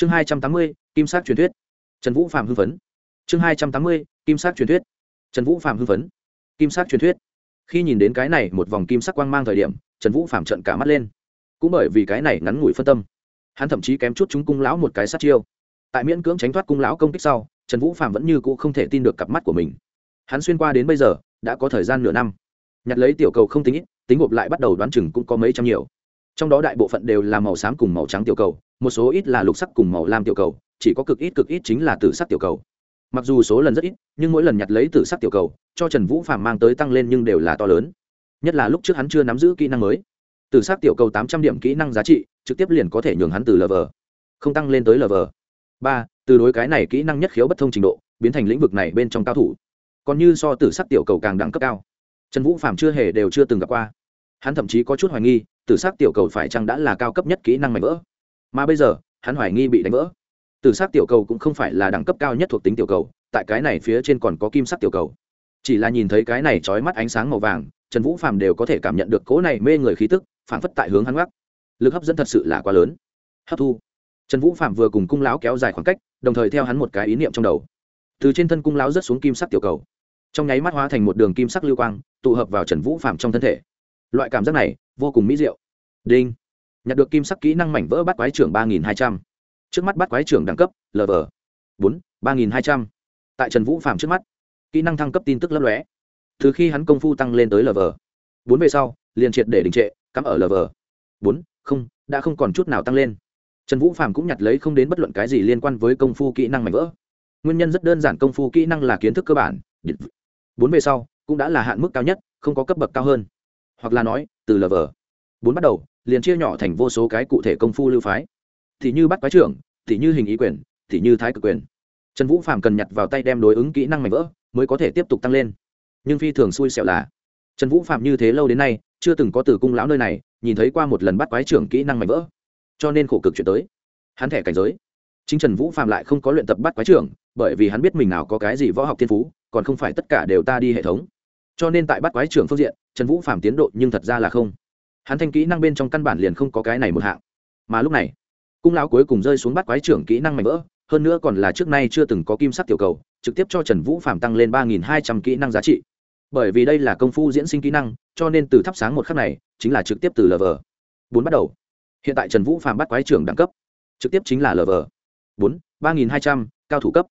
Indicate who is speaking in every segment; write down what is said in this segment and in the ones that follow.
Speaker 1: chương hai trăm tám mươi, kim sắc truyền thuyết. Trần vũ phạm hưng phấn. Chương hai trăm tám mươi, kim sắc truyền thuyết. Trần vũ phạm hưng phấn. Kim sắc truyền thuyết. Khi nhìn đến cái này một vòng kim sắc quang mang thời điểm, trần vũ phạm trận cả mắt lên. Cũng bởi vì cái này ngắn ngủi phân tâm, hắn thậm chí kém chút chúng cung lão một cái sát chiêu. Tại miễn cưỡng tránh thoát cung lão công kích sau, trần vũ phạm vẫn như cũ không thể tin được cặp mắt của mình. Hắn xuyên qua đến bây giờ, đã có thời gian nửa năm. Nhặt lấy tiểu cầu không tính ít, tính gộp lại bắt đầu đoán chừng cũng có mấy trăm nhiều. Trong đó đại bộ phận đều là màu xám cùng màu trắng tiểu cầu một số ít là lục sắc cùng màu lam tiểu cầu, chỉ có cực ít cực ít chính là tử sắc tiểu cầu. Mặc dù số lần rất ít, nhưng mỗi lần nhặt lấy tử sắc tiểu cầu, cho trần vũ phạm mang tới tăng lên nhưng đều là to lớn. Nhất là lúc trước hắn chưa nắm giữ kỹ năng mới. Tử sắc tiểu cầu tám trăm điểm kỹ năng giá trị, trực tiếp liền có thể nhường hắn từ lv không tăng lên tới lv ba, từ đối cái này kỹ năng nhất khiếu bất thông trình độ, biến thành lĩnh vực này bên trong cao thủ. Còn như so tử sắc tiểu cầu càng đẳng cấp cao. Trần vũ phạm chưa hề đều chưa từng gặp qua. Hắn thậm chí có chút hoài nghi, tử sắc tiểu cầu phải chăng đã là cao cấp nhất kỹ năng mạnh vỡ mà bây giờ, hắn hoài nghi bị đánh vỡ. Tử c tiểu cầu cũng không phải là đẳng cấp cao nhất thuộc tính tiểu cầu, tại cái này phía trên còn có kim sắc tiểu cầu. Chỉ là nhìn thấy cái này trói mắt ánh sáng màu vàng, trần vũ phàm đều có thể cảm nhận được cố này mê người khí tức phản phất tại hướng hắn gác lực hấp dẫn thật sự là quá lớn. Hấp thu. Trần vũ phạm vừa cùng cung lão kéo dài khoảng cách, đồng thời theo hắn một cái ý niệm trong đầu. Từ trên thân cung lão rớt xuống kim sắc tiểu cầu. Trong nháy mắt hóa thành một đường kim sắc lưu quang, tụ hợp vào trần vũ phạm trong thân thể. Loại cảm giác này vô cùng mỹ diệu. Đinh nhặt được kim sắc kỹ năng mảnh vỡ bắt quái trưởng ba nghìn hai trăm. Trước mắt bắt quái trưởng đẳng cấp lv bốn, ba nghìn hai trăm. Tại trần vũ phạm trước mắt, kỹ năng thăng cấp tin tức lấp lóe. Từ khi hắn công phu tăng lên tới lv bốn về sau, liền triệt để đình trệ, cắm ở lv bốn, không, đã không còn chút nào tăng lên. Trần vũ phạm cũng nhặt lấy không đến bất luận cái gì liên quan với công phu kỹ năng mảnh vỡ. Nguyên nhân rất đơn giản, công phu kỹ năng là kiến thức cơ bản, bốn về sau, cũng đã là hạn mức cao nhất, không có cấp bậc cao hơn. Hoặc là nói, từ lv bốn bắt đầu, liền chia nhỏ thành vô số cái cụ thể công phu lưu phái. Thì như bắt quái trưởng, thì như hình ý quyền, thì như thái cực quyền. Trần vũ phạm cần nhặt vào tay đem đối ứng kỹ năng mảnh vỡ, mới có thể tiếp tục tăng lên. Nhưng phi thường xui xẻo là, trần vũ phạm như thế lâu đến nay, chưa từng có từ cung lão nơi này, nhìn thấy qua một lần bắt quái trưởng kỹ năng mảnh vỡ. Cho nên khổ cực chuyển tới. Hắn thẻ cảnh giới. Chính trần vũ phạm lại không có luyện tập bắt quái trưởng, bởi vì hắn biết mình nào có cái gì võ học thiên phú, còn không phải tất cả đều ta đi hệ thống. Cho nên tại bắt quái trưởng phương diện, trần vũ phạm tiến độ nhưng thật ra là không hắn thanh kỹ năng bên trong căn bản liền không có cái này một hạng. Mà lúc này, cung lão cuối cùng rơi xuống bắt quái trưởng kỹ năng mạnh vỡ, hơn nữa còn là trước nay chưa từng có kim sắc tiểu cầu, trực tiếp cho trần vũ phạm tăng lên ba nghìn hai trăm kỹ năng giá trị. Bởi vì đây là công phu diễn sinh kỹ năng, cho nên từ thắp sáng một khắc này, chính là trực tiếp từ lv bốn bắt đầu. Hiện tại trần vũ phạm bắt quái trưởng đẳng cấp, trực tiếp chính là lv bốn, ba nghìn hai trăm, cao thủ cấp.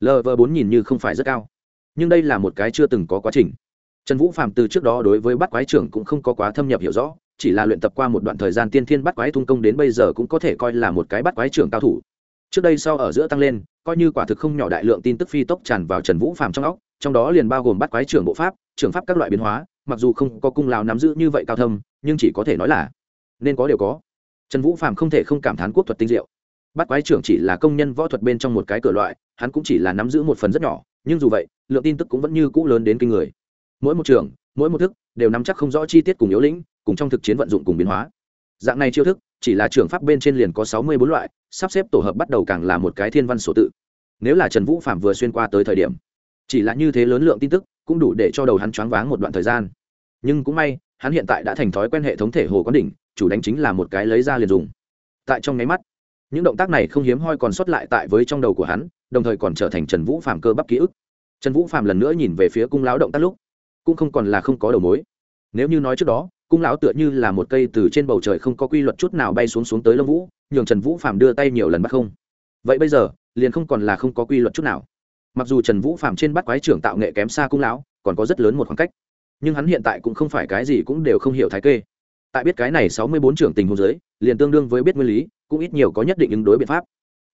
Speaker 1: Lv bốn nhìn như không phải rất cao. Nhưng đây là một cái chưa từng có quá trình. Trần vũ phạm từ trước đó đối với bắt quái trưởng cũng không có quá thâm nhập hiểu rõ chỉ là luyện tập qua một đoạn thời gian tiên thiên bắt quái tung công đến bây giờ cũng có thể coi là một cái bắt quái trưởng cao thủ. Trước đây sau ở giữa tăng lên, coi như quả thực không nhỏ đại lượng tin tức phi tốc tràn vào trần vũ phàm trong óc, trong đó liền bao gồm bắt quái trưởng bộ pháp, trưởng pháp các loại biến hóa, mặc dù không có cung lào nắm giữ như vậy cao thâm, nhưng chỉ có thể nói là nên có đều có. Trần vũ phàm không thể không cảm thán quốc thuật tinh diệu. Bắt quái trưởng chỉ là công nhân võ thuật bên trong một cái cửa loại, hắn cũng chỉ là nắm giữ một phần rất nhỏ, nhưng dù vậy, lượng tin tức cũng vẫn như cũ lớn đến kinh người. Mỗi một trường, mỗi một thức, đều nắm chắc không rõ chi tiết cùng yếu lĩnh cùng trong thực chiến vận dụng cùng biến hóa. Dạng này chiêu thức, chỉ là trường pháp bên trên liền có sáu mươi bốn loại, sắp xếp tổ hợp bắt đầu càng là một cái thiên văn sổ tự. Nếu là trần vũ phạm vừa xuyên qua tới thời điểm, chỉ là như thế lớn lượng tin tức, cũng đủ để cho đầu hắn choáng váng một đoạn thời gian. Nhưng cũng may, hắn hiện tại đã thành thói quen hệ thống thể hồ quán đỉnh, chủ đánh chính là một cái lấy ra liền dùng. Tại trong nháy mắt, những động tác này không hiếm hoi còn sót lại tại với trong đầu của hắn, đồng thời còn trở thành trần vũ phạm cơ bắp ký ức. Trần vũ phạm lần nữa nhìn về phía cung lão động tác lúc, cũng không còn là không có đầu mối. Nếu như nói trước đó cung lão tựa như là một cây từ trên bầu trời không có quy luật chút nào bay xuống xuống tới lâm vũ, nhường trần vũ phạm đưa tay nhiều lần bắt không. Vậy bây giờ, liền không còn là không có quy luật chút nào. Mặc dù trần vũ phạm trên bắt quái trưởng tạo nghệ kém xa cung lão, còn có rất lớn một khoảng cách. Nhưng hắn hiện tại cũng không phải cái gì cũng đều không hiểu thái kê. Tại biết cái này sáu mươi bốn trưởng tình hồ giới liền tương đương với biết nguyên lý, cũng ít nhiều có nhất định ứng đối biện pháp.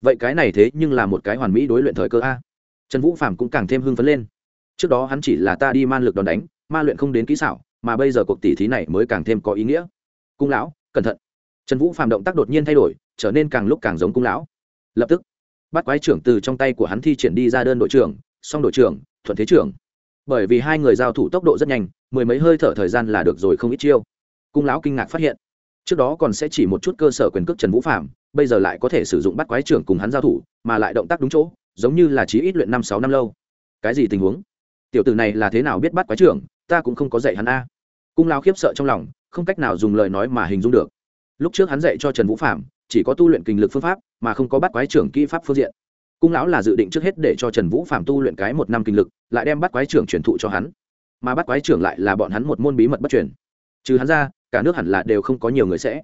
Speaker 1: Vậy cái này thế nhưng là một cái hoàn mỹ đối luyện thời cơ a. Trần vũ phạm cũng càng thêm hưng phấn lên. Trước đó hắn chỉ là ta đi man lực đòn đánh, ma luyện không đến kỹ xảo mà bây giờ cuộc tỉ thí này mới càng thêm có ý nghĩa. Cung lão, cẩn thận. Trần vũ phạm động tác đột nhiên thay đổi, trở nên càng lúc càng giống cung lão. Lập tức, bắt quái trưởng từ trong tay của hắn thi triển đi ra đơn đội trưởng, song đội trưởng, thuận thế trưởng. Bởi vì hai người giao thủ tốc độ rất nhanh, mười mấy hơi thở thời gian là được rồi không ít chiêu. Cung lão kinh ngạc phát hiện, trước đó còn sẽ chỉ một chút cơ sở quyền cước trần vũ phạm bây giờ lại có thể sử dụng bắt quái trưởng cùng hắn giao thủ, mà lại động tác đúng chỗ, giống như là chí ít luyện năm sáu năm lâu. Cái gì tình huống? Tiểu tử này là thế nào biết bắt quái trưởng? Ta cũng không có dạy hắn a cung lao khiếp sợ trong lòng, không cách nào dùng lời nói mà hình dung được. Lúc trước hắn dạy cho trần vũ phạm chỉ có tu luyện kinh lực phương pháp, mà không có bắt quái trưởng kỹ pháp phương diện. Cung lão là dự định trước hết để cho trần vũ phạm tu luyện cái một năm kinh lực, lại đem bắt quái trưởng truyền thụ cho hắn. Mà bắt quái trưởng lại là bọn hắn một môn bí mật bất truyền. Trừ hắn ra, cả nước hẳn là đều không có nhiều người sẽ.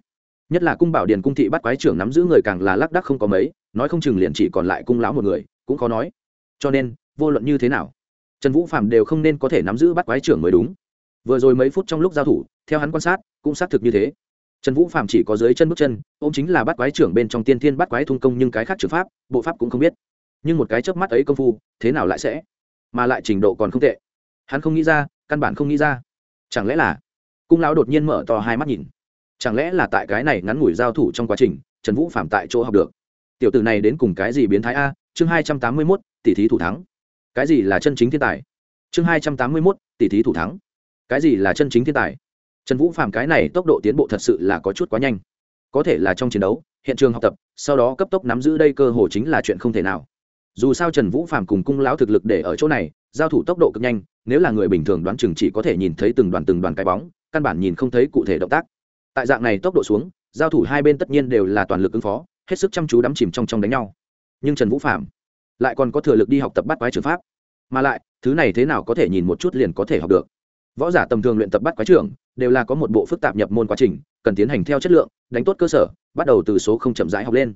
Speaker 1: Nhất là cung bảo điền cung thị bắt quái trưởng nắm giữ người càng là lác đắc không có mấy, nói không chừng liền chỉ còn lại cung lão một người, cũng khó nói. Cho nên, vô luận như thế nào, trần vũ phạm đều không nên có thể nắm giữ bắt quái trưởng mới đúng vừa rồi mấy phút trong lúc giao thủ, theo hắn quan sát, cũng xác thực như thế. Trần vũ phạm chỉ có dưới chân bước chân ô m chính là bắt quái trưởng bên trong tiên thiên bắt quái thung công nhưng cái khác trừ pháp, bộ pháp cũng không biết. Nhưng một cái chớp mắt ấy công phu, thế nào lại sẽ? Mà lại trình độ còn không tệ. Hắn không nghĩ ra, căn bản không nghĩ ra. Chẳng lẽ là cung lão đột nhiên mở to hai mắt nhìn? Chẳng lẽ là tại cái này ngắn ngủi giao thủ trong quá trình, trần vũ phạm tại chỗ học được? Tiểu tử này đến cùng cái gì biến thái a? Chương hai trăm tám mươi mốt, tỷ thí thủ thắng. Cái gì là chân chính thiên tài? Chương hai trăm tám mươi mốt, tỷ thí thủ thắng cái gì là chân chính thiên tài? Trần vũ phạm cái này tốc độ tiến bộ thật sự là có chút quá nhanh. Có thể là trong chiến đấu, hiện trường học tập, sau đó cấp tốc nắm giữ đây cơ hồ chính là chuyện không thể nào. Dù sao trần vũ phạm cùng cung lão thực lực để ở chỗ này, giao thủ tốc độ cực nhanh, nếu là người bình thường đoán chừng chỉ có thể nhìn thấy từng đoàn từng đoàn cái bóng, căn bản nhìn không thấy cụ thể động tác. Tại dạng này tốc độ xuống, giao thủ hai bên tất nhiên đều là toàn lực ứng phó, hết sức chăm chú đắm chìm trong trong đánh nhau. Nhưng trần vũ phạm lại còn có thừa lực đi học tập bắt quái trường pháp. Mà lại, thứ này thế nào có thể nhìn một chút liền có thể học được võ giả tầm thường luyện tập bắt quái trưởng đều là có một bộ phức tạp nhập môn quá trình, cần tiến hành theo chất lượng, đánh tốt cơ sở, bắt đầu từ số không chậm rãi học lên.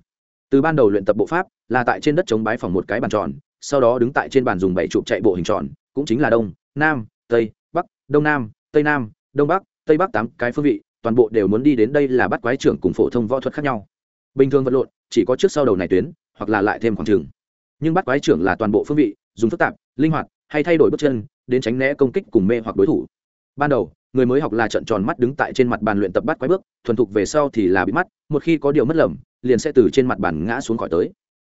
Speaker 1: Từ ban đầu luyện tập bộ pháp là tại trên đất chống bái phòng một cái bàn tròn, sau đó đứng tại trên bàn dùng bảy chụp chạy bộ hình tròn, cũng chính là đông, nam, tây, bắc, đông nam, tây nam, đông bắc, tây bắc tám cái phương vị, toàn bộ đều muốn đi đến đây là bắt quái trưởng cùng phổ thông võ thuật khác nhau. Bình thường vật lộn, chỉ có trước sau đầu này tuyến, hoặc là lại thêm khoảng trường. Nhưng bắt quái trưởng là toàn bộ phương vị, dùng phức tạp, linh hoạt, hay thay đổi bước chân đến tránh né công kích cùng mê hoặc đối thủ. Ban đầu, người mới học là trận tròn mắt đứng tại trên mặt bàn luyện tập bắt quái bước, thuần thục về sau thì là bị mắt, một khi có điều mất lầm, liền sẽ từ trên mặt bàn ngã xuống khỏi tới.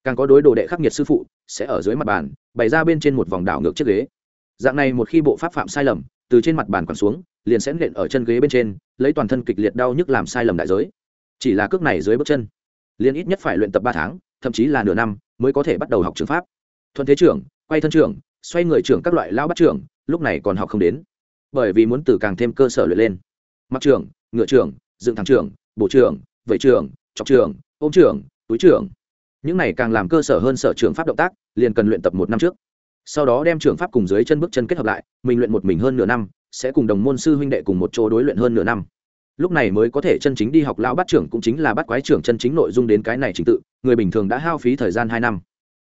Speaker 1: Càng có đối đồ đệ khắc nghiệt sư phụ, sẽ ở dưới mặt bàn, bày ra bên trên một vòng đảo ngược chiếc ghế. Dạng này một khi bộ pháp phạm sai lầm, từ trên mặt bàn quẳng xuống, liền sẽ nện ở chân ghế bên trên, lấy toàn thân kịch liệt đau nhức làm sai lầm đại giới. Chỉ là cước này dưới bước chân, liền ít nhất phải luyện tập ba tháng, thậm chí là nửa năm, mới có thể bắt đầu học trường pháp. Thuận thế trưởng, quay thân trưởng xoay người trưởng các loại lao bắt trưởng, lúc này còn học không đến. Bởi vì muốn từ càng thêm cơ sở luyện lên. Mặc trưởng, ngựa trưởng, dựng thẳng trưởng bộ trưởng vẩy trưởng, chọc trưởng, ôm trưởng, túi trưởng. Những này càng làm cơ sở hơn sở trường pháp động tác, liền cần luyện tập một năm trước. Sau đó đem trưởng pháp cùng dưới chân bước chân kết hợp lại, mình luyện một mình hơn nửa năm, sẽ cùng đồng môn sư huynh đệ cùng một chỗ đối luyện hơn nửa năm. Lúc này mới có thể chân chính đi học lão bắt trưởng cũng chính là bắt quái trưởng chân chính nội dung đến cái này trình tự, người bình thường đã hao phí thời gian hai năm.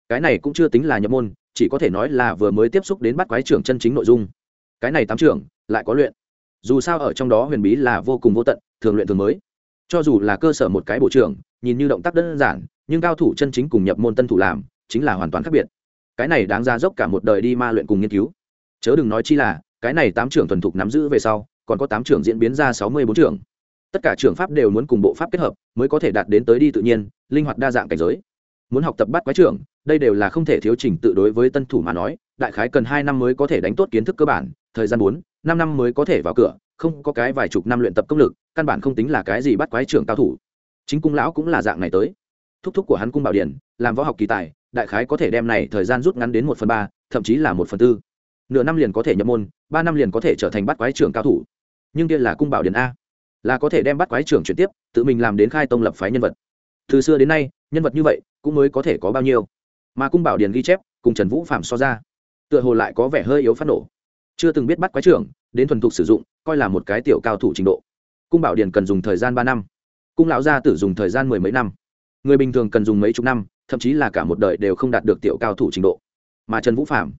Speaker 1: Cái này cũng chưa tính là nhập môn chỉ có thể nói là vừa mới tiếp xúc đến bắt quái trưởng chân chính nội dung. Cái này tám trưởng, lại có luyện. Dù sao ở trong đó huyền bí là vô cùng vô tận, thường luyện thường mới. Cho dù là cơ sở một cái bộ trưởng, nhìn như động tác đơn giản, nhưng cao thủ chân chính cùng nhập môn tân thủ làm, chính là hoàn toàn khác biệt. Cái này đáng ra dốc cả một đời đi ma luyện cùng nghiên cứu. Chớ đừng nói chi là, cái này tám trưởng thuần thục nắm giữ về sau, còn có tám trưởng diễn biến ra sáu mươi bốn trưởng. Tất cả trưởng pháp đều muốn cùng bộ pháp kết hợp, mới có thể đạt đến tới đi tự nhiên, linh hoạt đa dạng cảnh giới muốn học tập bắt quái trưởng, đây đều là không thể thiếu trình tự đối với tân thủ mà nói, đại khái cần hai năm mới có thể đánh tốt kiến thức cơ bản, thời gian bốn, năm năm mới có thể vào cửa, không có cái vài chục năm luyện tập công lực, căn bản không tính là cái gì bắt quái trưởng cao thủ. Chính cung lão cũng là dạng này tới. Thúc thúc của hắn cung bảo điển, làm võ học kỳ tài, đại khái có thể đem này thời gian rút ngắn đến một phần ba, thậm chí là một phần tư. Nửa năm liền có thể nhập môn, ba năm liền có thể trở thành bắt quái trưởng cao thủ. Nhưng kia là cung bảo điển a. Là có thể đem bắt quái trưởng chuyển tiếp, tự mình làm đến khai tông lập phái nhân vật. Từ xưa đến nay nhân vật như vậy cũng mới có thể có bao nhiêu. Mà cung bảo Điền ghi chép, cùng trần vũ phạm so ra, tựa hồ lại có vẻ hơi yếu phát nổ. Chưa từng biết bắt quái trưởng, đến thuần thục sử dụng, coi là một cái tiểu cao thủ trình độ. Cung bảo Điền cần dùng thời gian ba năm. Cung lão gia tử dùng thời gian mười mấy năm. Người bình thường cần dùng mấy chục năm, thậm chí là cả một đời đều không đạt được tiểu cao thủ trình độ. Mà trần vũ phạm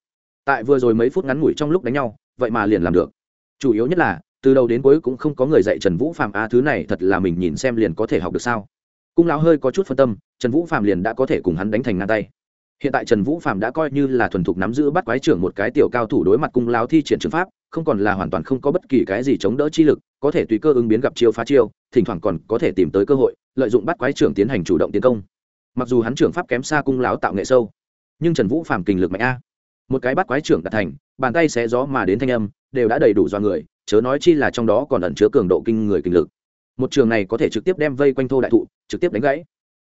Speaker 1: tại vừa rồi mấy phút ngắn ngủi trong lúc đánh nhau, vậy mà liền làm được. Chủ yếu nhất là, từ đầu đến cuối cũng không có người dạy trần vũ phạm a thứ này thật là mình nhìn xem liền có thể học được sao? Cung lão hơi có chút phân tâm, trần vũ phạm liền đã có thể cùng hắn đánh thành ngang tay. Hiện tại trần vũ phạm đã coi như là thuần thục nắm giữ bắt quái trưởng một cái tiểu cao thủ đối mặt cung lão thi triển trường pháp, không còn là hoàn toàn không có bất kỳ cái gì chống đỡ chi lực, có thể tùy cơ ứng biến gặp chiêu phá chiêu, thỉnh thoảng còn có thể tìm tới cơ hội, lợi dụng bắt quái trưởng tiến hành chủ động tiến công. Mặc dù hắn trưởng pháp kém xa cung lão tạo nghệ sâu, nhưng trần vũ phạm kình lực mạnh a. Một cái bắt quái trưởng đạt thành, bàn tay xé gió mà đến thanh âm, đều đã đầy đủ do người, chớ nói chi là trong đó còn ẩn chứa cường độ kinh người kinh lực. Một trường này có thể trực tiếp đem vây quanh thô đại thụ trực tiếp đánh gãy.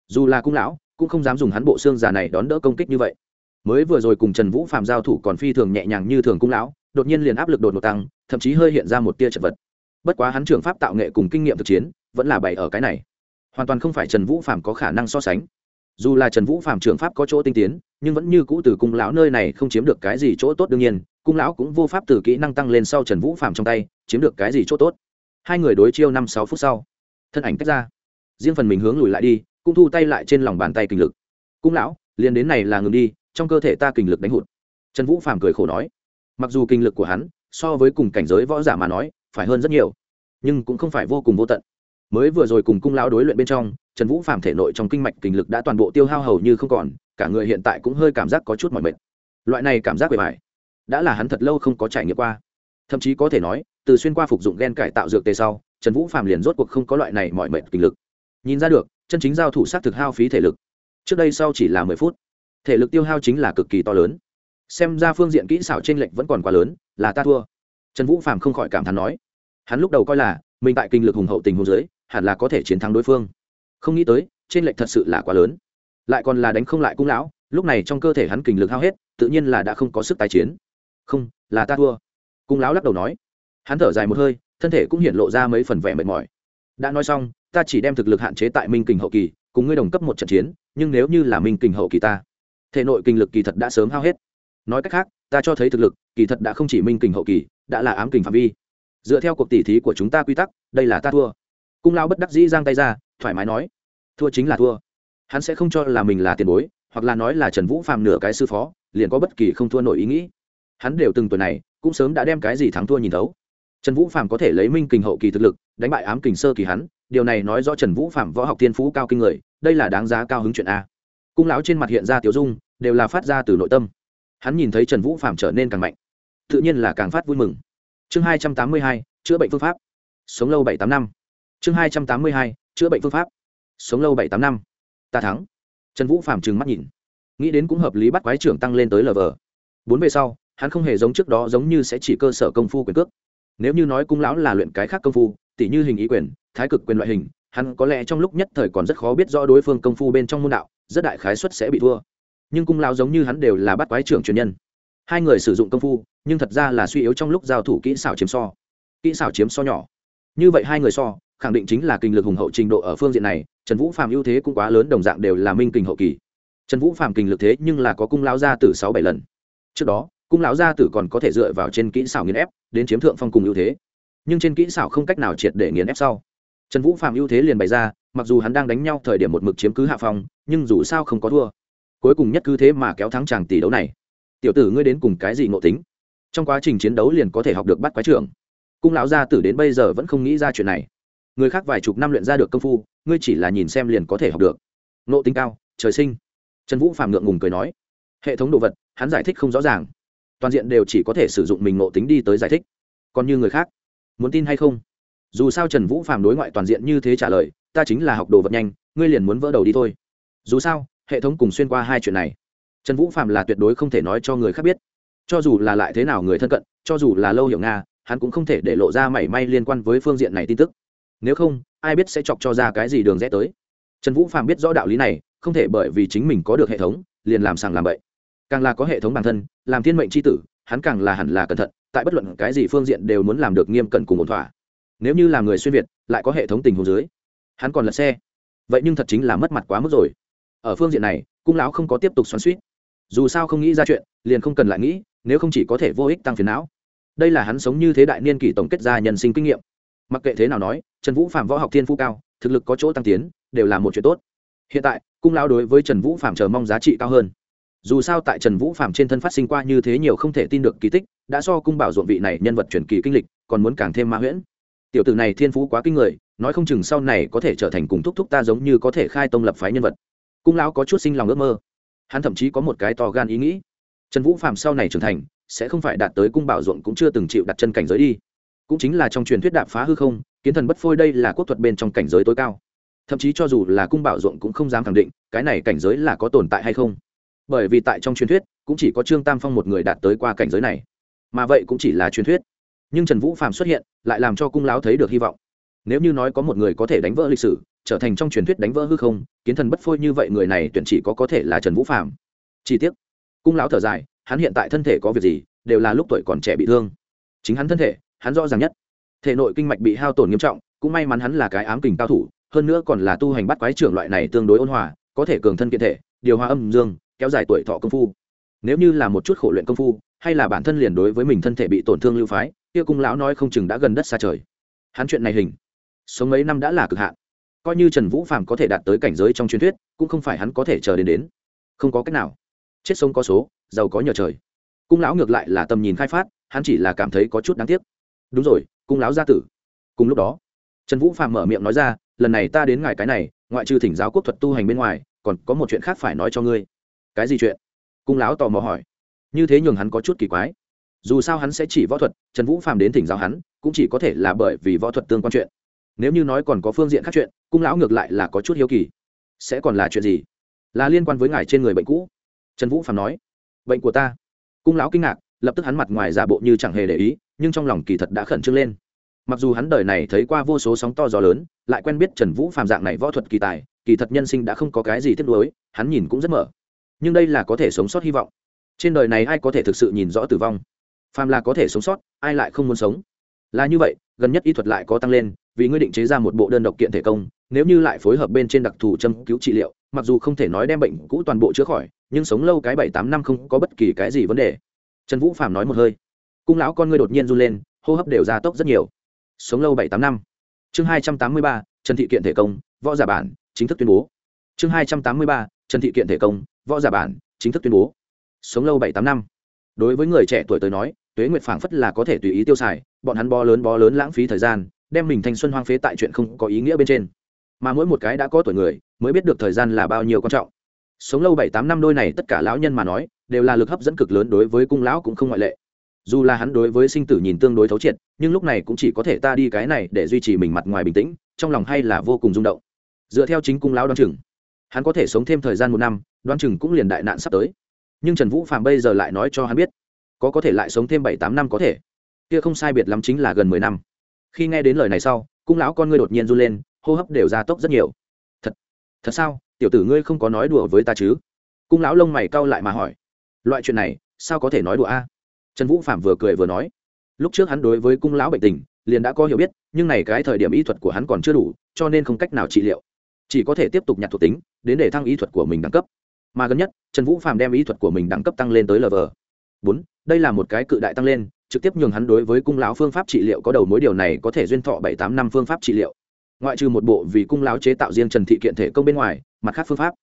Speaker 1: Dù là cung lão, cũng không dám dùng hắn bộ xương già này đón đỡ công kích như vậy. Mới vừa rồi cùng trần vũ phạm giao thủ còn phi thường nhẹ nhàng như thường cung lão, đột nhiên liền áp lực đột ngột tăng, thậm chí hơi hiện ra một tia chật vật. Bất quá hắn trường pháp tạo nghệ cùng kinh nghiệm thực chiến, vẫn là bày ở cái này. Hoàn toàn không phải trần vũ phạm có khả năng so sánh. Dù là trần vũ phạm trường pháp có chỗ tinh tiến, nhưng vẫn như cũ từ cung lão nơi này không chiếm được cái gì chỗ tốt đương nhiên, cung lão cũng vô pháp từ kỹ năng tăng lên sau trần vũ phạm trong tay, chiếm được cái gì chỗ tốt. Hai người đối chiêu năm sáu phút sau, thân ảnh tách ra riêng phần mình hướng lùi lại đi, cũng thu tay lại trên lòng bàn tay kinh lực. Cung lão, liền đến này là ngừng đi, trong cơ thể ta kinh lực đánh hụt. Trần vũ phạm cười khổ nói. Mặc dù kinh lực của hắn, so với cùng cảnh giới võ giả mà nói, phải hơn rất nhiều, nhưng cũng không phải vô cùng vô tận. Mới vừa rồi cùng cung lão đối luyện bên trong, trần vũ phạm thể nội trong kinh mạch kinh lực đã toàn bộ tiêu hao hầu như không còn, cả người hiện tại cũng hơi cảm giác có chút mỏi mệt. Loại này cảm giác bề bài đã là hắn thật lâu không có trải nghiệm qua. Thậm chí có thể nói, từ xuyên qua phục dụng gen cải tạo dược tề sau, trần vũ phạm liền rốt cuộc không có loại này mỏi mệt kinh lực nhìn ra được, chân chính giao thủ sát thực hao phí thể lực. Trước đây sau chỉ là mười phút. Thể lực tiêu hao chính là cực kỳ to lớn. Xem ra phương diện kỹ xảo t r ê n lệch vẫn còn quá lớn, là ta thua. Trần vũ phạm không khỏi cảm thán nói. Hắn lúc đầu coi là, mình tại kinh lực hùng hậu tình hồ dưới, hẳn là có thể chiến thắng đối phương. Không nghĩ tới trên lệnh thật sự là quá lớn. Lại còn là đánh không lại cung lão, lúc này trong cơ thể hắn kinh lực hao hết, tự nhiên là đã không có sức tái chiến. Không, là ta thua. Cung lão lắc đầu nói. Hắn thở dài một hơi, thân thể cũng hiện lộ ra mấy phần vẻ mệt mỏi. Đã nói xong ta chỉ đem thực lực hạn chế tại minh kình hậu kỳ, cùng ngươi đồng cấp một trận chiến, nhưng nếu như là minh kình hậu kỳ ta, thể nội kinh lực kỳ thật đã sớm hao hết. Nói cách khác, ta cho thấy thực lực, kỳ thật đã không chỉ minh kình hậu kỳ, đã là ám kình phạm vi. Dựa theo cuộc tỉ thí của chúng ta quy tắc, đây là ta thua. Cung lao bất đắc dĩ giang tay ra, thoải mái nói, thua chính là thua. Hắn sẽ không cho là mình là tiền bối, hoặc là nói là trần vũ phàm nửa cái sư phó, liền có bất kỳ không thua nổi ý nghĩ. Hắn đều từng tuổi này, cũng sớm đã đem cái gì thắng thua nhìn thấu. Trần vũ phàm có thể lấy minh kình hậu kỳ thực lực, đánh bại ám kình sơ kỳ hắn điều này nói rõ trần vũ Phạm võ học tiên phú cao kinh người, đây là đáng giá cao hứng chuyện a. Cung lão trên mặt hiện ra tiểu dung, đều là phát ra từ nội tâm. Hắn nhìn thấy trần vũ Phạm trở nên càng mạnh, tự nhiên là càng phát vui mừng. Chương hai trăm tám mươi hai, chữa bệnh phương pháp. Sống lâu bảy tám năm. Chương hai trăm tám mươi hai, chữa bệnh phương pháp. Sống lâu bảy tám năm. Ta thắng. Trần vũ Phạm trừng mắt nhìn. Nghĩ đến cũng hợp lý bắt quái trưởng tăng lên tới lv bốn về sau, hắn không hề giống trước đó giống như sẽ chỉ cơ sở công phu quyền cước. Nếu như nói cung lão là luyện cái khác công phu, tỉ như hình ý quyền thái cực quyền loại hình, hắn có lẽ trong lúc nhất thời còn rất khó biết rõ đối phương công phu bên trong môn đạo, rất đại khái suất sẽ bị thua. Nhưng cung lao giống như hắn đều là bắt quái trưởng truyền nhân. Hai người sử dụng công phu, nhưng thật ra là suy yếu trong lúc giao thủ kỹ xảo chiếm so. Kỹ xảo chiếm so nhỏ. Như vậy hai người so, khẳng định chính là kinh lực hùng hậu trình độ ở phương diện này, trần vũ phạm ưu thế cũng quá lớn, đồng dạng đều là minh kinh hậu kỳ. Trần vũ phạm kinh lực thế nhưng là có cung lao gia tử sáu bảy lần. Trước đó, cung lão gia tử còn có thể dựa vào trên kỹ xảo nghiền ép, đến chiếm thượng phong cùng ưu thế. Nhưng trên kỹ xảo không cách nào triệt để nghiền ép sau trần vũ phạm ưu thế liền bày ra mặc dù hắn đang đánh nhau thời điểm một mực chiếm cứ hạ Phòng, nhưng dù sao không có thua. Cuối cùng nhất cứ thế mà kéo thắng chàng tỷ đấu này. Tiểu tử ngươi đến cùng cái gì ngộ tính? Trong quá trình chiến đấu liền có thể học được bắt quái trưởng. Cung lão gia tử đến bây giờ vẫn không nghĩ ra chuyện này. Người khác vài chục năm luyện ra được công phu ngươi chỉ là nhìn xem liền có thể học được. Ngộ tính cao trời sinh. Trần vũ phạm ngượng ngùng cười nói. Hệ thống đồ vật hắn giải thích không rõ ràng. Toàn diện đều chỉ có thể sử dụng mình ngộ tính đi tới giải thích. Còn như người khác muốn tin hay không? Dù sao trần vũ phạm đối ngoại toàn diện như thế trả lời, ta chính là học đồ vật nhanh, ngươi liền muốn vỡ đầu đi thôi. Dù sao, hệ thống cùng xuyên qua hai chuyện này, trần vũ phạm là tuyệt đối không thể nói cho người khác biết. Cho dù là lại thế nào người thân cận, cho dù là lâu hiểu nga, hắn cũng không thể để lộ ra mảy may liên quan với phương diện này tin tức. Nếu không, ai biết sẽ chọc cho ra cái gì đường rẽ tới. Trần vũ phạm biết rõ đạo lý này, không thể bởi vì chính mình có được hệ thống, liền làm sàng làm bậy. Càng là có hệ thống bản thân, làm thiên mệnh c h i tử, hắn càng là hẳn là cẩn thận, tại bất luận cái gì phương diện đều muốn làm được nghiêm cẩn cùng ổn thỏa nếu như là người xuyên việt, lại có hệ thống tình hồ dưới. Hắn còn lật xe. Vậy nhưng thật chính là mất mặt quá mức rồi. Ở phương diện này, cung lão không có tiếp tục xoắn suýt. Dù sao không nghĩ ra chuyện, liền không cần lại nghĩ, nếu không chỉ có thể vô ích tăng phiền não. Đây là hắn sống như thế đại niên kỷ tổng kết ra nhân sinh kinh nghiệm. Mặc kệ thế nào nói, trần vũ phạm võ học thiên phú cao, thực lực có chỗ tăng tiến, đều là một chuyện tốt. Hiện tại, cung lão đối với trần vũ phạm chờ mong giá trị cao hơn. Dù sao tại trần vũ phạm trên thân phát sinh qua như thế nhiều không thể tin được kỳ tích, đã so cung bảo ruộng vị này nhân vật truyền kỳ kinh lịch, còn muốn càng thêm ma huyễn tiểu tử này thiên phú quá kinh người, nói không chừng sau này có thể trở thành cùng thúc thúc ta giống như có thể khai tông lập phái nhân vật. Cung lão có chút sinh lòng ước mơ. Hắn thậm chí có một cái to gan ý nghĩ. Trần vũ phạm sau này trưởng thành, sẽ không phải đạt tới cung bảo ruộng cũng chưa từng chịu đặt chân cảnh giới đi. Cũng chính là trong truyền thuyết đạp phá hư không, kiến thần bất phôi đây là quốc thuật bên trong cảnh giới tối cao. Thậm chí cho dù là cung bảo ruộng cũng không dám khẳng định, cái này cảnh giới là có tồn tại hay không. Bởi vì tại trong truyền thuyết, cũng chỉ có trương tam phong một người đạt tới qua cảnh giới này. Mà vậy cũng chỉ là truyền thuyết nhưng trần vũ phạm xuất hiện lại làm cho cung lão thấy được hy vọng nếu như nói có một người có thể đánh vỡ lịch sử trở thành trong truyền thuyết đánh vỡ hư không kiến thần bất phôi như vậy người này tuyển chỉ có có thể là trần vũ phạm chi tiết cung lão thở dài hắn hiện tại thân thể có việc gì đều là lúc tuổi còn trẻ bị thương chính hắn thân thể hắn rõ ràng nhất thể nội kinh mạch bị hao tổn nghiêm trọng cũng may mắn hắn là cái ám kình cao thủ hơn nữa còn là tu hành bắt quái trưởng loại này tương đối ôn hòa có thể cường thân kiện thể điều hòa âm dương kéo dài tuổi thọ công phu nếu như là một chút khổ luyện công phu hay là bản thân liền đối với mình thân thể bị tổn thương lưu phái kia cung lão nói không chừng đã gần đất xa trời. Hắn chuyện này hình, sống mấy năm đã là cực hạn. Coi như trần vũ phạm có thể đạt tới cảnh giới trong truyền thuyết, cũng không phải hắn có thể chờ đến đến. Không có cách nào. Chết sống có số, giàu có nhờ trời. Cung lão ngược lại là tầm nhìn khai phát, hắn chỉ là cảm thấy có chút đáng tiếc. Đúng rồi, cung lão gia tử. Cùng lúc đó, trần vũ phạm mở miệng nói ra, lần này ta đến ngài cái này, ngoại trừ thỉnh giáo quốc thuật tu hành bên ngoài, còn có một chuyện khác phải nói cho ngươi. Cái gì chuyện? Cung lão tò mò hỏi. Như thế nhường hắn có chút kỳ quái dù sao hắn sẽ chỉ võ thuật, trần vũ phạm đến thỉnh giáo hắn, cũng chỉ có thể là bởi vì võ thuật tương quan chuyện. Nếu như nói còn có phương diện khác chuyện, cung lão ngược lại là có chút hiếu kỳ. Sẽ còn là chuyện gì? Là liên quan với ngài trên người bệnh cũ. Trần vũ phạm nói. Bệnh của ta. Cung lão kinh ngạc, lập tức hắn mặt ngoài giả bộ như chẳng hề để ý, nhưng trong lòng kỳ thật đã khẩn trương lên. Mặc dù hắn đời này thấy qua vô số sóng to gió lớn, lại quen biết trần vũ phạm dạng này võ thuật kỳ tài, kỳ thật nhân sinh đã không có cái gì tiếp nối hắn nhìn cũng rất mở. Nhưng đây là có thể sống sót hy vọng. Trên đời này ai có thể thực sự nhìn rõ tử vong? Phàm là có thể sống sót, ai lại không muốn sống? Là như vậy, gần nhất y thuật lại có tăng lên, vì ngươi định chế ra một bộ đơn độc kiện thể công, nếu như lại phối hợp bên trên đặc thù châm cứu trị liệu, mặc dù không thể nói đem bệnh cũ toàn bộ chữa khỏi, nhưng sống lâu cái bảy tám năm không có bất kỳ cái gì vấn đề. Trần vũ phạm nói một hơi. Cung lão con ngươi đột nhiên run lên, hô hấp đều gia tốc rất nhiều. Sống lâu bảy tám năm. Chương hai trăm tám mươi ba, trần thị kiện thể công, võ giả bản, chính thức tuyên bố. Chương hai trăm tám mươi ba, trần thị kiện thể công, võ giả bản, chính thức tuyên bố. Sống lâu bảy tám năm. Đối với người trẻ tuổi tới nói tuế nguyệt phảng phất là có thể tùy ý tiêu xài, bọn hắn bó lớn bó lớn lãng phí thời gian, đem mình thanh xuân hoang phế tại chuyện không có ý nghĩa bên trên. Mà mỗi một cái đã có tuổi người, mới biết được thời gian là bao nhiêu quan trọng. Sống lâu bảy tám năm đôi này tất cả lão nhân mà nói, đều là lực hấp dẫn cực lớn đối với cung lão cũng không ngoại lệ. Dù là hắn đối với sinh tử nhìn tương đối thấu triệt, nhưng lúc này cũng chỉ có thể ta đi cái này để duy trì mình mặt ngoài bình tĩnh, trong lòng hay là vô cùng rung động. Dựa theo chính cung lão đoan chừng, hắn có thể sống thêm thời gian một năm đoan chừng cũng liền đại nạn sắp tới. Nhưng trần vũ phạm bây giờ lại nói cho hắn biết có có thể lại sống thêm bảy tám năm có thể. Kia không sai biệt lắm chính là gần mười năm. Khi nghe đến lời này sau, cung lão con ngươi đột nhiên run lên, hô hấp đều gia tốc rất nhiều. Thật thật sao? Tiểu tử ngươi không có nói đùa với ta chứ? Cung lão lông mày cau lại mà hỏi. Loại chuyện này, sao có thể nói đùa a? Trần vũ phạm vừa cười vừa nói. Lúc trước hắn đối với cung lão bệnh tình, liền đã có hiểu biết, nhưng này cái thời điểm y thuật của hắn còn chưa đủ, cho nên không cách nào trị liệu. Chỉ có thể tiếp tục nhặt thuộc tính, đến để thăng y thuật của mình đẳng cấp. Mà gần nhất, trần vũ phạm đem y thuật của mình đẳng cấp tăng lên tới lv bốn đây là một cái cự đại tăng lên, trực tiếp nhường hắn đối với cung lão phương pháp trị liệu có đầu mối điều này có thể duyên thọ bảy tám năm phương pháp trị liệu. Ngoại trừ một bộ vì cung lão chế tạo riêng trần thị kiện thể công bên ngoài, mặt khác phương pháp.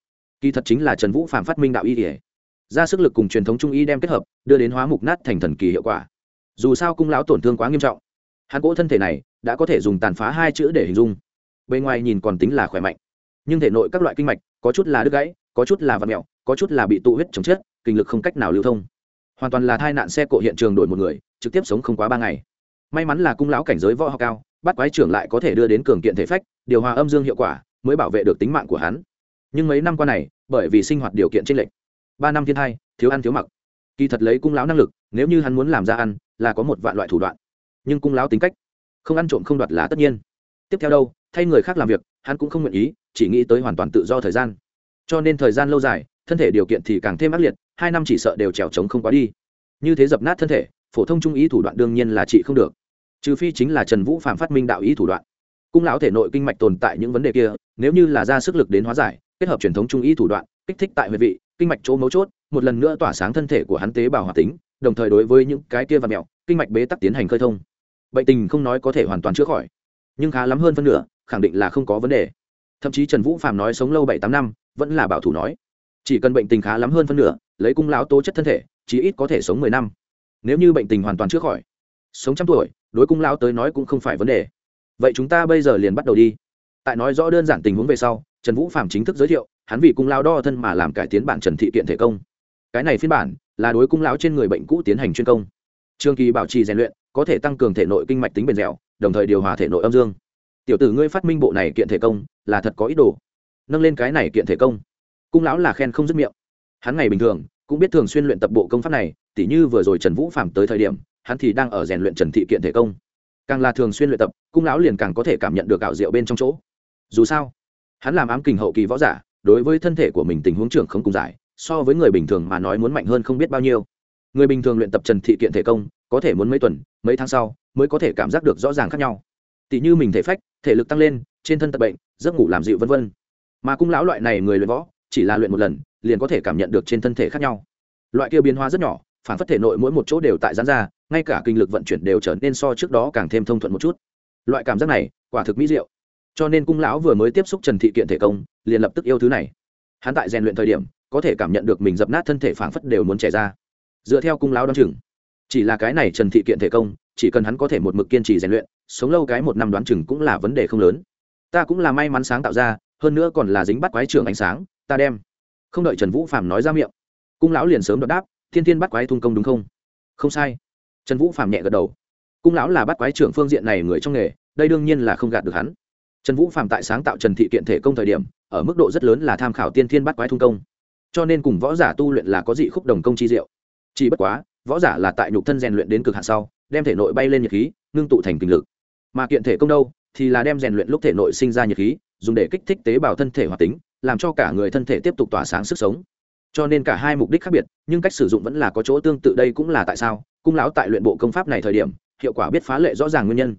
Speaker 1: Kỳ thật chính là trần vũ phạm phát minh đạo y ỉa ra sức lực cùng truyền thống trung y đem kết hợp, đưa đến hóa mục nát thành thần kỳ hiệu quả. Dù sao cung lão tổn thương quá nghiêm trọng, hắn cỗ thân thể này đã có thể dùng tàn phá hai chữ để hình dung. Bên ngoài nhìn còn tính là khỏe mạnh, nhưng thể nội các loại kinh mạch có chút là đứt gãy, có chút là vật mẹo, có chút là bị tụ huyết chống chết, kinh lực không cách nào lưu thông hoàn toàn là tai nạn xe cộ hiện trường đổi một người, trực tiếp sống không quá ba ngày. May mắn là cung lão cảnh giới võ học cao, bắt quái trưởng lại có thể đưa đến cường kiện thể phách, điều hòa âm dương hiệu quả, mới bảo vệ được tính mạng của hắn. Nhưng mấy năm qua này, bởi vì sinh hoạt điều kiện tranh lệch, ba năm thiên hai thiếu ăn thiếu mặc. Kỳ thật lấy cung lão năng lực, nếu như hắn muốn làm ra ăn, là có một vạn loại thủ đoạn. Nhưng cung lão tính cách, không ăn trộm không đoạt là tất nhiên. Tiếp theo đâu, thay người khác làm việc, hắn cũng không nguyện ý, chỉ nghĩ tới hoàn toàn tự do thời gian. Cho nên thời gian lâu dài thân thể điều kiện thì càng thêm ác liệt, hai năm chỉ sợ đều trèo trống không quá đi. Như thế dập nát thân thể, phổ thông trung ý thủ đoạn đương nhiên là trị không được. Trừ phi chính là trần vũ phạm phát minh đạo ý thủ đoạn. Cung lão thể nội kinh mạch tồn tại những vấn đề kia, nếu như là ra sức lực đến hóa giải, kết hợp truyền thống trung ý thủ đoạn, kích thích tại huyệt vị, kinh mạch chỗ mấu chốt, một lần nữa tỏa sáng thân thể của hắn tế bào hoạt tính, đồng thời đối với những cái kia và mẹo, kinh mạch bế tắc tiến hành khơi thông. Bệnh tình không nói có thể hoàn toàn chữa khỏi, nhưng khá lắm hơn phân nửa, khẳng định là không có vấn đề. Thậm chí trần vũ phạm nói sống lâu bảy tám năm, vẫn là bảo thủ nói chỉ cần bệnh tình khá lắm hơn phân nửa, lấy cung lão tố chất thân thể, chí ít có thể sống mười năm. Nếu như bệnh tình hoàn toàn chữa khỏi, sống trăm tuổi, đối cung lão tới nói cũng không phải vấn đề. Vậy chúng ta bây giờ liền bắt đầu đi. Tại nói rõ đơn giản tình huống về sau, trần vũ phạm chính thức giới thiệu, hắn vì cung lão đo thân mà làm cải tiến bản trần thị kiện thể công. Cái này phiên bản là đối cung lão trên người bệnh cũ tiến hành chuyên công. Trường kỳ bảo trì rèn luyện, có thể tăng cường thể nội kinh mạch tính bền dẻo, đồng thời điều hòa thể nội âm dương. Tiểu tử ngươi phát minh bộ này kiện thể công là thật có ý đồ. Nâng lên cái này kiện thể công cung lão là khen không dứt miệng. Hắn ngày bình thường, cũng biết thường xuyên luyện tập bộ công pháp này, tỉ như vừa rồi trần vũ phạm tới thời điểm, hắn thì đang ở rèn luyện trần thị kiện thể công. Càng là thường xuyên luyện tập, cung lão liền càng có thể cảm nhận được ảo diệu bên trong chỗ. Dù sao, hắn làm ám kình hậu kỳ võ giả, đối với thân thể của mình tình huống trưởng không cùng giải, so với người bình thường mà nói muốn mạnh hơn không biết bao nhiêu. Người bình thường luyện tập trần thị kiện thể công, có thể muốn mấy tuần, mấy tháng sau, mới có thể cảm giác được rõ ràng khác nhau. Tỷ như mình thể phách, thể lực tăng lên, trên thân tật bệnh, giấc ngủ làm dịu vân vân. Mà cung lão loại này người luyện võ chỉ là luyện một lần, liền có thể cảm nhận được trên thân thể khác nhau. Loại kia biến hóa rất nhỏ, phản phất thể nội mỗi một chỗ đều tại gián ra, ngay cả kinh lực vận chuyển đều trở nên so trước đó càng thêm thông thuận một chút. Loại cảm giác này, quả thực mỹ diệu. Cho nên cung lão vừa mới tiếp xúc trần thị kiện thể công, liền lập tức yêu thứ này. Hắn tại rèn luyện thời điểm, có thể cảm nhận được mình dập nát thân thể phản phất đều muốn chảy ra. Dựa theo cung lão đoán chừng, chỉ là cái này trần thị kiện thể công, chỉ cần hắn có thể một mực kiên trì rèn luyện, sống lâu cái một năm đoán chừng cũng là vấn đề không lớn. Ta cũng là may mắn sáng tạo ra, hơn nữa còn là dính bắt quái trường ánh sáng ta đem. Không đợi trần vũ phạm nói ra miệng, cung lão liền sớm đọc đáp, thiên thiên bắt quái thung công đúng không? Không sai. Trần vũ phạm nhẹ gật đầu. Cung lão là bắt quái trưởng phương diện này người trong nghề, đây đương nhiên là không gạt được hắn. Trần vũ phạm tại sáng tạo trần thị kiện thể công thời điểm, ở mức độ rất lớn là tham khảo tiên thiên bắt quái thung công. Cho nên cùng võ giả tu luyện là có dị khúc đồng công chi diệu. Chỉ bất quá, võ giả là tại nhục thân rèn luyện đến cực hạn sau, đem thể nội bay lên nhiệt khí, ngưng tụ thành kinh lực. Mà kiện thể công đâu, thì là đem rèn luyện lúc thể nội sinh ra nhiệt khí, dùng để kích thích tế bào thân thể hoạt tính làm cho cả người thân thể tiếp tục tỏa sáng sức sống. Cho nên cả hai mục đích khác biệt, nhưng cách sử dụng vẫn là có chỗ tương tự đây cũng là tại sao, cung lão tại luyện bộ công pháp này thời điểm, hiệu quả biết phá lệ rõ ràng nguyên nhân.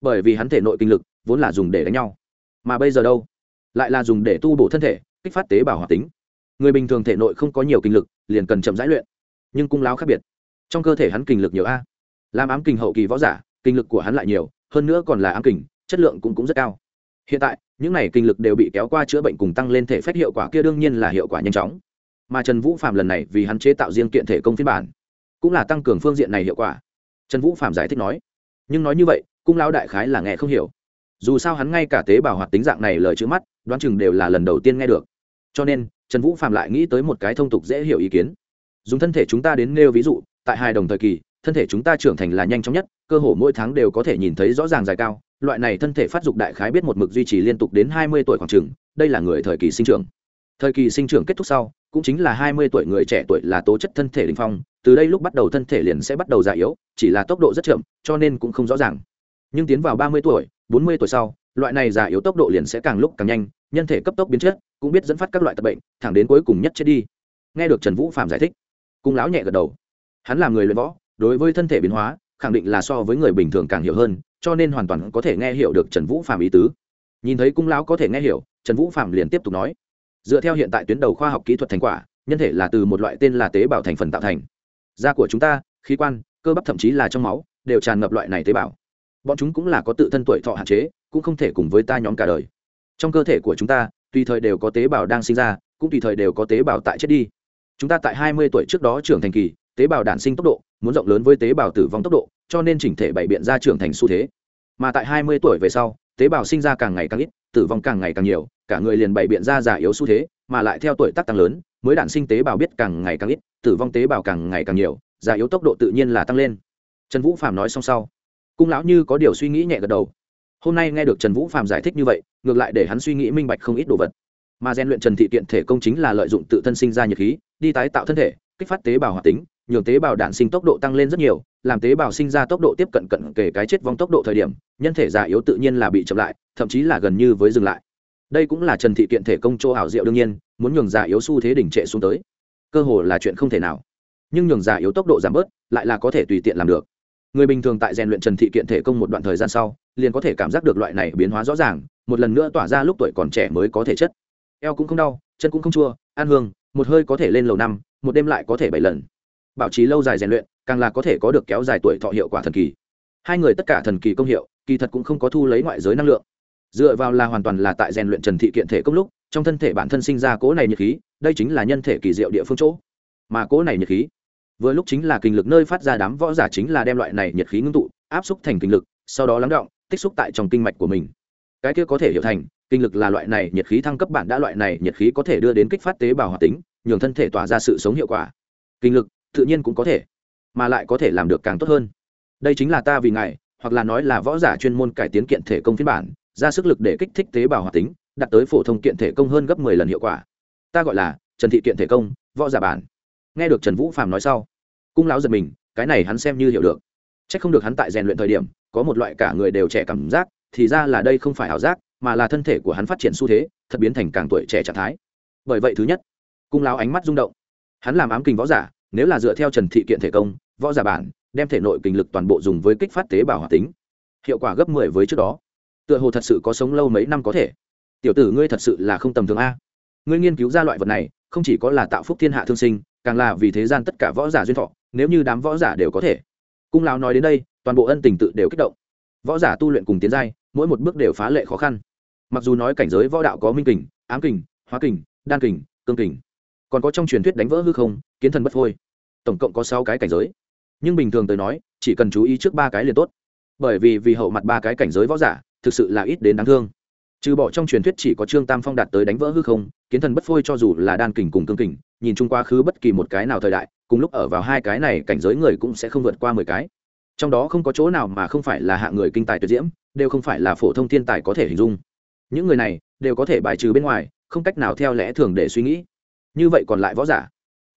Speaker 1: Bởi vì hắn thể nội kinh lực, vốn là dùng để đánh nhau. Mà bây giờ đâu? Lại là dùng để tu bổ thân thể, kích phát tế bào hoạt tính. Người bình thường thể nội không có nhiều kinh lực, liền cần chậm rãi luyện. Nhưng cung lão khác biệt. Trong cơ thể hắn kinh lực nhiều a. Làm ám kinh hậu kỳ võ giả, kinh lực của hắn lại nhiều, hơn nữa còn là ám kinh, chất lượng cũng cũng rất cao hiện tại, những này kinh lực đều bị kéo qua chữa bệnh cùng tăng lên thể phép hiệu quả kia đương nhiên là hiệu quả nhanh chóng. Mà trần vũ phạm lần này vì hắn chế tạo riêng kiện thể công phiên bản, cũng là tăng cường phương diện này hiệu quả. Trần vũ phạm giải thích nói, nhưng nói như vậy, cung lao đại khái là nghe không hiểu. Dù sao hắn ngay cả tế bào hoạt tính dạng này lời chữ mắt, đoán chừng đều là lần đầu tiên nghe được. Cho nên, trần vũ phạm lại nghĩ tới một cái thông tục dễ hiểu ý kiến. Dùng thân thể chúng ta đến nêu ví dụ, tại hai đồng thời kỳ thân thể chúng ta trưởng thành là nhanh chóng nhất, cơ hồ mỗi tháng đều có thể nhìn thấy rõ ràng dài cao. Loại này thân thể phát dục đại khái biết một mực duy trì liên tục đến hai mươi tuổi khoảng trường đây là người thời kỳ sinh trưởng. Thời kỳ sinh trưởng kết thúc sau, cũng chính là hai mươi tuổi người trẻ tuổi là tố chất thân thể đình phong, từ đây lúc bắt đầu thân thể liền sẽ bắt đầu già yếu, chỉ là tốc độ rất chậm, cho nên cũng không rõ ràng. Nhưng tiến vào ba mươi tuổi, bốn mươi tuổi sau, loại này già yếu tốc độ liền sẽ càng lúc càng nhanh, nhân thể cấp tốc biến chất, cũng biết dẫn phát các loại tật bệnh, thẳng đến cuối cùng nhất chết đi. Nghe được trần vũ phạm giải thích, cung lão nhẹ gật đầu. Hắn là người luyện võ đối với thân thể biến hóa, khẳng định là so với người bình thường càng hiểu hơn, cho nên hoàn toàn có thể nghe hiểu được trần vũ phạm ý tứ. Nhìn thấy cung lão có thể nghe hiểu, trần vũ phạm liền tiếp tục nói, dựa theo hiện tại tuyến đầu khoa học kỹ thuật thành quả, nhân thể là từ một loại tên là tế bào thành phần tạo thành. Da của chúng ta, khí quan, cơ bắp thậm chí là trong máu, đều tràn ngập loại này tế bào. Bọn chúng cũng là có tự thân tuổi thọ hạn chế, cũng không thể cùng với ta nhóm cả đời. Trong cơ thể của chúng ta, tùy thời đều có tế bào đang sinh ra, cũng tùy thời đều có tế bào tại chết đi. Chúng ta tại hai mươi tuổi trước đó trưởng thành kỳ, tế bào đản sinh tốc độ muốn rộng lớn với tế bào tử vong tốc độ, cho nên chỉnh thể bày biện ra trưởng thành xu thế. Mà tại hai mươi tuổi về sau, tế bào sinh ra càng ngày càng ít, tử vong càng ngày càng nhiều, cả người liền bày biện ra già yếu xu thế, mà lại theo tuổi tác tăng lớn, mới đản sinh tế bào biết càng ngày càng ít, tử vong tế bào càng ngày càng nhiều, già yếu tốc độ tự nhiên là tăng lên. Trần vũ phạm nói xong sau, cung lão như có điều suy nghĩ nhẹ gật đầu. Hôm nay nghe được trần vũ phạm giải thích như vậy, ngược lại để hắn suy nghĩ minh bạch không ít đồ vật. Mà rèn luyện trần thị kiện thể công chính là lợi dụng tự thân sinh ra nhiệt khí, đi tái tạo thân thể, kích phát tế bào hoạt tính nhường tế bào đạn sinh tốc độ tăng lên rất nhiều, làm tế bào sinh ra tốc độ tiếp cận cận kể cái chết vong tốc độ thời điểm, nhân thể già yếu tự nhiên là bị chậm lại, thậm chí là gần như với dừng lại. Đây cũng là trần thị kiện thể công chỗ ảo diệu đương nhiên, muốn nhường già yếu xu thế đỉnh trệ xuống tới. Cơ hồ là chuyện không thể nào. Nhưng nhường già yếu tốc độ giảm bớt, lại là có thể tùy tiện làm được. Người bình thường tại rèn luyện trần thị kiện thể công một đoạn thời gian sau, liền có thể cảm giác được loại này biến hóa rõ ràng, một lần nữa tỏa ra lúc tuổi còn trẻ mới có thể chất eo cũng không đau, chân cũng không chua ăn hương, một hơi có thể lên lầu năm, một đêm lại có thể bảy lần bảo trì lâu dài rèn luyện, càng là có thể có được kéo dài tuổi thọ hiệu quả thần kỳ. Hai người tất cả thần kỳ công hiệu, kỳ thật cũng không có thu lấy ngoại giới năng lượng. Dựa vào là hoàn toàn là tại rèn luyện trần thị kiện thể công lúc, trong thân thể bản thân sinh ra cỗ này nhiệt khí, đây chính là nhân thể kỳ diệu địa phương chỗ. Mà cỗ này nhiệt khí, vừa lúc chính là kinh lực nơi phát ra đám võ giả chính là đem loại này nhiệt khí ngưng tụ, áp xúc thành kinh lực, sau đó lắng động, tích xúc tại trong kinh mạch của mình. Cái kia có thể hiểu thành, kinh lực là loại này nhiệt khí thăng cấp bản đã loại này nhiệt khí có thể đưa đến kích phát tế bào hoạt tính, nhường thân thể tỏa ra sự sống hiệu quả. Kinh lực tự nhiên cũng có thể, mà lại có thể làm được càng tốt hơn. Đây chính là ta vì ngài, hoặc là nói là võ giả chuyên môn cải tiến kiện thể công phiên bản, ra sức lực để kích thích tế bào hoạt tính, đạt tới phổ thông kiện thể công hơn gấp mười lần hiệu quả. Ta gọi là trần thị kiện thể công, võ giả bản. Nghe được trần vũ phàm nói sau, cung lão giật mình, cái này hắn xem như hiểu được. C h ắ c không được hắn tại rèn luyện thời điểm, có một loại cả người đều trẻ cảm giác, thì ra là đây không phải ảo giác, mà là thân thể của hắn phát triển xu thế, thật biến thành càng tuổi trẻ trạng thái. Bởi vậy thứ nhất, cung lão ánh mắt rung động. Hắn làm ám kình võ giả nếu là dựa theo trần thị kiện thể công, võ giả bản, đem thể nội kinh lực toàn bộ dùng với kích phát tế bào hoạt tính, hiệu quả gấp mười với trước đó. Tựa hồ thật sự có sống lâu mấy năm có thể. Tiểu tử ngươi thật sự là không tầm thường a. Ngươi nghiên cứu ra loại vật này, không chỉ có là tạo phúc thiên hạ thương sinh, càng là vì thế gian tất cả võ giả duyên thọ, nếu như đám võ giả đều có thể. Cung lão nói đến đây, toàn bộ ân tình tự đều kích động. Võ giả tu luyện cùng tiến giai, mỗi một bước đều phá lệ khó khăn. Mặc dù nói cảnh giới võ đạo có minh kình, ám kình, hóa kình, đan kình, cương kình còn có trong truyền thuyết đánh vỡ hư không, kiến thần bất phôi. Tổng cộng có sáu cái cảnh giới. Nhưng bình thường tới nói, chỉ cần chú ý trước ba cái liền tốt. Bởi vì vì hậu mặt ba cái cảnh giới võ giả, thực sự là ít đến đáng thương. Trừ bỏ trong truyền thuyết chỉ có trương tam phong đạt tới đánh vỡ hư không, kiến thần bất phôi cho dù là đan kình cùng cương kình, nhìn chung quá khứ bất kỳ một cái nào thời đại, cùng lúc ở vào hai cái này cảnh giới người cũng sẽ không vượt qua mười cái. Trong đó không có chỗ nào mà không phải là hạng người kinh tài tuyệt diễm, đều không phải là phổ thông thiên tài có thể hình dung. Những người này đều có thể bài trừ bên ngoài, không cách nào theo lẽ thường để suy nghĩ như vậy còn lại võ giả,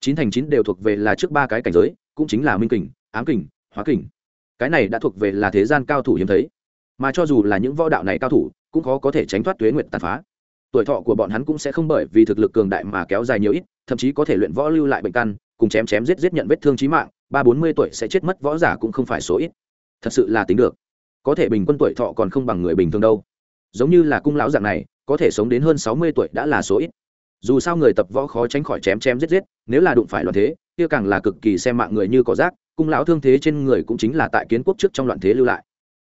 Speaker 1: chín thành chín đều thuộc về là trước ba cái cảnh giới, cũng chính là minh kình, ám kình, hóa kình. Cái này đã thuộc về là thế gian cao thủ hiếm thấy. Mà cho dù là những võ đạo này cao thủ, cũng khó có thể tránh thoát tuế nguyện tàn phá. Tuổi thọ của bọn hắn cũng sẽ không bởi vì thực lực cường đại mà kéo dài nhiều ít, thậm chí có thể luyện võ lưu lại bệnh căn, cùng chém chém giết giết nhận vết thương trí mạng, ba bốn mươi tuổi sẽ chết mất võ giả cũng không phải số ít. Thật sự là tính được. Có thể bình quân tuổi thọ còn không bằng người bình thường đâu. Giống như là cung lão dạng này, có thể sống đến hơn sáu mươi tuổi đã là số ít dù sao người tập võ khó tránh khỏi chém chém giết giết, nếu là đụng phải loạn thế, kia càng là cực kỳ xem mạng người như cỏ rác, cung lão thương thế trên người cũng chính là tại kiến quốc trước trong loạn thế lưu lại.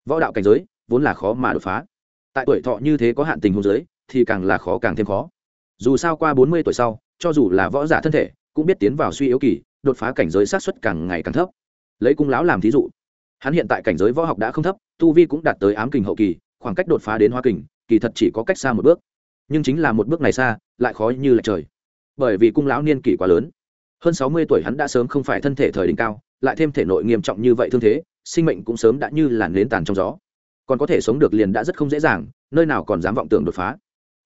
Speaker 1: Võ đạo cảnh giới, vốn là khó mà đột phá. Tại tuổi thọ như thế có hạn tình hôn giới, thì càng là khó càng thêm khó. Dù sao qua bốn mươi tuổi sau, cho dù là võ giả thân thể, cũng biết tiến vào suy yếu kỳ, đột phá cảnh giới sát xuất càng ngày càng thấp. Lấy cung lão làm thí dụ, hắn hiện tại cảnh giới võ học đã không thấp, tu vi cũng đạt tới ám kình hậu kỳ, khoảng cách đột phá đến hoa kình, kỳ thật chỉ có cách xa một bước nhưng chính là một bước này xa, lại khó như là trời. Bởi vì cung lão niên kỷ quá lớn. Hơn sáu mươi tuổi hắn đã sớm không phải thân thể thời đỉnh cao, lại thêm thể nội nghiêm trọng như vậy thương thế, sinh mệnh cũng sớm đã như làn nến tàn trong gió. Còn có thể sống được liền đã rất không dễ dàng, nơi nào còn dám vọng tưởng đột phá.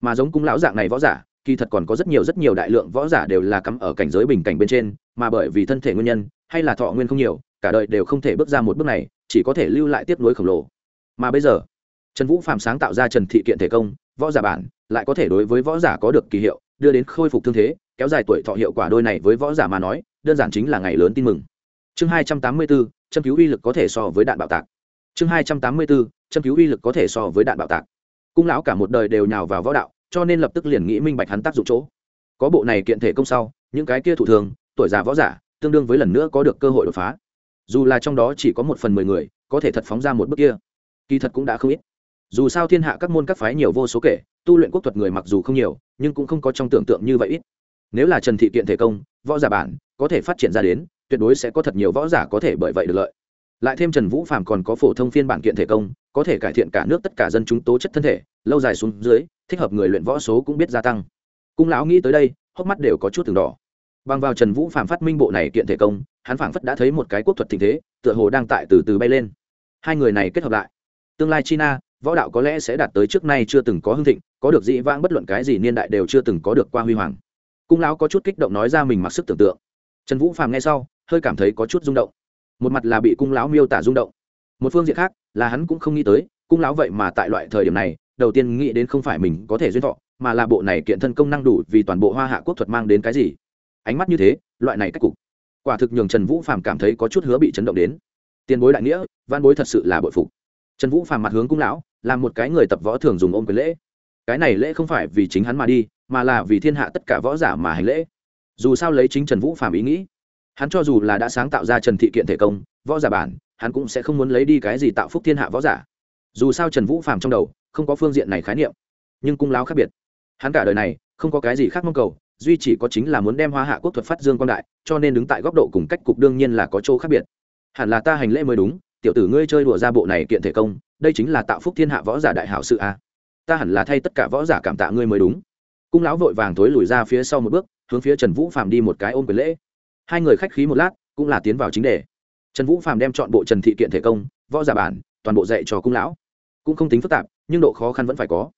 Speaker 1: Mà giống cung lão dạng này võ giả, kỳ thật còn có rất nhiều rất nhiều đại lượng võ giả đều là cắm ở cảnh giới bình cảnh bên trên, mà bởi vì thân thể nguyên nhân, hay là thọ nguyên không nhiều, cả đời đều không thể bước ra một bước này, chỉ có thể lưu lại tiếp nối khổng lồ. Mà bây giờ trần vũ phạm sáng tạo ra trần thị kiện thể công, võ giả bản, lại có thể đối với võ giả có được kỳ hiệu, đưa đến khôi phục thương thế, kéo dài tuổi thọ hiệu quả đôi này với võ giả mà nói, đơn giản chính là ngày lớn tin mừng. Chương hai trăm tám mươi bốn, châm cứu uy lực có thể so với đạn bạo tạc. Chương hai trăm tám mươi bốn, châm cứu uy lực có thể so với đạn bạo tạc. Cung lão cả một đời đều nhào vào võ đạo, cho nên lập tức liền nghĩ minh bạch hắn tác dụng chỗ. Có bộ này kiện thể công sau, những cái kia thủ thường, tuổi già võ giả, tương đương với lần nữa có được cơ hội đột phá. Dù là trong đó chỉ có một phần mười người, có thể thật phóng ra một bước kia. Kỳ thật cũng đã không ít dù sao thiên hạ các môn các phái nhiều vô số kể, tu luyện quốc thuật người mặc dù không nhiều, nhưng cũng không có trong tưởng tượng như vậy ít. Nếu là trần thị kiện thể công, võ giả bản, có thể phát triển ra đến, tuyệt đối sẽ có thật nhiều võ giả có thể bởi vậy được lợi. Lại thêm trần vũ phạm còn có phổ thông phiên bản kiện thể công, có thể cải thiện cả nước tất cả dân chúng tố chất thân thể, lâu dài xuống dưới, thích hợp người luyện võ số cũng biết gia tăng. Cung lão nghĩ tới đây, hốc mắt đều có chút từng đỏ. Bằng vào trần vũ phạm phát minh bộ này kiện thể công, hắn phảng phất đã thấy một cái quốc thuật tình thế, tựa hồ đang tại từ từ bay lên. Hai người này kết hợp lại. Tương lai china võ đạo có lẽ sẽ đạt tới trước nay chưa từng có hưng thịnh, có được dĩ vãng bất luận cái gì niên đại đều chưa từng có được qua huy hoàng. Cung lão có chút kích động nói ra mình mặc sức tưởng tượng. Trần vũ phàm nghe sau, hơi cảm thấy có chút rung động. Một mặt là bị cung lão miêu tả rung động. Một phương diện khác, là hắn cũng không nghĩ tới, cung lão vậy mà tại loại thời điểm này, đầu tiên nghĩ đến không phải mình có thể duyên thọ, mà là bộ này kiện thân công năng đủ vì toàn bộ hoa hạ quốc thuật mang đến cái gì. Ánh mắt như thế, loại này cách cục. Quả thực nhường trần vũ phàm cảm thấy có chút hứa bị chấn động đến. Tiền bối đại nghĩa, văn bối thật sự là bội phục. Trần vũ phàm mặt hướng cung lão là một cái người tập võ thường dùng ôm quyền lễ. Cái này lễ không phải vì chính hắn mà đi, mà là vì thiên hạ tất cả võ giả mà hành lễ. Dù sao lấy chính trần vũ phàm ý nghĩ, hắn cho dù là đã sáng tạo ra trần thị kiện thể công, võ giả bản, hắn cũng sẽ không muốn lấy đi cái gì tạo phúc thiên hạ võ giả. Dù sao trần vũ phàm trong đầu không có phương diện này khái niệm, nhưng cung lão khác biệt. Hắn cả đời này không có cái gì khác mong cầu, duy chỉ có chính là muốn đem hoa hạ quốc thuật phát dương quang đại, cho nên đứng tại góc độ cùng cách cục đương nhiên là có chỗ khác biệt. Hẳn là ta hành lễ mới đúng tiểu tử ngươi chơi đùa ra bộ này kiện thể công, đây chính là tạo phúc thiên hạ võ giả đại hảo sự a ta hẳn là thay tất cả võ giả cảm tạ ngươi mới đúng. Cung lão vội vàng thối lùi ra phía sau một bước, hướng phía trần vũ phạm đi một cái ôm quyền lễ. Hai người khách khí một lát, cũng là tiến vào chính đề. Trần vũ phạm đem chọn bộ trần thị kiện thể công, võ giả bản, toàn bộ dạy cho cung lão. Cũng không tính phức tạp, nhưng độ khó khăn vẫn phải có.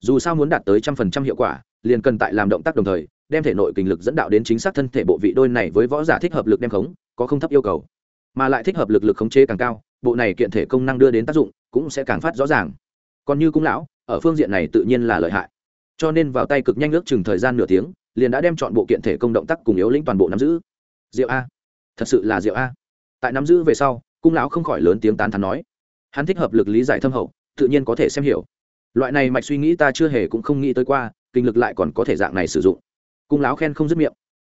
Speaker 1: Dù sao muốn đạt tới trăm phần trăm hiệu quả, liền cần tại làm động tác đồng thời, đem thể nội kinh lực dẫn đạo đến chính xác thân thể bộ vị đôi này với võ giả thích hợp lực đem khống, có không thấp yêu cầu. Mà lại thích hợp lực lực khống chế càng cao bộ này kiện thể công năng đưa đến tác dụng cũng sẽ càng phát rõ ràng. Còn như cung lão, ở phương diện này tự nhiên là lợi hại. Cho nên vào tay cực nhanh ước chừng thời gian nửa tiếng, liền đã đem chọn bộ kiện thể công động tác cùng yếu lĩnh toàn bộ nắm giữ. Diệu a. Thật sự là diệu a. Tại nắm giữ về sau, cung lão không khỏi lớn tiếng tán thắn nói. Hắn thích hợp lực lý giải thâm hậu, tự nhiên có thể xem hiểu. Loại này mạch suy nghĩ ta chưa hề cũng không nghĩ tới qua, kinh lực lại còn có thể dạng này sử dụng. Cung lão khen không dứt miệng.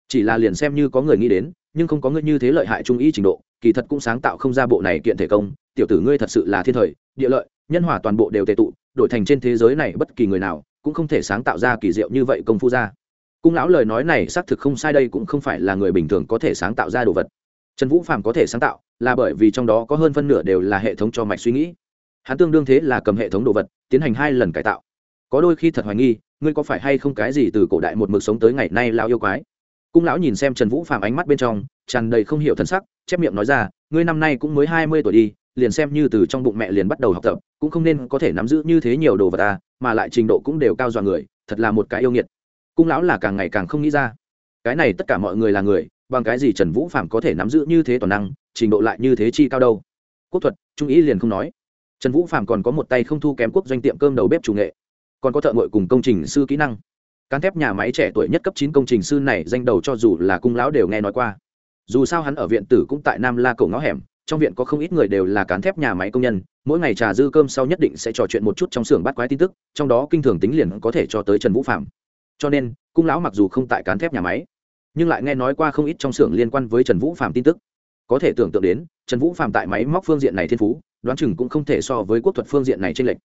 Speaker 1: Chỉ là liền xem như có người nghĩ đến nhưng không có ngươi như thế lợi hại trung ý trình độ, kỳ thật cũng sáng tạo không ra bộ này kiện thể công, tiểu tử ngươi thật sự là thiên thời, địa lợi, nhân hòa toàn bộ đều tệ tụ, đổi thành trên thế giới này bất kỳ người nào, cũng không thể sáng tạo ra kỳ diệu như vậy công phu ra. Cung lão lời nói này xác thực không sai đây cũng không phải là người bình thường có thể sáng tạo ra đồ vật. Trần vũ phạm có thể sáng tạo, là bởi vì trong đó có hơn phân nửa đều là hệ thống cho mạch suy nghĩ. Hắn tương đương thế là cầm hệ thống đồ vật, tiến hành hai lần cải tạo. Có đôi khi thật hoài nghi, ngươi có phải hay không cái gì từ cổ đại một mực sống tới ngày nay lao yêu quái? Cung lão nhìn xem trần vũ phạm ánh mắt bên trong, tràn đầy không hiểu thân sắc, chép miệng nói ra, ngươi năm nay cũng mới hai mươi tuổi đi, liền xem như từ trong bụng mẹ liền bắt đầu học tập, cũng không nên có thể nắm giữ như thế nhiều đồ vật à mà lại trình độ cũng đều cao dọa người, thật là một cái yêu nghiệt. Cung lão là càng ngày càng không nghĩ ra. Cái này tất cả mọi người là người, bằng cái gì trần vũ phạm có thể nắm giữ như thế toàn năng, trình độ lại như thế chi cao đâu? Quốc thuật, trung ý liền không nói. Trần vũ phạm còn có một tay không thu kém quốc doanh tiệm cơm đầu bếp chủ nghệ, còn có thợ ngội cùng công trình sư kỹ năng cán thép nhà máy trẻ tuổi nhất cấp chín công trình sư này danh đầu cho dù là cung lão đều nghe nói qua. Dù sao hắn ở viện tử cũng tại nam la cổ ngõ hẻm, trong viện có không ít người đều là cán thép nhà máy công nhân, mỗi ngày trà dư cơm sau nhất định sẽ trò chuyện một chút trong xưởng bắt quái tin tức, trong đó kinh thường tính liền có thể cho tới trần vũ phạm. Cho nên, cung lão mặc dù không tại cán thép nhà máy, nhưng lại nghe nói qua không ít trong xưởng liên quan với trần vũ phạm tin tức. Có thể tưởng tượng đến, trần vũ phạm tại máy móc phương diện này thiên phú, đoán chừng cũng không thể so với quốc thuật phương diện này trên lệch.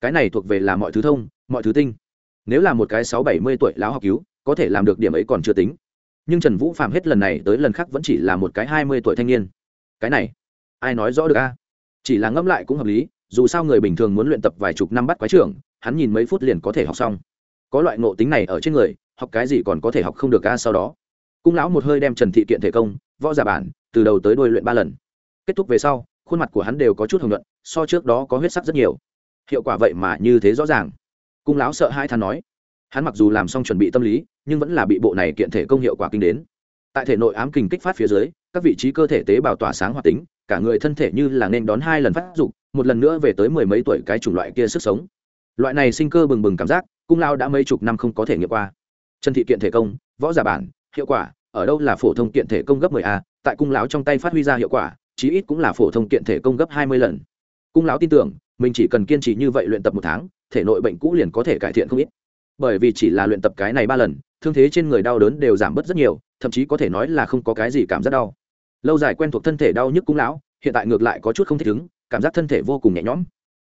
Speaker 1: Cái này thuộc về là mọi thứ thông, mọi thứ tinh nếu là một cái sáu bảy mươi tuổi lão học cứu, có thể làm được điểm ấy còn chưa tính. Nhưng trần vũ phạm hết lần này tới lần khác vẫn chỉ là một cái hai mươi tuổi thanh niên. Cái này, ai nói rõ được a? Chỉ là ngẫm lại cũng hợp lý, dù sao người bình thường muốn luyện tập vài chục năm bắt quái trưởng, hắn nhìn mấy phút liền có thể học xong. Có loại ngộ tính này ở trên người, học cái gì còn có thể học không được a sau đó. Cung lão một hơi đem trần thị kiện thể công, võ giả bản, từ đầu tới đuôi luyện ba lần. Kết thúc về sau, khuôn mặt của hắn đều có chút hồng luận so trước đó có huyết sắc rất nhiều. Hiệu quả vậy mà như thế rõ ràng cung lão sợ hai than nói. Hắn mặc dù làm xong chuẩn bị tâm lý, nhưng vẫn là bị bộ này kiện thể công hiệu quả kinh đến. Tại thể nội ám kình kích phát phía dưới, các vị trí cơ thể tế bào tỏa sáng hoạt tính, cả người thân thể như là nên đón hai lần phát dục, một lần nữa về tới mười mấy tuổi cái chủng loại kia sức sống. Loại này sinh cơ bừng bừng cảm giác, cung lao đã mấy chục năm không có thể nghiệm qua. Trần thị kiện thể công, võ giả bản, hiệu quả, ở đâu là phổ thông kiện thể công gấp 10 a, tại cung lão trong tay phát huy ra hiệu quả, chí ít cũng là phổ thông kiện thể công gấp 20 lần. Cung lão tin tưởng, mình chỉ cần kiên trì như vậy luyện tập một tháng thể nội bệnh cũ liền có thể cải thiện không ít. Bởi vì chỉ là luyện tập cái này ba lần, thương thế trên người đau đớn đều giảm bớt rất nhiều, thậm chí có thể nói là không có cái gì cảm giác đau. Lâu dài quen thuộc thân thể đau nhức cũng lão, hiện tại ngược lại có chút không thích ứng, cảm giác thân thể vô cùng nhẹ nhõm.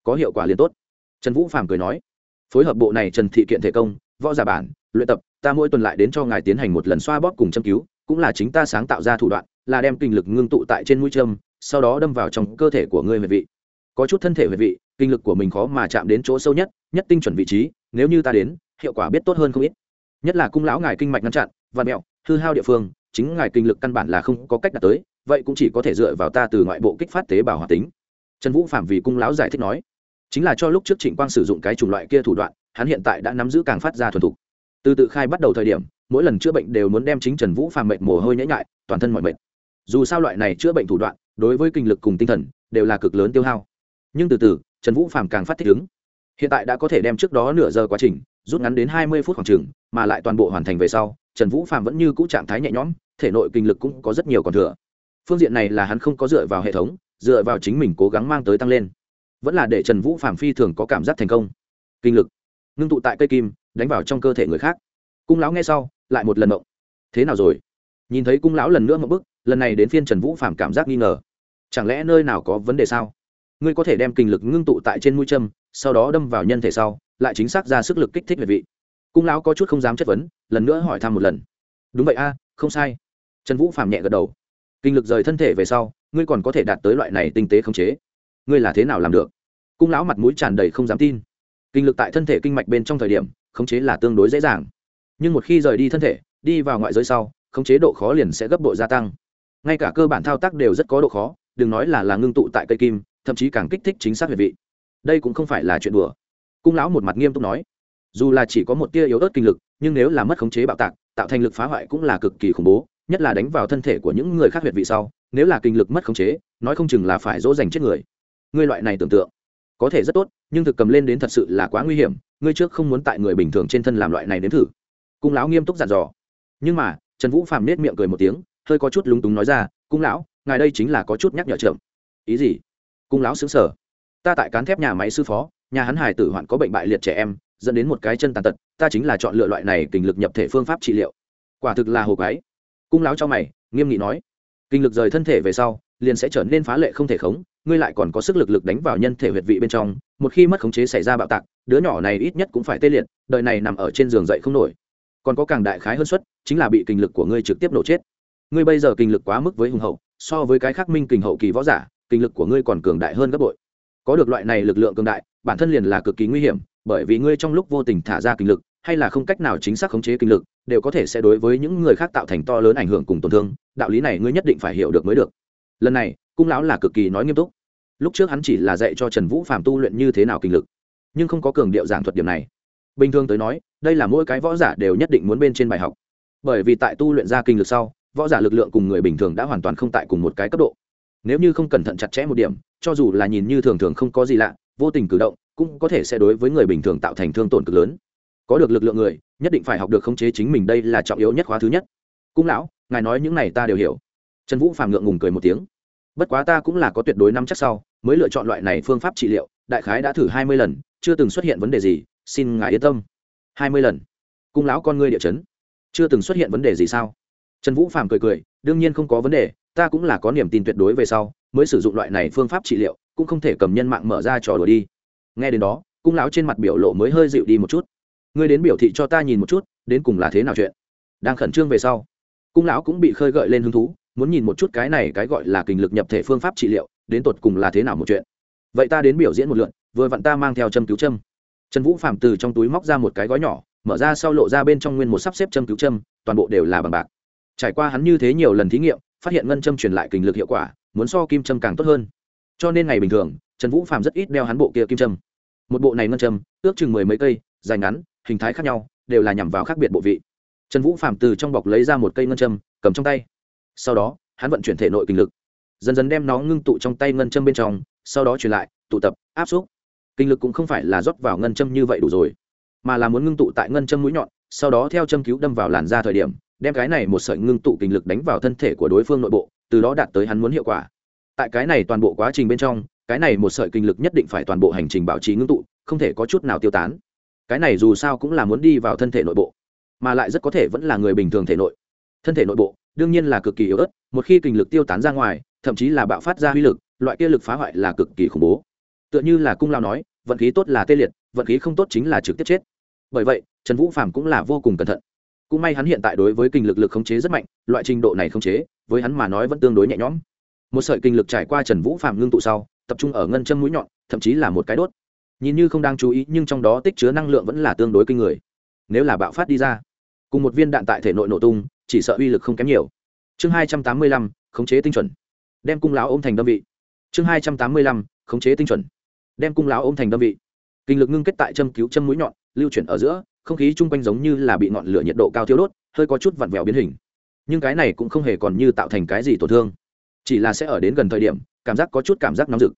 Speaker 1: Có hiệu quả liền tốt. Trần vũ phàm cười nói, phối hợp bộ này trần thị kiện thể công, võ giả bản, luyện tập, ta mỗi tuần lại đến cho ngài tiến hành một lần xoa bóp cùng châm cứu, cũng là chính ta sáng tạo ra thủ đoạn, là đem kinh lực ngưng tụ tại trên mũi châm, sau đó đâm vào trong cơ thể của ngươi về vị có chút thân thể huyệt vị, kinh lực của mình khó mà chạm đến chỗ sâu nhất nhất tinh chuẩn vị trí, nếu như ta đến, hiệu quả biết tốt hơn không ít. Nhất là cung lão ngài kinh mạch ngăn chặn, và mẹo, hư hao địa phương, chính ngài kinh lực căn bản là không có cách đạt tới, vậy cũng chỉ có thể dựa vào ta từ ngoại bộ kích phát tế bào hoạt tính. Trần vũ phạm vì cung lão giải thích nói, chính là cho lúc trước trịnh quang sử dụng cái chủng loại kia thủ đoạn, hắn hiện tại đã nắm giữ càng phát ra thuần thục. Từ tự khai bắt đầu thời điểm, mỗi lần chữa bệnh đều muốn đem chính trần vũ phàm mệt mồ hôi nhễ nhại, toàn thân mọi mệt. Dù sao loại này chữa bệnh thủ đoạn, đối với kinh lực cùng tinh thần, đều là cực lớn tiêu hao nhưng từ từ, trần vũ phàm càng phát thích ứng. Hiện tại đã có thể đem trước đó nửa giờ quá trình, rút ngắn đến hai mươi phút khoảng chừng, mà lại toàn bộ hoàn thành về sau, trần vũ phàm vẫn như cũ trạng thái nhẹ nhõm, thể nội kinh lực cũng có rất nhiều còn thừa. Phương diện này là hắn không có dựa vào hệ thống, dựa vào chính mình cố gắng mang tới tăng lên. Vẫn là để trần vũ phàm phi thường có cảm giác thành công. Kinh lực, ngưng tụ tại cây kim, đánh vào trong cơ thể người khác. Cung lão nghe sau, lại một lần động thế nào rồi? Nhìn thấy cung lão lần nữa một bức, lần này đến phiên trần vũ phàm cảm giác nghi ngờ. Chẳng lẽ nơi nào có vấn đề sao? Ngươi có thể đem kinh lực ngưng tụ tại trên mũi châm, sau đó đâm vào nhân thể sau, lại chính xác ra sức lực kích thích về vị. Cung lão có chút không dám chất vấn, lần nữa hỏi thăm một lần. Đúng vậy a, không sai. Trần vũ phạm nhẹ gật đầu. Kinh lực rời thân thể về sau, ngươi còn có thể đạt tới loại này tinh tế khống chế. Ngươi là thế nào làm được? Cung lão mặt mũi tràn đầy không dám tin. Kinh lực tại thân thể kinh mạch bên trong thời điểm, khống chế là tương đối dễ dàng. Nhưng một khi rời đi thân thể, đi vào ngoại giới sau, khống chế độ khó liền sẽ gấp độ gia tăng. Ngay cả cơ bản thao tác đều rất có độ khó, đừng nói là là ngưng tụ tại cây kim thậm chí càng kích thích chính xác huyệt vị. Đây cũng không phải là chuyện đùa. Cung lão một mặt nghiêm túc nói dù là chỉ có một tia yếu ớt kinh lực nhưng nếu là mất khống chế bạo tạc tạo thành lực phá hoại cũng là cực kỳ khủng bố nhất là đánh vào thân thể của những người khác huyệt vị sau nếu là kinh lực mất khống chế nói không chừng là phải dỗ dành chết người. Ngươi loại này tưởng tượng có thể rất tốt nhưng thực cầm lên đến thật sự là quá nguy hiểm ngươi trước không muốn tại người bình thường trên thân làm loại này đến thử. Cung lão nghiêm túc dặn dò. Nhưng mà trần vũ phàm nết miệng cười một tiếng hơi có chút lúng túng nói ra cung lão ngài đây chính là có chút nhắc nhở trưởng, ý gì? Cung lão xứng sở ta tại cán thép nhà máy sư phó, nhà hắn hải tử hoạn có bệnh bại liệt trẻ em, dẫn đến một cái chân tàn tật, ta chính là chọn lựa loại này kinh lực nhập thể phương pháp trị liệu. Quả thực là hồ quái. Cung lão cho mày, nghiêm nghị nói. Kinh lực rời thân thể về sau, liền sẽ trở nên phá lệ không thể khống, ngươi lại còn có sức lực lực đánh vào nhân thể huyệt vị bên trong, một khi mất khống chế xảy ra bạo tạc, đứa nhỏ này ít nhất cũng phải tê liệt, đời này nằm ở trên giường dậy không nổi. Còn có càng đại khái hơn suất, chính là bị kinh lực của ngươi trực tiếp nổ chết. Ngươi bây giờ kinh lực quá mức với hùng hậu, so với cái khác minh kinh hậu kỳ võ giả kinh lực của ngươi còn cường đại hơn gấp bội. Có được loại này lực lượng cường đại, bản thân liền là cực kỳ nguy hiểm, bởi vì ngươi trong lúc vô tình thả ra kinh lực, hay là không cách nào chính xác khống chế kinh lực, đều có thể sẽ đối với những người khác tạo thành to lớn ảnh hưởng cùng tổn thương, đạo lý này ngươi nhất định phải hiểu được mới được. Lần này, cung lão là cực kỳ nói nghiêm túc. Lúc trước hắn chỉ là dạy cho trần vũ phạm tu luyện như thế nào kinh lực, nhưng không có cường điệu giảng thuật điểm này. Bình thường tới nói, đây là mỗi cái võ giả đều nhất định muốn bên trên bài học. Bởi vì tại tu luyện ra kinh lực sau, võ giả lực lượng cùng người bình thường đã hoàn toàn không tại cùng một cái cấp độ nếu như không cẩn thận chặt chẽ một điểm, cho dù là nhìn như thường thường không có gì lạ, vô tình cử động, cũng có thể sẽ đối với người bình thường tạo thành thương tổn cực lớn. Có được lực lượng người, nhất định phải học được khống chế chính mình đây là trọng yếu nhất khóa thứ nhất. Cung lão, ngài nói những này ta đều hiểu. Trần vũ phàm ngượng ngùng cười một tiếng. Bất quá ta cũng là có tuyệt đối năm chắc sau, mới lựa chọn loại này phương pháp trị liệu, đại khái đã thử hai mươi lần, chưa từng xuất hiện vấn đề gì, xin ngài yên tâm. hai mươi lần. Cung lão con ngươi địa chấn. Chưa từng xuất hiện vấn đề gì sao? Trần vũ phàm cười cười, đương nhiên không có vấn đề ta cũng là có niềm tin tuyệt đối về sau, mới sử dụng loại này phương pháp trị liệu, cũng không thể cầm nhân mạng mở ra trò đùa đi. Nghe đến đó, cung lão trên mặt biểu lộ mới hơi dịu đi một chút. Ngươi đến biểu thị cho ta nhìn một chút, đến cùng là thế nào chuyện? Đang khẩn trương về sau, cung lão cũng bị khơi gợi lên hứng thú, muốn nhìn một chút cái này cái gọi là kinh lực nhập thể phương pháp trị liệu, đến tột cùng là thế nào một chuyện. Vậy ta đến biểu diễn một lượn, vừa vặn ta mang theo châm cứu châm. Trần vũ phạm từ trong túi móc ra một cái gói nhỏ, mở ra sau lộ ra bên trong nguyên một sắp xếp châm cứu châm, toàn bộ đều là bằng bạc. Trải qua hắn như thế nhiều lần thí nghiệm phát hiện ngân châm truyền lại kinh lực hiệu quả, muốn so kim châm càng tốt hơn. Cho nên ngày bình thường, trần vũ phạm rất ít đeo hắn bộ kia kim châm. Một bộ này ngân châm, ước chừng mười mấy cây, dài ngắn, hình thái khác nhau, đều là nhằm vào khác biệt bộ vị. Trần vũ phạm từ trong bọc lấy ra một cây ngân châm, cầm trong tay. Sau đó, hắn vận chuyển thể nội kinh lực. Dần dần đem nó ngưng tụ trong tay ngân châm bên trong, sau đó truyền lại, tụ tập, áp xúc. Kinh lực cũng không phải là rót vào ngân châm như vậy đủ rồi, mà là muốn ngưng tụ tại ngân châm mũi nhọn, sau đó theo châm cứu đâm vào làn da thời điểm đem cái này một sợi ngưng tụ kinh lực đánh vào thân thể của đối phương nội bộ, từ đó đạt tới hắn muốn hiệu quả. Tại cái này toàn bộ quá trình bên trong, cái này một sợi kinh lực nhất định phải toàn bộ hành trình bảo trì ngưng tụ, không thể có chút nào tiêu tán. Cái này dù sao cũng là muốn đi vào thân thể nội bộ, mà lại rất có thể vẫn là người bình thường thể nội. Thân thể nội bộ, đương nhiên là cực kỳ yếu ớt, một khi kinh lực tiêu tán ra ngoài, thậm chí là bạo phát ra uy lực, loại kia lực phá hoại là cực kỳ khủng bố. Tựa như là cung lao nói, vận khí tốt là tê liệt, vận khí không tốt chính là trực tiếp chết. Bởi vậy, trần vũ phạm cũng là vô cùng cẩn thận cũng may hắn hiện tại đối với kinh lực lực khống chế rất mạnh, loại trình độ này khống chế, với hắn mà nói vẫn tương đối nhẹ nhõm. Một sợi kinh lực trải qua trần vũ phạm ngưng tụ sau, tập trung ở ngân châm mũi nhọn, thậm chí là một cái đốt. Nhìn như không đang chú ý, nhưng trong đó tích chứa năng lượng vẫn là tương đối kinh người. Nếu là bạo phát đi ra, cùng một viên đạn tại thể nội nổ tung, chỉ sợ uy lực không kém nhiều. Chương hai trăm tám mươi lăm, khống chế tinh chuẩn. Đem cung láo ôm thành đơn vị. Chương hai trăm tám mươi lăm, khống chế tinh chuẩn. Đem cung láo ôm thành đơn vị. Kinh lực ngưng kết tại châm cứu châm mũi nhọn, lưu chuyển ở giữa không khí chung quanh giống như là bị ngọn lửa nhiệt độ cao thiêu đốt, hơi có chút vặn vẹo biến hình. Nhưng cái này cũng không hề còn như tạo thành cái gì tổn thương. Chỉ là sẽ ở đến gần thời điểm, cảm giác có chút cảm giác nóng rực.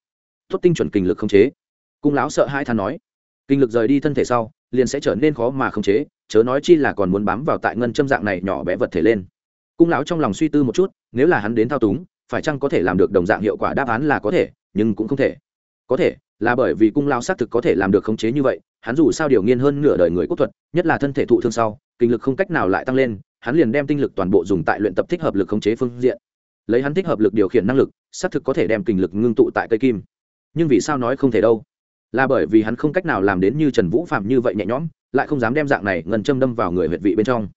Speaker 1: Tốt tinh chuẩn kinh lực không chế. Cung lão sợ hai than nói. Kinh lực rời đi thân thể sau, liền sẽ trở nên khó mà không chế, chớ nói chi là còn muốn bám vào tại ngân châm dạng này nhỏ bé vật thể lên. Cung lão trong lòng suy tư một chút, nếu là hắn đến thao túng, phải chăng có thể làm được đồng dạng hiệu quả đáp án là có thể, nhưng cũng không thể có thể, là bởi vì cung lao xác thực có thể làm được khống chế như vậy, hắn dù sao điều nghiên hơn nửa đời người quốc thuật, nhất là thân thể thụ thương sau, kinh lực không cách nào lại tăng lên, hắn liền đem tinh lực toàn bộ dùng tại luyện tập thích hợp lực khống chế phương diện. Lấy hắn thích hợp lực điều khiển năng lực, xác thực có thể đem kinh lực ngưng tụ tại cây kim. Nhưng vì sao nói không thể đâu? Là bởi vì hắn không cách nào làm đến như trần vũ phạm như vậy nhẹ nhõm, lại không dám đem dạng này ngần châm đâm vào người huyệt vị bên trong.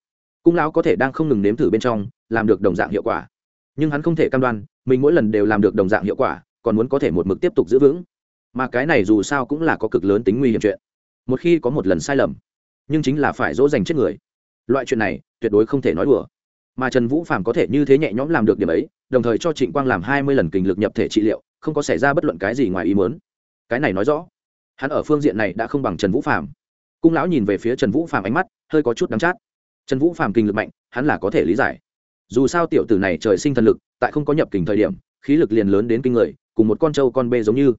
Speaker 1: Cung lão có thể đang không ngừng nếm thử bên trong, làm được đồng dạng hiệu quả. Nhưng hắn không thể cam đoan, mình mỗi lần đều làm được đồng dạng hiệu quả, còn muốn có thể một mực tiếp tục giữ vững mà cái này dù sao cũng là có cực lớn tính nguy hiểm chuyện. Một khi có một lần sai lầm, nhưng chính là phải dỗ dành chết người. Loại chuyện này, tuyệt đối không thể nói đùa. Mà trần vũ phạm có thể như thế nhẹ nhõm làm được điểm ấy, đồng thời cho trịnh quang làm hai mươi lần kình lực nhập thể trị liệu, không có xảy ra bất luận cái gì ngoài ý mớn cái này nói rõ, hắn ở phương diện này đã không bằng trần vũ phạm cung lão nhìn về phía trần vũ phạm ánh mắt hơi có chút đắm chát. Trần vũ phạm kinh lực mạnh, hắn là có thể lý giải. Dù sao tiểu tử này trời sinh thần lực, tại không có nhập kình thời điểm, khí lực liền lớn đến kinh người, cùng một con trâu con bê giống như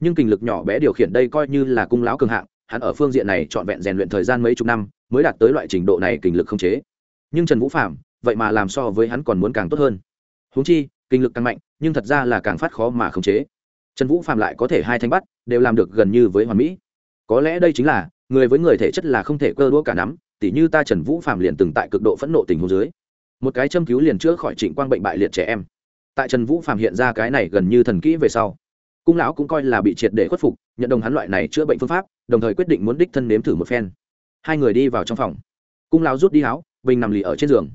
Speaker 1: nhưng kinh lực nhỏ bé điều khiển đây coi như là cung lão cường hạng, hắn ở phương diện này trọn vẹn rèn luyện thời gian mấy chục năm, mới đạt tới loại trình độ này kinh lực không chế. Nhưng trần vũ phạm vậy mà làm so với hắn còn muốn càng tốt hơn. Húng chi, kinh lực càng mạnh, nhưng thật ra là càng phát khó mà không chế. Trần vũ phạm lại có thể hai thanh bắt, đều làm được gần như với hoàn mỹ. Có lẽ đây chính là, người với người thể chất là không thể cơ đũa cả nắm, tỉ như ta trần vũ phạm liền từng tại cực độ phẫn nộ tình hồ dưới. Một cái châm cứu liền chữa khỏi trịnh quang bệnh bại liệt trẻ em. Tại trần vũ phạm hiện ra cái này gần như thần kỹ về sau cung lão cũng coi là bị triệt để khuất phục, nhận đồng hắn loại này chữa bệnh phương pháp, đồng thời quyết định muốn đích thân nếm thử một phen. Hai người đi vào trong phòng. Cung lão rút đi áo, bình nằm lì ở trên giường.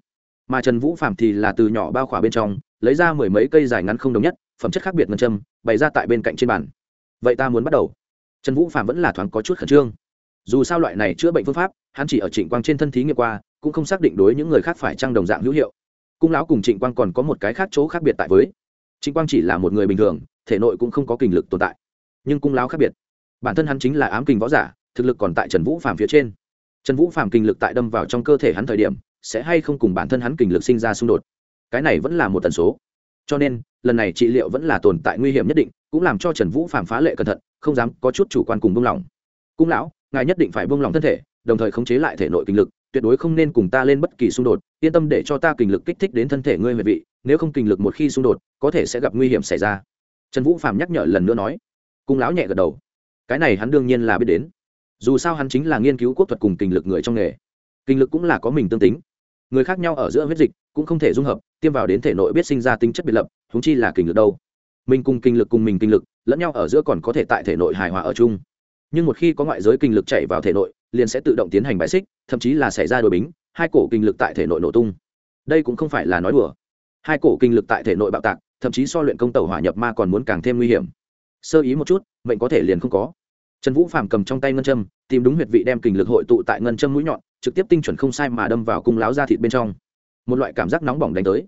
Speaker 1: Mà trần vũ phạm thì là từ nhỏ bao khỏa bên trong, lấy ra mười mấy cây dài ngắn không đồng nhất, phẩm chất khác biệt ngân châm, bày ra tại bên cạnh trên bàn. Vậy ta muốn bắt đầu. Trần vũ phạm vẫn là thoáng có chút khẩn trương. Dù sao loại này chữa bệnh phương pháp, hắn chỉ ở trịnh quang trên thân thí nghiệm qua, cũng không xác định đối những người khác phải trăng đồng dạng hữu hiệu. Cung lão cùng trịnh quang còn có một cái khác chỗ khác biệt tại với. Trịnh quang chỉ là một người bình thường thể nội cũng không có kình lực tồn tại. Nhưng cung lão khác biệt. Bản thân hắn chính là ám kình võ giả, thực lực còn tại trần vũ phàm phía trên. Trần vũ phàm kình lực tại đâm vào trong cơ thể hắn thời điểm, sẽ hay không cùng bản thân hắn kình lực sinh ra xung đột? Cái này vẫn là một tần số. Cho nên, lần này trị liệu vẫn là tồn tại nguy hiểm nhất định, cũng làm cho trần vũ phàm phá lệ cẩn thận, không dám có chút chủ quan cùng buông lỏng. Cung lão, ngài nhất định phải buông lỏng thân thể, đồng thời khống chế lại thể nội kinh lực, tuyệt đối không nên cùng ta lên bất kỳ xung đột, yên tâm để cho ta kinh lực kích thích đến thân thể ngươi huệ vị, nếu không kinh lực một khi xung đột, có thể sẽ gặp nguy hiểm xảy ra trần vũ phạm nhắc nhở lần nữa nói. Cung lão nhẹ gật đầu. Cái này hắn đương nhiên là biết đến. Dù sao hắn chính là nghiên cứu quốc thuật cùng kinh lực người trong nghề. Kinh lực cũng là có mình tương tính. Người khác nhau ở giữa huyết dịch cũng không thể dung hợp, tiêm vào đến thể nội biết sinh ra tính chất biệt lập húng chi là kinh lực đâu. Mình cùng kinh lực cùng mình kinh lực, lẫn nhau ở giữa còn có thể tại thể nội hài hòa ở chung. Nhưng một khi có ngoại giới kinh lực chạy vào thể nội, liền sẽ tự động tiến hành bãi xích, thậm chí là xảy ra đồi bính, hai cổ kinh lực tại thể nội nổ tung. Đây cũng không phải là nói đùa. Hai cổ kinh lực tại thể nội bạo tạc thậm chí so luyện công tàu hỏa nhập ma còn muốn càng thêm nguy hiểm. Sơ ý một chút, mệnh có thể liền không có. Trần vũ phàm cầm trong tay ngân châm, tìm đúng huyệt vị đem kình lực hội tụ tại ngân châm mũi nhọn, trực tiếp tinh chuẩn không sai mà đâm vào cung láo da thịt bên trong. Một loại cảm giác nóng bỏng đánh tới.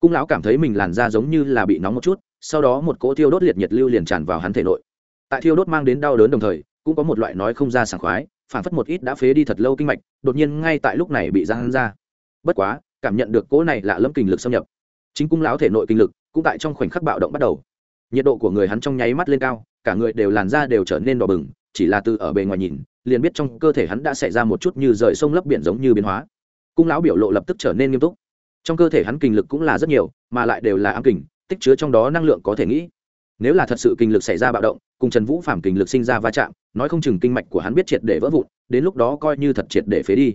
Speaker 1: Cung lão cảm thấy mình làn da giống như là bị nóng một chút, sau đó một cỗ thiêu đốt liệt nhiệt lưu liền tràn vào hắn thể nội. Tại thiêu đốt mang đến đau đớn đồng thời, cũng có một loại nói không ra sảng khoái, phản phất một ít đã phế đi thật lâu kinh mạch, đột nhiên ngay tại lúc này bị giang ra. Bất quá, cảm nhận được cỗ này lạ lẫm kinh lực xâm nhập. Chính cung lão thể nội kinh lực cũng tại trong khoảnh khắc bạo động bắt đầu. Nhiệt độ của người hắn trong nháy mắt lên cao, cả người đều làn da đều trở nên đỏ bừng, chỉ là từ ở bề ngoài nhìn, liền biết trong cơ thể hắn đã xảy ra một chút như rời sông lấp biển giống như biến hóa. Cung lão biểu lộ lập tức trở nên nghiêm túc. Trong cơ thể hắn kinh lực cũng là rất nhiều, mà lại đều là ám kình tích chứa trong đó năng lượng có thể nghĩ. Nếu là thật sự kinh lực xảy ra bạo động, cùng trần vũ phạm kinh lực sinh ra va chạm, nói không chừng kinh mạch của hắn biết triệt để vỡ vụn, đến lúc đó coi như thật triệt để phế đi.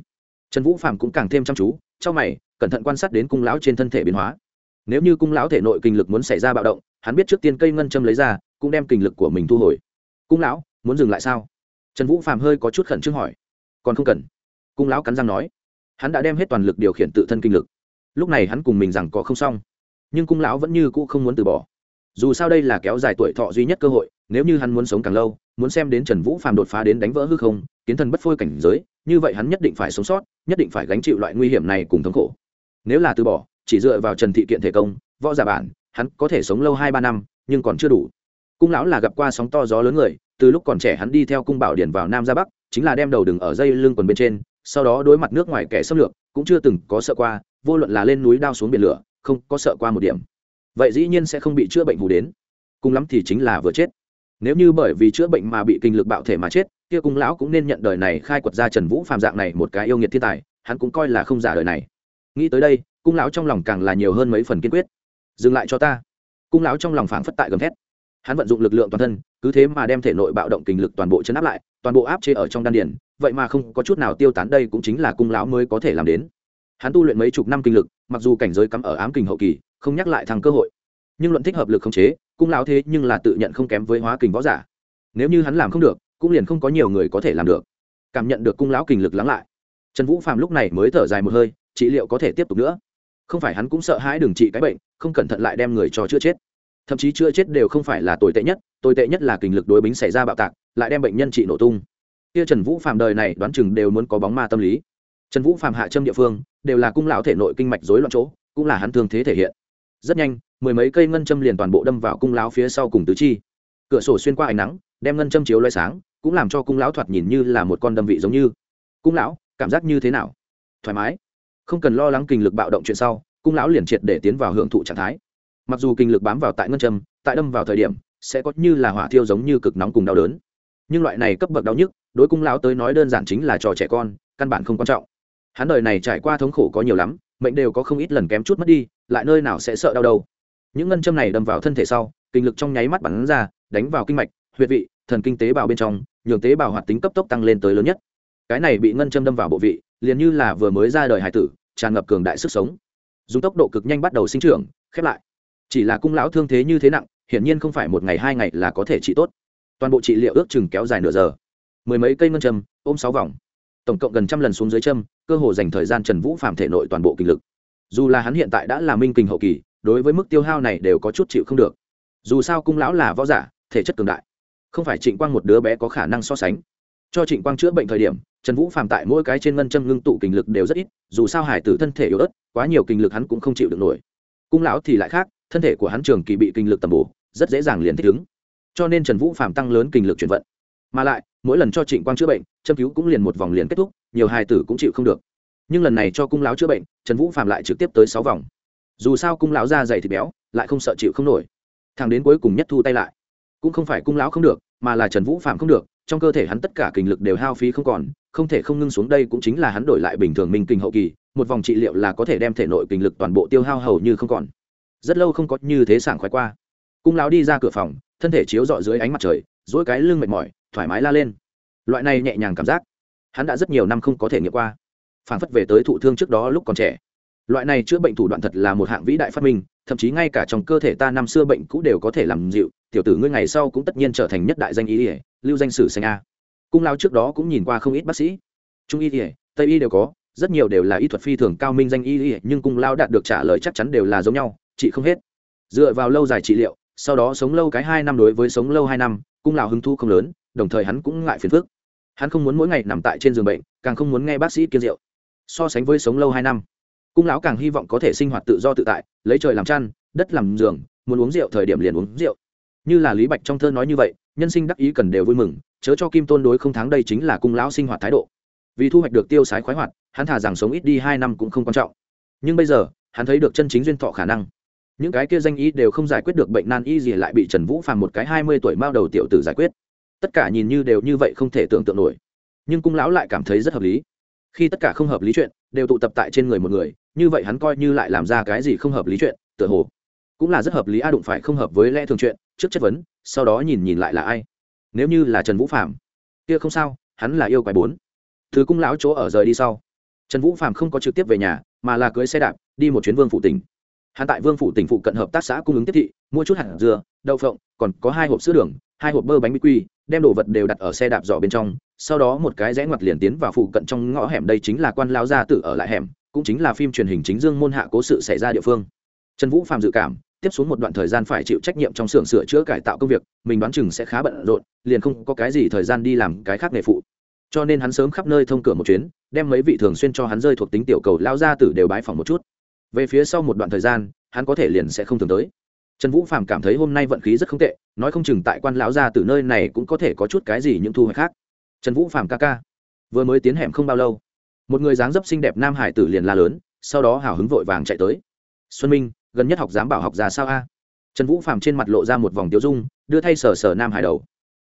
Speaker 1: Trần vũ phạm cũng càng thêm chăm chú trong mày, cẩn thận quan sát đến cung lão trên thân thể biến hóa nếu như cung lão thể nội kinh lực muốn xảy ra bạo động, hắn biết trước tiên cây ngân châm lấy ra, cũng đem kinh lực của mình thu hồi. Cung lão, muốn dừng lại sao? Trần vũ phạm hơi có chút khẩn trương hỏi. Còn không cần. Cung lão cắn răng nói. Hắn đã đem hết toàn lực điều khiển tự thân kinh lực. Lúc này hắn cùng mình rằng có không xong. Nhưng cung lão vẫn như cũ không muốn từ bỏ. Dù sao đây là kéo dài tuổi thọ duy nhất cơ hội, nếu như hắn muốn sống càng lâu, muốn xem đến trần vũ phàm đột phá đến đánh vỡ hư không, kiến thần bất phôi cảnh giới, như vậy hắn nhất định phải sống sót, nhất định phải gánh chịu loại nguy hiểm này cùng thống khổ. Nếu là từ bỏ chỉ dựa vào trần thị kiện thể công, võ giả bản, hắn có thể sống lâu hai ba năm, nhưng còn chưa đủ. Cung lão là gặp qua sóng to gió lớn người, từ lúc còn trẻ hắn đi theo cung bảo điển vào nam ra bắc, chính là đem đầu đừng ở dây lưng quần bên trên, sau đó đối mặt nước ngoài kẻ xâm lược, cũng chưa từng có sợ qua, vô luận là lên núi đao xuống biển lửa, không có sợ qua một điểm. Vậy dĩ nhiên sẽ không bị chữa bệnh hù đến. Cùng lắm thì chính là vừa chết. Nếu như bởi vì chữa bệnh mà bị kinh lực bạo thể mà chết, kia cung lão cũng nên nhận đời này khai quật ra trần vũ phàm dạng này một cái yêu nghiệt thiên tài, hắn cũng coi là không giả đời này. Nghĩ tới đây cung lão trong lòng càng là nhiều hơn mấy phần kiên quyết. Dừng lại cho ta. Cung lão trong lòng phảng phất tại gầm thét. Hắn vận dụng lực lượng toàn thân, cứ thế mà đem thể nội bạo động kinh lực toàn bộ chấn áp lại, toàn bộ áp chế ở trong đan điền. Vậy mà không có chút nào tiêu tán đây cũng chính là cung lão mới có thể làm đến. Hắn tu luyện mấy chục năm kinh lực, mặc dù cảnh giới cắm ở ám kình hậu kỳ, không nhắc lại thằng cơ hội. Nhưng luận thích hợp lực không chế, cung lão thế nhưng là tự nhận không kém với hóa kình võ giả. Nếu như hắn làm không được, cũng liền không có nhiều người có thể làm được. Cảm nhận được cung lão kình lực lắng lại. Trần vũ phàm lúc này mới thở dài một hơi, trị liệu có thể tiếp tục nữa không phải hắn cũng sợ hãi đừng trị cái bệnh, không cẩn thận lại đem người cho chữa chết. Thậm chí chữa chết đều không phải là tồi tệ nhất, tồi tệ nhất là kình lực đối bính xảy ra bạo tạc, lại đem bệnh nhân trị nổ tung. Kia trần vũ phàm đời này đoán chừng đều muốn có bóng ma tâm lý. Trần vũ phàm hạ châm địa phương, đều là cung lão thể nội kinh mạch rối loạn chỗ, cũng là hắn thương thế thể hiện. Rất nhanh, mười mấy cây ngân châm liền toàn bộ đâm vào cung lão phía sau cùng tứ chi. Cửa sổ xuyên qua ánh nắng, đem ngân châm chiếu loay sáng, cũng làm cho cung lão thoạt nhìn như là một con đâm vị giống như. Cung lão, cảm giác như thế nào? Thoải mái không cần lo lắng kinh lực bạo động chuyện sau, cung lão liền triệt để tiến vào hưởng thụ trạng thái. Mặc dù kinh lực bám vào tại ngân châm, tại đâm vào thời điểm, sẽ có như là hỏa thiêu giống như cực nóng cùng đau đớn. Nhưng loại này cấp bậc đau nhức, đối cung lão tới nói đơn giản chính là trò trẻ con, căn bản không quan trọng. Hắn đời này trải qua thống khổ có nhiều lắm, mệnh đều có không ít lần kém chút mất đi, lại nơi nào sẽ sợ đau đâu. Những ngân châm này đâm vào thân thể sau, kinh lực trong nháy mắt bắn ra, đánh vào kinh mạch, huyệt vị, thần kinh tế bào bên trong, nhường tế bào hoạt tính cấp tốc tăng lên tới lớn nhất. Cái này bị ngân châm đâm vào bộ vị, liền như là vừa mới ra đời hải tử tràn ngập cường đại sức sống. Dùng tốc độ cực nhanh bắt đầu sinh trưởng, khép lại. Chỉ là cung lão thương thế như thế nặng, hiển nhiên không phải một ngày hai ngày là có thể trị tốt. Toàn bộ trị liệu ước chừng kéo dài nửa giờ. Mười mấy cây ngân châm, ôm sáu vòng. Tổng cộng gần trăm lần xuống dưới châm, cơ hồ dành thời gian trần vũ phạm thể nội toàn bộ kinh lực. Dù là hắn hiện tại đã là minh kình hậu kỳ, đối với mức tiêu hao này đều có chút chịu không được. Dù sao cung lão là võ giả, thể chất cường đại. Không phải trịnh quang một đứa bé có khả năng so sánh. Cho trịnh quang chữa bệnh thời điểm trần vũ phạm tại mỗi cái trên ngân châm ngưng tụ kinh lực đều rất ít, dù sao hải tử thân thể yếu ớt, quá nhiều kinh lực hắn cũng không chịu được nổi. Cung lão thì lại khác, thân thể của hắn trường kỳ bị kinh lực tầm bổ, rất dễ dàng liền thích ứng. Cho nên trần vũ phạm tăng lớn kinh lực chuyển vận. Mà lại, mỗi lần cho trịnh quang chữa bệnh, châm cứu cũng liền một vòng liền kết thúc, nhiều hài tử cũng chịu không được. Nhưng lần này cho cung lão chữa bệnh, trần vũ phạm lại trực tiếp tới sáu vòng. Dù sao cung lão da dày thịt béo, lại không sợ chịu không nổi. Thằng đến cuối cùng nhất thu tay lại. Cũng không phải cung lão không được mà là trần vũ phạm không được, trong cơ thể hắn tất cả kinh lực đều hao phí không còn, không thể không ngưng xuống đây cũng chính là hắn đổi lại bình thường minh kinh hậu kỳ, một vòng trị liệu là có thể đem thể nội kinh lực toàn bộ tiêu hao hầu như không còn. Rất lâu không có như thế sảng khoái qua. Cung lão đi ra cửa phòng, thân thể chiếu dọi dưới ánh mặt trời dỗi cái lưng mệt mỏi, thoải mái la lên. Loại này nhẹ nhàng cảm giác, hắn đã rất nhiều năm không có thể nghiệm qua. Phản phất về tới thụ thương trước đó lúc còn trẻ loại này chữa bệnh thủ đoạn thật là một hạng vĩ đại phát minh, thậm chí ngay cả trong cơ thể ta năm xưa bệnh cũ đều có thể làm dịu, tiểu tử ngươi ngày sau cũng tất nhiên trở thành nhất đại danh y ỉa lưu danh sử xanh a. Cung lao trước đó cũng nhìn qua không ít bác sĩ. Trung y ỉa tây y đều có, rất nhiều đều là y thuật phi thường cao minh danh y ỉa nhưng cung lao đạt được trả lời chắc chắn đều là giống nhau, chị không hết. Dựa vào lâu dài trị liệu, sau đó sống lâu cái hai năm đối với sống lâu hai năm, cung lao hứng thu không lớn, đồng thời hắn cũng ngại phiền phức. Hắn không muốn mỗi ngày nằm tại trên giường bệnh, càng không muốn nghe bác sĩ kiên rượu. So sánh với sống lâu hai năm cung lão càng hy vọng có thể sinh hoạt tự do tự tại, lấy trời làm chăn, đất làm giường, muốn uống rượu thời điểm liền uống rượu. Như là lý bạch trong thơ nói như vậy, nhân sinh đắc ý cần đều vui mừng, chớ cho kim tôn đối không thắng đây chính là cung lão sinh hoạt thái độ. Vì thu hoạch được tiêu sái khoái hoạt, hắn thả rằng sống ít đi hai năm cũng không quan trọng. Nhưng bây giờ, hắn thấy được chân chính duyên thọ khả năng. Những cái kia danh y đều không giải quyết được bệnh nan y gì lại bị trần vũ phàm một cái hai mươi tuổi mao đầu tiểu tử giải quyết. Tất cả nhìn như đều như vậy không thể tưởng tượng nổi. Nhưng cung lão lại cảm thấy rất hợp lý. Khi tất cả không hợp lý chuyện đều tụ tập tại trên người một người, như vậy hắn coi như lại làm ra cái gì không hợp lý chuyện, tựa hồ cũng là rất hợp lý a, đụng phải không hợp với lẽ thường chuyện, trước chất vấn, sau đó nhìn nhìn lại là ai. Nếu như là trần vũ phạm kia không sao, hắn là yêu quái bốn. Thứ cung lão chỗ ở rời đi sau, trần vũ phạm không có trực tiếp về nhà, mà là cưới xe đạp, đi một chuyến vương phủ tỉnh. Hắn tại vương phủ tỉnh phụ cận hợp tác xã cung ứng tiếp thị, mua chút hạt dừa đậu phộng, còn có hai hộp sữa đường, hai hộp bơ bánh bí quy, đem đồ vật đều đặt ở xe đạp giỏ bên trong sau đó một cái rẽ ngoặt liền tiến vào phụ cận trong ngõ hẻm, đây chính là quan lao gia tử ở lại hẻm, cũng chính là phim truyền hình chính dương môn hạ cố sự xảy ra địa phương. Trần vũ phạm dự cảm, tiếp xuống một đoạn thời gian phải chịu trách nhiệm trong xưởng sửa chữa cải tạo công việc, mình đoán chừng sẽ khá bận rộn, liền không có cái gì thời gian đi làm cái khác nghề phụ. Cho nên hắn sớm khắp nơi thông cửa một chuyến, đem mấy vị thường xuyên cho hắn rơi thuộc tính tiểu cầu lao gia tử đều bái phòng một chút. Về phía sau một đoạn thời gian, hắn có thể liền sẽ không thường tới. Trần vũ phạm cảm thấy hôm nay vận khí rất không tệ, nói không chừng tại quan lão gia từ nơi này cũng có thể có chút cái gì những thu hoạch khác trần vũ phạm ca ca. Vừa mới tiến hẻm không bao lâu, một người dáng dấp xinh đẹp nam hải tử liền la lớn, sau đó hào hứng vội vàng chạy tới. Xuân minh, gần nhất học giám bảo học già sao a? Trần vũ phạm trên mặt lộ ra một vòng tiêu dung, đưa thay sở sở nam hải đầu.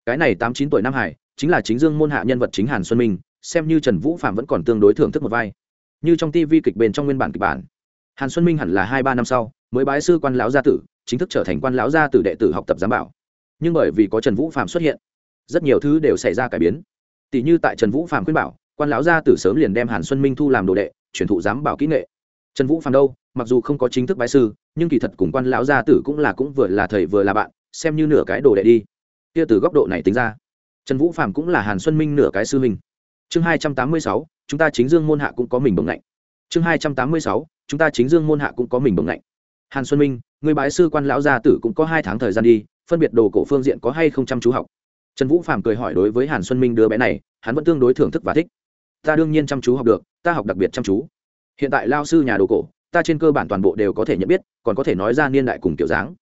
Speaker 1: Cái này tám chín tuổi nam hải, chính là chính dương môn hạ nhân vật chính hàn xuân minh, xem như trần vũ phạm vẫn còn tương đối thưởng thức một vai. Như trong tivi kịch bên trong nguyên bản kịch bản, hàn xuân minh hẳn là hai ba năm sau mới bái sư quan lão gia tử, chính thức trở thành quan lão gia tử đệ tử học tập giám bảo. Nhưng bởi vì có trần vũ phạm xuất hiện, rất nhiều thứ đều xảy ra cải biến tỷ như tại trần vũ phạm khuyên bảo, quan lão gia tử sớm liền đem hàn xuân minh thu làm đồ đệ, truyền thụ giám bảo kỹ nghệ. Trần vũ phạm đâu, mặc dù không có chính thức bái sư, nhưng kỳ thật cùng quan lão gia tử cũng là cũng vừa là thầy vừa là bạn, xem như nửa cái đồ đệ đi. Kia từ góc độ này tính ra, trần vũ phạm cũng là hàn xuân minh nửa cái sư minh chương hai trăm tám mươi sáu, chúng ta chính dương môn hạ cũng có mình bồng lạnh chương hai trăm tám mươi sáu, chúng ta chính dương môn hạ cũng có mình bồng lạnh hàn xuân minh, người bái sư quan lão gia tử cũng có hai tháng thời gian đi, phân biệt đồ cổ phương diện có hay không chăm chú học trần vũ phạm cười hỏi đối với hàn xuân minh đứa bé này, hắn vẫn tương đối thưởng thức và thích. Ta đương nhiên chăm chú học được, ta học đặc biệt chăm chú. Hiện tại lao sư nhà đồ cổ, ta trên cơ bản toàn bộ đều có thể nhận biết, còn có thể nói ra niên đại cùng kiểu dáng.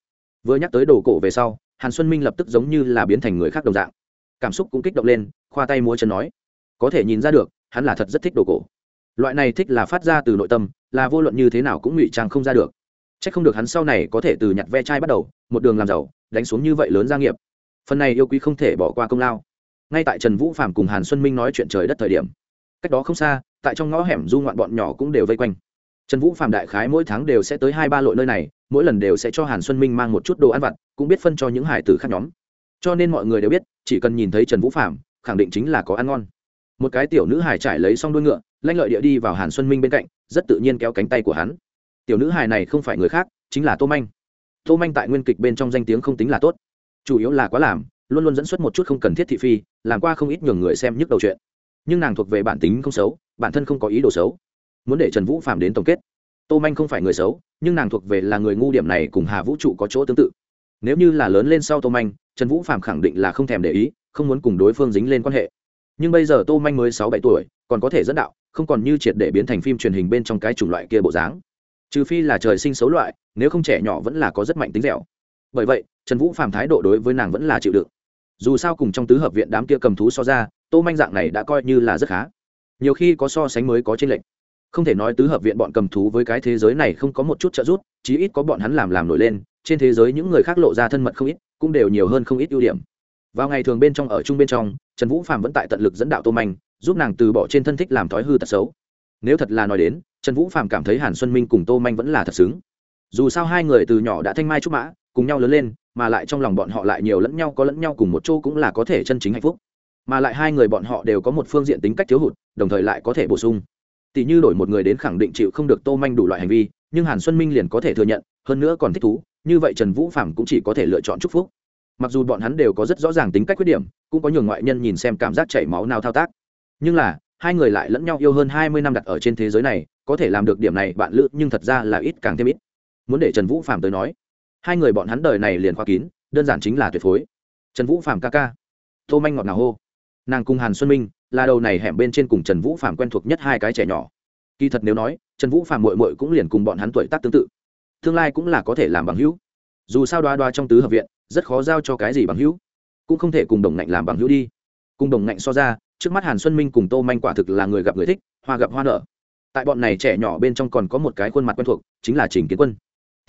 Speaker 1: Vừa nhắc tới đồ cổ về sau, hàn xuân minh lập tức giống như là biến thành người khác đồng dạng. Cảm xúc cũng kích động lên, khoa tay múa chân nói. Có thể nhìn ra được, hắn là thật rất thích đồ cổ. Loại này thích là phát ra từ nội tâm, là vô luận như thế nào cũng ngụy trang không ra được. C h ắ c không được hắn sau này có thể từ nhặt ve chai bắt đầu, một đường làm giàu, đánh xuống như vậy lớn gia nghiệp phần này yêu quý không thể bỏ qua công lao. Ngay tại trần vũ phạm cùng hàn xuân minh nói chuyện trời đất thời điểm, cách đó không xa, tại trong ngõ hẻm du ngoạn bọn nhỏ cũng đều vây quanh. Trần vũ phạm đại khái mỗi tháng đều sẽ tới hai ba lội nơi này, mỗi lần đều sẽ cho hàn xuân minh mang một chút đồ ăn vặt, cũng biết phân cho những hải tử khác nhóm. Cho nên mọi người đều biết, chỉ cần nhìn thấy trần vũ phạm khẳng định chính là có ăn ngon. Một cái tiểu nữ hải trải lấy xong đuôi ngựa, lanh lợi địa đi vào hàn xuân minh bên cạnh, rất tự nhiên kéo cánh tay của hắn. Tiểu nữ hải này không phải người khác, chính là tô manh. Tô manh tại nguyên kịch bên trong danh tiếng không tính là tốt chủ yếu là quá làm, luôn luôn dẫn xuất một chút không cần thiết thị phi, làm qua không ít nhường người xem nhức đầu chuyện. Nhưng nàng thuộc về bản tính không xấu, bản thân không có ý đồ xấu. Muốn để trần vũ phạm đến tổng kết. Tô manh không phải người xấu, nhưng nàng thuộc về là người ngu điểm này cùng hà vũ trụ có chỗ tương tự. Nếu như là lớn lên sau tô manh, trần vũ phạm khẳng định là không thèm để ý, không muốn cùng đối phương dính lên quan hệ. Nhưng bây giờ tô manh mới sáu bảy tuổi, còn có thể dẫn đạo, không còn như triệt để biến thành phim truyền hình bên trong cái chủng loại kia bộ dáng. Trừ phi là trời sinh xấu loại, nếu không trẻ nhỏ vẫn là có rất mạnh tính dẻo bởi vậy, trần vũ phạm thái độ đối với nàng vẫn là chịu đựng. Dù sao cùng trong tứ hợp viện đám kia cầm thú so ra, tô manh dạng này đã coi như là rất khá. Nhiều khi có so sánh mới có tranh lệch. Không thể nói tứ hợp viện bọn cầm thú với cái thế giới này không có một chút trợ giúp, chí ít có bọn hắn làm làm nổi lên, trên thế giới những người khác lộ ra thân mật không ít, cũng đều nhiều hơn không ít ưu điểm. Vào ngày thường bên trong ở chung bên trong, trần vũ phạm vẫn tại tận lực dẫn đạo tô manh, giúp nàng từ bỏ trên thân thích làm thói hư tật xấu. Nếu thật là nói đến, trần vũ phạm cảm thấy hàn xuân minh cùng tô manh vẫn là thật xứng. Dù sao hai người từ nhỏ đã thanh mai trúc mã cùng nhau lớn lên, mà lại trong lòng bọn họ lại nhiều lẫn nhau, có lẫn nhau cùng một chỗ cũng là có thể chân chính hạnh phúc. Mà lại hai người bọn họ đều có một phương diện tính cách thiếu hụt, đồng thời lại có thể bổ sung. Tỷ như đổi một người đến khẳng định chịu không được tô manh đủ loại hành vi, nhưng hàn xuân minh liền có thể thừa nhận, hơn nữa còn thích thú, như vậy trần vũ phạm cũng chỉ có thể lựa chọn chúc phúc. Mặc dù bọn hắn đều có rất rõ ràng tính cách khuyết điểm, cũng có nhiều ngoại nhân nhìn xem cảm giác chảy máu nào thao tác. Nhưng là, hai người lại lẫn nhau yêu hơn hai mươi năm đặt ở trên thế giới này, có thể làm được điểm này bạn lữ nhưng thật ra là ít càng thêm ít. Muốn để trần vũ phạm tới nói hai người bọn hắn đời này liền khoa kín, đơn giản chính là tuyệt phối. Trần vũ phạm ca ca. Tô manh ngọt ngào hô. Nàng cùng hàn xuân minh, là đầu này hẻm bên trên cùng trần vũ phạm quen thuộc nhất hai cái trẻ nhỏ. Kỳ thật nếu nói, trần vũ phạm mội mội cũng liền cùng bọn hắn tuổi tác tương tự. Tương lai cũng là có thể làm bằng hữu. Dù sao đoa đoa trong tứ hợp viện, rất khó giao cho cái gì bằng hữu. Cũng không thể cùng đồng ngạnh làm bằng hữu đi. Cùng đồng ngạnh so ra, trước mắt hàn xuân minh cùng tô manh quả thực là người gặp người thích, hoa gặp hoa nở. Tại bọn này trẻ nhỏ bên trong còn có một cái khuôn mặt quen thuộc, chính là trình kiến quân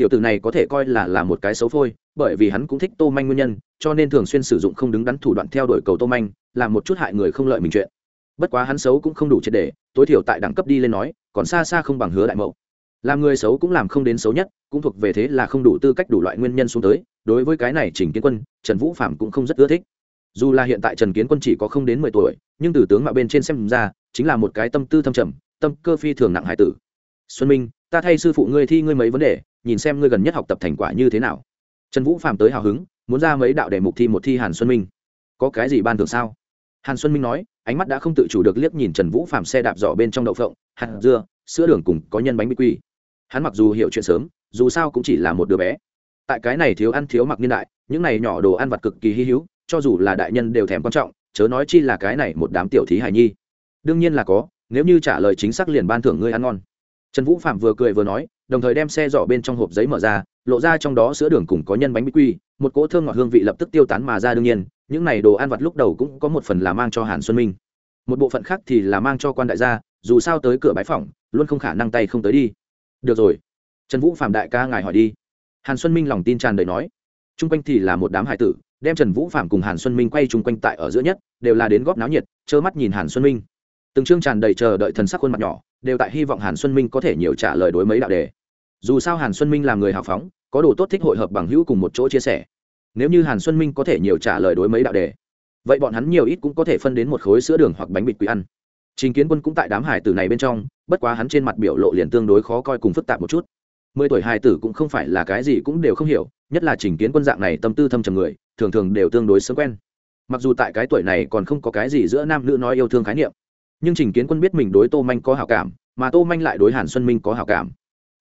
Speaker 1: tiểu tử này có thể coi là là một cái xấu phôi, bởi vì hắn cũng thích tô manh nguyên nhân, cho nên thường xuyên sử dụng không đứng đắn thủ đoạn theo đuổi cầu tô manh, làm một chút hại người không lợi mình chuyện. Bất quá hắn xấu cũng không đủ triệt để, tối thiểu tại đẳng cấp đi lên nói, còn xa xa không bằng hứa đại mậu. Làm người xấu cũng làm không đến xấu nhất, cũng thuộc về thế là không đủ tư cách đủ loại nguyên nhân xuống tới, đối với cái này trình kiến quân, trần vũ phạm cũng không rất ưa thích. Dù là hiện tại trần kiến quân chỉ có không đến mười tuổi, nhưng từ tướng mạo bên trên xem ra, chính là một cái tâm tư thâm trầm, tâm cơ phi thường nặng hải tử. Xuân minh ta thay sư phụ ngươi thi ngươi mấy vấn đề, nhìn xem ngươi gần nhất học tập thành quả như thế nào. Trần vũ phạm tới hào hứng, muốn ra mấy đạo đề mục thi một thi hàn xuân minh. Có cái gì ban thường sao? Hàn xuân minh nói, ánh mắt đã không tự chủ được liếc nhìn trần vũ phạm xe đạp giỏ bên trong đậu phộng, hạt dưa, sữa đường cùng có nhân bánh bí quy. Hắn mặc dù hiểu chuyện sớm, dù sao cũng chỉ là một đứa bé. Tại cái này thiếu ăn thiếu mặc niên đại, những này nhỏ đồ ăn vặt cực kỳ hy hữu, cho dù là đại nhân đều thèm quan trọng, chớ nói chi là cái này một đám tiểu thí hài nhi. Đương nhiên là có, nếu như trả lời chính xác liền ban thưởng ngươi ăn ngon trần vũ phạm vừa cười vừa nói, đồng thời đem xe dọ bên trong hộp giấy mở ra, lộ ra trong đó sữa đường cùng có nhân bánh bích quy, một cỗ thơm ngọt hương vị lập tức tiêu tán mà ra đương nhiên, những này đồ ăn vặt lúc đầu cũng có một phần là mang cho hàn xuân minh. Một bộ phận khác thì là mang cho quan đại gia, dù sao tới cửa bái phỏng, luôn không khả năng tay không tới đi. Được rồi. Trần vũ phạm đại ca ngài hỏi đi. Hàn xuân minh lòng tin tràn đầy nói. T r u n g quanh thì là một đám hải tử, đem trần vũ phạm cùng hàn xuân minh quay chung quanh tại ở giữa nhất, đều là đến góp náo nhiệt, trơ mắt nhìn hàn xuân minh. Từng chương tràn đầy chờ đợi thần sắc khuôn mặt nhỏ đều tại hy vọng hàn xuân minh có thể nhiều trả lời đối mấy đạo đề. Dù sao hàn xuân minh là người hào phóng, có đồ tốt thích hội hợp bằng hữu cùng một chỗ chia sẻ. Nếu như hàn xuân minh có thể nhiều trả lời đối mấy đạo đề, vậy bọn hắn nhiều ít cũng có thể phân đến một khối sữa đường hoặc bánh bịt quý ăn. Trình kiến quân cũng tại đám hải tử này bên trong, bất quá hắn trên mặt biểu lộ liền tương đối khó coi cùng phức tạp một chút. Mười tuổi hải tử cũng không phải là cái gì cũng đều không hiểu, nhất là trình kiến quân dạng này tâm tư thâm trầm người, thường thường đều tương đối sớm quen. Mặc dù tại cái tuổi này còn không có cái gì giữa nam nữ nói yêu thương khái niệm nhưng trình kiến quân biết mình đối tô manh có hảo cảm, mà tô manh lại đối hàn xuân minh có hảo cảm.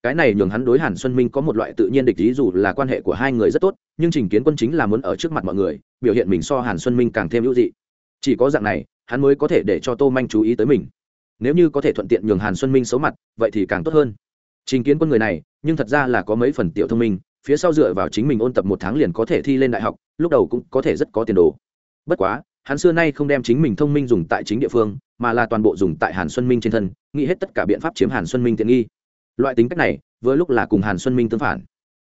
Speaker 1: Cái này nhường hắn đối hàn xuân minh có một loại tự nhiên địch ý dù là quan hệ của hai người rất tốt, nhưng trình kiến quân chính là muốn ở trước mặt mọi người, biểu hiện mình so hàn xuân minh càng thêm hữu dị. Chỉ có dạng này, hắn mới có thể để cho tô manh chú ý tới mình. Nếu như có thể thuận tiện nhường hàn xuân minh xấu mặt, vậy thì càng tốt hơn. Trình kiến quân người này, nhưng thật ra là có mấy phần tiểu thông minh, phía sau dựa vào chính mình ôn tập một tháng liền có thể thi lên đại học, lúc đầu cũng có thể rất có tiền đồ. Bất quá, hắn xưa nay không đem chính mình thông minh dùng tại chính địa phương mà là toàn bộ dùng tại hàn xuân minh trên thân, nghĩ hết tất cả biện pháp chiếm hàn xuân minh tiện nghi. Loại tính cách này với lúc là cùng hàn xuân minh tương phản.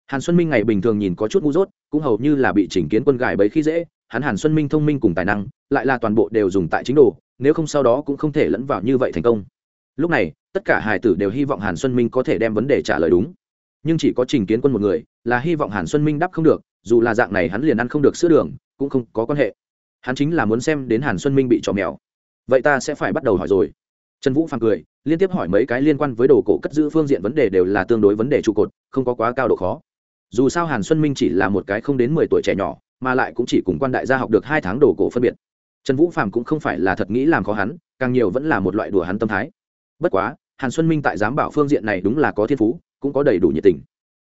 Speaker 1: Hàn xuân minh ngày bình thường nhìn có chút ngu dốt, cũng hầu như là bị chỉnh kiến quân gài bấy khi dễ, hắn hàn xuân minh thông minh cùng tài năng, lại là toàn bộ đều dùng tại chính đồ, nếu không sau đó cũng không thể lẫn vào như vậy thành công. Lúc này, tất cả hải tử đều hy vọng hàn xuân minh có thể đem vấn đề trả lời đúng. Nhưng chỉ có trình kiến quân một người, là hy vọng hàn xuân minh đáp không được, dù là dạng này hắn liền ăn không được sữa đường, cũng không có quan hệ. Hắn chính là muốn xem đến hàn xuân minh bị trò mèo vậy ta sẽ phải bắt đầu hỏi rồi. Trần vũ Phàm cười, liên tiếp hỏi mấy cái liên quan với đồ cổ cất giữ phương diện vấn đề đều là tương đối vấn đề trụ cột, không có quá cao độ khó. Dù sao hàn xuân minh chỉ là một cái không đến mười tuổi trẻ nhỏ, mà lại cũng chỉ cùng quan đại gia học được hai tháng đồ cổ phân biệt. Trần vũ phàm cũng không phải là thật nghĩ làm khó hắn, càng nhiều vẫn là một loại đùa hắn tâm thái. Bất quá, hàn xuân minh tại giám bảo phương diện này đúng là có thiên phú, cũng có đầy đủ nhiệt tình.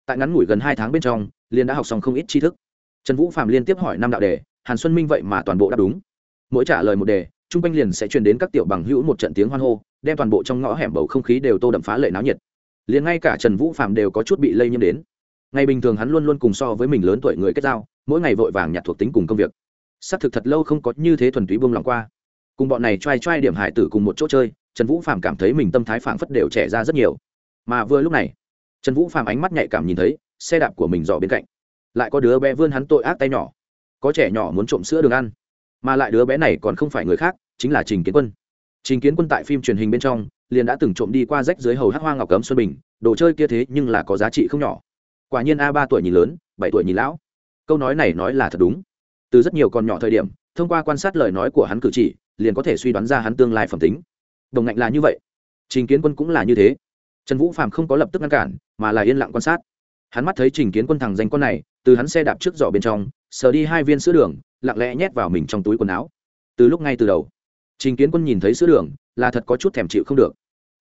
Speaker 1: Tại ngắn ngủi gần hai tháng bên trong liên đã học xong không ít tri thức. Trần vũ phạm liên tiếp hỏi năm đạo đề, hàn xuân minh vậy mà toàn bộ đáp đúng. Mỗi trả lời một đề trung quanh liền sẽ truyền đến các tiểu bằng hữu một trận tiếng hoan hô, đem toàn bộ trong ngõ hẻm bầu không khí đều tô đậm phá lệ náo nhiệt. Liền ngay cả trần vũ phạm đều có chút bị lây nhiễm đến. Ngày bình thường hắn luôn luôn cùng so với mình lớn tuổi người kết giao, mỗi ngày vội vàng nhặt thuộc tính cùng công việc. Xác thực thật lâu không có như thế thuần túy buông lòng qua. Cùng bọn này t r a i t r a i điểm hải tử cùng một chỗ chơi, trần vũ phạm cảm thấy mình tâm thái phảng phất đều trẻ ra rất nhiều. Mà vừa lúc này, trần vũ phạm ánh mắt nhạy cảm nhìn thấy, xe đạp của mình dò bên cạnh. Lại có đứa bé vươn hắn tội ác tay nhỏ. Có trẻ nhỏ muốn trộm sữa đường ăn mà lại đứa bé này còn không phải người khác, chính là trình kiến quân. Trình kiến quân tại phim truyền hình bên trong, liền đã từng trộm đi qua rách dưới hầu hát hoa ngọc cấm xuân bình, đồ chơi kia thế nhưng là có giá trị không nhỏ. Quả nhiên a ba tuổi nhìn lớn, bảy tuổi nhìn lão. Câu nói này nói là thật đúng. Từ rất nhiều con nhỏ thời điểm, thông qua quan sát lời nói của hắn cử chỉ, liền có thể suy đoán ra hắn tương lai phẩm tính. Đồng ngạnh là như vậy. Trình kiến quân cũng là như thế. Trần vũ phạm không có lập tức ngăn cản, mà là yên lặng quan sát. Hắn mắt thấy trình kiến quân thằng danh con này, từ hắn xe đạp trước giỏ bên trong sờ đi hai viên sữa đường, lặng lẽ nhét vào mình trong túi quần áo. Từ lúc ngay từ đầu, trình kiến quân nhìn thấy sữa đường là thật có chút thèm chịu không được.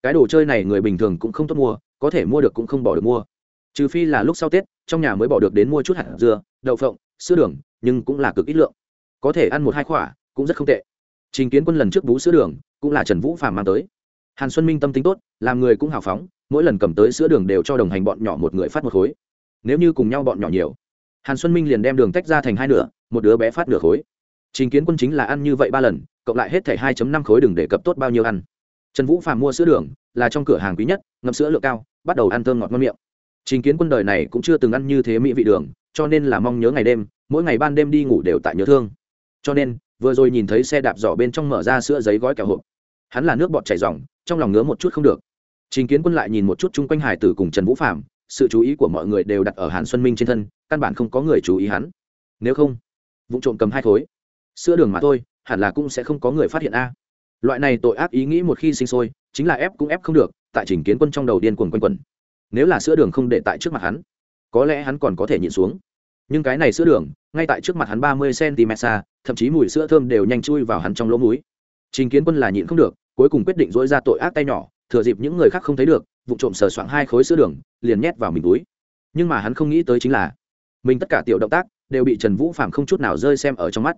Speaker 1: Cái đồ chơi này người bình thường cũng không tốt mua, có thể mua được cũng không bỏ được mua. Trừ phi là lúc sau tết, trong nhà mới bỏ được đến mua chút hạt dưa, đậu phộng, sữa đường, nhưng cũng là cực ít lượng. Có thể ăn một hai quả cũng rất không tệ. Trình kiến quân lần trước bú sữa đường cũng là trần vũ phàm mang tới. Hàn xuân minh tâm tính tốt, làm người cũng hào phóng, mỗi lần cầm tới sữa đường đều cho đồng hành bọn nhỏ một người phát một khối. Nếu như cùng nhau bọn nhỏ nhiều hàn xuân minh liền đem đường tách ra thành hai nửa, một đứa bé phát nửa khối. Trình kiến quân chính là ăn như vậy ba lần, cộng lại hết thẻ hai năm khối đừng để cập tốt bao nhiêu ăn. Trần vũ phàm mua sữa đường, là trong cửa hàng quý nhất, ngậm sữa lượng cao, bắt đầu ăn thơm ngọt ngon miệng. Trình kiến quân đời này cũng chưa từng ăn như thế mỹ vị đường, cho nên là mong nhớ ngày đêm, mỗi ngày ban đêm đi ngủ đều tại nhớ thương. Cho nên, vừa rồi nhìn thấy xe đạp giỏ bên trong mở ra sữa giấy gói kẹo hộp. Hắn là nước bọt chảy dòng trong lòng ngứa một chút không được. Trình kiến quân lại nhìn một chút chung quanh hải tử cùng trần vũ phạm sự chú ý của mọi người đều đặt ở hàn xuân minh trên thân, căn bản không có người chú ý hắn. Nếu không, vụ trộm cầm hai khối. Sữa đường mà thôi, hẳn là cũng sẽ không có người phát hiện a. Loại này tội ác ý nghĩ một khi sinh sôi, chính là ép cũng ép không được, tại trình kiến quân trong đầu điên cuồng quanh quẩn. Nếu là sữa đường không để tại trước mặt hắn, có lẽ hắn còn có thể nhịn xuống. Nhưng cái này sữa đường, ngay tại trước mặt hắn ba mươi cm xa, thậm chí mùi sữa thơm đều nhanh chui vào hắn trong lỗ mũi. Trình kiến quân là nhịn không được, cuối cùng quyết định dỗi ra tội ác tay nhỏ, thừa dịp những người khác không thấy được vụ trộm sờ soạng hai khối sữa đường, liền nhét vào mình túi. Nhưng mà hắn không nghĩ tới chính là, mình tất cả tiểu động tác đều bị trần vũ phạm không chút nào rơi xem ở trong mắt.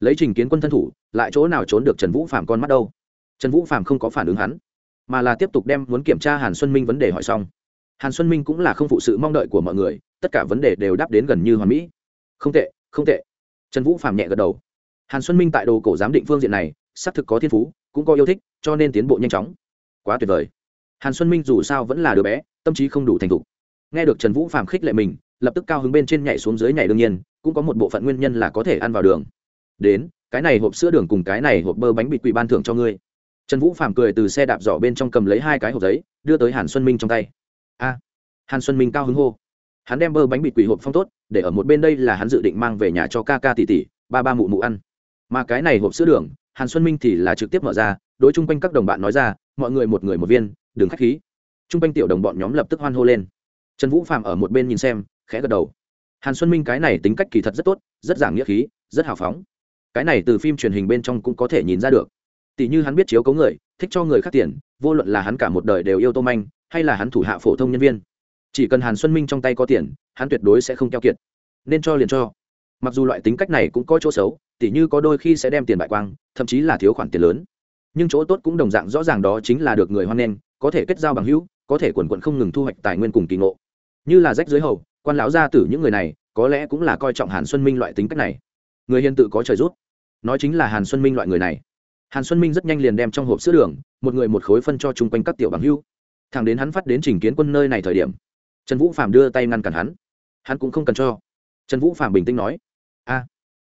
Speaker 1: Lấy trình kiến quân thân thủ, lại chỗ nào trốn được trần vũ phạm con mắt đâu? Trần vũ phạm không có phản ứng hắn, mà là tiếp tục đem muốn kiểm tra hàn xuân minh vấn đề hỏi xong. Hàn xuân minh cũng là không phụ sự mong đợi của mọi người, tất cả vấn đề đều đáp đến gần như hoàn mỹ. Không tệ không tệ. Trần vũ phạm nhẹ gật đầu. Hàn xuân minh tại đồ cổ giám định phương diện này, xác thực có thiên phú, cũng có yêu thích, cho nên tiến bộ nhanh chóng. Quá tuyệt vời hàn xuân minh dù sao vẫn là đứa bé, tâm trí không đủ thành thục. Nghe được trần vũ phạm khích lệ mình, lập tức cao hứng bên trên nhảy xuống dưới nhảy đương nhiên, cũng có một bộ phận nguyên nhân là có thể ăn vào đường. Đến, cái này hộp sữa đường cùng cái này hộp bơ bánh bịt quỷ ban thưởng cho ngươi. Trần vũ phạm cười từ xe đạp giỏ bên trong cầm lấy hai cái hộp giấy, đưa tới hàn xuân minh trong tay. A. Hàn xuân minh cao hứng hô. Hắn đem bơ bánh bịt quỷ hộp phong tốt, để ở một bên đây là hắn dự định mang về nhà cho ca ca tỷ tỷ, ba ba mụ mụ ăn. Mà cái này hộp sữa đường, hàn xuân minh thì là trực tiếp mở ra, đối chung quanh các đồng bạn nói ra, mọi người một người một viên đừng k h á c h khí. Trung quanh tiểu đồng bọn nhóm lập tức hoan hô lên. Trần vũ phạm ở một bên nhìn xem, khẽ gật đầu. Hàn xuân minh cái này tính cách kỳ thật rất tốt, rất giảng nghĩa khí, rất hào phóng. Cái này từ phim truyền hình bên trong cũng có thể nhìn ra được. Tỷ như hắn biết chiếu cấu người, thích cho người khác tiền, vô luận là hắn cả một đời đều yêu tô manh, hay là hắn thủ hạ phổ thông nhân viên. Chỉ cần hàn xuân minh trong tay có tiền, hắn tuyệt đối sẽ không keo kiệt. Nên cho liền cho. Mặc dù loại tính cách này cũng có chỗ xấu, tỉ như có đôi khi sẽ đem tiền bại quang, thậm chí là thiếu khoản tiền lớn. Nhưng chỗ tốt cũng đồng dạng rõ ràng đó chính là được người hoan nghênh có thể kết giao bằng hữu, có thể quần quận không ngừng thu hoạch tài nguyên cùng kỳ ngộ. Như là rách dưới hầu, quan lão gia tử những người này, có lẽ cũng là coi trọng hàn xuân minh loại tính cách này. Người hiền tự có trời rút nói chính là hàn xuân minh loại người này. Hàn xuân minh rất nhanh liền đem trong hộp sữa đường, một người một khối phân cho chung quanh các tiểu bằng hữu. Thẳng đến hắn phát đến trình kiến quân nơi này thời điểm, trần vũ phạm đưa tay ngăn cản hắn. Hắn cũng không cần cho. Trần vũ phạm bình tĩnh nói, a,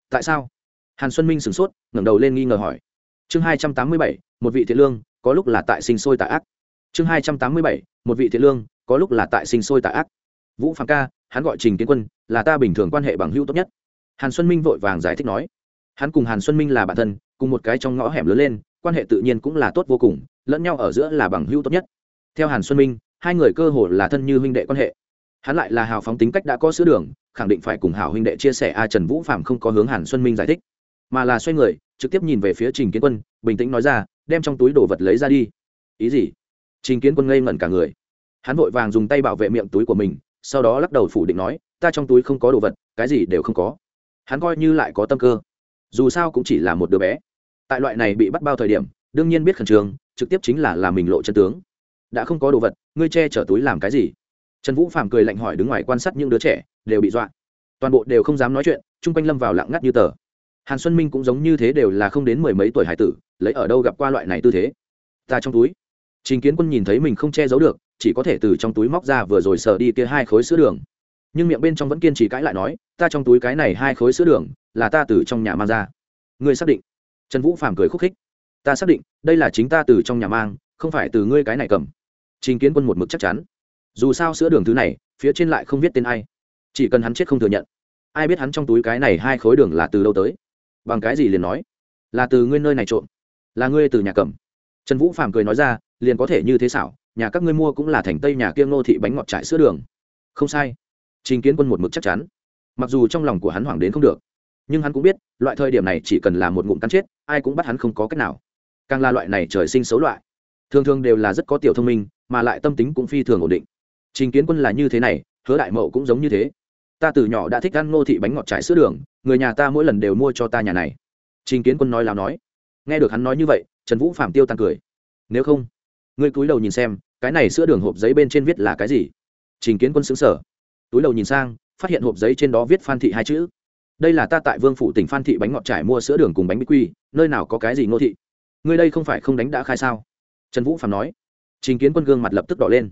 Speaker 1: tại sao? Hàn xuân minh sửng sốt, ngẩng đầu lên nghi ngờ hỏi. Chương hai trăm tám mươi bảy, một vị thiện lương, có lúc là tại sinh sôi tạ ác chương hai trăm tám mươi bảy, một vị thiện lương, có lúc là tại sinh sôi tạ ác. Vũ phạm ca, hắn gọi trình tiến quân, là ta bình thường quan hệ bằng hữu tốt nhất. Hàn xuân minh vội vàng giải thích nói. Hắn cùng hàn xuân minh là bạn thân, cùng một cái trong ngõ hẻm lớn lên, quan hệ tự nhiên cũng là tốt vô cùng, lẫn nhau ở giữa là bằng hữu tốt nhất. Theo hàn xuân minh, hai người cơ hồ là thân như huynh đệ quan hệ. Hắn lại là hào phóng tính cách đã có sữa đường, khẳng định phải cùng hào huynh đệ chia sẻ a trần vũ phạm không có hướng hàn xuân minh giải thích, mà là xoay người, trực tiếp nhìn về phía trình kiến quân, bình tĩnh nói ra, đem trong túi đồ vật lấy ra đi. Ý gì? Trình kiến quân ngây ngẩn cả người. Hắn vội vàng dùng tay bảo vệ miệng túi của mình, sau đó lắc đầu phủ định nói, ta trong túi không có đồ vật, cái gì đều không có. Hắn coi như lại có tâm cơ. Dù sao cũng chỉ là một đứa bé. Tại loại này bị bắt bao thời điểm, đương nhiên biết khẩn trương, trực tiếp chính là làm mình lộ chân tướng. Đã không có đồ vật, ngươi che chở túi làm cái gì? Trần vũ phạm cười lạnh hỏi đứng ngoài quan sát những đứa trẻ, đều bị dọa. Toàn bộ đều không dám nói chuyện, chung quanh lâm vào lặng ngắt như tờ. Hàn xuân minh cũng giống như thế đều là không đến mười mấy tuổi hải tử, lấy ở đâu gặp qua loại này tư thế? Ta trong túi trình kiến quân nhìn thấy mình không che giấu được, chỉ có thể từ trong túi móc ra vừa rồi sờ đi kia hai khối sữa đường. Nhưng miệng bên trong vẫn kiên trì cãi lại nói, ta trong túi cái này hai khối sữa đường, là ta từ trong nhà mang ra. Ngươi xác định? Trần vũ phàm cười khúc khích. Ta xác định, đây là chính ta từ trong nhà mang, không phải từ ngươi cái này cầm. Trình kiến quân một mực chắc chắn. Dù sao sữa đường thứ này, phía trên lại không viết tên ai. Chỉ cần hắn chết không thừa nhận. Ai biết hắn trong túi cái này hai khối đường là từ đâu tới? Bằng cái gì liền nói? Là từ ngươi nơi này trộm, là ngươi từ nhà cầm. Trần vũ phàm cười nói ra liền có thể như thế xảo, nhà các ngươi mua cũng là thành tây nhà kia ngô thị bánh ngọt trải sữa đường. Không sai. Trình kiến quân một mực chắc chắn. Mặc dù trong lòng của hắn hoảng đến không được, nhưng hắn cũng biết, loại thời điểm này chỉ cần là một ngụm cắn chết, ai cũng bắt hắn không có cách nào. Càng là loại này trời sinh xấu loại. Thường thường đều là rất có tiểu thông minh, mà lại tâm tính cũng phi thường ổn định. Trình kiến quân là như thế này, hứa đại mậu cũng giống như thế. Ta từ nhỏ đã thích ăn ngô thị bánh ngọt trải sữa đường, người nhà ta mỗi lần đều mua cho ta nhà này. Trình kiến quân nói lào nói. Nghe được hắn nói như vậy, trần vũ phạm tiêu tan cười. Nếu không ngươi cúi đầu nhìn xem, cái này sữa đường hộp giấy bên trên viết là cái gì? Trình kiến quân xứng sở túi đầu nhìn sang, phát hiện hộp giấy trên đó viết phan thị hai chữ. Đây là ta tại vương phủ tỉnh phan thị bánh ngọt trải mua sữa đường cùng bánh bí quy, nơi nào có cái gì ngô thị? Ngươi đây không phải không đánh đã khai sao? Trần vũ phạm nói. Trình kiến quân gương mặt lập tức đỏ lên.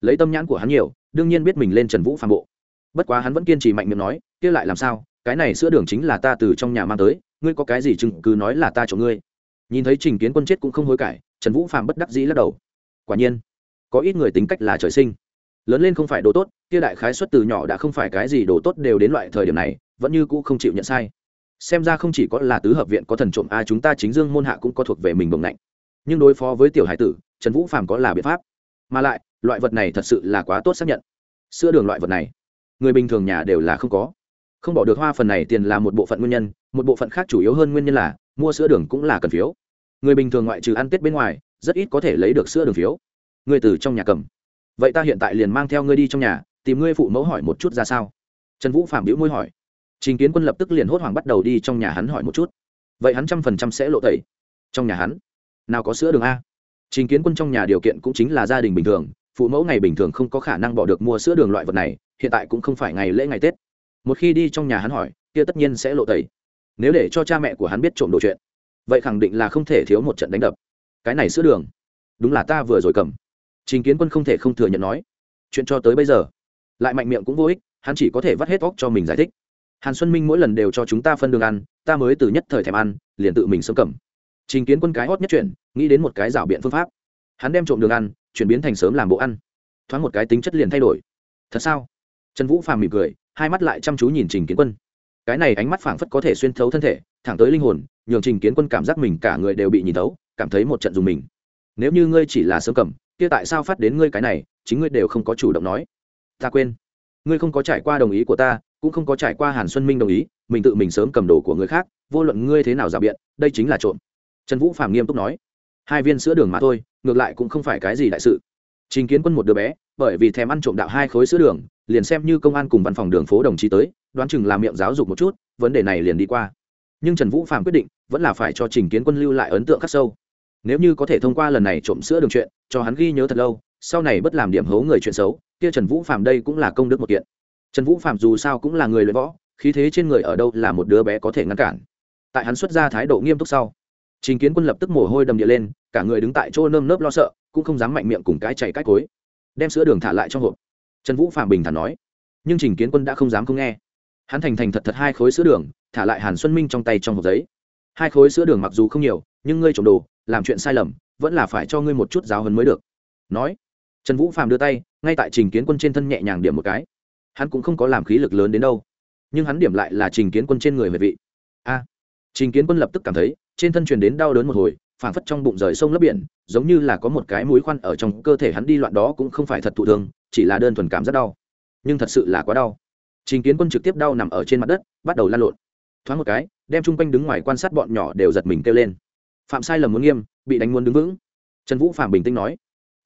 Speaker 1: Lấy tâm nhãn của hắn nhiều, đương nhiên biết mình lên trần vũ phạm bộ. Bất quá hắn vẫn kiên trì mạnh miệng nói, kia lại làm sao? Cái này sữa đường chính là ta từ trong nhà mang tới, ngươi có cái gì chứng cứ nói là ta cho ngươi? Nhìn thấy trình kiến quân chết cũng không hối cải, trần vũ phạm bất đắc dĩ lắc đầu quả nhiên, có ít người tính cách là trời sinh. Lớn lên không phải đồ tốt, kia đại khái xuất từ nhỏ đã không phải cái gì đồ tốt đều đến loại thời điểm này, vẫn như cũ không chịu nhận sai. Xem ra không chỉ có là tứ hợp viện có thần trộm, a, chúng ta chính dương môn hạ cũng có thuộc về mình bồng lạnh nhưng đối phó với tiểu hải tử, trần vũ phàm có là biện pháp. Mà lại, loại vật này thật sự là quá tốt xác nhận. Sữa đường loại vật này, người bình thường nhà đều là không có. Không bỏ được hoa phần này tiền là một bộ phận nguyên nhân, một bộ phận khác chủ yếu hơn nguyên nhân là, mua sữa đường cũng là cần phiếu. Người bình thường ngoại trừ ăn tết bên ngoài rất ít có thể lấy được sữa đường phiếu. Người từ trong nhà cầm. Vậy ta hiện tại liền mang theo ngươi đi trong nhà, tìm ngươi phụ mẫu hỏi một chút ra sao? Trần vũ phạm biễu môi hỏi. Trình kiến quân lập tức liền hốt hoảng bắt đầu đi trong nhà hắn hỏi một chút. Vậy hắn trăm phần trăm sẽ lộ tẩy. Trong nhà hắn, nào có sữa đường a? Trình kiến quân trong nhà điều kiện cũng chính là gia đình bình thường, phụ mẫu ngày bình thường không có khả năng bỏ được mua sữa đường loại vật này, hiện tại cũng không phải ngày lễ ngày tết. Một khi đi trong nhà hắn hỏi, kia tất nhiên sẽ lộ tẩy. Nếu để cho cha mẹ của hắn biết trộm đồ chuyện, vậy khẳng định là không thể thiếu một trận đánh đập cái này sữa đường. Đúng là ta vừa rồi cầm. Trình kiến quân không thể không thừa nhận nói. Chuyện cho tới bây giờ, lại mạnh miệng cũng vô ích, hắn chỉ có thể vắt hết óc cho mình giải thích. Hàn xuân minh mỗi lần đều cho chúng ta phân đường ăn, ta mới từ nhất thời thèm ăn, liền tự mình sớm cầm. Trình kiến quân cái hót nhất chuyển nghĩ đến một cái rảo biện phương pháp. Hắn đem trộm đường ăn, chuyển biến thành sớm làm bộ ăn. Thoáng một cái tính chất liền thay đổi. Thật sao? Trần vũ phàm mỉm cười, hai mắt lại chăm chú nhìn trình kiến quân. Cái này ánh mắt phảng phất có thể xuyên thấu thân thể, thẳng tới linh hồn, nhường trình kiến quân cảm giác mình cả người đều bị nhìn thấu cảm thấy một trận dùng mình. Nếu như ngươi chỉ là sớm cầm kia tại sao phát đến ngươi cái này, chính ngươi đều không có chủ động nói. Ta quên. Ngươi không có trải qua đồng ý của ta, cũng không có trải qua hàn xuân minh đồng ý, mình tự mình sớm cầm đồ của người khác, vô luận ngươi thế nào rào biện, đây chính là trộm. Trần vũ phạm nghiêm túc nói. Hai viên sữa đường mà thôi, ngược lại cũng không phải cái gì đại sự. Trình kiến quân một đứa bé, bởi vì thèm ăn trộm đạo hai khối sữa đường, liền xem như công an cùng văn phòng đường phố đồng chí tới, đoán chừng làm miệng giáo dục một chút, vấn đề này liền đi qua. Nhưng trần vũ phạm quyết định, vẫn là phải cho trình kiến quân lưu lại ấn tượng khắc sâu nếu như có thể thông qua lần này trộm sữa đường chuyện, cho hắn ghi nhớ thật lâu, sau này bất làm điểm hố người chuyện xấu, kia trần vũ phạm đây cũng là công đức một kiện. Trần vũ phạm dù sao cũng là người luyện võ, khí thế trên người ở đâu là một đứa bé có thể ngăn cản. Tại hắn xuất ra thái độ nghiêm túc sau, trình kiến quân lập tức mồ hôi đầm địa lên, cả người đứng tại chỗ nơm nớp lo sợ, cũng không dám mạnh miệng cùng cái chạy cách cối, đem sữa đường thả lại trong hộp. Trần vũ phạm bình thản nói, nhưng trình kiến quân đã không dám không nghe. Hắn thành thành thật thật hai khối sữa đường, thả lại hàn xuân minh trong tay trong hộp giấy hai khối sữa đường mặc dù không nhiều, nhưng ngươi trộm đồ, làm chuyện sai lầm, vẫn là phải cho ngươi một chút giáo hấn mới được. Nói, trần vũ phàm đưa tay, ngay tại trình kiến quân trên thân nhẹ nhàng điểm một cái. Hắn cũng không có làm khí lực lớn đến đâu, nhưng hắn điểm lại là trình kiến quân trên người về vị. A, trình kiến quân lập tức cảm thấy, trên thân truyền đến đau đớn một hồi, phảng phất trong bụng rời sông lấp biển, giống như là có một cái mũi khoan ở trong cơ thể hắn đi loạn đó cũng không phải thật thụ thương, chỉ là đơn thuần cảm rất đau. Nhưng thật sự là quá đau. Trình kiến quân trực tiếp đau nằm ở trên mặt đất, bắt đầu lan lộn thoáng một cái, đem chung quanh đứng ngoài quan sát bọn nhỏ đều giật mình kêu lên. Phạm sai lầm muốn nghiêm, bị đánh muốn đứng vững. Trần vũ phạm bình tĩnh nói,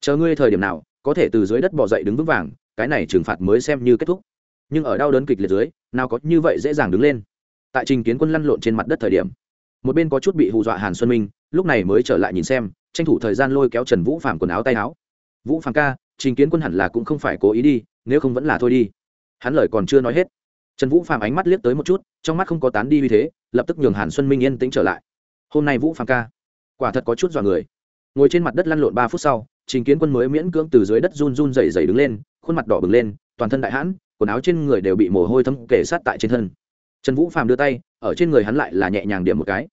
Speaker 1: chờ ngươi thời điểm nào, có thể từ dưới đất bỏ dậy đứng vững vàng, cái này trừng phạt mới xem như kết thúc. Nhưng ở đau đớn kịch liệt dưới, nào có như vậy dễ dàng đứng lên. Tại trình kiến quân lăn lộn trên mặt đất thời điểm, một bên có chút bị hù dọa hàn xuân minh, lúc này mới trở lại nhìn xem, tranh thủ thời gian lôi kéo trần vũ phạm quần áo tay áo. Vũ phạm ca, trình kiến quân hẳn là cũng không phải cố ý đi, nếu không vẫn là thôi đi. Hắn lời còn chưa nói hết trần vũ Phàm ánh mắt liếc tới một chút, trong mắt không có tán đi vì thế, lập tức nhường hàn xuân minh yên tĩnh trở lại. Hôm nay vũ Phàm ca, quả thật có chút dọa người. Ngồi trên mặt đất lăn lộn ba phút sau, trình kiến quân mới miễn cưỡng từ dưới đất run run dày dày đứng lên, khuôn mặt đỏ bừng lên, toàn thân đại hãn, quần áo trên người đều bị mồ hôi thấm kể sát tại trên thân. Trần vũ phàm đưa tay, ở trên người hắn lại là nhẹ nhàng điểm một cái.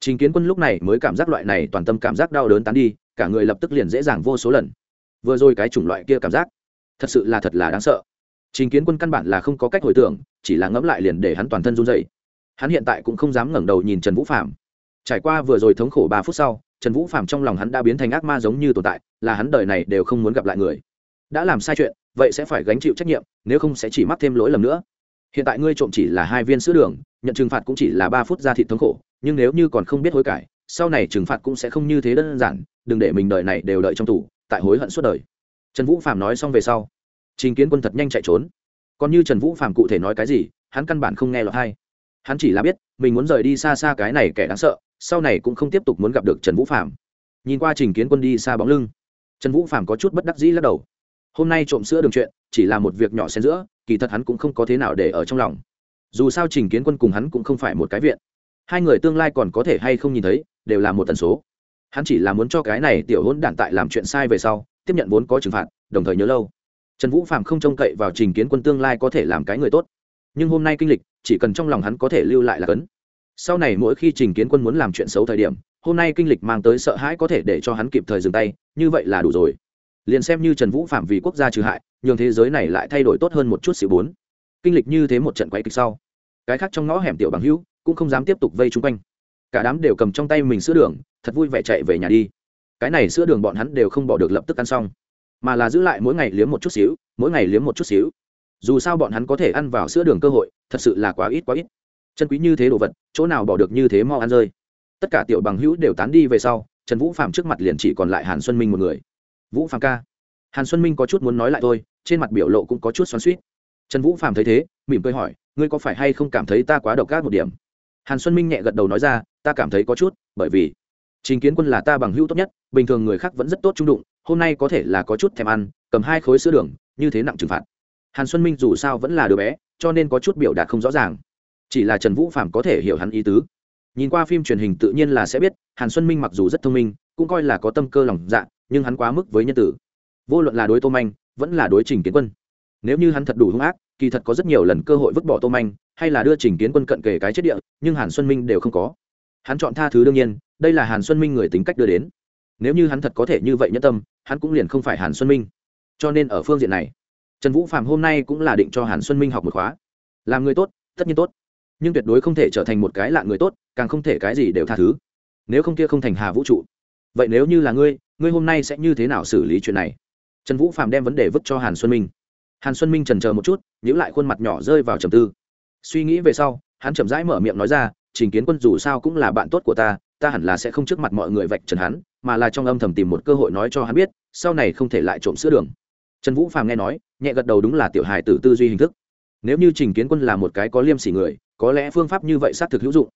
Speaker 1: Trình kiến quân lúc này mới cảm giác loại này toàn tâm cảm giác đau đớn tán đi, cả người lập tức liền dễ dàng vô số lần. Vừa rồi cái chủng loại kia cảm giác, thật sự là thật là đáng sợ trình kiến quân căn bản là không có cách hồi tưởng, chỉ là ngẫm lại liền để hắn toàn thân run dậy hắn hiện tại cũng không dám ngẩng đầu nhìn trần vũ phạm trải qua vừa rồi thống khổ ba phút sau, trần vũ phạm trong lòng hắn đã biến thành ác ma giống như tồn tại, là hắn đời này đều không muốn gặp lại người. Đã làm sai chuyện, vậy sẽ phải gánh chịu trách nhiệm, nếu không sẽ chỉ mắc thêm lỗi lầm nữa. Hiện tại ngươi trộm chỉ là hai viên sữa đường, nhận trừng phạt cũng chỉ là ba phút ra thị thống khổ, nhưng nếu như còn không biết hối cải, sau này trừng phạt cũng sẽ không như thế đơn giản, đừng để mình đời này đều đợi trong tù, tại hối hận suốt đời. Trần vũ phạm nói xong về sau trình kiến quân thật nhanh chạy trốn. Còn như trần vũ phạm cụ thể nói cái gì, hắn căn bản không nghe lọt hay hắn chỉ là biết, mình muốn rời đi xa xa cái này kẻ đáng sợ, sau này cũng không tiếp tục muốn gặp được trần vũ phạm nhìn qua trình kiến quân đi xa bóng lưng, trần vũ phạm có chút bất đắc dĩ lắc đầu. Hôm nay trộm sữa đường chuyện, chỉ là một việc nhỏ xen giữa, kỳ thật hắn cũng không có thế nào để ở trong lòng. Dù sao trình kiến quân cùng hắn cũng không phải một cái viện. Hai người tương lai còn có thể hay không nhìn thấy, đều là một tần số. Hắn chỉ là muốn cho cái này tiểu hôn đản tại làm chuyện sai về sau, tiếp nhận vốn có trừng phạt, đồng thời nhớ lâu trần vũ phạm không trông cậy vào trình kiến quân tương lai có thể làm cái người tốt. Nhưng hôm nay kinh lịch, chỉ cần trong lòng hắn có thể lưu lại là cấn. Sau này mỗi khi trình kiến quân muốn làm chuyện xấu thời điểm, hôm nay kinh lịch mang tới sợ hãi có thể để cho hắn kịp thời dừng tay, như vậy là đủ rồi. Liền xem như trần vũ phạm vì quốc gia trừ hại, nhường thế giới này lại thay đổi tốt hơn một chút xíu bốn. Kinh lịch như thế một trận quay kịch sau, cái khác trong ngõ hẻm tiểu bằng hữu cũng không dám tiếp tục vây chung quanh. Cả đám đều cầm trong tay mình sữa đường, thật vui vẻ chạy về nhà đi. Cái này sữa đường bọn hắn đều không bỏ được lập tức ăn xong mà là giữ lại mỗi ngày liếm một chút xíu, mỗi ngày liếm một chút xíu. Dù sao bọn hắn có thể ăn vào sữa đường cơ hội, thật sự là quá ít quá ít. Chân quý như thế đồ vật, chỗ nào bỏ được như thế mau ăn rơi. Tất cả tiểu bằng hữu đều tán đi về sau, trần vũ phạm trước mặt liền chỉ còn lại hàn xuân minh một người. Vũ phạm ca. Hàn xuân minh có chút muốn nói lại thôi, trên mặt biểu lộ cũng có chút xoắn suýt trần vũ phạm thấy thế, mỉm cười hỏi, ngươi có phải hay không cảm thấy ta quá độc ác một điểm? Hàn xuân minh nhẹ gật đầu nói ra, ta cảm thấy có chút, bởi vì trình kiến quân là ta bằng hữu tốt nhất, bình thường người khác vẫn rất tốt trung đụng hôm nay có thể là có chút thèm ăn, cầm hai khối sữa đường, như thế nặng trừng phạt. Hàn xuân minh dù sao vẫn là đứa bé, cho nên có chút biểu đạt không rõ ràng. Chỉ là trần vũ phạm có thể hiểu hắn ý tứ. Nhìn qua phim truyền hình tự nhiên là sẽ biết, hàn xuân minh mặc dù rất thông minh, cũng coi là có tâm cơ lòng dạ nhưng hắn quá mức với nhân tử. Vô luận là đối tô manh, vẫn là đối trình kiến quân. Nếu như hắn thật đủ hung ác, kỳ thật có rất nhiều lần cơ hội vứt bỏ tô manh, hay là đưa trình kiến quân cận kề cái chết địa, nhưng hàn xuân minh đều không có. Hắn chọn tha thứ đương nhiên, đây là hàn xuân minh người tính cách đưa đến nếu như hắn thật có thể như vậy nhất tâm, hắn cũng liền không phải hàn xuân minh. Cho nên ở phương diện này, trần vũ phạm hôm nay cũng là định cho hàn xuân minh học một khóa. Làm người tốt, tất nhiên tốt. Nhưng tuyệt đối không thể trở thành một cái lạ người tốt, càng không thể cái gì đều tha thứ. Nếu không kia không thành hà vũ trụ. Vậy nếu như là ngươi ngươi hôm nay sẽ như thế nào xử lý chuyện này? Trần vũ phạm đem vấn đề vứt cho hàn xuân minh. Hàn xuân minh trần chờ một chút nhữ lại khuôn mặt nhỏ rơi vào trầm tư. Suy nghĩ về sau, hắn chậm rãi mở miệng nói ra, trình kiến quân dù sao cũng là bạn tốt của ta ta hẳn là sẽ không trước mặt mọi người vạch trần hắn mà là trong âm thầm tìm một cơ hội nói cho hắn biết, sau này không thể lại trộm sữa đường. Trần vũ phàm nghe nói, nhẹ gật đầu đúng là tiểu hài tử tư duy hình thức. Nếu như trình kiến quân là một cái có liêm sỉ người, có lẽ phương pháp như vậy xác thực hữu dụng.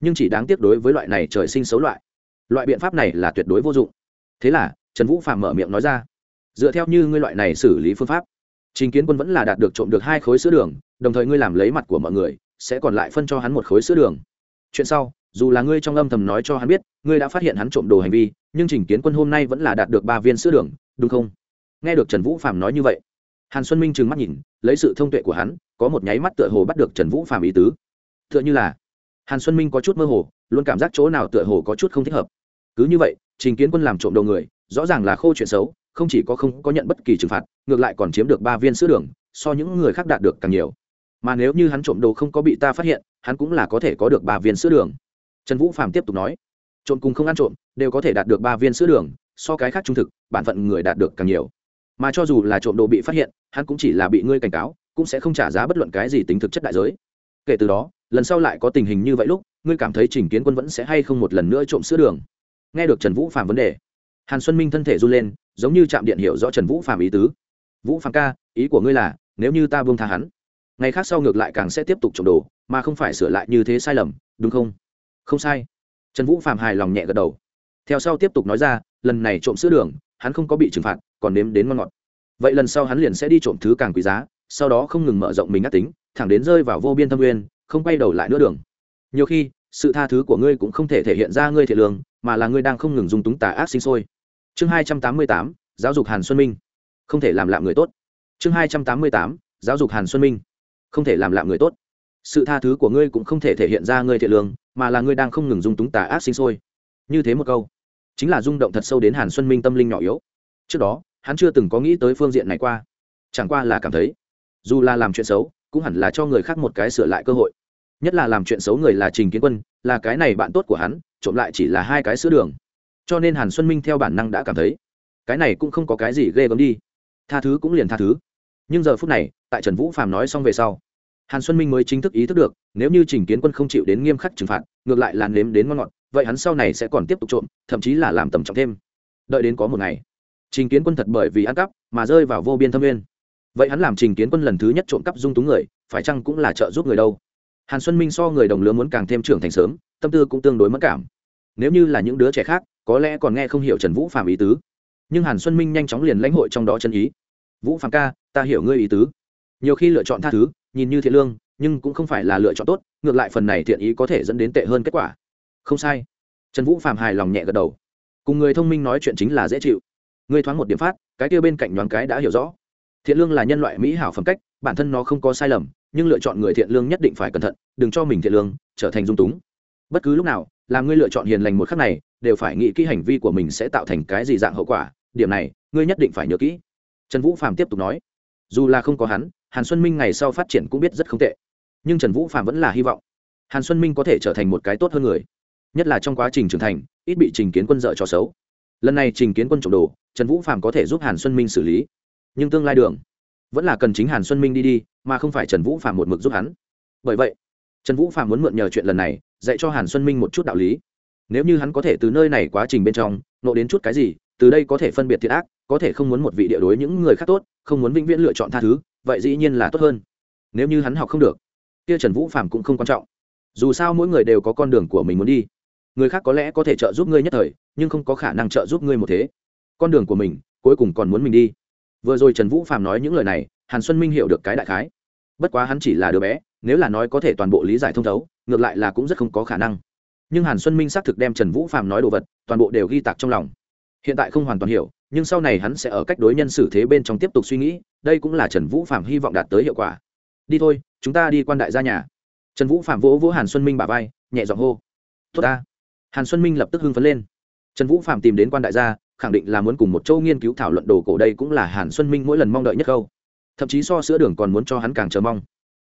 Speaker 1: Nhưng chỉ đáng tiếc đối với loại này trời sinh xấu loại. Loại biện pháp này là tuyệt đối vô dụng. Thế là, trần vũ phàm mở miệng nói ra, dựa theo như ngươi loại này xử lý phương pháp, trình kiến quân vẫn là đạt được trộm được hai khối sữa đường, đồng thời ngươi làm lấy mặt của mọi người, sẽ còn lại phân cho hắn một khối sữa đường. Chuyện sau, dù là ngươi trong âm thầm nói cho hắn biết, ngươi đã phát hiện hắn trộm đồ hành vi nhưng trình kiến quân hôm nay vẫn là đạt được ba viên sữa đường, đúng không? Nghe được trần vũ phạm nói như vậy, hàn xuân minh trừng mắt nhìn, lấy sự thông tuệ của hắn, có một nháy mắt tựa hồ bắt được trần vũ phạm ý tứ. T h ư ợ n h ư là, hàn xuân minh có chút mơ hồ, luôn cảm giác chỗ nào tựa hồ có chút không thích hợp. Cứ như vậy, trình kiến quân làm trộm đầu người, rõ ràng là khô chuyện xấu, không chỉ có không có nhận bất kỳ trừng phạt, ngược lại còn chiếm được ba viên sữa đường, so những người khác đạt được càng nhiều. Mà nếu như hắn trộm đồ không có bị ta phát hiện, hắn cũng là có thể có được ba viên sữa đường. Trần vũ phạm tiếp tục nói trộm cùng không ăn trộm, đều có thể đạt được ba viên sữa đường, so cái khác trung thực, bản phận người đạt được càng nhiều. Mà cho dù là trộm đồ bị phát hiện, hắn cũng chỉ là bị ngươi cảnh cáo, cũng sẽ không trả giá bất luận cái gì tính thực chất đại giới. Kể từ đó, lần sau lại có tình hình như vậy lúc, ngươi cảm thấy trình kiến quân vẫn sẽ hay không một lần nữa trộm sữa đường? Nghe được trần vũ phạm vấn đề, hàn xuân minh thân thể run lên, giống như chạm điện hiểu rõ trần vũ phạm ý tứ. Vũ phạm ca, ý của ngươi là, nếu như ta buông tha hắn, ngày khác sau ngược lại càng sẽ tiếp tục trộm đồ, mà không phải sửa lại như thế sai lầm, đúng không? Không sai trần vũ phạm hài lòng nhẹ gật đầu. Theo sau tiếp tục nói ra, lần này trộm sữa đường, hắn không có bị trừng phạt, còn nếm đến ngon ngọt. Vậy lần sau hắn liền sẽ đi trộm thứ càng quý giá, sau đó không ngừng mở rộng mình ác tính, thẳng đến rơi vào vô biên thâm nguyên, không quay đầu lại nữa đường. Nhiều khi, sự tha thứ của ngươi cũng không thể thể hiện ra ngươi thiệt lương, mà là ngươi đang không ngừng dùng túng tà ác sinh sôi. Chương hai trăm tám mươi tám, giáo dục hàn xuân minh. Không thể làm lạm người tốt. Chương hai trăm tám mươi tám, giáo dục hàn xuân minh. Không thể làm lạm người tốt sự tha thứ của ngươi cũng không thể thể hiện ra ngươi thiện lương, mà là ngươi đang không ngừng dung túng tà ác sinh sôi. Như thế một câu, chính là rung động thật sâu đến hàn xuân minh tâm linh nhỏ yếu. Trước đó, hắn chưa từng có nghĩ tới phương diện này qua. Chẳng qua là cảm thấy, dù là làm chuyện xấu, cũng hẳn là cho người khác một cái sửa lại cơ hội. Nhất là làm chuyện xấu người là trình kiến quân, là cái này bạn tốt của hắn, trộm lại chỉ là hai cái sữa đường. Cho nên hàn xuân minh theo bản năng đã cảm thấy, cái này cũng không có cái gì ghê gớm đi. Tha thứ cũng liền tha thứ. Nhưng giờ phút này, tại trần vũ phàm nói xong về sau hàn xuân minh mới chính thức ý thức được, nếu như trình kiến quân không chịu đến nghiêm khắc trừng phạt, ngược lại là nếm đến ngon ngọt, vậy hắn sau này sẽ còn tiếp tục trộm, thậm chí là làm tầm trọng thêm. Đợi đến có một ngày, trình kiến quân thật bởi vì ăn cắp mà rơi vào vô biên thâm nguyên. Vậy hắn làm trình kiến quân lần thứ nhất trộm cắp dung túng người, phải chăng cũng là trợ giúp người đâu? Hàn xuân minh so người đồng lứa muốn càng thêm trưởng thành sớm, tâm tư cũng tương đối mất cảm. Nếu như là những đứa trẻ khác, có lẽ còn nghe không hiểu trần vũ phạm ý tứ. Nhưng hàn xuân minh nhanh chóng liền lãnh hội trong đó chân ý. Vũ phạm ca, ta hiểu ngươi ý tứ. Nhiều khi lựa chọn tha thứ nhìn như thiện lương, nhưng cũng không phải là lựa chọn tốt, ngược lại phần này thiện ý có thể dẫn đến tệ hơn kết quả. Không sai. Trần vũ phạm hài lòng nhẹ gật đầu. Cùng người thông minh nói chuyện chính là dễ chịu. Ngươi thoáng một điểm phát, cái kia bên cạnh nhoáng cái đã hiểu rõ. Thiện lương là nhân loại mỹ hảo phẩm cách, bản thân nó không có sai lầm, nhưng lựa chọn người thiện lương nhất định phải cẩn thận, đừng cho mình thiện lương, trở thành dung túng. Bất cứ lúc nào, làm ngươi lựa chọn hiền lành một khắc này, đều phải nghĩ kỹ hành vi của mình sẽ tạo thành cái gì dạng hậu quả, điểm này, ngươi nhất định phải nhớ kỹ. Trần vũ phạm tiếp tục nói. Dù là không có hắn hàn xuân minh ngày sau phát triển cũng biết rất không tệ. Nhưng trần vũ phạm vẫn là hy vọng hàn xuân minh có thể trở thành một cái tốt hơn người. Nhất là trong quá trình trưởng thành, ít bị trình kiến quân dợ cho xấu. Lần này trình kiến quân trộm đồ, trần vũ phạm có thể giúp hàn xuân minh xử lý. Nhưng tương lai đường, vẫn là cần chính hàn xuân minh đi đi, mà không phải trần vũ phạm một mực giúp hắn. Bởi vậy, trần vũ phạm muốn mượn nhờ chuyện lần này, dạy cho hàn xuân minh một chút đạo lý. Nếu như hắn có thể từ nơi này quá trình bên trong nộ đến chút cái gì, từ đây có thể phân biệt thiệt ác có thể không muốn một vị địa đối những người khác tốt, không muốn vĩnh viễn lựa chọn tha thứ, vậy dĩ nhiên là tốt hơn. Nếu như hắn học không được, kia trần vũ phạm cũng không quan trọng. Dù sao mỗi người đều có con đường của mình muốn đi. Người khác có lẽ có thể trợ giúp ngươi nhất thời, nhưng không có khả năng trợ giúp ngươi một thế. Con đường của mình, cuối cùng còn muốn mình đi. Vừa rồi trần vũ phạm nói những lời này, hàn xuân minh hiểu được cái đại khái. Bất quá hắn chỉ là đứa bé, nếu là nói có thể toàn bộ lý giải thông thấu, ngược lại là cũng rất không có khả năng. Nhưng hàn xuân minh xác thực đem trần vũ phạm nói đồ vật, toàn bộ đều ghi tạc trong lòng. Hiện tại không hoàn toàn hiểu nhưng sau này hắn sẽ ở cách đối nhân xử thế bên trong tiếp tục suy nghĩ, đây cũng là trần vũ phạm hy vọng đạt tới hiệu quả. Đi thôi, chúng ta đi quan đại gia nhà. Trần vũ phạm vỗ vỗ hàn xuân minh bà vai, nhẹ giọng hô. Tốt ta. Hàn xuân minh lập tức hưng phấn lên. Trần vũ phạm tìm đến quan đại gia, khẳng định là muốn cùng một châu nghiên cứu thảo luận đồ cổ đây cũng là hàn xuân minh mỗi lần mong đợi nhất câu. Thậm chí so sữa đường còn muốn cho hắn càng chờ mong.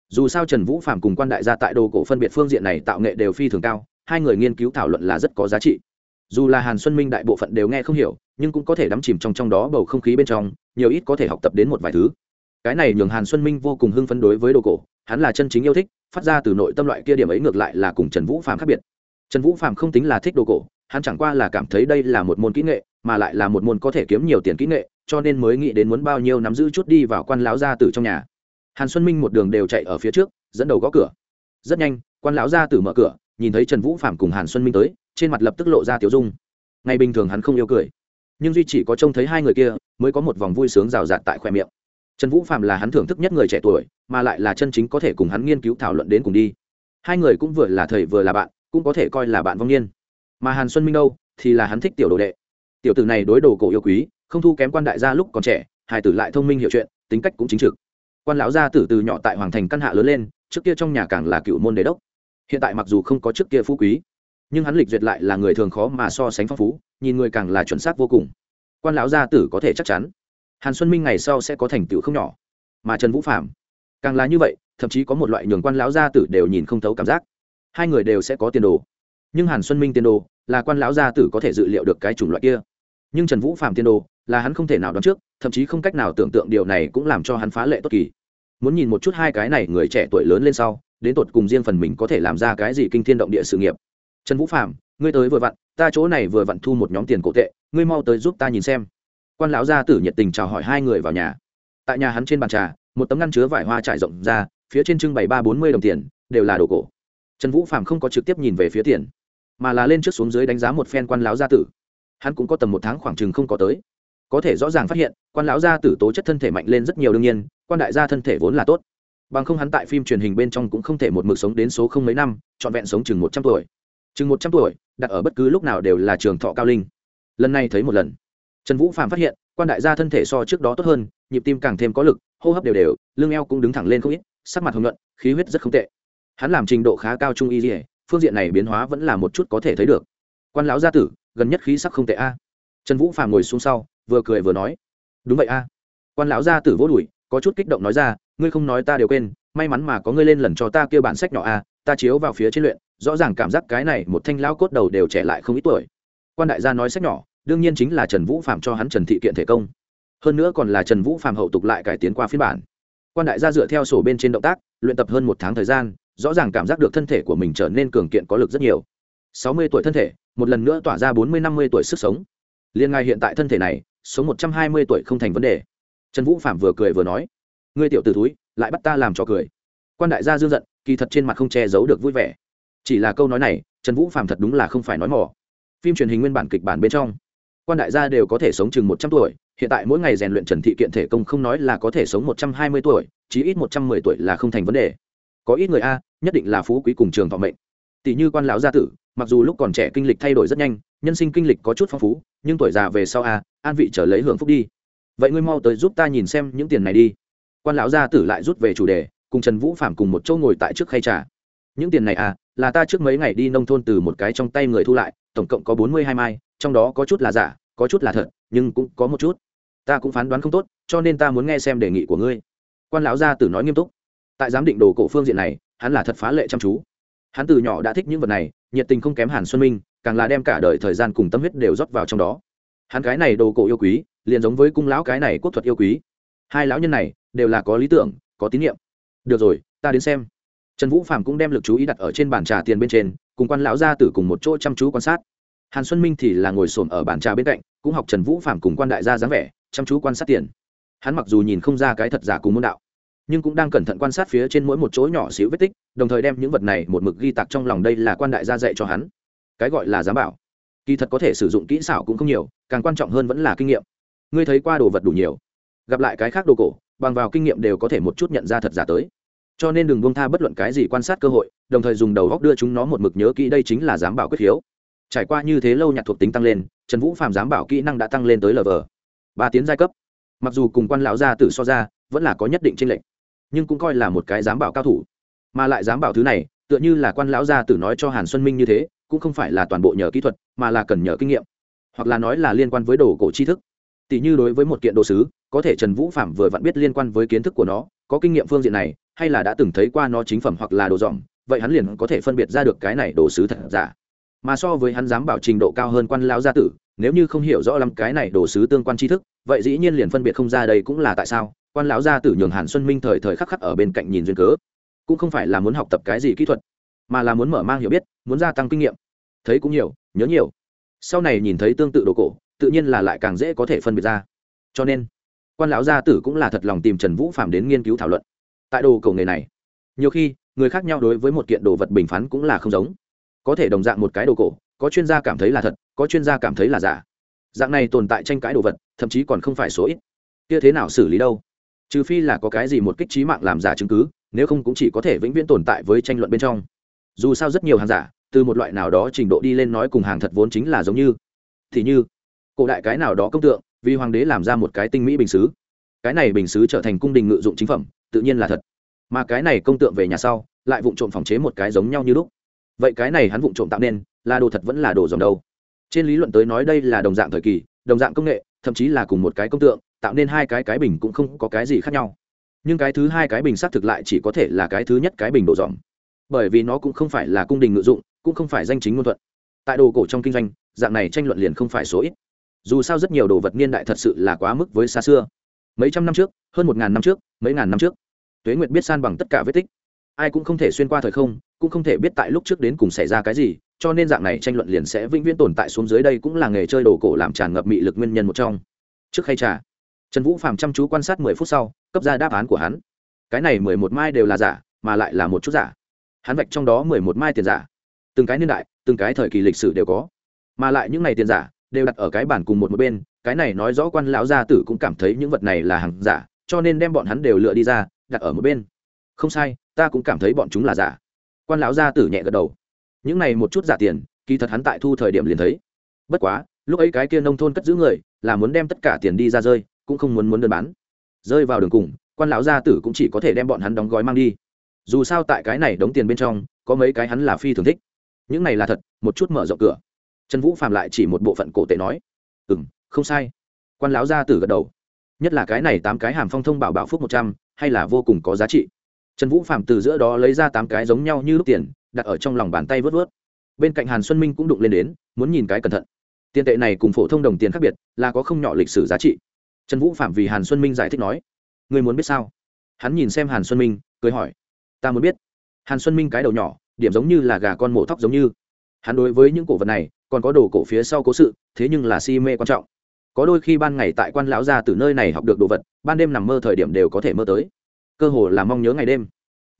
Speaker 1: Dù sao trần vũ phạm cùng quan đại gia tại đồ cổ phân biệt phương diện này tạo nghệ đều phi thường cao, hai người nghiên cứu thảo luận là rất có giá trị dù là hàn xuân minh đại bộ phận đều nghe không hiểu nhưng cũng có thể đắm chìm trong trong đó bầu không khí bên trong nhiều ít có thể học tập đến một vài thứ cái này nhường hàn xuân minh vô cùng hưng phấn đối với đồ cổ hắn là chân chính yêu thích phát ra từ nội tâm loại kia điểm ấy ngược lại là cùng trần vũ phạm khác biệt trần vũ phạm không tính là thích đồ cổ hắn chẳng qua là cảm thấy đây là một môn kỹ nghệ mà lại là một môn có thể kiếm nhiều tiền kỹ nghệ cho nên mới nghĩ đến muốn bao nhiêu nắm giữ chút đi vào quan lão gia tử trong nhà hàn xuân minh một đường đều chạy ở phía trước dẫn đầu gõ cửa rất nhanh quan lão gia tử mở cửa nhìn thấy trần vũ phạm cùng hàn xuân minh tới trên mặt lập tức lộ ra tiểu dung. Ngày bình thường hắn không yêu cười, nhưng duy chỉ có trông thấy hai người kia mới có một vòng vui sướng rào rạt tại khoe miệng. Trần vũ phạm là hắn thưởng thức nhất người trẻ tuổi, mà lại là chân chính có thể cùng hắn nghiên cứu thảo luận đến cùng đi. Hai người cũng vừa là thầy vừa là bạn, cũng có thể coi là bạn vong niên. Mà hàn xuân minh đâu, thì là hắn thích tiểu đồ đệ. Tiểu tử này đối đồ cổ yêu quý, không thu kém quan đại gia lúc còn trẻ hải tử lại thông minh hiểu chuyện, tính cách cũng chính trực. Quan lão gia tử từ nhỏ tại hoàng thành căn hạ lớn lên, trước kia trong nhà càng là cựu môn đế đốc. Hiện tại mặc dù không có trước kia phú quý nhưng hắn lịch duyệt lại là người thường khó mà so sánh phong phú, nhìn người càng là chuẩn xác vô cùng. Quan lão gia tử có thể chắc chắn, hàn xuân minh ngày sau sẽ có thành tựu không nhỏ. Mà trần vũ phạm càng là như vậy, thậm chí có một loại nhường quan lão gia tử đều nhìn không thấu cảm giác. Hai người đều sẽ có tiền đồ, nhưng hàn xuân minh tiên đồ là quan lão gia tử có thể dự liệu được cái chủng loại kia. Nhưng trần vũ phạm tiên đồ là hắn không thể nào đoán trước, thậm chí không cách nào tưởng tượng điều này cũng làm cho hắn phá lệ tốt kỳ. Muốn nhìn một chút hai cái này người trẻ tuổi lớn lên sau, đến tột cùng riêng phần mình có thể làm ra cái gì kinh thiên động địa sự nghiệp trần vũ phạm ngươi tới vừa vặn, ta chỗ này vừa vặn thu một nhóm tiền cổ tệ, ngươi mau tới giúp ta nhìn xem. Quan lão gia tử nhiệt tình chào hỏi hai người vào nhà. Tại nhà hắn trên bàn trà, một tấm ngăn chứa vải hoa trải rộng ra, phía trên trưng bày ba bốn mươi đồng tiền, đều là đồ cổ. Trần vũ phạm không có trực tiếp nhìn về phía tiền, mà là lên trước xuống dưới đánh giá một phen quan lão gia tử. Hắn cũng có tầm một tháng khoảng chừng không có tới. Có thể rõ ràng phát hiện, quan lão gia tử tố chất thân thể mạnh lên rất nhiều đương nhiên, quan đại gia thân thể vốn là tốt. Bằng không hắn tại phim truyền hình bên trong cũng không thể một mực sống đến số không mấy năm, trọn vẹn sống chừng một trăm tuổi chừng một trăm tuổi, đặt ở bất cứ lúc nào đều là trường thọ cao linh. Lần này thấy một lần. Trần vũ phạm phát hiện, quan đại gia thân thể so trước đó tốt hơn, nhịp tim càng thêm có lực, hô hấp đều đều, lưng eo cũng đứng thẳng lên không ít, sắc mặt hồng nhuận, khí huyết rất không tệ. Hắn làm trình độ khá cao trung y dỉa phương diện này biến hóa vẫn là một chút có thể thấy được. Quan lão gia tử, gần nhất khí sắc không tệ a. Trần vũ phàm ngồi xuống sau, vừa cười vừa nói. Đúng vậy a. Quan lão gia tử vỗ đùi có chút kích động nói ra, ngươi không nói ta đều quên, may mắn mà có ngươi lên lần cho ta kêu bản sách nhỏ a ta chiếu vào phía trên luyện, rõ ràng cảm giác cái này một thanh lão cốt đầu đều trẻ lại không ít tuổi. Quan đại gia nói sách nhỏ, đương nhiên chính là trần vũ phạm cho hắn trần thị kiện thể công. Hơn nữa còn là trần vũ phạm hậu tục lại cải tiến qua phiên bản. Quan đại gia dựa theo sổ bên trên động tác, luyện tập hơn một tháng thời gian, rõ ràng cảm giác được thân thể của mình trở nên cường kiện có lực rất nhiều. Sáu mươi tuổi thân thể, một lần nữa tỏa ra bốn mươi, năm mươi tuổi sức sống. Liên ngay hiện tại thân thể này, sống một trăm hai mươi tuổi không thành vấn đề. Trần vũ phạm vừa cười vừa nói, ngươi tiểu t ử túi lại bắt ta làm trò cười. Quan đại gia dương giận kỳ thật trên mặt không che giấu được vui vẻ. Chỉ là câu nói này, trần vũ phạm thật đúng là không phải nói mỏ phim truyền hình nguyên bản kịch bản bên trong, quan đại gia đều có thể sống chừng một trăm tuổi, hiện tại mỗi ngày rèn luyện trần thị kiện thể công không nói là có thể sống một trăm hai mươi tuổi, chí ít một trăm mười tuổi là không thành vấn đề. Có ít người a, nhất định là phú quý cùng trường thọ mệnh. Tỷ như quan lão gia tử, mặc dù lúc còn trẻ kinh lịch thay đổi rất nhanh, nhân sinh kinh lịch có chút phong phú, nhưng tuổi già về sau a, an vị trở lấy hưởng phúc đi. Vậy ngươi mau tới giúp ta nhìn xem những tiền này đi. Quan lão gia tử lại rút về chủ đề cùng trần vũ phạm cùng một chỗ ngồi tại trước khay trà. Những tiền này à là ta trước mấy ngày đi nông thôn từ một cái trong tay người thu lại, tổng cộng có bốn mươi hai mai, trong đó có chút là giả, có chút là thật, nhưng cũng có một chút. Ta cũng phán đoán không tốt, cho nên ta muốn nghe xem đề nghị của ngươi. Quan lão gia tử nói nghiêm túc. Tại giám định đồ cổ phương diện này, hắn là thật phá lệ chăm chú. Hắn từ nhỏ đã thích những vật này, nhiệt tình không kém hàn xuân minh, càng là đem cả đời thời gian cùng tâm huyết đều rót vào trong đó. Hắn cái này đồ cổ yêu quý, liền giống với cung lão cái này quốc thuật yêu quý. Hai lão nhân này, đều là có lý tưởng, có tín nhiệm được rồi, ta đến xem. Trần vũ phạm cũng đem l ự c chú ý đặt ở trên bàn trà tiền bên trên, cùng quan lão gia tử cùng một chỗ chăm chú quan sát. Hàn xuân minh thì là ngồi s ổ m ở bàn trà bên cạnh, cũng học trần vũ phạm cùng quan đại gia dáng vẻ, chăm chú quan sát tiền. Hắn mặc dù nhìn không ra cái thật giả cùng môn đạo, nhưng cũng đang cẩn thận quan sát phía trên mỗi một chỗ nhỏ xíu vết tích, đồng thời đem những vật này một mực ghi tạc trong lòng đây là quan đại gia dạy cho hắn. Cái gọi là giám bảo, kỳ thật có thể sử dụng kỹ xảo cũng không nhiều, càng quan trọng hơn vẫn là kinh nghiệm. Ngươi thấy qua đồ vật đủ nhiều, gặp lại cái khác đồ cổ bằng vào kinh nghiệm đều có thể một chút nhận ra thật giả tới. Cho nên đừng buông tha bất luận cái gì quan sát cơ hội, đồng thời dùng đầu góc đưa chúng nó một mực nhớ kỹ đây chính là giám bảo quyết khiếu trải qua như thế lâu nhạc thuộc tính tăng lên, trần vũ phạm giám bảo kỹ năng đã tăng lên tới lv ba tiến giai cấp. Mặc dù cùng quan lão gia tử so ra, vẫn là có nhất định tranh lệch, nhưng cũng coi là một cái giám bảo cao thủ. Mà lại giám bảo thứ này, tựa như là quan lão gia tử nói cho hàn xuân minh như thế, cũng không phải là toàn bộ nhờ kỹ thuật, mà là cần nhờ kinh nghiệm, hoặc là nói là liên quan với đồ cổ tri thức. Tỷ như đối với một kiện đồ sứ có thể trần vũ phạm vừa vặn biết liên quan với kiến thức của nó, có kinh nghiệm phương diện này, hay là đã từng thấy qua nó chính phẩm hoặc là đồ dòm vậy hắn liền có thể phân biệt ra được cái này đồ sứ thật giả. Mà so với hắn dám bảo trình độ cao hơn quan lão gia tử, nếu như không hiểu rõ lắm cái này đồ sứ tương quan tri thức, vậy dĩ nhiên liền phân biệt không ra đây cũng là tại sao, quan lão gia tử nhường hàn xuân minh thời thời khắc khắc ở bên cạnh nhìn duyên cớ. Cũng không phải là muốn học tập cái gì kỹ thuật, mà là muốn mở mang hiểu biết, muốn gia tăng kinh nghiệm. Thấy cũng nhiều, nhớ nhiều. Sau này nhìn thấy tương tự đồ cổ, tự nhiên là lại càng dễ có thể phân biệt ra. Cho nên quan lão gia tử cũng là thật lòng tìm trần vũ phạm đến nghiên cứu thảo luận. Tại đồ cổ nghề này, nhiều khi, người khác nhau đối với một kiện đồ vật bình phán cũng là không giống. Có thể đồng dạng một cái đồ cổ, có chuyên gia cảm thấy là thật, có chuyên gia cảm thấy là giả. Dạng này tồn tại tranh cãi đồ vật, thậm chí còn không phải số ít. Kia thế nào xử lý đâu? Trừ phi là có cái gì một kích trí mạng làm giả chứng cứ, nếu không cũng chỉ có thể vĩnh viễn tồn tại với tranh luận bên trong. Dù sao rất nhiều hàng giả, từ một loại nào đó trình độ đi lên nói cùng hàng thật vốn chính là giống như. Thì như, cổ đại cái nào đó công tượng vì hoàng đế làm ra một cái tinh mỹ bình xứ. Cái này bình xứ trở thành cung đình ngự dụng chính phẩm, tự nhiên là thật. Mà cái này công tượng về nhà sau, lại vụng trộm phòng chế một cái giống nhau như lúc. Vậy cái này hắn vụng trộm tạo nên, là đồ thật vẫn là đồ dòng đâu? Trên lý luận tới nói đây là đồng dạng thời kỳ, đồng dạng công nghệ, thậm chí là cùng một cái công tượng, tạo nên hai cái cái bình cũng không có cái gì khác nhau. Nhưng cái thứ hai cái bình xác thực lại chỉ có thể là cái thứ nhất cái bình đồ dòng. Bởi vì nó cũng không phải là cung đình ngự dụng, cũng không phải danh chính ngôn thuận. Tại đồ cổ trong kinh doanh, dạng này tranh luận liền không phải số ít dù sao rất nhiều đồ vật niên đại thật sự là quá mức với xa xưa. Mấy trăm năm trước, hơn một ngàn năm trước, mấy ngàn năm trước. Tuế nguyệt biết san bằng tất cả vết tích. Ai cũng không thể xuyên qua thời không, cũng không thể biết tại lúc trước đến cùng xảy ra cái gì, cho nên dạng này tranh luận liền sẽ vĩnh viễn tồn tại xuống dưới đây cũng là nghề chơi đồ cổ làm tràn ngập mị lực nguyên nhân một trong. Trước khay trà, trần vũ phàm chăm chú quan sát mười phút sau, cấp ra đáp án của hắn. Cái này mười một mai đều là giả, mà lại là một chút giả. Hắn vạch trong đó mười một mai tiền giả. Từng cái niên đại, từng cái thời kỳ lịch sử đều có. Mà lại những này tiền giả đều đặt ở cái bản cùng một một bên, cái này nói rõ quan lão gia tử cũng cảm thấy những vật này là hàng giả, cho nên đem bọn hắn đều lựa đi ra, đặt ở một bên. Không sai, ta cũng cảm thấy bọn chúng là giả. Quan lão gia tử nhẹ gật đầu. Những này một chút giả tiền, kỳ thật hắn tại thu thời điểm liền thấy. Bất quá, lúc ấy cái kia nông thôn cất giữ người, là muốn đem tất cả tiền đi ra rơi, cũng không muốn muốn đơn bán. Rơi vào đường cùng, quan lão gia tử cũng chỉ có thể đem bọn hắn đóng gói mang đi. Dù sao tại cái này đóng tiền bên trong, có mấy cái hắn là phi thường thích. Những này là thật, một chút mở rộng cửa trần vũ phạm lại chỉ một bộ phận cổ tệ nói ừ m không sai. Quan lão gia tử gật đầu, nhất là cái này tám cái hàm phong thông bảo bảo phúc một trăm, hay là vô cùng có giá trị. Trần vũ phạm từ giữa đó lấy ra tám cái giống nhau như lúc tiền, đặt ở trong lòng bàn tay vớt vớt. Bên cạnh hàn xuân minh cũng đụng lên đến, muốn nhìn cái cẩn thận. Tiền tệ này cùng phổ thông đồng tiền khác biệt, là có không nhỏ lịch sử giá trị. Trần vũ phạm vì hàn xuân minh giải thích nói người muốn biết sao? Hắn nhìn xem hàn xuân minh, cười hỏi, ta muốn biết. Hàn xuân minh cái đầu nhỏ, điểm giống như là gà con mổ thóc giống như. Hắn đối với những cổ vật này còn có đồ cổ phía sau cố sự, thế nhưng là si mê quan trọng. Có đôi khi ban ngày tại quan lão gia từ nơi này học được đồ vật, ban đêm nằm mơ thời điểm đều có thể mơ tới. Cơ hồ là mong nhớ ngày đêm.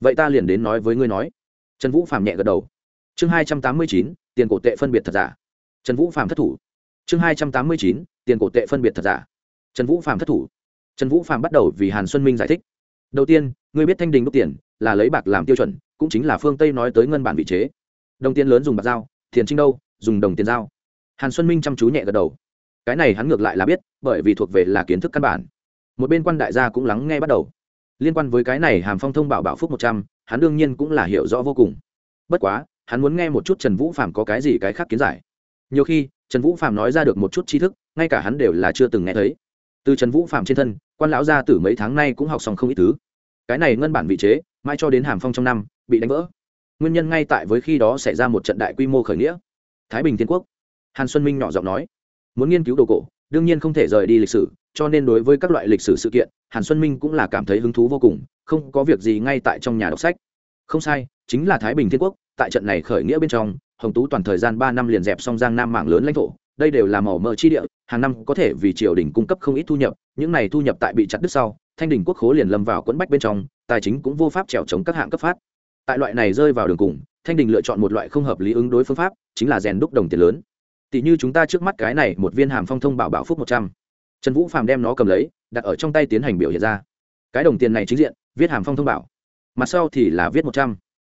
Speaker 1: Vậy ta liền đến nói với ngươi nói. Trần vũ phạm nhẹ gật đầu. Chương hai trăm tám mươi chín, tiền cổ tệ phân biệt thật giả. Trần vũ phạm thất thủ. Chương hai trăm tám mươi chín, tiền cổ tệ phân biệt thật giả. Trần vũ phạm thất thủ. Trần vũ phạm bắt đầu vì hàn xuân minh giải thích. Đầu tiên, ngươi biết thanh đình đúc tiền là lấy bạc làm tiêu chuẩn, cũng chính là phương tây nói tới ngân bản vị chế. Đồng tiền lớn dùng bạc dao tiền trinh đâu dùng đồng tiền giao. hàn xuân minh chăm chú nhẹ gật đầu. Cái này hắn ngược lại là biết, bởi vì thuộc về là kiến thức căn bản. Một bên quan đại gia cũng lắng nghe bắt đầu. Liên quan với cái này hàm phong thông bảo bảo phúc một trăm, hắn đương nhiên cũng là hiểu rõ vô cùng. Bất quá, hắn muốn nghe một chút trần vũ phạm có cái gì cái khác kiến giải. Nhiều khi, trần vũ phạm nói ra được một chút tri thức, ngay cả hắn đều là chưa từng nghe thấy. Từ trần vũ phạm trên thân, quan lão gia tử mấy tháng nay cũng học xong không ít thứ. Cái này ngân bản vị chế, mãi cho đến hàm phong trong năm, bị đánh vỡ. Nguyên nhân ngay tại với khi đó xảy ra một trận đại quy mô khởi nghĩa thái bình thiên quốc. Hàn xuân minh nhỏ giọng nói, muốn nghiên cứu đồ cổ, đương nhiên không thể rời đi lịch sử, cho nên đối với các loại lịch sử sự kiện, hàn xuân minh cũng là cảm thấy hứng thú vô cùng, không có việc gì ngay tại trong nhà đọc sách. Không sai, chính là thái bình thiên quốc, tại trận này khởi nghĩa bên trong, hồng tú toàn thời gian ba năm liền dẹp xong giang nam mạng lớn lãnh thổ, đây đều là màu mỡ chi địa, hàng năm có thể vì triều đình cung cấp không ít thu nhập, những này thu nhập tại bị chặt đứt sau, thanh đình quốc khố liền lâm vào quẫn bách bên trong, tài chính cũng vô pháp trèo chống các hạng cấp phát tại loại này rơi vào đường cùng, thanh đình lựa chọn một loại không hợp lý ứng đối phương pháp, chính là rèn đúc đồng tiền lớn. Tỷ như chúng ta trước mắt cái này, một viên hàm phong thông bảo bảo phúc một trăm. Trần vũ phàm đem nó cầm lấy, đặt ở trong tay tiến hành biểu hiện ra. Cái đồng tiền này chính diện, viết hàm phong thông bảo. Mặt sau thì là viết một trăm.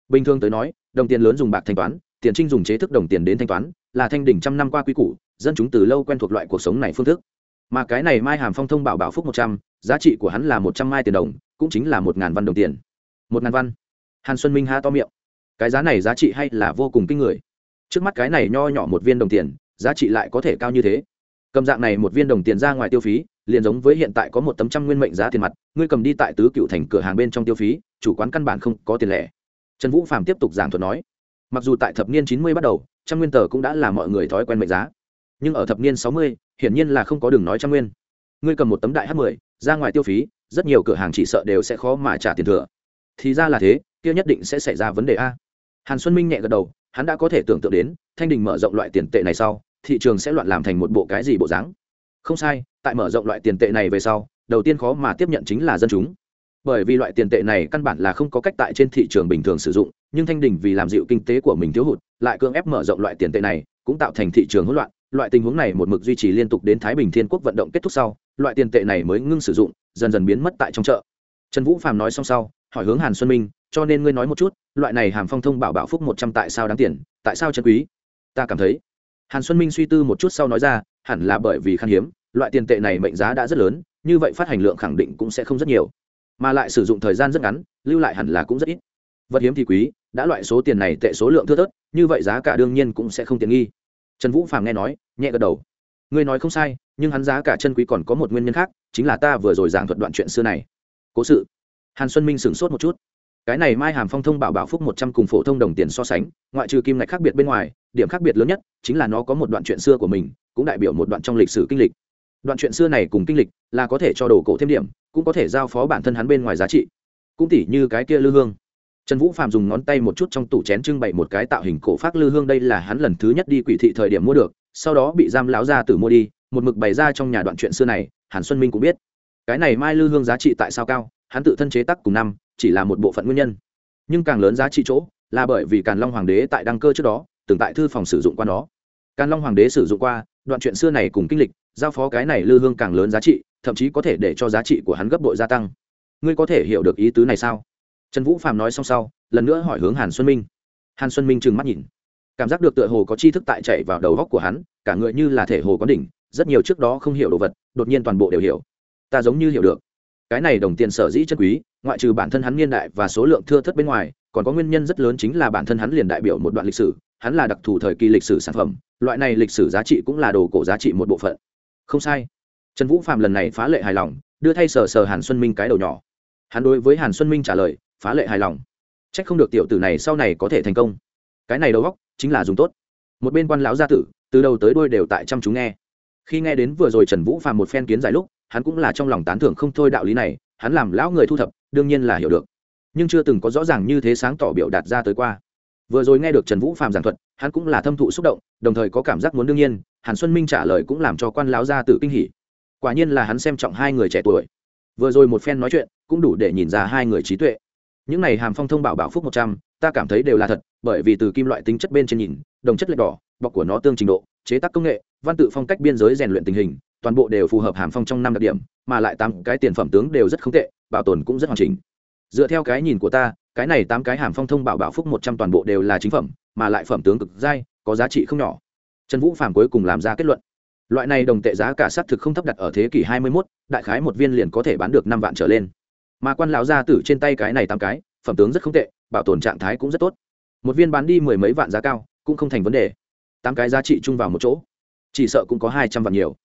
Speaker 1: Bình thường tới nói, đồng tiền lớn dùng bạc thanh toán, tiền trinh dùng chế thức đồng tiền đến thanh toán, là thanh đỉnh trăm năm qua quy củ, dân chúng từ lâu quen thuộc loại cuộc sống này phương thức. Mà cái này mai hàm phong thông bảo bảo phúc một trăm, giá trị của hắn là một trăm mai tiền đồng, cũng chính là một ngàn văn đồng tiền. Một ngàn văn hàn xuân minh ha to miệng. Cái giá này giá trị hay là vô cùng kinh người. Trước mắt cái này nho nhỏ một viên đồng tiền, giá trị lại có thể cao như thế. Cầm dạng này một viên đồng tiền ra ngoài tiêu phí, liền giống với hiện tại có một tấm trăm nguyên mệnh giá tiền mặt, ngươi cầm đi tại tứ cựu thành cửa hàng bên trong tiêu phí, chủ quán căn bản không có tiền lẻ. Trần vũ phạm tiếp tục giảng thuật nói, mặc dù tại thập niên chín mươi bắt đầu, trăm nguyên tờ cũng đã là mọi người thói quen mệnh giá. Nhưng ở thập niên sáu mươi, hiển nhiên là không có đường nói trăm nguyên. Ngươi cầm một tấm đại h mười, ra ngoài tiêu phí, rất nhiều cửa hàng chỉ sợ đều sẽ khó mà trả tiền thừa. Thì ra là thế kia nhất định sẽ xảy ra vấn đề a. Hàn xuân minh nhẹ gật đầu, hắn đã có thể tưởng tượng đến, thanh đình mở rộng loại tiền tệ này sau, thị trường sẽ loạn làm thành một bộ cái gì bộ dáng. Không sai, tại mở rộng loại tiền tệ này về sau, đầu tiên khó mà tiếp nhận chính là dân chúng. Bởi vì loại tiền tệ này căn bản là không có cách tại trên thị trường bình thường sử dụng, nhưng thanh đình vì làm dịu kinh tế của mình thiếu hụt, lại cưỡng ép mở rộng loại tiền tệ này, cũng tạo thành thị trường hỗn loạn. Loại tình huống này một mực duy trì liên tục đến thái bình thiên quốc vận động kết thúc sau, loại tiền tệ này mới ngưng sử dụng, dần dần biến mất tại trong chợ. Trần vũ phàm nói xong sau, hỏi hướng hàn xuân minh cho nên ngươi nói một chút, loại này hàm phong thông bảo bảo phúc một trăm tại sao đáng tiền, tại sao chân quý? Ta cảm thấy, hàn xuân minh suy tư một chút sau nói ra, hẳn là bởi vì khan hiếm, loại tiền tệ này mệnh giá đã rất lớn, như vậy phát hành lượng khẳng định cũng sẽ không rất nhiều. Mà lại sử dụng thời gian rất ngắn, lưu lại hẳn là cũng rất ít. Vật hiếm thì quý, đã loại số tiền này tệ số lượng thưa thớt, như vậy giá cả đương nhiên cũng sẽ không tiện nghi. Trần vũ phàm nghe nói, nhẹ gật đầu. Ngươi nói không sai, nhưng hắn giá cả chân quý còn có một nguyên nhân khác, chính là ta vừa rồi giảng thuật đoạn chuyện xưa này. Cố sự. Hàn xuân minh sửng sốt một chút cái này mai hàm phong thông bảo bảo phúc một trăm cùng phổ thông đồng tiền so sánh, ngoại trừ kim ngạch khác biệt bên ngoài, điểm khác biệt lớn nhất chính là nó có một đoạn chuyện xưa của mình, cũng đại biểu một đoạn trong lịch sử kinh lịch. Đoạn chuyện xưa này cùng kinh lịch là có thể cho đồ cổ thêm điểm, cũng có thể giao phó bản thân hắn bên ngoài giá trị. Cũng tỉ như cái kia lư hương. Trần vũ phạm dùng ngón tay một chút trong tủ chén trưng bày một cái tạo hình cổ phát lư hương đây là hắn lần thứ nhất đi quỷ thị thời điểm mua được, sau đó bị giam láo ra từ mua đi, một mực bày ra trong nhà đoạn chuyện xưa này, hàn xuân minh cũng biết. Cái này mai lư hương giá trị tại sao cao? Hắn tự thân chế tác cùng năm, chỉ là một bộ phận nguyên nhân. Nhưng càng lớn giá trị chỗ là bởi vì càn long hoàng đế tại đăng cơ trước đó, từng tại thư phòng sử dụng qua nó. Càn long hoàng đế sử dụng qua, đoạn chuyện xưa này cùng kinh lịch, giao phó cái này lư hương càng lớn giá trị, thậm chí có thể để cho giá trị của hắn gấp bội gia tăng. Ngươi có thể hiểu được ý tứ này sao? Trần vũ phạm nói xong sau, lần nữa hỏi hướng hàn xuân minh. Hàn xuân minh trừng mắt nhìn. Cảm giác được tựa hồ có tri thức tại chạy vào đầu góc của hắn, cả người như là thể hồ có đỉnh, rất nhiều trước đó không hiểu đồ vật, đột nhiên toàn bộ đều hiểu. Ta giống như hiểu được cái này đồng tiền sở dĩ chân quý, ngoại trừ bản thân hắn niên đại và số lượng thưa thất bên ngoài, còn có nguyên nhân rất lớn chính là bản thân hắn liền đại biểu một đoạn lịch sử, hắn là đặc thù thời kỳ lịch sử sản phẩm, loại này lịch sử giá trị cũng là đồ cổ giá trị một bộ phận. Không sai. Trần vũ phạm lần này phá lệ hài lòng, đưa thay sờ sờ hàn xuân minh cái đầu nhỏ. Hắn đối với hàn xuân minh trả lời, phá lệ hài lòng. C h ắ c không được tiểu tử này sau này có thể thành công. Cái này đầu góc chính là dùng tốt. Một bên quan lão gia tử, từ đầu tới đôi đều tại chăm chú nghe. Khi nghe đến vừa rồi trần vũ phạm một phen kiến giải lúc hắn cũng là trong lòng tán thưởng không thôi đạo lý này, hắn làm lão người thu thập, đương nhiên là hiểu được. Nhưng chưa từng có rõ ràng như thế sáng tỏ biểu đạt ra tới qua. Vừa rồi nghe được trần vũ phạm giảng thuật, hắn cũng là thâm thụ xúc động, đồng thời có cảm giác muốn đương nhiên, hàn xuân minh trả lời cũng làm cho quan lão gia tử kinh hỉ. Quả nhiên là hắn xem trọng hai người trẻ tuổi. Vừa rồi một phen nói chuyện, cũng đủ để nhìn ra hai người trí tuệ. Những này hàm phong thông bảo bảo phúc một trăm, ta cảm thấy đều là thật, bởi vì từ kim loại tính chất bên trên nhìn, đồng chất lệch đỏ, bọc của nó tương trình độ, chế tác công nghệ, văn tự phong cách biên giới rèn luyện tình hình toàn bộ đều phù hợp hàm phong trong năm đặc điểm, mà lại tám cái tiền phẩm tướng đều rất không tệ, bảo tồn cũng rất hoàn chỉnh. Dựa theo cái nhìn của ta, cái này tám cái hàm phong thông bảo bảo phúc một trăm toàn bộ đều là chính phẩm, mà lại phẩm tướng cực dai, có giá trị không nhỏ. Trần vũ phạm cuối cùng làm ra kết luận. Loại này đồng tệ giá cả s thực không thấp đặt ở thế kỷ hai mươi mốt, đại khái một viên liền có thể bán được năm vạn trở lên. Mà quan lão gia tử trên tay cái này tám cái, phẩm tướng rất không tệ, bảo tồn trạng thái cũng rất tốt. Một viên bán đi mười mấy vạn giá cao, cũng không thành vấn đề. Tám cái giá trị chung vào một chỗ, chỉ sợ cũng có hai trăm vạn nhiều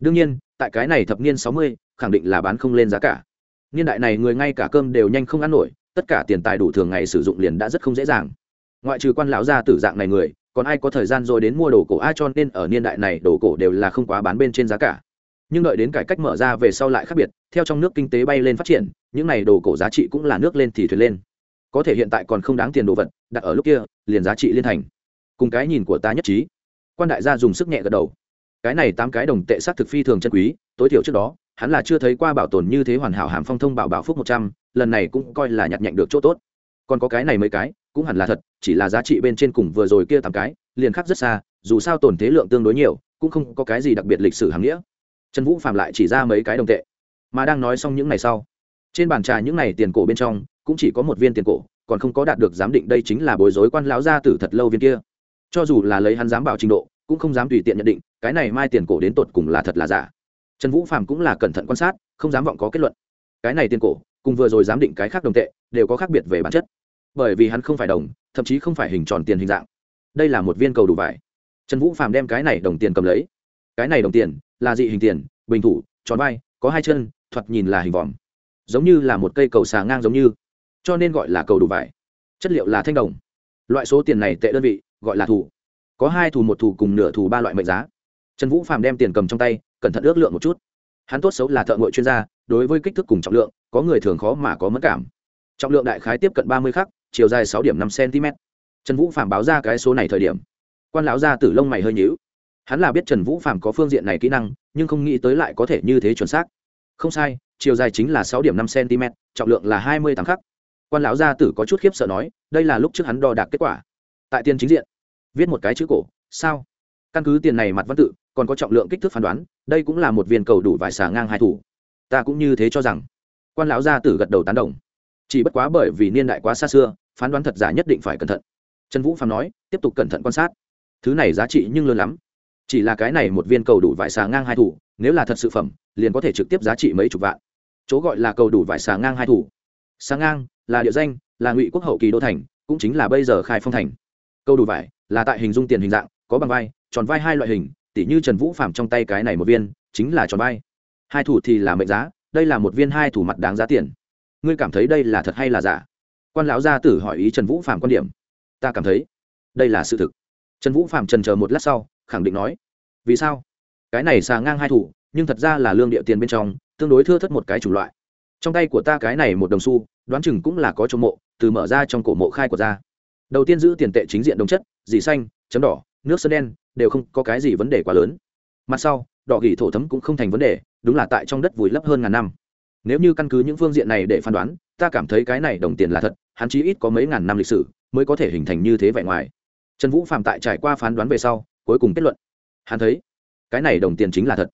Speaker 1: đương nhiên, tại cái này thập niên sáu mươi, khẳng định là bán không lên giá cả. Niên đại này người ngay cả cơm đều nhanh không ăn nổi, tất cả tiền tài đủ thường ngày sử dụng liền đã rất không dễ dàng. Ngoại trừ quan lão gia tử dạng này người, còn ai có thời gian rồi đến mua đồ cổ ai cho nên ở niên đại này đồ cổ đều là không quá bán bên trên giá cả. Nhưng đợi đến cải cách mở ra về sau lại khác biệt, theo trong nước kinh tế bay lên phát triển, những này đồ cổ giá trị cũng là nước lên thì thuyền lên. Có thể hiện tại còn không đáng tiền đồ vật, đặt ở lúc kia, liền giá trị liên thành. Cùng cái nhìn của ta nhất trí. Quan đại gia dùng sức nhẹ gật đầu cái này tám cái đồng tệ s á thực phi thường chân quý, tối thiểu trước đó, hắn là chưa thấy qua bảo tồn như thế hoàn hảo hàm phong thông bảo bảo phúc một trăm, lần này cũng coi là nhặt nhạnh được chỗ tốt. Còn có cái này mấy cái, cũng hẳn là thật, chỉ là giá trị bên trên cùng vừa rồi kia tám cái, liền khắc rất xa, dù sao tổn thế lượng tương đối nhiều, cũng không có cái gì đặc biệt lịch sử hàm nghĩa. Trần vũ phạm lại chỉ ra mấy cái đồng tệ. Mà đang nói xong những ngày sau, trên bàn trà những ngày tiền cổ bên trong, cũng chỉ có một viên tiền cổ, còn không có đạt được giám định đây chính là bối rối quan lão gia tử thật lâu viên kia. Cho dù là lấy hắn dám bảo trình độ, cũng không dám tùy tiện nhận định cái này mai tiền cổ đến tột cùng là thật là giả. Trần vũ phạm cũng là cẩn thận quan sát, không dám vọng có kết luận. Cái này tiền cổ, cùng vừa rồi giám định cái khác đồng tệ, đều có khác biệt về bản chất. Bởi vì hắn không phải đồng, thậm chí không phải hình tròn tiền hình dạng. Đây là một viên cầu đủ vải. Trần vũ phạm đem cái này đồng tiền cầm lấy. Cái này đồng tiền, là dị hình tiền, bình thủ, tròn vai, có hai chân, thoạt nhìn là hình vòm. Giống như là một cây cầu xà ngang giống như. Cho nên gọi là cầu đủ vải. Chất liệu là thanh đồng. Loại số tiền này tệ đơn vị, gọi là thủ. Có hai thủ một thủ cùng nửa thủ ba loại mệnh giá trần vũ phàm đem tiền cầm trong tay, cẩn thận ước lượng một chút. Hắn tốt xấu là thợ ngội chuyên gia, đối với kích thước cùng trọng lượng, có người thường khó mà có mất cảm. Trọng lượng đại khái tiếp cận ba mươi khắc, chiều dài sáu điểm năm cm trần vũ phàm báo ra cái số này thời điểm, quan lão gia tử lông mày hơi nhíu. Hắn là biết trần vũ phàm có phương diện này kỹ năng, nhưng không nghĩ tới lại có thể như thế chuẩn xác. Không sai, chiều dài chính là sáu điểm năm cm trọng lượng là hai mươi tám khắc. Quan lão gia tử có chút khiếp sợ nói, đây là lúc trước hắn đo đạc kết quả. Tại tiền chính diện, viết một cái chữ cổ, sao? Căn cứ tiền này mặt văn tự còn có trọng lượng kích thước phán đoán, đây cũng là một viên cầu đủ vải xà ngang hai thủ. Ta cũng như thế cho rằng. Quan lão gia tử gật đầu tán đồng. Chỉ bất quá bởi vì niên đại quá xa xưa, phán đoán thật giả nhất định phải cẩn thận. Trần vũ phàm nói, tiếp tục cẩn thận quan sát. Thứ này giá trị nhưng lớn lắm. Chỉ là cái này một viên cầu đủ vải xà ngang hai thủ, nếu là thật sự phẩm, liền có thể trực tiếp giá trị mấy chục vạn. Chỗ gọi là cầu đủ vải xà ngang hai thủ. Xà ngang là địa danh, là ngụy quốc hậu kỳ đô thành, cũng chính là bây giờ khai phong thành. Cầu đủ vải là tại hình dung tiền hình dạng, có bằng vai, tròn vai hai loại hình tỉ như trần vũ phạm trong tay cái này một viên, chính là tròn vai. Hai thủ thì là mệnh giá, đây là một viên hai thủ mặt đáng giá tiền. Ngươi cảm thấy đây là thật hay là giả? Quan lão gia tử hỏi ý trần vũ phạm quan điểm. Ta cảm thấy đây là sự thực. Trần vũ phạm trần chờ một lát sau, khẳng định nói, vì sao? Cái này xà ngang hai thủ, nhưng thật ra là lương địa tiền bên trong, tương đối thưa thất một cái chủng loại. Trong tay của ta cái này một đồng xu, đoán chừng cũng là có trong mộ, từ mở ra trong cổ mộ khai của ra đầu tiên giữ tiền tệ chính diện đồng chất, dì xanh, chấm đỏ, nước sơn đen đều không có cái gì vấn đề quá lớn. Mặt sau đỏ gỉ thổ thấm cũng không thành vấn đề đúng là tại trong đất vùi lấp hơn ngàn năm. Nếu như căn cứ những phương diện này để phán đoán ta cảm thấy cái này đồng tiền là thật hắn chí ít có mấy ngàn năm lịch sử mới có thể hình thành như thế vẻ ngoài. Trần vũ phạm tại trải qua phán đoán về sau cuối cùng kết luận. Hắn thấy cái này đồng tiền chính là thật.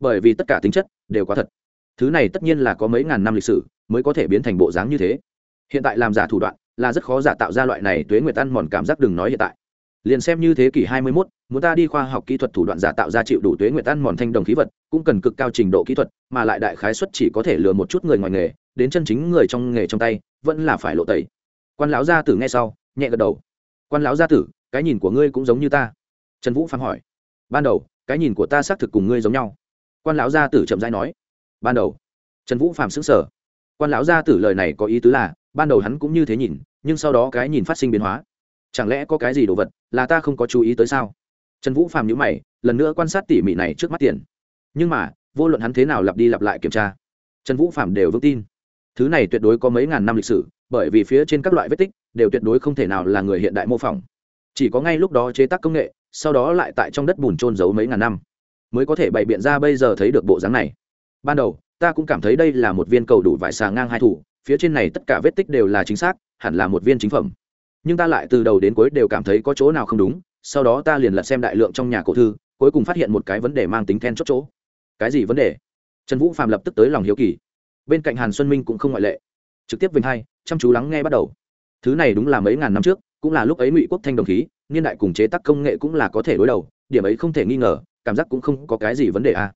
Speaker 1: Bởi vì tất cả tính chất đều quá thật. Thứ này tất nhiên là có mấy ngàn năm lịch sử mới có thể biến thành bộ dáng như thế. Hiện tại làm giả thủ đoạn là rất khó giả tạo ra loại này tuế nguyệt ăn mòn cảm giác đừng nói hiện tại. Liền xem như thế kỷ hai mươi 21, muốn ta đi khoa học kỹ thuật thủ đoạn giả tạo ra chịu đủ tuế nguyệt ăn mòn thanh đồng khí vật, cũng cần cực cao trình độ kỹ thuật, mà lại đại khái suất chỉ có thể lừa một chút người ngoài nghề, đến chân chính người trong nghề trong tay, vẫn là phải lộ tẩy. Quan lão gia tử nghe sau, nhẹ gật đầu. Quan lão gia tử, cái nhìn của ngươi cũng giống như ta. Trần vũ phán hỏi. Ban đầu, cái nhìn của ta xác thực cùng ngươi giống nhau. Quan lão gia tử chậm rãi nói. Ban đầu. Trần vũ phạm xứng sở quan lão gia tử lời này có ý tứ là, ban đầu hắn cũng như thế nhìn, nhưng sau đó cái nhìn phát sinh biến hóa. Chẳng lẽ có cái gì đồ vật là ta không có chú ý tới sao? Trần vũ phạm nhữ mày, lần nữa quan sát tỉ mỉ này trước mắt tiền. Nhưng mà, vô luận hắn thế nào lặp đi lặp lại kiểm tra, trần vũ phạm đều vững tin. Thứ này tuyệt đối có mấy ngàn năm lịch sử, bởi vì phía trên các loại vết tích đều tuyệt đối không thể nào là người hiện đại mô phỏng. Chỉ có ngay lúc đó chế tác công nghệ, sau đó lại tại trong đất bùn trôn giấu mấy ngàn năm, mới có thể bày biện ra bây giờ thấy được bộ dáng này. Ban đầu, ta cũng cảm thấy đây là một viên cầu đủ vải xà ngang hai thủ, phía trên này tất cả vết tích đều là chính xác, hẳn là một viên chính phẩm. Nhưng ta lại từ đầu đến cuối đều cảm thấy có chỗ nào không đúng sau đó ta liền lật xem đại lượng trong nhà cổ thư, cuối cùng phát hiện một cái vấn đề mang tính then chốt chỗ. Cái gì vấn đề? Trần vũ phạm lập tức tới lòng hiếu kỳ. Bên cạnh hàn xuân minh cũng không ngoại lệ. Trực tiếp vinh hai, chăm chú lắng nghe bắt đầu. Thứ này đúng là mấy ngàn năm trước, cũng là lúc ấy ngụy quốc thanh đồng khí, niên đại cùng chế tác công nghệ cũng là có thể đối đầu, điểm ấy không thể nghi ngờ, cảm giác cũng không có cái gì vấn đề à.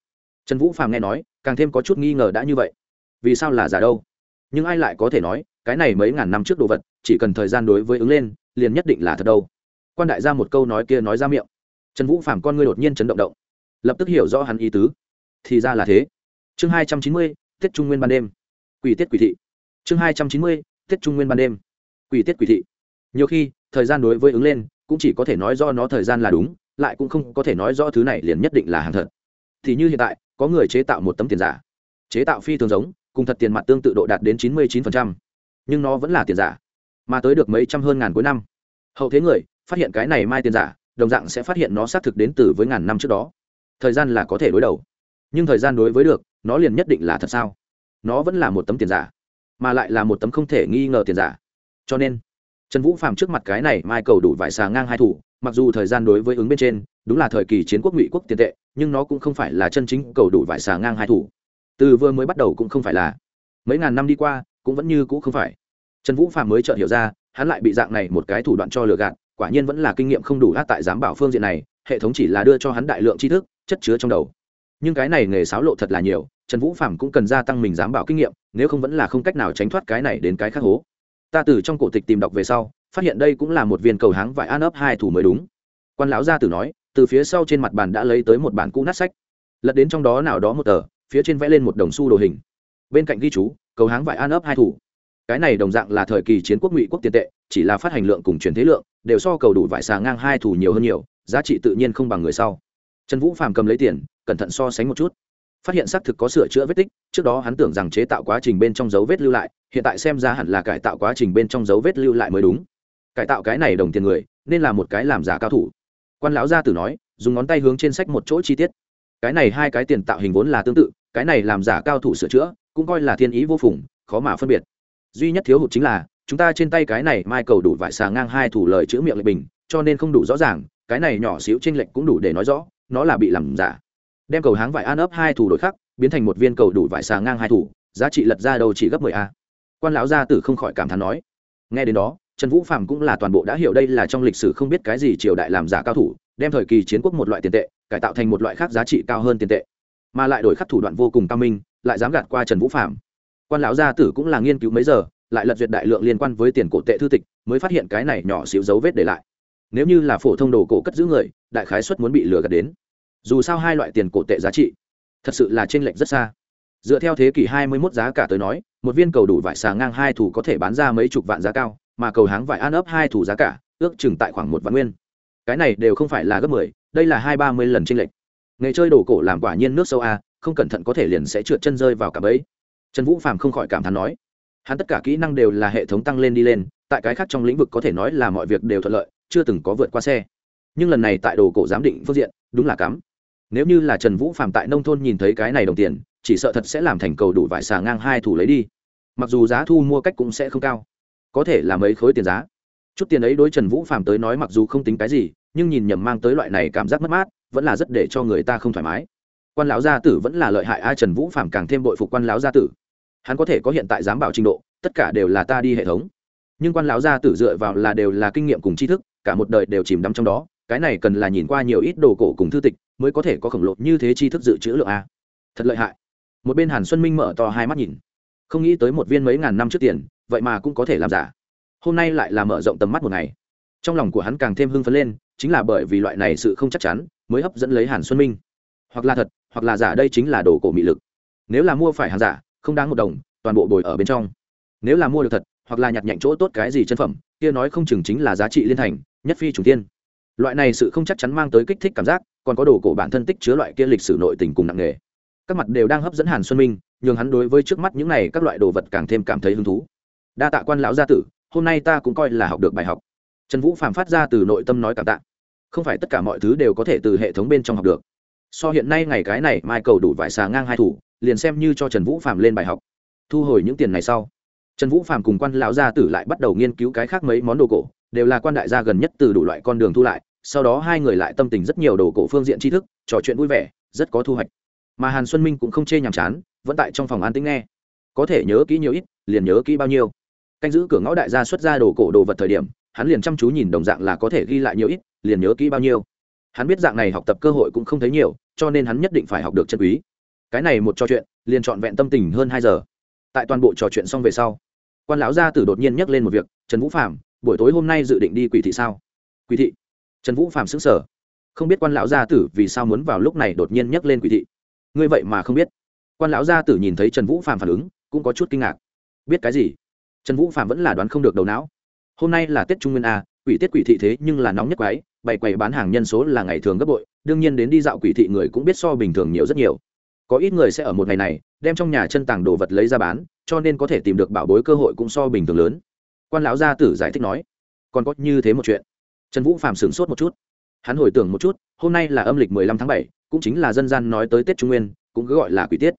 Speaker 1: trần vũ phàm nghe nói, càng thêm có chút nghi ngờ đã như vậy. Vì sao là giả đâu? Nhưng ai lại có thể nói, cái này mấy ngàn năm trước đồ vật, chỉ cần thời gian đối với ứng lên, liền nhất định là thật đâu quan đại ra một câu nói kia nói ra miệng. Trần vũ phàm con ngươi đột nhiên chấn động động. Lập tức hiểu rõ hắn ý tứ. Thì ra là thế. Chương hai trăm chín mươi tết trung nguyên ban đêm. Quỷ tiết quỷ thị. Chương hai trăm chín mươi tết trung nguyên ban đêm. Quỷ tiết quỷ thị. Nhiều khi, thời gian đối với ứng lên, cũng chỉ có thể nói do nó thời gian là đúng, lại cũng không có thể nói rõ thứ này liền nhất định là hàng thật. Thì như hiện tại, có người chế tạo một tấm tiền giả. Chế tạo phi thường giống, cùng thật tiền mặt tương tự độ đạt đến chín mươi chín nhưng nó vẫn là tiền giả. Mà tới được mấy trăm hơn ngàn cuối năm. Hậu thế người phát hiện cái này mai tiền giả, đồng dạng sẽ phát hiện nó xác thực đến từ với ngàn năm trước đó. Thời gian là có thể đối đầu. Nhưng thời gian đối với được, nó liền nhất định là thật sao? Nó vẫn là một tấm tiền giả, mà lại là một tấm không thể nghi ngờ tiền giả. Cho nên, trần vũ phạm trước mặt cái này mai cầu đủ vải xà ngang hai thủ, mặc dù thời gian đối với ứng bên trên, đúng là thời kỳ chiến quốc ngụy quốc tiền tệ, nhưng nó cũng không phải là chân chính cầu đủ vải xà ngang hai thủ. Từ vừa mới bắt đầu cũng không phải là. Mấy ngàn năm đi qua, cũng vẫn như cũ không phải. Trần vũ phạm mới chợt hiểu ra, hắn lại bị dạng này một cái thủ đoạn cho lừa gạt quả nhiên vẫn là kinh nghiệm không đủ át tại giám bảo phương diện này, hệ thống chỉ là đưa cho hắn đại lượng tri thức, chất chứa trong đầu. Nhưng cái này nghề xáo lộ thật là nhiều, trần vũ phạm cũng cần gia tăng mình giám bảo kinh nghiệm, nếu không vẫn là không cách nào tránh thoát cái này đến cái khác hố. Ta từ trong cổ tịch tìm đọc về sau, phát hiện đây cũng là một viên cầu háng vải an ấp hai thủ mới đúng. Quan lão gia tử nói, từ phía sau trên mặt bàn đã lấy tới một bản cũ nát sách. Lật đến trong đó nào đó một tờ, phía trên vẽ lên một đồng xu đồ hình. Bên cạnh ghi chú, cầu háng vải an ấp hai thủ. Cái này đồng dạng là thời kỳ chiến quốc ngụy quốc tiền tệ chỉ là phát hành lượng cùng chuyển thế lượng, đều so cầu đủ vải xà ngang hai thủ nhiều hơn nhiều, giá trị tự nhiên không bằng người sau. Trần vũ phàm cầm lấy tiền, cẩn thận so sánh một chút. Phát hiện xác thực có sửa chữa vết tích, trước đó hắn tưởng rằng chế tạo quá trình bên trong dấu vết lưu lại, hiện tại xem ra hẳn là cải tạo quá trình bên trong dấu vết lưu lại mới đúng. Cải tạo cái này đồng tiền người, nên là một cái làm giả cao thủ. Quan lão gia tử nói, dùng ngón tay hướng trên sách một chỗ chi tiết. Cái này hai cái tiền tạo hình vốn là tương tự, cái này làm giả cao thủ sửa chữa, cũng coi là thiên ý vô phùng, khó mà phân biệt. Duy nhất thiếu hụt chính là chúng ta trên tay cái này mai cầu đủ vải xà ngang hai thủ lời chữ miệng lệ bình, cho nên không đủ rõ ràng, cái này nhỏ xíu tranh lệch cũng đủ để nói rõ, nó là bị làm giả. Đem cầu háng vải an ấp hai thủ đổi khắc biến thành một viên cầu đủ vải xà ngang hai thủ, giá trị lật ra đâu chỉ gấp mười a. Quan lão gia tử không khỏi cảm thán nói. Nghe đến đó, trần vũ phạm cũng là toàn bộ đã hiểu đây là trong lịch sử không biết cái gì triều đại làm giả cao thủ, đem thời kỳ chiến quốc một loại tiền tệ, cải tạo thành một loại khác giá trị cao hơn tiền tệ. Mà lại đổi khắc thủ đoạn vô cùng cao minh, lại dám gạt qua trần vũ phạm quan lão gia tử cũng là nghiên cứu mấy giờ lại lật duyệt đại lượng liên quan với tiền cổ tệ thư tịch, mới phát hiện cái này nhỏ xíu dấu vết để lại. Nếu như là phổ thông đồ cổ cất giữ người, đại khái xuất muốn bị lừa gạt đến. Dù sao hai loại tiền cổ tệ giá trị, thật sự là t r ê n lệch rất xa. Dựa theo thế kỷ 21 giá cả tới nói, một viên cầu đủ vải xà ngang hai thủ có thể bán ra mấy chục vạn giá cao, mà cầu háng vải an ấp hai thủ giá cả, ước chừng tại khoảng một vạn nguyên. Cái này đều không phải là gấp mười, đây là hai ba mươi lần tranh lệch. Nghề chơi đồ cổ làm quả nhiên nước sâu a, không cẩn thận có thể liền sẽ trượt chân rơi vào cả bẫy. Trần vũ phàm không khỏi cảm thán nói hắn tất cả kỹ năng đều là hệ thống tăng lên đi lên, tại cái khác trong lĩnh vực có thể nói là mọi việc đều thuận lợi, chưa từng có vượt qua xe. Nhưng lần này tại đồ cổ giám định phương diện, đúng là cắm. Nếu như là trần vũ Phạm tại nông thôn nhìn thấy cái này đồng tiền, chỉ sợ thật sẽ làm thành cầu đủ vải xà ngang hai thủ lấy đi. Mặc dù giá thu mua cách cũng sẽ không cao, có thể là mấy khối tiền giá. Chút tiền ấy đối trần vũ Phạm tới nói mặc dù không tính cái gì, nhưng nhìn nhầm mang tới loại này cảm giác mất mát, vẫn là rất để cho người ta không thoải mái. Quan lão gia tử vẫn là lợi hại ai trần vũ Phạm càng thêm bội phục quan lão gia tử hắn có thể có hiện tại giám bảo trình độ, tất cả đều là ta đi hệ thống. Nhưng quan lão gia tử dựa vào là đều là kinh nghiệm cùng tri thức, cả một đời đều chìm đắm trong đó, cái này cần là nhìn qua nhiều ít đồ cổ cùng thư tịch mới có thể có khổng lồ như thế tri thức dự trữ lượng a. Thật lợi hại. Một bên hàn xuân minh mở to hai mắt nhìn. Không nghĩ tới một viên mấy ngàn năm trước tiền, vậy mà cũng có thể làm giả. Hôm nay lại là mở rộng tầm mắt một ngày. Trong lòng của hắn càng thêm hưng phấn lên, chính là bởi vì loại này sự không chắc chắn, mới hấp dẫn lấy hàn xuân minh. Hoặc là thật, hoặc là giả đây chính là đồ cổ mị lực. Nếu là mua phải hàng giả không đáng một đồng, toàn bộ bồi ở bên trong. Nếu là mua được thật, hoặc là nhặt nhạnh chỗ tốt cái gì chân phẩm, kia nói không chừng chính là giá trị liên thành, nhất phi chủ tiên loại này sự không chắc chắn mang tới kích thích cảm giác, còn có đồ cổ bản thân tích chứa loại kia lịch sử nội tình cùng nặng nghề các mặt đều đang hấp dẫn hàn xuân minh, nhường hắn đối với trước mắt những này các loại đồ vật càng thêm cảm thấy hứng thú. Đa tạ quan lão gia tử, hôm nay ta cũng coi là học được bài học. Trần vũ phàm phát ra từ nội tâm nói cảm tạ. Không phải tất cả mọi thứ đều có thể từ hệ thống bên trong học được. So hiện nay ngày cái này mai cầu đủ vải xà ngang hai thủ liền xem như cho trần vũ Phạm lên bài học. Thu hồi những tiền này sau, trần vũ Phạm cùng quan lão gia tử lại bắt đầu nghiên cứu cái khác mấy món đồ cổ, đều là quan đại gia gần nhất từ đủ loại con đường thu lại, sau đó hai người lại tâm tình rất nhiều đồ cổ phương diện tri thức, trò chuyện vui vẻ, rất có thu hoạch. Mà hàn xuân minh cũng không chê nhàm chán, vẫn tại trong phòng an tĩnh nghe. Có thể nhớ kỹ nhiều ít, liền nhớ kỹ bao nhiêu. Canh giữ cửa ngõ đại gia xuất ra đồ cổ đồ vật thời điểm, hắn liền chăm chú nhìn đồng dạng là có thể ghi lại nhiều ít, liền nhớ kỹ bao nhiêu. Hắn biết dạng này học tập cơ hội cũng không thấy nhiều, cho nên hắn nhất định phải học được chân quý cái này một trò chuyện, liền trọn vẹn tâm tình hơn hai giờ. Tại toàn bộ trò chuyện xong về sau, quan lão gia tử đột nhiên nhắc lên một việc, trần vũ phạm buổi tối hôm nay dự định đi quỷ thị sao? Quỷ thị? Trần vũ phạm xứng sở không biết quan lão gia tử vì sao muốn vào lúc này đột nhiên nhắc lên quỷ thị. Ngươi vậy mà không biết. Quan lão gia tử nhìn thấy trần vũ phạm phản ứng, cũng có chút kinh ngạc. Biết cái gì? Trần vũ phạm vẫn là đoán không được đầu não. Hôm nay là tết trung nguyên a quỷ tiết quỷ thị thế nhưng là nóng nhất quái, bày quầy bán hàng nhân số là ngày thường gấp bội, đương nhiên đến đi dạo quỷ thị người cũng biết so bình thường nhiều rất nhiều có ít người sẽ ở một ngày này đem trong nhà chân tàng đồ vật lấy ra bán, cho nên có thể tìm được bảo bối cơ hội cũng so bình thường lớn. Quan lão gia tử giải thích nói, còn có như thế một chuyện. Trần vũ phạm sửng sốt một chút. Hắn hồi tưởng một chút, hôm nay là âm lịch mười lăm tháng bảy, cũng chính là dân gian nói tới tết trung nguyên, cũng cứ gọi là quỷ tiết.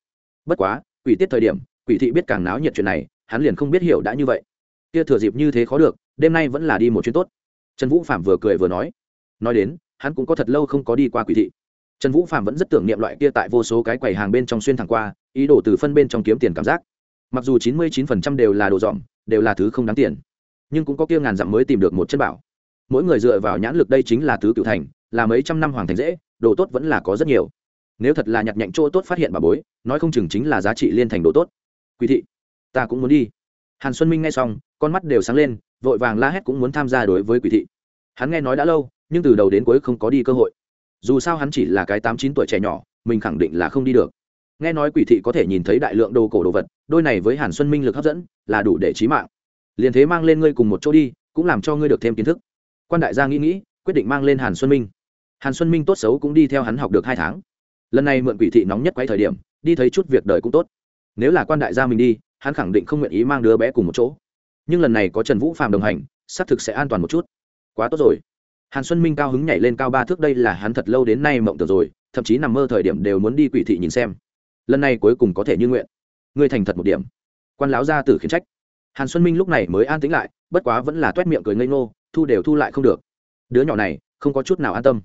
Speaker 1: Bất quá, quỷ tiết thời điểm, quỷ thị biết càng náo nhiệt chuyện này, hắn liền không biết hiểu đã như vậy. Kia thừa dịp như thế khó được, đêm nay vẫn là đi một chuyến tốt. Trần vũ phạm vừa cười vừa nói. Nói đến, hắn cũng có thật lâu không có đi qua quỷ thị trần vũ phạm vẫn rất tưởng niệm loại kia tại vô số cái quầy hàng bên trong xuyên thẳng qua, ý đồ từ phân bên trong kiếm tiền cảm giác. Mặc dù chín mươi chín phần trăm đều là đồ dọn đều là thứ không đáng tiền, nhưng cũng có kia ngàn dặm mới tìm được một chất bảo. Mỗi người dựa vào nhãn lực đây chính là tứ cựu thành, là mấy trăm năm hoàng thành dễ, đồ tốt vẫn là có rất nhiều. Nếu thật là nhặt nhạnh chỗ tốt phát hiện bà bối, nói không chừng chính là giá trị liên thành đồ tốt. Quý thị, ta cũng muốn đi. Hàn xuân minh nghe xong, con mắt đều sáng lên, vội vàng la hét cũng muốn tham gia đối với quý thị. Hắn nghe nói đã lâu, nhưng từ đầu đến cuối không có đi cơ hội dù sao hắn chỉ là cái tám chín tuổi trẻ nhỏ, mình khẳng định là không đi được. Nghe nói quỷ thị có thể nhìn thấy đại lượng đồ cổ đồ vật, đôi này với hàn xuân minh lực hấp dẫn, là đủ để trí mạng. Liền thế mang lên ngươi cùng một chỗ đi, cũng làm cho ngươi được thêm kiến thức. Quan đại gia nghĩ nghĩ, quyết định mang lên hàn xuân minh. Hàn xuân minh tốt xấu cũng đi theo hắn học được hai tháng. Lần này mượn quỷ thị nóng nhất quay thời điểm, đi thấy chút việc đời cũng tốt. Nếu là quan đại gia mình đi, hắn khẳng định không nguyện ý mang đứa bé cùng một chỗ. Nhưng lần này có trần vũ phạm đồng hành, xác thực sẽ an toàn một chút. Quá tốt rồi hàn xuân minh cao hứng nhảy lên cao ba thước đây là hắn thật lâu đến nay mộng tưởng rồi, thậm chí nằm mơ thời điểm đều muốn đi quỷ thị nhìn xem. Lần này cuối cùng có thể như nguyện. Ngươi thành thật một điểm. Quan lão gia tử khiển trách. Hàn xuân minh lúc này mới an tĩnh lại, bất quá vẫn là t u é t miệng cười ngây ngô, thu đều thu lại không được. Đứa nhỏ này, không có chút nào an tâm.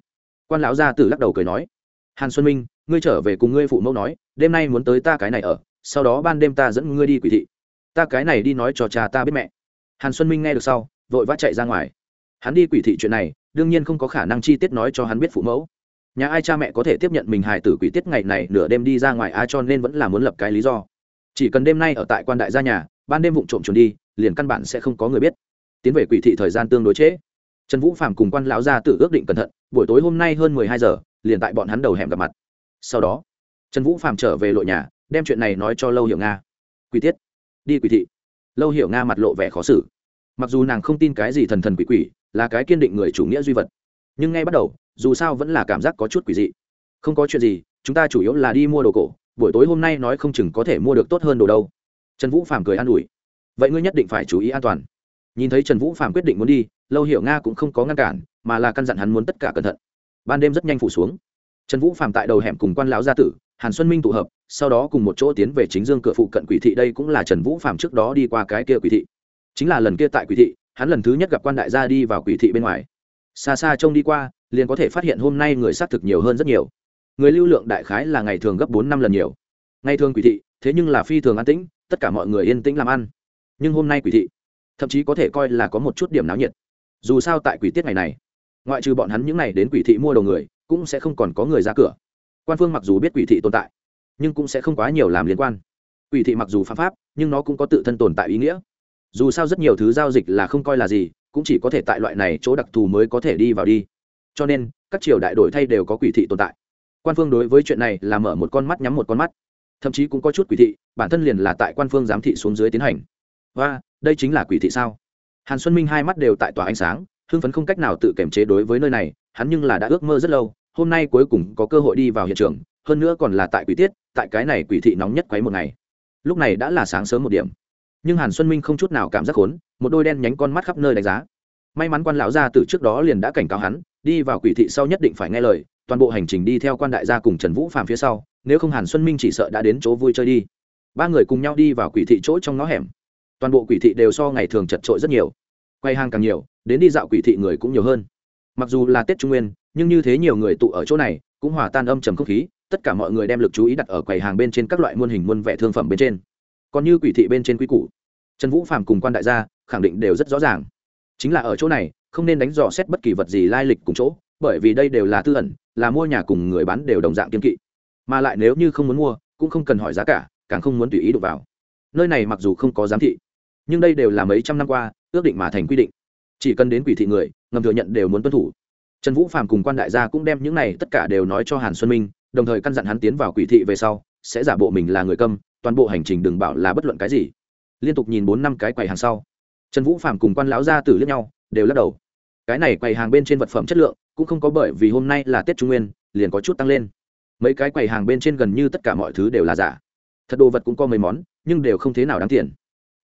Speaker 1: Quan lão gia tử lắc đầu cười nói, hàn xuân minh, ngươi trở về cùng ngươi phụ mẫu nói, đêm nay muốn tới ta cái này ở, sau đó ban đêm ta dẫn ngươi đi quỷ thị. Ta cái này đi nói cho cha ta biết mẹ. Hàn xuân minh nghe được sau, vội vã chạy ra ngoài hắn đi quỷ thị chuyện này, đương nhiên không có khả năng chi tiết nói cho hắn biết phụ mẫu. Nhà ai cha mẹ có thể tiếp nhận mình hài tử quỷ tiết ngày này nửa đêm đi ra ngoài ai cho nên vẫn là muốn lập cái lý do. Chỉ cần đêm nay ở tại quan đại gia nhà, ban đêm vụng trộm trốn đi, liền căn bản sẽ không có người biết. Tiến về quỷ thị thời gian tương đối trễ. Trần vũ phạm cùng quan lão gia tử ước định cẩn thận, buổi tối hôm nay hơn mười hai giờ, liền tại bọn hắn đầu hẻm gặp mặt. Sau đó, trần vũ phạm trở về lội nhà, đem chuyện này nói cho lâu hiểu nga. Quỷ tiết. Đi quỷ thị. Lâu hiểu nga mặt lộ vẻ khó xử. Mặc dù nàng không tin cái gì thần thần quỷ quỷ là cái kiên định người chủ nghĩa duy vật. Nhưng ngay bắt đầu, dù sao vẫn là cảm giác có chút quỷ dị. Không có chuyện gì, chúng ta chủ yếu là đi mua đồ cổ, buổi tối hôm nay nói không chừng có thể mua được tốt hơn đồ đâu. Trần vũ phàm cười an ủi. Vậy ngươi nhất định phải chú ý an toàn. Nhìn thấy trần vũ phàm quyết định muốn đi, lâu hiểu nga cũng không có ngăn cản, mà là căn dặn hắn muốn tất cả cẩn thận. Ban đêm rất nhanh phủ xuống. Trần vũ phàm tại đầu hẻm cùng quan lão gia tử, hàn xuân minh tụ hợp, sau đó cùng một chỗ tiến về chính dương cửa phụ cận quỷ thị. Đây cũng là trần vũ phàm trước đó đi qua cái kia quỷ thị. Chính là lần kia tại quỷ thị hắn lần thứ nhất gặp quan đại gia đi vào quỷ thị bên ngoài. Xa xa trông đi qua, liền có thể phát hiện hôm nay người xác thực nhiều hơn rất nhiều. Người lưu lượng đại khái là ngày thường gấp bốn năm lần nhiều. Ngày thường quỷ thị, thế nhưng là phi thường an tĩnh, tất cả mọi người yên tĩnh làm ăn. Nhưng hôm nay quỷ thị, thậm chí có thể coi là có một chút điểm náo nhiệt. Dù sao tại quỷ tiết ngày này, ngoại trừ bọn hắn những n à y đến quỷ thị mua đầu người, cũng sẽ không còn có người ra cửa. Quan phương mặc dù biết quỷ thị tồn tại, nhưng cũng sẽ không quá nhiều làm liên quan. Quỷ thị mặc dù phạm pháp, nhưng nó cũng có tự thân tồn tại ý nghĩa dù sao rất nhiều thứ giao dịch là không coi là gì, cũng chỉ có thể tại loại này chỗ đặc thù mới có thể đi vào đi. Cho nên, các triều đại đổi thay đều có quỷ thị tồn tại. Quan phương đối với chuyện này là mở một con mắt nhắm một con mắt. Thậm chí cũng có chút quỷ thị, bản thân liền là tại quan phương giám thị xuống dưới tiến hành. Và đây chính là quỷ thị sao? Hàn xuân minh hai mắt đều tại tòa ánh sáng, hưng phấn không cách nào tự kiểm chế đối với nơi này, hắn nhưng là đã ước mơ rất lâu, hôm nay cuối cùng có cơ hội đi vào hiện trường, hơn nữa còn là tại quỷ tiết, tại cái này quỷ thị nóng nhất quấy một ngày. Lúc này đã là sáng sớm một điểm nhưng hàn xuân minh không chút nào cảm giác khốn một đôi đen nhánh con mắt khắp nơi đánh giá may mắn quan lão gia từ trước đó liền đã cảnh cáo hắn đi vào quỷ thị sau nhất định phải nghe lời toàn bộ hành trình đi theo quan đại gia cùng trần vũ phàm phía sau nếu không hàn xuân minh chỉ sợ đã đến chỗ vui chơi đi ba người cùng nhau đi vào quỷ thị chỗ trong ngõ hẻm toàn bộ quỷ thị đều so ngày thường chật trội rất nhiều quay hàng càng nhiều đến đi dạo quỷ thị người cũng nhiều hơn mặc dù là tết trung nguyên nhưng như thế nhiều người tụ ở chỗ này cũng hòa tan âm trầm không khí tất cả mọi người đem lực chú ý đặt ở quầy hàng bên trên các loại muôn hình muôn vẻ thương phẩm bên trên còn như quỷ thị bên trên quy củ. Trần vũ phạm cùng quan đại gia khẳng định đều rất rõ ràng. Chính là ở chỗ này, không nên đánh dò xét bất kỳ vật gì lai lịch cùng chỗ, bởi vì đây đều là tư ẩn, là mua nhà cùng người bán đều đồng dạng kiên kỵ. Mà lại nếu như không muốn mua, cũng không cần hỏi giá cả, càng không muốn tùy ý đụng vào. Nơi này mặc dù không có giám thị, nhưng đây đều là mấy trăm năm qua, ước định mà thành quy định. Chỉ cần đến quỷ thị người, ngầm thừa nhận đều muốn tuân thủ. Trần vũ phạm cùng quan đại gia cũng đem những này tất cả đều nói cho hàn xuân minh, đồng thời căn dặn hắn tiến vào quỷ thị về sau, sẽ giả bộ mình là người câm toàn bộ hành trình đừng bảo là bất luận cái gì. Liên tục nhìn bốn năm cái quầy hàng sau, trần vũ phạm cùng quan lão gia tử liếc nhau, đều lắc đầu. Cái này quầy hàng bên trên vật phẩm chất lượng cũng không có bởi vì hôm nay là tết trung nguyên, liền có chút tăng lên. Mấy cái quầy hàng bên trên gần như tất cả mọi thứ đều là giả. Thật đồ vật cũng có mấy món, nhưng đều không thế nào đáng tiền.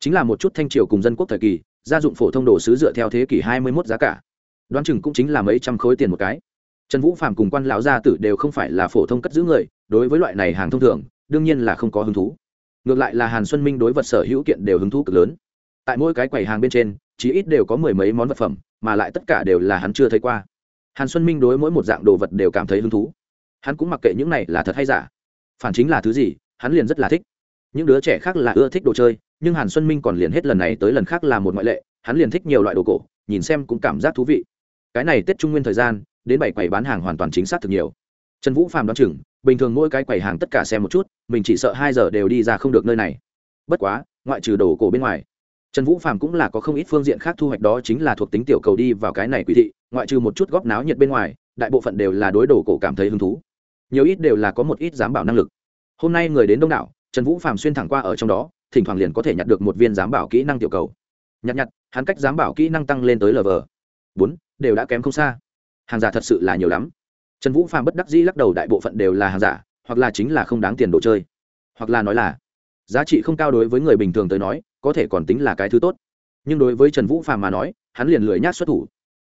Speaker 1: Chính là một chút thanh triều cùng dân quốc thời kỳ, gia dụng phổ thông đồ sứ dựa theo thế kỷ hai mươi 21 giá cả. Đoán chừng cũng chính là mấy trăm khối tiền một cái. Trần vũ phạm cùng quan lão gia tử đều không phải là phổ thông cất giữ người, đối với loại này hàng thông thường, đương nhiên là không có hứng thú ngược lại là hàn xuân minh đối vật sở hữu kiện đều hứng thú cực lớn. Tại mỗi cái quầy hàng bên trên, chí ít đều có mười mấy món vật phẩm, mà lại tất cả đều là hắn chưa thấy qua. Hàn xuân minh đối mỗi một dạng đồ vật đều cảm thấy hứng thú. Hắn cũng mặc kệ những này là thật hay giả. Phản chính là thứ gì, hắn liền rất là thích. Những đứa trẻ khác là ưa thích đồ chơi, nhưng hàn xuân minh còn liền hết lần này tới lần khác là một ngoại lệ, hắn liền thích nhiều loại đồ cổ, nhìn xem cũng cảm giác thú vị. Cái này tết trung nguyên thời gian, đến bảy quầy bán hàng hoàn toàn chính xác thực nhiều. Trần vũ phàm đoán chừng bình thường mỗi cái quầy hàng tất cả xem một chút, mình chỉ sợ hai giờ đều đi ra không được nơi này. Bất quá, ngoại trừ đồ cổ bên ngoài, trần vũ Phạm cũng là có không ít phương diện khác thu hoạch đó chính là thuộc tính tiểu cầu đi vào cái này quỷ thị, ngoại trừ một chút góp náo nhiệt bên ngoài, đại bộ phận đều là đối đồ cổ cảm thấy hứng thú. Nhiều ít đều là có một ít dám bảo năng lực. Hôm nay người đến đông đảo, trần vũ Phạm xuyên thẳng qua ở trong đó, thỉnh thoảng liền có thể nhặt được một viên giám bảo kỹ năng tiểu cầu. Nhặt nhặt, hắn cách giám bảo kỹ năng tăng lên tới lv bốn, đều đã kém không xa. Hàng giả thật sự là nhiều lắm trần vũ phàm bất đắc dĩ lắc đầu, đại bộ phận đều là hàng giả, hoặc là chính là không đáng tiền đồ chơi, hoặc là nói là giá trị không cao đối với người bình thường tới nói, có thể còn tính là cái thứ tốt. Nhưng đối với trần vũ phàm mà nói, hắn liền lười nhát xuất thủ.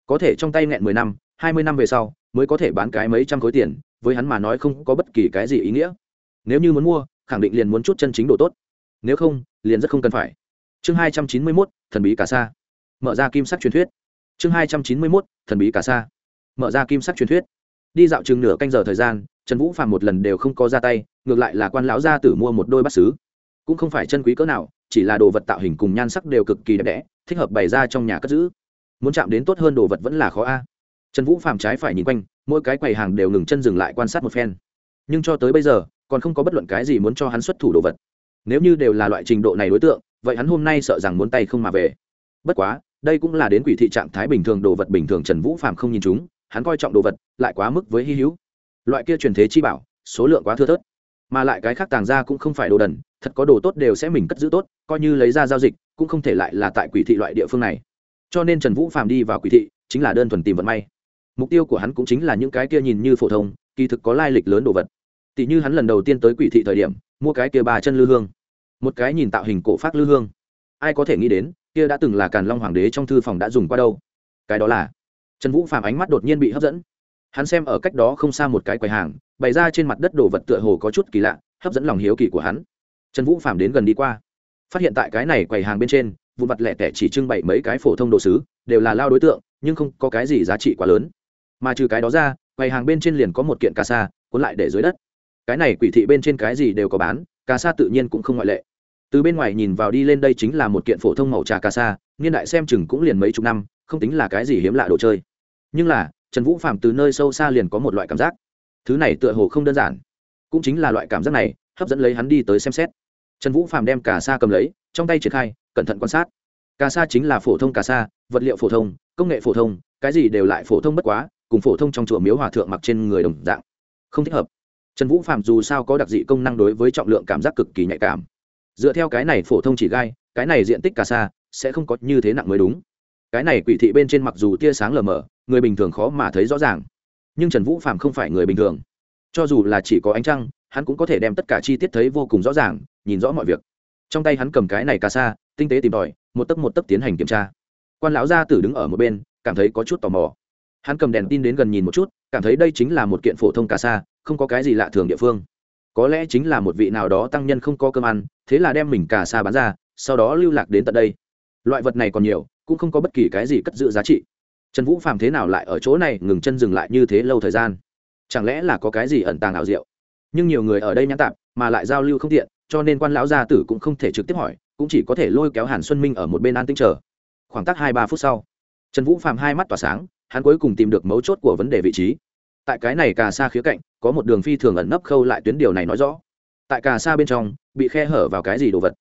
Speaker 1: Có thể trong tay nghẹn mười năm, hai mươi năm về sau, mới có thể bán cái mấy trăm khối tiền, với hắn mà nói không có bất kỳ cái gì ý nghĩa. Nếu như muốn mua, khẳng định liền muốn chút chân chính đồ tốt. Nếu không, liền rất không cần phải. Chương hai trăm chín mươi mốt, thần bí cả sa. Mở ra kim sắc truyền thuyết. Chương hai trăm chín mươi mốt, thần bí cả sa. Mở ra kim sắc truyền thuyết đi dạo chừng nửa canh giờ thời gian, trần vũ phàm một lần đều không có ra tay, ngược lại là quan lão gia tử mua một đôi bát xứ cũng không phải chân quý cỡ nào, chỉ là đồ vật tạo hình cùng nhan sắc đều cực kỳ đẹp đẽ, thích hợp bày ra trong nhà cất giữ. Muốn chạm đến tốt hơn đồ vật vẫn là khó a. Trần vũ phàm trái phải nhìn quanh, mỗi cái quầy hàng đều ngừng chân dừng lại quan sát một phen. Nhưng cho tới bây giờ, còn không có bất luận cái gì muốn cho hắn xuất thủ đồ vật. Nếu như đều là loại trình độ này đối tượng, vậy hắn hôm nay sợ rằng muốn tay không mà về. Bất quá, đây cũng là đến quỷ thị trạng thái bình thường đồ vật bình thường trần vũ phàm không nhìn chúng hắn coi trọng đồ vật, lại quá mức với hy hữu. Loại kia truyền thế chi bảo, số lượng quá thưa thớt. Mà lại cái khác tàng ra cũng không phải đồ đần, thật có đồ tốt đều sẽ mình cất giữ tốt, coi như lấy ra giao dịch, cũng không thể lại là tại quỷ thị loại địa phương này. Cho nên trần vũ phàm đi vào quỷ thị, chính là đơn thuần tìm vận may. Mục tiêu của hắn cũng chính là những cái kia nhìn như phổ thông, kỳ thực có lai lịch lớn đồ vật. Tỷ như hắn lần đầu tiên tới quỷ thị thời điểm, mua cái kia bà chân lư hương. Một cái nhìn tạo hình cổ phát lư hương. Ai có thể nghĩ đến, kia đã từng là càn long hoàng đế trong thư phòng đã dùng qua đâu? Cái đó là trần vũ phàm ánh mắt đột nhiên bị hấp dẫn. Hắn xem ở cách đó không xa một cái quầy hàng, bày ra trên mặt đất đồ vật tựa hồ có chút kỳ lạ, hấp dẫn lòng hiếu kỳ của hắn. Trần vũ phàm đến gần đi qua. Phát hiện tại cái này quầy hàng bên trên vụ mặt lẻ tẻ chỉ trưng bày mấy cái phổ thông đồ sứ, đều là lao đối tượng, nhưng không có cái gì giá trị quá lớn. Mà trừ cái đó ra, quầy hàng bên trên liền có một kiện cà sa, cuốn lại để dưới đất. Cái này quỷ thị bên trên cái gì đều có bán, cà sa tự nhiên cũng không ngoại lệ. Từ bên ngoài nhìn vào đi lên đây chính là một kiện phổ thông màu trà cà sa, niên đại xem chừng cũng liền mấy chục năm, không tính là cái gì hiếm lạ đồ chơi nhưng là, trần vũ phạm từ nơi sâu xa liền có một loại cảm giác. Thứ này tựa hồ không đơn giản. Cũng chính là loại cảm giác này, hấp dẫn lấy hắn đi tới xem xét. Trần vũ phạm đem cả sa cầm lấy, trong tay triển khai, cẩn thận quan sát. Cà sa chính là phổ thông cà sa, vật liệu phổ thông, công nghệ phổ thông, cái gì đều lại phổ thông bất quá, cùng phổ thông trong chùa miếu hòa thượng mặc trên người đồng dạng. Không thích hợp. Trần vũ phạm dù sao có đặc dị công năng đối với trọng lượng cảm giác cực kỳ nhạy cảm. Dựa theo cái này phổ thông chỉ gai, cái này diện tích cà sa sẽ không có như thế nặng mới đúng. Cái này quỷ thị bên trên mặc dù tia sáng lờ mờ người bình thường khó mà thấy rõ ràng. Nhưng trần vũ phạm không phải người bình thường. Cho dù là chỉ có ánh trăng, hắn cũng có thể đem tất cả chi tiết thấy vô cùng rõ ràng, nhìn rõ mọi việc. Trong tay hắn cầm cái này ca sa, tinh tế tìm tòi, một tấc một tấc tiến hành kiểm tra. Quan lão gia tử đứng ở một bên, cảm thấy có chút tò mò. Hắn cầm đèn tin đến gần nhìn một chút, cảm thấy đây chính là một kiện phổ thông ca sa, không có cái gì lạ thường địa phương. Có lẽ chính là một vị nào đó tăng nhân không có cơm ăn, thế là đem mình cà sa bán ra, sau đó lưu lạc đến tận đây. Loại vật này còn nhiều, cũng không có bất kỳ cái gì cất giữ giá trị trần vũ phàm thế nào lại ở chỗ này ngừng chân dừng lại như thế lâu thời gian? Chẳng lẽ là có cái gì ẩn tàng ảo diệu? Nhưng nhiều người ở đây nhãn tạp, mà lại giao lưu không tiện, cho nên quan lão gia tử cũng không thể trực tiếp hỏi, cũng chỉ có thể lôi kéo hàn xuân minh ở một bên an tinh chờ. Khoảng tắc hai ba phút sau, trần vũ phàm hai mắt tỏa sáng, hắn cuối cùng tìm được mấu chốt của vấn đề vị trí. Tại cái này cà sa khía cạnh, có một đường phi thường ẩn nấp khâu lại tuyến điều này nói rõ. Tại cà sa bên trong, bị khe hở vào cái gì đồ vật?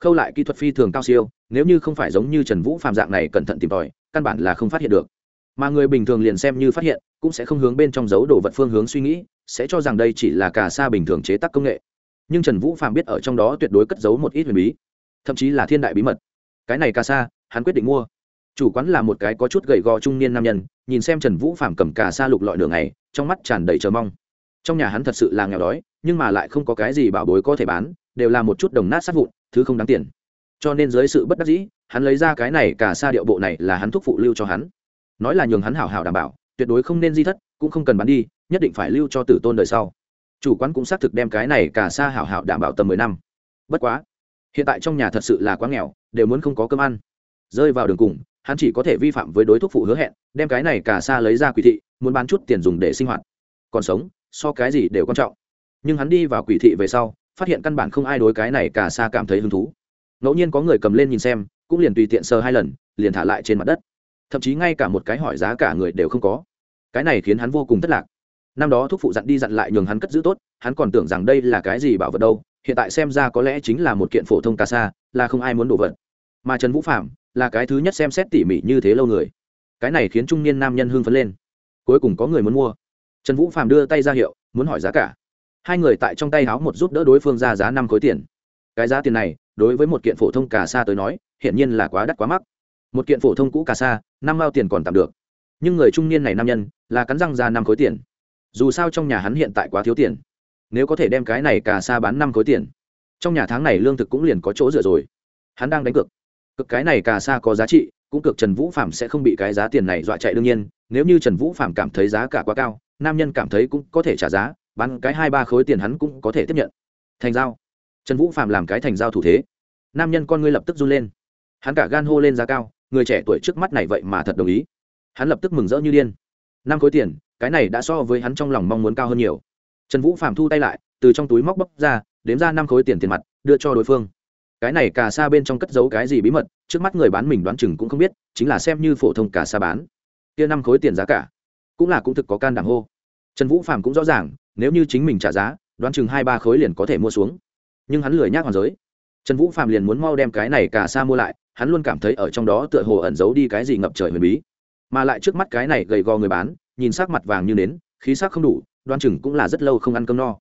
Speaker 1: Khâu lại kỹ thuật phi thường cao siêu, nếu như không phải giống như trần vũ phàm dạng này cẩn thận tìm tòi, căn bản là không phát hiện được mà người bình thường liền xem như phát hiện, cũng sẽ không hướng bên trong dấu đồ vật phương hướng suy nghĩ, sẽ cho rằng đây chỉ là cả sa bình thường chế tác công nghệ. Nhưng trần vũ phàm biết ở trong đó tuyệt đối cất giấu một ít huyền bí, thậm chí là thiên đại bí mật. Cái này cà sa, hắn quyết định mua. Chủ quán là một cái có chút gầy gò trung niên nam nhân, nhìn xem trần vũ phàm cầm cà sa lục lọi đường này trong mắt tràn đầy chờ mong. Trong nhà hắn thật sự là nghèo đói, nhưng mà lại không có cái gì bảo bối có thể bán, đều là một chút đồng nát sát vụn, thứ không đáng tiền. Cho nên dưới sự bất đắc dĩ, hắn lấy ra cái này cả xa điệu bộ này là hắn thúc phụ lưu cho hắn nói là nhường hắn hảo hảo đảm bảo, tuyệt đối không nên di thất, cũng không cần bán đi, nhất định phải lưu cho tử tôn đời sau. Chủ quán cũng xác thực đem cái này cả xa hảo hảo đảm bảo tầm mười năm. Bất quá, hiện tại trong nhà thật sự là quá nghèo, đều muốn không có cơm ăn. Rơi vào đường cùng, hắn chỉ có thể vi phạm với đối thúc phụ hứa hẹn, đem cái này cả xa lấy ra quỷ thị, muốn bán chút tiền dùng để sinh hoạt. Còn sống, so cái gì đều quan trọng. Nhưng hắn đi vào quỷ thị về sau, phát hiện căn bản không ai đối cái này cả xa cảm thấy hứng thú. Ngẫu nhiên có người cầm lên nhìn xem, cũng liền tùy tiện sờ hai lần, liền thả lại trên mặt đất thậm chí ngay cả một cái hỏi giá cả người đều không có. Cái này khiến hắn vô cùng thất lạc. Năm đó thúc phụ dặn đi dặn lại nhường hắn cất giữ tốt, hắn còn tưởng rằng đây là cái gì bảo vật đâu, hiện tại xem ra có lẽ chính là một kiện phổ thông ca sa, là không ai muốn đổ vật. Mà trần vũ phạm là cái thứ nhất xem xét tỉ mỉ như thế lâu người. Cái này khiến trung niên nam nhân hưng phấn lên. Cuối cùng có người muốn mua. Trần vũ phạm đưa tay ra hiệu, muốn hỏi giá cả. Hai người tại trong tay háo một giúp đỡ đối phương ra giá năm khối tiền. Cái giá tiền này, đối với một kiện phổ thông cà sa tới nói, hiển nhiên là quá đắt quá mắc một kiện phổ thông cũ cà sa, năm mao tiền còn tạm được. Nhưng người trung niên này nam nhân, là cắn răng ra năm khối tiền. Dù sao trong nhà hắn hiện tại quá thiếu tiền. Nếu có thể đem cái này cà sa bán năm khối tiền, trong nhà tháng này lương thực cũng liền có chỗ dựa rồi. Hắn đang đánh cược. Cực cái này cà sa có giá trị, cũng cực trần vũ phạm sẽ không bị cái giá tiền này dọa chạy đương nhiên. Nếu như trần vũ phạm cảm thấy giá cả quá cao, nam nhân cảm thấy cũng có thể trả giá, bán cái hai ba khối tiền hắn cũng có thể tiếp nhận. Thành giao. Trần vũ phạm làm cái thành giao thủ thế. Nam nhân con ngươi lập tức run lên. Hắn cả gan hô lên giá cao người trẻ tuổi trước mắt này vậy mà thật đồng ý. Hắn lập tức mừng rỡ như điên. Năm khối tiền, cái này đã so với hắn trong lòng mong muốn cao hơn nhiều. Trần vũ phạm thu tay lại, từ trong túi móc bóc ra, đếm ra năm khối tiền tiền mặt, đưa cho đối phương. Cái này cà sa bên trong cất giấu cái gì bí mật, trước mắt người bán mình đoán chừng cũng không biết, chính là xem như phổ thông cà sa bán. Kia năm khối tiền giá cả, cũng là cũng thực có can đảm hô. Trần vũ phạm cũng rõ ràng, nếu như chính mình trả giá, đoán chừng hai ba khối liền có thể mua xuống. Nhưng hắn lười nhác hoàn giới. Trần vũ phạm liền muốn mau đem cái này cả xa mua lại hắn luôn cảm thấy ở trong đó tựa hồ ẩn giấu đi cái gì ngập trời huyền bí. Mà lại trước mắt cái này gầy gò người bán, nhìn sắc mặt vàng như nến, khí sắc không đủ, đoan chừng cũng là rất lâu không ăn cơm no.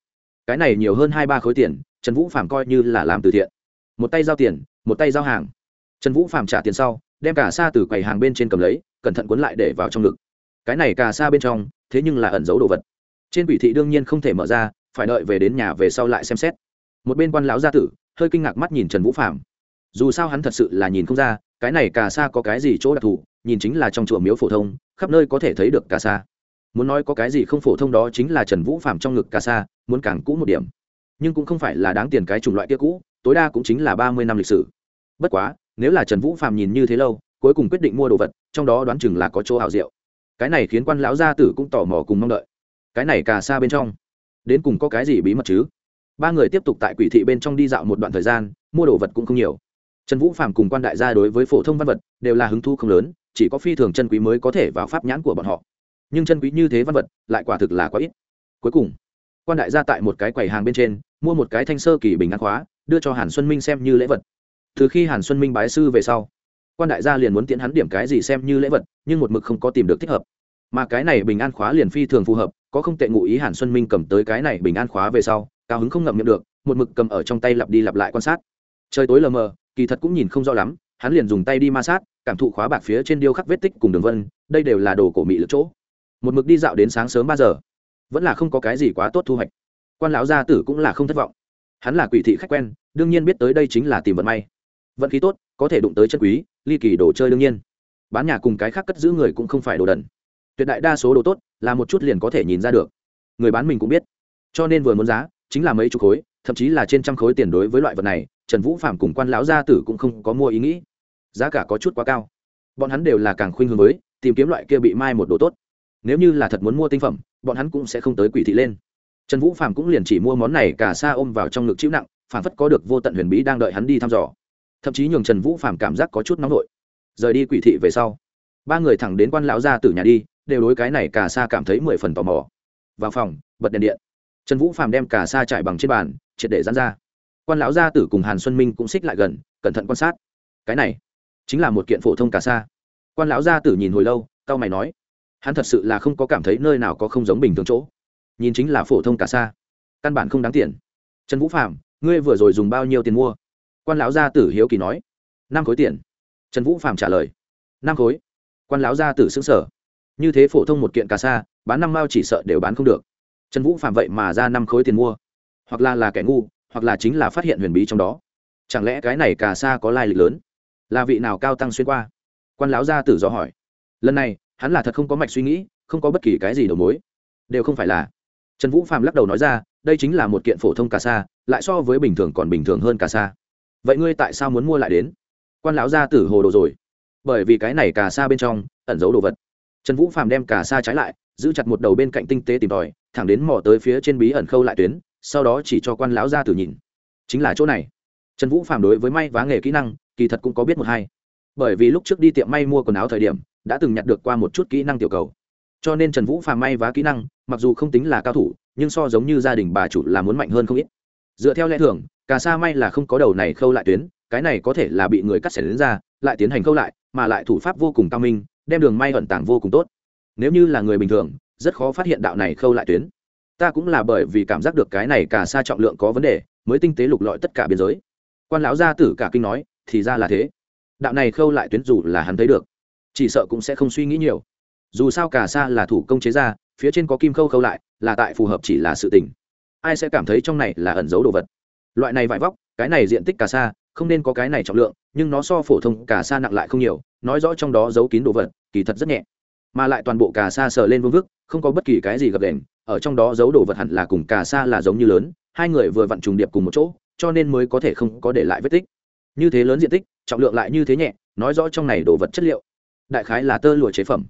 Speaker 1: Cái này nhiều hơn hai ba khối tiền, trần vũ phạm coi như là làm từ thiện. Một tay giao tiền, một tay giao hàng. Trần vũ phạm trả tiền sau, đem cả xa từ quầy hàng bên trên cầm lấy, cẩn thận cuốn lại để vào trong ngực. Cái này cả xa bên trong, thế nhưng là ẩn giấu đồ vật. Trên quỷ thị đương nhiên không thể mở ra, phải đợi về đến nhà về sau lại xem xét. Một bên quan lão gia tử, hơi kinh ngạc mắt nhìn trần vũ phạm dù sao hắn thật sự là nhìn không ra, cái này cà sa có cái gì chỗ đặc thù, nhìn chính là trong chùa miếu phổ thông, khắp nơi có thể thấy được cà sa. Muốn nói có cái gì không phổ thông đó chính là trần vũ phạm trong ngực cà sa, muốn càng cũ một điểm. Nhưng cũng không phải là đáng tiền cái chủng loại kia cũ, tối đa cũng chính là ba mươi năm lịch sử. Bất quá, nếu là trần vũ phạm nhìn như thế lâu, cuối cùng quyết định mua đồ vật, trong đó đoán chừng là có chỗ ảo diệu. Cái này khiến quan lão gia tử cũng tò mò cùng mong đợi. Cái này cà sa bên trong, đến cùng có cái gì bí mật chứ? Ba người tiếp tục tại quỷ thị bên trong đi dạo một đoạn thời gian, mua đồ vật cũng không nhiều trần vũ phạm cùng quan đại gia đối với phổ thông văn vật đều là hứng thu không lớn, chỉ có phi thường chân quý mới có thể vào pháp nhãn của bọn họ. Nhưng chân quý như thế văn vật lại quả thực là quá ít. Cuối cùng, quan đại gia tại một cái quầy hàng bên trên, mua một cái thanh sơ kỳ bình an khóa, đưa cho hàn xuân minh xem như lễ vật. Từ khi hàn xuân minh bái sư về sau, quan đại gia liền muốn tiễn hắn điểm cái gì xem như lễ vật, nhưng một mực không có tìm được thích hợp. Mà cái này bình an khóa liền phi thường phù hợp, có không tệ ngụ ý hàn xuân minh cầm tới cái này bình an khóa về sau, cao hứng không ngậm miệng được, một mực cầm ở trong tay lặp đi lặp lại quan sát. Trời tối lờ mờ kỳ thật cũng nhìn không rõ lắm, hắn liền dùng tay đi ma sát, cảm thụ khóa bạc phía trên điêu khắc vết tích cùng đường vân, đây đều là đồ cổ mị lực chỗ. Một mực đi dạo đến sáng sớm ba giờ, vẫn là không có cái gì quá tốt thu hoạch. Quan lão gia tử cũng là không thất vọng. Hắn là quỷ thị khách quen, đương nhiên biết tới đây chính là tìm vận may. Vận khí tốt, có thể đụng tới chân quý, ly kỳ đồ chơi đương nhiên. Bán nhà cùng cái khác cất giữ người cũng không phải đồ đần. Tuyệt đại đa số đồ tốt, là một chút liền có thể nhìn ra được. Người bán mình cũng biết. Cho nên vừa muốn giá, chính là mấy chục khối, thậm chí là trên trăm khối tiền đối với loại vật này trần vũ phạm cùng quan lão gia tử cũng không có mua ý nghĩ. Giá cả có chút quá cao. Bọn hắn đều là càng khuynh hướng mới, tìm kiếm loại kia bị mai một đồ tốt. Nếu như là thật muốn mua tinh phẩm bọn hắn cũng sẽ không tới quỷ thị lên. Trần vũ phạm cũng liền chỉ mua món này cả xa ôm vào trong ngực chịu nặng phản phất có được vô tận huyền bí đang đợi hắn đi thăm dò. Thậm chí nhường trần vũ phạm cảm giác có chút nóng nổi rời đi quỷ thị về sau ba người thẳng đến quan lão gia tử nhà đi đều đối cái này cả xa cảm thấy mười phần tò mò. Vào phòng bật đèn điện. Trần vũ phạm đem cả xa trải bằng trên bàn triệt để dán ra quan lão gia tử cùng hàn xuân minh cũng xích lại gần, cẩn thận quan sát. Cái này chính là một kiện phổ thông cả xa quan lão gia tử nhìn hồi lâu cao mày nói, hắn thật sự là không có cảm thấy nơi nào có không giống bình thường chỗ. Nhìn chính là phổ thông cả xa căn bản không đáng tiền. Trần vũ phạm ngươi vừa rồi dùng bao nhiêu tiền mua? Quan lão gia tử hiếu kỳ nói, năm khối tiền. Trần vũ phạm trả lời, năm khối. Quan lão gia tử xứng sở như thế phổ thông một kiện cà sa, bán năm mao chỉ sợ đều bán không được. Trần vũ phạm vậy mà ra năm khối tiền mua. Hoặc là là kẻ ngu hoặc là chính là phát hiện huyền bí trong đó. Chẳng lẽ cái này cà sa có lai lịch lớn? Là vị nào cao tăng xuyên qua? Quan lão gia tử do hỏi. Lần này, hắn là thật không có mạch suy nghĩ, không có bất kỳ cái gì đầu mối. Đều không phải là. Trần vũ phạm lắc đầu nói ra, đây chính là một kiện phổ thông cà sa, lại so với bình thường còn bình thường hơn cà sa. Vậy ngươi tại sao muốn mua lại đến? Quan lão gia tử hồ đồ rồi. Bởi vì cái này cà sa bên trong, ẩn giấu đồ vật. Trần vũ phạm đem cà sa trái lại, giữ chặt một đầu bên cạnh tinh tế tìm tòi, thẳng đến mò tới phía trên bí ẩn khâu lại tuyến sau đó chỉ cho quan lão gia tử nhìn. Chính là chỗ này. Trần vũ phản đối với may vá nghề kỹ năng, kỳ thật cũng có biết một hai. Bởi vì lúc trước đi tiệm may mua quần áo thời điểm, đã từng nhặt được qua một chút kỹ năng tiểu cầu. Cho nên trần vũ phàm may vá kỹ năng, mặc dù không tính là cao thủ, nhưng so giống như gia đình bà chủ là muốn mạnh hơn không ít. Dựa theo lẽ thường cả sa may là không có đầu này khâu lại tuyến, cái này có thể là bị người cắt xẻ đến ra, lại tiến hành khâu lại, mà lại thủ pháp vô cùng cao minh, đem đường may ẩn tàng vô cùng tốt. Nếu như là người bình thường, rất khó phát hiện đạo này khâu lại tuyến ta cũng là bởi vì cảm giác được cái này cả sa trọng lượng có vấn đề, mới tinh tế lục lọi tất cả biên giới. Quan lão gia tử cả kinh nói, thì ra là thế. Đạo này khâu lại tuyến dù là hắn thấy được, chỉ sợ cũng sẽ không suy nghĩ nhiều. Dù sao cả sa là thủ công chế ra, phía trên có kim khâu khâu lại, là tại phù hợp chỉ là sự tình. Ai sẽ cảm thấy trong này là ẩn giấu đồ vật? Loại này vải vóc, cái này diện tích cả sa không nên có cái này trọng lượng, nhưng nó so phổ thông cả sa nặng lại không nhiều, nói rõ trong đó giấu kín đồ vật, kỳ thật rất nhẹ. Mà lại toàn bộ cả sa sờ lên vương vức không có bất kỳ cái gì gặp đèn ở trong đó giấu đồ vật hẳn là cùng cả sa là giống như lớn, hai người vừa vặn trùng điệp cùng một chỗ, cho nên mới có thể không có để lại vết tích. Như thế lớn diện tích, trọng lượng lại như thế nhẹ, nói rõ trong này đồ vật chất liệu. Đại khái là tơ lụa chế phẩm.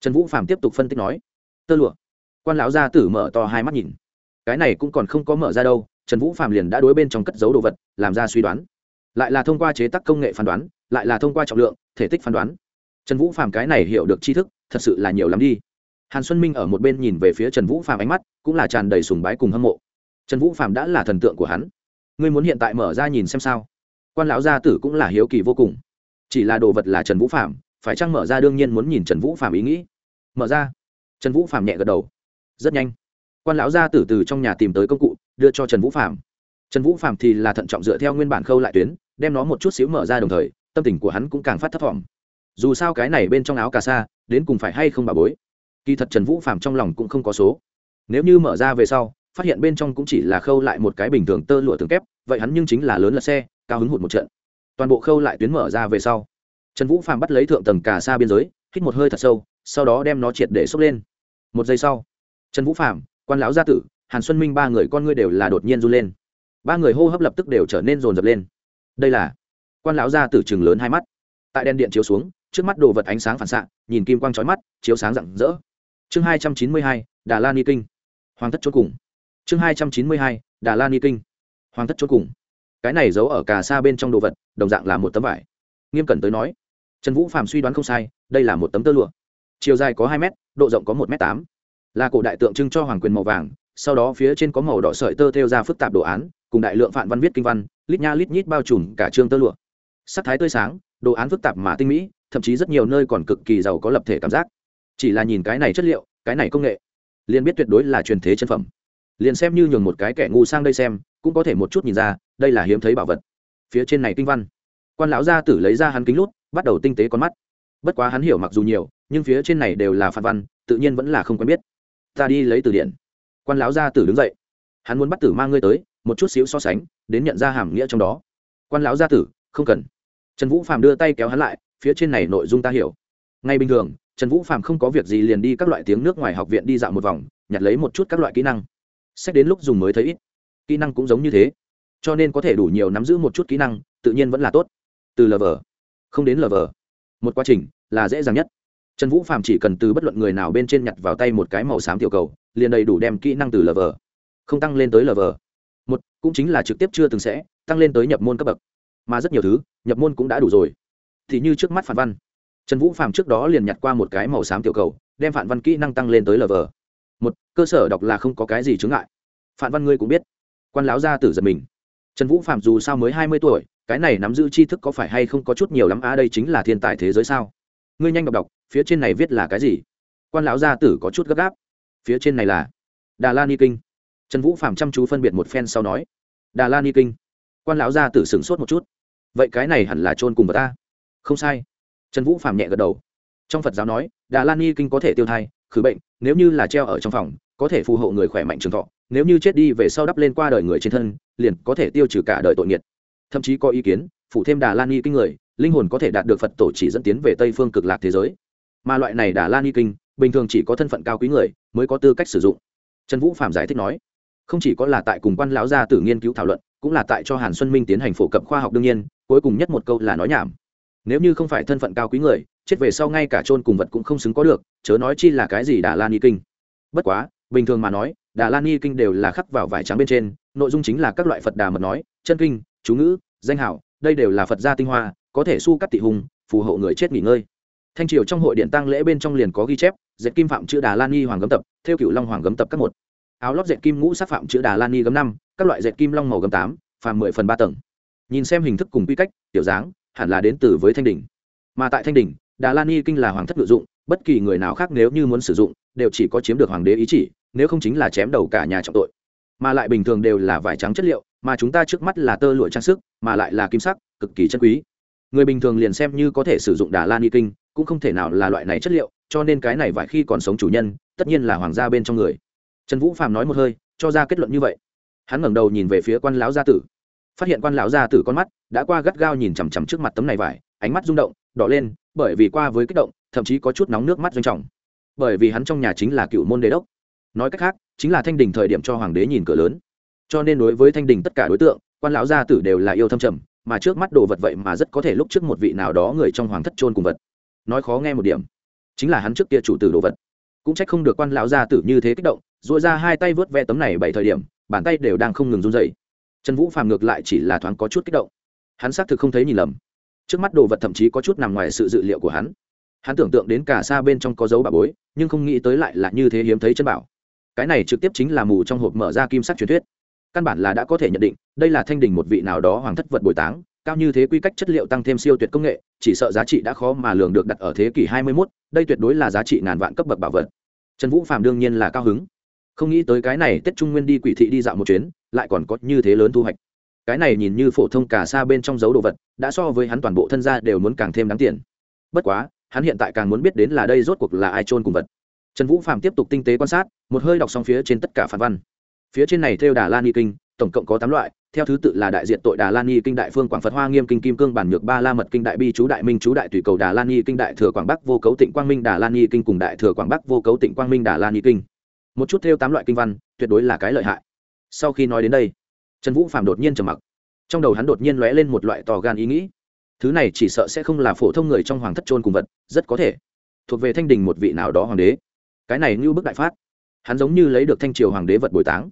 Speaker 1: Trần vũ phạm tiếp tục phân tích nói, tơ lụa? Quan lão gia tử mở to hai mắt nhìn. Cái này cũng còn không có mở ra đâu, trần vũ phạm liền đã đối bên trong cất dấu đồ vật, làm ra suy đoán. Lại là thông qua chế tác công nghệ phán đoán, lại là thông qua trọng lượng, thể tích phán đoán. Trần vũ phạm cái này hiểu được tri thức, thật sự là nhiều lắm đi hàn xuân minh ở một bên nhìn về phía trần vũ phạm ánh mắt, cũng là tràn đầy sùng bái cùng hâm mộ. Trần vũ phạm đã là thần tượng của hắn. Ngươi muốn hiện tại mở ra nhìn xem sao? Quan lão gia tử cũng là hiếu kỳ vô cùng. Chỉ là đồ vật là trần vũ phạm phải chăng mở ra đương nhiên muốn nhìn trần vũ phạm ý nghĩ? Mở ra. Trần vũ phạm nhẹ gật đầu. Rất nhanh. Quan lão gia tử từ trong nhà tìm tới công cụ, đưa cho trần vũ phạm trần vũ phạm thì là thận trọng dựa theo nguyên bản khâu lại tuyến, đem nó một chút xíu mở ra đồng thời, tâm tình của hắn cũng càng phát thấp thỏm. Dù sao cái này bên trong áo cà sa, đến cùng phải hay không bà bối? Kỳ thật trần vũ phạm trong lòng cũng không có số. Nếu như mở ra về sau, phát hiện bên trong cũng chỉ là khâu lại một cái bình thường tơ lụa tường kép, vậy hắn nhưng chính là lớn lật xe, cao hứng hụt một trận. Toàn bộ khâu lại tuyến mở ra về sau, trần vũ phạm bắt lấy thượng tầng cả xa biên giới, hít một hơi thật sâu, sau đó đem nó triệt để xốc lên. Một giây sau, trần vũ phạm quan lão gia tử, hàn xuân minh ba người con ngươi đều là đột nhiên run lên. Ba người hô hấp lập tức đều trở nên rồn rập lên. Đây là, quan lão gia tử chừng lớn hai mắt. Tại đèn điện chiếu xuống, trước mắt đồ vật ánh sáng phản xạ, nhìn kim quang trói mắt, chiếu sáng rạng rỡ chương hai trăm chín mươi hai, đà la ni kinh. Hoàng thất chốt cùng. Chương hai trăm chín mươi hai, đà la ni kinh. Hoàng thất chốt cùng. Cái này giấu ở cà xa bên trong đồ vật, đồng dạng là một tấm vải. Nghiêm cẩn tới nói, trần vũ phạm suy đoán không sai, đây là một tấm tơ lụa. Chiều dài có hai m độ rộng có một m tám. Là cổ đại tượng trưng cho hoàng quyền màu vàng, sau đó phía trên có màu đỏ sợi tơ theo ra phức tạp đồ án, cùng đại lượng phạn văn viết kinh văn, lít nha lít nhít bao trùm cả trương tơ lụa. Sắc thái tươi sáng, đồ án phức tạp mà tinh mỹ, thậm chí rất nhiều nơi còn cực kỳ giàu có lập thể cảm giác chỉ là nhìn cái này chất liệu, cái này công nghệ, liền biết tuyệt đối là truyền thế chân phẩm. Liền xem như nhường một cái kẻ ngu sang đây xem, cũng có thể một chút nhìn ra, đây là hiếm thấy bảo vật. Phía trên này kinh văn. Quan lão gia tử lấy ra hắn kính lút, bắt đầu tinh tế con mắt. Bất quá hắn hiểu mặc dù nhiều, nhưng phía trên này đều là phản văn, tự nhiên vẫn là không quen biết. Ta đi lấy từ điển. Quan lão gia tử đứng dậy. Hắn muốn bắt tử mang ngươi tới, một chút xíu so sánh, đến nhận ra hàm nghĩa trong đó. Quan lão gia tử, không cần. Trần vũ phàm đưa tay kéo hắn lại, phía trên này nội dung ta hiểu. Ngay bình thường trần vũ phạm không có việc gì liền đi các loại tiếng nước ngoài học viện đi dạo một vòng, nhặt lấy một chút các loại kỹ năng. Xét đến lúc dùng mới thấy ít. Kỹ năng cũng giống như thế. Cho nên có thể đủ nhiều nắm giữ một chút kỹ năng, tự nhiên vẫn là tốt. Từ lờ vờ, không đến lờ vờ. Một quá trình là dễ dàng nhất. Trần vũ phạm chỉ cần từ bất luận người nào bên trên nhặt vào tay một cái màu xám tiểu cầu, liền đầy đủ đem kỹ năng từ lờ vờ. Không tăng lên tới lờ vờ. Một, cũng chính là trực tiếp chưa từng sẽ, tăng lên tới nhập môn cấp bậc. Mà rất nhiều thứ, nhập môn cũng đã đủ rồi. Thì như trước mắt phản văn trần vũ phạm trước đó liền nhặt qua một cái màu xám tiểu cầu, đem Phạm văn kỹ năng tăng lên tới lờ vờ một, cơ sở đọc là không có cái gì chướng ngại. Phạm văn ngươi cũng biết. Quan lão gia tử giật mình. Trần vũ phạm dù sao mới hai mươi tuổi, cái này nắm giữ tri thức có phải hay không có chút nhiều lắm? Á đây chính là thiên tài thế giới sao? Ngươi nhanh đọc đọc, phía trên này viết là cái gì? Quan lão gia tử có chút gấp gáp. Phía trên này là đà la ni kinh. Trần vũ phạm chăm chú phân biệt một phen sau nói, đà la ni kinh. Quan lão gia tử sửng sốt một chút. Vậy cái này hẳn là trôn cùng vào ta. Không sai trần vũ phàm nhẹ gật đầu. Trong phật giáo nói, đà Lan ni kinh có thể tiêu thai, khử bệnh, nếu như là treo ở trong phòng, có thể phù hộ người khỏe mạnh trường thọ, nếu như chết đi về sau đắp lên qua đời người trên thân, liền có thể tiêu trừ cả đời tội nghiệt. Thậm chí có ý kiến phụ thêm đà lan y kinh người, linh hồn có thể đạt được phật tổ chỉ dẫn tiến về tây phương cực lạc thế giới. Mà loại này đà lan y kinh, bình thường chỉ có thân phận cao quý người mới có tư cách sử dụng. Trần vũ phạm giải thích nói, không chỉ có là tại cùng quan lão gia tử nghiên cứu thảo luận, cũng là tại cho hàn xuân minh tiến hành phổ cập khoa học đương nhiên, cuối cùng nhất một câu là nói nhảm nếu như không phải thân phận cao quý người, chết về sau ngay cả chôn cùng vật cũng không xứng có được, chớ nói chi là cái gì đà lan y kinh. Bất quá, bình thường mà nói, đà lan y kinh đều là khắc vào vải trắng bên trên, nội dung chính là các loại phật đà mật nói, chân kinh, chú ngữ, danh hảo đây đều là phật gia tinh hoa, có thể su cắt tị hùng, phù hộ người chết nghỉ ngơi. Thanh triều trong hội điện tăng lễ bên trong liền có ghi chép, dệt kim phạm chữ đà lan y hoàng gấm tập, theo cựu long hoàng gấm tập các một. Áo lót dệt kim ngũ sát phạm chữ đà lan y gấm năm, các loại dệt kim long màu gấm tám, phàm mười phần ba tầng. Nhìn xem hình thức cùng quy cách, tiểu dáng hẳn là đến từ với thanh đỉnh mà tại thanh đỉnh đà lan y kinh là hoàng thất ngự dụng, bất kỳ người nào khác nếu như muốn sử dụng, đều chỉ có chiếm được hoàng đế ý chỉ, nếu không chính là chém đầu cả nhà trọng tội. Mà lại bình thường đều là vải trắng chất liệu, mà chúng ta trước mắt là tơ lụa trang sức, mà lại là kim sắc, cực kỳ chân quý. Người bình thường liền xem như có thể sử dụng đà lan y kinh, cũng không thể nào là loại này chất liệu, cho nên cái này vải khi còn sống chủ nhân, tất nhiên là hoàng gia bên trong người. Trần vũ phàm nói một hơi, cho ra kết luận như vậy. Hắn ngẩng đầu nhìn về phía quan lão gia tử phát hiện quan lão gia tử con mắt đã qua gắt gao nhìn chằm chằm trước mặt tấm này vải, ánh mắt rung động, đỏ lên, bởi vì qua với kích động, thậm chí có chút nóng nước mắt doanh trọng. Bởi vì hắn trong nhà chính là cựu môn đế đốc. Nói cách khác, chính là thanh đình thời điểm cho hoàng đế nhìn cửa lớn. Cho nên đối với thanh đình tất cả đối tượng, quan lão gia tử đều là yêu thâm trầm, mà trước mắt đồ vật vậy mà rất có thể lúc trước một vị nào đó người trong hoàng thất trôn cùng vật. Nói khó nghe một điểm, chính là hắn trước kia chủ tử đồ vật. Cũng trách không được quan lão gia tử như thế kích động dội ra hai tay vớt ve tấm này bảy thời điểm, bàn tay đều đang không ngừng run dậy trần vũ phàm ngược lại chỉ là thoáng có chút kích động. Hắn xác thực không thấy nhìn lầm. Trước mắt đồ vật thậm chí có chút nằm ngoài sự dự liệu của hắn. Hắn tưởng tượng đến cả xa bên trong có dấu bà bối nhưng không nghĩ tới lại là như thế hiếm thấy chân bảo. Cái này trực tiếp chính là mù trong hộp mở ra kim sắc truyền thuyết. Căn bản là đã có thể nhận định đây là thanh đình một vị nào đó hoàng thất vật bồi táng cao như thế quy cách chất liệu tăng thêm siêu tuyệt công nghệ chỉ sợ giá trị đã khó mà lường được đặt ở thế kỷ hai mươi 21, đây tuyệt đối là giá trị ngàn vạn cấp bậc bảo vật. Trần vũ phạm đương nhiên là cao hứng không nghĩ tới cái này tết trung nguyên đi quỷ thị đi dạo một chuyến, lại còn có như thế lớn thu hoạch. Cái này nhìn như phổ thông cả xa bên trong dấu đồ vật, đã so với hắn toàn bộ thân gia đều muốn càng thêm đáng tiền. Bất quá, hắn hiện tại càng muốn biết đến là đây rốt cuộc là ai trôn cùng vật. Trần vũ phạm tiếp tục tinh tế quan sát, một hơi đọc xong phía trên tất cả phản văn. Phía trên này theo đà lan y kinh, tổng cộng có tám loại, theo thứ tự là đại diện tội đà lan y kinh đại phương quảng phật hoa nghiêm kinh kim cương bản nhược ba la mật kinh đại bi chú đại minh chú đại tùy cầu đà lan y kinh đại thừa quảng bắc vô cấu tịnh quang minh đà lan y kinh cùng đại thừa quảng bắc vô cấu tịnh quang minh đà lan y kinh một chút theo tám loại kinh văn tuyệt đối là cái lợi hại. Sau khi nói đến đây trần vũ phạm đột nhiên trầm mặc. Trong đầu hắn đột nhiên lóe lên một loại tò gan ý nghĩ. Thứ này chỉ sợ sẽ không là phổ thông người trong hoàng thất trôn cùng vật rất có thể thuộc về thanh đình một vị nào đó hoàng đế. Cái này như bức đại phát. Hắn giống như lấy được thanh triều hoàng đế vật bồi táng.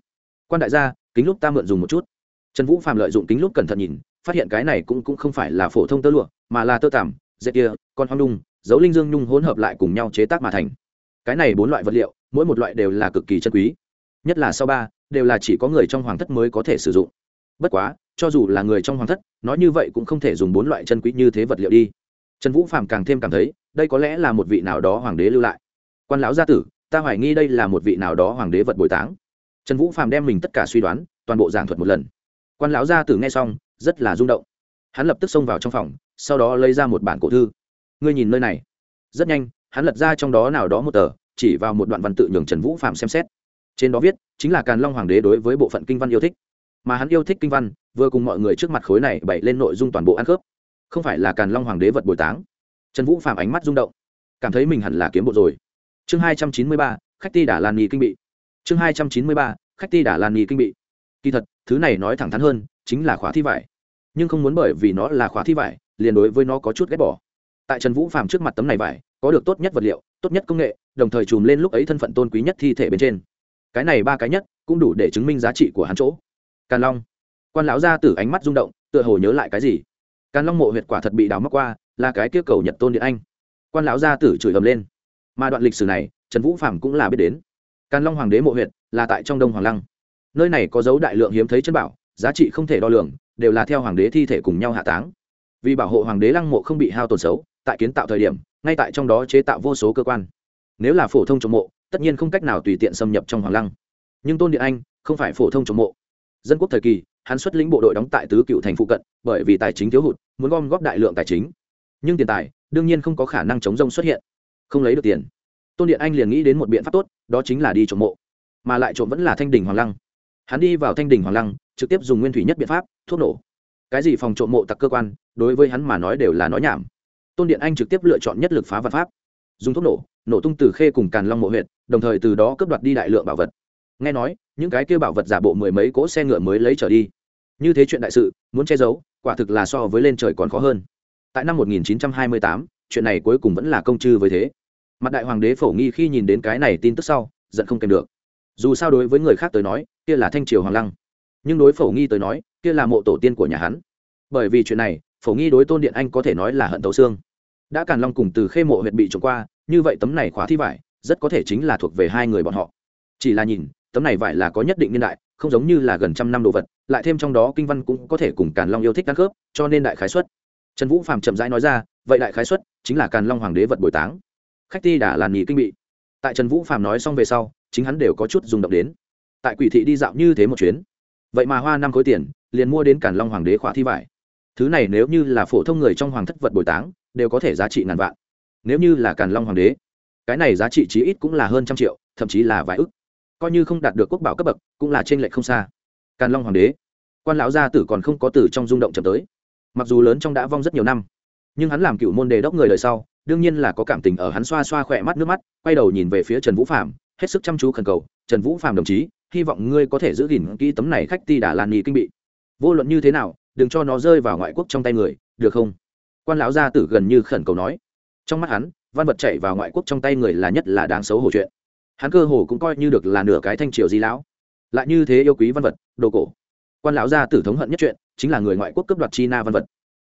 Speaker 1: Quan đại gia kính lúc ta mượn dùng một chút. Trần vũ phạm lợi dụng kính lúc cẩn thận nhìn phát hiện cái này cũng, cũng không phải là phổ thông tơ lụa mà là tơ tằm dệt kia con hoang đung dấu linh dương nhung hỗn hợp lại cùng nhau chế tác mà thành cái này bốn loại vật liệu, mỗi một loại đều là cực kỳ chân quý. Nhất là sau ba, đều là chỉ có người trong hoàng thất mới có thể sử dụng. Bất quá, cho dù là người trong hoàng thất nói như vậy cũng không thể dùng bốn loại chân quý như thế vật liệu đi. Trần vũ phạm càng thêm cảm thấy, đây có lẽ là một vị nào đó hoàng đế lưu lại. Quan lão gia tử, ta hoài nghi đây là một vị nào đó hoàng đế vật bồi táng. Trần vũ phạm đem mình tất cả suy đoán, toàn bộ giảng thuật một lần. Quan lão gia tử nghe xong, rất là rung động. Hắn lập tức xông vào trong phòng, sau đó lấy ra một bản cổ thư. Ngươi nhìn nơi này. Rất nhanh hắn lật ra trong đó nào đó một tờ, chỉ vào một đoạn văn tự nhường trần vũ phạm xem xét. Trên đó viết, chính là càn long hoàng đế đối với bộ phận kinh văn yêu thích. Mà hắn yêu thích kinh văn, vừa cùng mọi người trước mặt khối này bày lên nội dung toàn bộ ăn khớp. Không phải là càn long hoàng đế vật bồi táng. Trần vũ phạm ánh mắt rung động. Cảm thấy mình hẳn là kiếm bộ rồi. Chương hai trăm chín mươi ba, khách ti đả lan nghi kinh bị. Chương hai trăm chín mươi ba, khách ti đả lan nghi kinh bị. Kỳ thật, thứ này nói thẳng thắn hơn, chính là khóa thi vải. Nhưng không muốn bởi vì nó là khóa thi vải, liền đối với nó có chút ghét bỏ. Tại trần vũ phạm trước mặt tấm này vải có được tốt nhất vật liệu, tốt nhất công nghệ, đồng thời chùm lên lúc ấy thân phận tôn quý nhất thi thể bên trên. Cái này ba cái nhất, cũng đủ để chứng minh giá trị của hắn chỗ. Càn long. Quan lão gia tử ánh mắt rung động, tựa hồ nhớ lại cái gì. Càn long mộ huyệt quả thật bị đào móc qua, là cái kia cầu nhật tôn điện anh. Quan lão gia tử chửi ầm lên. Mà đoạn lịch sử này, trần vũ phạm cũng là biết đến. Càn long hoàng đế mộ huyệt, là tại trong đông hoàng lăng. Nơi này có dấu đại lượng hiếm thấy chân bảo, giá trị không thể đo lường, đều là theo hoàng đế thi thể cùng nhau hạ táng. Vì bảo hộ hoàng đế lăng mộ không bị hao tổn xấu, tại kiến tạo thời điểm ngay tại trong đó chế tạo vô số cơ quan. Nếu là phổ thông trồng mộ, tất nhiên không cách nào tùy tiện xâm nhập trong hoàng lăng. Nhưng tôn điện anh không phải phổ thông trồng mộ. Dân quốc thời kỳ, hắn xuất lĩnh bộ đội đóng tại tứ cựu thành phụ cận, bởi vì tài chính thiếu hụt, muốn gom góp đại lượng tài chính. Nhưng tiền tài, đương nhiên không có khả năng chống rông xuất hiện. Không lấy được tiền. Tôn điện anh liền nghĩ đến một biện pháp tốt, đó chính là đi trộm mộ. Mà lại trộm vẫn là thanh đình hoàng lăng. Hắn đi vào thanh đình hoàng lăng, trực tiếp dùng nguyên thủy nhất biện pháp, thuốc nổ. Cái gì phòng trộm mộ tặc cơ quan, đối với hắn mà nói đều là nói nhảm tôn điện anh trực tiếp lựa chọn nhất lực phá vật pháp. Dùng thuốc nổ nổ tung từ khê cùng càn long mộ huyện đồng thời từ đó cướp đoạt đi đại lượng bảo vật. Nghe nói những cái kêu bảo vật giả bộ mười mấy cỗ xe ngựa mới lấy trở đi. Như thế chuyện đại sự muốn che giấu quả thực là so với lên trời còn khó hơn. Tại năm 1928, chuyện này cuối cùng vẫn là công chư với thế. Mặt đại hoàng đế phổ nghi khi nhìn đến cái này tin tức sau giận không kèm được. Dù sao đối với người khác tới nói kia là thanh triều hoàng lăng. Nhưng đối phổ nghi tới nói kia là mộ tổ tiên của nhà hắn. Bởi vì chuyện này phổ nghi đối tôn điện anh có thể nói là hận tấu xương. Đã càn long cùng từ khê mộ huyện bị trộm qua, như vậy tấm này khóa thi vải, rất có thể chính là thuộc về hai người bọn họ. Chỉ là nhìn, tấm này vải là có nhất định niên đại, không giống như là gần trăm năm đồ vật, lại thêm trong đó kinh văn cũng có thể cùng càn long yêu thích ăn khớp, cho nên đại khái xuất trần vũ phạm chậm rãi nói ra, vậy đại khái xuất chính là càn long hoàng đế vật bồi táng. Khách ti đã làn nhì kinh bị. Tại trần vũ phạm nói xong về sau, chính hắn đều có chút dùng động đến. Tại quỷ thị đi dạo như thế một chuyến. Vậy mà hoa năm khối tiền, liền mua đến càn long hoàng đế khóa thi vải thứ này nếu như là phổ thông người trong hoàng thất vật bồi táng, đều có thể giá trị ngàn vạn. Nếu như là càn long hoàng đế, cái này giá trị chí ít cũng là hơn trăm triệu, thậm chí là vài ức. Coi như không đạt được quốc bảo cấp bậc, cũng là trên lệch không xa. Càn long hoàng đế, quan lão gia tử còn không có tử trong rung động chậm tới. Mặc dù lớn trong đã vong rất nhiều năm, nhưng hắn làm cựu môn đề đốc người đời sau, đương nhiên là có cảm tình ở hắn xoa xoa khỏe mắt nước mắt, quay đầu nhìn về phía trần vũ phạm hết sức chăm chú khẩn cầu, trần vũ phạm đồng chí, hy vọng ngươi có thể giữ gìn kỹ tấm này khách ti đà lan nhì kinh bị. Vô luận như thế nào đừng cho nó rơi vào ngoại quốc trong tay người, được không? Quan lão gia tử gần như khẩn cầu nói. Trong mắt hắn, văn vật chạy vào ngoại quốc trong tay người là nhất là đáng xấu hổ chuyện. Hắn cơ hồ cũng coi như được là nửa cái thanh triều di lão. Lại như thế yêu quý văn vật, đồ cổ. Quan lão gia tử thống hận nhất chuyện, chính là người ngoại quốc cấp đoạt chi na văn vật.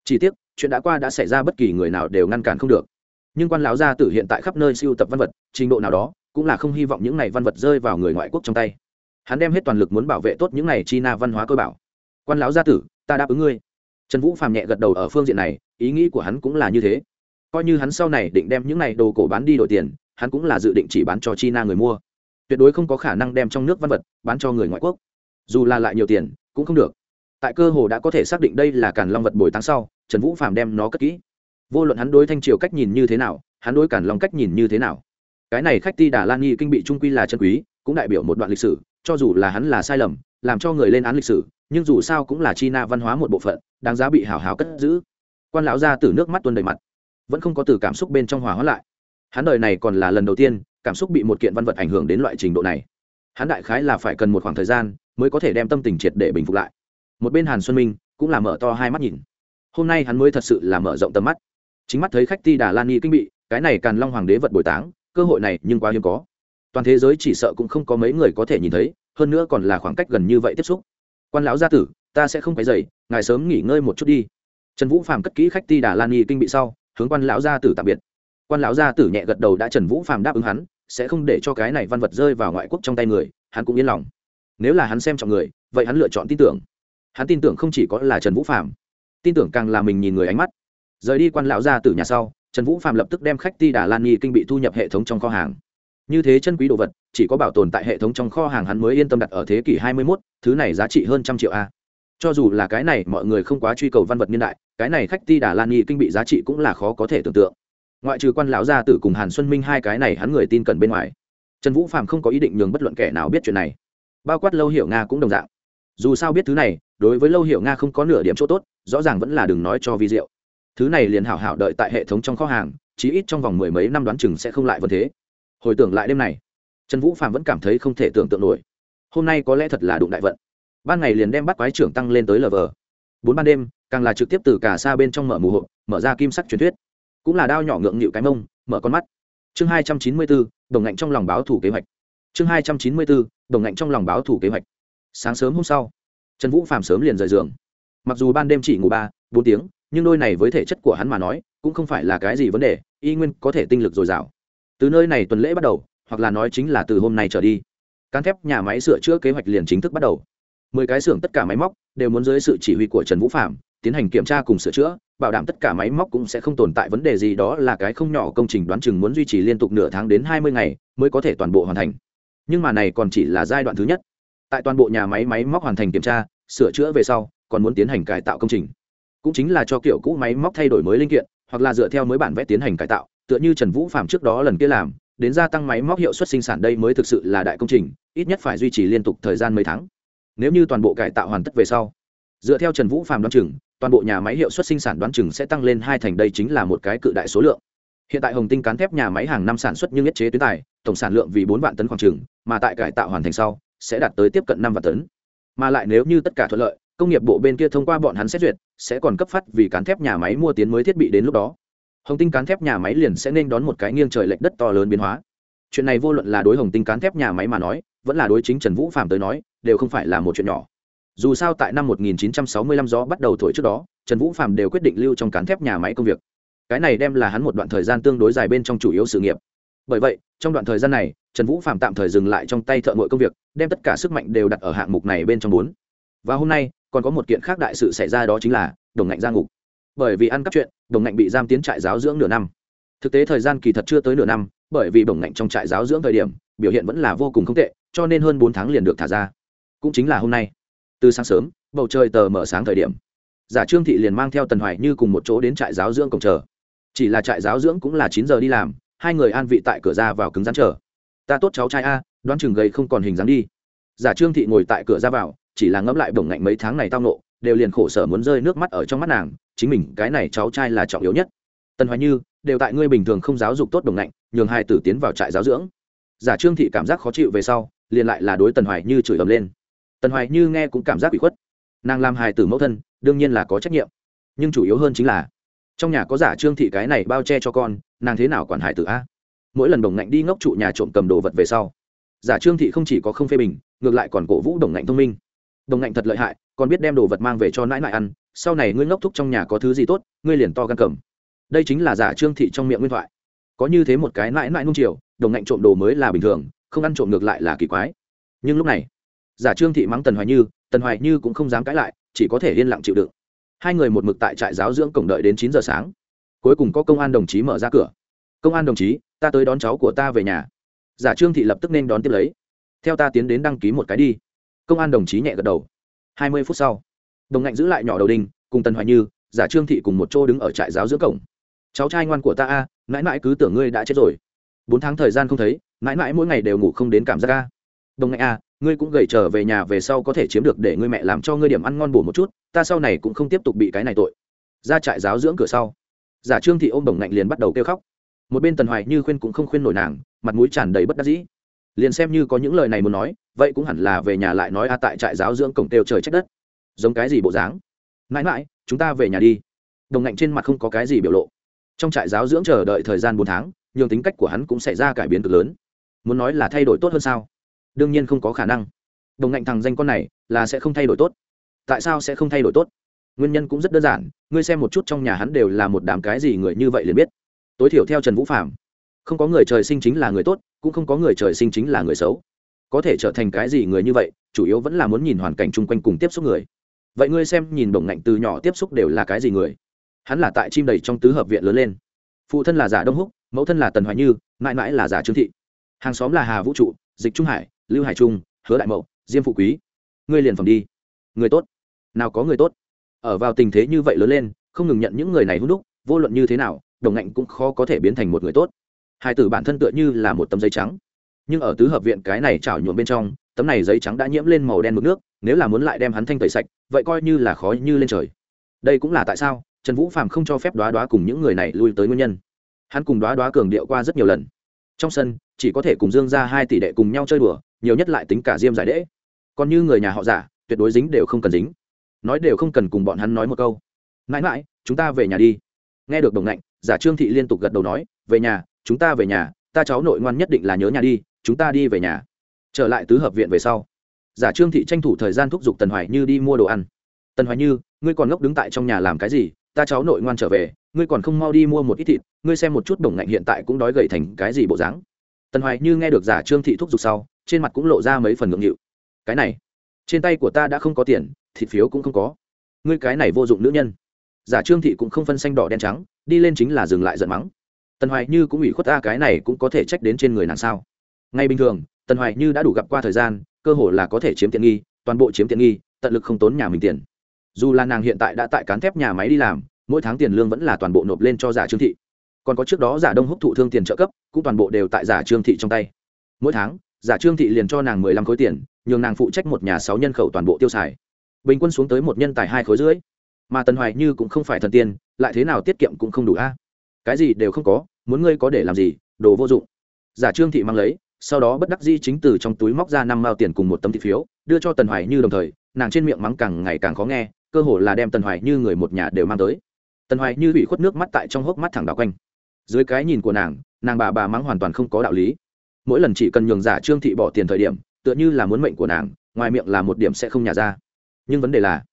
Speaker 1: Chỉ tiếc, chuyện đã qua đã xảy ra bất kỳ người nào đều ngăn cản không được. Nhưng quan lão gia tử hiện tại khắp nơi siêu tập văn vật, trình độ nào đó, cũng là không hy vọng những này văn vật rơi vào người ngoại quốc trong tay. Hắn đem hết toàn lực muốn bảo vệ tốt những này chi na văn hóa cơ bảo. Quan lão gia tử ta đáp ứng ngươi. Trần vũ phàm nhẹ gật đầu ở phương diện này, ý nghĩ của hắn cũng là như thế. Coi như hắn sau này định đem những này đồ cổ bán đi đổi tiền, hắn cũng là dự định chỉ bán cho china người mua. Tuyệt đối không có khả năng đem trong nước văn vật bán cho người ngoại quốc. Dù là lại nhiều tiền, cũng không được. Tại cơ hồ đã có thể xác định đây là càn long vật bồi tháng sau, trần vũ phạm đem nó cất kỹ. Vô luận hắn đối thanh triều cách nhìn như thế nào, hắn đối càn long cách nhìn như thế nào. Cái này khách ti đà lan nghi kinh bị trung quy là chân quý, cũng đại biểu một đoạn lịch sử, cho dù là hắn là sai lầm, làm cho người lên án lịch sử nhưng dù sao cũng là chi na văn hóa một bộ phận, đáng giá bị hào hào cất giữ. Quan lão ra từ nước mắt tuôn đầy mặt, vẫn không có từ cảm xúc bên trong hòa hóa lại. Hắn đời này còn là lần đầu tiên, cảm xúc bị một kiện văn vật ảnh hưởng đến loại trình độ này. Hắn đại khái là phải cần một khoảng thời gian mới có thể đem tâm tình triệt để bình phục lại. Một bên hàn xuân minh cũng là mở to hai mắt nhìn. Hôm nay hắn mới thật sự là mở rộng tầm mắt. Chính mắt thấy khách ti đà lan nghi kinh bị, cái này càn long hoàng đế vật bồi táng, cơ hội này nhưng quá hiếm có. Toàn thế giới chỉ sợ cũng không có mấy người có thể nhìn thấy, hơn nữa còn là khoảng cách gần như vậy tiếp xúc quan lão gia tử, ta sẽ không phải dậy ngài sớm nghỉ ngơi một chút đi. Trần vũ phàm cất kỹ khách ti đà lan nghi kinh bị sau, hướng quan lão gia tử tạm biệt. Quan lão gia tử nhẹ gật đầu đã trần vũ phàm đáp ứng hắn, sẽ không để cho cái này văn vật rơi vào ngoại quốc trong tay người, hắn cũng yên lòng. Nếu là hắn xem trọng người, vậy hắn lựa chọn tin tưởng. Hắn tin tưởng không chỉ có là trần vũ phạm tin tưởng càng là mình nhìn người ánh mắt. Rời đi quan lão ra từ nhà sau, trần vũ phạm lập tức đem khách ti đà lan nghi kinh bị thu nhập hệ thống trong kho hàng như thế chân quý đồ vật chỉ có bảo tồn tại hệ thống trong kho hàng hắn mới yên tâm đặt ở thế kỷ hai mươi 21, thứ này giá trị hơn trăm triệu a. Cho dù là cái này mọi người không quá truy cầu văn vật niên đại cái này khách ti đà lan nghi kinh bị giá trị cũng là khó có thể tưởng tượng. Ngoại trừ quan lão gia tử cùng hàn xuân minh hai cái này hắn người tin cẩn bên ngoài trần vũ phạm không có ý định nhường bất luận kẻ nào biết chuyện này. Bao quát lâu hiểu nga cũng đồng dạng. Dù sao biết thứ này đối với lâu hiểu nga không có nửa điểm chỗ tốt rõ ràng vẫn là đừng nói cho vi diệu. Thứ này liền hảo hảo đợi tại hệ thống trong kho hàng chí ít trong vòng mười mấy năm đoán chừng sẽ không lại vấn thế hồi tưởng lại đêm này, trần vũ phạm vẫn cảm thấy không thể tưởng tượng nổi. Hôm nay có lẽ thật là đụng đại vận. Ban ngày liền đem bắt quái trưởng tăng lên tới lờ vờ. Bốn ban đêm, càng là trực tiếp từ cả xa bên trong mở mù hộp, mở ra kim sắc truyền thuyết. Cũng là đao nhỏ ngượng nghịu cái mông, mở con mắt. Chương hai trăm chín mươi bốn, đồng ngạnh trong lòng báo thủ kế hoạch. Chương hai trăm chín mươi bốn, đồng ngạnh trong lòng báo thủ kế hoạch. Sáng sớm hôm sau, trần vũ phạm sớm liền rời giường. Mặc dù ban đêm chỉ ngủ ba, bốn tiếng, nhưng đôi này với thể chất của hắn mà nói, cũng không phải là cái gì vấn đề, y nguyên có thể tinh lực dồi dào từ nơi này tuần lễ bắt đầu, hoặc là nói chính là từ hôm nay trở đi, cán thép nhà máy sửa chữa kế hoạch liền chính thức bắt đầu. Mười cái xưởng tất cả máy móc đều muốn dưới sự chỉ huy của trần vũ phạm tiến hành kiểm tra cùng sửa chữa, bảo đảm tất cả máy móc cũng sẽ không tồn tại vấn đề gì, đó là cái không nhỏ công trình đoán chừng muốn duy trì liên tục nửa tháng đến hai mươi ngày mới có thể toàn bộ hoàn thành. Nhưng mà này còn chỉ là giai đoạn thứ nhất. Tại toàn bộ nhà máy máy móc hoàn thành kiểm tra, sửa chữa về sau, còn muốn tiến hành cải tạo công trình. Cũng chính là cho kiểu cũ máy móc thay đổi mới linh kiện, hoặc là dựa theo mới bản vẽ tiến hành cải tạo tựa như trần vũ phạm trước đó lần kia làm, đến gia tăng máy móc hiệu suất sinh sản đây mới thực sự là đại công trình, ít nhất phải duy trì liên tục thời gian mấy tháng. Nếu như toàn bộ cải tạo hoàn tất về sau, dựa theo trần vũ phạm đoán chừng, toàn bộ nhà máy hiệu suất sinh sản đoán chừng sẽ tăng lên hai thành, đây chính là một cái cự đại số lượng. Hiện tại hồng tinh cán thép nhà máy hàng năm sản xuất nhưng nhất chế tuyến tài, tổng sản lượng vì bốn vạn tấn khoảng trừng mà tại cải tạo hoàn thành sau, sẽ đạt tới tiếp cận năm vạn tấn. Mà lại nếu như tất cả thuận lợi, công nghiệp bộ bên kia thông qua bọn hắn xét duyệt, sẽ còn cấp phát vì cán thép nhà máy mua tiến mới thiết bị đến lúc đó hồng tinh cán thép nhà máy liền sẽ nên đón một cái nghiêng trời lệch đất to lớn biến hóa. Chuyện này vô luận là đối hồng tinh cán thép nhà máy mà nói, vẫn là đối chính trần vũ phạm tới nói, đều không phải là một chuyện nhỏ. Dù sao tại năm 1965 gió bắt đầu thổi trước đó, trần vũ phạm đều quyết định lưu trong cán thép nhà máy công việc. Cái này đem là hắn một đoạn thời gian tương đối dài bên trong chủ yếu sự nghiệp. Bởi vậy, trong đoạn thời gian này, trần vũ phạm tạm thời dừng lại trong tay thợ ngội công việc, đem tất cả sức mạnh đều đặt ở hạng mục này bên trong bốn. Và hôm nay, còn có một kiện khác đại sự xảy ra đó chính là đồng ngạnh gia ngục bởi vì ăn cắp chuyện đồng ngạnh bị giam tiến trại giáo dưỡng nửa năm. Thực tế thời gian kỳ thật chưa tới nửa năm, bởi vì đồng ngạnh trong trại giáo dưỡng thời điểm, biểu hiện vẫn là vô cùng không tệ, cho nên hơn bốn tháng liền được thả ra. Cũng chính là hôm nay. Từ sáng sớm, bầu trời tờ mở sáng thời điểm. Giả trương thị liền mang theo tần hoài như cùng một chỗ đến trại giáo dưỡng cổng chờ. Chỉ là trại giáo dưỡng cũng là chín giờ đi làm, hai người an vị tại cửa ra vào cứng rắn chờ. Ta tốt cháu trai a, đoán chừng gầy không còn hình dáng đi. Giả trương thị ngồi tại cửa ra vào, chỉ là ngẫm lại bổng ngạnh mấy tháng này tao nộ đều liền khổ sở muốn rơi nước mắt ở trong mắt nàng, chính mình, cái này cháu trai là trọng yếu nhất. Tần hoài như, đều tại ngươi bình thường không giáo dục tốt đồng ngạnh nhường hai tử tiến vào trại giáo dưỡng. Giả trương thị cảm giác khó chịu về sau, liền lại là đối tần hoài như chửi ầm lên. Tần hoài như nghe cũng cảm giác bị khuất. Nàng làm hài tử mẫu thân, đương nhiên là có trách nhiệm. Nhưng chủ yếu hơn chính là, trong nhà có giả trương thị cái này bao che cho con, nàng thế nào quản hài tử a? Mỗi lần đồng ngạnh đi ngốc trụ nhà trộm cầm đồ vật về sau, giả trương thị không chỉ có không phê bình, ngược lại còn cổ vũ đồng ngạnh thông minh đồng ngạnh thật lợi hại, còn biết đem đồ vật mang về cho nãi nãi ăn, sau này ngươi ngốc thúc trong nhà có thứ gì tốt, ngươi liền to gan cầm. Đây chính là giả trương thị trong miệng nguyên thoại. Có như thế một cái nãi nãi nung chiều, đồng ngạnh trộm đồ mới là bình thường, không ăn trộm ngược lại là kỳ quái. Nhưng lúc này, giả trương thị mắng tần hoài như, tần hoài như cũng không dám cãi lại, chỉ có thể yên lặng chịu đựng. Hai người một mực tại trại giáo dưỡng cổng đợi đến chín giờ sáng. Cuối cùng có công an đồng chí mở ra cửa. Công an đồng chí, ta tới đón cháu của ta về nhà. Giả trương thị lập tức nên đón tiếp lấy. Theo ta tiến đến đăng ký một cái đi công an đồng chí nhẹ gật đầu. Hai mươi phút sau, đồng ngạnh giữ lại nhỏ đầu đinh cùng tần hoài như, giả trương thị cùng một chỗ đứng ở trại giáo giữa cổng. Cháu trai ngoan của ta a, mãi mãi cứ tưởng ngươi đã chết rồi. Bốn tháng thời gian không thấy, mãi mãi mỗi ngày đều ngủ không đến cảm giác a. Đồng ngạnh a, ngươi cũng gầy trở về nhà về sau có thể chiếm được để ngươi mẹ làm cho ngươi điểm ăn ngon bổ một chút, ta sau này cũng không tiếp tục bị cái này tội. Ra trại giáo dưỡng cửa sau, giả trương thị ôm đồng ngạnh liền bắt đầu kêu khóc. Một bên tần hoài như khuyên cũng không khuyên nổi nàng, mặt mũi tràn đầy bất đắc dĩ liền xem như có những lời này muốn nói, vậy cũng hẳn là về nhà lại nói a tại trại giáo dưỡng cổng têu trời trách đất. Giống cái gì bộ dáng? Mãi mãi, chúng ta về nhà đi. Đồng ngạnh trên mặt không có cái gì biểu lộ. Trong trại giáo dưỡng chờ đợi thời gian bốn tháng nhưng tính cách của hắn cũng xảy ra cải biến cực lớn. Muốn nói là thay đổi tốt hơn sao? Đương nhiên không có khả năng. Đồng ngạnh thằng danh con này, là sẽ không thay đổi tốt. Tại sao sẽ không thay đổi tốt? Nguyên nhân cũng rất đơn giản, ngươi xem một chút trong nhà hắn đều là một đám cái gì người như vậy liền biết. Tối thiểu theo trần vũ phạm không có người trời sinh chính là người tốt cũng không có người trời sinh chính là người xấu. Có thể trở thành cái gì người như vậy, chủ yếu vẫn là muốn nhìn hoàn cảnh chung quanh cùng tiếp xúc người. Vậy ngươi xem nhìn đồng ngạnh từ nhỏ tiếp xúc đều là cái gì người? Hắn là tại chim đầy trong tứ hợp viện lớn lên. Phụ thân là giả đông húc, mẫu thân là tần hoài như, mãi mãi là giả trương thị. Hàng xóm là hà vũ trụ, dịch trung hải, lưu hải trung, hứa đại mậu, diêm phụ quý. Ngươi liền phẩm đi. Người tốt. Nào có người tốt. Ở vào tình thế như vậy lớn lên, không ngừng nhận những người này hút đúc, vô luận như thế nào, đồng ngạnh cũng khó có thể biến thành một người tốt hai tử bản thân tựa như là một tấm giấy trắng. Nhưng ở tứ hợp viện cái này chảo nhuộm bên trong, tấm này giấy trắng đã nhiễm lên màu đen mực nước, nếu là muốn lại đem hắn thanh tẩy sạch, vậy coi như là khó như lên trời. Đây cũng là tại sao trần vũ phạm không cho phép đoá đoá cùng những người này lui tới nguyên nhân. Hắn cùng đoá đoá cường điệu qua rất nhiều lần. Trong sân, chỉ có thể cùng dương ra hai tỷ đệ cùng nhau chơi đùa, nhiều nhất lại tính cả diêm giải đễ. Còn như người nhà họ giả, tuyệt đối dính đều không cần dính. Nói đều không cần cùng bọn hắn nói một câu. Mãi mãi, chúng ta về nhà đi. Nghe được đồng lạnh giả trương thị liên tục gật đầu nói, về nhà chúng ta về nhà, ta cháu nội ngoan nhất định là nhớ nhà đi, chúng ta đi về nhà. Trở lại tứ hợp viện về sau, giả trương thị tranh thủ thời gian thúc giục tần hoài như đi mua đồ ăn. Tần hoài như, ngươi còn ngốc đứng tại trong nhà làm cái gì? Ta cháu nội ngoan trở về, ngươi còn không mau đi mua một ít thịt, ngươi xem một chút đồng ngạnh hiện tại cũng đói gầy thành cái gì bộ dáng. Tần hoài như nghe được giả trương thị thúc giục sau, trên mặt cũng lộ ra mấy phần ngượng nghịu. Cái này, trên tay của ta đã không có tiền, thịt phiếu cũng không có. Ngươi cái này vô dụng nữ nhân. Giả trương thị cũng không phân xanh đỏ đen trắng, đi lên chính là dừng lại giận mắng tần hoài như cũng ủy khuất ta cái này cũng có thể trách đến trên người nàng sao? Ngay bình thường, tần hoài như đã đủ gặp qua thời gian, cơ hội là có thể chiếm tiện nghi, toàn bộ chiếm tiện nghi, tận lực không tốn nhà mình tiền. Dù là nàng hiện tại đã tại cán thép nhà máy đi làm, mỗi tháng tiền lương vẫn là toàn bộ nộp lên cho giả trương thị. Còn có trước đó giả đông húc thụ thương tiền trợ cấp, cũng toàn bộ đều tại giả trương thị trong tay. Mỗi tháng, giả trương thị liền cho nàng mười lăm khối tiền, nhường nàng phụ trách một nhà sáu nhân khẩu toàn bộ tiêu xài. Bình quân xuống tới một nhân tài hai khối rưỡi. Mà tần hoài như cũng không phải thần tiên, lại thế nào tiết kiệm cũng không đủ a cái gì đều không có, muốn ngươi có để làm gì, đồ vô dụng. Giả trương thị mang lấy, sau đó bất đắc di chính từ trong túi móc ra năm mao tiền cùng một tấm thị phiếu, đưa cho tần hoài như đồng thời, nàng trên miệng mắng càng ngày càng khó nghe, cơ hồ là đem tần hoài như người một nhà đều mang tới. Tần hoài như bị khuất nước mắt tại trong hốc mắt thẳng đảo quanh. Dưới cái nhìn của nàng nàng bà bà mắng hoàn toàn không có đạo lý. Mỗi lần chỉ cần nhường giả trương thị bỏ tiền thời điểm, tựa như là muốn mệnh của nàng, ngoài miệng là một điểm sẽ không nhả ra. Nhưng vấn đề là,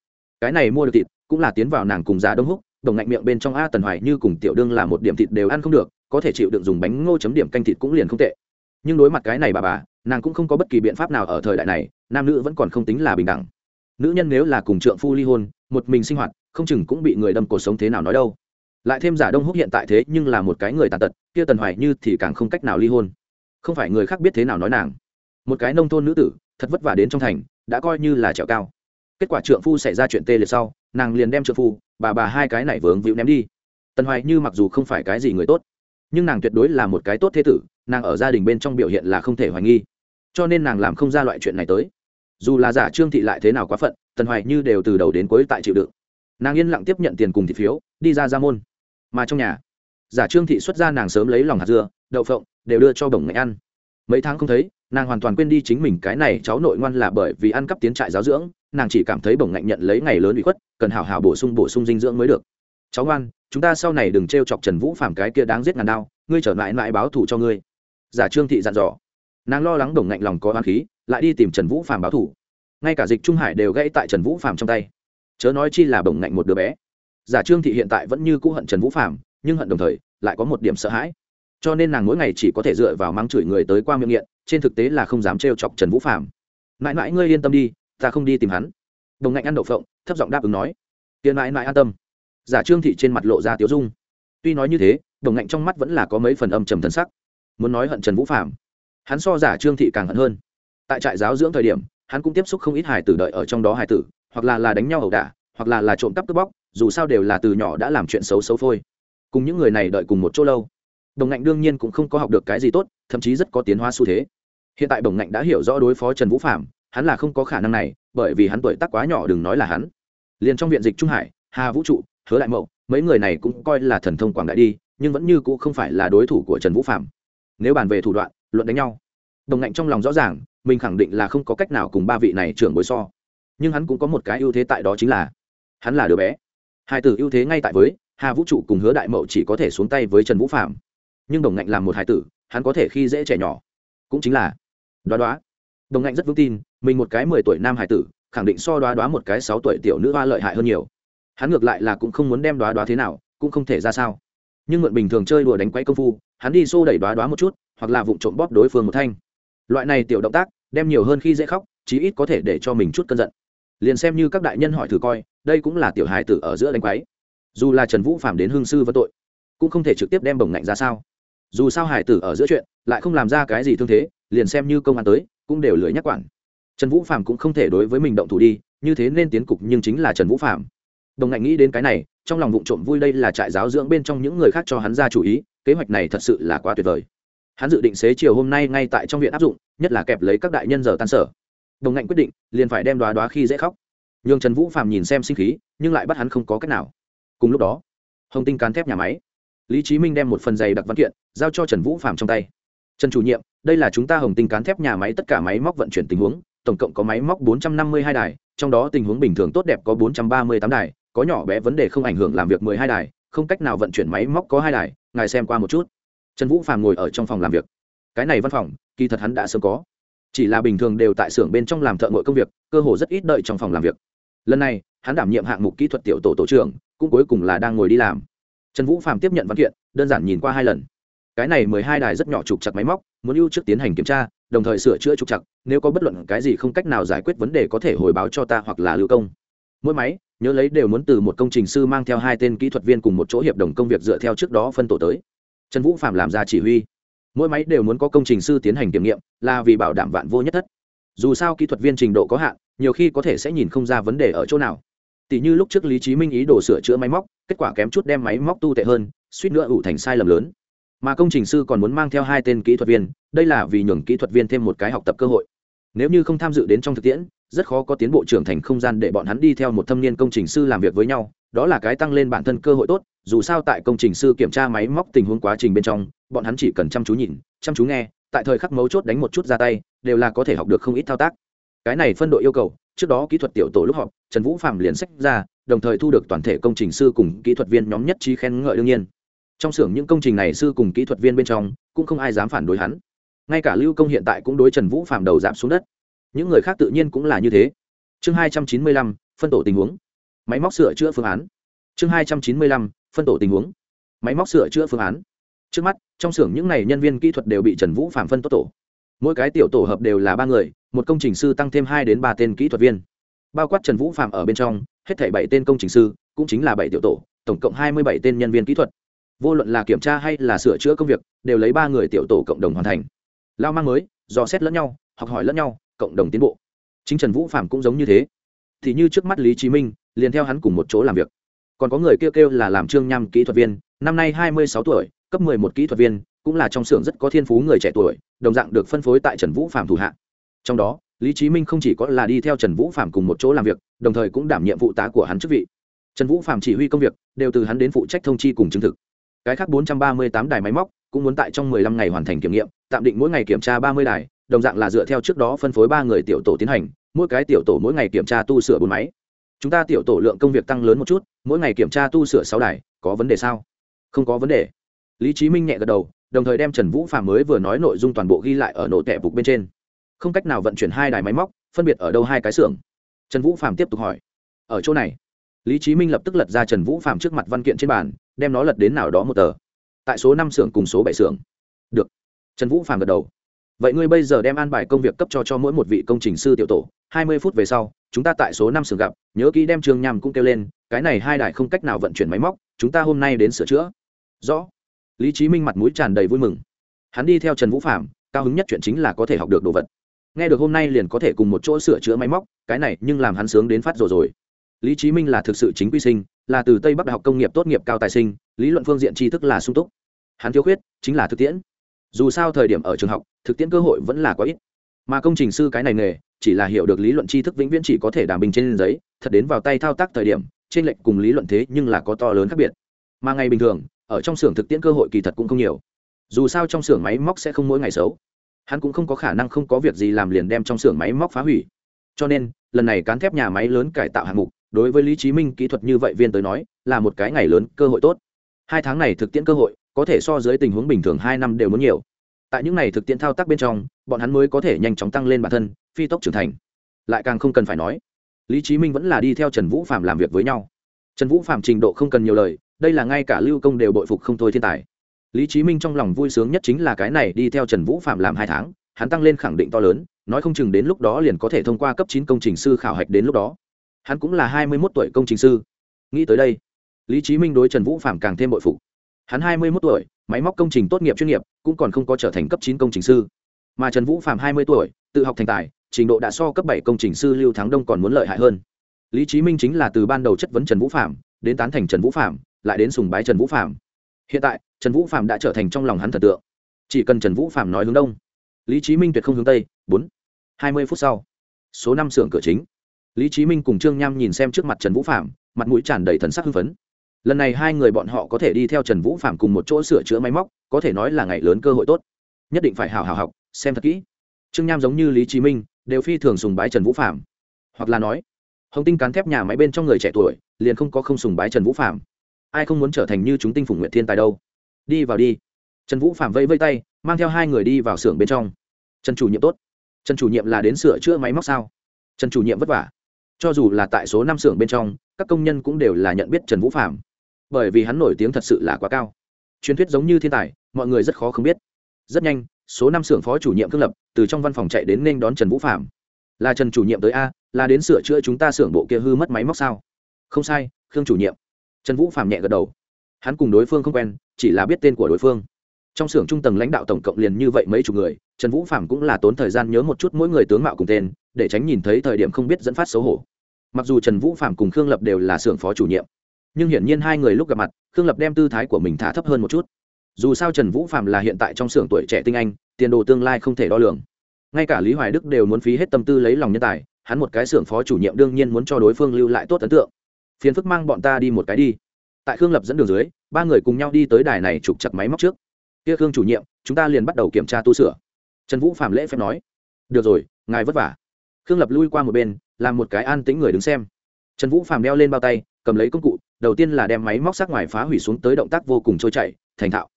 Speaker 1: cái này mua được thịt, cũng là tiến vào nàng cùng giá đông húc đồng ngạnh miệng bên trong a tần hoài như cùng tiểu đương là một điểm thịt đều ăn không được, có thể chịu đựng dùng bánh ngô chấm điểm canh thịt cũng liền không tệ. Nhưng đối mặt cái này bà bà, nàng cũng không có bất kỳ biện pháp nào ở thời đại này, nam nữ vẫn còn không tính là bình đẳng. Nữ nhân nếu là cùng trượng phu ly hôn, một mình sinh hoạt, không chừng cũng bị người đâm cuộc sống thế nào nói đâu. Lại thêm giả đông húc hiện tại thế nhưng là một cái người tàn tật, kia tần hoài như thì càng không cách nào ly hôn. Không phải người khác biết thế nào nói nàng. Một cái nông thôn nữ tử, thật vất vả đến trong thành, đã coi như là trèo cao. Kết quả trượng phu xảy ra chuyện tê liệt sau, nàng liền đem trượng phu bà bà hai cái này vướng víu ném đi. Tần hoài như mặc dù không phải cái gì người tốt, nhưng nàng tuyệt đối là một cái tốt thế tử, nàng ở gia đình bên trong biểu hiện là không thể hoài nghi. Cho nên nàng làm không ra loại chuyện này tới. Dù là giả trương thị lại thế nào quá phận, tần hoài như đều từ đầu đến cuối tại chịu đựng. Nàng yên lặng tiếp nhận tiền cùng thị phiếu, đi ra ra môn. Mà trong nhà, giả trương thị xuất ra nàng sớm lấy lòng hạt dưa, đậu phộng, đều đưa cho bổng ngạnh ăn. Mấy tháng không thấy nàng hoàn toàn quên đi chính mình cái này cháu nội ngoan là bởi vì ăn cắp tiến trại giáo dưỡng, nàng chỉ cảm thấy bổng ngạnh nhận lấy ngày lớn bị khuất, cần hào hào bổ sung bổ sung dinh dưỡng mới được. Cháu ngoan, chúng ta sau này đừng t r e o chọc trần vũ phàm cái kia đáng giết ngàn đao, ngươi trở lại mãi báo thù cho ngươi. Giả trương thị dặn dò. Nàng lo lắng bổng ngạnh lòng có oán khí, lại đi tìm trần vũ phàm báo thù. Ngay cả dịch trung hải đều gãy tại trần vũ phàm trong tay. Chớ nói chi là bổng ngạnh một đứa bé. Giả trương thị hiện tại vẫn như cũ hận trần vũ phàm, nhưng hận đồng thời, lại có một điểm sợ hãi. Cho nên nàng mỗi ngày chỉ có thể dựa vào mang chửi người tới qua miệng nghiện trên thực tế là không dám trêu chọc trần vũ Phạm. mãi mãi ngươi yên tâm đi, ta không đi tìm hắn. Đồng ngạnh ăn đậu phộng, thấp giọng đáp ứng nói. Tiền mãi mãi an tâm. Giả trương thị trên mặt lộ ra tiếu dung. Tuy nói như thế, đồng ngạnh trong mắt vẫn là có mấy phần âm trầm thân sắc. Muốn nói hận trần vũ phạm hắn so giả trương thị càng hận hơn. Tại trại giáo dưỡng thời điểm, hắn cũng tiếp xúc không ít hài tử đợi ở trong đó hài tử, hoặc là là đánh nhau ẩu đả, hoặc là là trộm cắp cướp bóc, dù sao đều là từ nhỏ đã làm chuyện xấu xấu phôi. Cùng những người này đợi cùng một chỗ lâu. Đồng ngạnh đương nhiên cũng không có học được cái gì tốt, thậm chí rất có tiến hóa xu thế hiện tại đồng ngạnh đã hiểu rõ đối phó trần vũ phạm hắn là không có khả năng này, bởi vì hắn tuổi tác quá nhỏ, đừng nói là hắn. Liền trong viện dịch trung hải, hà vũ trụ, hứa đại mậu, mấy người này cũng coi là thần thông quảng đại đi, nhưng vẫn như cũng không phải là đối thủ của trần vũ phạm nếu bàn về thủ đoạn, luận đánh nhau đồng ngạnh trong lòng rõ ràng, mình khẳng định là không có cách nào cùng ba vị này trưởng bối so. Nhưng hắn cũng có một cái ưu thế tại đó chính là, hắn là đứa bé. Hai tử ưu thế ngay tại với, hà vũ trụ cùng hứa đại mậu chỉ có thể xuống tay với trần vũ phạm nhưng đồng ngạnh làm một hai tử, hắn có thể khi dễ trẻ nhỏ. Cũng chính là đoá đoá. Đồng ngạnh rất vững tin, mình một cái mười tuổi nam hải tử, khẳng định so đoá đoá một cái sáu tuổi tiểu nữ hoa lợi hại hơn nhiều. Hắn ngược lại là cũng không muốn đem đoá đoá thế nào, cũng không thể ra sao. Nhưng mượn bình thường chơi đùa đánh quay công phu, hắn đi xô đẩy đoá đoá một chút, hoặc là vụ trộm bóp đối phương một thanh. Loại này tiểu động tác, đem nhiều hơn khi dễ khóc, chí ít có thể để cho mình chút cơn giận. Liền xem như các đại nhân hỏi thử coi, đây cũng là tiểu hài tử ở giữa đánh quáy dù là trần vũ phạm đến hương sư vẫn tội, cũng không thể trực tiếp đem bồng ngạnh ra sao. Dù sao hài tử ở giữa chuyện, lại không làm ra cái gì thương thế liền xem như công an tới, cũng đều lưỡi nhắc quản. Trần vũ phạm cũng không thể đối với mình động thủ đi, như thế nên tiến cục nhưng chính là trần vũ phạm đồng ngạnh nghĩ đến cái này, trong lòng vụ trộm vui đây là trại giáo dưỡng bên trong những người khác cho hắn ra chủ ý, kế hoạch này thật sự là quá tuyệt vời. Hắn dự định xế chiều hôm nay ngay tại trong viện áp dụng, nhất là kẹp lấy các đại nhân giờ tan sở. Đồng ngạnh quyết định, liền phải đem đoá đoá khi dễ khóc. Nhường trần vũ phạm nhìn xem sinh khí, nhưng lại bắt hắn không có cách nào. Cùng lúc đó, hồng tinh cán thép nhà máy. Lý trí minh đem một phần giày đặc văn kiện giao cho trần vũ phạm trong tay. Trần chủ nhiệm đây là chúng ta hồng tinh cán thép nhà máy tất cả máy móc vận chuyển tình huống, tổng cộng có máy móc bốn trăm năm mươi hai đài, trong đó tình huống bình thường tốt đẹp có bốn trăm ba mươi tám đài, có nhỏ bé vấn đề không ảnh hưởng làm việc mười hai đài, không cách nào vận chuyển máy móc có hai đài, ngài xem qua một chút. Trần vũ phạm ngồi ở trong phòng làm việc. Cái này văn phòng, kỳ thật hắn đã sớm có. Chỉ là bình thường đều tại xưởng bên trong làm thợ ngội công việc, cơ hồ rất ít đợi trong phòng làm việc. Lần này, hắn đảm nhiệm hạng mục kỹ thuật tiểu tổ tổ trưởng, cũng cuối cùng là đang ngồi đi làm. Trần vũ phạm tiếp nhận văn kiện, đơn giản nhìn qua hai lần cái này mười hai đài rất nhỏ trục chặt máy móc, muốn ưu trước tiến hành kiểm tra, đồng thời sửa chữa trục chặt, nếu có bất luận cái gì không cách nào giải quyết vấn đề có thể hồi báo cho ta hoặc là lưu công. Mỗi máy, nhớ lấy đều muốn từ một công trình sư mang theo hai tên kỹ thuật viên cùng một chỗ hiệp đồng công việc dựa theo trước đó phân tổ tới. Trần vũ phạm làm ra chỉ huy. Mỗi máy đều muốn có công trình sư tiến hành kiểm nghiệm, là vì bảo đảm vạn vô nhất thất. Dù sao kỹ thuật viên trình độ có hạn, nhiều khi có thể sẽ nhìn không ra vấn đề ở chỗ nào. Tỷ như lúc trước lý trí minh ý đồ sửa chữa máy móc, kết quả kém chút đem máy móc tu tệ hơn, suýt nữa ủ thành sai lầm lớn mà công trình sư còn muốn mang theo hai tên kỹ thuật viên, đây là vì nhường kỹ thuật viên thêm một cái học tập cơ hội. Nếu như không tham dự đến trong thực tiễn, rất khó có tiến bộ trưởng thành không gian để bọn hắn đi theo một thâm niên công trình sư làm việc với nhau, đó là cái tăng lên bản thân cơ hội tốt, dù sao tại công trình sư kiểm tra máy móc tình huống quá trình bên trong, bọn hắn chỉ cần chăm chú nhìn, chăm chú nghe, tại thời khắc mấu chốt đánh một chút ra tay, đều là có thể học được không ít thao tác. Cái này phân đội yêu cầu, trước đó kỹ thuật tiểu tổ lúc họp, trần vũ phạm liền sách ra, đồng thời thu được toàn thể công trình sư cùng kỹ thuật viên nhóm nhất trí khen ngợi đương nhiên trong xưởng những công trình này sư cùng kỹ thuật viên bên trong, cũng không ai dám phản đối hắn. Ngay cả lưu công hiện tại cũng đối trần vũ phạm đầu giảm xuống đất. Những người khác tự nhiên cũng là như thế. Chương hai trăm chín mươi lăm, phân tổ tình huống. Máy móc sửa chữa phương án. Chương hai trăm chín mươi lăm, phân tổ tình huống. Máy móc sửa chữa phương án. Trước mắt, trong xưởng những n à y nhân viên kỹ thuật đều bị trần vũ phạm phân tốt tổ. Mỗi cái tiểu tổ hợp đều là ba người, một công trình sư tăng thêm hai đến ba tên kỹ thuật viên. Bao quát trần vũ phạm ở bên trong, hết thảy bảy tên công trình sư, cũng chính là bảy tiểu tổ, tổng cộng hai mươi bảy tên nhân viên kỹ thuật vô luận là kiểm tra hay là sửa chữa công việc, đều lấy ba người tiểu tổ cộng đồng hoàn thành. Lao mang mới, dò xét lẫn nhau, học hỏi lẫn nhau, cộng đồng tiến bộ. Chính trần vũ phạm cũng giống như thế. Thì như trước mắt lý trí minh, liền theo hắn cùng một chỗ làm việc. Còn có người kêu kêu là làm trương nham kỹ thuật viên, năm nay hai mươi sáu tuổi, cấp mười một kỹ thuật viên, cũng là trong xưởng rất có thiên phú người trẻ tuổi, đồng dạng được phân phối tại trần vũ phạm thủ hạ. Trong đó, lý trí minh không chỉ có là đi theo trần vũ phạm cùng một chỗ làm việc, đồng thời cũng đảm nhiệm vụ tá của hắn chức vị. Trần vũ phạm chỉ huy công việc, đều từ hắn đến phụ trách thông chi cùng chứng thực cái khác bốn trăm ba mươi tám đài máy móc cũng muốn tại trong mười lăm ngày hoàn thành kiểm nghiệm, tạm định mỗi ngày kiểm tra ba mươi đài, đồng dạng là dựa theo trước đó phân phối ba người tiểu tổ tiến hành, mỗi cái tiểu tổ mỗi ngày kiểm tra tu sửa bốn máy. Chúng ta tiểu tổ lượng công việc tăng lớn một chút, mỗi ngày kiểm tra tu sửa sáu đài, có vấn đề sao? Không có vấn đề. Lý Chí minh nhẹ gật đầu, đồng thời đem trần vũ phạm mới vừa nói nội dung toàn bộ ghi lại ở nổ tẻ bục bên trên. Không cách nào vận chuyển hai đài máy móc, phân biệt ở đâu hai cái xưởng? Trần vũ phạm tiếp tục hỏi. Ở chỗ này. Lý Chí minh lập tức lật ra trần vũ phạm trước mặt văn kiện trên bàn đem nó lật đến nào đó một tờ. Tại số năm xưởng cùng số bảy xưởng. Được. Trần vũ phàm gật đầu. Vậy ngươi bây giờ đem an bài công việc cấp cho cho mỗi một vị công trình sư tiểu tổ. Hai mươi phút về sau, chúng ta tại số năm xưởng gặp, nhớ kỹ đem trường nhằm cũng kêu lên, cái này hai đài không cách nào vận chuyển máy móc, chúng ta hôm nay đến sửa chữa. Rõ. Lý trí minh mặt mũi tràn đầy vui mừng. Hắn đi theo trần vũ phạm cao hứng nhất chuyện chính là có thể học được đồ vật. Nghe được hôm nay liền có thể cùng một chỗ sửa chữa máy móc, cái này nhưng làm hắn sướng đến phát rồi rồi lý chí minh là thực sự chính quy sinh, là từ tây bắc đại học công nghiệp tốt nghiệp cao tài sinh, lý luận phương diện tri thức là sung túc. Hắn thiếu khuyết, chính là thực tiễn. Dù sao thời điểm ở trường học, thực tiễn cơ hội vẫn là có ít. Mà công trình sư cái này nghề, chỉ là hiểu được lý luận tri thức vĩnh viễn chỉ có thể đảm bình trên giấy, thật đến vào tay thao tác thời điểm, trên lệnh cùng lý luận thế nhưng là có to lớn khác biệt. Mà ngày bình thường, ở trong xưởng thực tiễn cơ hội kỳ thật cũng không nhiều. Dù sao trong xưởng máy móc sẽ không mỗi ngày xấu. Hắn cũng không có khả năng không có việc gì làm liền đem trong xưởng máy móc phá hủy. Cho nên, lần này cán thép nhà máy lớn cải tạo hạng mục đối với lý trí minh kỹ thuật như vậy viên tới nói, là một cái ngày lớn, cơ hội tốt. Hai tháng này thực tiễn cơ hội, có thể so dưới tình huống bình thường hai năm đều muốn nhiều. Tại những này thực tiễn thao tác bên trong, bọn hắn mới có thể nhanh chóng tăng lên bản thân, phi tốc trưởng thành. Lại càng không cần phải nói, lý trí minh vẫn là đi theo trần vũ phạm làm việc với nhau. Trần vũ phạm trình độ không cần nhiều lời, đây là ngay cả lưu công đều bội phục không thôi thiên tài. Lý trí minh trong lòng vui sướng nhất chính là cái này đi theo trần vũ phạm làm hai tháng, hắn tăng lên khẳng định to lớn, nói không chừng đến lúc đó liền có thể thông qua cấp chín công trình sư khảo hạch đến lúc đó hắn cũng là hai mươi mốt tuổi công trình sư. Nghĩ tới đây, lý Chí minh đối trần vũ phạm càng thêm bội phục. Hắn hai mươi mốt tuổi, máy móc công trình tốt nghiệp chuyên nghiệp, cũng còn không có trở thành cấp chín công trình sư. Mà trần vũ phạm hai mươi tuổi, tự học thành tài, trình độ đã so cấp bảy công trình sư lưu thắng đông còn muốn lợi hại hơn. Lý Chí minh chính là từ ban đầu chất vấn trần vũ phạm đến tán thành trần vũ phạm lại đến sùng bái trần vũ phạm hiện tại, trần vũ phạm đã trở thành trong lòng hắn thần tượng. Chỉ cần trần vũ phạm nói hướng đông, lý Chí minh tuyệt không hướng tây. Bốn, hai mươi phút sau, số năm xưởng cửa chính lý trí minh cùng trương nham nhìn xem trước mặt trần vũ phạm mặt mũi tràn đầy thần sắc hưng phấn. Lần này hai người bọn họ có thể đi theo trần vũ phạm cùng một chỗ sửa chữa máy móc, có thể nói là ngày lớn cơ hội tốt. Nhất định phải hào hào học, xem thật kỹ. Trương nham giống như lý trí minh, đều phi thường sùng bái trần vũ phạm hoặc là nói, hồng tinh cán thép nhà máy bên trong người trẻ tuổi, liền không có không sùng bái trần vũ phạm ai không muốn trở thành như chúng tinh phủng nguyện thiên tài đâu? Đi vào đi. Trần vũ phạm vẫy vây tay, mang theo hai người đi vào xưởng bên trong. Trần chủ nhiệm tốt. Trần chủ nhiệm là đến sửa chữa máy móc sao? Trần chủ nhiệm vất vả cho dù là tại số năm xưởng bên trong, các công nhân cũng đều là nhận biết trần vũ phạm bởi vì hắn nổi tiếng thật sự là quá cao. Truyền thuyết giống như thiên tài, mọi người rất khó không biết. Rất nhanh, số năm xưởng phó chủ nhiệm cương lập, từ trong văn phòng chạy đến nên đón trần vũ phạm là trần chủ nhiệm tới a, là đến sửa chữa chúng ta xưởng bộ kia hư mất máy móc sao? Không sai, khương chủ nhiệm. Trần vũ phạm nhẹ gật đầu. Hắn cùng đối phương không quen, chỉ là biết tên của đối phương. Trong xưởng trung tầng lãnh đạo tổng cộng liền như vậy mấy chục người, trần vũ phạm cũng là tốn thời gian nhớ một chút mỗi người tướng mạo cùng tên, để tránh nhìn thấy thời điểm không biết dẫn phát xấu hổ mặc dù trần vũ phạm cùng khương lập đều là xưởng phó chủ nhiệm, nhưng hiển nhiên hai người lúc gặp mặt, khương lập đem tư thái của mình thả thấp hơn một chút. Dù sao trần vũ phạm là hiện tại trong xưởng tuổi trẻ tinh anh, tiền đồ tương lai không thể đo lường. Ngay cả lý hoài đức đều muốn phí hết tâm tư lấy lòng nhân tài, hắn một cái xưởng phó chủ nhiệm đương nhiên muốn cho đối phương lưu lại tốt ấn tượng. Phiền phức mang bọn ta đi một cái đi. Tại khương lập dẫn đường dưới, ba người cùng nhau đi tới đài này trục chặt máy móc trước. Kia khương chủ nhiệm, chúng ta liền bắt đầu kiểm tra tu sửa. Trần vũ phạm lễ phép nói. Được rồi, ngài vất vả. Khương lập lui qua một bên làm một cái an tĩnh người đứng xem. Trần vũ phàm đeo lên bao tay, cầm lấy công cụ, đầu tiên là đem máy móc sát ngoài phá hủy xuống tới động tác vô cùng trôi chảy, thành thạo.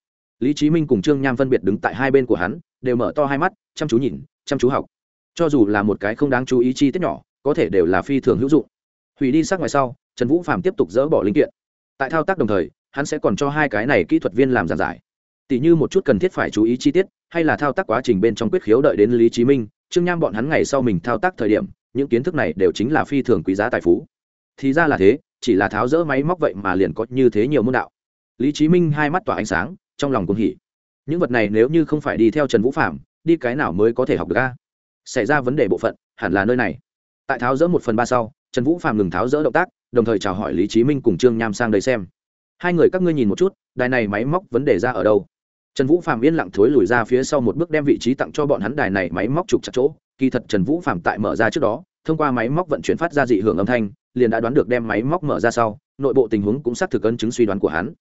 Speaker 1: Lý Chí minh cùng trương nham phân biệt đứng tại hai bên của hắn, đều mở to hai mắt, chăm chú nhìn, chăm chú học. Cho dù là một cái không đáng chú ý chi tiết nhỏ, có thể đều là phi thường hữu dụng. Hủy đi sát ngoài sau, trần vũ phạm tiếp tục dỡ bỏ linh kiện. Tại thao tác đồng thời, hắn sẽ còn cho hai cái này kỹ thuật viên làm giảng giải. Tỷ như một chút cần thiết phải chú ý chi tiết, hay là thao tác quá trình bên trong quyết khiếu đợi đến lý Chí minh, trương nham bọn hắn ngày sau mình thao tác thời điểm những kiến thức này đều chính là phi thường quý giá tài phú. Thì ra là thế, chỉ là tháo rỡ máy móc vậy mà liền có như thế nhiều môn đạo. Lý trí minh hai mắt tỏa ánh sáng, trong lòng cũng hỉ. Những vật này nếu như không phải đi theo trần vũ phạm đi cái nào mới có thể học được a? Xảy ra vấn đề bộ phận, hẳn là nơi này. Tại tháo rỡ một phần ba sau, trần vũ phạm ngừng tháo rỡ động tác, đồng thời chào hỏi lý trí minh cùng trương nham sang đây xem. Hai người các ngươi nhìn một chút, đài này máy móc vấn đề ra ở đâu? Trần vũ phạm yên lặng thối lùi ra phía sau một bước đem vị trí tặng cho bọn hắn đài này máy móc trục chặt chỗ kỳ thật trần vũ phạm tại mở ra trước đó, thông qua máy móc vận chuyển phát ra dị hưởng âm thanh, liền đã đoán được đem máy móc mở ra sau, nội bộ tình huống cũng xác thực ấn chứng suy đoán của hắn.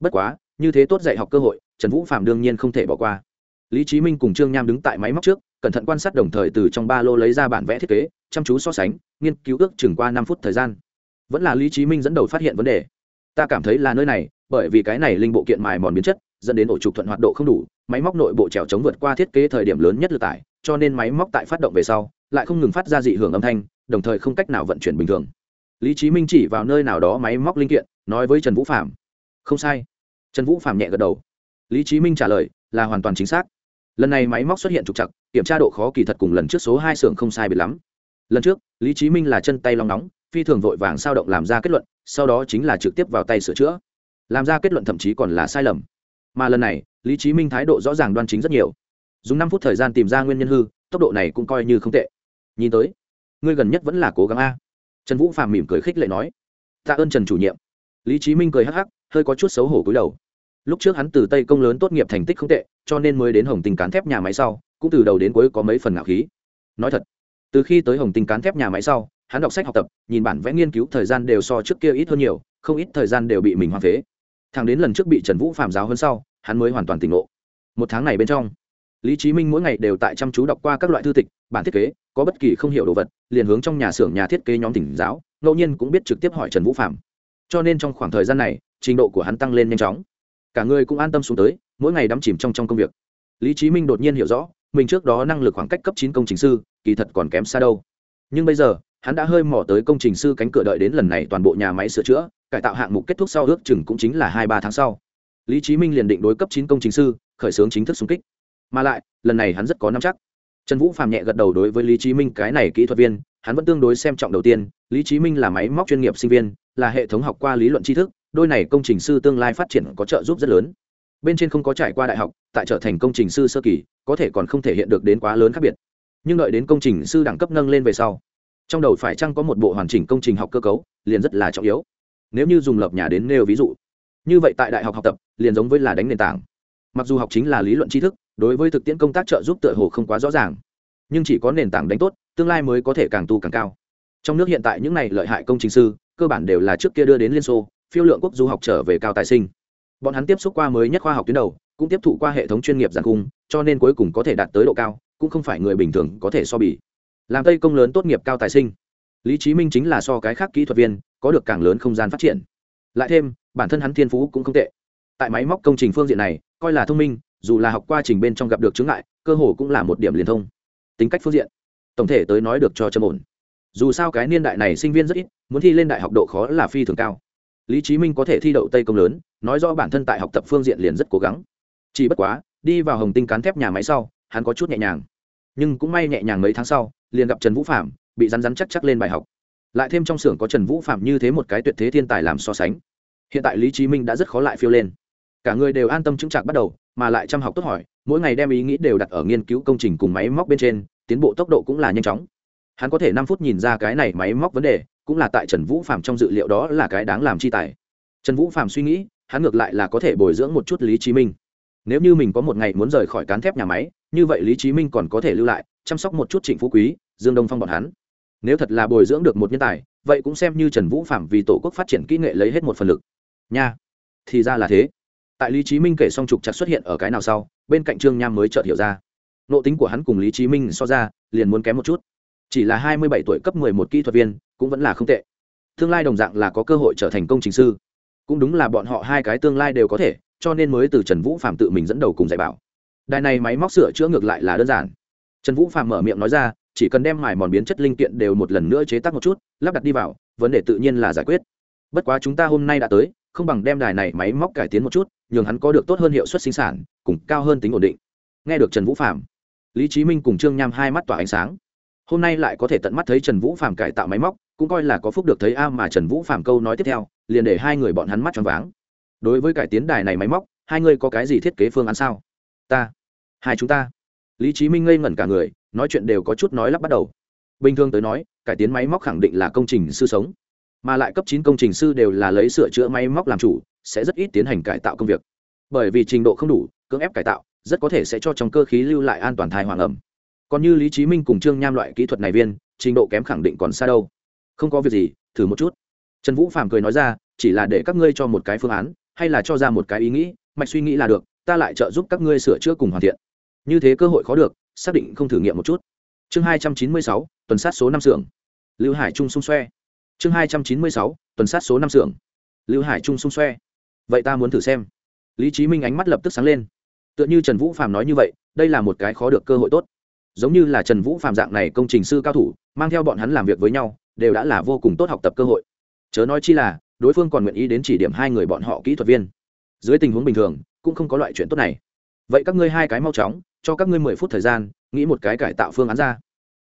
Speaker 1: Bất quá, như thế tốt dạy học cơ hội, trần vũ phạm đương nhiên không thể bỏ qua. Lý trí minh cùng trương nham đứng tại máy móc trước, cẩn thận quan sát đồng thời từ trong ba lô lấy ra bản vẽ thiết kế, chăm chú so sánh, nghiên cứu ước chừng qua năm phút thời gian. Vẫn là lý trí minh dẫn đầu phát hiện vấn đề. Ta cảm thấy là nơi này, bởi vì cái này linh bộ kiện mài mòn biến chất, dẫn đến ổ trục thuận hoạt độ không đủ, máy móc nội bộ trèo chống vượt qua thiết kế thời điểm lớn nhất lực tải cho nên máy móc tại phát động về sau, lại không ngừng phát ra dị hưởng âm thanh, đồng thời không cách nào vận chuyển bình thường. Lý trí minh chỉ vào nơi nào đó máy móc linh kiện, nói với trần vũ phạm không sai. Trần vũ phạm nhẹ gật đầu. Lý trí minh trả lời, là hoàn toàn chính xác. Lần này máy móc xuất hiện trục chặt kiểm tra độ khó kỳ thật cùng lần trước số hai xưởng không sai biệt lắm. Lần trước, lý trí minh là chân tay long nóng, phi thường vội vàng sao động làm ra kết luận, sau đó chính là trực tiếp vào tay sửa chữa. Làm ra kết luận thậm chí còn là sai lầm. Mà lần này, lý trí minh thái độ rõ ràng đoan chính rất nhiều dùng năm phút thời gian tìm ra nguyên nhân hư, tốc độ này cũng coi như không tệ. Nhìn tới, ngươi gần nhất vẫn là cố gắng a. Trần vũ phàm mỉm cười khích lệ nói. Tạ ơn trần chủ nhiệm. Lý trí minh cười hắc hắc, hơi có chút xấu hổ cúi đầu. Lúc trước hắn từ tây công lớn tốt nghiệp thành tích không tệ, cho nên mới đến hồng tinh cán thép nhà máy sau, cũng từ đầu đến cuối có mấy phần ngạo khí. Nói thật, từ khi tới hồng tinh cán thép nhà máy sau, hắn đọc sách học tập, nhìn bản vẽ nghiên cứu thời gian đều so trước kia ít hơn nhiều, không ít thời gian đều bị mình hoang phế. Thằng đến lần trước bị trần vũ phạm giáo hơn sau, hắn mới hoàn toàn tỉnh ngộ. Một tháng này bên trong lý trí minh mỗi ngày đều tại chăm chú đọc qua các loại thư tịch, bản thiết kế, có bất kỳ không hiểu đồ vật, liền hướng trong nhà xưởng nhà thiết kế nhóm tỉnh giáo, ngẫu nhiên cũng biết trực tiếp hỏi trần vũ phạm cho nên trong khoảng thời gian này, trình độ của hắn tăng lên nhanh chóng. Cả người cũng an tâm xuống tới, mỗi ngày đắm chìm trong trong công việc. Lý trí minh đột nhiên hiểu rõ, mình trước đó năng lực khoảng cách cấp chín công trình sư, kỳ thật còn kém xa đâu. Nhưng bây giờ, hắn đã hơi mò tới công trình sư cánh cửa đợi đến lần này toàn bộ nhà máy sửa chữa, cải tạo hạng mục kết thúc sau ước chừng cũng chính là hai ba tháng sau. Lý trí minh liền định đối cấp chín công trình sư, khởi xướng chính thức xung kích mà lại, lần này hắn rất có nắm chắc. Trần vũ phàm nhẹ gật đầu đối với lý trí minh cái này kỹ thuật viên, hắn vẫn tương đối xem trọng đầu tiên. Lý trí minh là máy móc chuyên nghiệp sinh viên, là hệ thống học qua lý luận tri thức, đôi này công trình sư tương lai phát triển có trợ giúp rất lớn. Bên trên không có trải qua đại học, tại trở thành công trình sư sơ kỳ, có thể còn không thể hiện được đến quá lớn khác biệt. Nhưng đợi đến công trình sư đẳng cấp nâng lên về sau, trong đầu phải chăng có một bộ hoàn chỉnh công trình học cơ cấu, liền rất là trọng yếu. Nếu như dùng lập nhà đến nêu ví dụ, như vậy tại đại học học tập, liền giống với là đánh nền tảng. Mặc dù học chính là lý luận tri thức đối với thực tiễn công tác trợ giúp tựa hồ không quá rõ ràng. Nhưng chỉ có nền tảng đánh tốt, tương lai mới có thể càng tu càng cao. Trong nước hiện tại những này lợi hại công trình sư, cơ bản đều là trước kia đưa đến liên xô, phiêu lượng quốc du học trở về cao tài sinh. Bọn hắn tiếp xúc qua mới nhất khoa học tuyến đầu, cũng tiếp thụ qua hệ thống chuyên nghiệp giàn cung, cho nên cuối cùng có thể đạt tới độ cao, cũng không phải người bình thường có thể so bì. Làm tây công lớn tốt nghiệp cao tài sinh. Lý trí minh chính là so cái khác kỹ thuật viên, có được càng lớn không gian phát triển. Lại thêm, bản thân hắn thiên phú cũng không tệ. Tại máy móc công trình phương diện này, coi là thông minh dù là học qua trình bên trong gặp được chướng ngại, cơ hồ cũng là một điểm liên thông. Tính cách phương diện, tổng thể tới nói được cho châm ổn. Dù sao cái niên đại này sinh viên rất ít, muốn thi lên đại học độ khó là phi thường cao. Lý Chí minh có thể thi đậu tây công lớn, nói rõ bản thân tại học tập phương diện liền rất cố gắng. Chỉ bất quá, đi vào hồng tinh cán thép nhà máy sau, hắn có chút nhẹ nhàng. Nhưng cũng may nhẹ nhàng mấy tháng sau, liền gặp trần vũ phạm bị rắn rắn chắc chắc lên bài học. Lại thêm trong xưởng có trần vũ phạm như thế một cái tuyệt thế thiên tài làm so sánh. Hiện tại lý Chí minh đã rất khó lại phiêu lên. Cả người đều an tâm chứng trạc bắt đầu mà lại chăm học tốt hỏi, mỗi ngày đem ý nghĩ đều đặt ở nghiên cứu công trình cùng máy móc bên trên, tiến bộ tốc độ cũng là nhanh chóng. Hắn có thể năm phút nhìn ra cái này máy móc vấn đề, cũng là tại trần vũ phạm trong dự liệu đó là cái đáng làm chi tài. Trần vũ phạm suy nghĩ, hắn ngược lại là có thể bồi dưỡng một chút lý trí minh. Nếu như mình có một ngày muốn rời khỏi cán thép nhà máy, như vậy lý trí minh còn có thể lưu lại, chăm sóc một chút trịnh phú quý, dương đông phong bọn hắn. Nếu thật là bồi dưỡng được một nhân tài, vậy cũng xem như trần vũ phạm vì tổ quốc phát triển kỹ nghệ lấy hết một phần lực. Nha, thì ra là thế tại lý trí minh kể xong trục chặt xuất hiện ở cái nào sau, bên cạnh trương nham mới chợt hiểu ra. Nộ tính của hắn cùng lý trí minh so ra, liền muốn kém một chút. Chỉ là hai mươi bảy tuổi cấp mười một kỹ thuật viên, cũng vẫn là không tệ. Tương lai đồng dạng là có cơ hội trở thành công trình sư. Cũng đúng là bọn họ hai cái tương lai đều có thể, cho nên mới từ trần vũ phạm tự mình dẫn đầu cùng dạy bảo. Đài này máy móc sửa chữa ngược lại là đơn giản. Trần vũ phạm mở miệng nói ra, chỉ cần đem mài mòn biến chất linh kiện đều một lần nữa chế tác một chút, lắp đặt đi vào, vấn đề tự nhiên là giải quyết. Bất quá chúng ta hôm nay đã tới không bằng đem đài này máy móc cải tiến một chút, nhường hắn có được tốt hơn hiệu suất sinh sản, cùng cao hơn tính ổn định. Nghe được trần vũ phạm lý trí minh cùng trương nham hai mắt tỏa ánh sáng. Hôm nay lại có thể tận mắt thấy trần vũ phạm cải tạo máy móc, cũng coi là có phúc được thấy a mà trần vũ phạm câu nói tiếp theo, liền để hai người bọn hắn mắt choáng váng. Đối với cải tiến đài này máy móc, hai người có cái gì thiết kế phương án sao? Ta, hai chúng ta. Lý trí minh ngây ngẩn cả người, nói chuyện đều có chút nói lắp bắt đầu. Bình thường tới nói, cải tiến máy móc khẳng định là công trình sư sống mà lại cấp chín công trình sư đều là lấy sửa chữa máy móc làm chủ, sẽ rất ít tiến hành cải tạo công việc. Bởi vì trình độ không đủ, cưỡng ép cải tạo, rất có thể sẽ cho trong cơ khí lưu lại an toàn thai hoàng ẩm. Còn như lý trí minh cùng trương nham loại kỹ thuật này viên, trình độ kém khẳng định còn xa đâu. Không có việc gì, thử một chút. Trần vũ phàm cười nói ra, chỉ là để các ngươi cho một cái phương án, hay là cho ra một cái ý nghĩ, mạch suy nghĩ là được, ta lại trợ giúp các ngươi sửa chữa cùng hoàn thiện. Như thế cơ hội khó được, xác định không thử nghiệm một chút. Chương hai trăm chín mươi sáu, tuần sát số năm xưởng. Lưu hải trung xung xoe chương hai trăm chín mươi sáu, tuần sát số năm xưởng. Lưu hải trung xung xoe. Vậy ta muốn thử xem. Lý trí minh ánh mắt lập tức sáng lên. Tựa như trần vũ phạm nói như vậy, đây là một cái khó được cơ hội tốt. Giống như là trần vũ phạm dạng này công trình sư cao thủ, mang theo bọn hắn làm việc với nhau, đều đã là vô cùng tốt học tập cơ hội. Chớ nói chi là, đối phương còn nguyện ý đến chỉ điểm hai người bọn họ kỹ thuật viên. Dưới tình huống bình thường, cũng không có loại chuyện tốt này. Vậy các ngươi hai cái mau chóng, cho các ngươi mười phút thời gian, nghĩ một cái cải tạo phương án ra.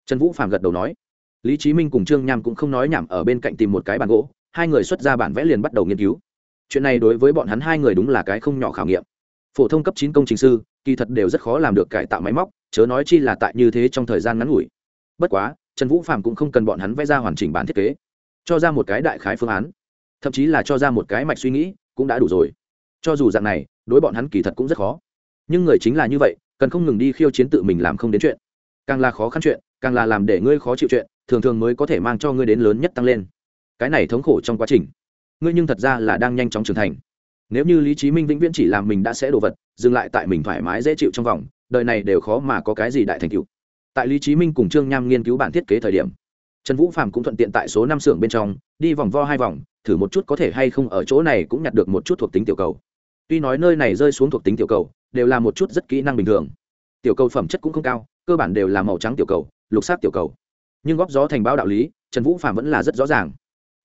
Speaker 1: Trần vũ phạm gật đầu nói lý trí minh cùng trương nham cũng không nói nhảm ở bên cạnh tìm một cái bàn gỗ, hai người xuất ra bản vẽ liền bắt đầu nghiên cứu. Chuyện này đối với bọn hắn hai người đúng là cái không nhỏ khảo nghiệm. Phổ thông cấp chín công trình sư, kỳ thật đều rất khó làm được cải tạo máy móc, chớ nói chi là tại như thế trong thời gian ngắn ngủi. Bất quá, trần vũ phạm cũng không cần bọn hắn vẽ ra hoàn chỉnh bản thiết kế, cho ra một cái đại khái phương án. Thậm chí là cho ra một cái mạch suy nghĩ cũng đã đủ rồi. Cho dù dạng này, đối bọn hắn kỳ thật cũng rất khó. Nhưng người chính là như vậy, cần không ngừng đi khiêu chiến tự mình làm không đến chuyện. Càng là khó khăn chuyện, càng là làm để ngươi khó chịu chuyện thường thường mới có thể mang cho ngươi đến lớn nhất tăng lên. Cái này thống khổ trong quá trình. Ngươi nhưng thật ra là đang nhanh chóng trưởng thành. Nếu như lý trí minh vĩnh viễn chỉ làm mình đã sẽ đồ vật, dừng lại tại mình thoải mái dễ chịu trong vòng, đời này đều khó mà có cái gì đại thành tựu. Tại lý trí minh cùng trương nham nghiên cứu bản thiết kế thời điểm, trần vũ phạm cũng thuận tiện tại số năm xưởng bên trong, đi vòng vo hai vòng, thử một chút có thể hay không ở chỗ này cũng nhặt được một chút thuộc tính tiểu cầu. Tuy nói nơi này rơi xuống thuộc tính tiểu cầu, đều là một chút rất kỹ năng bình thường. Tiểu cầu phẩm chất cũng không cao, cơ bản đều là màu trắng tiểu cầu, lục sát tiểu cầu nhưng góp gió thành báo đạo lý, trần vũ phạm vẫn là rất rõ ràng.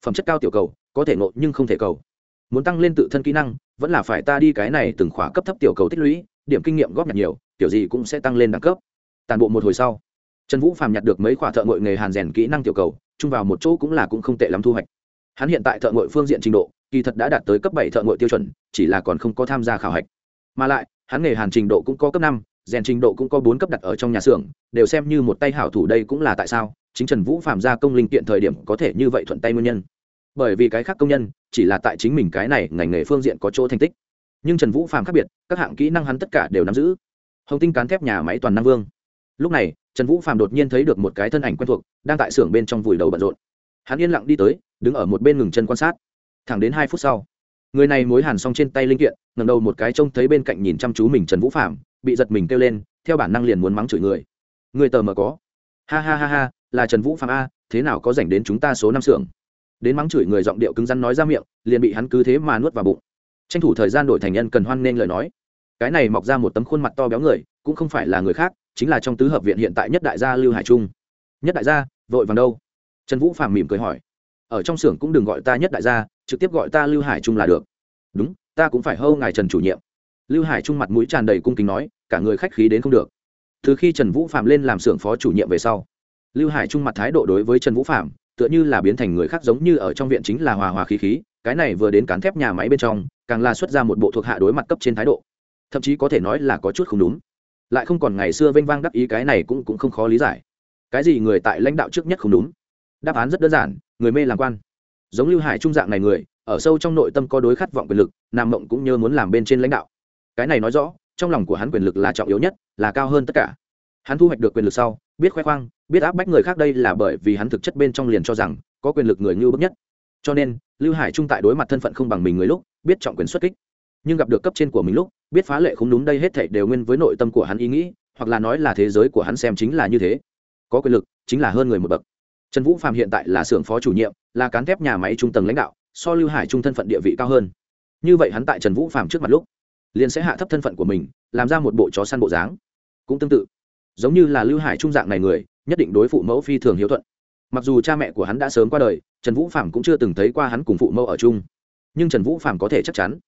Speaker 1: Phẩm chất cao tiểu cầu, có thể nộ nhưng không thể cầu. Muốn tăng lên tự thân kỹ năng, vẫn là phải ta đi cái này từng khóa cấp thấp tiểu cầu tích lũy, điểm kinh nghiệm góp nhặt nhiều tiểu gì cũng sẽ tăng lên đẳng cấp. Tàn bộ một hồi sau, trần vũ Phạm nhặt được mấy khóa thợ ngội nghề hàn rèn kỹ năng tiểu cầu, chung vào một chỗ cũng là cũng không tệ lắm thu hoạch. Hắn hiện tại thợ ngội phương diện trình độ, kỳ thật đã đạt tới cấp bảy thợ ngội tiêu chuẩn, chỉ là còn không có tham gia khảo hạch. Mà lại, hắn nghề hàn trình độ cũng có cấp năm, rèn trình độ cũng có bốn cấp đặt ở trong nhà xưởng, đều xem như một tay hảo thủ đây cũng là tại sao chính trần vũ phạm ra công linh kiện thời điểm có thể như vậy thuận tay nguyên nhân. Bởi vì cái khác công nhân chỉ là tại chính mình cái này ngành nghề phương diện có chỗ thành tích. Nhưng trần vũ phạm khác biệt, các hạng kỹ năng hắn tất cả đều nắm giữ. Hồng tinh cán thép nhà máy toàn năng vương. Lúc này, trần vũ phạm đột nhiên thấy được một cái thân ảnh quen thuộc, đang tại xưởng bên trong vùi đầu bận rộn. Hắn yên lặng đi tới, đứng ở một bên ngừng chân quan sát. Thẳng đến hai phút sau, người này mối hàn xong trên tay linh kiện ngầm đầu một cái trông thấy bên cạnh nhìn chăm chú mình trần vũ phạm bị giật mình kêu lên, theo bản năng liền muốn mắng chửi người. Người tờ mờ có. Ha ha ha ha là trần vũ phạm a, thế nào có dành đến chúng ta số năm xưởng? Đến mắng chửi người giọng điệu cứng rắn nói ra miệng, liền bị hắn cứ thế mà nuốt vào bụng. Tranh thủ thời gian đổi thành nhân cần hoan nên lời nói. Cái này mọc ra một tấm khuôn mặt to béo người, cũng không phải là người khác, chính là trong tứ hợp viện hiện tại nhất đại gia lưu hải trung. Nhất đại gia, vội vàng đâu? Trần vũ phạm mỉm cười hỏi. Ở trong xưởng cũng đừng gọi ta nhất đại gia, trực tiếp gọi ta lưu hải trung là được. Đúng, ta cũng phải hâu ngài trần chủ nhiệm. Lưu hải trung mặt mũi tràn đầy cung kính nói, cả người khách khí đến không được. Từ khi trần vũ phạm lên làm xưởng phó chủ nhiệm về sau lưu hải trung mặt thái độ đối với trần vũ phạm tựa như là biến thành người khác giống như ở trong viện chính là hòa hòa khí khí, cái này vừa đến cán thép nhà máy bên trong, càng là xuất ra một bộ thuộc hạ đối mặt cấp trên thái độ. Thậm chí có thể nói là có chút không đúng. Lại không còn ngày xưa vênh vang đắc ý cái này cũng cũng không khó lý giải. Cái gì người tại lãnh đạo trước nhất không đúng? Đáp án rất đơn giản, người mê làm quan. Giống lưu hải trung dạng này người, ở sâu trong nội tâm có đối khát vọng quyền lực, nam mộng cũng như muốn làm bên trên lãnh đạo. Cái này nói rõ, trong lòng của hắn quyền lực là trọng yếu nhất, là cao hơn tất cả hắn thu hoạch được quyền lực sau, biết khoe khoang, biết áp bách người khác đây là bởi vì hắn thực chất bên trong liền cho rằng, có quyền lực người ngưu bức nhất. Cho nên, lưu hải trung tại đối mặt thân phận không bằng mình người lúc, biết trọng quyền xuất kích. Nhưng gặp được cấp trên của mình lúc, biết phá lệ không đúng đây hết thảy đều nguyên với nội tâm của hắn ý nghĩ, hoặc là nói là thế giới của hắn xem chính là như thế. Có quyền lực, chính là hơn người một bậc. Trần vũ phạm hiện tại là xưởng phó chủ nhiệm, là cán thép nhà máy trung tầng lãnh đạo, so lưu hải trung thân phận địa vị cao hơn. Như vậy hắn tại trần vũ phạm trước mặt lúc, liền sẽ hạ thấp thân phận của mình, làm ra một bộ chó săn bộ dáng. Cũng tương tự giống như là lưu hải trung dạng này người, nhất định đối phụ mẫu phi thường hiếu thuận. Mặc dù cha mẹ của hắn đã sớm qua đời, trần vũ phạm cũng chưa từng thấy qua hắn cùng phụ mẫu ở chung. Nhưng trần vũ phạm có thể chắc chắn,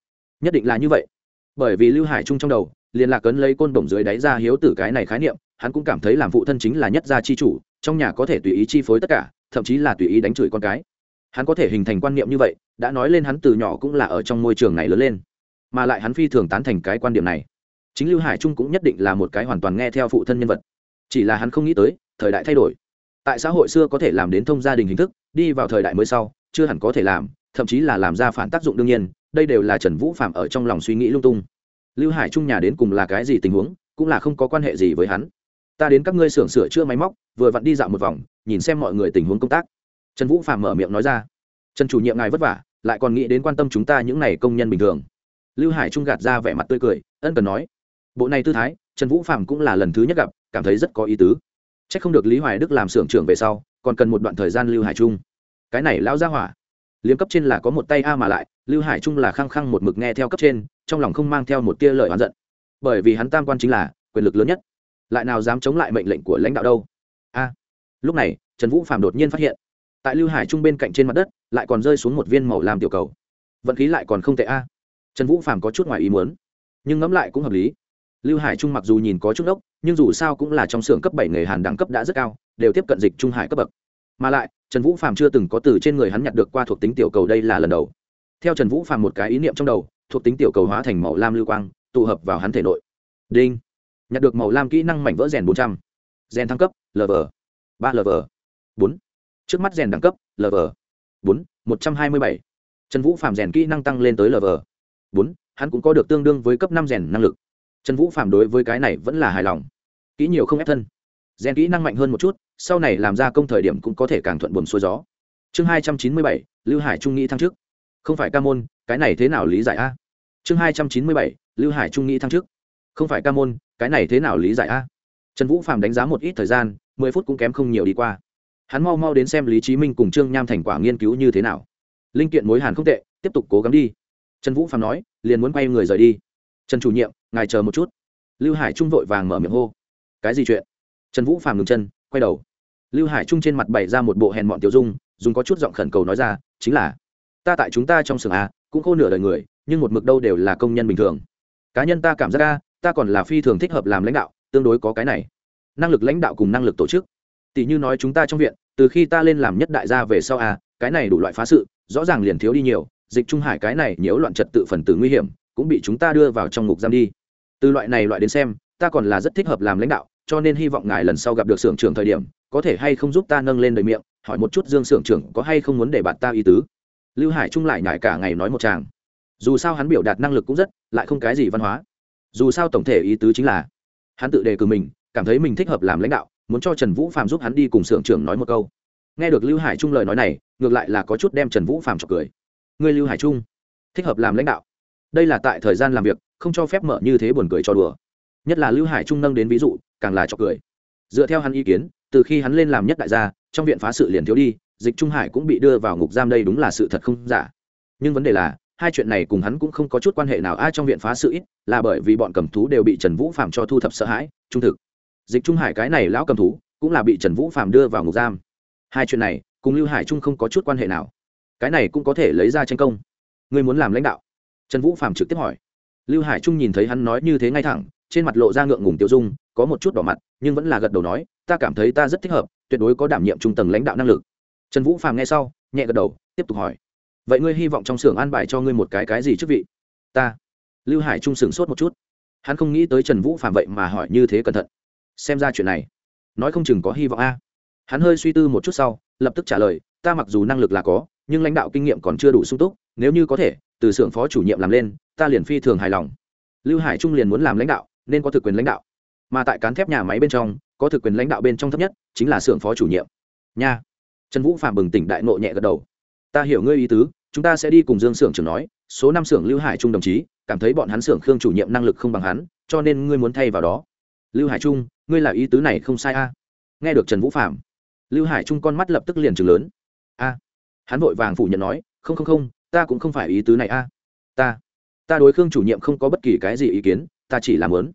Speaker 1: nhất định là như vậy. Bởi vì lưu hải trung trong đầu liền lạc cấn lấy côn đồng dưới đáy ra hiếu tử cái này khái niệm, hắn cũng cảm thấy làm phụ thân chính là nhất gia chi chủ, trong nhà có thể tùy ý chi phối tất cả, thậm chí là tùy ý đánh chửi con cái. Hắn có thể hình thành quan niệm như vậy, đã nói lên hắn từ nhỏ cũng là ở trong môi trường này lớn lên. Mà lại hắn phi thường tán thành cái quan điểm này chính lưu hải trung cũng nhất định là một cái hoàn toàn nghe theo phụ thân nhân vật chỉ là hắn không nghĩ tới thời đại thay đổi tại xã hội xưa có thể làm đến thông gia đình hình thức đi vào thời đại mới sau chưa hẳn có thể làm thậm chí là làm ra phản tác dụng đương nhiên đây đều là trần vũ phạm ở trong lòng suy nghĩ lung tung lưu hải trung nhà đến cùng là cái gì tình huống cũng là không có quan hệ gì với hắn ta đến các ngươi xưởng sửa chữa máy móc vừa vặn đi dạo một vòng nhìn xem mọi người tình huống công tác trần vũ phạm mở miệng nói ra trần chủ nhiệm ngài vất vả lại còn nghĩ đến quan tâm chúng ta những n à y công nhân bình thường lưu hải trung gạt ra vẻ mặt tươi cười ân cần nói bộ này tư thái, trần vũ phạm cũng là lần thứ nhất gặp, cảm thấy rất có ý tứ. C h ắ c không được lý hoài đức làm xưởng trưởng về sau, còn cần một đoạn thời gian lưu hải trung. Cái này lão ra hỏa, liếm cấp trên là có một tay a mà lại, lưu hải trung là khăng khăng một mực nghe theo cấp trên, trong lòng không mang theo một tia lời oán giận. Bởi vì hắn tam quan chính là quyền lực lớn nhất, lại nào dám chống lại mệnh lệnh của lãnh đạo đâu. A, lúc này, trần vũ phạm đột nhiên phát hiện, tại lưu hải trung bên cạnh trên mặt đất, lại còn rơi xuống một viên màu làm tiểu cầu. Vận khí lại còn không tệ a. Trần vũ phạm có chút ngoài ý muốn, nhưng ngẫm lại cũng hợp lý lưu hải trung mặc dù nhìn có chút ốc nhưng dù sao cũng là trong xưởng cấp bảy nghề hàn đẳng cấp đã rất cao, đều tiếp cận dịch trung hải cấp bậc. Mà lại, trần vũ phạm chưa từng có từ trên người hắn nhặt được qua thuộc tính tiểu cầu đây là lần đầu. Theo trần vũ phạm một cái ý niệm trong đầu, thuộc tính tiểu cầu hóa thành màu lam lưu quang, tụ hợp vào hắn thể nội. Đinh! Nhặt được màu lam kỹ năng mảnh vỡ rèn bốn trăm. Rèn thăng cấp lv ba lv bốn. Trước mắt rèn đẳng cấp lv bốn, một trăm hai mươi bảy. Trần vũ phạm rèn kỹ năng tăng lên tới lv bốn, hắn cũng có được tương đương với cấp năm rèn năng lực trần vũ phạm đối với cái này vẫn là hài lòng. Kỹ nhiều không ép thân. Rèn kỹ năng mạnh hơn một chút, sau này làm ra công thời điểm cũng có thể càng thuận buồm xuôi gió. Chương hai trăm chín mươi bảy, lưu hải trung nghĩ thăng trước không phải ca môn, cái này thế nào lý giải a? Chương hai trăm chín mươi bảy, lưu hải trung nghĩ thăng trước không phải ca môn, cái này thế nào lý giải a? Trần vũ phạm đánh giá một ít thời gian, mười phút cũng kém không nhiều đi qua. Hắn mau mau đến xem lý trí minh cùng trương nham thành quả nghiên cứu như thế nào. Linh kiện mối hàn không tệ, tiếp tục cố gắng đi. Trần vũ phạm nói, liền muốn quay người rời đi. Trần chủ nhiệm ngài chờ một chút. Lưu hải trung vội vàng mở miệng hô. Cái gì chuyện? Trần vũ phàm ngừng chân, quay đầu. Lưu hải trung trên mặt bày ra một bộ hèn mọn tiểu dung, dùng có chút giọng khẩn cầu nói ra, chính là, ta tại chúng ta trong xưởng a cũng khô nửa đời người, nhưng một mực đâu đều là công nhân bình thường. Cá nhân ta cảm giác a ta còn là phi thường thích hợp làm lãnh đạo, tương đối có cái này. Năng lực lãnh đạo cùng năng lực tổ chức. Tỷ như nói chúng ta trong viện, từ khi ta lên làm nhất đại gia về sau a cái này đủ loại phá sự, rõ ràng liền thiếu đi nhiều, dịch trung hải cái này nhiễu loạn trật tự phần tử nguy hiểm, cũng bị chúng ta đưa vào trong ngục giam đi từ loại này loại đến xem, ta còn là rất thích hợp làm lãnh đạo, cho nên hy vọng ngài lần sau gặp được xưởng trưởng thời điểm, có thể hay không giúp ta nâng lên đời miệng, hỏi một chút dương xưởng trưởng có hay không muốn để bạn ta ý tứ. Lưu hải trung lại nhải cả ngày nói một chàng dù sao hắn biểu đạt năng lực cũng rất, lại không cái gì văn hóa. Dù sao tổng thể ý tứ chính là, hắn tự đề cử mình, cảm thấy mình thích hợp làm lãnh đạo, muốn cho trần vũ phạm giúp hắn đi cùng xưởng trưởng nói một câu. Nghe được lưu hải trung lời nói này, ngược lại là có chút đem trần vũ phạm chọc cười. Người lưu hải trung, thích hợp làm lãnh đạo đây là tại thời gian làm việc, không cho phép mở như thế buồn cười cho đùa. Nhất là lưu hải trung nâng đến ví dụ, càng là cho cười. Dựa theo hắn ý kiến, từ khi hắn lên làm nhất đại gia, trong viện phá sự liền thiếu đi, dịch trung hải cũng bị đưa vào ngục giam đây đúng là sự thật không giả. Nhưng vấn đề là, hai chuyện này cùng hắn cũng không có chút quan hệ nào, ai trong viện phá sự ít, là bởi vì bọn cầm thú đều bị trần vũ phạm cho thu thập sợ hãi, trung thực. Dịch trung hải cái này lão cầm thú, cũng là bị trần vũ phạm đưa vào ngục giam. Hai chuyện này, cùng lưu hải trung không có chút quan hệ nào. Cái này cũng có thể lấy ra tranh công. Người muốn làm lãnh đạo trần vũ phạm trực tiếp hỏi. Lưu hải trung nhìn thấy hắn nói như thế ngay thẳng, trên mặt lộ ra ngượng ngùng tiêu dung, có một chút đỏ mặt, nhưng vẫn là gật đầu nói, ta cảm thấy ta rất thích hợp, tuyệt đối có đảm nhiệm trung tầng lãnh đạo năng lực. Trần vũ phàm nghe sau, nhẹ gật đầu, tiếp tục hỏi. Vậy ngươi hy vọng trong xưởng an bài cho ngươi một cái cái gì chức vị? Ta. Lưu hải trung sửng sốt một chút. Hắn không nghĩ tới trần vũ phàm vậy mà hỏi như thế cẩn thận. Xem ra chuyện này, nói không chừng có hy vọng a. Hắn hơi suy tư một chút sau, lập tức trả lời, ta mặc dù năng lực là có, nhưng lãnh đạo kinh nghiệm còn chưa đủ sung túc, nếu như có thể từ xưởng phó chủ nhiệm làm lên, ta liền phi thường hài lòng. Lưu hải trung liền muốn làm lãnh đạo, nên có thực quyền lãnh đạo. Mà tại cán thép nhà máy bên trong, có thực quyền lãnh đạo bên trong thấp nhất chính là xưởng phó chủ nhiệm. Nha. Trần vũ phạm bừng tỉnh đại nộ nhẹ gật đầu. Ta hiểu ngươi ý tứ, chúng ta sẽ đi cùng dương xưởng trưởng nói, số năm xưởng lưu hải trung đồng chí, cảm thấy bọn hắn xưởng khương chủ nhiệm năng lực không bằng hắn, cho nên ngươi muốn thay vào đó. Lưu hải trung, ngươi là ý tứ này không sai a. Nghe được trần vũ phạm, lưu hải trung con mắt lập tức liền chừng lớn. A. Hắn vội vàng phủ nhận nói, không không không ta cũng không phải ý tứ này a. Ta ta đối khương chủ nhiệm không có bất kỳ cái gì ý kiến, ta chỉ làm lớn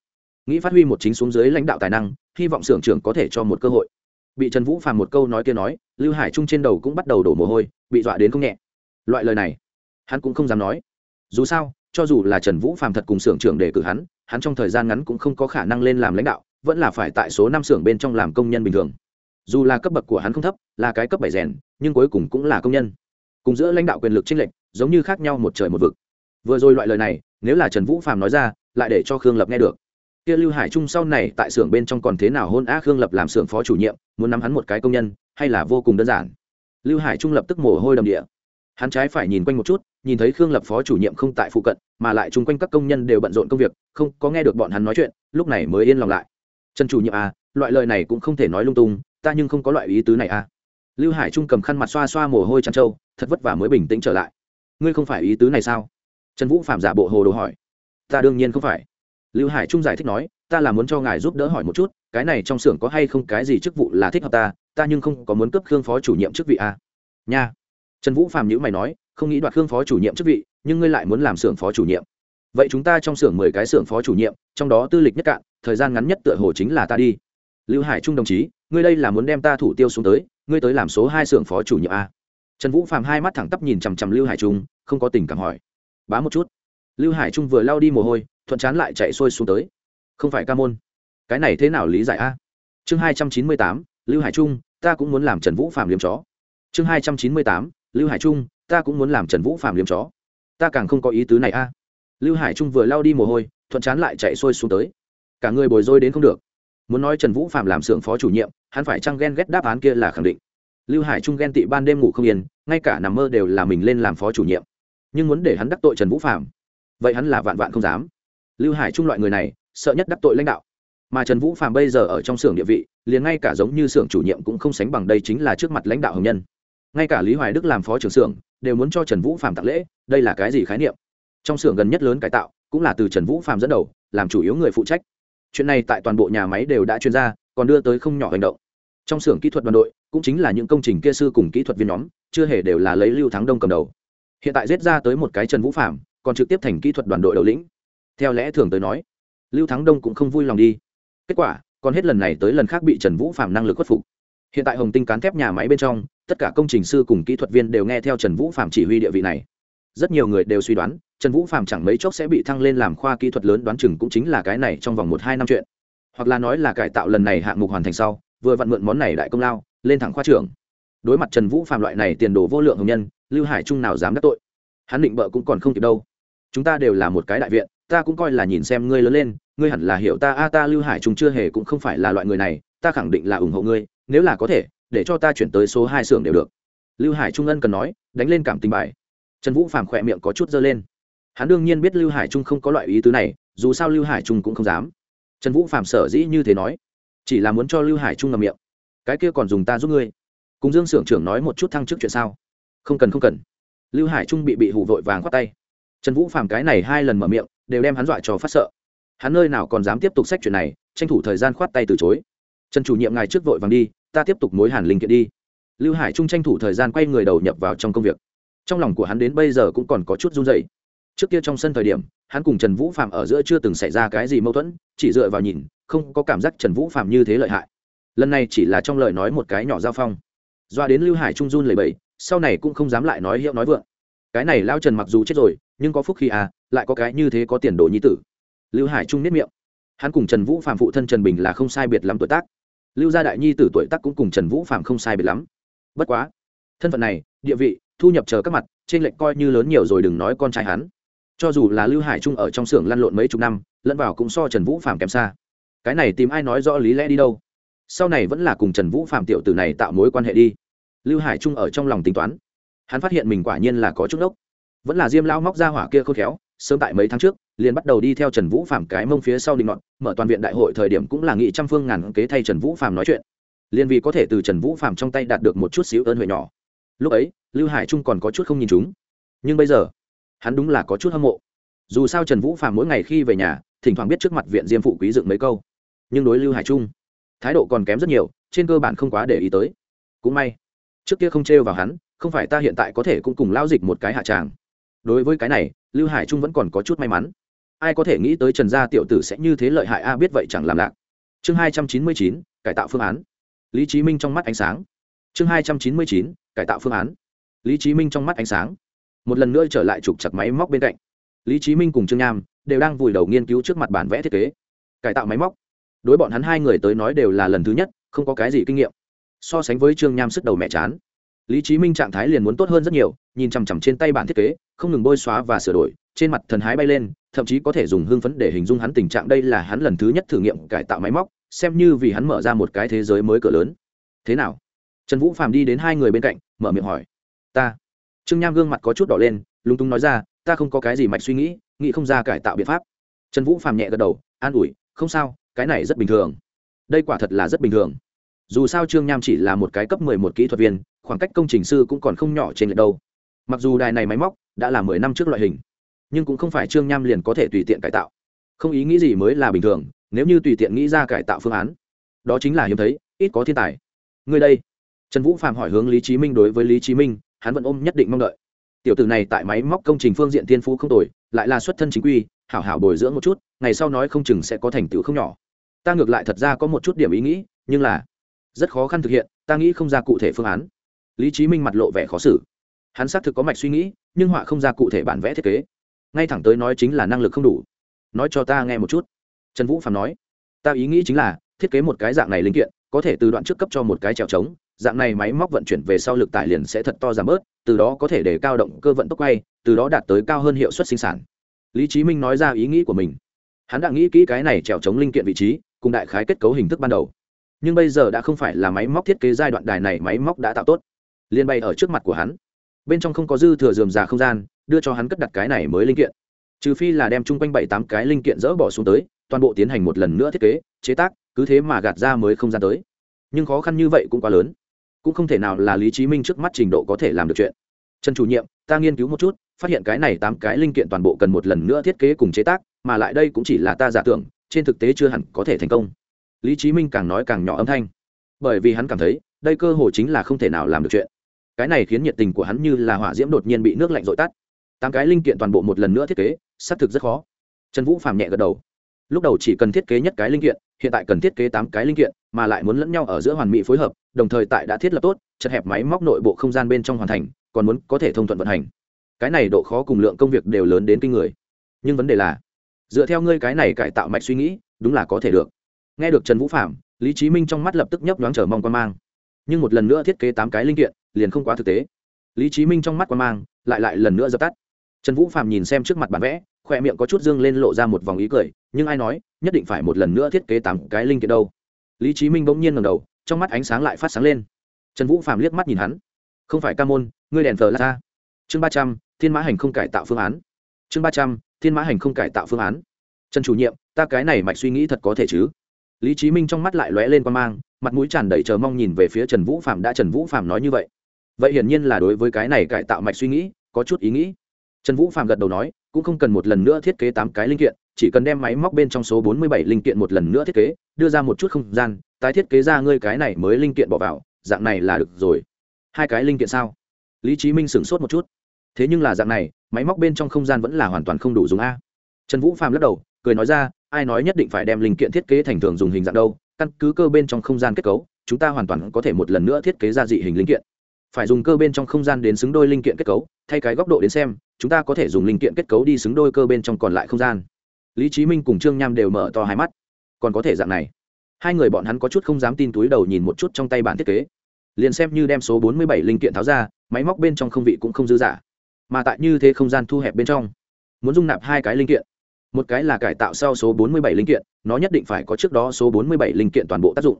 Speaker 1: nghĩ phát huy một chính xuống dưới lãnh đạo tài năng, hy vọng xưởng trưởng có thể cho một cơ hội. Bị trần vũ phàm một câu nói kia nói, lưu hải trung trên đầu cũng bắt đầu đổ mồ hôi, bị dọa đến không nhẹ. Loại lời này, hắn cũng không dám nói. Dù sao, cho dù là trần vũ phàm thật cùng xưởng trưởng đề cử hắn hắn trong thời gian ngắn cũng không có khả năng lên làm lãnh đạo, vẫn là phải tại số năm xưởng bên trong làm công nhân bình thường. Dù là cấp bậc của hắn không thấp, là cái cấp bảy rèn, nhưng cuối cùng cũng là công nhân. Cùng giữa lãnh đạo quyền lực tranh lệch giống như khác nhau một trời một vực. Vừa rồi loại lời này, nếu là trần vũ phàm nói ra, lại để cho khương lập nghe được. Kia lưu hải trung sau này tại xưởng bên trong còn thế nào hôn á khương lập làm xưởng phó chủ nhiệm, muốn nắm hắn một cái công nhân, hay là vô cùng đơn giản? Lưu hải trung lập tức mồ hôi đầm địa. Hắn trái phải nhìn quanh một chút, nhìn thấy khương lập phó chủ nhiệm không tại phụ cận, mà lại chung quanh các công nhân đều bận rộn công việc, không có nghe được bọn hắn nói chuyện, lúc này mới yên lòng lại. Trần chủ nhiệm à loại lời này cũng không thể nói lung tung, ta nhưng không có loại ý tứ này à. Lưu hải trung cầm khăn mặt xoa xoa mồ hôi trăn trâu, thật vất vả mới bình tĩnh trở lại ngươi không phải ý tứ này sao? Trần vũ phạm giả bộ hồ đồ hỏi. Ta đương nhiên không phải. Lưu hải trung giải thích nói, ta là muốn cho ngài giúp đỡ hỏi một chút, cái này trong xưởng có hay không cái gì chức vụ là thích hợp ta ta nhưng không có muốn cấp khương phó chủ nhiệm chức vị a à? nha. Trần vũ phạm nhữ mày nói, không nghĩ đoạt khương phó chủ nhiệm chức vị, nhưng ngươi lại muốn làm xưởng phó chủ nhiệm. Vậy chúng ta trong xưởng mười cái xưởng phó chủ nhiệm, trong đó tư lịch nhất cạn, thời gian ngắn nhất tựa hồ chính là ta đi. Lưu hải trung đồng chí, ngươi đây là muốn đem ta thủ tiêu xuống tới, ngươi tới làm số hai xưởng phó chủ nhiệm a trần vũ phạm hai mắt thẳng tắp nhìn chằm chằm lưu hải trung, không có tình cảm hỏi. Bá một chút. Lưu hải trung vừa lao đi mồ hôi, thuận chán lại chạy xuôi xuống tới. Không phải ca môn. Cái này thế nào lý giải a? Chương hai trăm chín mươi tám, lưu hải trung, ta cũng muốn làm trần vũ phạm liếm chó. Chương hai trăm chín mươi tám, lưu hải trung, ta cũng muốn làm trần vũ phạm liếm chó. Ta càng không có ý tứ này a. Lưu hải trung vừa lao đi mồ hôi, thuận chán lại chạy xuôi xuống tới. Cả người bồi dối đến không được. Muốn nói trần vũ phạm làm xưởng phó chủ nhiệm, hắn phải chăng ghen ghét đáp án kia là khẳng định lưu hải trung ghen tị ban đêm ngủ không yên, ngay cả nằm mơ đều là mình lên làm phó chủ nhiệm. Nhưng muốn để hắn đắc tội trần vũ phạm vậy hắn là vạn vạn không dám. Lưu hải trung loại người này, sợ nhất đắc tội lãnh đạo. Mà trần vũ phạm bây giờ ở trong xưởng địa vị, liền ngay cả giống như xưởng chủ nhiệm cũng không sánh bằng đây chính là trước mặt lãnh đạo hồng nhân. Ngay cả lý hoài đức làm phó trưởng xưởng, đều muốn cho trần vũ phạm tặng lễ, đây là cái gì khái niệm? Trong xưởng gần nhất lớn cải tạo, cũng là từ trần vũ phạm dẫn đầu, làm chủ yếu người phụ trách. Chuyện này tại toàn bộ nhà máy đều đã chuyên ra còn đưa tới không nhỏ hành động. Trong xưởng kỹ thuật đoàn đội cũng chính là những công trình kia sư cùng kỹ thuật viên nhóm, chưa hề đều là lấy lưu thắng đông cầm đầu. Hiện tại giết ra tới một cái trần vũ phạm còn trực tiếp thành kỹ thuật đoàn đội đầu lĩnh. Theo lẽ thường tới nói, lưu thắng đông cũng không vui lòng đi. Kết quả, còn hết lần này tới lần khác bị trần vũ phạm năng lực khuất phục. Hiện tại hồng tinh cán thép nhà máy bên trong, tất cả công trình sư cùng kỹ thuật viên đều nghe theo trần vũ phạm chỉ huy địa vị này. Rất nhiều người đều suy đoán, trần vũ phạm chẳng mấy chốc sẽ bị thăng lên làm khoa kỹ thuật lớn, đoán chừng cũng chính là cái này trong vòng một hai năm chuyện. Hoặc là nói là cải tạo lần này hạng mục hoàn thành sau, vừa vặn mượn món này đại công lao lên thẳng khoa trưởng. Đối mặt trần vũ phạm loại này tiền đồ vô lượng hồng nhân, lưu hải trung nào dám đắc tội? Hắn định bợ cũng còn không kịp đâu. Chúng ta đều là một cái đại viện, ta cũng coi là nhìn xem ngươi lớn lên, ngươi hẳn là hiểu ta, a ta lưu hải trung chưa hề cũng không phải là loại người này, ta khẳng định là ủng hộ ngươi, nếu là có thể, để cho ta chuyển tới số hai xưởng đều được. Lưu hải trung ân cần nói, đánh lên cảm tình bài. Trần vũ phàm khỏe miệng có chút dơ lên. Hắn đương nhiên biết lưu hải trung không có loại ý tứ này, dù sao lưu hải trung cũng không dám. Trần vũ phàm sở dĩ như thế nói, chỉ là muốn cho lưu hải trung ngầm miệng cái kia còn dùng ta giúp ngươi. Cùng dương s ư ở n trưởng nói một chút thăng chức chuyện sao? Không cần không cần. Lưu hải trung bị bị hủ vội vàng khoát tay. Trần vũ phàm cái này hai lần mở miệng, đều đem hắn dọa cho phát sợ. Hắn nơi nào còn dám tiếp tục sách chuyện này, tranh thủ thời gian khoát tay từ chối. Trần chủ nhiệm ngài trước vội vàng đi, ta tiếp tục mối hàn linh kiện đi. Lưu hải trung tranh thủ thời gian quay người đầu nhập vào trong công việc. Trong lòng của hắn đến bây giờ cũng còn có chút run dày trước kia trong sân thời điểm, hắn cùng trần vũ phạm ở giữa chưa từng xảy ra cái gì mâu thuẫn, chỉ dựa vào nhìn, không có cảm giác trần vũ phạm như thế lợi hại lần này chỉ là trong lời nói một cái nhỏ giao phong. Doa đến lưu hải trung run lầy bẫy sau này cũng không dám lại nói hiệu nói vượng. Cái này lao trần mặc dù chết rồi, nhưng có phúc khi à lại có cái như thế có tiền đồ nhi tử. Lưu hải trung nếp miệng. Hắn cùng trần vũ phạm phụ thân trần bình là không sai biệt lắm tuổi tác. Lưu gia đại nhi tử tuổi tác cũng cùng trần vũ phạm không sai biệt lắm. Bất quá, thân phận này, địa vị, thu nhập chờ các mặt, trên lệnh coi như lớn nhiều rồi đừng nói con trai hắn. Cho dù là lưu hải trung ở trong xưởng lăn lộn mấy chục năm, lẫn vào cũng so trần vũ phạm kém xa. Cái này tìm ai nói rõ lý lẽ đi đâu? Sau này vẫn là cùng trần vũ phạm tiểu tử này tạo mối quan hệ đi. Lưu hải trung ở trong lòng tính toán. Hắn phát hiện mình quả nhiên là có chút ốc vẫn là diêm lao móc ra hỏa kia khôn khéo, sớm tại mấy tháng trước, liền bắt đầu đi theo trần vũ phạm cái mông phía sau định ngọn, mở toàn viện đại hội thời điểm cũng là nghị trăm phương ngàn kế thay trần vũ phạm nói chuyện. Liền vì có thể từ trần vũ phạm trong tay đạt được một chút xíu ơn huệ nhỏ. Lúc ấy, lưu hải trung còn có chút không nhìn chúng. Nhưng bây giờ, hắn đúng là có chút hâm mộ. Dù sao trần vũ phạm mỗi ngày khi về nhà, thỉnh thoảng biết trước mặt viện diêm phụ quý dựng mấy câu. Nhưng đối lưu hải trung thái độ còn kém rất nhiều, trên cơ bản không quá để ý tới. Cũng may, trước kia không trêu vào hắn, không phải ta hiện tại có thể cũng cùng lao dịch một cái hạ tràng. Đối với cái này, lưu hải trung vẫn còn có chút may mắn. Ai có thể nghĩ tới trần gia tiểu tử sẽ như thế lợi hại a, biết vậy chẳng làm lạc. Chương hai trăm chín mươi chín, cải tạo phương án. Lý trí minh trong mắt ánh sáng. Chương hai trăm chín mươi chín, cải tạo phương án. Lý trí minh trong mắt ánh sáng. Một lần nữa trở lại trục chặt máy móc bên cạnh. Lý trí minh cùng trương nham đều đang vùi đầu nghiên cứu trước mặt bản vẽ thiết kế. Cải tạo máy móc đối bọn hắn hai người tới nói đều là lần thứ nhất, không có cái gì kinh nghiệm. So sánh với trương nham sức đầu mẹ chán. Lý trí minh trạng thái liền muốn tốt hơn rất nhiều, nhìn chằm chằm trên tay bản thiết kế, không ngừng bôi xóa và sửa đổi, trên mặt thần hái bay lên, thậm chí có thể dùng hương phấn để hình dung hắn tình trạng đây là hắn lần thứ nhất thử nghiệm cải tạo máy móc, xem như vì hắn mở ra một cái thế giới mới cửa lớn. Thế nào? Trần vũ phàm đi đến hai người bên cạnh, mở miệng hỏi. Ta. Trương nham gương mặt có chút đỏ lên, lúng túng nói ra, ta không có cái gì mạch suy nghĩ nghĩ không ra cải tạo biện pháp. Trần vũ phàm nhẹ gật đầu, an ủi, không sao cái này rất bình thường. Đây quả thật là rất bình thường. Dù sao trương nham chỉ là một cái cấp mười một kỹ thuật viên, khoảng cách công trình sư cũng còn không nhỏ trên lệch đâu. Mặc dù đài này máy móc đã là mười năm trước loại hình, nhưng cũng không phải trương nham liền có thể tùy tiện cải tạo. Không ý nghĩ gì mới là bình thường, nếu như tùy tiện nghĩ ra cải tạo phương án, đó chính là hiếm thấy, ít có thiên tài. Người đây, trần vũ phạm hỏi hướng lý trí minh đối với lý trí minh, hắn vẫn ôm nhất định mong đợi. Tiểu tử này tại máy móc công trình phương diện thiên phú không tồi, lại là xuất thân chính quy hảo hảo bồi dưỡng một chút, ngày sau nói không chừng sẽ có thành tựu không nhỏ. Ta ngược lại thật ra có một chút điểm ý nghĩ, nhưng là rất khó khăn thực hiện, ta nghĩ không ra cụ thể phương án. Lý trí minh mặt lộ vẻ khó xử. Hắn xác thực có mạch suy nghĩ, nhưng họa không ra cụ thể bản vẽ thiết kế. Ngay thẳng tới nói chính là năng lực không đủ. Nói cho ta nghe một chút. Trần vũ phạm nói, ta ý nghĩ chính là thiết kế một cái dạng này linh kiện, có thể từ đoạn trước cấp cho một cái trèo trống, dạng này máy móc vận chuyển về sau lực tải liền sẽ thật to giảm bớt, từ đó có thể để cao động cơ vận tốc quay, từ đó đạt tới cao hơn hiệu suất sinh sản lý trí minh nói ra ý nghĩ của mình. Hắn đã nghĩ kỹ cái này trèo chống linh kiện vị trí, cùng đại khái kết cấu hình thức ban đầu. Nhưng bây giờ đã không phải là máy móc thiết kế giai đoạn đài này máy móc đã tạo tốt. Liên bay ở trước mặt của hắn. Bên trong không có dư thừa dườm già không gian, đưa cho hắn cất đặt cái này mới linh kiện. Trừ phi là đem chung quanh bảy tám cái linh kiện dỡ bỏ xuống tới, toàn bộ tiến hành một lần nữa thiết kế, chế tác, cứ thế mà gạt ra mới không gian tới. Nhưng khó khăn như vậy cũng quá lớn. Cũng không thể nào là lý trí minh trước mắt trình độ có thể làm được chuyện. Trần chủ nhiệm, ta nghiên cứu một chút phát hiện cái này tám cái linh kiện toàn bộ cần một lần nữa thiết kế cùng chế tác, mà lại đây cũng chỉ là ta giả tưởng, trên thực tế chưa hẳn có thể thành công. Lý trí minh càng nói càng nhỏ âm thanh. Bởi vì hắn cảm thấy, đây cơ hội chính là không thể nào làm được chuyện. Cái này khiến nhiệt tình của hắn như là hỏa diễm đột nhiên bị nước lạnh dội tắt. Tám cái linh kiện toàn bộ một lần nữa thiết kế, xác thực rất khó. Trần vũ phàm nhẹ gật đầu. Lúc đầu chỉ cần thiết kế nhất cái linh kiện, hiện tại cần thiết kế tám cái linh kiện, mà lại muốn lẫn nhau ở giữa hoàn mỹ phối hợp, đồng thời tại đã thiết lập tốt, chật hẹp máy móc nội bộ không gian bên trong hoàn thành, còn muốn có thể thông thuận vận hành cái này độ khó cùng lượng công việc đều lớn đến kinh người. Nhưng vấn đề là, dựa theo ngươi cái này cải tạo mạch suy nghĩ, đúng là có thể được. Nghe được trần vũ phạm lý trí minh trong mắt lập tức nhấp nhoáng chờ mong quan mang. Nhưng một lần nữa thiết kế tám cái linh kiện, liền không quá thực tế. Lý trí minh trong mắt quan mang, lại lại lần nữa dập tắt. Trần vũ phạm nhìn xem trước mặt bản vẽ khoe miệng có chút dương lên lộ ra một vòng ý cười, nhưng ai nói, nhất định phải một lần nữa thiết kế tám cái linh kiện đâu. Lý trí minh bỗng nhiên ngầm đầu, trong mắt ánh sáng lại phát sáng lên. Trần vũ phạm liếc mắt nhìn hắn. Không phải ca môn, ngươi đèn thờ là ta. Chương ba trăm thiên mã hành không cải tạo phương án. Chương ba trăm, thiên mã hành không cải tạo phương án. Trần chủ nhiệm, ta cái này mạch suy nghĩ thật có thể chứ? Lý trí minh trong mắt lại lóe lên quan mang, mặt mũi tràn đầy chờ mong nhìn về phía trần vũ phạm đã trần vũ phạm nói như vậy. Vậy hiển nhiên là đối với cái này cải tạo mạch suy nghĩ, có chút ý nghĩ. Trần vũ phạm gật đầu nói, cũng không cần một lần nữa thiết kế tám cái linh kiện, chỉ cần đem máy móc bên trong số bốn mươi bảy linh kiện một lần nữa thiết kế, đưa ra một chút không gian, tái thiết kế ra ngươi cái này mới linh kiện bỏ vào, dạng này là được rồi. Hai cái linh kiện sao? Lý trí minh sửng sốt một chút thế nhưng là dạng này, máy móc bên trong không gian vẫn là hoàn toàn không đủ dùng a. Trần vũ phạm lắc đầu, cười nói ra, ai nói nhất định phải đem linh kiện thiết kế thành thường dùng hình dạng đâu, căn cứ cơ bên trong không gian kết cấu, chúng ta hoàn toàn có thể một lần nữa thiết kế ra dị hình linh kiện. Phải dùng cơ bên trong không gian đến xứng đôi linh kiện kết cấu, thay cái góc độ đến xem, chúng ta có thể dùng linh kiện kết cấu đi xứng đôi cơ bên trong còn lại không gian. Lý trí minh cùng trương nham đều mở to hai mắt. Còn có thể dạng này. Hai người bọn hắn có chút không dám tin túi đầu nhìn một chút trong tay bản thiết kế. Liền xem như đem số bốn mươi bảy linh kiện tháo ra, máy móc bên trong không vị cũng không dư giả mà tại như thế không gian thu hẹp bên trong, muốn dung nạp hai cái linh kiện. Một cái là cải tạo sau số 47 linh kiện, nó nhất định phải có trước đó số 47 linh kiện toàn bộ tác dụng.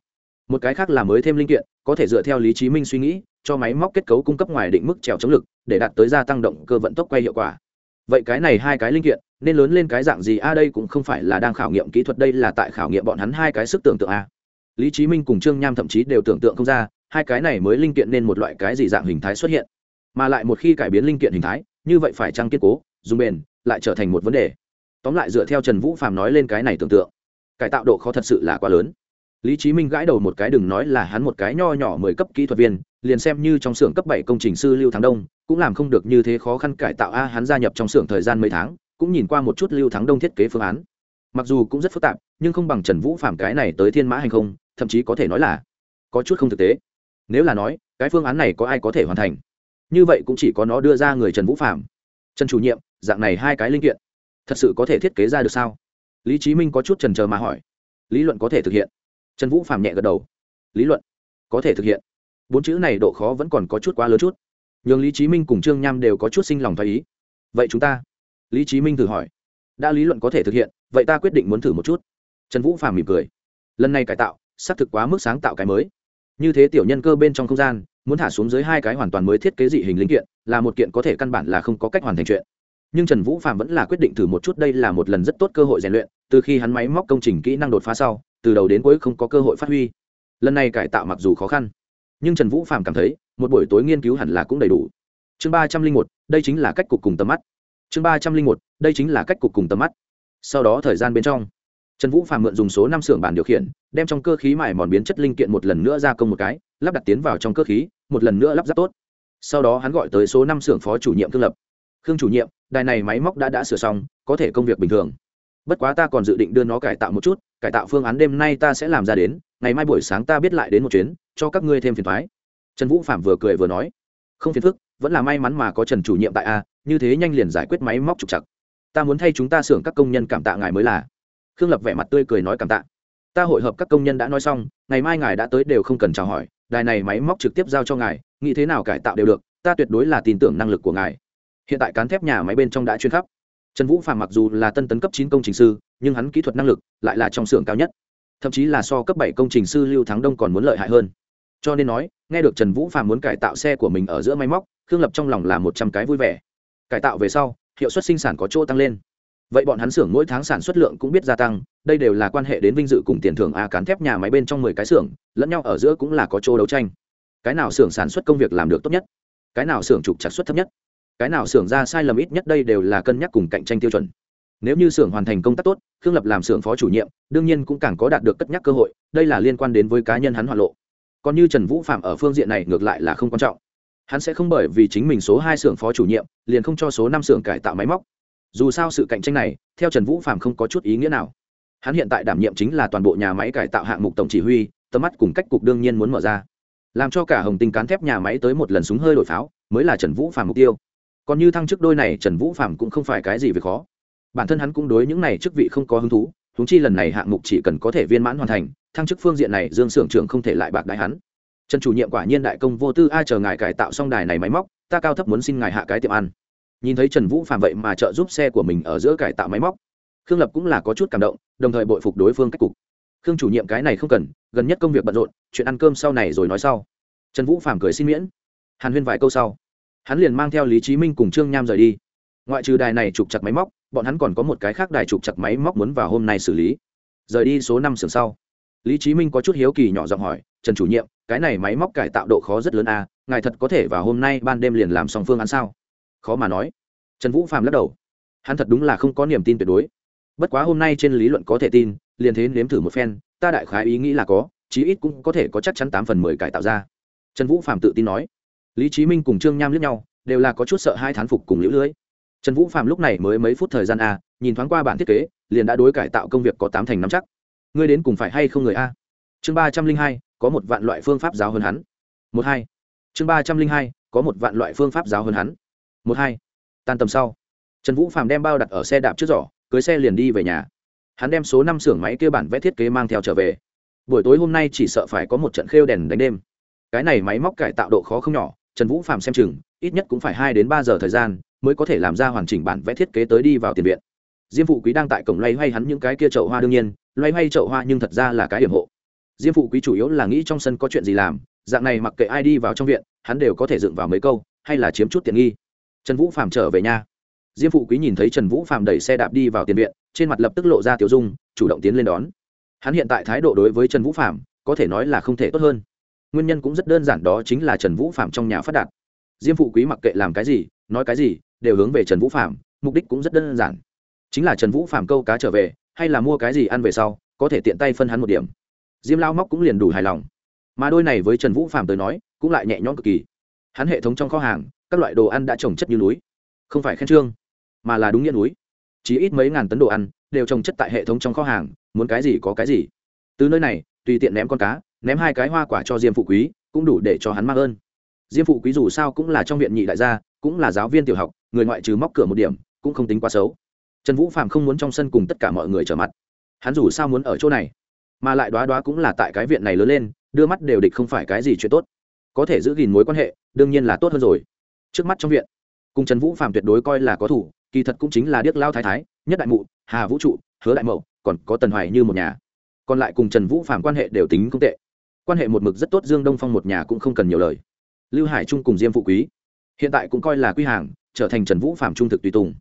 Speaker 1: Một cái khác là mới thêm linh kiện, có thể dựa theo lý trí minh suy nghĩ, cho máy móc kết cấu cung cấp ngoài định mức trèo chống lực, để đạt tới gia tăng động cơ vận tốc quay hiệu quả. Vậy cái này hai cái linh kiện, nên lớn lên cái dạng gì? A, đây cũng không phải là đang khảo nghiệm kỹ thuật, đây là tại khảo nghiệm bọn hắn hai cái sức tưởng tượng a. Lý trí minh cùng trương nham thậm chí đều tưởng tượng không ra, hai cái này mới linh kiện nên một loại cái gì dạng hình thái xuất hiện mà lại một khi cải biến linh kiện hình thái, như vậy phải trăng kiên cố, dùng bền, lại trở thành một vấn đề. Tóm lại dựa theo trần vũ phạm nói lên cái này tưởng tượng, cải tạo độ khó thật sự là quá lớn. Lý trí minh gãi đầu một cái đừng nói là hắn một cái nho nhỏ mười cấp kỹ thuật viên, liền xem như trong xưởng cấp bảy công trình sư lưu thắng đông, cũng làm không được như thế khó khăn cải tạo. A, hắn gia nhập trong xưởng thời gian mấy tháng, cũng nhìn qua một chút lưu thắng đông thiết kế phương án. Mặc dù cũng rất phức tạp, nhưng không bằng trần vũ phạm cái này tới thiên mã hành không, thậm chí có thể nói là có chút không thực tế. Nếu là nói, cái phương án này có ai có thể hoàn thành? Như vậy cũng chỉ có nó đưa ra người trần vũ phạm trần chủ nhiệm, dạng này hai cái linh kiện, thật sự có thể thiết kế ra được sao? Lý trí minh có chút trần trờ mà hỏi. Lý luận có thể thực hiện. Trần vũ phạm nhẹ gật đầu. Lý luận có thể thực hiện. Bốn chữ này độ khó vẫn còn có chút quá lớn chút. Nhường lý trí minh cùng trương nham đều có chút sinh lòng thái ý. Vậy chúng ta? Lý trí minh thử hỏi. Đã lý luận có thể thực hiện, vậy ta quyết định muốn thử một chút. Trần vũ phạm mỉm cười. Lần này cải tạo, xác thực quá mức sáng tạo cái mới. Như thế tiểu nhân cơ bên trong không gian muốn thả xuống dưới hai cái hoàn toàn mới thiết kế dị hình linh kiện, là một kiện có thể căn bản là không có cách hoàn thành chuyện. Nhưng trần vũ phạm vẫn là quyết định thử một chút, đây là một lần rất tốt cơ hội rèn luyện, từ khi hắn máy móc công trình kỹ năng đột phá sau, từ đầu đến cuối không có cơ hội phát huy. Lần này cải tạo mặc dù khó khăn, nhưng trần vũ phạm cảm thấy, một buổi tối nghiên cứu hẳn là cũng đầy đủ. Chương ba trăm linh một, đây chính là cách cục cùng tầm mắt. Chương ba trăm linh một, đây chính là cách cục cùng tầm mắt. Sau đó thời gian bên trong trần vũ phạm mượn dùng số năm xưởng bản điều khiển, đem trong cơ khí mài mòn biến chất linh kiện một lần nữa ra công một cái, lắp đặt tiến vào trong cơ khí, một lần nữa lắp ráp tốt. Sau đó hắn gọi tới số năm xưởng phó chủ nhiệm thương lập. Khương chủ nhiệm, đài này máy móc đã đã sửa xong, có thể công việc bình thường. Bất quá ta còn dự định đưa nó cải tạo một chút, cải tạo phương án đêm nay ta sẽ làm ra đến, ngày mai buổi sáng ta biết lại đến một chuyến, cho các ngươi thêm phiền thoái trần vũ phạm vừa cười vừa nói. Không phiền phức, vẫn là may mắn mà có trần chủ nhiệm tại a, như thế nhanh liền giải quyết máy móc trục chặt ta muốn thay chúng ta xưởng các công nhân cảm tạ ngài mới là khương lập vẻ mặt tươi cười nói cảm tạ. Ta hội hợp các công nhân đã nói xong, ngày mai ngài đã tới đều không cần chào hỏi, đài này máy móc trực tiếp giao cho ngài, nghĩ thế nào cải tạo đều được, ta tuyệt đối là tin tưởng năng lực của ngài. Hiện tại cán thép nhà máy bên trong đã chuyên khắp. Trần vũ phạm mặc dù là tân tấn cấp chín công trình sư, nhưng hắn kỹ thuật năng lực lại là trong xưởng cao nhất. Thậm chí là so cấp bảy công trình sư lưu thắng đông còn muốn lợi hại hơn. Cho nên nói, nghe được trần vũ phạm muốn cải tạo xe của mình ở giữa máy móc, khương lập trong lòng là một trăm cái vui vẻ. Cải tạo về sau, hiệu suất sinh sản có chỗ tăng lên vậy bọn hắn xưởng mỗi tháng sản xuất lượng cũng biết gia tăng, đây đều là quan hệ đến vinh dự cùng tiền thưởng a cán thép nhà máy bên trong mười cái xưởng, lẫn nhau ở giữa cũng là có chỗ đấu tranh. Cái nào xưởng sản xuất công việc làm được tốt nhất? Cái nào xưởng trục chặt xuất thấp nhất? Cái nào xưởng ra sai lầm ít nhất đây đều là cân nhắc cùng cạnh tranh tiêu chuẩn. Nếu như xưởng hoàn thành công tác tốt, khương lập làm xưởng phó chủ nhiệm, đương nhiên cũng càng có đạt được cất nhắc cơ hội, đây là liên quan đến với cá nhân hắn hoạt lộ. Còn như trần vũ phạm ở phương diện này ngược lại là không quan trọng. Hắn sẽ không bởi vì chính mình số hai xưởng phó chủ nhiệm, liền không cho số năm xưởng cải tạo máy móc dù sao sự cạnh tranh này, theo trần vũ phạm không có chút ý nghĩa nào. Hắn hiện tại đảm nhiệm chính là toàn bộ nhà máy cải tạo hạng mục tổng chỉ huy, tầm mắt cùng cách cục đương nhiên muốn mở ra. Làm cho cả hồng tinh cán thép nhà máy tới một lần súng hơi đổi pháo, mới là trần vũ phạm mục tiêu. Còn như thăng chức đôi này, trần vũ phạm cũng không phải cái gì về khó. Bản thân hắn cũng đối những này chức vị không có hứng thú húng chi lần này hạng mục chỉ cần có thể viên mãn hoàn thành, thăng chức phương diện này, dương s ư ở n g trưởng không thể lại bạc đại hắn. Trần chủ nhiệm quả nhiên đại công vô tư ai chờ ngài cải tạo xong đài này máy móc, ta cao thấp muốn xin ngài hạ cái tiệm ăn nhìn thấy trần vũ phạm vậy mà trợ giúp xe của mình ở giữa cải tạo máy móc. Khương lập cũng là có chút cảm động, đồng thời bội phục đối phương cách cục. Khương chủ nhiệm cái này không cần, gần nhất công việc bận rộn, chuyện ăn cơm sau này rồi nói sau. Trần vũ phạm cười xin miễn. Hàn huyên vài câu sau. Hắn liền mang theo lý trí minh cùng trương nham rời đi. Ngoại trừ đài này trục chặt máy móc, bọn hắn còn có một cái khác đài trục chặt máy móc muốn vào hôm nay xử lý. Rời đi số năm sườn sau. Lý trí minh có chút hiếu kỳ nhỏ giọng hỏi, trần chủ nhiệm, cái này máy móc cải tạo độ khó rất lớn à ngài thật có thể vào hôm nay ban đêm liền làm xong phương án sao? Khó mà nói. Trần vũ phạm lắc đầu. Hắn thật đúng là không có niềm tin tuyệt đối. Bất quá hôm nay trên lý luận có thể tin, liền thế nếm thử một phen, ta đại khái ý nghĩ là có, chí ít cũng có thể có chắc chắn tám phần mười cải tạo ra. Trần vũ phạm tự tin nói. Lý trí minh cùng trương nham lướt nhau, đều là có chút sợ hai thán phục cùng lũ lưới. Trần vũ phạm lúc này mới mấy phút thời gian a, nhìn thoáng qua bản thiết kế, liền đã đối cải tạo công việc có tám thành năm chắc. Ngươi đến cùng phải hay không người a? Chương ba trăm linh hai, có một vạn loại phương pháp giáo hơn hắn. Một hai. Chương ba trăm linh hai, có một vạn loại phương pháp giáo hơn hắn một hai, tan tầm sau. Trần vũ phạm đem bao đặt ở xe đạp trước giỏ, cưới xe liền đi về nhà. Hắn đem số năm xưởng máy kia bản vẽ thiết kế mang theo trở về. Buổi tối hôm nay chỉ sợ phải có một trận khêu đèn đánh đêm. Cái này máy móc cải tạo độ khó không nhỏ, trần vũ phạm xem chừng, ít nhất cũng phải hai đến ba giờ thời gian mới có thể làm ra hoàn chỉnh bản vẽ thiết kế tới đi vào tiền viện. Diêm phụ quý đang tại cổng loay hoay hắn những cái kia chậu hoa đương nhiên, loay hoay chậu hoa nhưng thật ra là cái hiểm hộ. Diêm phụ quý chủ yếu là nghĩ trong sân có chuyện gì làm, dạng này mặc kệ ai đi vào trong viện, hắn đều có thể dựng vào mấy câu, hay là chiếm chút tiện nghi trần vũ phạm trở về nhà diêm phụ quý nhìn thấy trần vũ phạm đẩy xe đạp đi vào tiền viện, trên mặt lập tức lộ ra tiểu dung, chủ động tiến lên đón. Hắn hiện tại thái độ đối với trần vũ phạm có thể nói là không thể tốt hơn. Nguyên nhân cũng rất đơn giản đó chính là trần vũ phạm trong nhà phát đạt. Diêm phụ quý mặc kệ làm cái gì, nói cái gì, đều hướng về trần vũ phạm mục đích cũng rất đơn giản. Chính là trần vũ phạm câu cá trở về, hay là mua cái gì ăn về sau, có thể tiện tay phân hắn một điểm. Diêm lao móc cũng liền đủ hài lòng. Mà đôi này với trần vũ phạm tới nói, cũng lại nhẹ nhõm cực kỳ hắn hệ thống trong kho hàng, các loại đồ ăn đã trồng chất như núi. Không phải khen trương, mà là đúng nghĩa núi. Chỉ ít mấy ngàn tấn đồ ăn đều trồng chất tại hệ thống trong kho hàng, muốn cái gì có cái gì. Từ nơi này, tùy tiện ném con cá, ném hai cái hoa quả cho diêm phụ quý, cũng đủ để cho hắn mang ơn. Diêm phụ quý dù sao cũng là trong viện nhị đại gia, cũng là giáo viên tiểu học, người ngoại trừ móc cửa một điểm, cũng không tính quá xấu. Trần vũ phạm không muốn trong sân cùng tất cả mọi người trở mặt. Hắn dù sao muốn ở chỗ này, mà lại đoá đoá cũng là tại cái viện này lớn lên, đưa mắt đều địch không phải cái gì chuyện tốt có thể giữ gìn mối quan hệ, đương nhiên là tốt hơn rồi. Trước mắt trong viện, cùng trần vũ phạm tuyệt đối coi là có thủ, kỳ thật cũng chính là điếc lao thái thái, nhất đại mụ, hà vũ trụ, hứa đại mậu, còn có tần hoài như một nhà. Còn lại cùng trần vũ phạm quan hệ đều tính không tệ. Quan hệ một mực rất tốt, dương đông phong một nhà cũng không cần nhiều lời. Lưu hải trung cùng diêm phụ quý, hiện tại cũng coi là quy hàng, trở thành trần vũ phạm trung thực tùy tùng.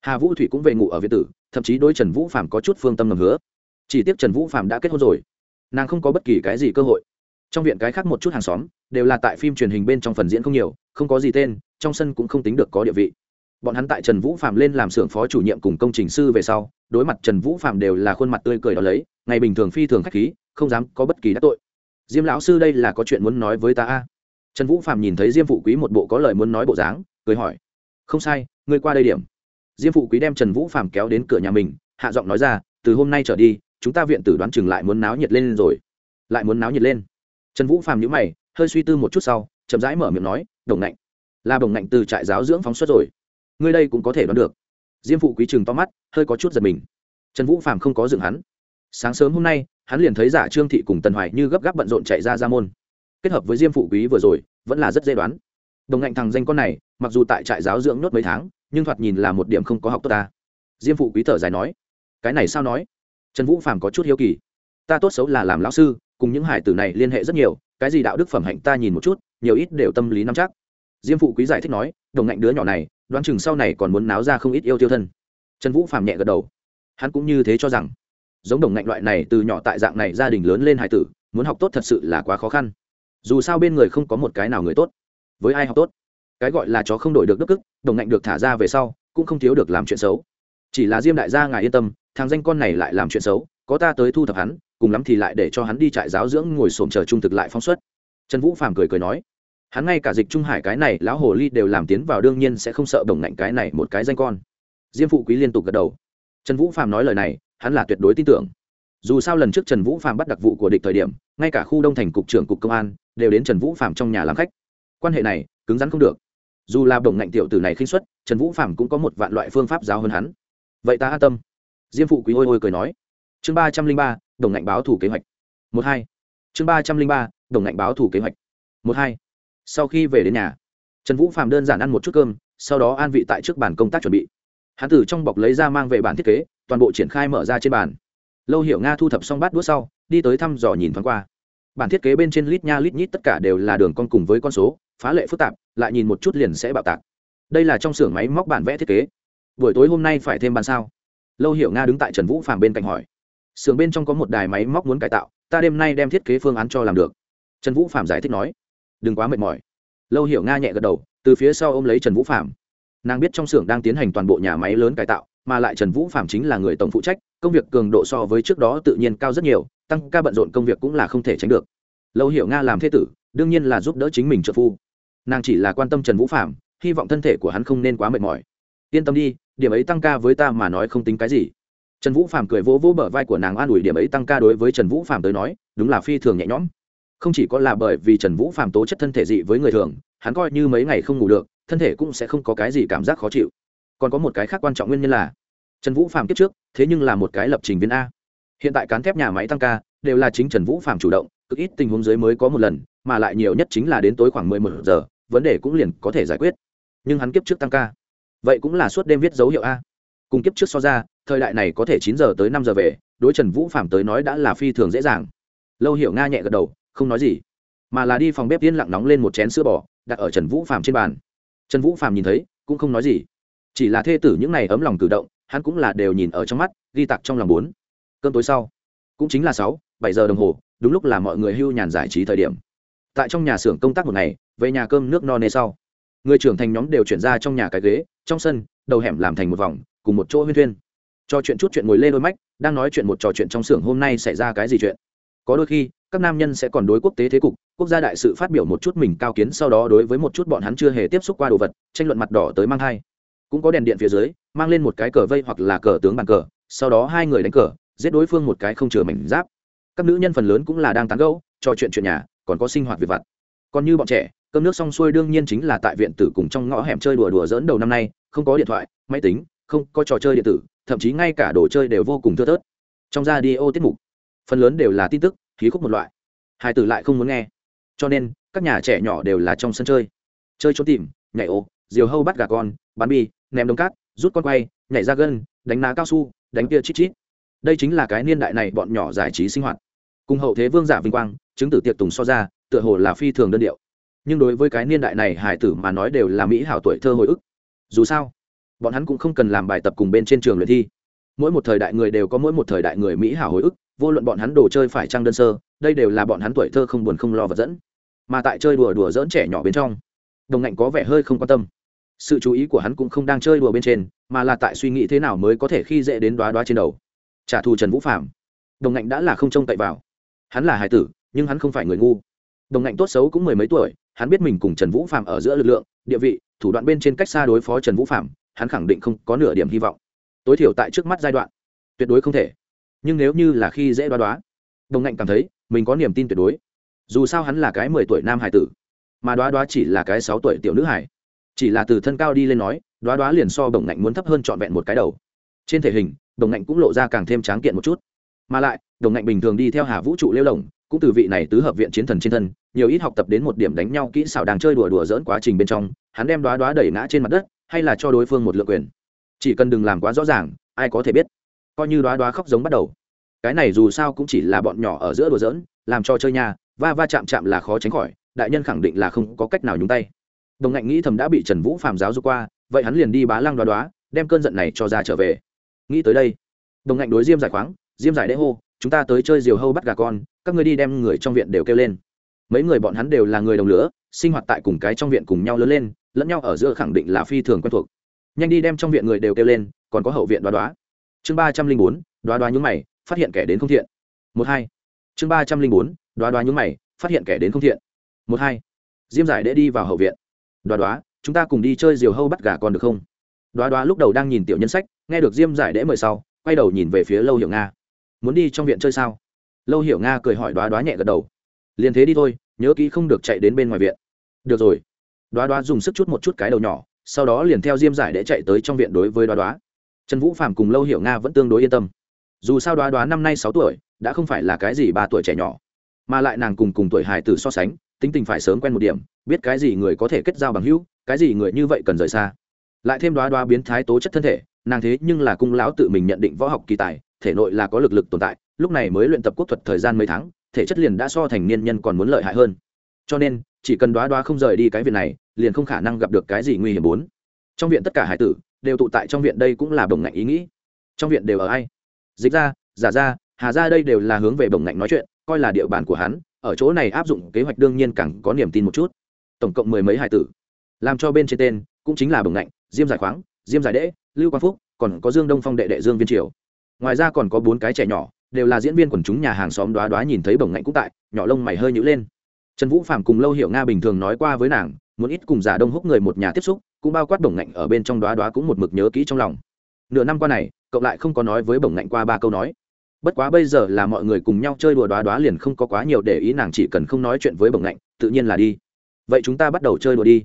Speaker 1: Hà vũ thủy cũng về ngủ ở việt tử, thậm chí đối trần vũ phạm có chút phương tâm ngầm hứa. Chỉ tiếc trần vũ phạm đã kết hôn rồi. Nàng không có bất kỳ cái gì cơ hội trong viện cái khác một chút hàng xóm, đều là tại phim truyền hình bên trong phần diễn không nhiều, không có gì tên, trong sân cũng không tính được có địa vị. Bọn hắn tại trần vũ phạm lên làm xưởng phó chủ nhiệm cùng công trình sư về sau, đối mặt trần vũ phạm đều là khuôn mặt tươi cười đó lấy, ngày bình thường phi thường k h á c h khí, không dám có bất kỳ đắc tội. Diêm lão sư đây là có chuyện muốn nói với ta a? Trần vũ phạm nhìn thấy diêm phụ quý một bộ có lời muốn nói bộ dáng, cười hỏi. Không sai, ngươi qua đây điểm. Diêm phụ quý đem trần vũ phạm kéo đến cửa nhà mình, hạ giọng nói ra, từ hôm nay trở đi, chúng ta viện tử đoán chừng lại muốn náo nhiệt lên rồi. Lại muốn náo nhiệt lên trần vũ Phàm nhữ mày, hơi suy tư một chút sau, chậm rãi mở miệng nói, đồng ngạnh, là đồng ngạnh từ trại giáo dưỡng phóng xuất rồi. Ngươi đây cũng có thể đoán được. Diêm phụ quý chừng to mắt, hơi có chút giật mình. Trần vũ Phàm không có dựng hắn. Sáng sớm hôm nay, hắn liền thấy giả trương thị cùng tần hoài như gấp gáp bận rộn chạy ra ra môn. Kết hợp với diêm phụ quý vừa rồi, vẫn là rất dễ đoán. Đồng ngạnh thằng danh con này, mặc dù tại trại giáo dưỡng nhốt mấy tháng, nhưng thoạt nhìn là một điểm không có học tốt ta. Diêm phụ quý thở dài nói, cái này sao nói? Trần vũ phàm có chút hiếu kỳ. Ta tốt xấu là làm lão sư cùng những hải tử này liên hệ rất nhiều, cái gì đạo đức phẩm hạnh ta nhìn một chút, nhiều ít đều tâm lý nắm chắc. Diêm phụ quý giải thích nói, đồng ngạnh đứa nhỏ này, đoán chừng sau này còn muốn náo ra không ít yêu tiêu thân. Trần vũ phàm nhẹ gật đầu. Hắn cũng như thế cho rằng, giống đồng ngạnh loại này từ nhỏ tại dạng này gia đình lớn lên hải tử, muốn học tốt thật sự là quá khó khăn. Dù sao bên người không có một cái nào người tốt. Với ai học tốt? Cái gọi là chó không đổi được đức ức đồng ngạnh được thả ra về sau, cũng không thiếu được làm chuyện xấu. Chỉ là diêm đại gia ngài yên tâm, thằng danh con này lại làm chuyện xấu, có ta tới thu thập hắn cùng lắm thì lại để cho hắn đi trại giáo dưỡng ngồi xổm chờ trung thực lại phóng xuất. Trần vũ phàm cười cười nói, hắn ngay cả dịch trung hải cái này, lão hồ ly đều làm tiến vào đương nhiên sẽ không sợ đồng ngạnh cái này một cái danh con. Diêm phụ quý liên tục gật đầu. Trần vũ phàm nói lời này, hắn là tuyệt đối tin tưởng. Dù sao lần trước trần vũ phàm bắt đặc vụ của địch thời điểm, ngay cả khu đông thành cục trưởng cục công an, đều đến trần vũ phàm trong nhà làm khách. Quan hệ này, cứng rắn không được. Dù là đồng ngạnh tiểu tử này khinh xuất trần vũ phàm cũng có một vạn loại phương pháp giáo hơn hắn. Vậy ta an tâm. Diêm phụ quý ôi ôi cười nói chương ba trăm linh ba, đồng ngạnh báo thủ kế hoạch. Một hai. Chương ba trăm linh ba, đồng ngạnh báo thủ kế hoạch. Một hai. Sau khi về đến nhà, trần vũ Phạm đơn giản ăn một chút cơm, sau đó an vị tại trước bàn công tác chuẩn bị. Hãn tử trong bọc lấy ra mang về bản thiết kế, toàn bộ triển khai mở ra trên bàn. Lâu hiểu nga thu thập xong bát đũa sau, đi tới thăm dò nhìn thoáng qua. Bản thiết kế bên trên lít nha lít nhít tất cả đều là đường con cùng với con số, phá lệ phức tạp, lại nhìn một chút liền sẽ bạo tạc. Đây là trong xưởng máy móc bản vẽ thiết kế. Buổi tối hôm nay phải thêm bàn sao? Lâu hiểu nga đứng tại trần vũ Phạm bên cạnh hỏi xưởng bên trong có một đài máy móc muốn cải tạo, ta đêm nay đem thiết kế phương án cho làm được. Trần vũ phạm giải thích nói. Đừng quá mệt mỏi. Lâu hiểu nga nhẹ gật đầu, từ phía sau ôm lấy trần vũ phạm nàng biết trong xưởng đang tiến hành toàn bộ nhà máy lớn cải tạo, mà lại trần vũ phạm chính là người tổng phụ trách, công việc cường độ so với trước đó tự nhiên cao rất nhiều, tăng ca bận rộn công việc cũng là không thể tránh được. Lâu hiểu nga làm thế tử, đương nhiên là giúp đỡ chính mình trợ phu. Nàng chỉ là quan tâm trần vũ phạm hy vọng thân thể của hắn không nên quá mệt mỏi. Yên tâm đi, điểm ấy tăng ca với ta mà nói không tính cái gì trần vũ phạm cười vỗ vỗ bờ vai của nàng an ủi điểm ấy tăng ca đối với trần vũ phạm tới nói, đúng là phi thường nhẹ nhõm. Không chỉ có là bởi vì trần vũ phạm tố chất thân thể dị với người thường, hắn coi như mấy ngày không ngủ được, thân thể cũng sẽ không có cái gì cảm giác khó chịu. Còn có một cái khác quan trọng nguyên nhân là, trần vũ phạm kiếp trước, thế nhưng là một cái lập trình viên a. Hiện tại cán thép nhà máy tăng ca, đều là chính trần vũ phạm chủ động, cực ít tình huống dưới mới có một lần, mà lại nhiều nhất chính là đến tối khoảng mười một giờ, vấn đề cũng liền có thể giải quyết. Nhưng hắn kiếp trước tăng ca, vậy cũng là suốt đêm viết dấu hiệu a cùng kiếp trước so ra, thời đại này có thể chín giờ tới năm giờ về, đối trần vũ phạm tới nói đã là phi thường dễ dàng. Lâu hiểu nga nhẹ gật đầu, không nói gì. Mà là đi phòng bếp yên lặng nóng lên một chén sữa bò, đặt ở trần vũ phạm trên bàn. Trần vũ phạm nhìn thấy, cũng không nói gì. Chỉ là thê tử những n à y ấm lòng cử động, hắn cũng là đều nhìn ở trong mắt, ghi tặc trong lòng bốn. Cơn tối sau, cũng chính là sáu, bảy giờ đồng hồ, đúng lúc là mọi người hưu nhàn giải trí thời điểm. Tại trong nhà xưởng công tác một ngày, về nhà cơm nước no nê sau. Người trưởng thành nhóm đều chuyển ra trong nhà cái ghế, trong sân, đầu hẻm làm thành một vòng cùng một chỗ huyên thuyên. Cho chuyện chút chuyện ngồi lê đôi mách, đang nói chuyện một trò chuyện trong xưởng hôm nay xảy ra cái gì chuyện. Có đôi khi, các nam nhân sẽ còn đối quốc tế thế cục, quốc gia đại sự phát biểu một chút mình cao kiến sau đó đối với một chút bọn hắn chưa hề tiếp xúc qua đồ vật, tranh luận mặt đỏ tới mang hai cũng có đèn điện phía dưới, mang lên một cái cờ vây hoặc là cờ tướng bàn cờ, sau đó hai người đánh cờ, giết đối phương một cái không chừa mảnh giáp. Các nữ nhân phần lớn cũng là đang tán gẫu, trò chuyện chuyện nhà, còn có sinh hoạt việc vặt. Còn như bọn trẻ, cơm nước xong xuôi đương nhiên chính là tại viện tử cùng trong ngõ hẻm chơi đùa đùa dỡn đầu năm nay, không có điện thoại, máy tính không có trò chơi điện tử, thậm chí ngay cả đồ chơi đều vô cùng thưa thớt. Trong ra đi ô tiết mục, phần lớn đều là tin tức, khí khúc một loại. Hai tử lại không muốn nghe. Cho nên, các nhà trẻ nhỏ đều là trong sân chơi. Chơi trốn tìm, nhảy ô diều hâu bắt gà con, bắn bi, ném đống cát, rút con quay, nhảy ra gân, đánh ná cao su, đánh kia chít chít. Đây chính là cái niên đại này bọn nhỏ giải trí sinh hoạt. Cùng hậu thế vương giả vinh quang, chứng tử tiệc tùng so ra, tựa hồ là phi thường đơn điệu. Nhưng đối với cái niên đại này hải tử mà nói đều là mỹ hảo tuổi thơ hồi ức. Dù sao bọn hắn cũng không cần làm bài tập cùng bên trên trường luyện thi. Mỗi một thời đại người đều có mỗi một thời đại người mỹ hảo hồi ức, vô luận bọn hắn đồ chơi phải trăng đơn sơ, đây đều là bọn hắn tuổi thơ không buồn không lo vật dẫn. Mà tại chơi đùa đùa dỡn trẻ nhỏ bên trong, đồng ngạnh có vẻ hơi không quan tâm. Sự chú ý của hắn cũng không đang chơi đùa bên trên, mà là tại suy nghĩ thế nào mới có thể khi dễ đến đoá đoá trên đầu. Trả thù trần vũ phạm đồng ngạnh đã là không trông cậy vào. Hắn là hải tử, nhưng hắn không phải người ngu. Đồng ngạnh tốt xấu cũng mười mấy tuổi, hắn biết mình cùng trần vũ phạm ở giữa lực lượng, địa vị, thủ đoạn bên trên cách xa đối phó trần vũ phạm hắn khẳng định không có nửa điểm hy vọng. Tối thiểu tại trước mắt giai đoạn, tuyệt đối không thể. Nhưng nếu như là khi dễ đoá đoá, đồng ngạnh cảm thấy mình có niềm tin tuyệt đối. Dù sao hắn là cái mười tuổi nam hải tử, mà đoá đoá chỉ là cái sáu tuổi tiểu nữ hải. Chỉ là từ thân cao đi lên nói, đoá đoá liền so đồng ngạnh muốn thấp hơn trọn vẹn một cái đầu. Trên thể hình, đồng ngạnh cũng lộ ra càng thêm tráng kiện một chút. Mà lại, đồng ngạnh bình thường đi theo hà vũ trụ lêu lồng, cũng từ vị này tứ hợp viện chiến thần trên thân, nhiều ít học tập đến một điểm đánh nhau kỹ xảo đang chơi đùa đùa dỡn quá trình bên trong, hắn đem đoá đoá đẩy ngã trên mặt đất hay là cho đối phương một lượng quyền? Chỉ cần đừng làm quá rõ ràng, ai có thể biết. Coi như đoá đoá khóc giống bắt đầu. Cái này dù sao cũng chỉ là bọn nhỏ ở giữa đùa giỡn, làm cho chơi nhà va va chạm chạm là khó tránh khỏi, đại nhân khẳng định là không có cách nào nhúng tay. Đồng ngạnh nghĩ thầm đã bị trần vũ phàm giáo dục qua, vậy hắn liền đi bá lăng đoá đoá, đem cơn giận này cho ra trở về. Nghĩ tới đây, đồng ngạnh đối diêm giải khoáng, diêm giải đế hô, chúng ta tới chơi diều hâu bắt gà con, các người đi đem người trong viện đều kêu lên. Mấy người bọn hắn đều là người đồng lửa, sinh hoạt tại cùng cái trong viện cùng nhau lớn lên lẫn nhau ở giữa khẳng định là phi thường quen thuộc. Nhanh đi đem trong viện người đều kêu lên, còn có hậu viện đoá đoá. Chương ba trăm linh bốn, đoá đoá nhúng mày, phát hiện kẻ đến không thiện. Một hai. Chương ba trăm linh bốn, đoá đoá nhúng mày, phát hiện kẻ đến không thiện. Một hai. Diêm giải để đi vào hậu viện. Đoá đoá, chúng ta cùng đi chơi diều hâu bắt gà con được không? Đoá đoá lúc đầu đang nhìn tiểu nhân sách, nghe được diêm giải đễ mời sau, quay đầu nhìn về phía lâu hiểu nga. Muốn đi trong viện chơi sao? Lâu hiểu nga cười hỏi đoá đoá nhẹ gật đầu. Liền thế đi thôi, nhớ kỹ không được chạy đến bên ngoài viện. Được rồi đoá đoá dùng sức chút một chút cái đầu nhỏ, sau đó liền theo diêm giải để chạy tới trong viện đối với đoá đoá. Trần vũ phạm cùng lâu hiểu nga vẫn tương đối yên tâm. Dù sao đoá đoá năm nay sáu tuổi, đã không phải là cái gì ba tuổi trẻ nhỏ, mà lại nàng cùng cùng tuổi hài tử so sánh, tính tình phải sớm quen một điểm, biết cái gì người có thể kết giao bằng hữu, cái gì người như vậy cần rời xa. Lại thêm đoá đoá biến thái tố chất thân thể, nàng thế nhưng là cung lão tự mình nhận định võ học kỳ tài, thể nội là có lực lực tồn tại, lúc này mới luyện tập quốc thuật thời gian mấy tháng, thể chất liền đã so thành niên nhân còn muốn lợi hại hơn. Cho nên, chỉ cần đoá đoá không rời đi cái viện này liền không khả năng gặp được cái gì nguy hiểm bốn. Trong viện tất cả hải tử đều tụ tại trong viện đây cũng là bồng ngạnh ý nghĩ. Trong viện đều ở ai? Dịch ra, giả ra, hà ra đây đều là hướng về bồng ngạnh nói chuyện, coi là địa bàn của hắn, ở chỗ này áp dụng kế hoạch đương nhiên càng có niềm tin một chút. Tổng cộng mười mấy hải tử. Làm cho bên trên tên cũng chính là bồng ngạnh, diêm giải khoáng, diêm giải đễ, lưu quang phúc, còn có dương đông phong đệ đệ dương viên triều. Ngoài ra còn có bốn cái trẻ nhỏ, đều là diễn viên quần chúng nhà hàng xóm đoá đoá nhìn thấy bồng ngạnh cũng tại, nhỏ lông mày hơi nhữ lên. Trần vũ phạm cùng lâu hiểu nga bình thường nói qua với nàng muốn ít cùng giả đông húc người một nhà tiếp xúc, cũng bao quát bổng ngạnh ở bên trong đoá đoá cũng một mực nhớ kỹ trong lòng. Nửa năm qua này, cậu lại không có nói với bổng ngạnh qua ba câu nói. Bất quá bây giờ là mọi người cùng nhau chơi đùa đoá đoá liền không có quá nhiều để ý, nàng chỉ cần không nói chuyện với bổng ngạnh, tự nhiên là đi. Vậy chúng ta bắt đầu chơi đùa đi.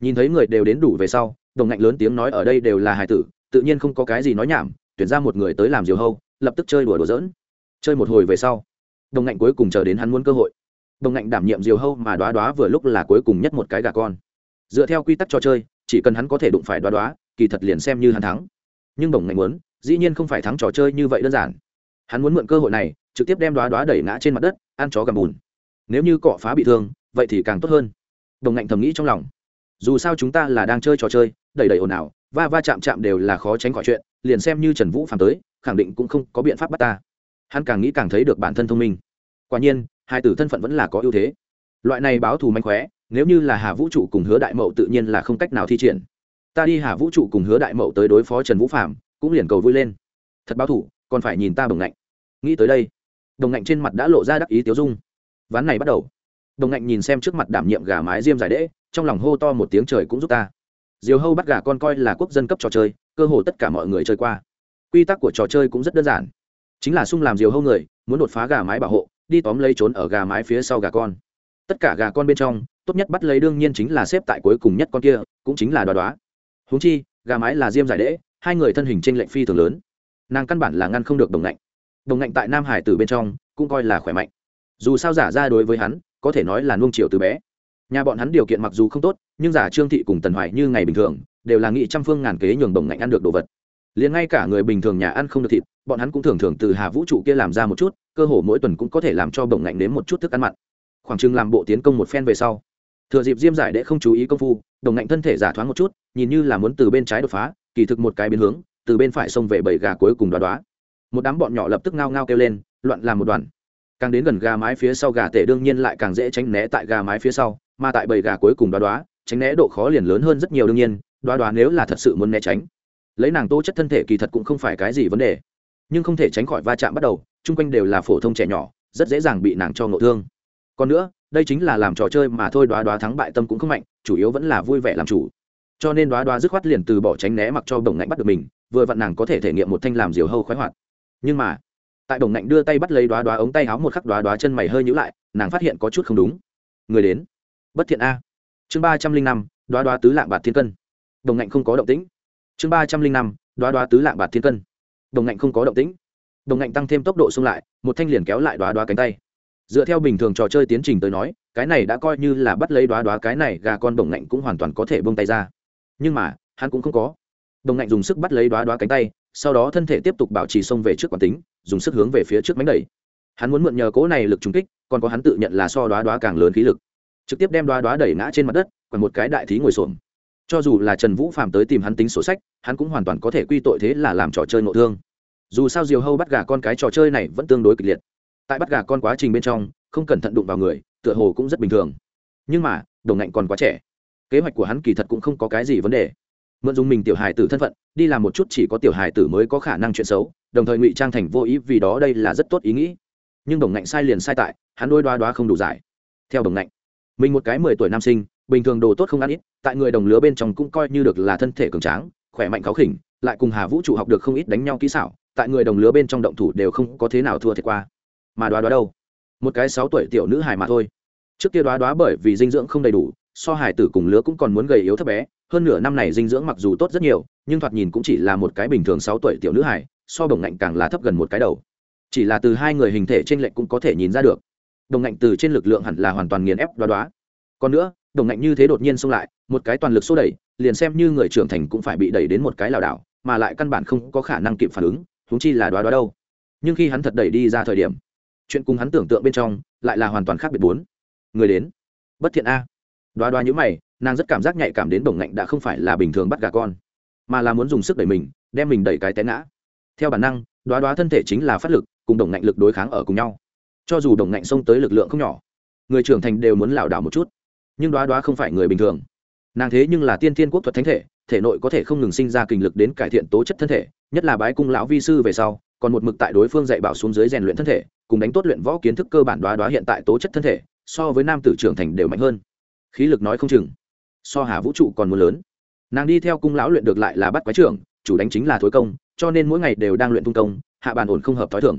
Speaker 1: Nhìn thấy người đều đến đủ về sau đồng ngạnh lớn tiếng nói ở đây đều là hài tử, tự nhiên không có cái gì nói nhảm, tuyển ra một người tới làm diều hâu, lập tức chơi đùa đùa dỡn chơi một hồi về sau đồng ngạnh cuối cùng chờ đến hắn muốn cơ hội đồng ngạnh đảm nhiệm diều hâu mà đoá đoá vừa lúc là cuối cùng nhất một cái gà con. Dựa theo quy tắc trò chơi, chỉ cần hắn có thể đụng phải đoá đoá, kỳ thật liền xem như hắn thắng. Nhưng đồng ngạnh muốn, dĩ nhiên không phải thắng trò chơi như vậy đơn giản. Hắn muốn mượn cơ hội này, trực tiếp đem đoá đoá đẩy ngã trên mặt đất, ăn chó gầm bùn. Nếu như cọ phá bị thương, vậy thì càng tốt hơn. Đồng ngạnh thầm nghĩ trong lòng. Dù sao chúng ta là đang chơi trò chơi, đẩy đẩy ồn ào, va va chạm chạm đều là khó tránh khỏi chuyện, liền xem như trần vũ phàm tới, khẳng định cũng không có biện pháp bắt ta. Hắn càng nghĩ càng thấy được bản thân thông minh. Quả nhiên hai tử thân phận vẫn là có ưu thế. Loại này báo thù manh khóe, nếu như là hà vũ trụ cùng hứa đại mậu tự nhiên là không cách nào thi triển. Ta đi hà vũ trụ cùng hứa đại mậu tới đối phó trần vũ phạm cũng liền cầu vui lên. Thật báo thủ còn phải nhìn ta đồng ngạnh. Nghĩ tới đây, đồng ngạnh trên mặt đã lộ ra đắc ý tiếu dung. Ván này bắt đầu. Đồng ngạnh nhìn xem trước mặt đảm nhiệm gà mái diêm giải đễ, trong lòng hô to một tiếng trời cũng giúp ta. Diều hâu bắt gà con coi là quốc dân cấp trò chơi, cơ hồ tất cả mọi người chơi qua. Quy tắc của trò chơi cũng rất đơn giản. Chính là sung làm diều hâu người, muốn đột phá gà mái bảo hộ đi tóm lấy trốn ở gà mái phía sau gà con. Tất cả gà con bên trong, tốt nhất bắt lấy đương nhiên chính là xếp tại cuối cùng nhất con kia, cũng chính là đoá đoá. Húng chi, gà mái là diêm giải đễ, hai người thân hình t r ê n lệnh phi thường lớn. Nàng căn bản là ngăn không được đồng ngạnh. Đồng ngạnh tại nam hải từ bên trong, cũng coi là khỏe mạnh. Dù sao giả ra đối với hắn, có thể nói là nuông chiều từ bé. Nhà bọn hắn điều kiện mặc dù không tốt, nhưng giả trương thị cùng tần hoài như ngày bình thường, đều là nghị trăm phương ngàn kế nhường đồng ngạnh ăn được đồ vật liền ngay cả người bình thường nhà ăn không được thịt, bọn hắn cũng thường thường từ hà vũ trụ kia làm ra một chút, cơ hồ mỗi tuần cũng có thể làm cho bổng ngạnh đến một chút thức ăn mặn. Khoảng chừng làm bộ tiến công một phen về sau, thừa dịp diêm giải để không chú ý công phu đồng ngạnh thân thể giả thoáng một chút, nhìn như là muốn từ bên trái đột phá, kỳ thực một cái biến hướng, từ bên phải xông về bảy gà cuối cùng đoá đoá. Một đám bọn nhỏ lập tức ngao ngao kêu lên, loạn làm một đoàn. Càng đến gần gà mái phía sau gà tể đương nhiên lại càng dễ tránh né tại gà mái phía sau, mà tại bảy gà cuối cùng đoá đoá, tránh né độ khó liền lớn hơn rất nhiều đương nhiên, đoá đoá nếu là thật sự muốn né tránh lấy nàng tố chất thân thể kỳ thật cũng không phải cái gì vấn đề. Nhưng không thể tránh khỏi va chạm bắt đầu, chung quanh đều là phổ thông trẻ nhỏ, rất dễ dàng bị nàng cho ngộ thương. Còn nữa, đây chính là làm trò chơi mà thôi, đoá đoá thắng bại tâm cũng không mạnh, chủ yếu vẫn là vui vẻ làm chủ. Cho nên đoá đoá dứt khoát liền từ bỏ tránh né mặc cho bổng ngạnh bắt được mình, vừa vặn nàng có thể thể nghiệm một thanh làm diều hâu khoái hoạt. Nhưng mà, tại bổng ngạnh đưa tay bắt lấy đoá đoá ống tay áo một khắc, đoá đoá chân mày hơi nhữ lại, nàng phát hiện có chút không đúng. Người đến. Bất thiện a. Chương ba trăm linh năm, đoá đoá tứ lạng bạt thiên cân. Đồng ngạnh không có động tĩnh chương ba trăm linh năm, đoá đoá tứ lạng bạt thiên cân. Đồng ngạnh không có động tĩnh. Đồng ngạnh tăng thêm tốc độ xung lại, một thanh liền kéo lại đoá đoá cánh tay. Dựa theo bình thường trò chơi tiến trình tới nói, cái này đã coi như là bắt lấy đoá đoá cái này, gà con đồng ngạnh cũng hoàn toàn có thể bông tay ra. Nhưng mà, hắn cũng không có. Đồng ngạnh dùng sức bắt lấy đoá đoá cánh tay, sau đó thân thể tiếp tục bảo trì xông về trước quán tính, dùng sức hướng về phía trước mánh đẩy. Hắn muốn mượn nhờ cỗ này lực trúng kích, còn có hắn tự nhận là so đoá đoá càng lớn khí lực. Trực tiếp đem đoá đoá đẩy ngã trên mặt đất còn một cái đại thí ngồi xổm cho dù là trần vũ phạm tới tìm hắn tính sổ sách, hắn cũng hoàn toàn có thể quy tội thế là làm trò chơi nội thương. Dù sao diều hâu bắt gà con cái trò chơi này vẫn tương đối kịch liệt. Tại bắt gà con quá trình bên trong, không cẩn thận đụng vào người, tựa hồ cũng rất bình thường. Nhưng mà, đồng ngạnh còn quá trẻ. Kế hoạch của hắn kỳ thật cũng không có cái gì vấn đề. Mượn dùng mình tiểu hài tử thân phận, đi làm một chút chỉ có tiểu hài tử mới có khả năng chuyện xấu, đồng thời ngụy trang thành vô ý vì đó đây là rất tốt ý nghĩ. Nhưng đồng ngạnh sai liền sai tại, hắn đôi đoá đoá không đủ giải. Theo đồng ngạnh, mình một cái mười tuổi nam sinh bình thường đồ tốt không ăn ít, tại người đồng lứa bên trong cũng coi như được là thân thể cường tráng, khỏe mạnh khó khỉnh, lại cùng hà vũ trụ học được không ít đánh nhau kỹ xảo, tại người đồng lứa bên trong động thủ đều không có thế nào thua thiệt qua. Mà đoá đoá đâu? Một cái sáu tuổi tiểu nữ hài mà thôi. Trước kia đoá đoá bởi vì dinh dưỡng không đầy đủ, so hài tử cùng lứa cũng còn muốn gầy yếu thấp bé, hơn nửa năm này dinh dưỡng mặc dù tốt rất nhiều, nhưng thoạt nhìn cũng chỉ là một cái bình thường sáu tuổi tiểu nữ hài, so đồng ngạnh càng là thấp gần một cái đầu. Chỉ là từ hai người hình thể trên lệnh cũng có thể nhìn ra được. Đồng ngạnh từ trên lực lượng hẳn là hoàn toàn nghiền ép đoá đoá. Còn nữa đồng ngạnh như thế đột nhiên xông lại, một cái toàn lực xô đẩy, liền xem như người trưởng thành cũng phải bị đẩy đến một cái lảo đảo, mà lại căn bản không có khả năng kịp phản ứng húng chi là đoá đoá đâu. Nhưng khi hắn thật đẩy đi ra thời điểm, chuyện cùng hắn tưởng tượng bên trong lại là hoàn toàn khác biệt bốn. Người đến. Bất thiện a. Đoá đoá nhữ mày, nàng rất cảm giác nhạy cảm đến đồng ngạnh đã không phải là bình thường bắt gà con, mà là muốn dùng sức đẩy mình, đem mình đẩy cái té ngã. Theo bản năng, đoá đoá thân thể chính là phát lực, cùng đồng ngạnh lực đối kháng ở cùng nhau. Cho dù đồng ngạnh xông tới lực lượng không nhỏ, người trưởng thành đều muốn lảo đảo một chút nhưng đoá đoá không phải người bình thường. Nàng thế nhưng là tiên thiên quốc thuật thánh thể thể nội có thể không ngừng sinh ra kinh lực đến cải thiện tố chất thân thể, nhất là bái cung lão vi sư về sau, còn một mực tại đối phương dạy bảo xuống dưới rèn luyện thân thể, cùng đánh tốt luyện võ kiến thức cơ bản đoá đoá hiện tại tố chất thân thể, so với nam tử trưởng thành đều mạnh hơn. Khí lực nói không chừng, so hà vũ trụ còn muốn lớn. Nàng đi theo cung lão luyện được lại là bắt quái trưởng, chủ đánh chính là thối công, cho nên mỗi ngày đều đang luyện tung công, hạ bàn ổn không hợp t h ó i thưởng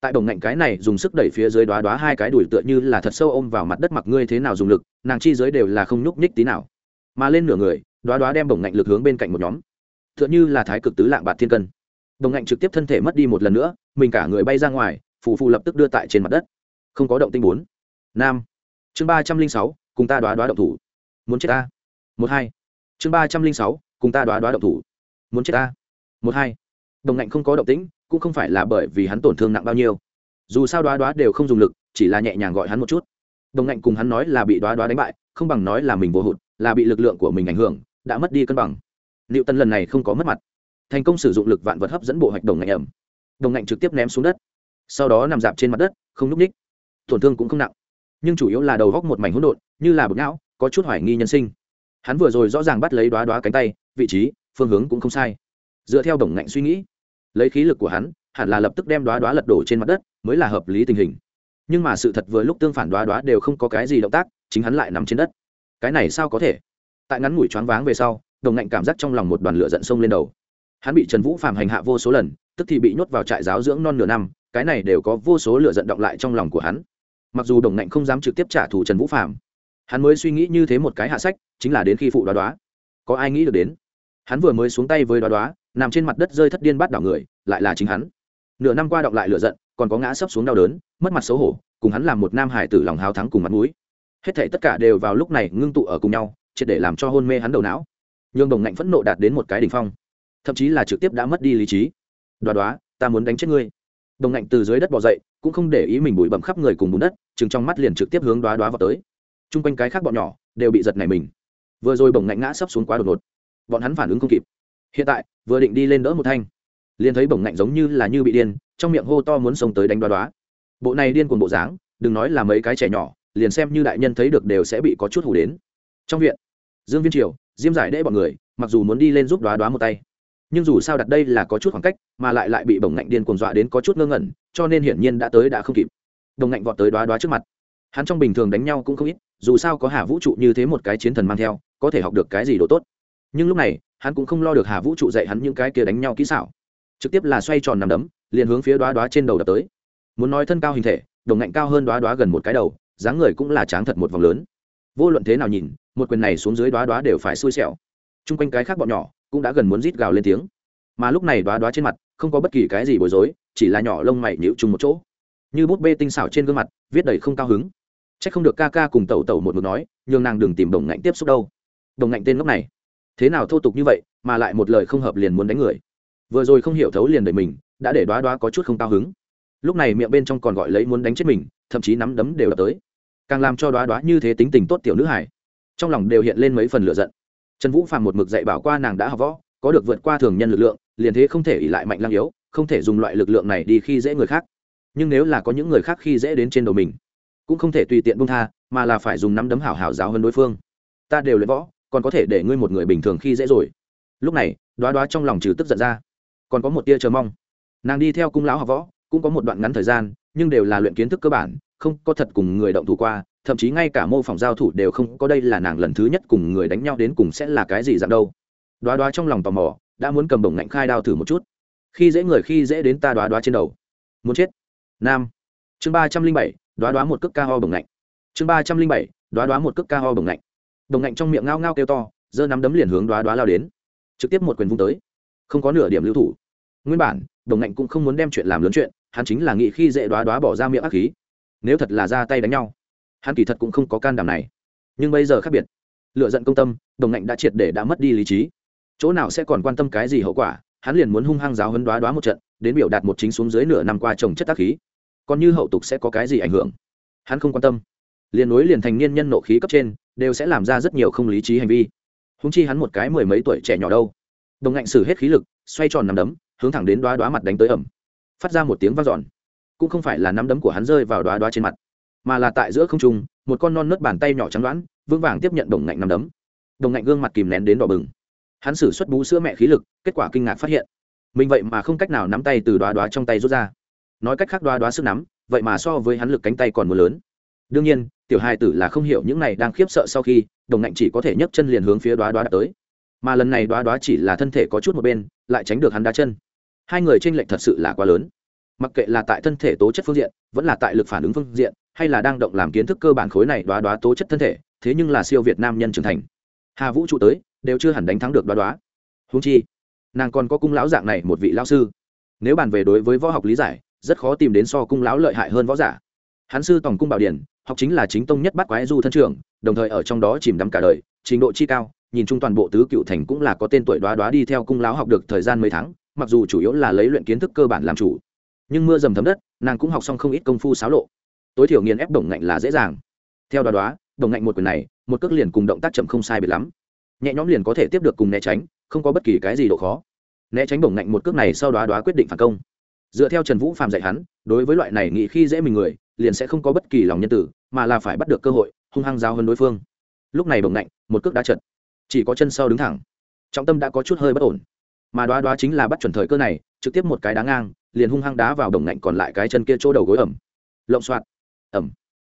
Speaker 1: tại đồng ngạnh cái này dùng sức đẩy phía dưới đoá đoá hai cái đùi tựa như là thật sâu ôm vào mặt đất mặc ngươi thế nào dùng lực, nàng chi dưới đều là không nhúc nhích tí nào. Mà lên nửa người đoá đoá đem đồng ngạnh lực hướng bên cạnh một nhóm. Tựa như là thái cực tứ lạng bạt thiên cân. Đồng ngạnh trực tiếp thân thể mất đi một lần nữa, mình cả người bay ra ngoài, phù phù lập tức đưa tại trên mặt đất. Không có động tinh bốn. Nam. Chương ba trăm linh sáu, cùng ta đoá đoá động thủ. Muốn chết ta. Một hai. Chương ba trăm linh sáu, cùng ta đoá đoá động thủ. Muốn chết ta. Một hai. Đồng ngạnh không có động tĩnh cũng không phải là bởi vì hắn tổn thương nặng bao nhiêu. Dù sao đoá đoá đều không dùng lực, chỉ là nhẹ nhàng gọi hắn một chút. Đồng ngạnh cùng hắn nói là bị đoá đoá đánh bại, không bằng nói là mình vô hụt, là bị lực lượng của mình ảnh hưởng, đã mất đi cân bằng. Liệu tân lần này không có mất mặt. Thành công sử dụng lực vạn vật hấp dẫn bộ hạch đồng ngạnh ẩm. Đồng ngạnh trực tiếp ném xuống đất. Sau đó nằm dạp trên mặt đất, không núp ních. Tổn thương cũng không nặng. Nhưng chủ yếu là đầu góc một mảnh hỗn độn, như là bực não, có chút hoài nghi nhân sinh. Hắn vừa rồi rõ ràng bắt lấy đoá đoá cánh tay, vị trí, phương hướng cũng không sai. Dựa theo đồng ngạnh suy nghĩ lấy khí lực của hắn, hẳn là lập tức đem đoá đoá lật đổ trên mặt đất, mới là hợp lý tình hình. Nhưng mà sự thật vừa lúc tương phản đoá đoá đều không có cái gì động tác, chính hắn lại nằm trên đất. Cái này sao có thể? Tại ngắn ngủi choáng váng về sau, đồng ngạnh cảm giác trong lòng một đoàn lửa giận sông lên đầu. Hắn bị trần vũ phạm hành hạ vô số lần, tức thì bị nhốt vào trại giáo dưỡng non nửa năm, cái này đều có vô số lửa giận động lại trong lòng của hắn. Mặc dù đồng ngạnh không dám trực tiếp trả thù trần vũ phạm hắn mới suy nghĩ như thế một cái hạ sách, chính là đến khi phụ đoá đoá có ai nghĩ được đến? Hắn vừa mới xuống tay với đoá đoá, nằm trên mặt đất rơi thất điên bắt đảo người, lại là chính hắn. Nửa năm qua đọng lại lựa giận, còn có ngã sấp xuống đau đớn, mất mặt xấu hổ, cùng hắn làm một nam hải tử lòng hào thắng cùng mặt mũi. Hết thể tất cả đều vào lúc này ngưng tụ ở cùng nhau, triệt để làm cho hôn mê hắn đầu não. Nhường đồng ngạnh phẫn nộ đạt đến một cái đỉnh phong. Thậm chí là trực tiếp đã mất đi lý trí. Đoá đoá, ta muốn đánh chết ngươi. Đồng ngạnh từ dưới đất bò dậy, cũng không để ý mình bụi bẩm khắp người cùng bùn đất, chừng trong mắt liền trực tiếp hướng đoá đoá vào tới. Chung quanh cái khác bọn nhỏ đều bị giật này mình. Vừa rồi bồng ngạnh ngã sấp xuống quá đột ngột bọn hắn phản ứng không kịp. Hiện tại, vừa định đi lên đỡ một thanh, liền thấy bổng ngạnh giống như là như bị điên, trong miệng hô to muốn xông tới đánh đoá đoá. Bộ này điên cuồng bộ dáng, đừng nói là mấy cái trẻ nhỏ, liền xem như đại nhân thấy được đều sẽ bị có chút hủ đến. Trong viện, dương viên triều, diêm giải đễ bọn người, mặc dù muốn đi lên giúp đoá đoá một tay, nhưng dù sao đặt đây là có chút khoảng cách, mà lại lại bị bổng ngạnh điên cuồng dọa đến có chút ngơ ngẩn, cho nên hiển nhiên đã tới đã không kịp. Bổng ngạnh vọt tới đoá đoá trước mặt. Hắn trong bình thường đánh nhau cũng không ít, dù sao có hà vũ trụ như thế một cái chiến thần mang theo, có thể học được cái gì đồ tốt nhưng lúc này hắn cũng không lo được hà vũ trụ dạy hắn những cái kia đánh nhau kỹ xảo. Trực tiếp là xoay tròn nằm đấm liền hướng phía đoá đoá trên đầu đập tới. Muốn nói thân cao hình thể đồng ngạnh cao hơn đoá đoá gần một cái đầu dáng người cũng là tráng thật một vòng lớn. Vô luận thế nào nhìn một quyền này xuống dưới đoá đoá đều phải xui xẻo. T r u n g quanh cái khác bọn nhỏ cũng đã gần muốn rít gào lên tiếng. Mà lúc này đoá đoá trên mặt không có bất kỳ cái gì bối rối chỉ là nhỏ lông mày nhịu chung một chỗ. Như bút bê tinh xảo trên gương mặt viết đầy không cao hứng. Chắc không được ca ca cùng tẩu tẩu một một nói, nhường nàng đừng tìm đồng ngạnh tiếp xúc đâu. Đồng ngạnh tên lúc này, thế nào thô tục như vậy, mà lại một lời không hợp liền muốn đánh người. vừa rồi không hiểu thấu liền đẩy mình đã để đoá đoá có chút không cao hứng. Lúc này miệng bên trong còn gọi lấy muốn đánh chết mình thậm chí nắm đấm đều đập tới. Càng làm cho đoá đoá như thế tính tình tốt tiểu nữ hải trong lòng đều hiện lên mấy phần lửa giận. Trần vũ phàm một mực dạy bảo qua nàng đã học võ có được vượt qua thường nhân lực lượng liền thế không thể ỉ lại mạnh lăng yếu không thể dùng loại lực lượng này đi khi dễ người khác. Nhưng nếu là có những người khác khi dễ đến trên đầu mình cũng không thể tùy tiện bung tha mà là phải dùng nắm đấm hảo hảo giáo hơn đối phương. Ta đều luyện võ còn có thể để ngươi một người bình thường khi dễ rồi. Lúc này, đoá đoá trong lòng trừ tức giận ra. Còn có một tia chờ mong. Nàng đi theo cung lão học võ, cũng có một đoạn ngắn thời gian, nhưng đều là luyện kiến thức cơ bản, không có thật cùng người động thủ qua, thậm chí ngay cả mô phỏng giao thủ đều không có đây là nàng lần thứ nhất cùng người đánh nhau đến cùng sẽ là cái gì dạng đâu. Đoá đoá trong lòng tò mò, đã muốn cầm bổng ngạnh khai đao thử một chút. Khi dễ người khi dễ đến ta đoá đoá trên đầu. Muốn chết. Nam. Chương ba trăm linh bảy, đoá đoá một cước ca ho bổng ngạnh. Chương ba trăm linh bảy, đoá đoá một cước ca ho bổng ngạnh đồng ngạnh trong miệng ngao ngao kêu to, giơ nắm đấm liền hướng đoá đoá lao đến. Trực tiếp một quyền vung tới. Không có nửa điểm lưu thủ. Nguyên bản, đồng ngạnh cũng không muốn đem chuyện làm lớn chuyện, hắn chính là nghĩ khi dễ đoá đoá bỏ ra miệng ác khí. Nếu thật là ra tay đánh nhau, hắn kỳ thật cũng không có can đảm này. Nhưng bây giờ khác biệt. Lựa giận công tâm, đồng ngạnh đã triệt để đã mất đi lý trí. Chỗ nào sẽ còn quan tâm cái gì hậu quả, hắn liền muốn hung hăng giáo hấn đoá đoá một trận, đến biểu đạt một chính xuống dưới nửa năm qua trồng chất tác khí. Còn như hậu tục sẽ có cái gì ảnh hưởng? Hắn không quan tâm. Liền nối liền thành niên nhân nộ khí cấp trên đều sẽ làm ra rất nhiều không lý trí hành vi. Húng chi hắn một cái mười mấy tuổi trẻ nhỏ đâu. Đồng ngạnh xử hết khí lực, xoay tròn nằm đấm, hướng thẳng đến đoá đoá mặt đánh tới ẩm. Phát ra một tiếng vang dọn. Cũng không phải là nắm đấm của hắn rơi vào đoá đoá trên mặt, mà là tại giữa không trung, một con non nớt bàn tay nhỏ trắng đoán, vững vàng tiếp nhận đồng ngạnh nắm đấm. Đồng ngạnh gương mặt kìm nén đến đỏ bừng. Hắn xử xuất bú sữa mẹ khí lực, kết quả kinh ngạc phát hiện, mình vậy mà không cách nào nắm tay từ đoá đoá trong tay rút ra. Nói cách khác đoá đoá sức nắm, vậy mà so với hắn lực cánh tay còn mưa lớn. Đương nhiên tiểu hai tử là không hiểu những này đang khiếp sợ sau khi, đồng ngạnh chỉ có thể nhấc chân liền hướng phía đoá đoá đã tới. Mà lần này đoá đoá chỉ là thân thể có chút một bên, lại tránh được hắn đá chân. Hai người tranh lệch thật sự là quá lớn. Mặc kệ là tại thân thể tố chất phương diện, vẫn là tại lực phản ứng phương diện, hay là đang động làm kiến thức cơ bản khối này, đoá đoá tố chất thân thể, thế nhưng là siêu việt nam nhân trưởng thành. Hà vũ trụ tới, đều chưa hẳn đánh thắng được đoá đoá. Húng chi, nàng còn có cung lão dạng này một vị lão sư. Nếu bàn về đối với võ học lý giải, rất khó tìm đến so cung lão lợi hại hơn võ giả. Hắn sư tổng cung bảo điển học chính là chính tông nhất bắt quái du thân trưởng, đồng thời ở trong đó chìm đắm cả đời, trình độ chi cao, nhìn chung toàn bộ tứ cựu thành cũng là có tên tuổi đoá đoá đi theo cung lão học được thời gian mấy tháng, mặc dù chủ yếu là lấy luyện kiến thức cơ bản làm chủ. Nhưng mưa dầm thấm đất, nàng cũng học xong không ít công phu xáo lộ. Tối thiểu nghiền ép đồng ngạnh là dễ dàng. Theo đoá đoá, đồng ngạnh một quyền này, một cước liền cùng động tác chậm không sai biệt lắm. Nhẹ nhõm liền có thể tiếp được cùng né tránh, không có bất kỳ cái gì độ khó. Né tránh đồng ngạnh một cước này sau đoá đoá quyết định phản công. Dựa theo trần vũ phạm dạy hắn, đối với loại này nghĩ khi dễ mình người liền sẽ không có bất kỳ lòng nhân tử, mà là phải bắt được cơ hội, hung hăng giao hơn đối phương. Lúc này bồng lạnh một cước đá chật chỉ có chân sau đứng thẳng. Trọng tâm đã có chút hơi bất ổn. Mà đoá đoá chính là bắt chuẩn thời cơ này, trực tiếp một cái đá ngang, liền hung hăng đá vào đồng lạnh còn lại cái chân kia chỗ đầu gối ẩm. Lộng xoạt ẩm.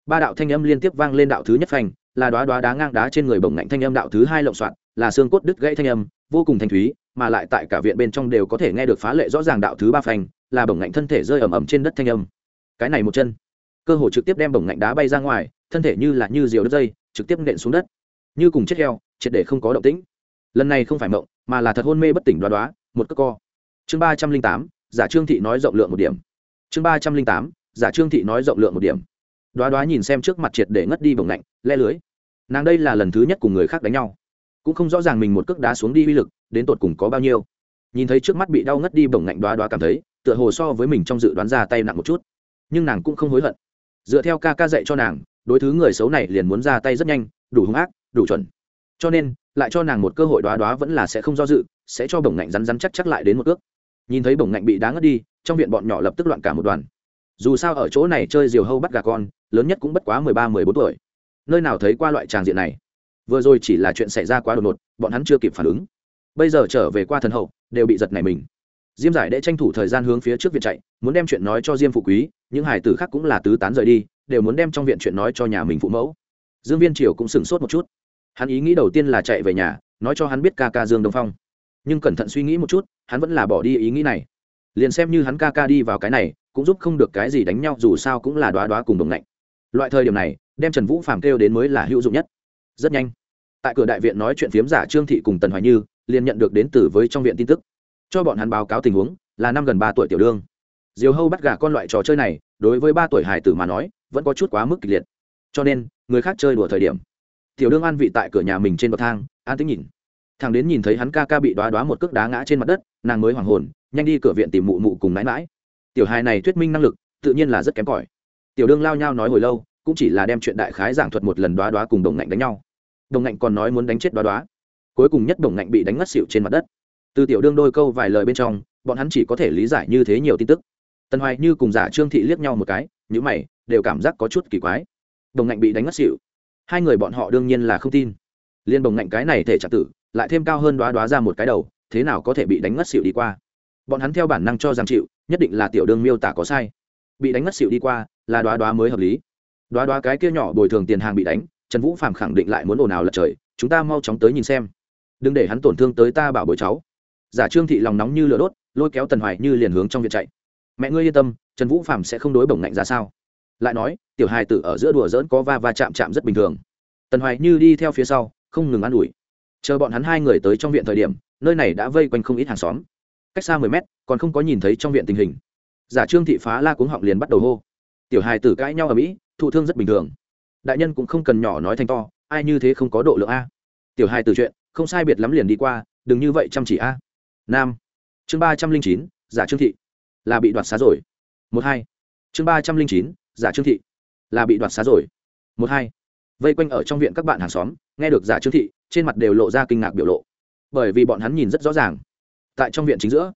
Speaker 1: Ba đạo thanh âm liên tiếp vang lên đạo thứ nhất phanh, là đoá đoá đá ngang đá trên người bồng lạnh thanh âm đạo thứ hai lộng xoạt là xương cốt đứt gãy thanh âm, vô cùng thanh thúy, mà lại tại cả viện bên trong đều có thể nghe được phá lệ rõ ràng đạo thứ ba phanh, là bồng lạnh thân thể rơi ẩm ẩm trên đất thanh âm. Cái này một chân cơ hồ trực tiếp đem bồng ngạnh đá bay ra ngoài, thân thể như là như diều đất dây, trực tiếp nện xuống đất. Như cùng chết heo, triệt để không có động tĩnh. Lần này không phải mộng, mà là thật hôn mê bất tỉnh đoá đoá, một cất co. Chương ba trăm linh tám, giả trương thị nói rộng lượng một điểm. Chương ba trăm linh tám, giả trương thị nói rộng lượng một điểm. Đoá đoá nhìn xem trước mặt triệt để ngất đi bồng lạnh le lưới. Nàng đây là lần thứ nhất cùng người khác đánh nhau. Cũng không rõ ràng mình một cước đá xuống đi uy lực, đến tột cùng có bao nhiêu. Nhìn thấy trước mắt bị đau ngất đi bồng lạnh đoá đoá cảm thấy, tựa hồ so với mình trong dự đoán ra tay nặng một chút. Nhưng nàng cũng không hối hận dựa theo ca ca dạy cho nàng, đối thứ người xấu này liền muốn ra tay rất nhanh, đủ hung ác, đủ chuẩn. Cho nên, lại cho nàng một cơ hội đoá đoá vẫn là sẽ không do dự, sẽ cho bổng ngạnh rắn rắn chắc chắc lại đến một ước nhìn thấy bổng ngạnh bị đá ngất đi, trong viện bọn nhỏ lập tức loạn cả một đoàn. Dù sao ở chỗ này chơi diều hâu bắt gà con, lớn nhất cũng bất quá mười ba, mười bốn tuổi. Nơi nào thấy qua loại tràng diện này? Vừa rồi chỉ là chuyện xảy ra quá đột ngột, bọn hắn chưa kịp phản ứng. Bây giờ trở về qua thần hậu, đều bị giật này mình diêm giải để tranh thủ thời gian hướng phía trước viện chạy, muốn đem chuyện nói cho diêm phụ quý, những hải tử khác cũng là tứ tán rời đi, đều muốn đem trong viện chuyện nói cho nhà mình phụ mẫu. Dương viên triều cũng sửng sốt một chút. Hắn ý nghĩ đầu tiên là chạy về nhà, nói cho hắn biết ca ca dương đông phong. Nhưng cẩn thận suy nghĩ một chút, hắn vẫn là bỏ đi ý nghĩ này. Liền xem như hắn ca ca đi vào cái này, cũng giúp không được cái gì đánh nhau, dù sao cũng là đoá đoá cùng đồng lạnh. Loại thời điểm này, đem trần vũ phàm kêu đến mới là hữu dụng nhất. Rất nhanh, tại cửa đại viện nói chuyện phiếm giả trương thị cùng tần hoài như, liền nhận được đến từ với trong viện tin tức cho bọn hắn báo cáo tình huống, là năm gần ba tuổi tiểu đương. Diều hâu bắt gà con loại trò chơi này, đối với ba tuổi hải tử mà nói, vẫn có chút quá mức kịch liệt. Cho nên, người khác chơi đùa thời điểm. Tiểu đương an vị tại cửa nhà mình trên bậc thang, an tính nhìn. Thằng đến nhìn thấy hắn ca ca bị đoá đoá một cước đá ngã trên mặt đất, nàng mới hoảng hồn, nhanh đi cửa viện tìm mụ mụ cùng mãi mãi. Tiểu hài này thuyết minh năng lực, tự nhiên là rất kém cỏi. Tiểu đương lao nhau nói hồi lâu, cũng chỉ là đem chuyện đại khái giảng thuật một lần đoá đoá cùng đồng ngạnh đánh nhau. Đồng ngạnh còn nói muốn đánh chết đoá đoá cuối cùng nhất đồng ngạnh bị đánh ngất xỉu trên mặt đất từ tiểu đương đôi câu vài lời bên trong, bọn hắn chỉ có thể lý giải như thế nhiều tin tức. Tần hoài như cùng giả trương thị liếc nhau một cái nhữ mày, đều cảm giác có chút kỳ quái. Đồng ngạnh bị đánh ngất xỉu. Hai người bọn họ đương nhiên là không tin. Liên đồng ngạnh cái này thể trả tử, lại thêm cao hơn đoá đoá ra một cái đầu, thế nào có thể bị đánh ngất xỉu đi qua? Bọn hắn theo bản năng cho rằng chịu, nhất định là tiểu đương miêu tả có sai. Bị đánh ngất xỉu đi qua, là đoá đoá mới hợp lý. Đoá đoá cái kia nhỏ bồi thường tiền hàng bị đánh, trần vũ phạm khẳng định lại muốn ồn ào lật trời, chúng ta mau chóng tới nhìn xem. Đừng để hắn tổn thương tới ta bảo bồi cháu giả trương thị lòng nóng như lửa đốt, lôi kéo tần hoài như liền hướng trong viện chạy. Mẹ ngươi yên tâm, trần vũ phạm sẽ không đối bổng ngạnh ra sao? Lại nói, tiểu hài tử ở giữa đùa dỡn có va va chạm chạm rất bình thường. Tần hoài như đi theo phía sau, không ngừng an ủi. Chờ bọn hắn hai người tới trong viện thời điểm, nơi này đã vây quanh không ít hàng xóm. Cách xa mười mét, còn không có nhìn thấy trong viện tình hình. Giả trương thị phá la cuống họng liền bắt đầu hô. Tiểu hài tử cãi nhau ở mỹ, thụ thương rất bình thường. Đại nhân cũng không cần nhỏ nói thành to, ai như thế không có độ lượng a? Tiểu hài tử chuyện, không sai biệt lắm liền đi qua, đừng như vậy chăm chỉ a nam. Chương ba trăm linh chín, giả trương thị. Là bị đoạt xá rồi. Một hai. Chương ba trăm linh chín, giả trương thị. Là bị đoạt xá rồi. Một hai. Vây quanh ở trong viện các bạn hàng xóm, nghe được giả trương thị, trên mặt đều lộ ra kinh ngạc biểu lộ. Bởi vì bọn hắn nhìn rất rõ ràng. Tại trong viện chính giữa,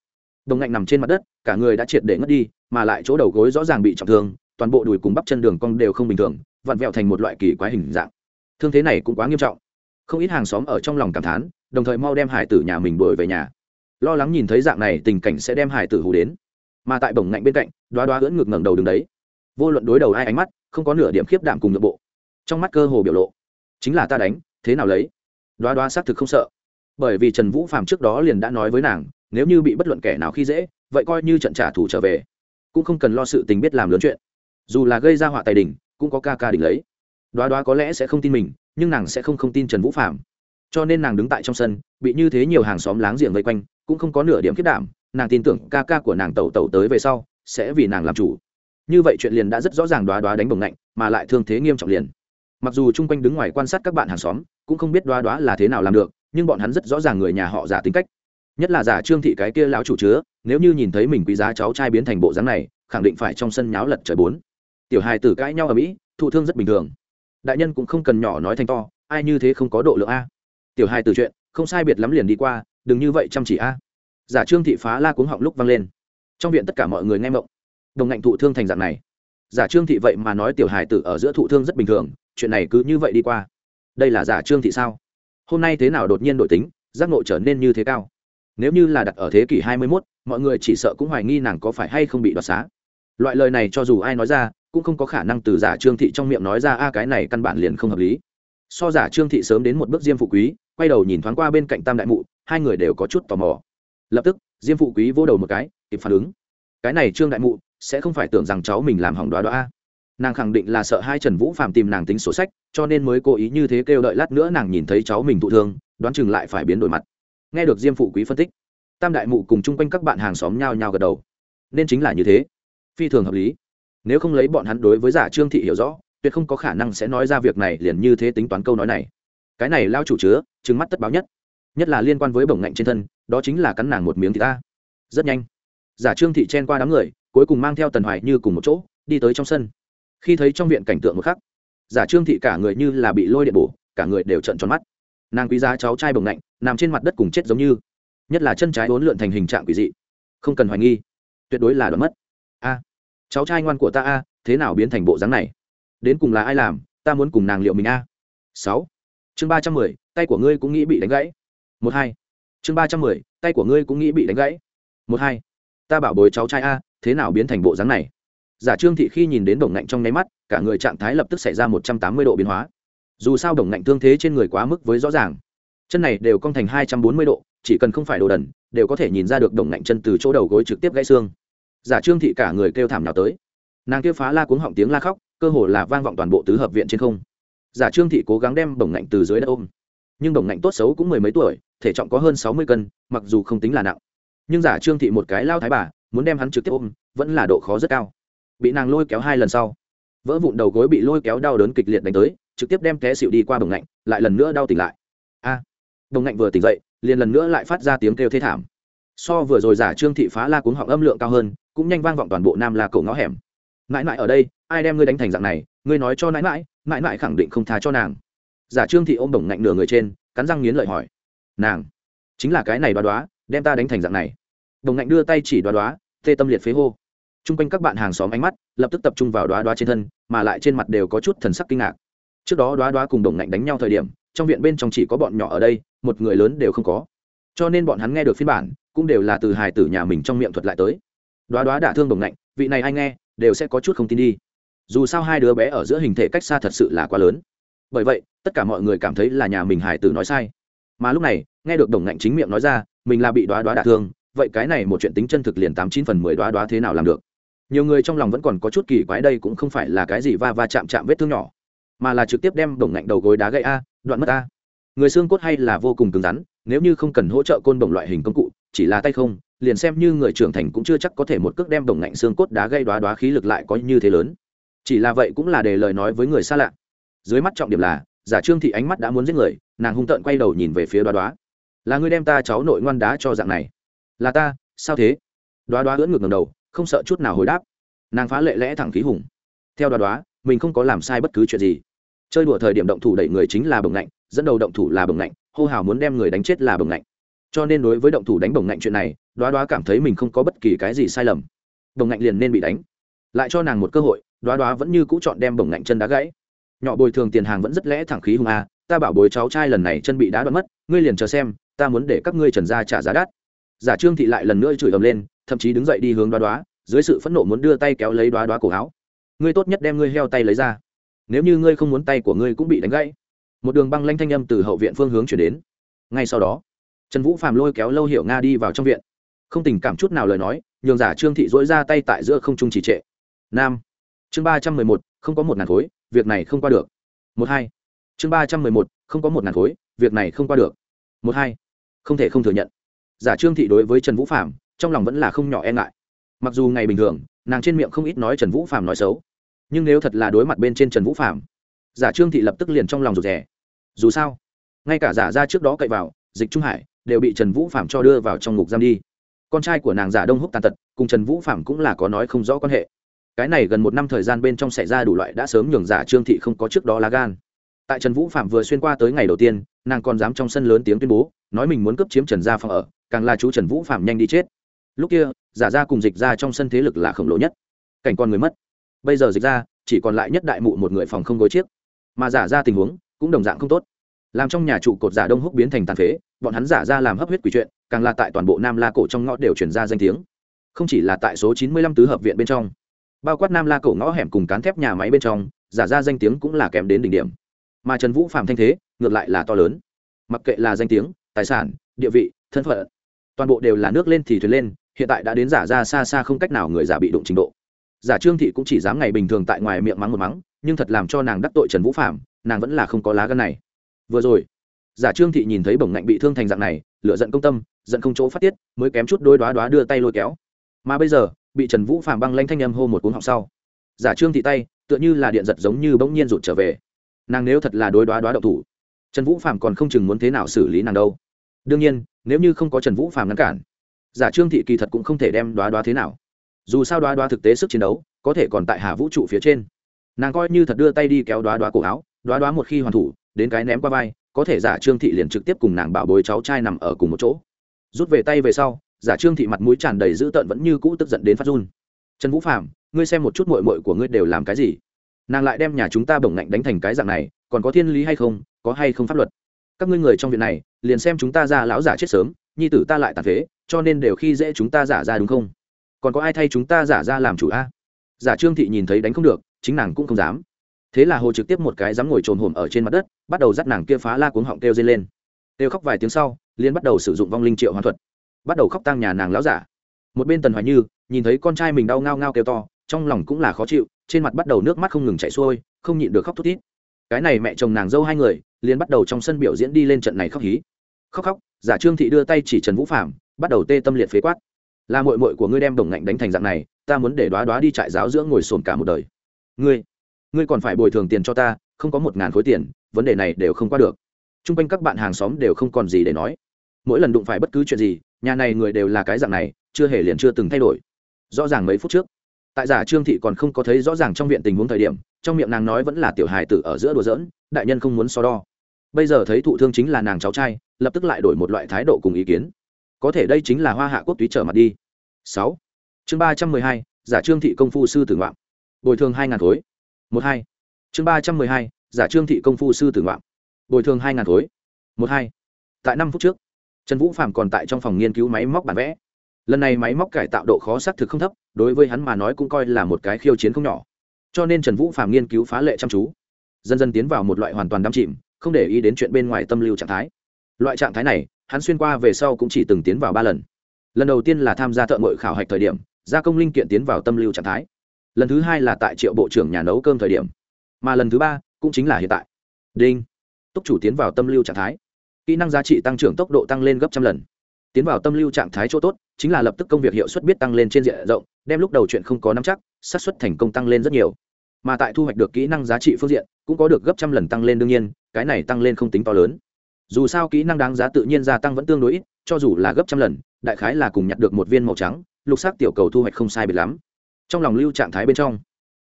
Speaker 1: đồng ngạnh nằm trên mặt đất, cả người đã triệt để ngất đi, mà lại chỗ đầu gối rõ ràng bị trọng thương, toàn bộ đùi cùng bắp chân đường cong đều không bình thường, vặn vẹo thành một loại kỳ quái hình dạng. Thương thế này cũng quá nghiêm trọng. Không ít hàng xóm ở trong lòng cảm thán, đồng thời mau đem hải tử nhà mình đuổi về nhà lo lắng nhìn thấy dạng này tình cảnh sẽ đem hải tử hù đến. Mà tại bổng ngạnh bên cạnh, đoá đoá ưỡn ngực ngẩng đầu đứng đấy. Vô luận đối đầu ai ánh mắt, không có nửa điểm khiếp đảm cùng nội bộ. Trong mắt cơ hồ biểu lộ, chính là ta đánh, thế nào lấy? Đoá đoá xác thực không sợ. Bởi vì trần vũ phạm trước đó liền đã nói với nàng, nếu như bị bất luận kẻ nào khi dễ, vậy coi như trận trả thù trở về. Cũng không cần lo sự tình biết làm lớn chuyện. Dù là gây ra họa tài đình cũng có ca ca đỉnh lấy. Đoá đoá có lẽ sẽ không tin mình, nhưng nàng sẽ không không tin trần vũ phạm cho nên nàng đứng tại trong sân, bị như thế nhiều hàng xóm láng giềng vây quanh cũng không có nửa điểm khiết đảm, nàng tin tưởng ca ca của nàng tẩu tẩu tới về sau, sẽ vì nàng làm chủ. Như vậy chuyện liền đã rất rõ ràng đoá đoá đánh bồng lạnh mà lại thương thế nghiêm trọng liền. Mặc dù chung quanh đứng ngoài quan sát các bạn hàng xóm, cũng không biết đoá đoá là thế nào làm được, nhưng bọn hắn rất rõ ràng người nhà họ giả tính cách. Nhất là giả trương thị cái kia lão chủ chứa, nếu như nhìn thấy mình quý giá cháu trai biến thành bộ dáng này, khẳng định phải trong sân nháo lật trời bốn. Tiểu hài tử cãi nhau ở mỹ, thụ thương rất bình thường. Đại nhân cũng không cần nhỏ nói thành to, ai như thế không có độ lượng a. Tiểu hài tử chuyện, không sai biệt lắm liền đi qua đừng như vậy chăm chỉ a. Giả trương thị phá la cuống họng lúc vang lên. Trong viện tất cả mọi người nghe mộng. Đồng ngạnh thụ thương thành dạng này. Giả trương thị vậy mà nói tiểu hài tử ở giữa thụ thương rất bình thường chuyện này cứ như vậy đi qua. Đây là giả trương thị sao? Hôm nay thế nào đột nhiên đổi tính giác ngộ trở nên như thế cao? Nếu như là đặt ở thế kỷ hai mươi 21, mọi người chỉ sợ cũng hoài nghi nàng có phải hay không bị đoạt xá. Loại lời này cho dù ai nói ra cũng không có khả năng từ giả trương thị trong miệng nói ra a cái này căn bản liền không hợp lý. So giả trương thị sớm đến một bước diêm phụ quý quay đầu nhìn thoáng qua bên cạnh tam đại mụ hai người đều có chút tò mò. Lập tức, diêm phụ quý vô đầu một cái, kịp phản ứng. Cái này trương đại mụ, sẽ không phải tưởng rằng cháu mình làm hỏng đoá đoá nàng khẳng định là sợ hai trần vũ phạm tìm nàng tính sổ sách, cho nên mới cố ý như thế kêu đợi lát nữa nàng nhìn thấy cháu mình thụ thương, đoán chừng lại phải biến đổi mặt. Nghe được diêm phụ quý phân tích, tam đại mụ cùng chung quanh các bạn hàng xóm nhao nhao gật đầu. Nên chính là như thế. Phi thường hợp lý. Nếu không lấy bọn hắn đối với giả trương thị hiểu rõ, tuyệt không có khả năng sẽ nói ra việc này liền như thế tính toán câu nói này. Cái này lao chủ chứa trứng mắt tất báo nhất nhất là liên quan với bổng ngạnh trên thân, đó chính là cắn nàng một miếng thì ta. Rất nhanh, giả trương thị chen qua đám người, cuối cùng mang theo tần hoài như cùng một chỗ, đi tới trong sân. Khi thấy trong viện cảnh tượng một khắc, giả trương thị cả người như là bị lôi điện bổ, cả người đều trận tròn mắt. Nàng quý giá cháu trai bồng lạnh nằm trên mặt đất cùng chết giống như. Nhất là chân trái bốn lượn thành hình trạng quỷ dị. Không cần hoài nghi, tuyệt đối là đoán mất. A, cháu trai ngoan của ta a, thế nào biến thành bộ dáng này? Đến cùng là ai làm, ta muốn cùng nàng liệu mình a. Sáu, chương ba trăm mười, tay của ngươi cũng nghĩ bị đánh gãy một hai. Chương ba trăm mười, tay của ngươi cũng nghĩ bị đánh gãy. Một hai. Ta bảo bồi cháu trai a, thế nào biến thành bộ dáng này? Giả trương thị khi nhìn đến đồng ngạnh trong nháy mắt, cả người trạng thái lập tức xảy ra một trăm tám mươi độ biến hóa. Dù sao đồng ngạnh thương thế trên người quá mức với rõ ràng. Chân này đều cong thành hai trăm bốn mươi độ, chỉ cần không phải đồ đần, đều có thể nhìn ra được đồng ngạnh chân từ chỗ đầu gối trực tiếp gãy xương. Giả trương thị cả người kêu thảm nào tới. Nàng kêu phá la cuống họng tiếng la khóc, cơ hồ là vang vọng toàn bộ tứ hợp viện trên không. Giả trương thị cố gắng đem đồng ngạnh từ dưới đất ôm nhưng đồng ngạnh tốt xấu cũng mười mấy tuổi thể trọng có hơn sáu mươi cân mặc dù không tính là nặng. Nhưng giả trương thị một cái lao thái bà muốn đem hắn trực tiếp ôm vẫn là độ khó rất cao. Bị nàng lôi kéo hai lần sau vỡ vụn đầu gối bị lôi kéo đau đớn kịch liệt đánh tới trực tiếp đem té xịu đi qua đồng ngạnh lại lần nữa đau tỉnh lại. A! À, bồng ngạnh vừa tỉnh dậy liền lần nữa lại phát ra tiếng kêu thê thảm. So vừa rồi giả trương thị phá la cuống họng âm lượng cao hơn cũng nhanh vang vọng toàn bộ nam la cổ ngõ hẻm. Mãi mãi ở đây ai đem ngươi đánh thành dạng này ngươi nói cho mãi mãi mãi mãi khẳng định không tha cho nàng giả trương thị ôm đồng ngạnh nửa người trên, cắn răng nghiến lợi hỏi, nàng, chính là cái này đoá đoá, đem ta đánh thành dạng này. Đồng ngạnh đưa tay chỉ đoá đoá, tê tâm liệt phế hô. T r u n g quanh các bạn hàng xóm ánh mắt lập tức tập trung vào đoá đoá trên thân, mà lại trên mặt đều có chút thần sắc kinh ngạc. Trước đó đoá đoá cùng đồng ngạnh đánh nhau thời điểm, trong viện bên trong chỉ có bọn nhỏ ở đây, một người lớn đều không có. Cho nên bọn hắn nghe được phiên bản, cũng đều là từ hài tử nhà mình trong miệng thuật lại tới. Đoá đoá đả thương đồng ngạnh, vị này ai nghe, đều sẽ có chút không tin đi. Dù sao hai đứa bé ở giữa hình thể cách xa thật sự là quá lớn bởi vậy, tất cả mọi người cảm thấy là nhà mình hải tử nói sai. Mà lúc này, nghe được đồng ngạnh chính miệng nói ra, mình là bị đoá đoá đả thương, vậy cái này một chuyện tính chân thực liền tám chín phần mười đoá đoá thế nào làm được? Nhiều người trong lòng vẫn còn có chút kỳ quái đây cũng không phải là cái gì va va chạm chạm vết thương nhỏ, mà là trực tiếp đem đồng ngạnh đầu gối đá gãy a, đoạn mất a. Người xương cốt hay là vô cùng cứng rắn, nếu như không cần hỗ trợ côn đồng loại hình công cụ, chỉ là tay không, liền xem như người trưởng thành cũng chưa chắc có thể một cước đem đồng ngạnh xương cốt đá gây đoá đoá khí lực lại có như thế lớn. Chỉ là vậy cũng là để lời nói với người xa lạ dưới mắt trọng điểm là, giả trương thị ánh mắt đã muốn giết người, nàng hung tợn quay đầu nhìn về phía đoá đoá. Là ngươi đem ta cháu nội ngoan đá cho dạng này? Là ta, sao thế? Đoá đoá ưỡn ngược ngầm đầu, không sợ chút nào hồi đáp. Nàng phá lệ lẽ thẳng khí hùng. Theo đoá đoá, mình không có làm sai bất cứ chuyện gì. Chơi đùa thời điểm động thủ đẩy người chính là bồng lạnh dẫn đầu động thủ là bồng lạnh hô hào muốn đem người đánh chết là bồng lạnh cho nên đối với động thủ đánh bồng lạnh chuyện này, đoá đoá cảm thấy mình không có bất kỳ cái gì sai lầm. Bồng lạnh liền nên bị đánh. Lại cho nàng một cơ hội, đoá đoá vẫn như cũ chọn đem bồng lạnh chân đá gãy nhỏ bồi thường tiền hàng vẫn rất lẽ thẳng khí hùng a, ta bảo bối cháu trai lần này chân bị đá đoạn mất, ngươi liền chờ xem, ta muốn để các ngươi trần gia trả giá đắt. Giả trương thị lại lần nữa chửi ầm lên, thậm chí đứng dậy đi hướng đoá đoá, dưới sự phẫn nộ muốn đưa tay kéo lấy đoá đoá cổ áo. Ngươi tốt nhất đem ngươi heo tay lấy ra. Nếu như ngươi không muốn tay của ngươi cũng bị đánh gãy. Một đường băng lanh thanh âm từ hậu viện phương hướng chuyển đến. Ngay sau đó, trần vũ phàm lôi kéo lâu hiểu nga đi vào trong viện. Không tình cảm chút nào lời nói, nhường giả trương thị dỗi ra tay tại giữa không trung trì trệ. Nam, chương ba trăm mười một, không có một ngàn khối việc này không qua được. Một hai. Chương ba trăm mười một, không có một ngàn khối, việc này không qua được. Một hai. Không thể không thừa nhận. Giả trương thị đối với trần vũ phạm trong lòng vẫn là không nhỏ e ngại. Mặc dù ngày bình thường, nàng trên miệng không ít nói trần vũ phạm nói xấu. Nhưng nếu thật là đối mặt bên trên trần vũ phạm giả trương thị lập tức liền trong lòng rụt rè. Dù sao, ngay cả giả ra trước đó cậy vào, dịch trung hải đều bị trần vũ phạm cho đưa vào trong ngục giam đi. Con trai của nàng giả đông húc tàn tật, cùng trần vũ phạm cũng là có nói không rõ quan hệ cái này gần một năm thời gian bên trong xảy ra đủ loại đã sớm nhường giả trương thị không có trước đó lá gan. Tại trần vũ phạm vừa xuyên qua tới ngày đầu tiên, nàng còn dám trong sân lớn tiếng tuyên bố, nói mình muốn cấp chiếm trần gia phòng ở, càng là chú trần vũ phạm nhanh đi chết. Lúc kia, giả ra cùng dịch ra trong sân thế lực là khổng lồ nhất. Cảnh con người mất. Bây giờ dịch ra chỉ còn lại nhất đại mụ một người phòng không gối chiếc. Mà giả ra tình huống cũng đồng dạng không tốt. Làm trong nhà trụ cột giả đông húc biến thành tàn phế, bọn hắn giả ra làm hấp huyết quỷ chuyện, càng là tại toàn bộ nam la cổ trong ngõ đều chuyển ra danh tiếng. Không chỉ là tại số chín mươi lăm tứ hợp viện bên trong bao quát nam la cổ ngõ hẻm cùng cán thép nhà máy bên trong, giả ra danh tiếng cũng là kém đến đỉnh điểm. Mà trần vũ phạm thanh thế, ngược lại là to lớn. Mặc kệ là danh tiếng, tài sản, địa vị, thân phận, toàn bộ đều là nước lên thì thuyền lên, hiện tại đã đến giả ra xa xa không cách nào người giả bị đụng trình độ. Giả trương thị cũng chỉ dám ngày bình thường tại ngoài miệng mắng một mắng, nhưng thật làm cho nàng đắc tội trần vũ phạm nàng vẫn là không có lá gân này. Vừa rồi, giả trương thị nhìn thấy bổng ngạnh bị thương thành dạng này lựa giận công tâm, giận không chỗ phát tiết, mới kém chút đôi đoá đoá đưa tay lôi kéo. Mà bây giờ bị trần vũ phạm băng lanh thanh âm hô một cuốn họng sau. Giả trương thị tay, tựa như là điện giật giống như bỗng nhiên rụt trở về. Nàng nếu thật là đối đoá đoá đậu thủ, trần vũ phạm còn không chừng muốn thế nào xử lý nàng đâu. Đương nhiên, nếu như không có trần vũ phạm ngăn cản, giả trương thị kỳ thật cũng không thể đem đoá đoá thế nào. Dù sao đoá đoá thực tế sức chiến đấu, có thể còn tại hà vũ trụ phía trên. Nàng coi như thật đưa tay đi kéo đoá đoá cổ áo, đoá đoá một khi hoàn thủ, đến cái ném qua vai, có thể giả trương thị liền trực tiếp cùng nàng bảo bồi cháu trai nằm ở cùng một chỗ. Rút về tay về sau giả trương thị mặt mũi tràn đầy dữ tợn vẫn như cũ tức giận đến phát run. Trần vũ phạm ngươi xem một chút mội mội của ngươi đều làm cái gì? Nàng lại đem nhà chúng ta bổng ngạnh đánh thành cái dạng này, còn có thiên lý hay không, có hay không pháp luật? Các ngươi người trong viện này, liền xem chúng ta ra lão giả chết sớm, nhi tử ta lại tàn phế, cho nên đều khi dễ chúng ta giả ra đúng không? Còn có ai thay chúng ta giả ra làm chủ a? Giả trương thị nhìn thấy đánh không được, chính nàng cũng không dám. Thế là hồ trực tiếp một cái dám ngồi trồn hổm ở trên mặt đất, bắt đầu dắt nàng kia phá la cuống họng kêu dây lên. Kêu khóc vài tiếng sau liên bắt đầu sử dụng vong linh triệu hoàn thuật bắt đầu khóc tang nhà nàng lão giả. Một bên tần hoài như nhìn thấy con trai mình đau ngao ngao kêu to, trong lòng cũng là khó chịu, trên mặt bắt đầu nước mắt không ngừng chảy xuôi, không nhịn được khóc thút thít. Cái này mẹ chồng nàng dâu hai người, liền bắt đầu trong sân biểu diễn đi lên trận này khóc hí. Khóc khóc, giả trương thị đưa tay chỉ trần vũ phạm bắt đầu tê tâm liệt phế quát. Là mội mội của ngươi đem đồng ngạnh đánh thành dạng này, ta muốn để đoá đoá đi trại giáo dưỡng ngồi sồn cả một đời. Ngươi ngươi còn phải bồi thường tiền cho ta, không có một ngàn khối tiền, vấn đề này đều không qua được. T r u n g quanh các bạn hàng xóm đều không còn gì để nói. Mỗi lần đụng phải bất cứ chuyện gì nhà này người đều là cái dạng này, chưa hề liền chưa từng thay đổi. Rõ ràng mấy phút trước, tại giả trương thị còn không có thấy rõ ràng trong viện tình huống thời điểm, trong miệng nàng nói vẫn là tiểu hài tử ở giữa đùa giỡn, đại nhân không muốn so đo. Bây giờ thấy thụ thương chính là nàng cháu trai, lập tức lại đổi một loại thái độ cùng ý kiến. Có thể đây chính là hoa hạ quốc túy trở mặt đi. Sáu. Chương ba trăm mười hai, giả trương thị công phu sư tử ngoạm bồi thường hai ngàn khối. Một hai. Chương ba trăm mười hai, giả trương thị công phu sư tử ngoạm bồi thường hai ngàn khối. Một hai. Tại năm phút trước trần vũ phạm còn tại trong phòng nghiên cứu máy móc bản vẽ. Lần này máy móc cải tạo độ khó xác thực không thấp, đối với hắn mà nói cũng coi là một cái khiêu chiến không nhỏ. Cho nên trần vũ phạm nghiên cứu phá lệ chăm chú, dần dần tiến vào một loại hoàn toàn đắm chìm, không để ý đến chuyện bên ngoài tâm lưu trạng thái. Loại trạng thái này, hắn xuyên qua về sau cũng chỉ từng tiến vào ba lần. Lần đầu tiên là tham gia thợ ngội khảo hạch thời điểm, gia công linh kiện tiến vào tâm lưu trạng thái. Lần thứ hai là tại triệu bộ trưởng nhà nấu cơm thời điểm. Mà lần thứ ba cũng chính là hiện tại. Đinh. Túc chủ tiến vào tâm lưu trạng thái kỹ năng giá trị tăng trưởng tốc độ tăng lên gấp trăm lần. Tiến vào tâm lưu trạng thái chỗ tốt, chính là lập tức công việc hiệu suất biết tăng lên trên diện rộng, đem lúc đầu chuyện không có nắm chắc, xác suất thành công tăng lên rất nhiều. Mà tại thu hoạch được kỹ năng giá trị phương diện, cũng có được gấp trăm lần tăng lên đương nhiên, cái này tăng lên không tính to lớn. Dù sao kỹ năng đáng giá tự nhiên gia tăng vẫn tương đối ít, cho dù là gấp trăm lần, đại khái là cùng nhặt được một viên màu trắng, lục sắc tiểu cầu thu hoạch không sai biệt lắm. Trong lòng lưu trạng thái bên trong,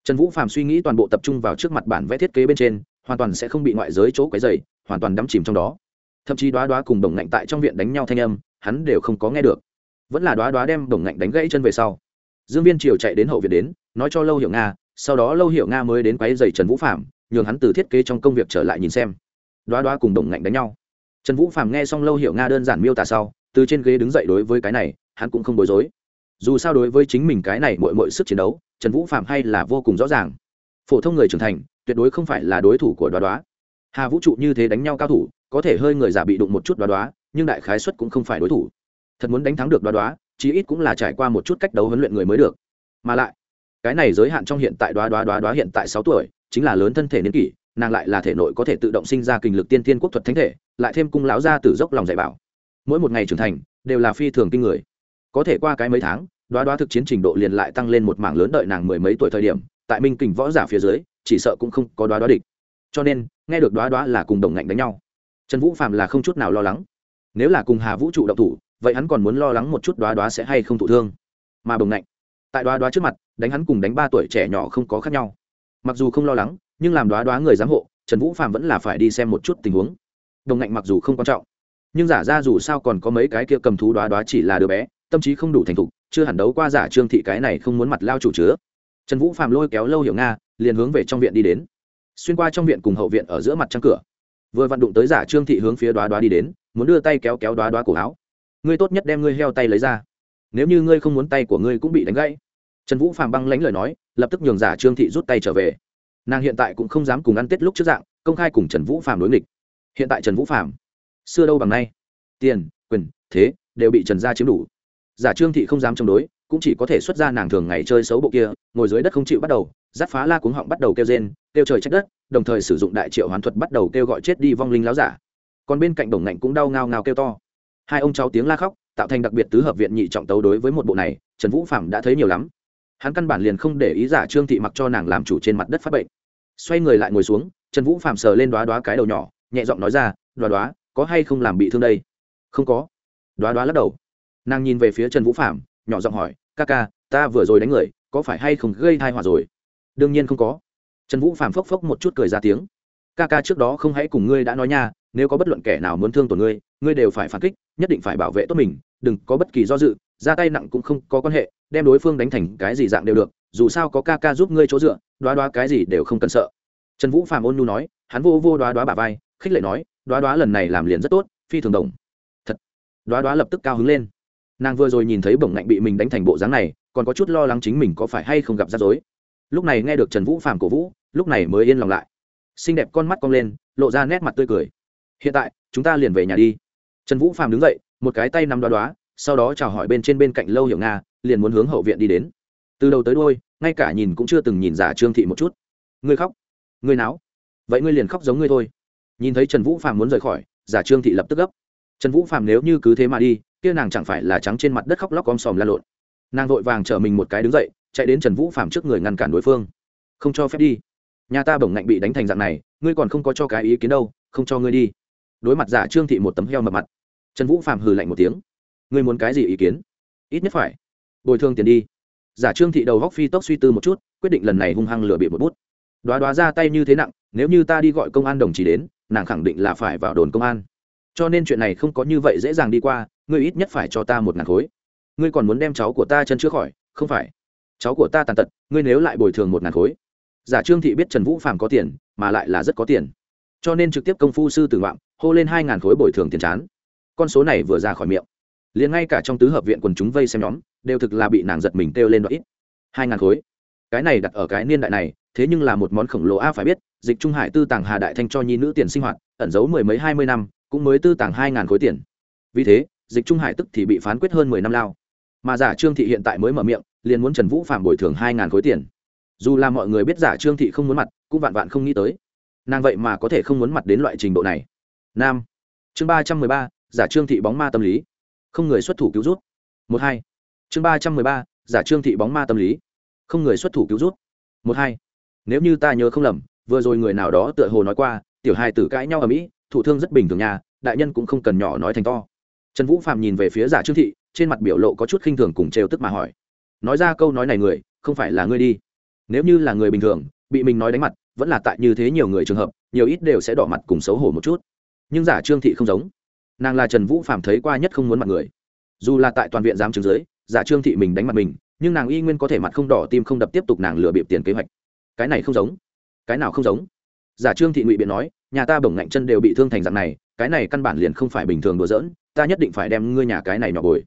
Speaker 1: trần vũ phạm suy nghĩ toàn bộ tập trung vào trước mặt bản vẽ thiết kế bên trên, hoàn toàn sẽ không bị ngoại giới chỗ quấy dày hoàn toàn đắm chìm trong đó thậm chí đoá đoá cùng đồng ngạnh tại trong viện đánh nhau thanh âm, hắn đều không có nghe được. Vẫn là đoá đoá đem đồng ngạnh đánh gãy chân về sau. Dương viên triều chạy đến hậu viện đến, nói cho lâu hiểu nga, sau đó lâu hiểu nga mới đến quáy dày trần vũ phạm nhường hắn từ thiết kế trong công việc trở lại nhìn xem. Đoá đoá cùng đồng ngạnh đánh nhau. Trần vũ phạm nghe xong lâu hiểu nga đơn giản miêu tả sau, từ trên ghế đứng dậy đối với cái này, hắn cũng không bối rối. Dù sao đối với chính mình cái này mọi mọi sức chiến đấu, trần vũ phạm hay là vô cùng rõ ràng. Phổ thông người trưởng thành, tuyệt đối không phải là đối thủ của đoá đoá. Hà vũ trụ như thế đánh nhau cao thủ có thể hơi người giả bị đụng một chút đoá đoá, nhưng đại khái xuất cũng không phải đối thủ. Thật muốn đánh thắng được đoá đoá, chí ít cũng là trải qua một chút cách đấu huấn luyện người mới được. Mà lại, cái này giới hạn trong hiện tại đoá đoá đoá đoá hiện tại sáu tuổi, chính là lớn thân thể niên kỷ, nàng lại là thể nội có thể tự động sinh ra kinh lực tiên tiên quốc thuật thánh thể, lại thêm cung lão ra từ dốc lòng dạy bảo. Mỗi một ngày trưởng thành, đều là phi thường kinh người. Có thể qua cái mấy tháng, đoá đoá thực chiến trình độ liền lại tăng lên một mảng lớn đợi nàng mười mấy tuổi thời điểm, tại minh kình võ giả phía dưới, chỉ sợ cũng không có đoá đoá địch. Cho nên, nghe được đoá đoá là cùng đồng ngạnh đánh nhau trần vũ phạm là không chút nào lo lắng. Nếu là cùng hà vũ trụ động thủ, vậy hắn còn muốn lo lắng một chút đoá đoá sẽ hay không thụ thương. Mà đồng ngạnh tại đoá đoá trước mặt, đánh hắn cùng đánh ba tuổi trẻ nhỏ không có khác nhau. Mặc dù không lo lắng, nhưng làm đoá đoá người giám hộ, trần vũ phạm vẫn là phải đi xem một chút tình huống. Đồng ngạnh mặc dù không quan trọng, nhưng giả ra dù sao còn có mấy cái kia cầm thú đoá đoá chỉ là đứa bé, tâm trí không đủ thành thục, chưa hẳn đấu qua giả trương thị cái này không muốn mặt lao chủ chứa. Trần vũ phạm lôi kéo lâu hiểu nga, liền hướng về trong viện đi đến. Xuyên qua trong viện cùng hậu viện ở giữa mặt trăng cửa vừa vặn đụng tới giả trương thị hướng phía đoá đoá đi đến, muốn đưa tay kéo kéo đoá đoá cổ áo. Ngươi tốt nhất đem ngươi heo tay lấy ra. Nếu như ngươi không muốn tay của ngươi cũng bị đánh gãy. Trần vũ phàm băng lánh lời nói, lập tức nhường giả trương thị rút tay trở về. Nàng hiện tại cũng không dám cùng ăn tết lúc trước dạng, công khai cùng trần vũ phàm đối nghịch. Hiện tại trần vũ phàm, xưa đâu bằng nay. Tiền, quyền, thế, đều bị trần gia chiếm đủ. Giả trương thị không dám chống đối, cũng chỉ có thể xuất ra nàng thường ngày chơi xấu bộ kia, ngồi dưới đất không chịu bắt đầu giáp phá la cuống họng bắt đầu kêu rên, kêu trời trách đất, đồng thời sử dụng đại triệu hoán thuật bắt đầu kêu gọi chết đi vong linh láo giả. Còn bên cạnh đồng ngạnh cũng đau ngao ngao kêu to. Hai ông cháu tiếng la khóc, tạo thành đặc biệt tứ hợp viện nhị trọng tấu đối với một bộ này, trần vũ phạm đã thấy nhiều lắm. Hắn căn bản liền không để ý giả trương thị mặc cho nàng làm chủ trên mặt đất phát bệnh. Xoay người lại ngồi xuống, trần vũ phạm sờ lên đoá đoá cái đầu nhỏ, nhẹ giọng nói ra đoá đoá có hay không làm bị thương đây? Không có. Đoá đoá lắc đầu. Nàng nhìn về phía trần vũ phạm nhỏ giọng hỏi, ca ca, ta vừa rồi đánh người, có phải hay không gây thai họa rồi? Đương nhiên không có. Trần vũ phạm phốc phốc một chút cười ra tiếng. Ca ca trước đó không hãy cùng ngươi đã nói nha, nếu có bất luận kẻ nào muốn thương tổn ngươi ngươi đều phải phản kích, nhất định phải bảo vệ tốt mình, đừng có bất kỳ do dự, ra tay nặng cũng không có quan hệ, đem đối phương đánh thành cái gì dạng đều được, dù sao có ca ca giúp ngươi chỗ dựa, đoá đoá cái gì đều không cần sợ. Trần vũ phạm ôn nhu nói, hắn vô vô đoá đoá bà vai, khích lệ nói, đoá đoá lần này làm liền rất tốt, phi thường đồng. Thật. Đoá đoá lập tức cao hứng lên. Nàng vừa rồi nhìn thấy bổng ngạnh bị mình đánh thành bộ dáng này, còn có chút lo lắng chính mình có phải hay không gặp rắc rối lúc này nghe được trần vũ phàm cổ vũ, lúc này mới yên lòng lại. Xinh đẹp con mắt cong lên, lộ ra nét mặt tươi cười. Hiện tại, chúng ta liền về nhà đi. Trần vũ phàm đứng dậy, một cái tay nắm đoá đoá, sau đó chào hỏi bên trên bên cạnh lâu hiểu nga, liền muốn hướng hậu viện đi đến. Từ đầu tới đôi ngay cả nhìn cũng chưa từng nhìn giả trương thị một chút. Ngươi khóc? Ngươi náo? Vậy ngươi liền khóc giống ngươi thôi. Nhìn thấy trần vũ phàm muốn rời khỏi, giả trương thị lập tức gấp. Trần vũ phàm nếu như cứ thế mà đi, kia nàng chẳng phải là trắng trên mặt đất khóc lóc om sòm la lộn. Nàng vội vàng chở mình một cái đứng dậy chạy đến trần vũ phạm trước người ngăn cản đối phương. Không cho phép đi. Nhà ta bổng ngạnh bị đánh thành dạng này, ngươi còn không có cho cái ý kiến đâu, không cho ngươi đi. Đối mặt giả trương thị một tấm heo mập mặt, trần vũ phạm hừ lạnh một tiếng. Ngươi muốn cái gì ý kiến? Ít nhất phải. Bồi thường tiền đi. Giả trương thị đầu góc phi tốc suy tư một chút, quyết định lần này hung hăng lừa bị một bút. Đoá đoá ra tay như thế nặng, nếu như ta đi gọi công an đồng chí đến, nàng khẳng định là phải vào đồn công an. Cho nên chuyện này không có như vậy dễ dàng đi qua, ngươi ít nhất phải cho ta một ngàn khối. Ngươi còn muốn đem cháu của ta chân chữa khỏi, không phải cháu của ta tàn tật, ngươi nếu lại bồi thường một ngàn khối. Giả trương thị biết trần vũ phàm có tiền, mà lại là rất có tiền. Cho nên trực tiếp công phu sư tử ngoạm, hô lên hai ngàn khối bồi thường tiền chán. Con số này vừa ra khỏi miệng. Liền ngay cả trong tứ hợp viện quần chúng vây xem nhóm, đều thực là bị nàng giật mình kêu lên đoạn ít. Hai ngàn khối. Cái này đặt ở cái niên đại này, thế nhưng là một món khổng lồ a, phải biết, dịch trung hải tư tàng hà đại thanh cho nhi nữ tiền sinh hoạt, ẩn giấu mười mấy hai mươi năm, cũng mới tư tàng hai ngàn khối tiền. Vì thế, dịch trung hải tức thì bị phán quyết hơn mười năm lao. Mà giả trương thị hiện tại mới mở miệng liền muốn trần vũ phạm bồi thường hai ngàn khối tiền. Dù là mọi người biết giả trương thị không muốn mặt, cũng vạn vạn không nghĩ tới. Nàng vậy mà có thể không muốn mặt đến loại trình độ này. Nam. Chương ba trăm mười ba, giả trương thị bóng ma tâm lý. Không người xuất thủ cứu rút. Một hai. Chương ba trăm mười ba, giả trương thị bóng ma tâm lý. Không người xuất thủ cứu rút. Một hai. Nếu như ta nhớ không lầm, vừa rồi người nào đó tựa hồ nói qua, tiểu hai tử cãi nhau ở mỹ thủ thương rất bình thường nhà đại nhân cũng không cần nhỏ nói thành to. Trần vũ phạm nhìn về phía giả trương thị, trên mặt biểu lộ có chút khinh thường cùng trêu tức mà hỏi nói ra câu nói này người, không phải là ngươi đi. Nếu như là người bình thường, bị mình nói đánh mặt, vẫn là tại như thế nhiều người trường hợp, nhiều ít đều sẽ đỏ mặt cùng xấu hổ một chút. Nhưng giả trương thị không giống. Nàng là trần vũ phạm thấy qua nhất không muốn mặt người. Dù là tại toàn viện giám chứng giới giả trương thị mình đánh mặt mình, nhưng nàng y nguyên có thể mặt không đỏ tim không đập tiếp tục nàng lừa bịp tiền kế hoạch. Cái này không giống. Cái nào không giống? Giả trương thị ngụy biện nói, nhà ta bổng ngạnh chân đều bị thương thành dạng này, cái này căn bản liền không phải bình thường đùa giỡn, ta nhất định phải đem ngươi nhà cái này nhỏ bồi.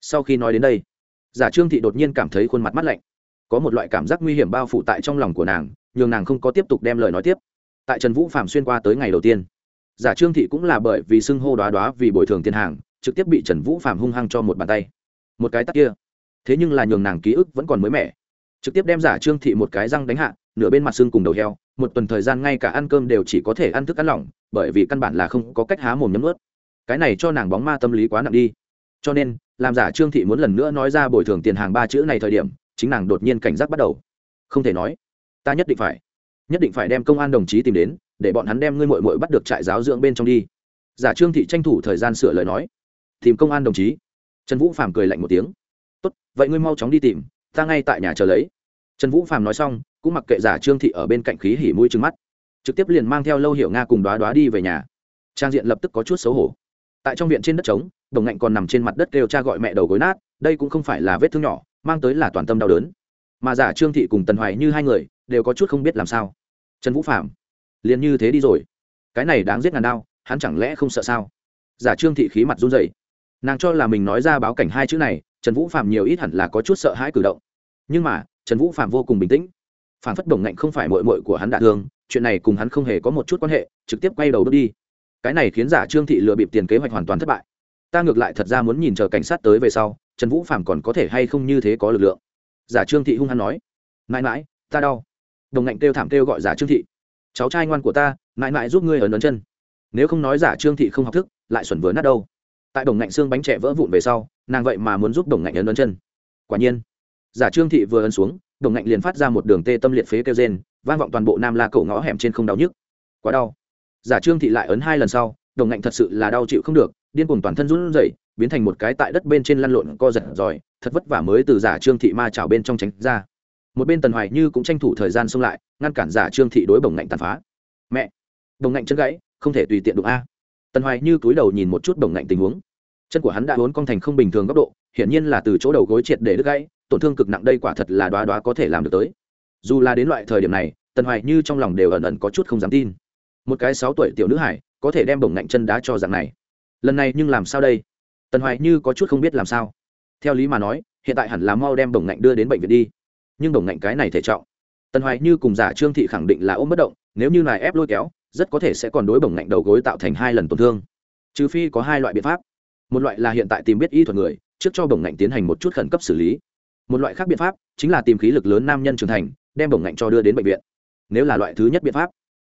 Speaker 1: Sau khi nói đến đây giả trương thị đột nhiên cảm thấy khuôn mặt mắt lạnh. Có một loại cảm giác nguy hiểm bao phủ tại trong lòng của nàng, nhường nàng không có tiếp tục đem lời nói tiếp. Tại trần vũ phạm xuyên qua tới ngày đầu tiên, giả trương thị cũng là bởi vì xưng hô đoá đoá vì bồi thường tiền hàng, trực tiếp bị trần vũ phạm hung hăng cho một bàn tay. Một cái tắt kia, thế nhưng là nhường nàng ký ức vẫn còn mới mẻ. Trực tiếp đem giả trương thị một cái răng đánh hạ, nửa bên mặt xương cùng đầu heo, một tuần thời gian ngay cả ăn cơm đều chỉ có thể ăn thức ăn lỏng, bởi vì căn bản là không có cách há mồm nhấm ướt cái này cho nàng bóng ma tâm lý quá nặng đi. Cho nên làm giả trương thị muốn lần nữa nói ra bồi thường tiền hàng ba chữ này thời điểm, chính nàng đột nhiên cảnh giác bắt đầu. Không thể nói. Ta nhất định phải. Nhất định phải đem công an đồng chí tìm đến, để bọn hắn đem ngươi mội mội bắt được trại giáo dưỡng bên trong đi. Giả trương thị tranh thủ thời gian sửa lời nói. Tìm công an đồng chí. Trần vũ phàm cười lạnh một tiếng. Tốt, vậy ngươi mau chóng đi tìm, ta ngay tại nhà chờ lấy. Trần vũ phàm nói xong, cũng mặc kệ giả trương thị ở bên cạnh khí hỉ mũi trứng mắt. Trực tiếp liền mang theo lâu hiểu nga cùng đoá đoá đi về nhà. Trang diện lập tức có chút xấu hổ tại trong viện trên đất trống đồng ngạnh còn nằm trên mặt đất kêu cha gọi mẹ đầu gối nát đây cũng không phải là vết thương nhỏ mang tới là toàn tâm đau đớn. Mà giả trương thị cùng tần hoài như hai người đều có chút không biết làm sao. Trần vũ phạm liền như thế đi rồi. Cái này đáng giết ngàn đau, hắn chẳng lẽ không sợ sao? Giả trương thị khí mặt run rẩy. Nàng cho là mình nói ra báo cảnh hai chữ này trần vũ phạm nhiều ít hẳn là có chút sợ hãi cử động. Nhưng mà trần vũ phạm vô cùng bình tĩnh. Phản phất đồng ngạnh không phải mội mội của hắn đạ thương chuyện này cùng hắn không hề có một chút quan hệ trực tiếp quay đầu bước đi cái này khiến giả trương thị lừa bịp tiền kế hoạch hoàn toàn thất bại. Ta ngược lại thật ra muốn nhìn chờ cảnh sát tới về sau, trần vũ phạm còn có thể hay không như thế có lực lượng. Giả trương thị hung hăng nói, mãi mãi, ta đau. Đồng ngạnh kêu thảm kêu gọi giả trương thị, cháu trai ngoan của ta, mãi mãi giúp ngươi ở nấn chân. Nếu không nói giả trương thị không học thức, lại xuẩn vừa nát đâu. Tại đồng ngạnh xương bánh trẻ vỡ vụn về sau, nàng vậy mà muốn giúp đồng ngạnh ấn ấn chân. Quả nhiên, giả trương thị vừa ấn xuống, đồng ngạnh liền phát ra một đường tê tâm liệt phế kêu rên, vang vọng toàn bộ nam la cổ ngõ hẻm trên không đau nhức. Quá đau giả trương thị lại ấn hai lần sau, đồng ngạnh thật sự là đau chịu không được, điên cuồng toàn thân run rẩy, biến thành một cái tại đất bên trên lăn lộn co giật giỏi thật vất vả mới từ giả trương thị ma trào bên trong tránh ra. Một bên tần hoài như cũng tranh thủ thời gian xông lại, ngăn cản giả trương thị đối bồng ngạnh tàn phá. Mẹ bồng ngạnh chân gãy, không thể tùy tiện đụng a. Tần hoài như cúi đầu nhìn một chút bồng ngạnh tình huống. Chân của hắn đã vốn cong thành không bình thường góc độ, hiển nhiên là từ chỗ đầu gối triệt để đứt gãy, tổn thương cực nặng đây quả thật là đoá đoá có thể làm được tới. Dù là đến loại thời điểm này, tần hoài như trong lòng đều ẩn ẩn có chút không dám tin một cái sáu tuổi tiểu nữ hải có thể đem bổng ngạnh chân đá cho dạng này. Lần này nhưng làm sao đây? Tần hoài như có chút không biết làm sao. Theo lý mà nói, hiện tại hẳn là mau đem bổng ngạnh đưa đến bệnh viện đi. Nhưng bổng ngạnh cái này thể trọng. Tần hoài như cùng giả trương thị khẳng định là ôm bất động, nếu như này ép lôi kéo, rất có thể sẽ còn đối bổng ngạnh đầu gối tạo thành hai lần tổn thương. Trừ phi có hai loại biện pháp. Một loại là hiện tại tìm biết y thuật người, trước cho bổng ngạnh tiến hành một chút khẩn cấp xử lý. Một loại khác biện pháp chính là tìm khí lực lớn nam nhân trưởng thành, đem bổng ngạnh cho đưa đến bệnh viện. Nếu là loại thứ nhất biện pháp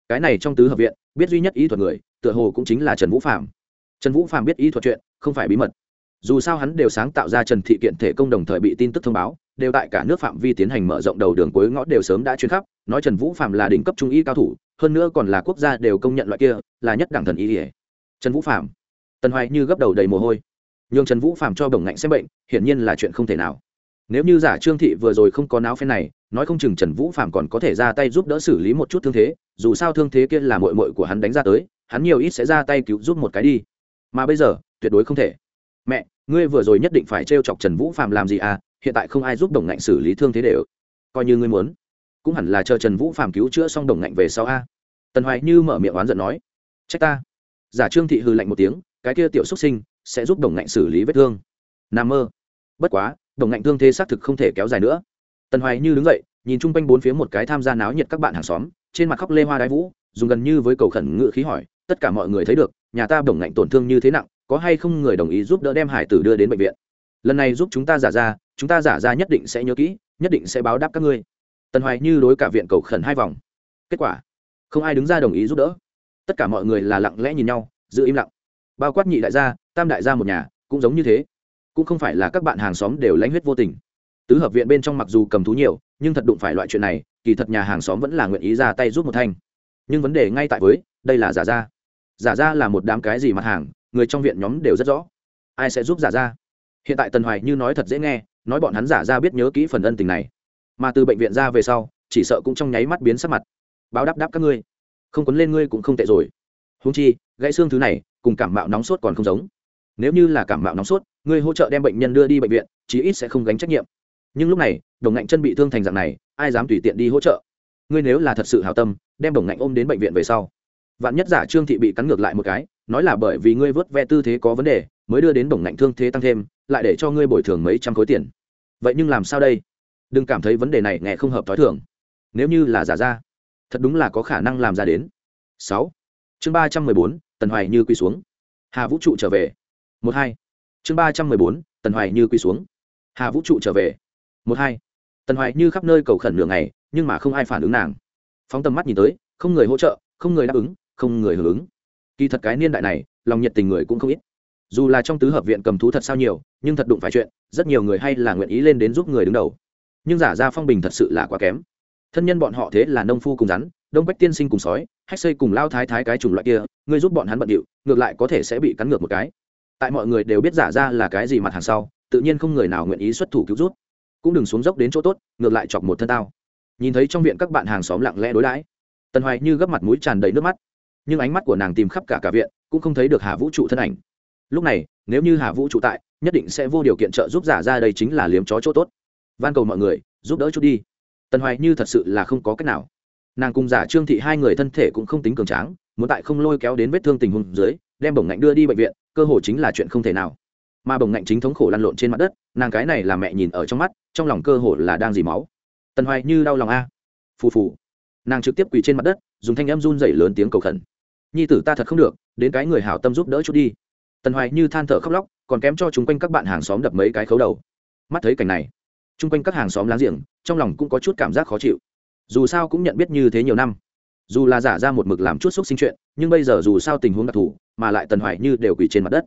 Speaker 1: cái này trong tứ hợp viện, biết duy nhất y thuật người, tựa hồ cũng chính là trần vũ phạm trần vũ phạm biết y thuật chuyện, không phải bí mật. Dù sao hắn đều sáng tạo ra trần thị kiện thể công đồng thời bị tin tức thông báo, đều tại cả nước phạm vi tiến hành mở rộng đầu đường cuối ngõ đều sớm đã chuyển khắp, nói trần vũ phạm là đỉnh cấp trung y cao thủ, hơn nữa còn là quốc gia đều công nhận loại kia, là nhất đẳng thần y ỉa trần vũ phạm tần hoài như gấp đầu đầy mồ hôi. Nhưng trần vũ phạm cho bổng ngạnh xem bệnh, hiển nhiên là chuyện không thể nào. Nếu như giả trương thị vừa rồi không có náo phen này nói không chừng trần vũ phạm còn có thể ra tay giúp đỡ xử lý một chút thương thế, dù sao thương thế kia là mội mội của hắn đánh ra tới, hắn nhiều ít sẽ ra tay cứu giúp một cái đi. Mà bây giờ, tuyệt đối không thể. Mẹ, ngươi vừa rồi nhất định phải t chọc trần vũ phạm làm gì à? Hiện tại không ai giúp đồng ngạnh xử lý thương thế đều. Coi như ngươi muốn, cũng hẳn là chờ trần vũ phạm cứu chữa xong đồng ngạnh về sau a. Tần hoài như mở miệng oán giận nói, trách ta. Giả trương thị hư lạnh một tiếng, cái kia tiểu xuất sinh sẽ giúp đồng ngạnh xử lý vết thương. N mơ. Bất quá, đồng ngạnh thương thế xác thực không thể kéo dài nữa tần hoài như đứng dậy, nhìn chung quanh bốn phía một cái tham gia náo nhiệt các bạn hàng xóm, trên mặt khóc lê hoa đái vũ, dùng gần như với cầu khẩn ngự khí hỏi, tất cả mọi người thấy được, nhà ta đồng ngạnh tổn thương như thế nặng, có hay không người đồng ý giúp đỡ đem hải tử đưa đến bệnh viện? Lần này giúp chúng ta giả ra, chúng ta giả ra nhất định sẽ nhớ kỹ, nhất định sẽ báo đáp các ngươi. Tần hoài như đối cả viện cầu khẩn hai vòng. Kết quả, không ai đứng ra đồng ý giúp đỡ. Tất cả mọi người là lặng lẽ nhìn nhau, giữ im lặng. Bao quát nhị đại gia, tam đại gia một nhà, cũng giống như thế. Cũng không phải là các bạn hàng xóm đều lãnh huyết vô tình tứ hợp viện bên trong mặc dù cầm thú nhiều, nhưng thật đụng phải loại chuyện này, kỳ thật nhà hàng xóm vẫn là nguyện ý ra tay giúp một thanh. Nhưng vấn đề ngay tại với, đây là giả ra. Giả ra là một đám cái gì mặt hàng, người trong viện nhóm đều rất rõ. Ai sẽ giúp giả ra? Hiện tại tần hoài như nói thật dễ nghe, nói bọn hắn giả ra biết nhớ kỹ phần ân tình này. Mà từ bệnh viện ra về sau, chỉ sợ cũng trong nháy mắt biến sắc mặt. Báo đáp đáp các ngươi. Không quấn lên ngươi cũng không tệ rồi. Húng chi, gãy xương thứ này, cùng cảm mạo nóng sốt còn không giống. Nếu như là cảm mạo nóng sốt, ngươi hỗ trợ đem bệnh nhân đưa đi bệnh viện, chí ít sẽ không gánh trách nhiệm nhưng lúc này, đồng ngạnh chân bị thương thành dạng này, ai dám tùy tiện đi hỗ trợ? Ngươi nếu là thật sự hào tâm, đem đồng ngạnh ôm đến bệnh viện về sau. Vạn nhất giả trương thị bị cắn ngược lại một cái, nói là bởi vì ngươi vớt ve tư thế có vấn đề, mới đưa đến đồng ngạnh thương thế tăng thêm, lại để cho ngươi bồi thường mấy trăm khối tiền. Vậy nhưng làm sao đây? Đừng cảm thấy vấn đề này nghe không hợp t h ó i thường. Nếu như là giả ra, thật đúng là có khả năng làm ra đến. Sáu. Chương ba trăm mười bốn, tần hoài như quy xuống. Hà vũ trụ trở về. Một hai. Chương ba trăm mười bốn, tần hoài như quy xuống. Hà vũ trụ trở về một hai. Tần hoài như khắp nơi cầu khẩn nửa ngày, nhưng mà không ai phản ứng nàng. Phóng tầm mắt nhìn tới, không người hỗ trợ, không người đáp ứng, không người hưởng ứng. Kỳ thật cái niên đại này, lòng nhiệt tình người cũng không ít. Dù là trong tứ hợp viện cầm thú thật sao nhiều, nhưng thật đụng phải chuyện, rất nhiều người hay là nguyện ý lên đến giúp người đứng đầu. Nhưng giả ra phong bình thật sự là quá kém. Thân nhân bọn họ thế là nông phu cùng rắn, đông bách tiên sinh cùng sói, hách xây cùng lao thái thái cái chủng loại kia ngươi giúp bọn hắn bận điệu, ngược lại có thể sẽ bị cắn ngược một cái. Tại mọi người đều biết giả ra là cái gì mặt hàng sau, tự nhiên không người nào nguyện ý xuất thủ cứu rút cũng đừng xuống dốc đến chỗ tốt, ngược lại chọc một thân tao. Nhìn thấy trong viện các bạn hàng xóm lặng lẽ đối đãi, tần hoài như gấp mặt mũi tràn đầy nước mắt. Nhưng ánh mắt của nàng tìm khắp cả cả viện, cũng không thấy được hà vũ trụ thân ảnh. Lúc này, nếu như hà vũ trụ tại, nhất định sẽ vô điều kiện trợ giúp giả ra đây chính là liếm chó chỗ tốt. Van cầu mọi người, giúp đỡ chút đi. Tần hoài như thật sự là không có cách nào. Nàng cùng giả trương thị hai người thân thể cũng không tính cường tráng, muốn tại không lôi kéo đến vết thương tình huống dưới, đem bổng ngạnh đưa đi bệnh viện, cơ hội chính là chuyện không thể nào mà bồng ngạnh chính thống khổ lăn lộn trên mặt đất, nàng cái này là mẹ nhìn ở trong mắt, trong lòng cơ hồ là đang dì máu. Tần hoài như đau lòng a. Phù phù. Nàng trực tiếp quỳ trên mặt đất, dùng thanh em run dày lớn tiếng cầu khẩn. Nhi tử ta thật không được, đến cái người hảo tâm giúp đỡ chút đi. Tần hoài như than thở khóc lóc, còn kém cho chúng quanh các bạn hàng xóm đập mấy cái khấu đầu. Mắt thấy cảnh này, chung quanh các hàng xóm láng giềng, trong lòng cũng có chút cảm giác khó chịu. Dù sao cũng nhận biết như thế nhiều năm. Dù là giả ra một mực làm chút xúc sinh chuyện, nhưng bây giờ dù sao tình huống đặc thù, mà lại tần hoài như đều quỳ trên mặt đất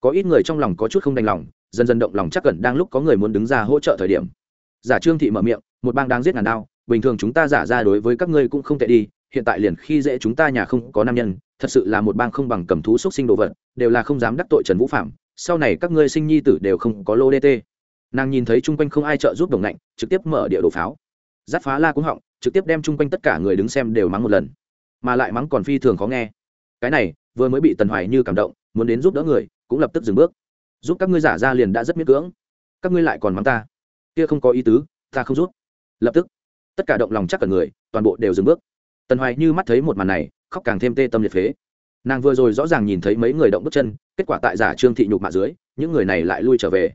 Speaker 1: có ít người trong lòng có chút không đành lòng, dần dần động lòng chắc cẩn đang lúc có người muốn đứng ra hỗ trợ thời điểm. Giả trương thị mở miệng, một bang đang giết ngàn đao, bình thường chúng ta giả ra đối với các ngươi cũng không tệ đi, hiện tại liền khi dễ chúng ta nhà không có nam nhân, thật sự là một bang không bằng cầm thú xúc sinh đồ vật, đều là không dám đắc tội trần vũ phạm, sau này các ngươi sinh nhi tử đều không có lô dt nàng nhìn thấy chung quanh không ai trợ giúp đồng lạnh trực tiếp mở địa đồ pháo. Giáp phá la cũng họng, trực tiếp đem chung quanh tất cả người đứng xem đều mắng một lần. Mà lại mắng còn phi thường khó nghe. Cái này, vừa mới bị tần hoài như cảm động, muốn đến giúp đỡ người cũng lập tức dừng bước. Giúp các ngươi giả ra liền đã rất miễn cưỡng. Các ngươi lại còn mắng ta. Kia không có ý tứ, ta không giúp. Lập tức, tất cả động lòng chắc cả người, toàn bộ đều dừng bước. Tần hoài như mắt thấy một màn này, khóc càng thêm tê tâm liệt phế. Nàng vừa rồi rõ ràng nhìn thấy mấy người động bước chân, kết quả tại giả trương thị nhục mạ dưới, những người này lại lui trở về.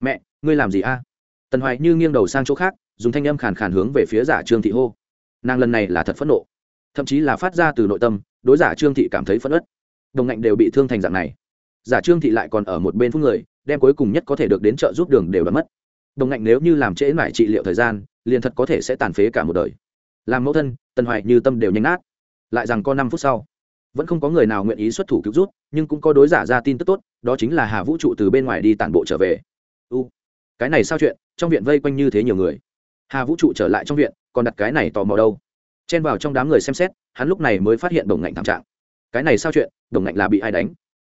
Speaker 1: Mẹ, ngươi làm gì a? Tần hoài như nghiêng đầu sang chỗ khác, dùng thanh âm khàn khàn hướng về phía giả trương thị hô. Nàng lần này là thật phẫn nộ, thậm chí là phát ra từ nội tâm, đối giả trương thị cảm thấy phẫn ất đồng ngạnh đều bị thương thành dạng này giả trương thị lại còn ở một bên phút người, đem cuối cùng nhất có thể được đến chợ giúp đường đều đã mất. Đồng ngạnh nếu như làm trễ mãi trị liệu thời gian, liền thật có thể sẽ tàn phế cả một đời. Làm mẫu thân, tần hoài như tâm đều nhanh nát. Lại rằng có năm phút sau, vẫn không có người nào nguyện ý xuất thủ cứu rút nhưng cũng có đối giả ra tin tức tốt, đó chính là hà vũ trụ từ bên ngoài đi tản bộ trở về. U, cái này sao chuyện, trong viện vây quanh như thế nhiều người. Hà vũ trụ trở lại trong viện, còn đặt cái này tò mò đâu. Chen vào trong đám người xem xét, hắn lúc này mới phát hiện đồng ngạnh thảm trạng. Cái này sao chuyện, đồng ngạnh là bị ai đánh?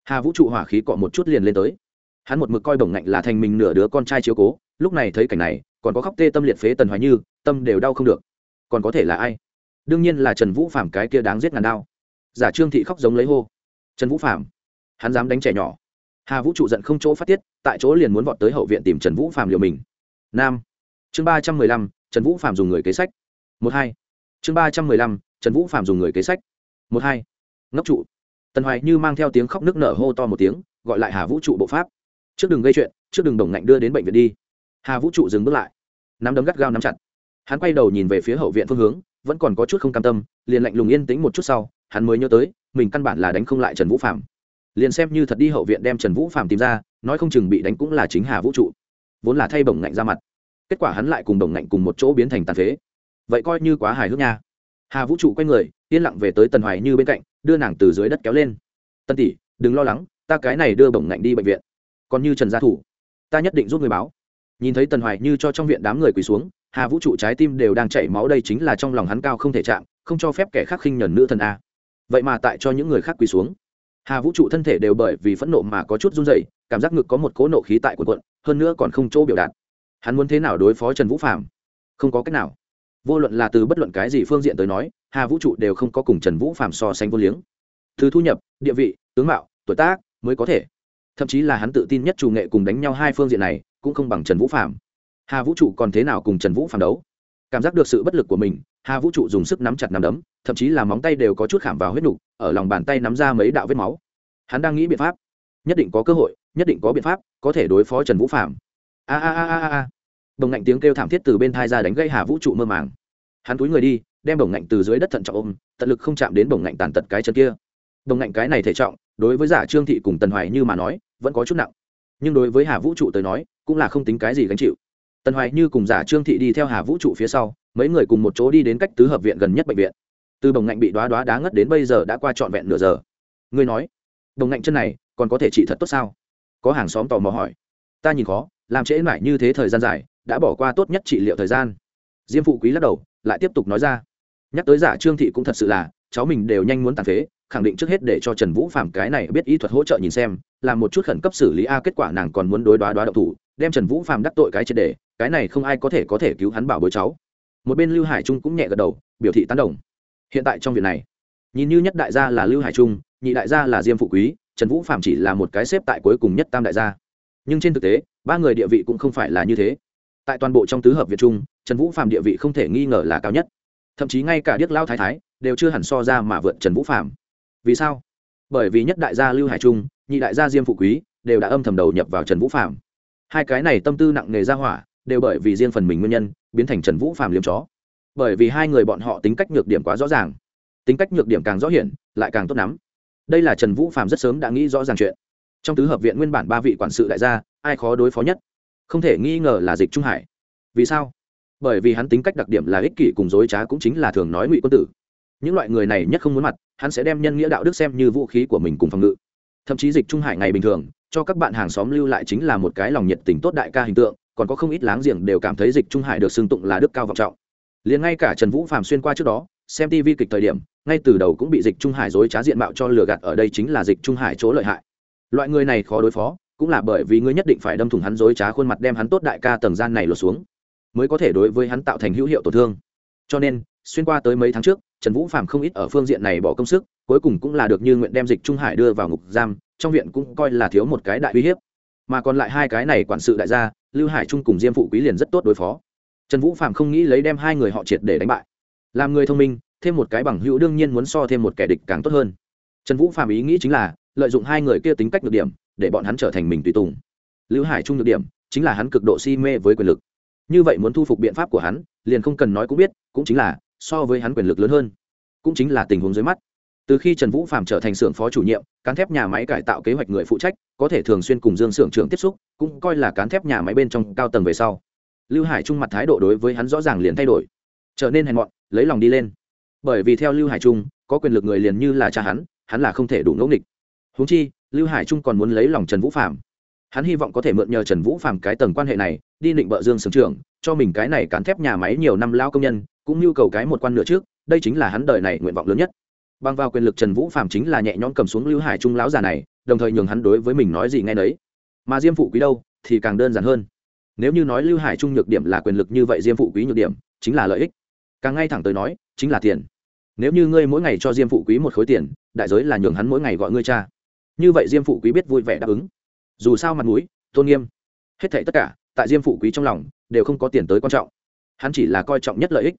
Speaker 1: Hà vũ trụ hỏa khí cọ một chút liền lên tới. Hắn một mực coi bổng ngạnh là thành mình nửa đứa con trai chiếu cố, lúc này thấy cảnh này, còn có khóc tê tâm liệt phế tần hoài như, tâm đều đau không được. Còn có thể là ai? Đương nhiên là trần vũ phạm cái kia đáng giết ngàn đao. Giả trương thị khóc giống lấy hô. Trần vũ phạm hắn dám đánh trẻ nhỏ. Hà vũ trụ giận không chỗ phát tiết, tại chỗ liền muốn vọt tới hậu viện tìm trần vũ phạm liều mình. Nam, chương ba trăm mười lăm, trần vũ phạm dùng người kế sách. Một hai, chương ba trăm mười lăm, trần vũ phạm dùng người kế sách. Một hai, ngốc trụ tần hoài như mang theo tiếng khóc nước nở hô to một tiếng, gọi lại hà vũ trụ bộ pháp. Trước đừng gây chuyện, trước đừng đồng ngạnh đưa đến bệnh viện đi. Hà vũ trụ dừng bước lại. Nắm đấm gắt gao nắm chặt. Hắn quay đầu nhìn về phía hậu viện phương hướng, vẫn còn có chút không cam tâm, liền lạnh lùng yên tĩnh một chút sau, hắn mới nhớ tới, mình căn bản là đánh không lại trần vũ phạm liền xem như thật đi hậu viện đem trần vũ phạm tìm ra, nói không chừng bị đánh cũng là chính hà vũ trụ. Vốn là thay bổng ngạnh ra mặt. Kết quả hắn lại cùng bổng ngạnh cùng một chỗ biến thành tàn phế. Vậy coi như quá hài hước nha. Hà vũ trụ quay người, yên lặng về tới tần hoài như bên cạnh đưa nàng từ dưới đất kéo lên. Tân tỷ, đừng lo lắng, ta cái này đưa bổng ngạnh đi bệnh viện. Còn như trần gia thủ, ta nhất định giúp người báo. Nhìn thấy tần hoài như cho trong viện đám người quỳ xuống, hà vũ trụ trái tim đều đang chảy máu đây chính là trong lòng hắn cao không thể chạm, không cho phép kẻ khác khinh nhẫn nữ thần a. Vậy mà tại cho những người khác quỳ xuống, hà vũ trụ thân thể đều bởi vì phẫn nộ mà có chút run dậy cảm giác ngực có một cỗ nộ khí tại quần quận hơn nữa còn không chỗ biểu đạt. Hắn muốn thế nào đối phó trần vũ phạm không có cách nào. Vô luận là từ bất luận cái gì phương diện tới nói hà vũ trụ đều không có cùng trần vũ phạm so sánh vô liếng. Thứ thu nhập, địa vị, tướng mạo, tuổi tác mới có thể. Thậm chí là hắn tự tin nhất chủ nghệ cùng đánh nhau hai phương diện này cũng không bằng trần vũ phạm hà vũ trụ còn thế nào cùng trần vũ Phạm đấu? Cảm giác được sự bất lực của mình, hà vũ trụ dùng sức nắm chặt nắm đấm, thậm chí là móng tay đều có chút khảm vào huyết nục, ở lòng bàn tay nắm ra mấy đạo vết máu. Hắn đang nghĩ biện pháp. Nhất định có cơ hội, nhất định có biện pháp, có thể đối phó trần vũ phạm a a a a a đồng ngạnh tiếng kêu thảm thiết từ bên thai ra đánh gây hà vũ trụ mơ màng. Hắn túi người đi đem bổng ngạnh từ dưới đất thận trọng ôm, tận lực không chạm đến bổng ngạnh tàn tật cái chân kia. Bổng ngạnh cái này thể trọng, đối với giả trương thị cùng tần hoài như mà nói, vẫn có chút nặng. Nhưng đối với hà vũ trụ tới nói, cũng là không tính cái gì gánh chịu. Tần hoài như cùng giả trương thị đi theo hà vũ trụ phía sau, mấy người cùng một chỗ đi đến cách tứ hợp viện gần nhất bệnh viện. Từ bồng ngạnh bị đoá đoá đá ngất đến bây giờ đã qua trọn vẹn nửa giờ. Ngươi nói bồng ngạnh chân này còn có thể trị thật tốt sao? Có hàng xóm tò mò hỏi. Ta nhìn khó, làm trễ mãi như thế thời gian dài, đã bỏ qua tốt nhất trị liệu thời gian. Diêm phụ quý lắc đầu, lại tiếp tục nói ra nhắc tới giả trương thị cũng thật sự là, cháu mình đều nhanh muốn tàn phế, khẳng định trước hết để cho trần vũ phạm cái này biết ý thuật hỗ trợ nhìn xem, làm một chút khẩn cấp xử lý a, kết quả nàng còn muốn đối đoá đoá đậu thủ, đem trần vũ phạm đắc tội cái triệt đề cái này không ai có thể có thể cứu hắn bảo bối cháu. Một bên lưu hải trung cũng nhẹ gật đầu, biểu thị tán đồng. Hiện tại trong việc này, nhìn như nhất đại gia là lưu hải trung, nhị đại gia là diêm phụ quý, trần vũ phạm chỉ là một cái xếp tại cuối cùng nhất tam đại gia. Nhưng trên thực tế, ba người địa vị cũng không phải là như thế. Tại toàn bộ trong tứ hợp việt trung, trần vũ phạm địa vị không thể nghi ngờ là cao nhất thậm chí ngay cả điếc lao thái thái đều chưa hẳn so ra mà vượt trần vũ phạm vì sao? Bởi vì nhất đại gia lưu hải trung, nhị đại gia diêm phụ quý đều đã âm thầm đầu nhập vào trần vũ phạm hai cái này tâm tư nặng nề ra hỏa đều bởi vì riêng phần mình nguyên nhân biến thành trần vũ phạm liếm chó. Bởi vì hai người bọn họ tính cách nhược điểm quá rõ ràng, tính cách nhược điểm càng rõ hiển, lại càng tốt lắm. Đây là trần vũ phạm rất sớm đã nghĩ rõ ràng chuyện. Trong tứ hợp viện nguyên bản ba vị quản sự đại gia, ai khó đối phó nhất? Không thể nghi ngờ là dịch trung hải. Vì sao? Bởi vì hắn tính cách đặc điểm là ích kỷ cùng dối trá cũng chính là thường nói ngụy quân tử. Những loại người này nhất không muốn mặt, hắn sẽ đem nhân nghĩa đạo đức xem như vũ khí của mình cùng phòng ngự. Thậm chí dịch trung hải ngày bình thường, cho các bạn hàng xóm lưu lại chính là một cái lòng nhiệt tình tốt đại ca hình tượng, còn có không ít láng giềng đều cảm thấy dịch trung hải được xưng tụng là đức cao vọng trọng. Liền ngay cả trần vũ phạm xuyên qua trước đó, xem tv kịch thời điểm, ngay từ đầu cũng bị dịch trung hải dối trá diện mạo cho lừa gạt ở đây chính là dịch trung hải chỗ lợi hại. Loại người này khó đối phó, cũng là bởi vì ngươi nhất định phải đâm thủng hắn dối trá khuôn mặt đem hắn tốt đại ca tầng gian này lột xuống mới có thể đối với hắn tạo thành hữu hiệu tổn thương. Cho nên, xuyên qua tới mấy tháng trước, trần vũ phạm không ít ở phương diện này bỏ công sức, cuối cùng cũng là được như nguyện đem dịch trung hải đưa vào ngục giam, trong viện cũng coi là thiếu một cái đại uy hiếp. Mà còn lại hai cái này quản sự đại gia, lưu hải trung cùng diêm phụ quý liền rất tốt đối phó. Trần vũ phạm không nghĩ lấy đem hai người họ triệt để đánh bại. Làm người thông minh, thêm một cái bằng hữu đương nhiên muốn so thêm một kẻ địch càng tốt hơn. Trần vũ phạm ý nghĩ chính là, lợi dụng hai người kia tính cách được điểm, để bọn hắn trở thành mình tùy tùng. Lưu hải trung được điểm, chính là hắn cực độ si mê với quyền lực như vậy muốn thu phục biện pháp của hắn, liền không cần nói cũng biết, cũng chính là, so với hắn quyền lực lớn hơn, cũng chính là tình huống dưới mắt. Từ khi trần vũ phạm trở thành xưởng phó chủ nhiệm, cán thép nhà máy cải tạo kế hoạch người phụ trách, có thể thường xuyên cùng dương xưởng trưởng tiếp xúc, cũng coi là cán thép nhà máy bên trong cao tầng về sau. Lưu hải trung mặt thái độ đối với hắn rõ ràng liền thay đổi, trở nên hèn mọn, lấy lòng đi lên. Bởi vì theo lưu hải trung, có quyền lực người liền như là cha hắn hắn là không thể đủ ngẫu nghịch. Húng chi, lưu hải trung còn muốn lấy lòng trần vũ phạm hắn hy vọng có thể mượn nhờ trần vũ phạm cái tầng quan hệ này đi định bợ dương sưởng trưởng, cho mình cái này cán thép nhà máy nhiều năm lao công nhân, cũng nhu cầu cái một quan nửa trước, đây chính là hắn đời này nguyện vọng lớn nhất. Bằng vào quyền lực trần vũ phạm chính là nhẹ nhõm cầm xuống lưu hải trung lão già này, đồng thời nhường hắn đối với mình nói gì ngay đấy mà diêm phụ quý đâu, thì càng đơn giản hơn. Nếu như nói lưu hải trung nhược điểm là quyền lực như vậy diêm phụ quý nhược điểm, chính là lợi ích. Càng ngay thẳng tới nói, chính là tiền. Nếu như ngươi mỗi ngày cho diêm phụ quý một khối tiền, đại giới là nhường hắn mỗi ngày gọi ngươi cha. Như vậy diêm phụ quý biết vui vẻ đáp ứng. Dù sao mặt mũi, tôn nghiêm. Hết thảy tất cả tại diêm phụ quý trong lòng, đều không có tiền tới quan trọng. Hắn chỉ là coi trọng nhất lợi ích.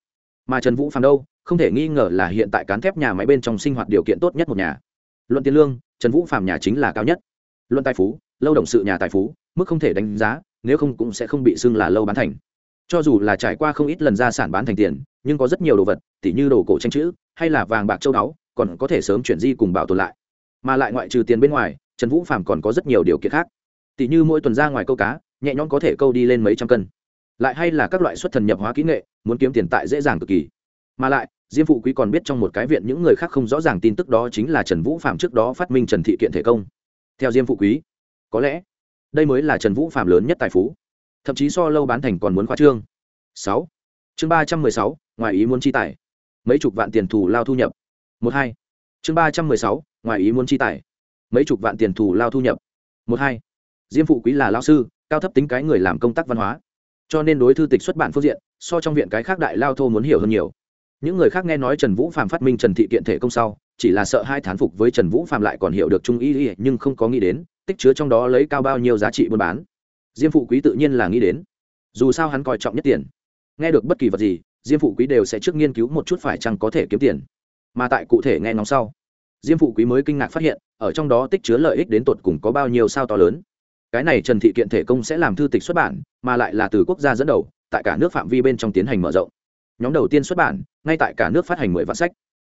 Speaker 1: Mà trần vũ phàm đâu, không thể nghi ngờ là hiện tại cán thép nhà máy bên trong sinh hoạt điều kiện tốt nhất một nhà. Luận tiền lương, trần vũ phàm nhà chính là cao nhất. Luận tài phú, lâu động sự nhà tài phú, mức không thể đánh giá, nếu không cũng sẽ không bị xưng là lâu bán thành. Cho dù là trải qua không ít lần gia sản bán thành tiền, nhưng có rất nhiều đồ vật, tỉ như đồ cổ tranh chữ, hay là vàng bạc châu báu còn có thể sớm chuyển di cùng bảo tồn lại. Mà lại ngoại trừ tiền bên ngoài, trần vũ phàm còn có rất nhiều điều kiện khác. Tỉ như mỗi tuần ra ngoài câu cá nhẹ nhõm có thể câu đi lên mấy trăm cân. Lại hay là các loại xuất thần nhập hóa kỹ nghệ, muốn kiếm tiền tại dễ dàng cực kỳ. Mà lại, diêm phụ quý còn biết trong một cái viện những người khác không rõ ràng tin tức đó chính là trần vũ phạm trước đó phát minh trần thị kiện thể công. Theo diêm phụ quý, có lẽ đây mới là trần vũ phạm lớn nhất tài phú. Thậm chí so lâu bán thành còn muốn khoa trương. Sáu, chương ba trăm mười sáu, ngoài ý muốn chi tài. Mấy chục vạn tiền thù lao thu nhập. Một hai, chương ba trăm mười sáu, ngoài ý muốn chi tài. Mấy chục vạn tiền thù lao thu nhập. Một hai, diêm phụ quý là lao sư cao thấp tính cái người làm công tác văn hóa. Cho nên đối thư tịch xuất bản phương diện, so trong viện cái khác đại lao thô muốn hiểu hơn nhiều. Những người khác nghe nói trần vũ phạm phát minh trần thị kiện thể công sau, chỉ là sợ hai thán phục với trần vũ phạm lại còn hiểu được trung y, nhưng không có nghĩ đến, tích chứa trong đó lấy cao bao nhiêu giá trị buôn bán. Diêm phụ quý tự nhiên là nghĩ đến. Dù sao hắn coi trọng nhất tiền. Nghe được bất kỳ vật gì, diêm phụ quý đều sẽ trước nghiên cứu một chút phải chăng có thể kiếm tiền. Mà tại cụ thể nghe ngóng sau, diêm phụ quý mới kinh ngạc phát hiện, ở trong đó tích chứa lợi ích đến tột cùng có bao nhiêu sao to lớn cái này trần thị kiện thể công sẽ làm thư tịch xuất bản, mà lại là từ quốc gia dẫn đầu, tại cả nước phạm vi bên trong tiến hành mở rộng. Nhóm đầu tiên xuất bản, ngay tại cả nước phát hành mười vạn sách.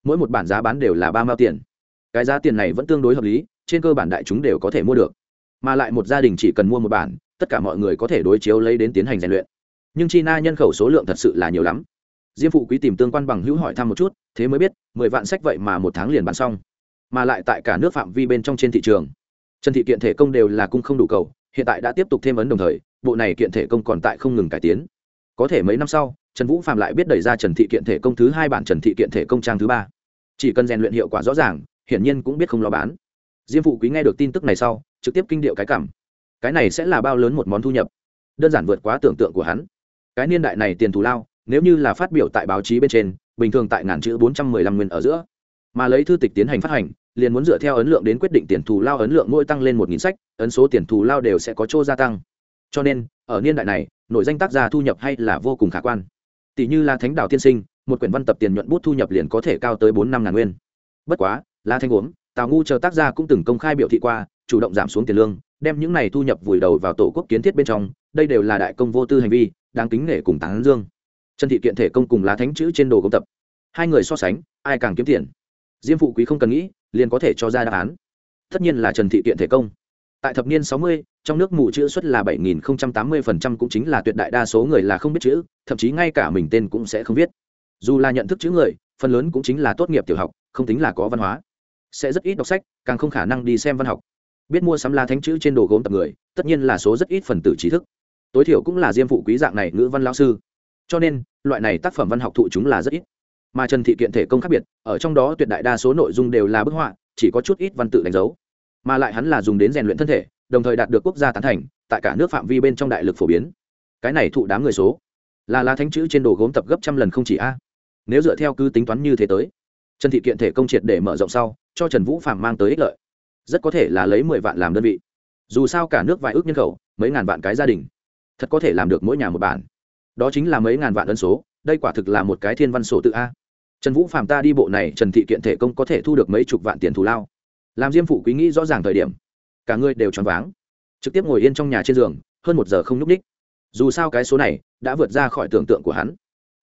Speaker 1: Mỗi một bản giá bán đều là ba mao tiền. Cái giá tiền này vẫn tương đối hợp lý, trên cơ bản đại chúng đều có thể mua được. Mà lại một gia đình chỉ cần mua một bản, tất cả mọi người có thể đối chiếu lấy đến tiến hành rèn luyện. Nhưng china nhân khẩu số lượng thật sự là nhiều lắm. Diêm phụ quý tìm tương quan bằng hữu hỏi thăm một chút, thế mới biết, mười vạn sách vậy mà một tháng liền bán xong. Mà lại tại cả nước phạm vi bên trong trên thị trường trần thị kiện thể công đều là cung không đủ cầu, hiện tại đã tiếp tục thêm ấn đồng thời, bộ này kiện thể công còn tại không ngừng cải tiến. Có thể mấy năm sau, trần vũ phạm lại biết đẩy ra trần thị kiện thể công thứ hai bản trần thị kiện thể công trang thứ ba. Chỉ cần rèn luyện hiệu quả rõ ràng, hiển nhiên cũng biết không lo bán. Diêm phụ quý nghe được tin tức này sau, trực tiếp kinh điệu cái cảm. Cái này sẽ là bao lớn một món thu nhập. Đơn giản vượt quá tưởng tượng của hắn. Cái niên đại này tiền thù lao, nếu như là phát biểu tại báo chí bên trên, bình thường tại ngàn chữ bốn trăm mười lăm nguyên ở giữa. Mà lấy thư tịch tiến hành phát hành liền muốn dựa theo ấn lượng đến quyết định tiền thù lao ấn lượng mỗi tăng lên một nghìn sách, ấn số tiền thù lao đều sẽ có chỗ gia tăng. Cho nên, ở niên đại này, nội danh tác gia thu nhập hay là vô cùng khả quan. Tỷ như là thánh Đào tiên sinh, một quyển văn tập tiền nhuận bút thu nhập liền có thể cao tới bốn năm ngàn nguyên. Bất quá, la thanh uống, tào ngu chờ tác gia cũng từng công khai biểu thị qua, chủ động giảm xuống tiền lương, đem những này thu nhập vùi đầu vào tổ quốc kiến thiết bên trong, đây đều là đại công vô tư hành vi, đáng kính nể cùng tán dương. Trần thị kiện thể công cùng lá thánh chữ trên đồ công tập. Hai người so sánh, ai càng kiếm tiền? Diêm phụ quý không cần nghĩ, liền có thể cho ra đáp án. Tất nhiên là trần thị kiện thể công. Tại thập niên sáu mươi, trong nước mù chữ xuất là bảy nghìn tám mươi phần trăm cũng chính là tuyệt đại đa số người là không biết chữ, thậm chí ngay cả mình tên cũng sẽ không viết. Dù là nhận thức chữ người, phần lớn cũng chính là tốt nghiệp tiểu học, không tính là có văn hóa. Sẽ rất ít đọc sách, càng không khả năng đi xem văn học. Biết mua sắm la thánh chữ trên đồ gốm tập người, tất nhiên là số rất ít phần tử trí thức. Tối thiểu cũng là diêm phụ quý dạng này ngữ văn lao sư. Cho nên, loại này tác phẩm văn học thụ chúng là rất ít mà trần thị kiện thể công khác biệt, ở trong đó tuyệt đại đa số nội dung đều là bức họa, chỉ có chút ít văn tự đánh dấu. Mà lại hắn là dùng đến rèn luyện thân thể, đồng thời đạt được quốc gia tán thành, tại cả nước phạm vi bên trong đại lực phổ biến. Cái này thụ đám người số. Là la thánh chữ trên đồ gốm tập gấp trăm lần không chỉ a. Nếu dựa theo cứ tính toán như thế tới, trần thị kiện thể công triệt để mở rộng sau, cho trần vũ phạm mang tới ích lợi. Rất có thể là lấy mười vạn làm đơn vị. Dù sao cả nước vài ước nhân khẩu, mấy ngàn vạn cái gia đình, thật có thể làm được mỗi nhà một bản. Đó chính là mấy ngàn vạn ân số, đây quả thực là một cái thiên văn sổ tự a trần vũ phạm ta đi bộ này, trần thị kiện thể công có thể thu được mấy chục vạn tiền thù lao. Làm diêm phụ quý nghĩ rõ ràng thời điểm, cả người đều choáng váng. Trực tiếp ngồi yên trong nhà trên giường, hơn một giờ không nhúc ních dù sao cái số này đã vượt ra khỏi tưởng tượng của hắn.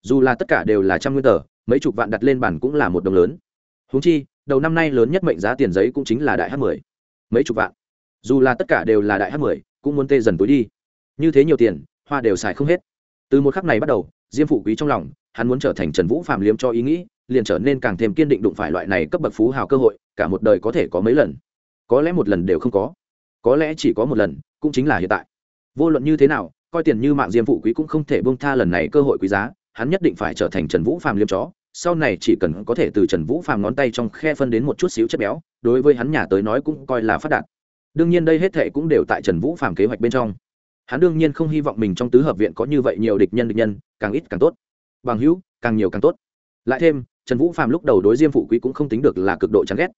Speaker 1: Dù là tất cả đều là trăm nguyên tờ, mấy chục vạn đặt lên bản cũng là một đồng lớn. Húng chi, đầu năm nay lớn nhất mệnh giá tiền giấy cũng chính là đại h mười. Mấy chục vạn. Dù là tất cả đều là đại h mười, cũng muốn tê dần túi đi. Như thế nhiều tiền, hoa đều xài không hết. Từ một khắc này bắt đầu diêm phụ quý trong lòng, hắn muốn trở thành trần vũ phạm liếm cho ý nghĩ, liền trở nên càng thêm kiên định đụng phải loại này cấp bậc phú hào cơ hội, cả một đời có thể có mấy lần. Có lẽ một lần đều không có. Có lẽ chỉ có một lần, cũng chính là hiện tại. Vô luận như thế nào, coi tiền như mạng diêm phụ quý cũng không thể bông tha lần này cơ hội quý giá, hắn nhất định phải trở thành trần vũ Phạm liêm chó. Sau này chỉ cần có thể từ trần vũ phàm ngón tay trong khe phân đến một chút xíu chất béo, đối với hắn nhà tới nói cũng coi là phát đạt. Đương nhiên đây hết thệ cũng đều tại trần vũ phạm kế hoạch bên trong hắn đương nhiên không hy vọng mình trong tứ hợp viện có như vậy nhiều địch nhân địch nhân, càng ít càng tốt. Bằng hữu, càng nhiều càng tốt. Lại thêm, trần vũ phạm lúc đầu đối diêm phụ quý cũng không tính được là cực độ chán ghét.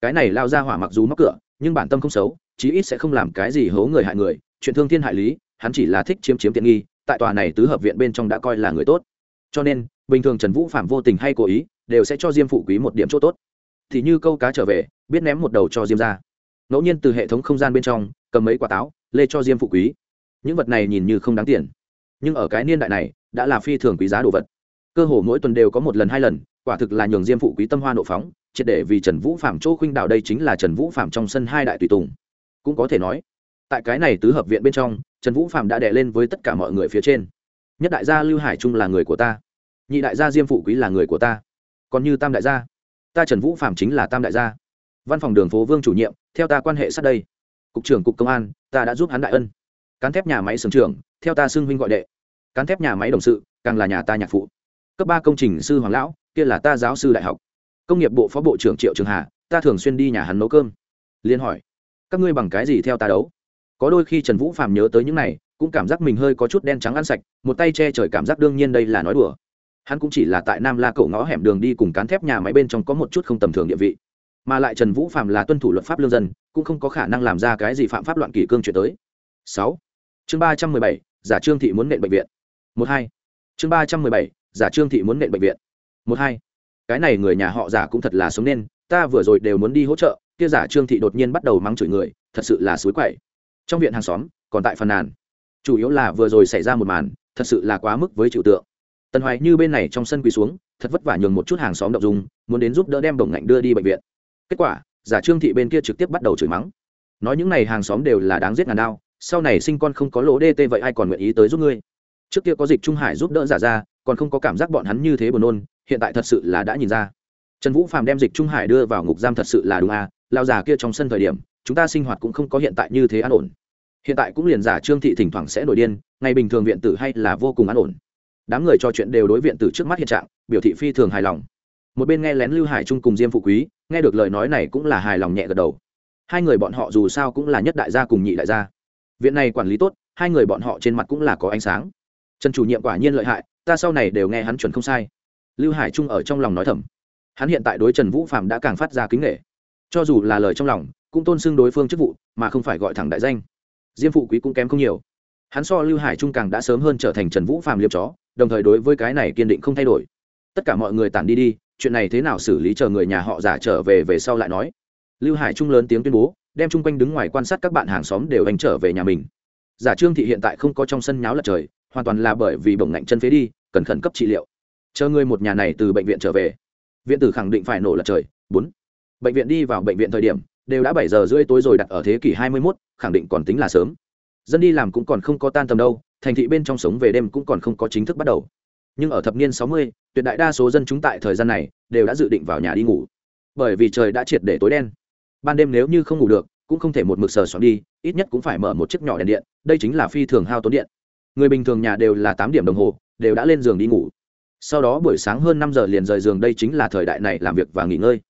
Speaker 1: Cái này lao ra hỏa mặc dù mắc cửa, nhưng bản tâm không xấu, chí ít sẽ không làm cái gì hố người hại người. Chuyện thương thiên hại lý, hắn chỉ là thích chiếm chiếm tiện nghi, tại tòa này tứ hợp viện bên trong đã coi là người tốt. Cho nên, bình thường trần vũ phạm vô tình hay cố ý, đều sẽ cho diêm phụ quý một điểm chỗ tốt. Thì như câu cá trở về, biết ném một đầu cho diêm ra ngẫu nhiên từ hệ thống không gian bên trong, cầm mấy quả táo, lê cho diêm phụ quý những vật này nhìn như không đáng tiền. Nhưng ở cái niên đại này, đã là phi thường quý giá đồ vật. Cơ hồ mỗi tuần đều có một lần hai lần, quả thực là nhường diêm phụ quý tâm hoa nộ phóng, triệt để vì trần vũ phạm chỗ khuynh đạo đây chính là trần vũ phạm trong sân hai đại tùy tùng. Cũng có thể nói, tại cái này tứ hợp viện bên trong, trần vũ phạm đã đè lên với tất cả mọi người phía trên. Nhất đại gia lưu hải trung là người của ta. Nhị đại gia diêm phụ quý là người của ta. Còn như tam đại gia, ta trần vũ phạm chính là tam đại gia. Văn phòng đường phố vương chủ nhiệm, theo ta quan hệ sát đây. Cục trưởng cục công an, ta đã giúp hắn đại ân cán thép nhà máy sưởng trưởng, theo ta xưng huynh gọi đệ. Cán thép nhà máy đồng sự, càng là nhà ta nhạc phụ. Cấp ba công trình sư hoàng lão, kia là ta giáo sư đại học. Công nghiệp bộ phó bộ trưởng triệu trường hà, ta thường xuyên đi nhà hắn nấu cơm. Liên hỏi, các ngươi bằng cái gì theo ta đấu? Có đôi khi trần vũ phạm nhớ tới những này, cũng cảm giác mình hơi có chút đen trắng ăn sạch, một tay che trời cảm giác đương nhiên đây là nói đùa. Hắn cũng chỉ là tại nam la cậu ngõ hẻm đường đi cùng cán thép nhà máy bên trong có một chút không tầm thường địa vị. Mà lại trần vũ phạm là tuân thủ luật pháp lương dân, cũng không có khả năng làm ra cái gì phạm pháp loạn kỷ cương chuyện tới. Sáu chương ba trăm mười bảy, giả trương thị muốn nện bệnh viện. Một hai. Chương ba trăm mười bảy, giả trương thị muốn nện bệnh viện. Một hai. Cái này người nhà họ giả cũng thật là sống nên, ta vừa rồi đều muốn đi hỗ trợ, kia giả trương thị đột nhiên bắt đầu mắng chửi người, thật sự là suối quậy. Trong viện hàng xóm, còn tại phần nàn. Chủ yếu là vừa rồi xảy ra một màn, thật sự là quá mức với trừu tượng. Tần hoài như bên này trong sân quỳ xuống, thật vất vả nhường một chút hàng xóm đậu dùng muốn đến giúp đỡ đem đồng ngạnh đưa đi bệnh viện. Kết quả, giả trương thị bên kia trực tiếp bắt đầu chửi mắng. Nói những n à y hàng xóm đều là đáng giết ngàn đao sau này sinh con không có lỗ dt vậy ai còn nguyện ý tới giúp ngươi? Trước kia có dịch trung hải giúp đỡ giả ra, còn không có cảm giác bọn hắn như thế buồn nôn, hiện tại thật sự là đã nhìn ra. Trần vũ phàm đem dịch trung hải đưa vào ngục giam thật sự là đúng à lao già kia trong sân thời điểm, chúng ta sinh hoạt cũng không có hiện tại như thế an ổn. Hiện tại cũng liền giả trương thị thỉnh thoảng sẽ nổi điên, ngày bình thường viện tử hay là vô cùng an ổn. Đám người trò chuyện đều đối viện tử trước mắt hiện trạng, biểu thị phi thường hài lòng. Một bên nghe lén lưu hải trung cùng diêm phụ quý, nghe được lời nói này cũng là hài lòng nhẹ gật đầu. Hai người bọn họ dù sao cũng là nhất đại gia cùng nhị đại gia viện này quản lý tốt, hai người bọn họ trên mặt cũng là có ánh sáng. Trần chủ nhiệm quả nhiên lợi hại, ta sau này đều nghe hắn chuẩn không sai. Lưu hải trung ở trong lòng nói thầm. Hắn hiện tại đối trần vũ phạm đã càng phát ra kính nghệ cho dù là lời trong lòng, cũng tôn xưng đối phương chức vụ, mà không phải gọi thẳng đại danh. Diêm phụ quý cũng kém không nhiều. Hắn so lưu hải trung càng đã sớm hơn trở thành trần vũ phạm liệp chó, đồng thời đối với cái này kiên định không thay đổi. Tất cả mọi người tản đi đi, chuyện này thế nào xử lý chờ người nhà họ giả trở về về sau lại nói. Lưu hải trung lớn tiếng tuyên bố đem chung quanh đứng ngoài quan sát các bạn hàng xóm đều đánh trở về nhà mình. Giả trương thị hiện tại không có trong sân nháo lật trời hoàn toàn là bởi vì bổng ngạnh chân phế đi cần khẩn cấp trị liệu. Chờ người một nhà này từ bệnh viện trở về viện tử khẳng định phải nổ lật trời. Bốn. Bệnh viện đi vào bệnh viện thời điểm đều đã bảy giờ rưỡi tối rồi đặt ở thế kỷ hai mươi 21, khẳng định còn tính là sớm. Dân đi làm cũng còn không có tan tầm đâu thành thị bên trong sống về đêm cũng còn không có chính thức bắt đầu. Nhưng ở thập niên sáu mươi, tuyệt đại đa số dân chúng tại thời gian này đều đã dự định vào nhà đi ngủ. Bởi vì trời đã triệt để tối đen ban đêm nếu như không ngủ được cũng không thể một mực sờ soạn đi ít nhất cũng phải mở một chiếc nhỏ đèn điện đây chính là phi thường hao tốn điện. Người bình thường nhà đều là tám điểm đồng hồ đều đã lên giường đi ngủ. Sau đó buổi sáng hơn năm giờ liền rời giường đây chính là thời đại này làm việc và nghỉ ngơi.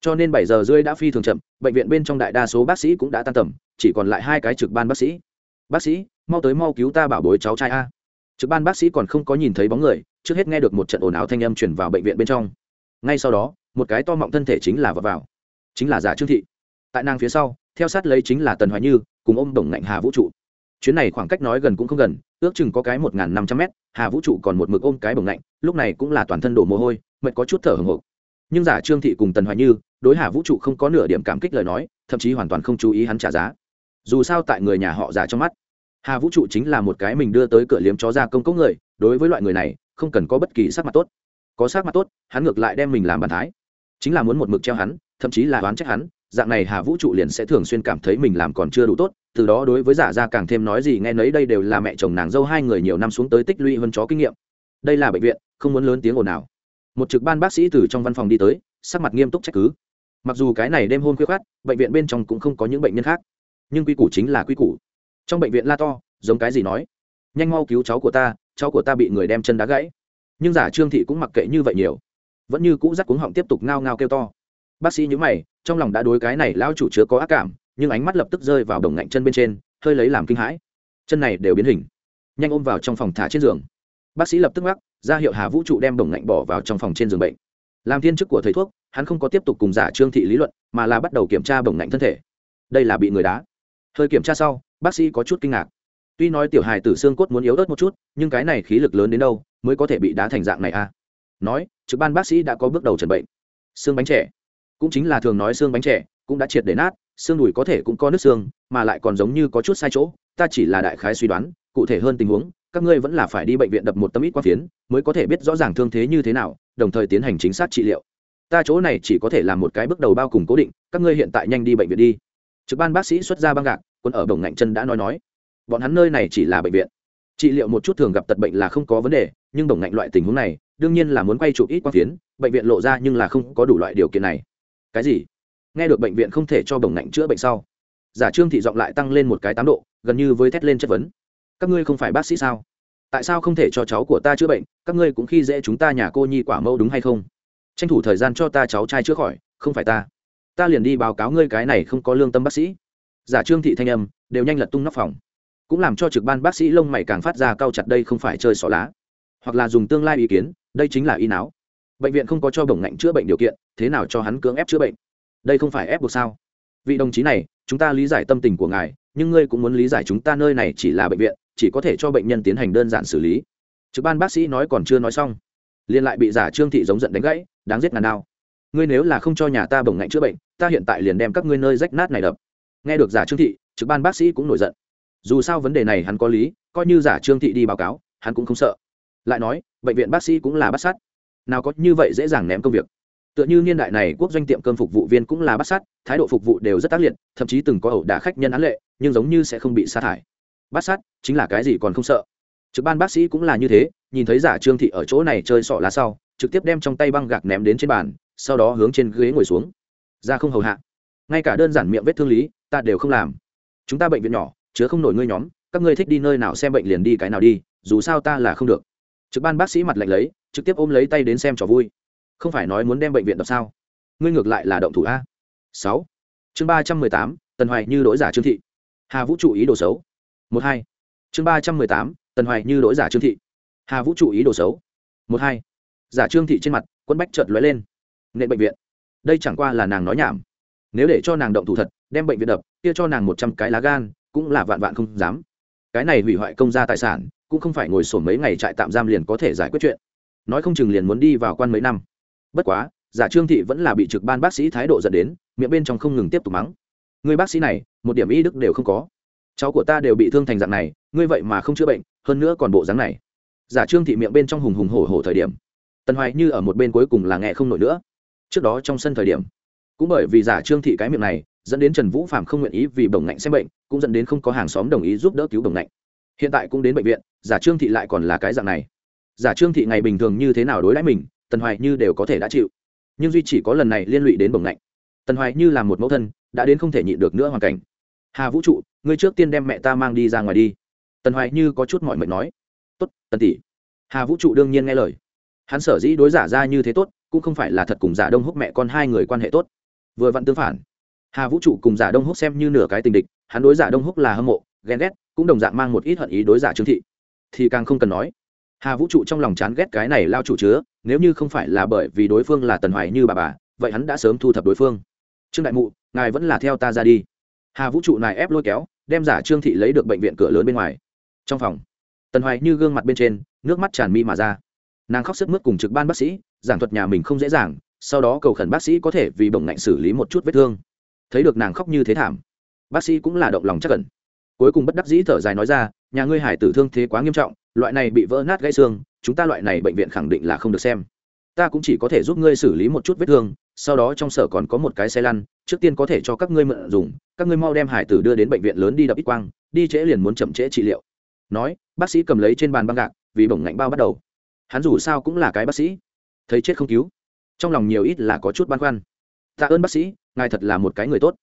Speaker 1: Cho nên bảy giờ rưỡi đã phi thường chậm bệnh viện bên trong đại đa số bác sĩ cũng đã tan tầm chỉ còn lại hai cái trực ban bác sĩ. Bác sĩ mau tới mau cứu ta bảo bối cháu trai a. Trực ban bác sĩ còn không có nhìn thấy bóng người trước hết nghe được một trận ồn ào thanh âm chuyển vào bệnh viện bên trong. Ngay sau đó một cái to mọng thân thể chính là vào, vào. chính là giả trương thị tại nàng phía sau, theo sát lấy chính là tần hoài như, cùng ôm đồng ngạnh hà vũ trụ. Chuyến này khoảng cách nói gần cũng không gần, ước chừng có cái một n g h n năm trăm mét, hà vũ trụ còn một mực ôm cái bồng lạnh lúc này cũng là toàn thân đổ mồ hôi, mệt có chút thở hồng hộc. Nhưng giả trương thị cùng tần hoài như, đối hà vũ trụ không có nửa điểm cảm kích lời nói, thậm chí hoàn toàn không chú ý hắn trả giá. Dù sao tại người nhà họ giả trong mắt, hà vũ trụ chính là một cái mình đưa tới cửa liếm chó ra công cốc người, đối với loại người này, không cần có bất kỳ sắc mặt tốt. Có sắc mặt tốt, hắn ngược lại đem mình làm bàn thái. Chính là muốn một mực treo hắn, thậm chí là đoán trách hắn dạng này hà vũ trụ liền sẽ thường xuyên cảm thấy mình làm còn chưa đủ tốt, từ đó đối với giả ra càng thêm nói gì nghe nấy đây đều là mẹ chồng nàng dâu hai người nhiều năm xuống tới tích lũy hơn chó kinh nghiệm. Đây là bệnh viện, không muốn lớn tiếng ồn nào một trực ban bác sĩ từ trong văn phòng đi tới, sắc mặt nghiêm túc trách cứ. Mặc dù cái này đêm hôn khuya khát bệnh viện bên trong cũng không có những bệnh nhân khác, nhưng quy củ chính là quy củ. Trong bệnh viện la to, giống cái gì nói? Nhanh mau cứu cháu của ta, cháu của ta bị người đem chân đá gãy. Nhưng giả trương thị cũng mặc kệ như vậy nhiều. Vẫn như cũ rắc cuống họng tiếp tục ngao ngao kêu to. Bác sĩ nhữ mày trong lòng đã đối cái này lão chủ chứa có ác cảm, nhưng ánh mắt lập tức rơi vào đồng ngạnh chân bên trên, hơi lấy làm kinh hãi. Chân này đều biến hình. Nhanh ôm vào trong phòng thả trên giường. Bác sĩ lập tức mắc ra hiệu hà vũ trụ đem đồng ngạnh bỏ vào trong phòng trên giường bệnh. Làm thiên chức của thầy thuốc, hắn không có tiếp tục cùng giả trương thị lý luận, mà là bắt đầu kiểm tra bồng ngạnh thân thể. Đây là bị người đá. Hơi kiểm tra sau, bác sĩ có chút kinh ngạc. Tuy nói tiểu hài tử xương cốt muốn yếu ớt một chút, nhưng cái này khí lực lớn đến đâu, mới có thể bị đá thành dạng này a à? nói, trực ban bác sĩ đã có bước đầu trần bệnh. Xương bánh trẻ cũng chính là thường nói xương bánh trẻ cũng đã triệt để nát, xương đùi có thể cũng có nước xương, mà lại còn giống như có chút sai chỗ, ta chỉ là đại khái suy đoán, cụ thể hơn tình huống, các ngươi vẫn là phải đi bệnh viện đập một tấm ít qua phiến, mới có thể biết rõ ràng thương thế như thế nào, đồng thời tiến hành chính xác trị liệu. Ta chỗ này chỉ có thể làm một cái bước đầu bao cùng cố định, các ngươi hiện tại nhanh đi bệnh viện đi. Trực ban bác sĩ xuất ra băng gạc, quân ở đồng ngạnh chân đã nói nói. Bọn hắn nơi này chỉ là bệnh viện. Trị liệu một chút thường gặp tật bệnh là không có vấn đề, nhưng đồng ngạnh loại tình huống này, đương nhiên là muốn quay chụp ít quang phiến, bệnh viện lộ ra nhưng là không có đủ loại điều kiện này cái gì? Nghe được bệnh viện không thể cho bổng ngạnh chữa bệnh sau. Giả trương thị giọng lại tăng lên một cái tám độ, gần như với thét lên chất vấn. Các ngươi không phải bác sĩ sao? Tại sao không thể cho cháu của ta chữa bệnh? Các ngươi cũng khi dễ chúng ta nhà cô nhi quả mẫu đúng hay không? Tranh thủ thời gian cho ta cháu trai chữa khỏi, không phải ta. Ta liền đi báo cáo ngươi cái này không có lương tâm bác sĩ. Giả trương thị thanh âm, đều nhanh lật tung nóc phòng. Cũng làm cho trực ban bác sĩ lông mày càng phát ra cao chặt đây không phải chơi xỏ lá. Hoặc là dùng tương lai ý kiến, đây chính là y não bệnh viện không có cho bổng ngạnh chữa bệnh điều kiện, thế nào cho hắn cưỡng ép chữa bệnh? Đây không phải ép buộc sao? Vị đồng chí này, chúng ta lý giải tâm tình của ngài, nhưng ngươi cũng muốn lý giải chúng ta nơi này chỉ là bệnh viện, chỉ có thể cho bệnh nhân tiến hành đơn giản xử lý. Trực ban bác sĩ nói còn chưa nói xong, liền lại bị giả trương thị giống giận đánh gãy, đáng giết ngàn đao. Ngươi nếu là không cho nhà ta bổng ngạnh chữa bệnh, ta hiện tại liền đem các ngươi nơi rách nát này đập. Nghe được giả trương thị, trực ban bác sĩ cũng nổi giận. Dù sao vấn đề này hắn có lý, coi như giả trương thị đi báo cáo, hắn cũng không sợ. Lại nói, bệnh viện bác sĩ cũng là bắt sát nào có như vậy dễ dàng ném công việc. Tựa như niên đại này quốc doanh tiệm cơm phục vụ viên cũng là bắt sát, thái độ phục vụ đều rất tác liệt, thậm chí từng có ẩu đả khách nhân án lệ, nhưng giống như sẽ không bị sa thải. Bắt sát chính là cái gì còn không sợ. Trực ban bác sĩ cũng là như thế, nhìn thấy giả trương thị ở chỗ này chơi sọ lá sau, trực tiếp đem trong tay băng gạc ném đến trên bàn, sau đó hướng trên ghế ngồi xuống. Ra không hầu hạ. Ngay cả đơn giản miệng vết thương lý, ta đều không làm. Chúng ta bệnh viện nhỏ, chứa không nổi ngươi nhóm, các ngươi thích đi nơi nào xem bệnh liền đi cái nào đi, dù sao ta là không được trực ban bác sĩ mặt lạnh lấy, trực tiếp ôm lấy tay đến xem trò vui. Không phải nói muốn đem bệnh viện đập sao? Ngươi ngược lại là động thủ a. Sáu. Chương ba trăm mười tám, tần hoài như đổi giả trương thị. Hà vũ trụ ý đồ xấu. Một hai. Chương ba trăm mười tám, tần hoài như đổi giả trương thị. Hà vũ trụ ý đồ xấu. Một hai. Giả trương thị trên mặt, quân bách chợt lóe lên. Nện bệnh viện. Đây chẳng qua là nàng nói nhảm. Nếu để cho nàng động thủ thật, đem bệnh viện đập, kia cho nàng một trăm cái lá gan, cũng là vạn vạn không dám cái này hủy hoại công gia tài sản, cũng không phải ngồi sổ mấy ngày trại tạm giam liền có thể giải quyết chuyện. Nói không chừng liền muốn đi vào quan mấy năm. Bất quá, giả trương thị vẫn là bị trực ban bác sĩ thái độ dẫn đến, miệng bên trong không ngừng tiếp tục mắng. Người bác sĩ này, một điểm y đức đều không có. Cháu của ta đều bị thương thành dạng này, ngươi vậy mà không chữa bệnh, hơn nữa còn bộ dáng này. Giả trương thị miệng bên trong hùng hùng hổ hổ thời điểm. Tần hoài như ở một bên cuối cùng là nghe không nổi nữa. Trước đó trong sân thời điểm. Cũng bởi vì giả trương thị cái miệng này dẫn đến trần vũ phạm không nguyện ý vì bổng ngạnh xem bệnh, cũng dẫn đến không có hàng xóm đồng ý giúp đỡ cứu bổng ngạnh. Hiện tại cũng đến bệnh viện, giả trương thị lại còn là cái dạng này. Giả trương thị ngày bình thường như thế nào đối đãi mình, tần hoài như đều có thể đã chịu. Nhưng duy chỉ có lần này liên lụy đến bổng ngạnh. Tần hoài như là một mẫu thân, đã đến không thể nhịn được nữa hoàn cảnh. Hà vũ trụ, ngươi trước tiên đem mẹ ta mang đi ra ngoài đi. Tần hoài như có chút mọi mệt nói. Tốt, tần tỷ. Hà vũ trụ đương nhiên nghe lời. Hắn sở dĩ đối giả ra như thế tốt, cũng không phải là thật cùng giả đông húc mẹ con hai người quan hệ tốt. Vừa vặn tương phản hà vũ trụ cùng giả đông húc xem như nửa cái tình địch, hắn đối giả đông húc là hâm mộ, ghen ghét, cũng đồng dạng mang một ít hận ý đối giả trương thị. Thì càng không cần nói, hà vũ trụ trong lòng chán ghét cái này lao chủ chứa, nếu như không phải là bởi vì đối phương là tần hoài như bà bà, vậy hắn đã sớm thu thập đối phương. Trương đại mụ, ngài vẫn là theo ta ra đi. Hà vũ trụ này ép lôi kéo, đem giả trương thị lấy được bệnh viện cửa lớn bên ngoài. Trong phòng, tần hoài như gương mặt bên trên, nước mắt tràn mi mà ra. Nàng khóc sức mướt cùng trực ban bác sĩ, giảng thuật nhà mình không dễ dàng, sau đó cầu khẩn bác sĩ có thể vì bổng ngạnh xử lý một chút vết thương thấy được nàng khóc như thế thảm. Bác sĩ cũng là động lòng chắc cẩn cuối cùng bất đắc dĩ thở dài nói ra, nhà ngươi hải tử thương thế quá nghiêm trọng, loại này bị vỡ nát gãy xương, chúng ta loại này bệnh viện khẳng định là không được xem. Ta cũng chỉ có thể giúp ngươi xử lý một chút vết thương, sau đó trong sở còn có một cái xe lăn, trước tiên có thể cho các ngươi mượn dùng, các ngươi mau đem hải tử đưa đến bệnh viện lớn đi đập ít quang, đi trễ liền muốn chậm trễ trị liệu. Nói, bác sĩ cầm lấy trên bàn băng gạc, vì bổng ngạnh bao bắt đầu. Hắn dù sao cũng là cái bác sĩ, thấy chết không cứu, trong lòng nhiều ít là có chút băn khoăn. Tạ ơn bác sĩ ngài thật là một cái người tốt.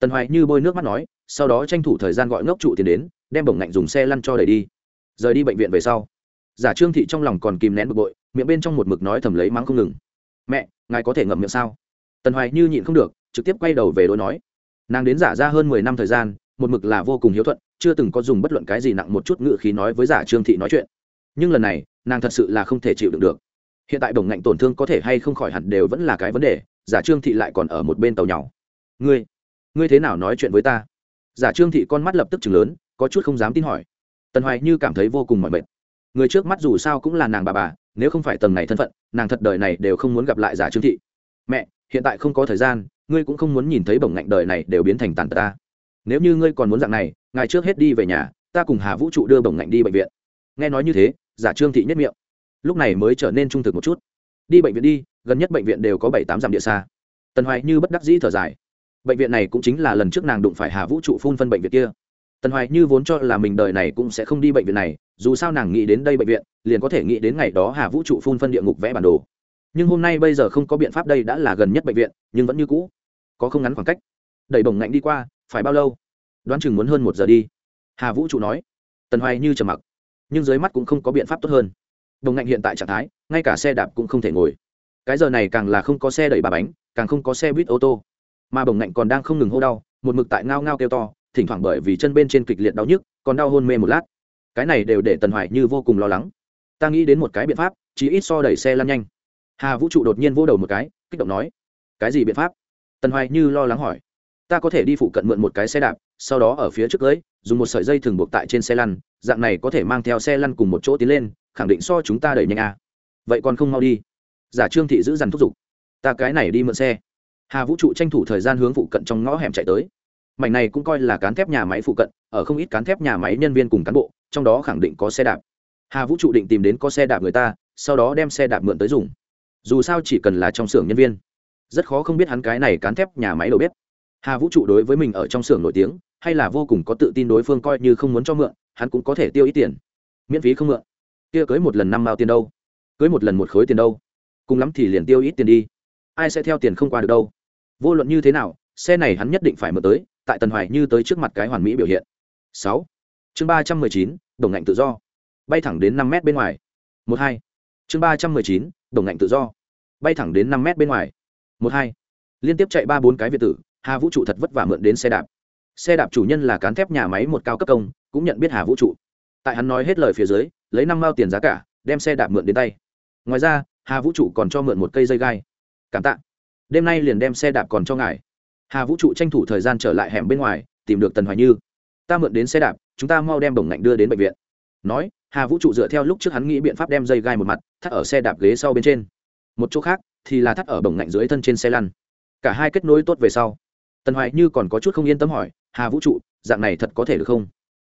Speaker 1: Tần hoài như bôi nước mắt nói, sau đó tranh thủ thời gian gọi ngốc trụ tiền đến, đem bổng ngạnh dùng xe lăn cho đẩy đi. Rời đi bệnh viện về sau, giả trương thị trong lòng còn kìm nén bực bội, miệng bên trong một mực nói thầm lấy mắng không ngừng. Mẹ, ngài có thể ngậm miệng sao? Tần hoài như nhịn không được, trực tiếp quay đầu về đối nói. Nàng đến giả ra hơn mười năm thời gian, một mực là vô cùng hiếu thuận, chưa từng có dùng bất luận cái gì nặng một chút ngự khí nói với giả trương thị nói chuyện. Nhưng lần này, nàng thật sự là không thể chịu đựng được. Hiện tại bổng ngạnh tổn thương có thể hay không khỏi hẳn đều vẫn là cái vấn đề giả trương thị lại còn ở một bên tàu nhỏ. Ngươi ngươi thế nào nói chuyện với ta? Giả trương thị con mắt lập tức chừng lớn, có chút không dám tin hỏi. Tần hoài như cảm thấy vô cùng mỏi mệt. Người trước mắt dù sao cũng là nàng bà bà, nếu không phải tầng này thân phận, nàng thật đời này đều không muốn gặp lại giả trương thị. Mẹ, hiện tại không có thời gian, ngươi cũng không muốn nhìn thấy bổng ngạnh đời này đều biến thành tàn tật ta. Nếu như ngươi còn muốn dạng này ngày trước hết đi về nhà, ta cùng hà vũ trụ đưa bổng ngạnh đi bệnh viện. Nghe nói như thế, giả trương thị nhất miệng. Lúc này mới trở nên trung thực một chút. Đi bệnh viện đi gần nhất bệnh viện đều có bảy tám dặm địa xa. Tần hoài như bất đắc dĩ thở dài. Bệnh viện này cũng chính là lần trước nàng đụng phải hà vũ trụ phun phân bệnh viện kia. Tần hoài như vốn cho là mình đời này cũng sẽ không đi bệnh viện này, dù sao nàng nghĩ đến đây bệnh viện, liền có thể nghĩ đến ngày đó hà vũ trụ phun phân địa ngục vẽ bản đồ. Nhưng hôm nay bây giờ không có biện pháp đây đã là gần nhất bệnh viện, nhưng vẫn như cũ, có không ngắn khoảng cách. Đẩy bổng ngạnh đi qua, phải bao lâu? Đoán chừng muốn hơn một giờ đi. Hà vũ trụ nói. Tần hoài như trầm mặc, nhưng dưới mắt cũng không có biện pháp tốt hơn. Bồng ngạnh hiện tại trạng thái, ngay cả xe đạp cũng không thể ngồi cái giờ này càng là không có xe đẩy ba bánh, càng không có xe buýt ô tô. Mà bồng ngạnh còn đang không ngừng hô đau, một mực tại ngao ngao kêu to, thỉnh thoảng bởi vì chân bên trên kịch liệt đau nhức, còn đau hôn mê một lát. Cái này đều để tần hoài như vô cùng lo lắng. Ta nghĩ đến một cái biện pháp chỉ ít so đẩy xe lăn nhanh. Hà vũ trụ đột nhiên vô đầu một cái, kích động nói, cái gì biện pháp? Tần hoài như lo lắng hỏi, ta có thể đi phụ cận mượn một cái xe đạp, sau đó ở phía trước cưới dùng một sợi dây thường buộc tại trên xe lăn, dạng này có thể mang theo xe lăn cùng một chỗ tiến lên, khẳng định so chúng ta đẩy nhanh à. vậy còn không mau đi giả trương thị giữ dằn thúc giục. Ta cái này đi mượn xe. Hà vũ trụ tranh thủ thời gian hướng phụ cận trong ngõ hẻm chạy tới. Mảnh này cũng coi là cán thép nhà máy phụ cận, ở không ít cán thép nhà máy nhân viên cùng cán bộ, trong đó khẳng định có xe đạp. Hà vũ trụ định tìm đến có xe đạp người ta, sau đó đem xe đạp mượn tới dùng. Dù sao chỉ cần là trong xưởng nhân viên, rất khó không biết hắn cái này cán thép nhà máy đầu bếp. Hà vũ trụ đối với mình ở trong xưởng nổi tiếng, hay là vô cùng có tự tin đối phương coi như không muốn cho mượn, hắn cũng có thể tiêu ít tiền. Miễn phí không mượn. Kia cưới một lần năm mao tiền đâu? Cưới một lần một khối tiền đâu? Cùng lắm thì liền tiêu ít tiền đi. Ai sẽ theo tiền không qua được đâu. Vô luận như thế nào, xe này hắn nhất định phải mở tới, tại tần hoài như tới trước mặt cái hoàn mỹ biểu hiện. Sáu. Chương ba trăm mười chín, đồng ngạnh tự do. Bay thẳng đến năm mét bên ngoài. Một hai. Chương ba trăm mười chín, đồng ngạnh tự do. Bay thẳng đến năm mét bên ngoài. Một hai. Liên tiếp chạy ba bốn cái việt tử, hà vũ trụ thật vất vả mượn đến xe đạp. Xe đạp chủ nhân là cán thép nhà máy một cao cấp công, cũng nhận biết hà vũ trụ. Tại hắn nói hết lời phía dưới, lấy năm mao tiền giá cả, đem xe đạp mượn đến tay. Ngoài ra hà vũ trụ còn cho mượn một cây dây gai. Cảm tạ. Đêm nay liền đem xe đạp còn cho ngài. Hà vũ trụ tranh thủ thời gian trở lại hẻm bên ngoài, tìm được tần hoài như. Ta mượn đến xe đạp, chúng ta mau đem bổng ngạnh đưa đến bệnh viện. Nói, hà vũ trụ dựa theo lúc trước hắn nghĩ biện pháp đem dây gai một mặt, thắt ở xe đạp ghế sau bên trên. Một chỗ khác thì là thắt ở bổng ngạnh dưới thân trên xe lăn. Cả hai kết nối tốt về sau, tần hoài như còn có chút không yên tâm hỏi, hà vũ trụ, dạng này thật có thể được không?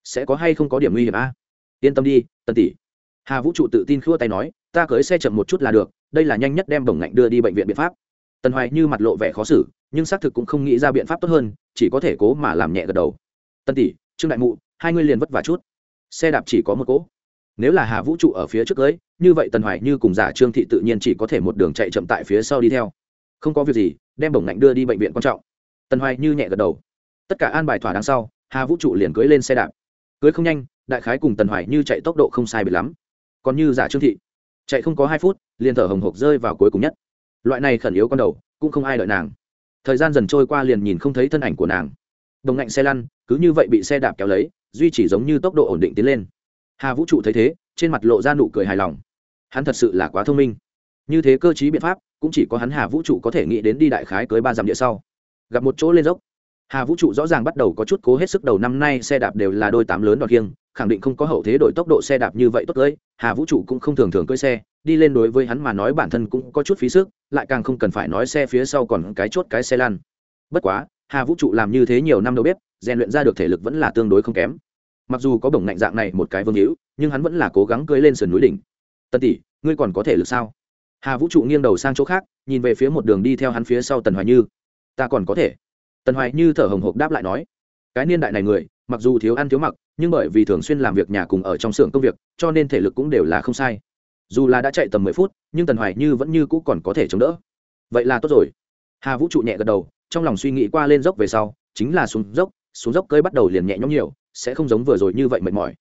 Speaker 1: Sẽ có hay không có điểm nguy hiểm a? Yên tâm đi, tần tỷ. Hà vũ trụ tự tin khua tay nói ta cưới xe chậm một chút là được, đây là nhanh nhất đem bổng ngạnh đưa đi bệnh viện biện pháp. Tần hoài như mặt lộ vẻ khó xử, nhưng xác thực cũng không nghĩ ra biện pháp tốt hơn, chỉ có thể cố mà làm nhẹ gật đầu. Tân tỷ, trương đại mụ, hai ngươi liền vất vả chút. Xe đạp chỉ có một cỗ. Nếu là hà vũ trụ ở phía trước cưới, như vậy tần hoài như cùng giả trương thị tự nhiên chỉ có thể một đường chạy chậm tại phía sau đi theo. Không có việc gì, đem bổng ngạnh đưa đi bệnh viện quan trọng. Tần hoài như nhẹ gật đầu. Tất cả an bài thỏa đằng sau, hà vũ trụ liền cưới lên xe đạp. Cưới không nhanh, đại khái cùng tần hoài như chạy tốc độ không sai biệt lắm. Còn như giả trương thị chạy không có hai phút, liền thở hồng hộc rơi vào cuối cùng nhất. Loại này khẩn yếu con đầu, cũng không ai đợi nàng. Thời gian dần trôi qua liền nhìn không thấy thân ảnh của nàng. Đồng ngạnh xe lăn, cứ như vậy bị xe đạp kéo lấy, duy chỉ giống như tốc độ ổn định tiến lên. Hà vũ trụ thấy thế, trên mặt lộ ra nụ cười hài lòng. Hắn thật sự là quá thông minh. Như thế cơ chí biện pháp, cũng chỉ có hắn hà vũ trụ có thể nghĩ đến đi đại khái cưới ba dặm địa sau. Gặp một chỗ lên dốc, hà vũ trụ rõ ràng bắt đầu có chút cố hết sức, đầu năm nay xe đạp đều là đôi tám lớn đọt kiêng khẳng định không có hậu thế đổi tốc độ xe đạp như vậy tốt cưới hà vũ trụ cũng không thường thường cưỡi xe, đi lên đối với hắn mà nói bản thân cũng có chút phí sức, lại càng không cần phải nói xe phía sau còn cái chốt cái xe lan bất quá, hà vũ trụ làm như thế nhiều năm đâu biết, rèn luyện ra được thể lực vẫn là tương đối không kém. Mặc dù có bổng ngạnh dạng này một cái vương hữu, nhưng hắn vẫn là cố gắng cưỡi lên sườn núi đỉnh. Tân tỷ, ngươi còn có thể lực sao? Hà vũ trụ nghiêng đầu sang chỗ khác, nhìn về phía một đường đi theo hắn phía sau tần hoài như. Ta còn có thể. Tần hoài như thở hồng hộc đáp lại nói. Cái niên đại này người mặc dù thiếu ăn thiếu mặc, nhưng bởi vì thường xuyên làm việc nhà cùng ở trong xưởng công việc, cho nên thể lực cũng đều là không sai. Dù là đã chạy tầm mười phút, nhưng tần hoài như vẫn như cũ còn có thể chống đỡ. Vậy là tốt rồi. Hà vũ trụ nhẹ gật đầu, trong lòng suy nghĩ qua lên dốc về sau, chính là xuống dốc xuống dốc cơi bắt đầu liền nhẹ nhõm nhiều, sẽ không giống vừa rồi như vậy mệt mỏi.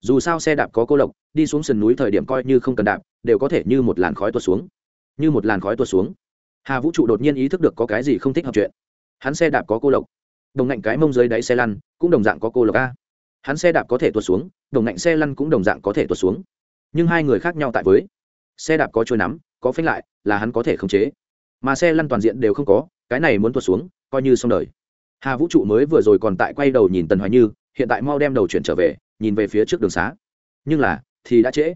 Speaker 1: Dù sao xe đạp có cô lộc, đi xuống sườn núi thời điểm coi như không cần đạp, đều có thể như một làn khói tuột xuống. Như một làn khói tuột xuống. Hà vũ trụ đột nhiên ý thức được có cái gì không thích hợp chuyện. Hắn xe đạp có cô lộc đồng ngạnh cái mông dưới đáy xe lăn cũng đồng dạng có cô lộc a. Hắn xe đạp có thể tuột xuống, đồng ngạnh xe lăn cũng đồng dạng có thể tuột xuống. Nhưng hai người khác nhau tại với. Xe đạp có trôi nắm, có phanh lại, là hắn có thể khống chế. Mà xe lăn toàn diện đều không có, cái này muốn tuột xuống, coi như xong đời. Hà vũ trụ mới vừa rồi còn tại quay đầu nhìn tần hoài như, hiện tại mau đem đầu chuyển trở về, nhìn về phía trước đường xá. Nhưng là, thì đã trễ.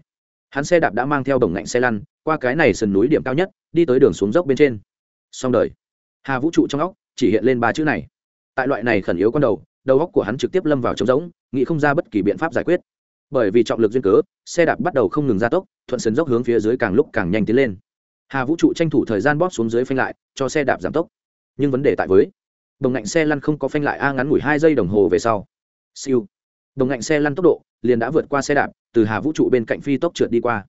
Speaker 1: Hắn xe đạp đã mang theo đồng ngạnh xe lăn, qua cái này sườn núi điểm cao nhất, đi tới đường xuống dốc bên trên. Xong đời. Hà vũ trụ trong óc chỉ hiện lên ba chữ này tại loại này khẩn yếu con đầu đầu góc của hắn trực tiếp lâm vào trống rỗng, nghĩ không ra bất kỳ biện pháp giải quyết. Bởi vì trọng lực duyên cớ, xe đạp bắt đầu không ngừng gia tốc, thuận sườn dốc hướng phía dưới càng lúc càng nhanh tiến lên. Hà vũ trụ tranh thủ thời gian bóp xuống dưới phanh lại, cho xe đạp giảm tốc. Nhưng vấn đề tại với, đồng ngạnh xe lăn không có phanh lại a ngắn ngủi hai giây đồng hồ về sau. Siêu. Đồng ngạnh xe lăn tốc độ liền đã vượt qua xe đạp, từ hà vũ trụ bên cạnh phi tốc trượt đi qua.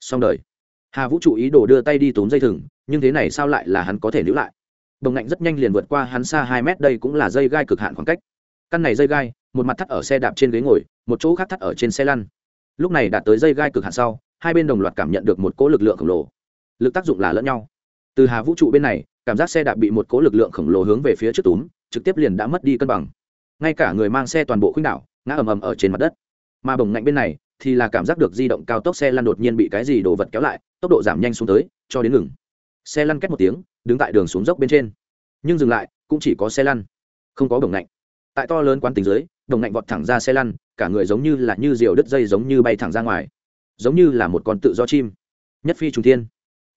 Speaker 1: Xong đời. Hà vũ trụ ý đồ đưa tay đi tốn dây thừng, nhưng thế này sao lại là hắn có thể níu lại? Đồng ngạnh rất nhanh liền vượt qua hắn xa hai mét, đây cũng là dây gai cực hạn khoảng cách. Căn này dây gai, một mặt thắt ở xe đạp trên ghế ngồi, một chỗ khác thắt ở trên xe lăn. Lúc này đạt tới dây gai cực hạn sau, hai bên đồng loạt cảm nhận được một cỗ lực lượng khổng lồ. Lực tác dụng là lẫn nhau. Từ hà vũ trụ bên này, cảm giác xe đạp bị một cỗ lực lượng khổng lồ hướng về phía trước túm, trực tiếp liền đã mất đi cân bằng. Ngay cả người mang xe toàn bộ khuynh đảo, ngã ầm ầm ở trên mặt đất. Mà bồng ngạnh bên này, thì là cảm giác được di động cao tốc xe lăn đột nhiên bị cái gì đồ vật kéo lại, tốc độ giảm nhanh xuống tới, cho đến ngừng xe lăn két một tiếng, đứng tại đường xuống dốc bên trên. Nhưng dừng lại, cũng chỉ có xe lăn. Không có đồng lạnh tại to lớn quán tính dưới, đồng lạnh vọt thẳng ra xe lăn, cả người giống như là như diều đứt dây giống như bay thẳng ra ngoài. Giống như là một con tự do chim. Nhất phi trùng thiên.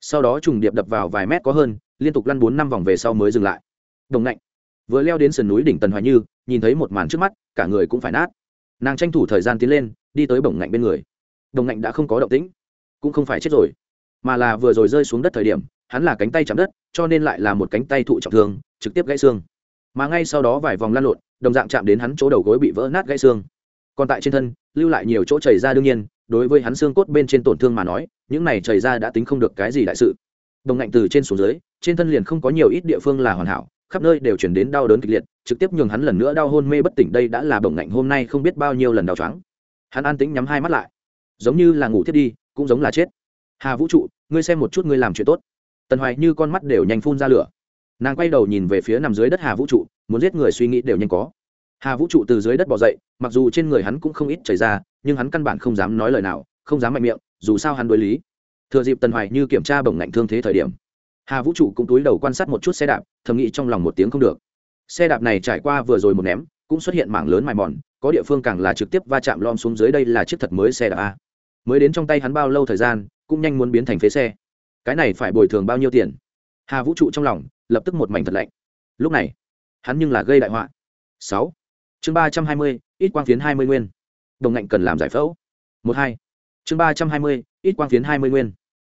Speaker 1: Sau đó trùng điệp đập vào vài mét có hơn, liên tục lăn bốn năm vòng về sau mới dừng lại. Đồng lạnh vừa leo đến sườn núi đỉnh tần hoài như, nhìn thấy một màn trước mắt, cả người cũng phải nát. Nàng tranh thủ thời gian tiến lên, đi tới bổng ngạnh bên người. Đồng ngạnh đã không có động tĩnh, cũng không phải chết rồi, mà là vừa rồi rơi xuống đất thời điểm hắn là cánh tay chạm đất, cho nên lại là một cánh tay thụ trọng thương, trực tiếp gãy xương. Mà ngay sau đó vài vòng lăn lộn, đồng dạng chạm đến hắn chỗ đầu gối bị vỡ nát gãy xương. Còn tại trên thân, lưu lại nhiều chỗ chảy ra đương nhiên, đối với hắn xương cốt bên trên tổn thương mà nói, những này chảy ra đã tính không được cái gì đại sự. Đồng ngạnh từ trên xuống dưới, trên thân liền không có nhiều ít địa phương là hoàn hảo, khắp nơi đều chuyển đến đau đớn kịch liệt, trực tiếp nhường hắn lần nữa đau hôn mê bất tỉnh đây đã là bổng ngạnh hôm nay không biết bao nhiêu lần đau chóng hắn an tĩnh nhắm hai mắt lại. Giống như là ngủ thiết đi, cũng giống là chết. Hà vũ trụ, ngươi xem một chút ngươi làm chuyện tốt tần hoài như con mắt đều nhanh phun ra lửa. Nàng quay đầu nhìn về phía nằm dưới đất hà vũ trụ, muốn giết người suy nghĩ đều nhanh có. Hà vũ trụ từ dưới đất bỏ dậy, mặc dù trên người hắn cũng không ít chảy ra, nhưng hắn căn bản không dám nói lời nào, không dám mạnh miệng, dù sao hắn đối lý. Thừa dịp tần hoài như kiểm tra bổng ngạnh thương thế thời điểm, hà vũ trụ cũng túi đầu quan sát một chút xe đạp, thầm nghĩ trong lòng một tiếng không được. Xe đạp này trải qua vừa rồi một ném, cũng xuất hiện mảng lớn mài mòn, có địa phương càng là trực tiếp va chạm lom xuống dưới đây là chiếc thật mới xe đạp a. Mới đến trong tay hắn bao lâu thời gian, cũng nhanh muốn biến thành phế xe cái này phải bồi thường bao nhiêu tiền? Hà vũ trụ trong lòng lập tức một mảnh thật lạnh. Lúc này, hắn nhưng là gây đại họa. Sáu. Chương ba trăm hai mươi, ít quang phiến hai mươi nguyên. Đồng ngạnh cần làm giải phẫu. Một hai. Chương ba trăm hai mươi, ít quang phiến hai mươi nguyên.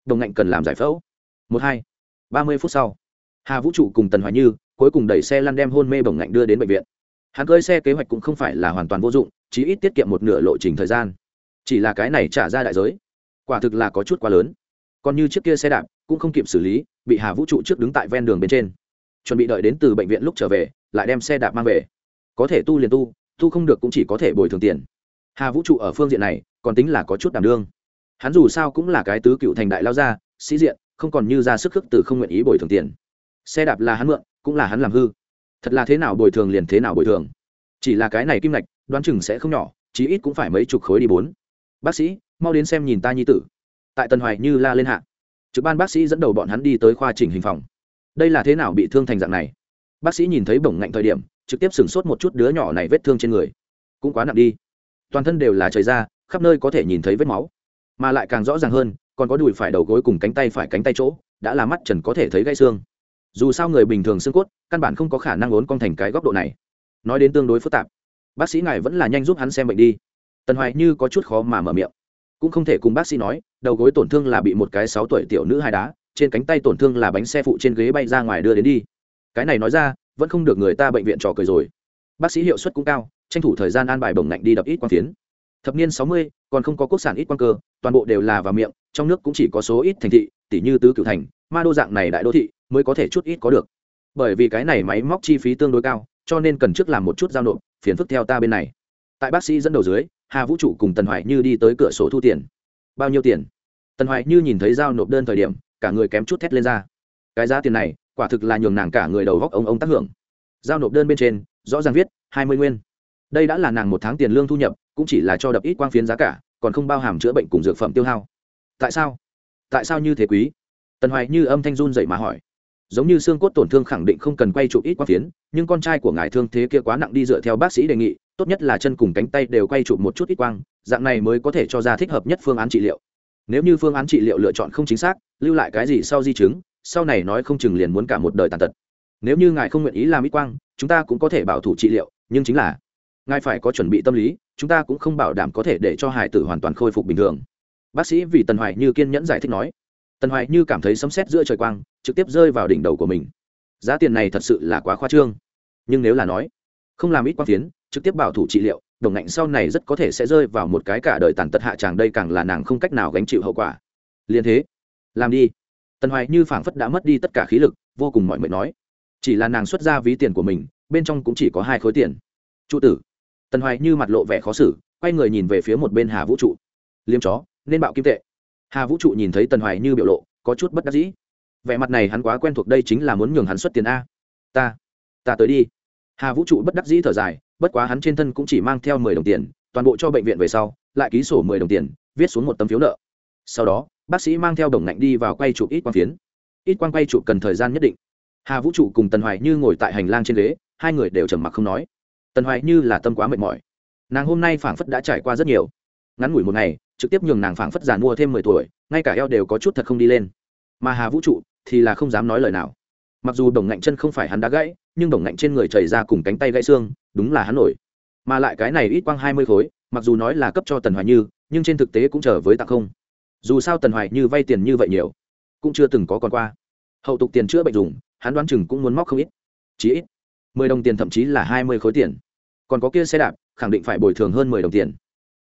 Speaker 1: Đồng ngạnh cần làm giải phẫu. Một hai. Ba mươi phút sau, hà vũ trụ cùng tần hoài như cuối cùng đẩy xe lăn đem hôn mê bồng ngạnh đưa đến bệnh viện. Hắn cơi xe kế hoạch cũng không phải là hoàn toàn vô dụng chỉ ít tiết kiệm một nửa lộ trình thời gian. Chỉ là cái này trả ra đại giới, quả thực là có chút quá lớn còn như chiếc kia xe đạp cũng không kịp xử lý, bị hà vũ trụ trước đứng tại ven đường bên trên. Chuẩn bị đợi đến từ bệnh viện lúc trở về, lại đem xe đạp mang về. Có thể tu liền tu tu không được cũng chỉ có thể bồi thường tiền. Hà vũ trụ ở phương diện này, còn tính là có chút đảm đương. Hắn dù sao cũng là cái tứ cựu thành đại lao gia, sĩ diện, không còn như ra sức khước từ không nguyện ý bồi thường tiền. Xe đạp là hắn mượn, cũng là hắn làm hư. Thật là thế nào bồi thường liền thế nào bồi thường. Chỉ là cái này kim lạch đoán chừng sẽ không nhỏ, chí ít cũng phải mấy chục khối đi bốn. Bác sĩ, mau đến xem nhìn ta nhi tử tại tân hoài như la lên hạ. Trực ban bác sĩ dẫn đầu bọn hắn đi tới khoa chỉnh hình phòng. Đây là thế nào bị thương thành dạng này? Bác sĩ nhìn thấy bổng ngạnh thời điểm, trực tiếp sửng sốt một chút đứa nhỏ này vết thương trên người. Cũng quá nặng đi. Toàn thân đều là trời ra, khắp nơi có thể nhìn thấy vết máu. Mà lại càng rõ ràng hơn, còn có đùi phải đầu gối cùng cánh tay phải cánh tay chỗ, đã là mắt trần có thể thấy gãy xương. Dù sao người bình thường xương cốt, căn bản không có khả năng ốn cong thành cái góc độ này. Nói đến tương đối phức tạp, bác sĩ ngài vẫn là nhanh giúp hắn xem bệnh đi. Tần hoài như có chút khó mà mở miệng cũng không thể cùng bác sĩ nói, đầu gối tổn thương là bị một cái sáu tuổi tiểu nữ hai đá, trên cánh tay tổn thương là bánh xe phụ trên ghế bay ra ngoài đưa đến đi. Cái này nói ra, vẫn không được người ta bệnh viện trò cười rồi. Bác sĩ hiệu suất cũng cao, tranh thủ thời gian an bài bồng ngạnh đi đập ít quang phiến. Thập niên sáu mươi, còn không có quốc sản ít quang cơ, toàn bộ đều là vào miệng, trong nước cũng chỉ có số ít thành thị tỷ như tứ cửu thành, ma đô dạng này đại đô thị mới có thể chút ít có được. Bởi vì cái này máy móc chi phí tương đối cao, cho nên cần trước làm một chút giao nộp, phiền phức theo ta bên này. Tại bác sĩ dẫn đầu dưới hà vũ trụ cùng tần hoài như đi tới cửa sổ thu tiền. Bao nhiêu tiền? Tần hoài như nhìn thấy giao nộp đơn thời điểm, cả người kém chút thét lên ra. Cái giá tiền này, quả thực là nhường nàng cả người đầu góc ông ông tác hưởng. Giao nộp đơn bên trên, rõ ràng viết, hai mươi nguyên. Đây đã là nàng một tháng tiền lương thu nhập, cũng chỉ là cho đập ít quang phiến giá cả, còn không bao hàm chữa bệnh cùng dược phẩm tiêu hao. Tại sao? Tại sao như thế quý? Tần hoài như âm thanh run dậy mà hỏi. Giống như xương cốt tổn thương khẳng định không cần quay chụp ít quang phiến, nhưng con trai của ngài thương thế kia quá nặng đi dựa theo bác sĩ đề nghị tốt nhất là chân cùng cánh tay đều quay chụp một chút ít quang, dạng này mới có thể cho ra thích hợp nhất phương án trị liệu. Nếu như phương án trị liệu lựa chọn không chính xác, lưu lại cái gì sau di chứng, sau này nói không chừng liền muốn cả một đời tàn tật. Nếu như ngài không nguyện ý làm ít quang, chúng ta cũng có thể bảo thủ trị liệu, nhưng chính là ngài phải có chuẩn bị tâm lý, chúng ta cũng không bảo đảm có thể để cho hải tử hoàn toàn khôi phục bình thường. Bác sĩ vì tần hoài như kiên nhẫn giải thích nói. Tần hoài như cảm thấy sấm sét giữa trời quang, trực tiếp rơi vào đỉnh đầu của mình. Giá tiền này thật sự là quá khoa trương. Nhưng nếu là nói, không làm ít quang phiến trực tiếp bảo thủ trị liệu, đồng ngạnh sau này rất có thể sẽ rơi vào một cái cả đời tàn tật hạ tràng đây càng là nàng không cách nào gánh chịu hậu quả. Liền thế, làm đi. Tần hoài như phảng phất đã mất đi tất cả khí lực, vô cùng mọi mệt nói. Chỉ là nàng xuất ra ví tiền của mình, bên trong cũng chỉ có hai khối tiền. Trụ tử. Tần hoài như mặt lộ vẻ khó xử, quay người nhìn về phía một bên hà vũ trụ. Liêm chó, nên bạo kim tệ. Hà vũ trụ nhìn thấy tần hoài như biểu lộ, có chút bất đắc dĩ. Vẻ mặt này hắn quá quen thuộc đây chính là muốn nhường hắn xuất tiền a. Ta ta tới đi. Hà vũ trụ bất đắc dĩ thở dài bất quá hắn trên thân cũng chỉ mang theo mười đồng tiền, toàn bộ cho bệnh viện về sau, lại ký sổ mười đồng tiền, viết xuống một tấm phiếu nợ. Sau đó, bác sĩ mang theo đồng ngạnh đi vào quay chụp ít quang phiến. Ít quang quay chụp cần thời gian nhất định. Hà vũ trụ cùng tần hoài như ngồi tại hành lang trên ghế, hai người đều trầm mặc không nói. Tần hoài như là tâm quá mệt mỏi. Nàng hôm nay phảng phất đã trải qua rất nhiều. Ngắn ngủi một ngày, trực tiếp nhường nàng phảng phất giàn mua thêm mười tuổi, ngay cả eo đều có chút thật không đi lên. Mà hà vũ trụ thì là không dám nói lời nào. Mặc dù đồng ngạnh chân không phải hắn đã gãy nhưng đồng ngạnh trên người chảy ra cùng cánh tay gãy xương, đúng là hắn nổi. Mà lại cái này ít quang hai mươi khối, mặc dù nói là cấp cho tần hoài như, nhưng trên thực tế cũng trở với tặng không. Dù sao tần hoài như vay tiền như vậy nhiều, cũng chưa từng có còn qua. Hậu tục tiền chữa bệnh dùng, hắn đoán chừng cũng muốn móc không ít. Chí ít mười đồng tiền thậm chí là hai mươi khối tiền. Còn có kia xe đạp, khẳng định phải bồi thường hơn mười đồng tiền.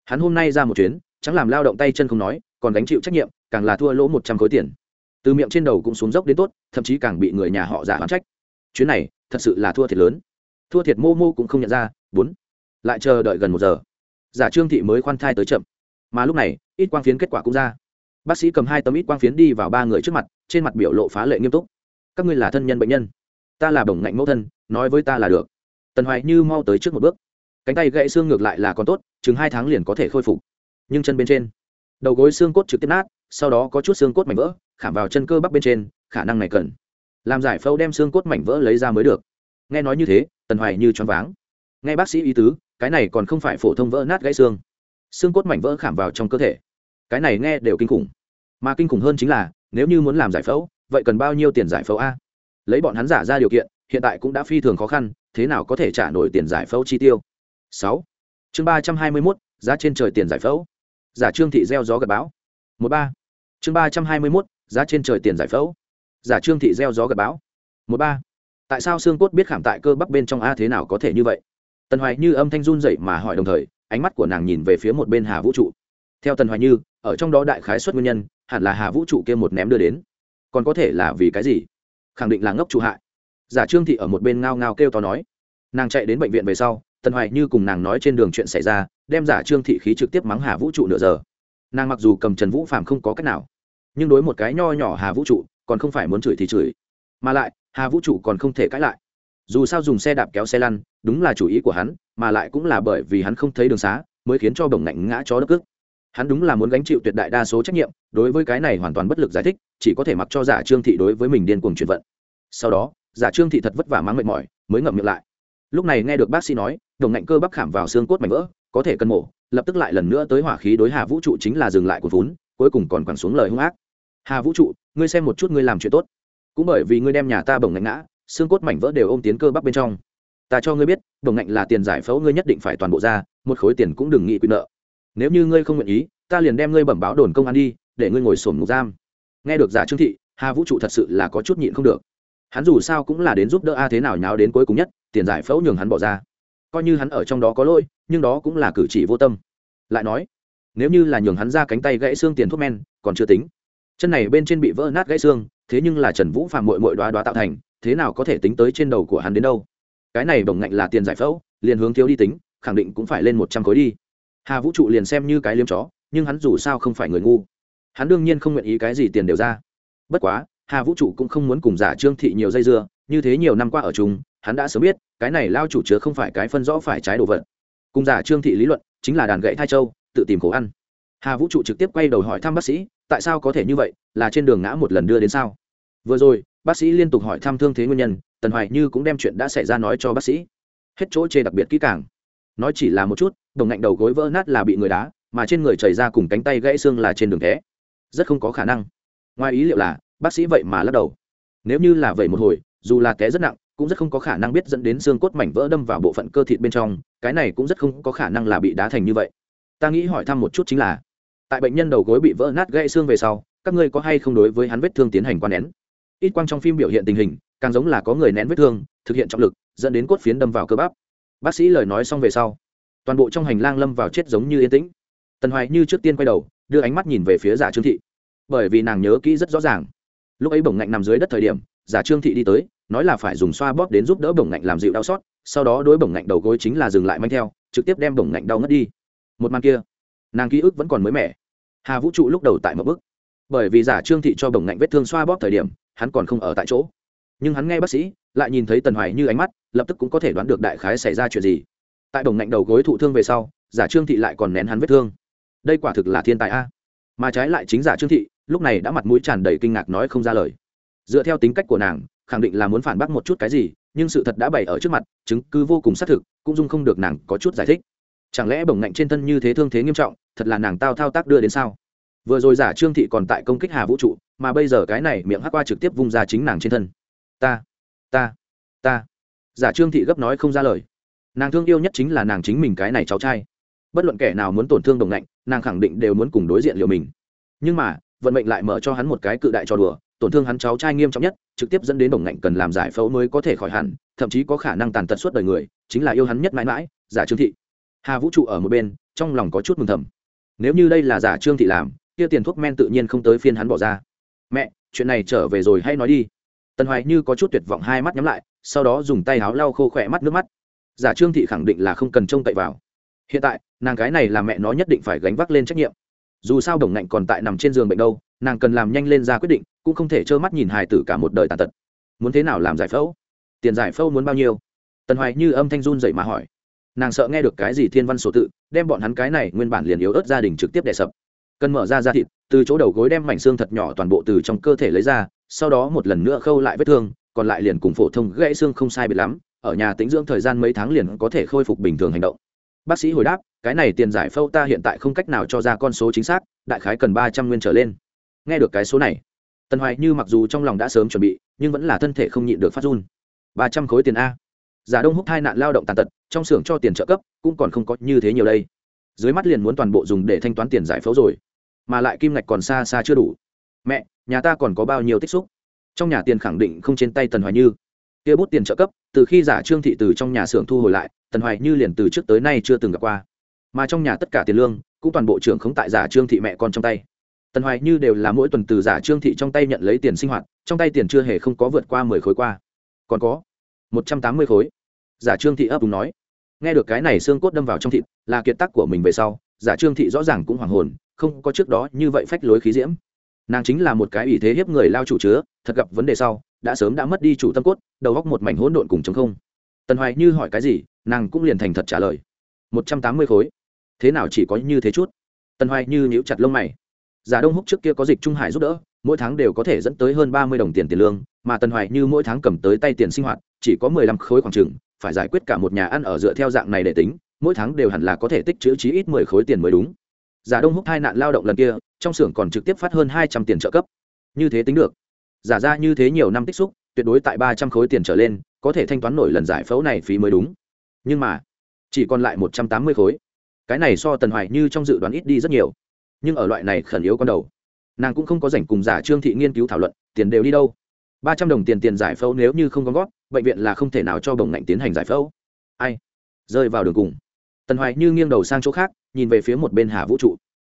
Speaker 1: Hắn hôm nay ra một chuyến, chẳng làm lao động tay chân không nói, còn gánh chịu trách nhiệm, càng là thua lỗ một trăm khối tiền. Từ miệng trên đầu cũng xuống dốc đến tốt, thậm chí càng bị người nhà họ giả hoán trách chuyến này thật sự là thua thiệt lớn. Thua thiệt mô mô cũng không nhận ra, bốn. Lại chờ đợi gần một giờ. Giả trương thị mới khoan thai tới chậm. Mà lúc này, ít quang phiến kết quả cũng ra. Bác sĩ cầm hai tấm ít quang phiến đi vào ba người trước mặt, trên mặt biểu lộ phá lệ nghiêm túc. Các ngươi là thân nhân bệnh nhân. Ta là bổng ngạnh mẫu thân, nói với ta là được. Tần hoài như mau tới trước một bước. Cánh tay gãy xương ngược lại là còn tốt, chừng hai tháng liền có thể khôi phục. Nhưng chân bên trên, đầu gối xương cốt trực tiếp nát, sau đó có chút xương cốt mảnh vỡ, khảm vào chân cơ bắp bên trên, khả năng này cần làm giải phẫu đem xương cốt mảnh vỡ lấy ra mới được. Nghe nói như thế, tần hoài như choáng váng. Nghe bác sĩ ý tứ, cái này còn không phải phổ thông vỡ nát gãy xương. Xương cốt mảnh vỡ khảm vào trong cơ thể. Cái này nghe đều kinh khủng. Mà kinh khủng hơn chính là, nếu như muốn làm giải phẫu, vậy cần bao nhiêu tiền giải phẫu a? Lấy bọn hắn giả ra điều kiện, hiện tại cũng đã phi thường khó khăn, thế nào có thể trả nổi tiền giải phẫu chi tiêu? Sáu. Chương ba trăm hai mươi mốt, giá trên trời tiền giải phẫu. Giả trương thị gieo gió gặp bão. Một ba. Chương ba trăm hai mươi mốt, giá trên trời tiền giải phẫu giả trương thị gieo gió gặp bão. Một ba. Tại sao xương cốt biết khảm tại cơ bắp bên trong a thế nào có thể như vậy? Tần hoài như âm thanh run dậy mà hỏi đồng thời, ánh mắt của nàng nhìn về phía một bên hà vũ trụ. Theo tần hoài như, ở trong đó đại khái xuất nguyên nhân, hẳn là hà vũ trụ kia một ném đưa đến. Còn có thể là vì cái gì? Khẳng định là ngốc trụ hại. Giả trương thị ở một bên ngao ngao kêu to nói. Nàng chạy đến bệnh viện về sau, tần hoài như cùng nàng nói trên đường chuyện xảy ra, đem giả trương thị khí trực tiếp mắng hà vũ trụ nửa giờ. Nàng mặc dù cầm trần vũ phạm không có cách nào, nhưng đối một cái nho nhỏ hà vũ trụ còn không phải muốn chửi thì chửi. Mà lại, hà vũ trụ còn không thể cãi lại. Dù sao dùng xe đạp kéo xe lăn, đúng là chủ ý của hắn, mà lại cũng là bởi vì hắn không thấy đường xá, mới khiến cho bổng ngạnh ngã chó đất ức. hắn đúng là muốn gánh chịu tuyệt đại đa số trách nhiệm, đối với cái này hoàn toàn bất lực giải thích, chỉ có thể mặc cho giả trương thị đối với mình điên cuồng chuyển vận. Sau đó, giả trương thị thật vất vả mang mệt mỏi, mới ngậm miệng lại. Lúc này nghe được bác sĩ nói, đồng ngạnh cơ bắp khảm vào xương cốt mảnh vỡ, có thể cân mổ, lập tức lại lần nữa tới hỏa khí đối hà vũ trụ chính là dừng lại của vốn, cuối cùng còn quẳng xuống lời hung ác hà vũ trụ, ngươi xem một chút ngươi làm chuyện tốt. Cũng bởi vì ngươi đem nhà ta bồng ngạnh ngã, xương cốt mảnh vỡ đều ôm tiến cơ bắp bên trong. Ta cho ngươi biết bồng ngạnh là tiền giải phẫu ngươi nhất định phải toàn bộ ra, một khối tiền cũng đừng nghĩ quyền nợ. Nếu như ngươi không nguyện ý, ta liền đem ngươi bẩm báo đồn công an đi, để ngươi ngồi sổm ngục giam. Nghe được giả trương thị, hà vũ trụ thật sự là có chút nhịn không được. Hắn dù sao cũng là đến giúp đỡ a thế nào nháo đến cuối cùng nhất, tiền giải phẫu nhường hắn bỏ ra. Coi như hắn ở trong đó có lỗi, nhưng đó cũng là cử chỉ vô tâm. Lại nói, nếu như là nhường hắn ra cánh tay gãy xương tiền thuốc men, còn chưa tính chân này bên trên bị vỡ nát gãy xương, thế nhưng là trần vũ phạm mội mội đoá đoá tạo thành, thế nào có thể tính tới trên đầu của hắn đến đâu? Cái này đồng ngạnh là tiền giải phẫu, liền hướng thiếu đi tính, khẳng định cũng phải lên một trăm khối đi. Hà vũ trụ liền xem như cái liếm chó, nhưng hắn dù sao không phải người ngu. Hắn đương nhiên không nguyện ý cái gì tiền đều ra. Bất quá, hà vũ trụ cũng không muốn cùng giả trương thị nhiều dây dưa, như thế nhiều năm qua ở chúng hắn đã sớm biết, cái này lao chủ chứa không phải cái phân rõ phải trái đồ vật. Cùng giả trương thị lý luận, chính là đàn gậy thai châu, tự tìm khổ ăn hà vũ trụ trực tiếp quay đầu hỏi thăm bác sĩ, tại sao có thể như vậy, là trên đường ngã một lần đưa đến sao? Vừa rồi, bác sĩ liên tục hỏi thăm thương thế nguyên nhân, tần hoài như cũng đem chuyện đã xảy ra nói cho bác sĩ. Hết chỗ chê đặc biệt kỹ càng. Nói chỉ là một chút, đồng ngạnh đầu gối vỡ nát là bị người đá, mà trên người chảy ra cùng cánh tay gãy xương là trên đường té. Rất không có khả năng. Ngoài ý liệu là, bác sĩ vậy mà lắc đầu. Nếu như là vậy một hồi, dù là té rất nặng, cũng rất không có khả năng biết dẫn đến xương cốt mảnh vỡ đâm vào bộ phận cơ thịt bên trong, cái này cũng rất không có khả năng là bị đá thành như vậy. Ta nghĩ hỏi thăm một chút chính là tại bệnh nhân đầu gối bị vỡ nát gãy xương về sau, các ngươi có hay không đối với hắn vết thương tiến hành quan nén? Ít quang trong phim biểu hiện tình hình, càng giống là có người nén vết thương, thực hiện trọng lực, dẫn đến cốt phiến đâm vào cơ bắp. Bác sĩ lời nói xong về sau, toàn bộ trong hành lang lâm vào chết giống như yên tĩnh. Tần hoài như trước tiên quay đầu, đưa ánh mắt nhìn về phía giả trương thị. Bởi vì nàng nhớ kỹ rất rõ ràng. Lúc ấy bổng ngạnh nằm dưới đất thời điểm, giả trương thị đi tới, nói là phải dùng xoa bóp đến giúp đỡ bổng ngạnh làm dịu đau xót, sau đó đối bổng ngạnh đầu gối chính là dừng lại manh theo, trực tiếp đem bổng ngạnh đau ngất đi. Một màn kia, nàng ký ức vẫn còn mới mẻ hà vũ trụ lúc đầu tại một bức. Bởi vì giả trương thị cho bổng ngạnh vết thương xoa bóp thời điểm, hắn còn không ở tại chỗ. Nhưng hắn nghe bác sĩ, lại nhìn thấy tần hoài như ánh mắt, lập tức cũng có thể đoán được đại khái xảy ra chuyện gì. Tại bổng ngạnh đầu gối thụ thương về sau, giả trương thị lại còn nén hắn vết thương. Đây quả thực là thiên tài a. Mà trái lại chính giả trương thị, lúc này đã mặt mũi tràn đầy kinh ngạc nói không ra lời. Dựa theo tính cách của nàng, khẳng định là muốn phản bác một chút cái gì, nhưng sự thật đã bày ở trước mặt, chứng cứ vô cùng xác thực, cũng dung không được nàng có chút giải thích. Chẳng lẽ bổng ngạnh trên thân như thế thương thế nghiêm trọng thật là nàng tao thao tác đưa đến sao? Vừa rồi giả trương thị còn tại công kích hà vũ trụ, mà bây giờ cái này miệng hắc qua trực tiếp vung ra chính nàng trên thân. Ta ta ta. Giả trương thị gấp nói không ra lời. Nàng thương yêu nhất chính là nàng chính mình cái này cháu trai. Bất luận kẻ nào muốn tổn thương đồng ngạnh nàng khẳng định đều muốn cùng đối diện liệu mình. Nhưng mà, vận mệnh lại mở cho hắn một cái cự đại trò đùa, tổn thương hắn cháu trai nghiêm trọng nhất, trực tiếp dẫn đến đồng ngạnh cần làm giải phẫu mới có thể khỏi hẳn, thậm chí có khả năng tàn tật suốt đời người, chính là yêu hắn nhất mãi mãi, giả trương thị. Hà vũ trụ ở một bên, trong lòng có chút mừng thầm nếu như đây là giả trương thị làm, kia tiền thuốc men tự nhiên không tới phiên hắn bỏ ra. Mẹ, chuyện này trở về rồi hay nói đi. Tần hoài như có chút tuyệt vọng hai mắt nhắm lại, sau đó dùng tay áo lau khô khỏe mắt nước mắt. Giả trương thị khẳng định là không cần trông cậy vào. Hiện tại, nàng gái này là mẹ nó nhất định phải gánh vác lên trách nhiệm. Dù sao đồng ngạnh còn tại nằm trên giường bệnh đâu, nàng cần làm nhanh lên ra quyết định, cũng không thể trơ mắt nhìn hài tử cả một đời tàn tật. Muốn thế nào làm giải phẫu? Tiền giải phẫu muốn bao nhiêu? Tần hoài như âm thanh run dậy mà hỏi nàng sợ nghe được cái gì thiên văn sổ tự, đem bọn hắn cái này nguyên bản liền yếu ớt gia đình trực tiếp đè sập. Cần mở ra da thịt, từ chỗ đầu gối đem mảnh xương thật nhỏ toàn bộ từ trong cơ thể lấy ra, sau đó một lần nữa khâu lại vết thương, còn lại liền cùng phổ thông gãy xương không sai biệt lắm, ở nhà tĩnh dưỡng thời gian mấy tháng liền có thể khôi phục bình thường hành động. Bác sĩ hồi đáp, cái này tiền giải phẫu ta hiện tại không cách nào cho ra con số chính xác, đại khái cần ba trăm nguyên trở lên. Nghe được cái số này, tần hoài như mặc dù trong lòng đã sớm chuẩn bị, nhưng vẫn là thân thể không nhịn được phát run. Ba trăm khối tiền a giả đông húc hai nạn lao động tàn tật, trong xưởng cho tiền trợ cấp, cũng còn không có như thế nhiều đây. Dưới mắt liền muốn toàn bộ dùng để thanh toán tiền giải phẫu rồi, mà lại kim ngạch còn xa xa chưa đủ. Mẹ, nhà ta còn có bao nhiêu tích xúc? Trong nhà tiền khẳng định không trên tay tần hoài như. Kia bút tiền trợ cấp, từ khi giả trương thị từ trong nhà xưởng thu hồi lại, tần hoài như liền từ trước tới nay chưa từng gặp qua. Mà trong nhà tất cả tiền lương, cũng toàn bộ trưởng khống tại giả trương thị mẹ con trong tay. Tần hoài như đều là mỗi tuần từ giả trương thị trong tay nhận lấy tiền sinh hoạt, trong tay tiền chưa hề không có vượt qua mười khối qua. Còn có một trăm tám mươi khối giả trương thị ấp úng nói. Nghe được cái này xương cốt đâm vào trong thịt, là kiệt tác của mình về sau, giả trương thị rõ ràng cũng hoàng hồn, không có trước đó như vậy phách lối khí diễm. Nàng chính là một cái ủy thế hiếp người lao chủ chứa, thật gặp vấn đề sau, đã sớm đã mất đi chủ tâm cốt, đầu góc một mảnh hỗn độn cùng chống không. Tần hoài như hỏi cái gì, nàng cũng liền thành thật trả lời. Một trăm tám mươi khối. Thế nào chỉ có như thế chút? Tần hoài như nhíu chặt lông mày. Giả đông húc trước kia có dịch trung hải giúp đỡ, mỗi tháng đều có thể dẫn tới hơn ba mươi đồng tiền tiền lương, mà tần hoài như mỗi tháng cầm tới tay tiền sinh hoạt, chỉ có mười lăm khối khoảng chừng phải giải quyết cả một nhà ăn ở dựa theo dạng này để tính, mỗi tháng đều hẳn là có thể tích chữ chí ít mười khối tiền mới đúng. Giả đông húc hai nạn lao động lần kia, trong xưởng còn trực tiếp phát hơn hai trăm tiền trợ cấp. Như thế tính được. Giả ra như thế nhiều năm tích xúc, tuyệt đối tại ba trăm khối tiền trở lên, có thể thanh toán nổi lần giải phẫu này phí mới đúng. Nhưng mà, chỉ còn lại một trăm tám mươi khối. Cái này so tần hoài như trong dự đoán ít đi rất nhiều. Nhưng ở loại này khẩn yếu con đầu, nàng cũng không có dành cùng giả trương thị nghiên cứu thảo luận, tiền đều đi đâu. Ba trăm đồng tiền tiền giải phẫu nếu như không có gót bệnh viện là không thể nào cho bồng ngạnh tiến hành giải phẫu. Ai? Rơi vào đường cùng. Tần hoài như nghiêng đầu sang chỗ khác, nhìn về phía một bên hà vũ trụ.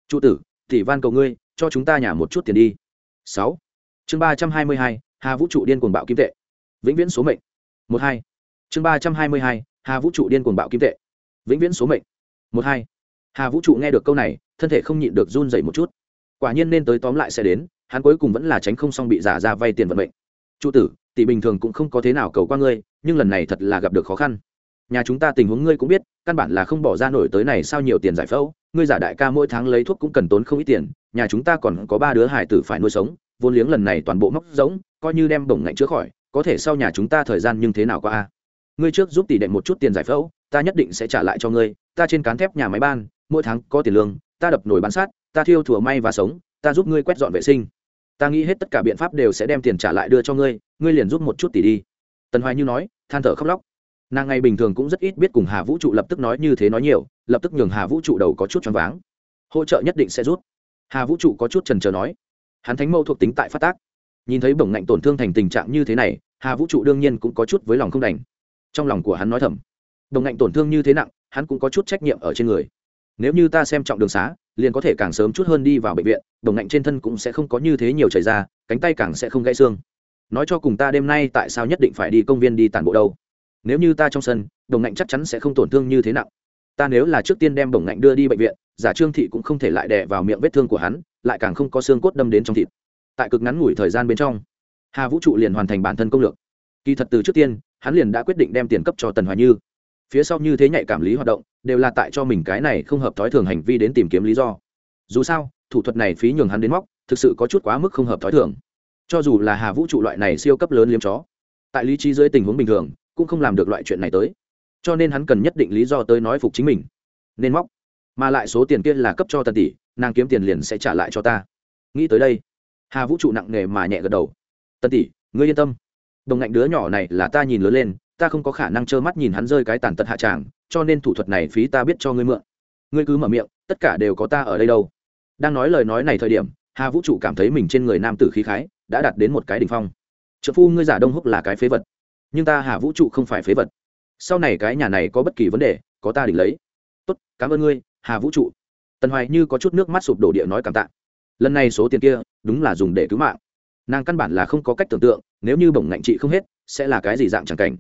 Speaker 1: Trụ tử, tỷ van cầu ngươi, cho chúng ta nhả một chút tiền đi. Sáu. Chương ba trăm hai mươi hai, hà vũ trụ điên cuồng bạo kim tệ. Vĩnh viễn số mệnh. Một hai. Chương ba trăm hai mươi hai, hà vũ trụ điên cuồng bạo kim tệ. Vĩnh viễn số mệnh. Một hai. Hà vũ trụ nghe được câu này, thân thể không nhịn được run dậy một chút. Quả nhiên nên tới tóm lại sẽ đến, hắn cuối cùng vẫn là tránh không xong bị giả ra vay tiền vận mệnh. Trụ tử tỷ bình thường cũng không có thế nào cầu qua ngươi, nhưng lần này thật là gặp được khó khăn. Nhà chúng ta tình huống ngươi cũng biết, căn bản là không bỏ ra nổi tới này sao nhiều tiền giải phẫu, ngươi giả đại ca mỗi tháng lấy thuốc cũng cần tốn không ít tiền, nhà chúng ta còn có ba đứa hải tử phải nuôi sống, vốn liếng lần này toàn bộ móc giống coi như đem bổng ngạnh chữa khỏi, có thể sau nhà chúng ta thời gian nhưng thế nào qua a? Ngươi trước giúp tỷ đệ một chút tiền giải phẫu, ta nhất định sẽ trả lại cho ngươi, ta trên cán thép nhà máy ban, mỗi tháng có tiền lương, ta đập nồi bán sát, ta thiêu thùa may và sống, ta giúp ngươi quét dọn vệ sinh ta nghĩ hết tất cả biện pháp đều sẽ đem tiền trả lại đưa cho ngươi ngươi liền giúp một chút tỷ đi. Tần hoài như nói, than thở khóc lóc. Nàng ngày bình thường cũng rất ít biết cùng hà vũ trụ lập tức nói như thế nói nhiều, lập tức nhường hà vũ trụ đầu có chút choáng váng. Hỗ trợ nhất định sẽ rút hà vũ trụ có chút trần trờ nói. Hắn thánh mâu thuộc tính tại phát tác. Nhìn thấy bổng ngạnh tổn thương thành tình trạng như thế này, hà vũ trụ đương nhiên cũng có chút với lòng không đành. Trong lòng của hắn nói thầm, bổng ngạnh tổn thương như thế nặng, hắn cũng có chút trách nhiệm ở trên người. Nếu như ta xem trọng đường xá liền có thể càng sớm chút hơn đi vào bệnh viện, đồng ngạnh trên thân cũng sẽ không có như thế nhiều chảy ra, cánh tay càng sẽ không gãy xương. Nói cho cùng ta đêm nay tại sao nhất định phải đi công viên đi tàn bộ đâu? Nếu như ta trong sân, đồng ngạnh chắc chắn sẽ không tổn thương như thế nặng. Ta nếu là trước tiên đem đồng ngạnh đưa đi bệnh viện, giả trương thị cũng không thể lại đè vào miệng vết thương của hắn, lại càng không có xương cốt đâm đến trong thịt. Tại cực ngắn ngủi thời gian bên trong, hà vũ trụ liền hoàn thành bản thân công lược. Kỳ thật từ trước tiên, hắn liền đã quyết định đem tiền cấp cho tần hoài như. Phía sau như thế nhạy cảm lý hoạt động đều là tại cho mình cái này không hợp thói thường hành vi đến tìm kiếm lý do. Dù sao, thủ thuật này phí nhường hắn đến móc, thực sự có chút quá mức không hợp thói thường. Cho dù là hà vũ trụ loại này siêu cấp lớn liếm chó, tại lý trí dưới tình huống bình thường, cũng không làm được loại chuyện này tới. Cho nên hắn cần nhất định lý do tới nói phục chính mình. Nên móc. Mà lại số tiền kia là cấp cho tần tỷ, nàng kiếm tiền liền sẽ trả lại cho ta. Nghĩ tới đây, hà vũ trụ nặng nề mà nhẹ gật đầu. Tần tỷ, ngươi yên tâm. Đồng ngạnh đứa nhỏ này là ta nhìn lớn lên ta không có khả năng trơ mắt nhìn hắn rơi cái tàn tật hạ tràng, cho nên thủ thuật này phí ta biết cho ngươi mượn. Ngươi cứ mở miệng, tất cả đều có ta ở đây đâu. Đang nói lời nói này thời điểm, hà vũ trụ cảm thấy mình trên người nam tử khí khái đã đạt đến một cái đ ỉ n h phong. Trợ phu ngươi giả đông húc là cái phế vật, nhưng ta hà vũ trụ không phải phế vật. Sau này cái nhà này có bất kỳ vấn đề, có ta đỉnh lấy. Tốt, cảm ơn ngươi, hà vũ trụ. Tần hoài như có chút nước mắt sụp đổ địa nói cảm tạ. Lần này số tiền kia, đúng là dùng để cứu mạng. Nàng căn bản là không có cách tưởng tượng, nếu như bổng ngạnh trị không hết, sẽ là cái gì dạng chẳng cảnh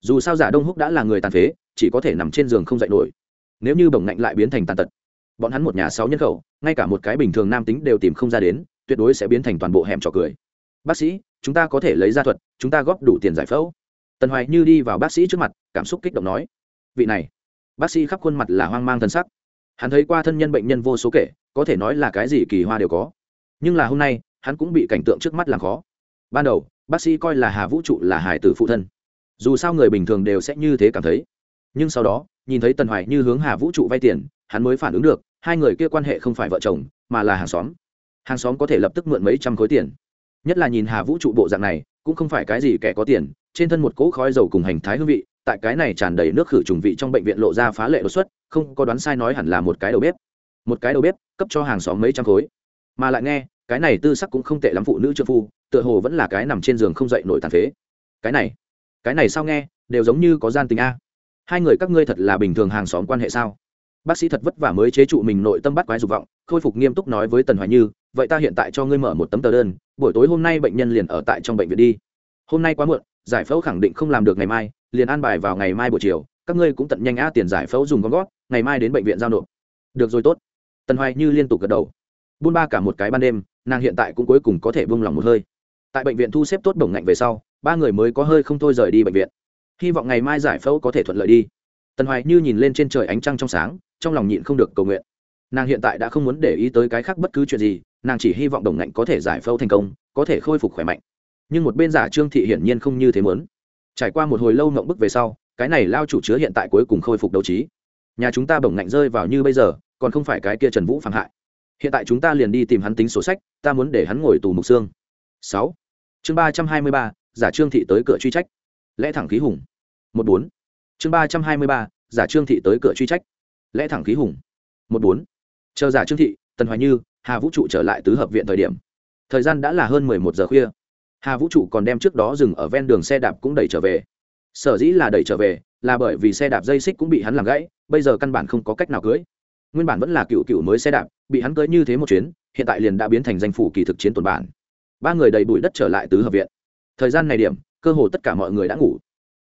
Speaker 1: dù sao giả đông húc đã là người tàn phế, chỉ có thể nằm trên giường không dậy nổi. Nếu như bổng ngạnh lại biến thành tàn tật, bọn hắn một nhà sáu nhân khẩu, ngay cả một cái bình thường nam tính đều tìm không ra đến, tuyệt đối sẽ biến thành toàn bộ hẻm trò cười. Bác sĩ, chúng ta có thể lấy ra thuật, chúng ta góp đủ tiền giải phẫu. Tần hoài như đi vào bác sĩ trước mặt, cảm xúc kích động nói, vị này. Bác sĩ khắp khuôn mặt là hoang mang thân sắc. Hắn thấy qua thân nhân bệnh nhân vô số kể, có thể nói là cái gì kỳ hoa đều có. Nhưng là hôm nay, hắn cũng bị cảnh tượng trước mắt làm khó. Ban đầu, bác sĩ coi là hà vũ trụ là hải tử phụ thân dù sao người bình thường đều sẽ như thế cảm thấy. Nhưng sau đó, nhìn thấy tần hoài như hướng hà vũ trụ vay tiền, hắn mới phản ứng được, hai người kia quan hệ không phải vợ chồng, mà là hàng xóm. Hàng xóm có thể lập tức mượn mấy trăm khối tiền. Nhất là nhìn hà vũ trụ bộ dạng này, cũng không phải cái gì kẻ có tiền, trên thân một cỗ khói dầu cùng hành thái hương vị, tại cái này tràn đầy nước khử trùng vị trong bệnh viện lộ ra phá lệ đột xuất, không có đoán sai nói hẳn là một cái đầu bếp. Một cái đầu bếp, cấp cho hàng xóm mấy trăm khối. Mà lại nghe, cái này tư sắc cũng không tệ lắm phụ nữ trợ phu, tựa hồ vẫn là cái nằm trên giường không dậy nổi tàn phế. Cái này cái này sao nghe, đều giống như có gian tình a. Hai người các ngươi thật là bình thường hàng xóm quan hệ sao? Bác sĩ thật vất vả mới chế trụ mình nội tâm bắt quái dục vọng, khôi phục nghiêm túc nói với tần hoài như, vậy ta hiện tại cho ngươi mở một tấm tờ đơn, buổi tối hôm nay bệnh nhân liền ở tại trong bệnh viện đi. Hôm nay quá muộn, giải phẫu khẳng định không làm được ngày mai, liền an bài vào ngày mai buổi chiều, các ngươi cũng tận nhanh á tiền giải phẫu dùng con gót, ngày mai đến bệnh viện giao nộp. Được rồi, tốt. Tần hoài như liên tục gật đầu. Buôn ba cả một cái ban đêm, nàng hiện tại cũng cuối cùng có thể buông lỏng một hơi. Tại bệnh viện thu xếp tốt bổng ngạnh về sau ba người mới có hơi không thôi rời đi bệnh viện. Hy vọng ngày mai giải phẫu có thể thuận lợi đi. Tần hoài như nhìn lên trên trời ánh trăng trong sáng, trong lòng nhịn không được cầu nguyện. Nàng hiện tại đã không muốn để ý tới cái khác bất cứ chuyện gì, nàng chỉ hy vọng đồng ngạnh có thể giải phẫu thành công, có thể khôi phục khỏe mạnh. Nhưng một bên giả trương thị hiển nhiên không như thế muốn. Trải qua một hồi lâu mộng bức về sau, cái này lao chủ chứa hiện tại cuối cùng khôi phục đấu trí. Nhà chúng ta bổng ngạnh rơi vào như bây giờ, còn không phải cái kia trần vũ phạm hại. Hiện tại chúng ta liền đi tìm hắn tính sổ sách, ta muốn để hắn ngồi tù mục xương. Sáu. Chương ba trăm hai mươi ba giả trương thị tới cửa truy trách. Lẽ thẳng khí hùng. Một bốn. Chương ba trăm hai mươi ba, giả trương thị tới cửa truy trách. Lẽ thẳng khí hùng. Một bốn. Chờ giả trương thị, tần hoài như, hà vũ trụ trở lại tứ hợp viện thời điểm. Thời gian đã là hơn mười một giờ khuya. Hà vũ trụ còn đem trước đó dừng ở ven đường xe đạp cũng đẩy trở về. Sở dĩ là đẩy trở về, là bởi vì xe đạp dây xích cũng bị hắn làm gãy, bây giờ căn bản không có cách nào cưới. Nguyên bản vẫn là cựu cựu mới xe đạp, bị hắn cưới như thế một chuyến, hiện tại liền đã biến thành danh phủ kỳ thực chiến tuần bản. Ba người đầy bụi đất trở lại tứ hợp viện thời gian này điểm, cơ hồ tất cả mọi người đã ngủ.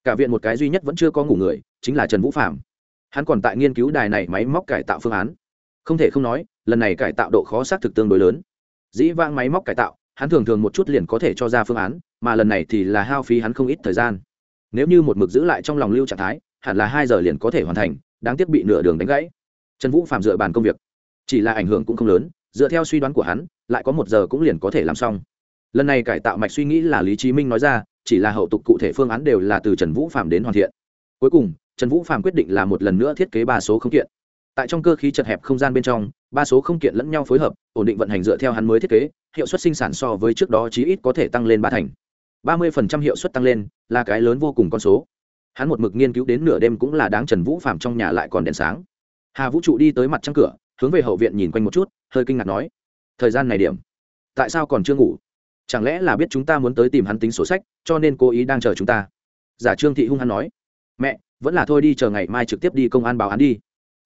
Speaker 1: Cả viện một cái duy nhất vẫn chưa có ngủ người, chính là trần vũ phạm hắn còn tại nghiên cứu đài này máy móc cải tạo phương án. Không thể không nói, lần này cải tạo độ khó xác thực tương đối lớn. Dĩ vang máy móc cải tạo, hắn thường thường một chút liền có thể cho ra phương án, mà lần này thì là hao phí hắn không ít thời gian. Nếu như một mực giữ lại trong lòng lưu trạng thái, hẳn là hai giờ liền có thể hoàn thành, đáng tiếc bị nửa đường đánh gãy. Trần vũ phạm dựa bàn công việc. Chỉ là ảnh hưởng cũng không lớn, dựa theo suy đoán của hắn, lại có một giờ cũng liền có thể làm xong lần này cải tạo mạch suy nghĩ là lý chí minh nói ra, chỉ là hậu tục cụ thể phương án đều là từ trần vũ phạm đến hoàn thiện. Cuối cùng, trần vũ phạm quyết định là một lần nữa thiết kế ba số không kiện. Tại trong cơ khí chật hẹp không gian bên trong, ba số không kiện lẫn nhau phối hợp, ổn định vận hành dựa theo hắn mới thiết kế, hiệu suất sinh sản so với trước đó chí ít có thể tăng lên ba thành. ba mươi phần trăm hiệu suất tăng lên là cái lớn vô cùng con số. Hắn một mực nghiên cứu đến nửa đêm cũng là đáng trần vũ phạm trong nhà lại còn đèn sáng. Hà vũ trụ đi tới mặt trăng cửa, hướng về hậu viện nhìn quanh một chút, hơi kinh ngạc nói, thời gian này điểm, tại sao còn chưa ngủ? Chẳng lẽ là biết chúng ta muốn tới tìm hắn tính sổ sách, cho nên cô ý đang chờ chúng ta? Giả trương thị hung hắn nói. Mẹ, vẫn là thôi đi chờ ngày mai trực tiếp đi công an báo án đi.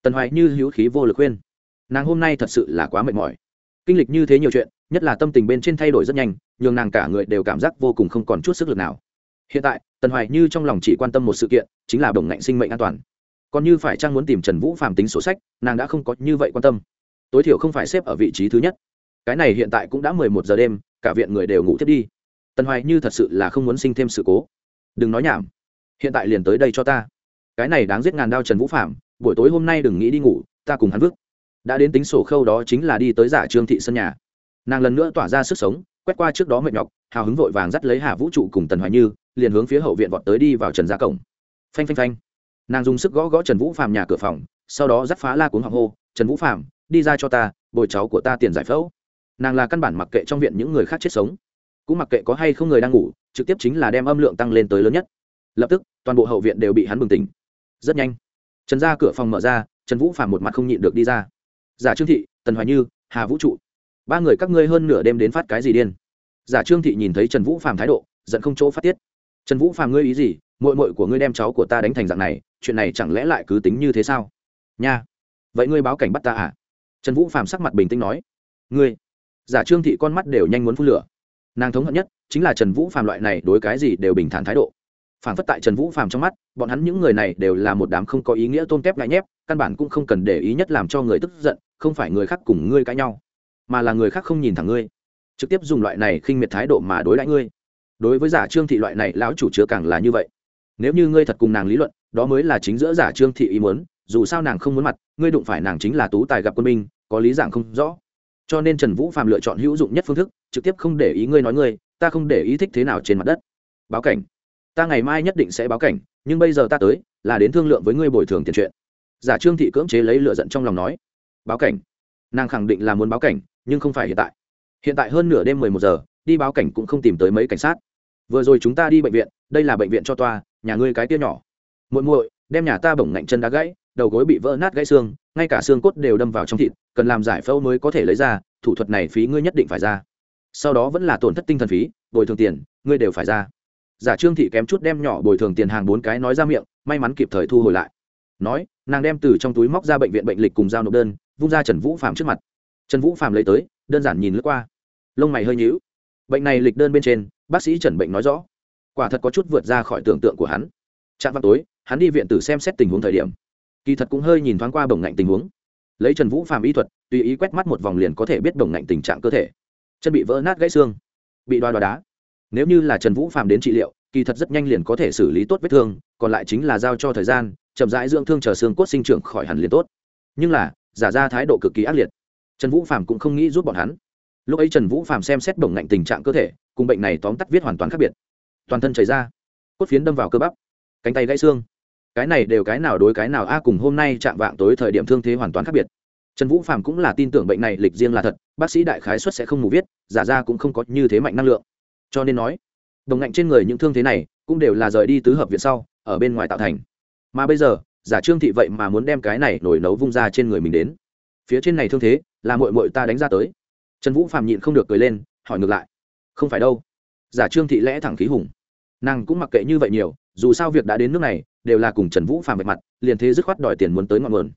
Speaker 1: Tần hoài như hữu khí vô lực khuyên. Nàng hôm nay thật sự là quá mệt mỏi. Kinh lịch như thế nhiều chuyện, nhất là tâm tình bên trên thay đổi rất nhanh, nhường nàng cả người đều cảm giác vô cùng không còn chút sức lực nào. Hiện tại, tần hoài như trong lòng chỉ quan tâm một sự kiện, chính là đồng ngạnh sinh mệnh an toàn. Còn như phải trang muốn tìm trần vũ phàm tính sổ sách, nàng đã không có như vậy quan tâm. Tối thiểu không phải xếp ở vị trí thứ nhất. Cái này hiện tại cũng đã mười một giờ đêm cả viện người đều ngủ tiếp đi. Tần hoài như thật sự là không muốn sinh thêm sự cố. Đừng nói nhảm, hiện tại liền tới đây cho ta. Cái này đáng giết ngàn đao trần vũ phạm buổi tối hôm nay đừng nghĩ đi ngủ, ta cùng hắn vứt. Đã đến tính sổ khâu đó chính là đi tới giả trương thị sân nhà. Nàng lần nữa tỏa ra sức sống, quét qua trước đó mệt nhọc, hào hứng vội vàng dắt lấy hà vũ trụ cùng tần hoài như, liền hướng phía hậu viện vọt tới đi vào trần gia cổng. Phanh phanh phanh. Nàng dùng sức gõ gõ trần vũ phạm nhà cửa phòng, sau đó dắt phá la cuốn hoàng hô, trần vũ phạm đi ra cho ta, bồi cháu của ta tiền giải phẫu nàng là căn bản mặc kệ trong viện những người khác chết sống. Cũng mặc kệ có hay không người đang ngủ, trực tiếp chính là đem âm lượng tăng lên tới lớn nhất. Lập tức, toàn bộ hậu viện đều bị hắn bừng tỉnh. Rất nhanh, trần ra cửa phòng mở ra, trần vũ phàm một mặt không nhịn được đi ra. Giả trương thị, tần hoài như, hà vũ trụ, ba người các ngươi hơn nửa đêm đến phát cái gì điên? Giả trương thị nhìn thấy trần vũ phàm thái độ, giận không chỗ phát tiết. Trần vũ phàm ngươi ý gì? Mội mội của ngươi đem cháu của ta đánh thành dạng này, chuyện này chẳng lẽ lại cứ tính như thế sao? Nha, vậy ngươi báo cảnh bắt ta à? Trần vũ phàm sắc mặt bình tĩnh nói. Ngươi giả trương thị con mắt đều nhanh muốn phun lửa. Nàng thống hận nhất chính là trần vũ phạm loại này đối cái gì đều bình thản thái độ. Phản phất tại trần vũ phạm trong mắt, bọn hắn những người này đều là một đám không có ý nghĩa tôn kép ngại nhép, căn bản cũng không cần để ý nhất làm cho người tức giận, không phải người khác cùng ngươi cãi nhau, mà là người khác không nhìn thẳng ngươi. Trực tiếp dùng loại này khinh miệt thái độ mà đối đãi ngươi. Đối với giả trương thị loại này, lão chủ chứa càng là như vậy. Nếu như ngươi thật cùng nàng lý luận, đó mới là chính giữa giả trương thị ý muốn, dù sao nàng không muốn mặt, ngươi đụng phải nàng chính là tú tài gặp quân minh có lý giảng không rõ cho nên trần vũ phạm lựa chọn hữu dụng nhất phương thức, trực tiếp không để ý ngươi nói ngươi, ta không để ý thích thế nào trên mặt đất. Báo cảnh. Ta ngày mai nhất định sẽ báo cảnh, nhưng bây giờ ta tới, là đến thương lượng với ngươi bồi thường tiền chuyện. Giả trương thị cưỡng chế lấy lựa giận trong lòng nói. Báo cảnh. Nàng khẳng định là muốn báo cảnh, nhưng không phải hiện tại. Hiện tại hơn nửa đêm mười một giờ, đi báo cảnh cũng không tìm tới mấy cảnh sát. Vừa rồi chúng ta đi bệnh viện, đây là bệnh viện cho toa, nhà ngươi cái tia nhỏ. Muội muội, đem nhà ta bổng ngạnh chân đá gãy đầu gối bị vỡ nát gãy xương, ngay cả xương cốt đều đâm vào trong thịt, cần làm giải phẫu mới có thể lấy ra, thủ thuật này phí ngươi nhất định phải ra. Sau đó vẫn là tổn thất tinh thần phí, bồi thường tiền, ngươi đều phải ra. Giả trương thị kém chút đem nhỏ bồi thường tiền hàng bốn cái nói ra miệng, may mắn kịp thời thu hồi lại. Nói, nàng đem từ trong túi móc ra bệnh viện bệnh lịch cùng giao nộp đơn, vung ra trần vũ phạm trước mặt. Trần vũ phạm lấy tới, đơn giản nhìn lướt qua. Lông mày hơi nhíu. Bệnh này lịch đơn bên trên, bác sĩ trần bệnh nói rõ. Quả thật có chút vượt ra khỏi tưởng tượng của hắn. Trạng vào tối, hắn đi viện tử xem xét tình huống thời điểm kỳ thật cũng hơi nhìn thoáng qua bồng ngạnh tình huống. Lấy trần vũ phạm y thuật, tùy ý quét mắt một vòng liền có thể biết bồng ngạnh tình trạng cơ thể. Chân bị vỡ nát gãy xương, bị đoa đoa đá. Nếu như là trần vũ phạm đến trị liệu, kỳ thật rất nhanh liền có thể xử lý tốt vết thương, còn lại chính là giao cho thời gian, chậm rãi dưỡng thương chờ xương cốt sinh trưởng khỏi hẳn liền tốt. Nhưng là, giả ra thái độ cực kỳ ác liệt. Trần vũ phạm cũng không nghĩ giúp bọn hắn. Lúc ấy trần vũ phạm xem xét bổng ngạnh tình trạng cơ thể, cùng bệnh này tóm tắt viết hoàn toàn khác biệt. Toàn thân chảy ra, cốt phiến đâm vào cơ bắp, cánh tay gãy xương cái này đều cái nào đối cái nào. A, cùng hôm nay chạm vạng tối thời điểm thương thế hoàn toàn khác biệt. Trần vũ phạm cũng là tin tưởng bệnh này lịch riêng là thật, bác sĩ đại khái xuất sẽ không mù viết, giả ra cũng không có như thế mạnh năng lượng. Cho nên nói, đồng ngạnh trên người những thương thế này cũng đều là rời đi tứ hợp viện sau, ở bên ngoài tạo thành. Mà bây giờ, giả trương thị vậy mà muốn đem cái này nổi nấu vung ra trên người mình đến. Phía trên này thương thế là mội mội ta đánh ra tới. Trần vũ phạm nhịn không được cười lên, hỏi ngược lại, không phải đâu. Giả trương thị lẽ thẳng khí hùng. Nàng cũng mặc kệ như vậy nhiều, dù sao việc đã đến nước này đều là cùng trần vũ phạm vạch mặt, liền thế dứt khoát đòi tiền muốn tới ngọn nguồn.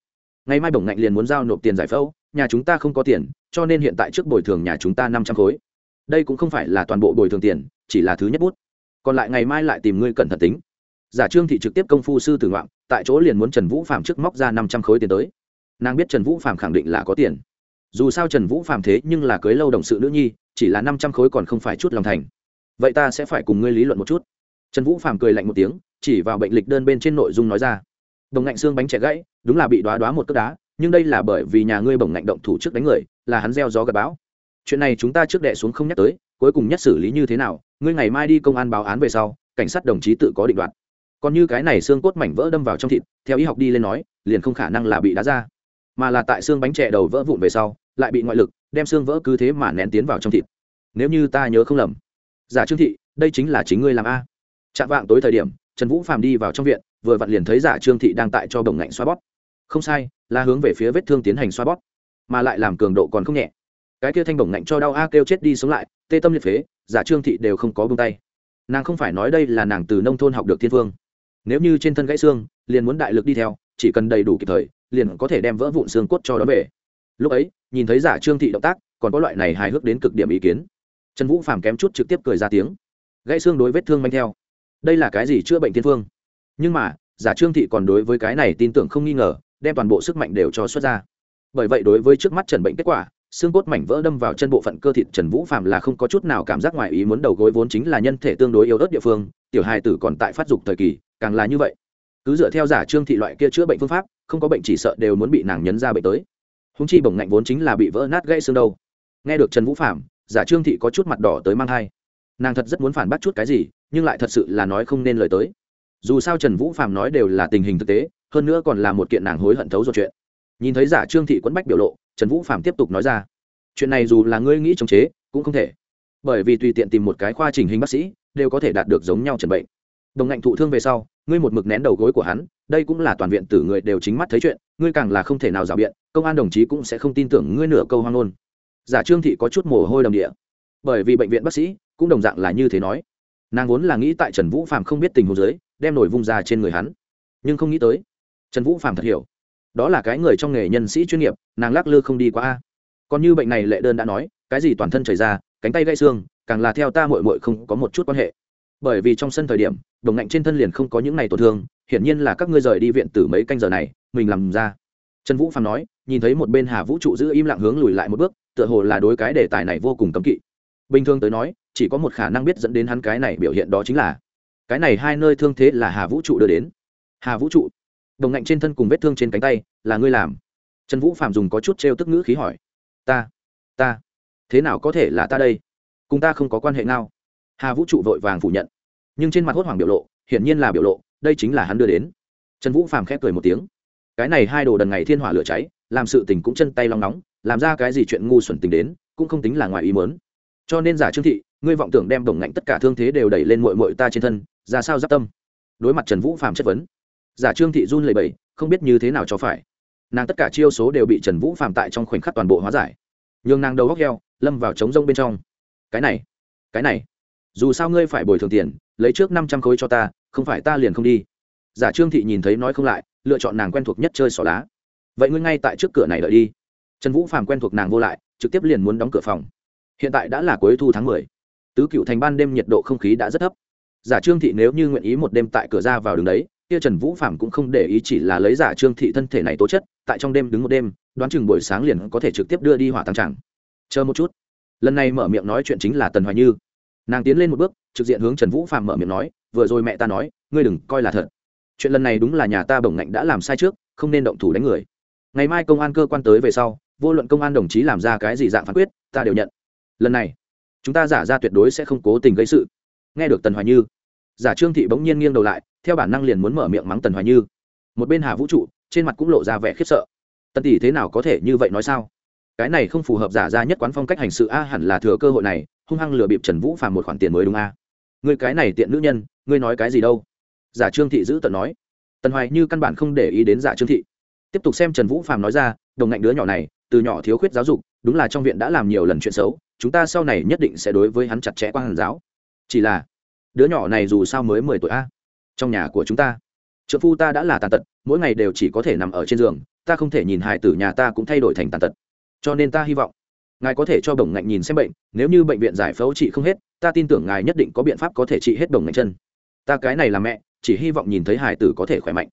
Speaker 1: Ngày mai bổng ngạnh liền muốn giao nộp tiền giải phẫu, nhà chúng ta không có tiền, cho nên hiện tại trước bồi thường nhà chúng ta năm trăm khối. Đây cũng không phải là toàn bộ bồi thường tiền, chỉ là thứ nhất bút. Còn lại ngày mai lại tìm ngươi cẩn thận tính. Giả trương thị trực tiếp công phu sư tử ngoạn, tại chỗ liền muốn trần vũ phạm trước móc ra năm trăm khối tiền tới. Nàng biết trần vũ phạm khẳng định là có tiền. Dù sao trần vũ phạm thế nhưng là cưới lâu đồng sự nữ nhi, chỉ là năm trăm khối còn không phải chút lòng thành. Vậy ta sẽ phải cùng ngươi lý luận một chút. Trần vũ phàm cười lạnh một tiếng chỉ vào bệnh lịch đơn bên trên nội dung nói ra. Bồng ngạnh xương bánh trẻ gãy, đúng là bị đoá đoá một cước đá, nhưng đây là bởi vì nhà ngươi bồng ngạnh động thủ trước đánh người, là hắn gieo gió gặp bão. Chuyện này chúng ta trước đệ xuống không nhắc tới, cuối cùng nhất xử lý như thế nào, ngươi ngày mai đi công an báo án về sau, cảnh sát đồng chí tự có định đoạt. Còn như cái này xương cốt mảnh vỡ đâm vào trong thịt, theo y học đi lên nói, liền không khả năng là bị đá ra. Mà là tại xương bánh trẻ đầu vỡ vụn về sau, lại bị ngoại lực, đem xương vỡ cứ thế mà nén tiến vào trong thịt. Nếu như ta nhớ không lầm. Giả trương thị, đây chính là chính ngươi làm a. Chạm vạng tối thời điểm trần vũ phàm đi vào trong viện, vừa vặn liền thấy giả trương thị đang tại cho bồng ngạnh xoa bóp. Không sai, là hướng về phía vết thương tiến hành xoa bóp, mà lại làm cường độ còn không nhẹ. Cái kia thanh đồng ngạnh cho đau a kêu chết đi sống lại, tê tâm liệt phế, giả trương thị đều không có bông tay. Nàng không phải nói đây là nàng từ nông thôn học được thiên phương nếu như trên thân gãy xương, liền muốn đại lực đi theo, chỉ cần đầy đủ kịp thời, liền có thể đem vỡ vụn xương cốt cho đó về. Lúc ấy, nhìn thấy giả trương thị động tác, còn có loại này hài hước đến cực điểm ý kiến. Trần vũ phàm kém chút trực tiếp cười ra tiếng. Gãy xương đối vết thương manh theo đây là cái gì chữa bệnh thiên phương? Nhưng mà, giả trương thị còn đối với cái này tin tưởng không nghi ngờ, đem toàn bộ sức mạnh đều cho xuất ra. Bởi vậy đối với trước mắt trần bệnh kết quả, xương cốt mảnh vỡ đâm vào chân bộ phận cơ thịt trần vũ phạm là không có chút nào cảm giác ngoài ý muốn đầu gối vốn chính là nhân thể tương đối yếu ớt địa phương, tiểu hài tử còn tại phát dục thời kỳ, càng là như vậy. Cứ dựa theo giả trương thị loại kia chữa bệnh phương pháp, không có bệnh chỉ sợ đều muốn bị nàng nhấn ra bệnh tới. Húng chi bổng ngạnh vốn chính là bị vỡ nát gãy xương đâu. Nghe được trần vũ phạm giả trương thị có chút mặt đỏ tới mang thai. Nàng thật rất muốn phản bác chút cái gì nhưng lại thật sự là nói không nên lời tới. Dù sao trần vũ phạm nói đều là tình hình thực tế, hơn nữa còn là một kiện nàng hối hận thấu rồi chuyện. Nhìn thấy giả trương thị quẫn bách biểu lộ, trần vũ phạm tiếp tục nói ra, chuyện này dù là ngươi nghĩ chống chế, cũng không thể. Bởi vì tùy tiện tìm một cái khoa trình hình bác sĩ, đều có thể đạt được giống nhau trần bệnh. Đồng ngạnh thụ thương về sau, ngươi một mực nén đầu gối của hắn, đây cũng là toàn viện tử người đều chính mắt thấy chuyện, ngươi càng là không thể nào rào biện, công an đồng chí cũng sẽ không tin tưởng ngươi nửa câu hoang ngôn. Giả trương thị có chút mồ hôi đầm địa. Bởi vì bệnh viện bác sĩ cũng đồng dạng là như thế nói nàng vốn là nghĩ tại trần vũ phạm không biết tình hồ dưới, đem nổi vung ra trên người hắn. Nhưng không nghĩ tới, trần vũ phạm thật hiểu, đó là cái người trong nghề nhân sĩ chuyên nghiệp, nàng lắc lư không đi qua. A còn như bệnh này lệ đơn đã nói, cái gì toàn thân chảy ra, cánh tay gãy xương, càng là theo ta mội mội không có một chút quan hệ. Bởi vì trong sân thời điểm, đồng ngạnh trên thân liền không có những này tổn thương, hiển nhiên là các ngươi rời đi viện tử mấy canh giờ này, mình làm ra. Trần vũ Phạm nói, nhìn thấy một bên hà vũ trụ giữ im lặng hướng lùi lại một bước, tựa hồ là đối cái đề tài này vô cùng cấm kỵ bình thường tới nói, chỉ có một khả năng biết dẫn đến hắn cái này biểu hiện đó chính là, cái này hai nơi thương thế là hà vũ trụ đưa đến. Hà vũ trụ, đồng ngạnh trên thân cùng vết thương trên cánh tay, là ngươi làm. Trần vũ phạm dùng có chút trêu tức ngữ khí hỏi, ta ta, thế nào có thể là ta đây? Cùng ta không có quan hệ nào. Hà vũ trụ vội vàng phủ nhận, nhưng trên mặt hốt hoảng biểu lộ, hiển nhiên là biểu lộ, đây chính là hắn đưa đến. Trần vũ Phạm khép cười một tiếng, cái này hai đồ đần ngày thiên hỏa lửa cháy, làm sự tình cũng chân tay long nóng, làm ra cái gì chuyện ngu xuẩn tình đến, cũng không tính là ngoài ý mớn cho nên giả trương thị, ngươi vọng tưởng đem đồng ngạnh tất cả thương thế đều đẩy lên mội mội ta trên thân, ra sao giáp tâm? Đối mặt trần vũ phàm chất vấn, giả trương thị run lầy bẩy, không biết như thế nào cho phải. Nàng tất cả chiêu số đều bị trần vũ phàm tại trong khoảnh khắc toàn bộ hóa giải. Nhường nàng đầu góc heo, lâm vào trống rông bên trong. Cái này cái này, dù sao ngươi phải bồi thường tiền, lấy trước năm trăm khối cho ta, không phải ta liền không đi. Giả trương thị nhìn thấy nói không lại, lựa chọn nàng quen thuộc nhất chơi xỏ lá vậy ngươi ngay tại trước cửa này đợi đi. Trần vũ phàm quen thuộc nàng vô lại, trực tiếp liền muốn đóng cửa phòng hiện tại đã là cuối thu tháng mười. Tứ cựu thành ban đêm nhiệt độ không khí đã rất thấp. Giả trương thị nếu như nguyện ý một đêm tại cửa ra vào đường đấy, kia trần vũ phạm cũng không để ý chỉ là lấy giả trương thị thân thể này tố chất, tại trong đêm đứng một đêm, đoán chừng buổi sáng liền có thể trực tiếp đưa đi hỏa tăng tràng chờ một chút. Lần này mở miệng nói chuyện chính là tần hoài như. Nàng tiến lên một bước, trực diện hướng trần vũ phạm mở miệng nói, vừa rồi mẹ ta nói, ngươi đừng coi là thật. Chuyện lần này đúng là nhà ta bổng ngạnh đã làm sai trước, không nên động thủ đánh người. Ngày mai công an cơ quan tới về sau, vô luận công an đồng chí làm ra cái gì dạng phán quyết, ta đều nhận lần này, chúng ta giả ra tuyệt đối sẽ không cố tình gây sự. Nghe được tần hoài như, giả trương thị bỗng nhiên nghiêng đầu lại, theo bản năng liền muốn mở miệng mắng tần hoài như. Một bên hà vũ trụ, trên mặt cũng lộ ra vẻ khiếp sợ. Tần tỷ thế nào có thể như vậy nói sao? Cái này không phù hợp giả ra nhất quán phong cách hành sự a, hẳn là thừa cơ hội này, hung hăng lừa bịp trần vũ phàm một khoản tiền mới đúng a. Người cái này tiện nữ nhân, ngươi nói cái gì đâu? Giả trương thị giữ tận nói. Tần hoài như căn bản không để ý đến giả trương thị. Tiếp tục xem trần vũ phàm nói ra, đồng ngạnh đứa nhỏ này, từ nhỏ thiếu khuyết giáo dục, đúng là trong viện đã làm nhiều lần chuyện xấu chúng ta sau này nhất định sẽ đối với hắn chặt chẽ quan hàn giáo. Chỉ là, đứa nhỏ này dù sao mới mười tuổi a. Trong nhà của chúng ta trợ phu ta đã là tàn tật, mỗi ngày đều chỉ có thể nằm ở trên giường, ta không thể nhìn hài tử nhà ta cũng thay đổi thành tàn tật. Cho nên ta hy vọng, ngài có thể cho bổng ngạnh nhìn xem bệnh, nếu như bệnh viện giải phẫu trị không hết, ta tin tưởng ngài nhất định có biện pháp có thể trị hết bổng ngạnh chân. Ta cái này là mẹ, chỉ hy vọng nhìn thấy hài tử có thể khỏe mạnh.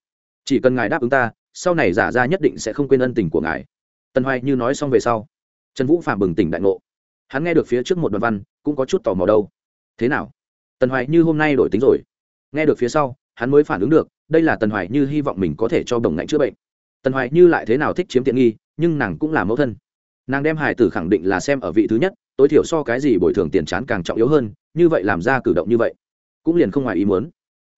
Speaker 1: Chỉ cần ngài đáp ứng ta, sau này giả ra nhất định sẽ không quên ân tình của ngài. Tân hoài như nói xong về sau, trần vũ phạm bừng tỉnh đại ngộ hắn nghe được phía trước một đoạn văn, cũng có chút tò mò đâu. Thế nào? Tần hoài như hôm nay đổi tính rồi. Nghe được phía sau, hắn mới phản ứng được, đây là tần hoài như hy vọng mình có thể cho đồng ngạnh chữa bệnh. Tần hoài như lại thế nào thích chiếm tiện nghi, nhưng nàng cũng là mẫu thân. Nàng đem hải tử khẳng định là xem ở vị thứ nhất, tối thiểu so cái gì bồi thường tiền chán càng trọng yếu hơn, như vậy làm ra cử động như vậy, cũng liền không ngoài ý muốn.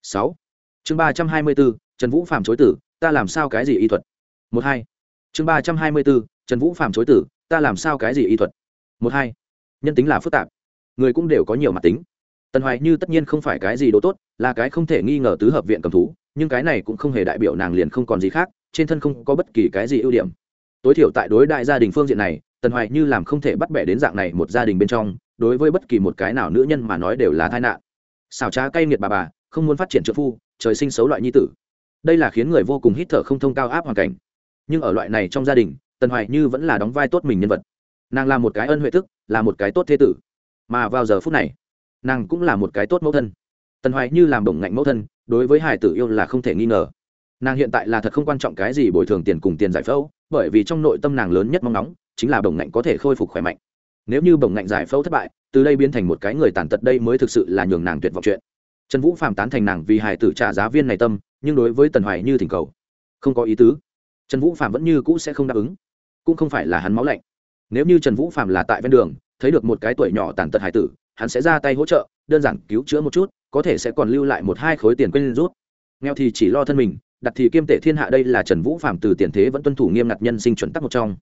Speaker 1: Sáu. Chương ba trăm hai mươi bốn, trần vũ phạm chối tử, ta làm sao cái gì y thuật? Một hai. Chương ba trăm hai mươi bốn, trần vũ phạm chối tử, ta làm sao cái gì y thuật? Một hai nhân tính là phức tạp. Người cũng đều có nhiều mặt tính. Tần hoài như tất nhiên không phải cái gì đồ tốt, là cái không thể nghi ngờ tứ hợp viện cầm thú, nhưng cái này cũng không hề đại biểu nàng liền không còn gì khác, trên thân không có bất kỳ cái gì ưu điểm. Tối thiểu tại đối đại gia đình phương diện này, tần hoài như làm không thể bắt bẻ đến dạng này một gia đình bên trong, đối với bất kỳ một cái nào nữ nhân mà nói đều là tai nạn. Xào trá cay nghiệt bà bà, không muốn phát triển trợ phu, trời sinh xấu loại nhi tử. Đây là khiến người vô cùng hít thở không thông cao áp hoàn cảnh. Nhưng ở loại này trong gia đình, tần hoài như vẫn là đóng vai tốt mình nhân vật. Nàng là một cái ân huệ thức là một cái tốt thế tử. Mà vào giờ phút này, nàng cũng là một cái tốt mẫu thân. Tần hoài như làm bổng ngạnh mẫu thân, đối với hải tử yêu là không thể nghi ngờ. Nàng hiện tại là thật không quan trọng cái gì bồi thường tiền cùng tiền giải phẫu, bởi vì trong nội tâm nàng lớn nhất mong nóng chính là bổng ngạnh có thể khôi phục khỏe mạnh. Nếu như bổng ngạnh giải phẫu thất bại, từ đây biến thành một cái người tàn tật đây mới thực sự là nhường nàng tuyệt vọng chuyện. Trần vũ phạm tán thành nàng vì hải tử trả giá viên này tâm, nhưng đối với tần hoài như thỉnh cầu, không có ý tứ. Trần vũ phạm vẫn như cũ sẽ không đáp ứng, cũng không phải là hắn máu lạnh nếu như trần vũ phạm là tại ven đường, thấy được một cái tuổi nhỏ tàn tật hải tử, hắn sẽ ra tay hỗ trợ, đơn giản cứu chữa một chút, có thể sẽ còn lưu lại một hai khối tiền quên rút. Nghèo thì chỉ lo thân mình, đặt thì kiêm tể thiên hạ đây là trần vũ phạm từ tiền thế vẫn tuân thủ nghiêm ngặt nhân sinh chuẩn tắc một trong.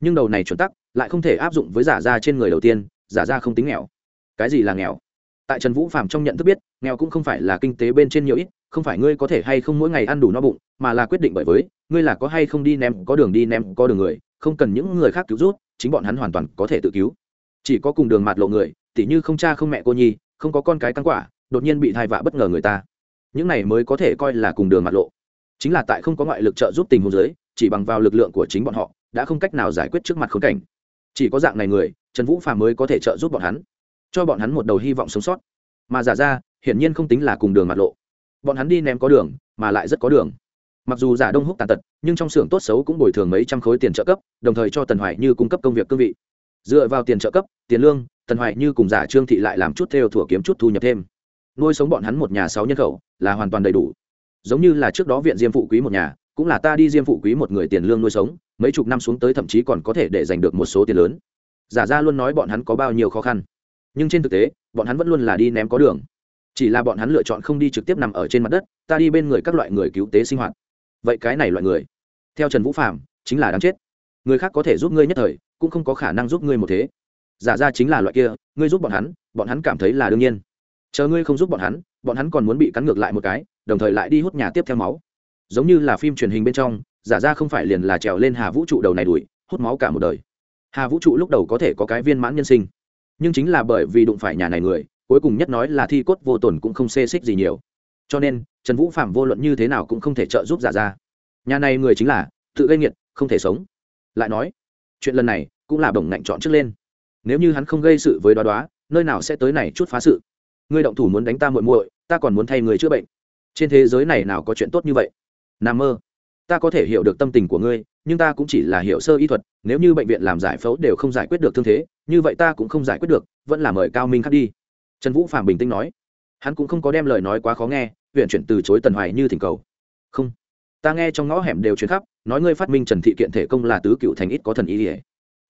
Speaker 1: Nhưng đầu này chuẩn tắc lại không thể áp dụng với giả ra trên người đầu tiên, giả ra không tính nghèo. Cái gì là nghèo? Tại trần vũ phạm trong nhận thức biết, nghèo cũng không phải là kinh tế bên trên nhiều ít, không phải ngươi có thể hay không mỗi ngày ăn đủ no bụng, mà là quyết định bởi với, ngươi là có hay không đi ném, có đường đi ném, có đường người, không cần những người khác cứu rút chính bọn hắn hoàn toàn có thể tự cứu. Chỉ có cùng đường mạt lộ người, tỉ như không cha không mẹ cô nhi, không có con cái căng quả, đột nhiên bị thai vạ bất ngờ người ta. Những này mới có thể coi là cùng đường mạt lộ. Chính là tại không có ngoại lực trợ giúp tình huống giới chỉ bằng vào lực lượng của chính bọn họ, đã không cách nào giải quyết trước mặt khốn cảnh. Chỉ có dạng này người, trần vũ phàm mới có thể trợ giúp bọn hắn, cho bọn hắn một đầu hy vọng sống sót. Mà giả ra, hiển nhiên không tính là cùng đường mặt lộ. Bọn hắn đi ném có đường, mà lại rất có đường mặc dù giả đông húc tàn tật, nhưng trong xưởng tốt xấu cũng bồi thường mấy trăm khối tiền trợ cấp, đồng thời cho tần hoài như cung cấp công việc cương vị. Dựa vào tiền trợ cấp, tiền lương, tần hoài như cùng giả trương thị lại làm chút theo thủa kiếm chút thu nhập thêm. Nuôi sống bọn hắn một nhà sáu nhân khẩu, là hoàn toàn đầy đủ. Giống như là trước đó viện diêm phụ quý một nhà, cũng là ta đi diêm phụ quý một người tiền lương nuôi sống, mấy chục năm xuống tới thậm chí còn có thể để giành được một số tiền lớn. Giả ra luôn nói bọn hắn có bao nhiêu khó khăn. Nhưng trên thực tế, bọn hắn vẫn luôn là đi ném có đường. Chỉ là bọn hắn lựa chọn không đi trực tiếp nằm ở trên mặt đất, ta đi bên người các loại người cứu tế sinh hoạt vậy cái này loại người, theo trần vũ phạm chính là đáng chết. Người khác có thể giúp ngươi nhất thời, cũng không có khả năng giúp ngươi một thế. Giả ra chính là loại kia, ngươi giúp bọn hắn bọn hắn cảm thấy là đương nhiên. Chờ ngươi không giúp bọn hắn bọn hắn còn muốn bị cắn ngược lại một cái, đồng thời lại đi hút nhà tiếp theo máu. Giống như là phim truyền hình bên trong, giả ra không phải liền là trèo lên hà vũ trụ đầu này đuổi, hút máu cả một đời. Hà vũ trụ lúc đầu có thể có cái viên mãn nhân sinh, nhưng chính là bởi vì đụng phải nhà này người, cuối cùng nhất nói là thi cốt vô tổn cũng không xê xích gì nhiều. Cho nên trần vũ phạm vô luận như thế nào cũng không thể trợ giúp dạ giả ra nhà này người chính là tự gây nghiệt không thể sống. Lại nói, chuyện lần này cũng là bổng ngạnh chọn trước lên. Nếu như hắn không gây sự với đoá đoá, nơi nào sẽ tới này chút phá sự? Ngươi động thủ muốn đánh ta muội muội, ta còn muốn thay người chữa bệnh. Trên thế giới này nào có chuyện tốt như vậy? N mơ, ta có thể hiểu được tâm tình của ngươi, nhưng ta cũng chỉ là hiểu sơ y thuật, nếu như bệnh viện làm giải phẫu đều không giải quyết được thương thế, như vậy ta cũng không giải quyết được, vẫn là mời cao minh khắc đi. Trần vũ phạm bình tĩnh nói. Hắn cũng không có đem lời nói quá khó nghe huyện chuyển từ chối tần hoài như thỉnh cầu. Không. Ta nghe trong ngõ hẻm đều chuyển khắp, nói ngươi phát minh trần thị kiện thể công là tứ cựu thành ít có thần ý ỉa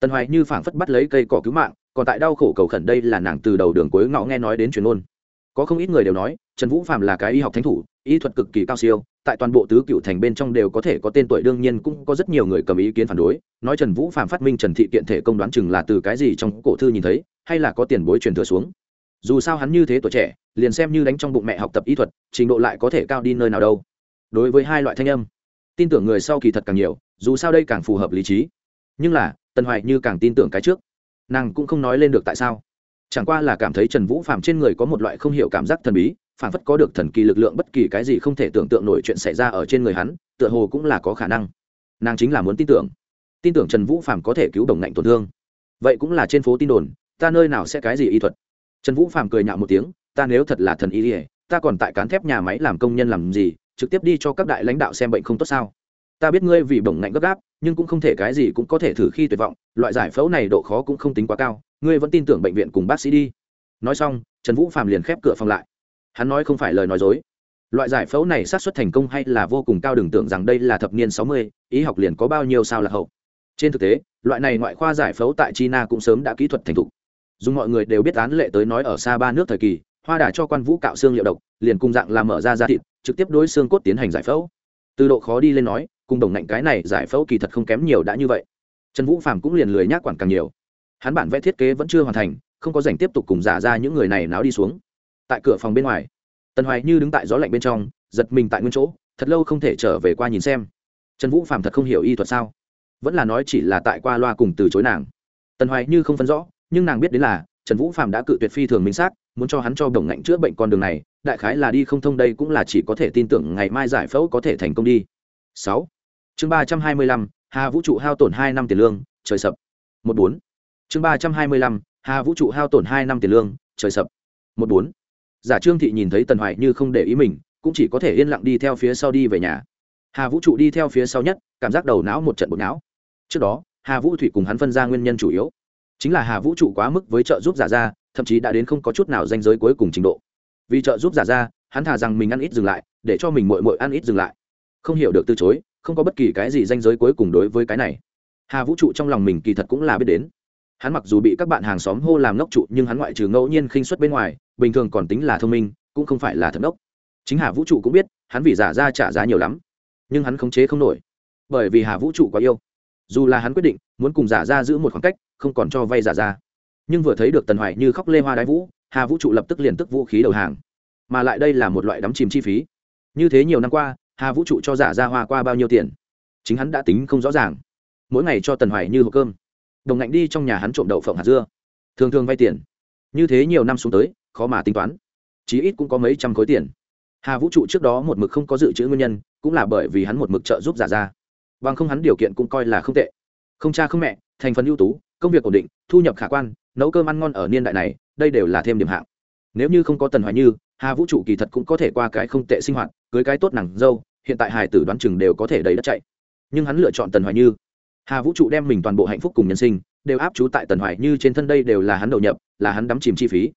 Speaker 1: tần hoài như phảng phất bắt lấy cây cỏ cứu mạng, còn tại đau khổ cầu khẩn đây là nàng từ đầu đường cuối ngõ nghe nói đến truyền ôn có không ít người đều nói, trần vũ phạm là cái y học thánh thủ, y thuật cực kỳ cao siêu, tại toàn bộ tứ cựu thành bên trong đều có thể có tên tuổi, đương nhiên cũng có rất nhiều người cầm ý kiến phản đối, nói trần vũ phạm phát minh trần thị kiện thể công đoán chừng là từ cái gì trong cổ thư nhìn thấy, hay là có tiền bối truyền thừa xuống dù sao hắn như thế tuổi trẻ, liền xem như đánh trong bụng mẹ học tập y thuật, trình độ lại có thể cao đi nơi nào đâu. Đối với hai loại thanh âm, tin tưởng người sau kỳ thật càng nhiều, dù sao đây càng phù hợp lý trí. Nhưng là tân hoài như càng tin tưởng cái trước. Nàng cũng không nói lên được tại sao. Chẳng qua là cảm thấy trần vũ phạm trên người có một loại không hiểu cảm giác thần bí, phản phất có được thần kỳ lực lượng bất kỳ cái gì không thể tưởng tượng nổi chuyện xảy ra ở trên người hắn, tựa hồ cũng là có khả năng. Nàng chính là muốn tin tưởng. Tin tưởng trần vũ phạm có thể cứu đồng ngạnh tổn thương. Vậy cũng là trên phố tin đồn, ta nơi nào sẽ cái gì y thuật? Trần vũ phạm cười nhạo một tiếng, ta nếu thật là thần y ỉa ta còn tại cán thép nhà máy làm công nhân làm gì, trực tiếp đi cho các đại lãnh đạo xem bệnh không tốt sao? Ta biết ngươi vì bổng ngạnh gấp gáp, nhưng cũng không thể cái gì cũng có thể thử khi tuyệt vọng, loại giải phẫu này độ khó cũng không tính quá cao, ngươi vẫn tin tưởng bệnh viện cùng bác sĩ đi. Nói xong, trần vũ phạm liền khép cửa phòng lại. Hắn nói không phải lời nói dối. Loại giải phẫu này sát xuất thành công hay là vô cùng cao đừng tưởng rằng đây là thập niên sáu mươi ý học liền có bao nhiêu sao là hậu. Trên thực tế, loại này ngoại khoa giải phẫu tại china cũng sớm đã kỹ thuật thành thục dùng mọi người đều biết án lệ tới nói ở xa ba nước thời kỳ, hoa đà cho quan vũ cạo xương liệu độc, liền cùng dạng làm mở ra da thịt, trực tiếp đối xương cốt tiến hành giải phẫu. Từ độ khó đi lên nói, cùng đồng ngạnh cái này giải phẫu kỳ thật không kém nhiều đã như vậy. Trần vũ phạm cũng liền lười nhác quản càng nhiều. Hắn bản vẽ thiết kế vẫn chưa hoàn thành, không có dành tiếp tục cùng giả ra những người này náo đi xuống. Tại cửa phòng bên ngoài, tần hoài như đứng tại gió lạnh bên trong, giật mình tại nguyên chỗ, thật lâu không thể trở về qua nhìn xem. Trần vũ phạm thật không hiểu y thuật sao? Vẫn là nói chỉ là tại qua loa cùng từ chối nàng. Tần hoài như không phân rõ nhưng nàng biết đến là trần vũ phạm đã cự tuyệt phi thường minh xác, muốn cho hắn cho đồng ngạnh chữa bệnh con đường này, đại khái là đi không thông đây cũng là chỉ có thể tin tưởng ngày mai giải phẫu có thể thành công đi. Sáu. Chương ba trăm hai mươi lăm, hà vũ trụ hao tổn hai năm tiền lương, trời sập. Một bốn. Chương ba trăm hai mươi lăm, hà vũ trụ hao tổn hai năm tiền lương, trời sập. Một bốn. Giả trương thị nhìn thấy tần hoài như không để ý mình, cũng chỉ có thể yên lặng đi theo phía sau đi về nhà. Hà vũ trụ đi theo phía sau nhất, cảm giác đầu não một trận bột não. Trước đó, hà vũ thủy cùng hắn phân ra nguyên nhân chủ yếu chính là hà vũ trụ quá mức với trợ giúp giả ra, thậm chí đã đến không có chút nào danh giới cuối cùng trình độ. Vì trợ giúp giả ra, hắn thà rằng mình ăn ít dừng lại, để cho mình mội mội ăn ít dừng lại. Không hiểu được từ chối, không có bất kỳ cái gì danh giới cuối cùng đối với cái này. Hà vũ trụ trong lòng mình kỳ thật cũng là biết đến. Hắn mặc dù bị các bạn hàng xóm hô làm ngốc trụ, nhưng hắn ngoại trừ ngẫu nhiên khinh xuất bên ngoài, bình thường còn tính là thông minh, cũng không phải là thật ngốc chính hà vũ trụ cũng biết, hắn vì giả ra trả giá nhiều lắm, nhưng hắn khống chế không nổi. Bởi vì hà vũ trụ quá yêu dù là hắn quyết định muốn cùng giả ra giữ một khoảng cách, không còn cho vay giả ra. Nhưng vừa thấy được tần hoài như khóc lê hoa đái vũ, hà vũ trụ lập tức liền tức vũ khí đầu hàng. Mà lại đây là một loại đắm chìm chi phí. Như thế nhiều năm qua, hà vũ trụ cho giả ra hoa qua bao nhiêu tiền? Chính hắn đã tính không rõ ràng. Mỗi ngày cho tần hoài như hộp cơm. Đồng ngạnh đi trong nhà hắn trộm đậu phộng hạt dưa. Thường thường vay tiền. Như thế nhiều năm xuống tới, khó mà tính toán. Chí ít cũng có mấy trăm khối tiền. Hà vũ trụ trước đó một mực không có dự trữ nguyên nhân, cũng là bởi vì hắn một mực trợ giúp giả ra bằng không hắn điều kiện cũng coi là không tệ. Không cha không mẹ, thành phần ưu tú, công việc ổn định, thu nhập khả quan, nấu cơm ăn ngon ở niên đại này, đây đều là thêm điểm hạng. Nếu như không có tần hoài như, hà vũ trụ kỳ thật cũng có thể qua cái không tệ sinh hoạt, cưới cái tốt nàng dâu, hiện tại hải tử đoán chừng đều có thể đầy đất chạy. Nhưng hắn lựa chọn tần hoài như. Hà vũ trụ đem mình toàn bộ hạnh phúc cùng nhân sinh đều áp chú tại tần hoài như trên thân đây đều là hắn đầu nhập, là hắn đắm chìm chi phí.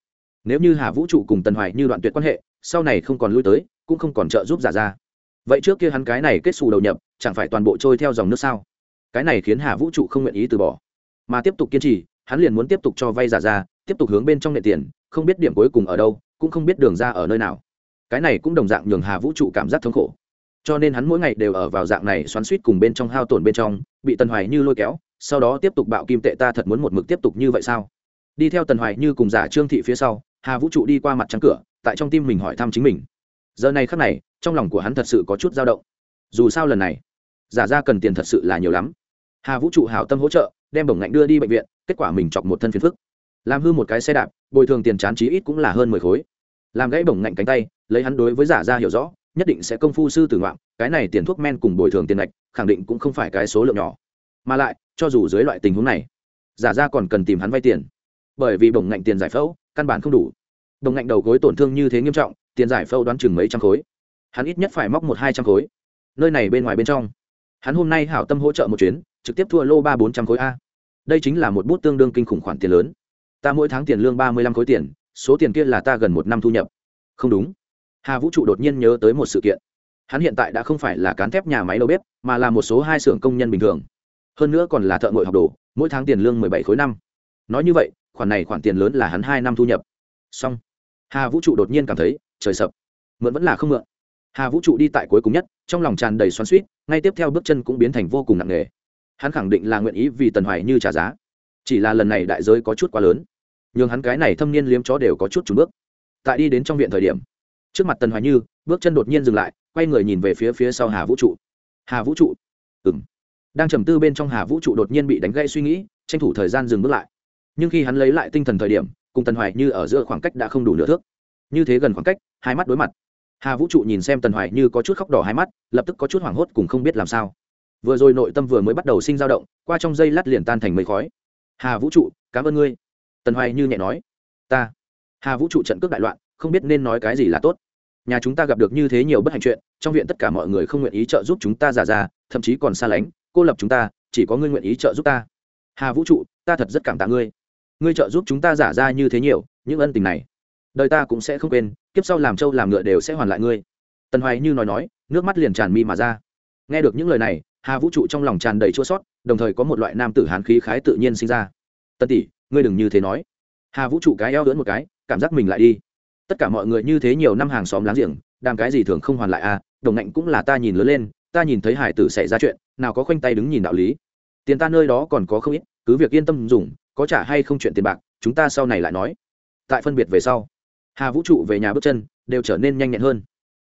Speaker 1: Nếu như hà vũ trụ cùng tần hoài như đoạn tuyệt quan hệ, sau này không còn lui tới, cũng không còn trợ giúp giả ra vậy trước kia hắn cái này kết xù đầu nhập, chẳng phải toàn bộ trôi theo dòng nước sao? Cái này khiến hà vũ trụ không nguyện ý từ bỏ. Mà tiếp tục kiên trì, hắn liền muốn tiếp tục cho vay giả ra, tiếp tục hướng bên trong nệ tiền, không biết điểm cuối cùng ở đâu, cũng không biết đường ra ở nơi nào. Cái này cũng đồng dạng nhường hà vũ trụ cảm giác thống khổ. Cho nên hắn mỗi ngày đều ở vào dạng này xoắn suýt cùng bên trong hao tổn bên trong, bị tần hoài như lôi kéo, sau đó tiếp tục bạo kim tệ ta thật muốn một mực tiếp tục như vậy sao? Đi theo tần hoài như cùng giả trương thị phía sau, hà vũ trụ đi qua mặt trắng cửa, tại trong tim mình hỏi thăm chính mình giờ này khắc này, trong lòng của hắn thật sự có chút dao động. Dù sao lần này, giả ra cần tiền thật sự là nhiều lắm. Hà vũ trụ hảo tâm hỗ trợ, đem bổng ngạnh đưa đi bệnh viện, kết quả mình chọc một thân phiền phức. Làm hư một cái xe đạp, bồi thường tiền chán chí ít cũng là hơn mười khối. Làm gãy bổng ngạnh cánh tay, lấy hắn đối với giả ra hiểu rõ, nhất định sẽ công phu sư tử ngoạn, cái này tiền thuốc men cùng bồi thường tiền lệch khẳng định cũng không phải cái số lượng nhỏ. Mà lại, cho dù dưới loại tình huống này, giả ra còn cần tìm hắn vay tiền. Bởi vì bổng ngạnh tiền giải phẫu, căn bản không đủ. Đồng ngạnh đầu gối tổn thương như thế nghiêm trọng tiền giải phẫu đoán chừng mấy trăm khối. Hắn ít nhất phải móc một hai trăm khối. Nơi này bên ngoài bên trong. Hắn hôm nay hảo tâm hỗ trợ một chuyến, trực tiếp thua lô ba bốn trăm khối a. Đây chính là một bút tương đương kinh khủng khoản tiền lớn. Ta mỗi tháng tiền lương ba mươi lăm khối tiền, số tiền kia là ta gần một năm thu nhập. Không đúng. Hà vũ trụ đột nhiên nhớ tới một sự kiện. Hắn hiện tại đã không phải là cán thép nhà máy đầu bếp, mà là một số hai xưởng công nhân bình thường. Hơn nữa còn là thợ ngội học đồ, mỗi tháng tiền lương mười bảy khối năm. Nói như vậy, khoản này khoản tiền lớn là hắn hai năm thu nhập. Xong hà vũ trụ đột nhiên cảm thấy, trời sập. Mượn vẫn là không mượn. Hà vũ trụ đi tại cuối cùng nhất, trong lòng tràn đầy xoắn suýt ngay tiếp theo bước chân cũng biến thành vô cùng nặng nề. Hắn khẳng định là nguyện ý vì tần hoài như trả giá. Chỉ là lần này đại giới có chút quá lớn. Nhường hắn cái này thâm niên liếm chó đều có chút trùng bước. Tại đi đến trong viện thời điểm, trước mặt tần hoài như, bước chân đột nhiên dừng lại, quay người nhìn về phía phía sau hà vũ trụ. Hà vũ trụ. Ừng đang trầm tư bên trong hà vũ trụ đột nhiên bị đánh gây suy nghĩ, tranh thủ thời gian dừng bước lại. Nhưng khi hắn lấy lại tinh thần thời điểm cùng tần hoài như ở giữa khoảng cách đã không đủ nửa thước. Như thế gần khoảng cách, hai mắt đối mặt. Hà vũ trụ nhìn xem tần hoài như có chút khóc đỏ hai mắt, lập tức có chút hoảng hốt cùng không biết làm sao. Vừa rồi nội tâm vừa mới bắt đầu sinh dao động, qua trong dây lát liền tan thành mây khói. Hà vũ trụ, cảm ơn ngươi. Tần hoài như nhẹ nói. Ta. Hà vũ trụ trận cước đại loạn, không biết nên nói cái gì là tốt. Nhà chúng ta gặp được như thế nhiều bất hạnh chuyện, trong viện tất cả mọi người không nguyện ý trợ giúp chúng ta già già thậm chí còn xa lánh. Cô lập chúng ta, chỉ có ngươi nguyện ý trợ giúp ta. Hà vũ trụ, ta thật rất cảm tạ ngươi ngươi trợ giúp chúng ta giả ra như thế nhiều, những ân tình này, đời ta cũng sẽ không quên, kiếp sau làm trâu làm ngựa đều sẽ hoàn lại ngươi. Tần hoài như nói nói, nước mắt liền tràn mi mà ra. Nghe được những lời này, hà vũ trụ trong lòng tràn đầy chua sót, đồng thời có một loại nam tử hán khí khái tự nhiên sinh ra. Tân tỷ, ngươi đừng như thế nói. Hà vũ trụ cái eo lưỡn một cái, cảm giác mình lại đi. Tất cả mọi người như thế nhiều năm hàng xóm láng giềng, đàm cái gì thường không hoàn lại à đồng ngạnh cũng là ta nhìn lớn lên, ta nhìn thấy hải tử xảy ra chuyện, nào có khoanh tay đứng nhìn đạo lý. Tiền ta nơi đó còn có không ít, cứ việc yên tâm dùng có trả hay không chuyện tiền bạc, chúng ta sau này lại nói. Tại phân biệt về sau, hà vũ trụ về nhà bước chân đều trở nên nhanh nhẹn hơn.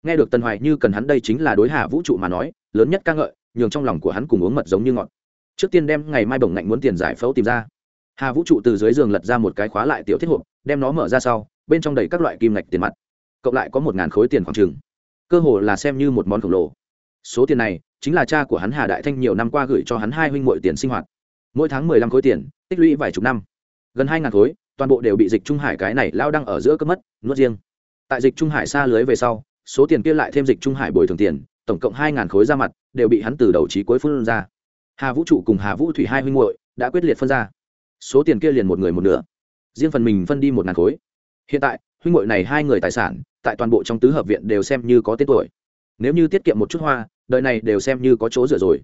Speaker 1: Nghe được tần hoài như cần hắn đây chính là đối hà vũ trụ mà nói, lớn nhất ca ngợi, nhường trong lòng của hắn cùng uống mật giống như ngọt. Trước tiên đem ngày mai bổng ngạnh muốn tiền giải phẫu tìm ra. Hà vũ trụ từ dưới giường lật ra một cái khóa lại tiểu thiết hộp, đem nó mở ra sau, bên trong đầy các loại kim ngạch tiền mặt. Cộng lại có một ngàn khối tiền khoảng trừng cơ hồ là xem như một món khổng lồ. Số tiền này chính là cha của hắn hà đại thanh nhiều năm qua gửi cho hắn hai huynh muội tiền sinh hoạt mỗi tháng mười lăm khối tiền, tích lũy vài chục năm. Gần hai ngàn khối, toàn bộ đều bị dịch trung hải cái này lao đang ở giữa cướp mất, nuốt riêng. Tại dịch trung hải xa lưới về sau, số tiền kia lại thêm dịch trung hải bồi thường tiền, tổng cộng hai ngàn khối ra mặt, đều bị hắn từ đầu trí cuối phân ra. Hà vũ trụ cùng hà vũ thủy hai huynh muội đã quyết liệt phân ra. Số tiền kia liền một người một nửa. Riêng phần mình phân đi một ngàn khối. Hiện tại, huynh muội này hai người tài sản, tại toàn bộ trong tứ hợp viện đều xem như có tên tuổi. Nếu như tiết kiệm một chút hoa, đời này đều xem như có chỗ rửa rồi.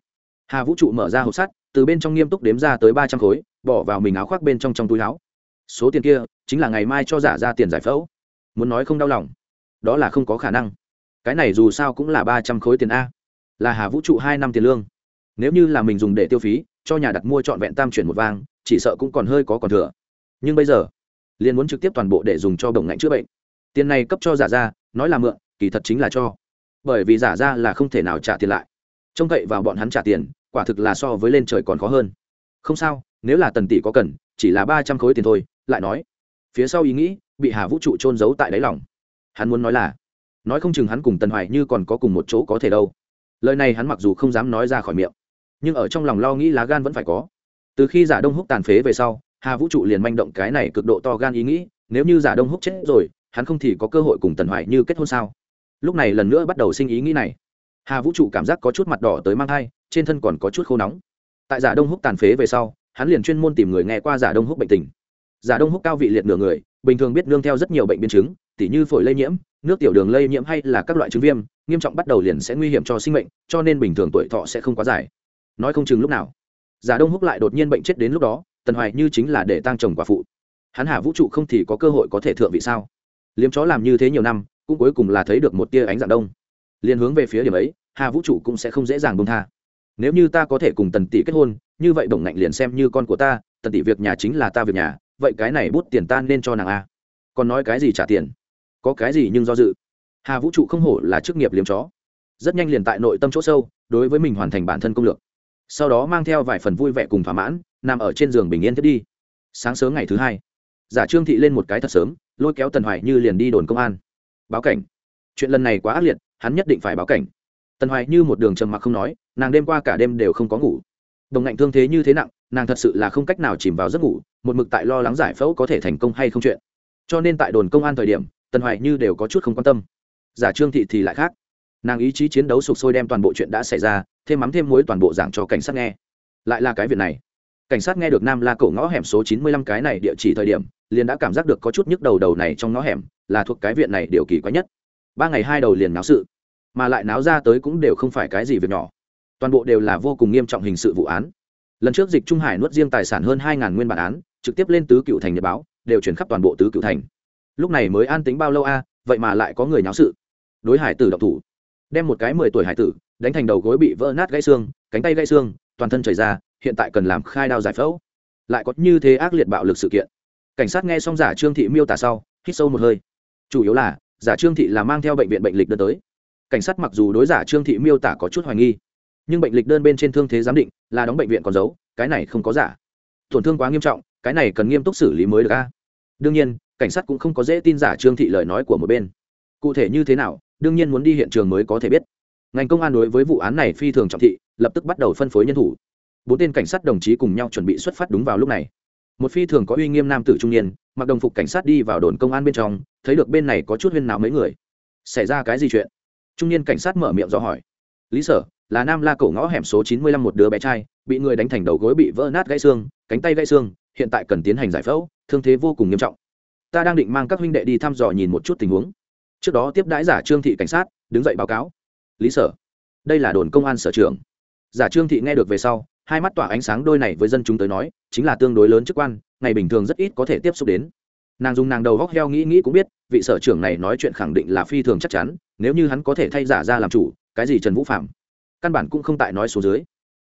Speaker 1: Hà vũ trụ mở ra hộp sắt từ bên trong nghiêm túc đếm ra tới ba trăm khối, bỏ vào mình áo khoác bên trong trong túi áo. Số tiền kia chính là ngày mai cho giả ra tiền giải phẫu. Muốn nói không đau lòng, đó là không có khả năng. Cái này dù sao cũng là ba trăm khối tiền a. Là hà vũ trụ hai năm tiền lương. Nếu như là mình dùng để tiêu phí, cho nhà đặt mua trọn vẹn tam chuyển một vang, chỉ sợ cũng còn hơi có còn thừa. Nhưng bây giờ, liền muốn trực tiếp toàn bộ để dùng cho đồng ngạnh chữa bệnh. Tiền này cấp cho giả ra, nói là mượn, kỳ thật chính là cho. Bởi vì giả ra là không thể nào trả tiền lại. Trông cậy vào bọn hắn trả tiền quả thực là so với lên trời còn khó hơn. Không sao, nếu là tần tỷ có cần, chỉ là ba trăm khối tiền thôi, lại nói. Phía sau ý nghĩ, bị hà vũ trụ trôn giấu tại đáy lòng. Hắn muốn nói là, nói không chừng hắn cùng tần hoài như còn có cùng một chỗ có thể đâu. Lời này hắn mặc dù không dám nói ra khỏi miệng, nhưng ở trong lòng lo nghĩ lá gan vẫn phải có. Từ khi giả đông húc tàn phế về sau, hà vũ trụ liền manh động cái này cực độ to gan ý nghĩ, nếu như giả đông húc chết rồi, hắn không thì có cơ hội cùng tần hoài như kết hôn sao? Lúc này lần nữa bắt đầu sinh ý nghĩ này. Hà vũ trụ cảm giác có chút mặt đỏ tới mang thai trên thân còn có chút khô nóng. Tại giả đông húc tàn phế về sau, hắn liền chuyên môn tìm người nghe qua giả đông húc bệnh tình. Giả đông húc cao vị liệt nửa người, bình thường biết nương theo rất nhiều bệnh biến chứng, tỉ như phổi lây nhiễm, nước tiểu đường lây nhiễm hay là các loại chứng viêm, nghiêm trọng bắt đầu liền sẽ nguy hiểm cho sinh mệnh, cho nên bình thường tuổi thọ sẽ không quá dài. Nói không chừng lúc nào, giả đông húc lại đột nhiên bệnh chết đến lúc đó, tần hoài như chính là để tăng chồng quả phụ. Hắn hà vũ trụ không thì có cơ hội có thể thượng vị sao? Liếm chó làm như thế nhiều năm, cũng cuối cùng là thấy được một tia ánh dạng đông. Liền hướng về phía điểm ấy, hà vũ trụ cũng sẽ không dễ dàng bông tha nếu như ta có thể cùng tần tỷ kết hôn, như vậy đồng ngạnh liền xem như con của ta, tần tỷ việc nhà chính là ta việc nhà, vậy cái này bút tiền ta nên cho nàng a. Còn nói cái gì trả tiền? Có cái gì nhưng do dự? Hà vũ trụ không hổ là chức nghiệp liếm chó. Rất nhanh liền tại nội tâm chỗ sâu, đối với mình hoàn thành bản thân công lược. Sau đó mang theo vài phần vui vẻ cùng thỏa mãn, nằm ở trên giường bình yên thiết đi. Sáng sớm ngày thứ hai, giả trương thị lên một cái thật sớm, lôi kéo tần hoài như liền đi đồn công an. Báo cảnh. Chuyện lần này quá ác liệt, hắn nhất định phải báo cảnh tần hoài như một đường trầm mặc không nói, nàng đêm qua cả đêm đều không có ngủ. Đồng ngạnh thương thế như thế nặng, nàng thật sự là không cách nào chìm vào giấc ngủ, một mực tại lo lắng giải phẫu có thể thành công hay không chuyện. Cho nên tại đồn công an thời điểm, tần hoài như đều có chút không quan tâm. Giả trương thị thì lại khác. Nàng ý chí chiến đấu sụp sôi đem toàn bộ chuyện đã xảy ra, thêm mắm thêm muối toàn bộ giảng cho cảnh sát nghe. Lại là cái việc này. Cảnh sát nghe được nam la cổ ngõ hẻm số chín mươi lăm cái này địa chỉ thời điểm, liền đã cảm giác được có chút nhức đầu đầu này trong ngõ hẻm, là thuộc cái viện này điều kỳ quái nhất. Ba ngày hai đầu liền náo sự mà lại náo ra tới cũng đều không phải cái gì việc nhỏ. Toàn bộ đều là vô cùng nghiêm trọng hình sự vụ án. Lần trước dịch trung hải nuốt riêng tài sản hơn hai nguyên bản án, trực tiếp lên tứ cựu thành nhật báo, đều chuyển khắp toàn bộ tứ cựu thành. Lúc này mới an tính bao lâu a, vậy mà lại có người náo sự. Đối hải tử độc thủ. Đem một cái mười tuổi hải tử, đánh thành đầu gối bị vỡ nát gãy xương, cánh tay gãy xương, toàn thân chảy ra, hiện tại cần làm khai đao giải phẫu. Lại có như thế ác liệt bạo lực sự kiện. Cảnh sát nghe xong giả trương thị miêu tả sau, hít sâu một hơi. Chủ yếu là, giả trương thị là mang theo bệnh viện bệnh lịch đơn tới cảnh sát mặc dù đối giả trương thị miêu tả có chút hoài nghi, nhưng bệnh lịch đơn bên trên thương thế giám định là đóng bệnh viện còn giấu, cái này không có giả. Tổn thương quá nghiêm trọng, cái này cần nghiêm túc xử lý mới được a. Đương nhiên, cảnh sát cũng không có dễ tin giả trương thị lời nói của một bên. Cụ thể như thế nào, đương nhiên muốn đi hiện trường mới có thể biết. Ngành công an đối với vụ án này phi thường trọng thị, lập tức bắt đầu phân phối nhân thủ. Bốn tên cảnh sát đồng chí cùng nhau chuẩn bị xuất phát đúng vào lúc này. Một phi thường có uy nghiêm nam tử trung niên, mặc đồng phục cảnh sát đi vào đồn công an bên trong, thấy được bên này có chút huyên nào mấy người. Xảy ra cái gì chuyện? Trung niên cảnh sát mở miệng do hỏi. Lý sở, là nam la cổ ngõ hẻm số chín mươi lăm một đứa bé trai, bị người đánh thành đầu gối bị vỡ nát gãy xương, cánh tay gãy xương, hiện tại cần tiến hành giải phẫu, thương thế vô cùng nghiêm trọng. Ta đang định mang các huynh đệ đi thăm dò nhìn một chút tình huống. Trước đó tiếp đãi giả trương thị cảnh sát, đứng dậy báo cáo. Lý sở, đây là đồn công an sở trưởng. Giả trương thị nghe được về sau, hai mắt tỏa ánh sáng đôi này với dân chúng tới nói, chính là tương đối lớn chức quan, ngày bình thường rất ít có thể tiếp xúc đến. Nàng dùng nàng đầu góc heo nghĩ nghĩ cũng biết vị sở trưởng này nói chuyện khẳng định là phi thường chắc chắn, nếu như hắn có thể thay giả ra làm chủ, cái gì trần vũ phạm căn bản cũng không tại nói số dưới.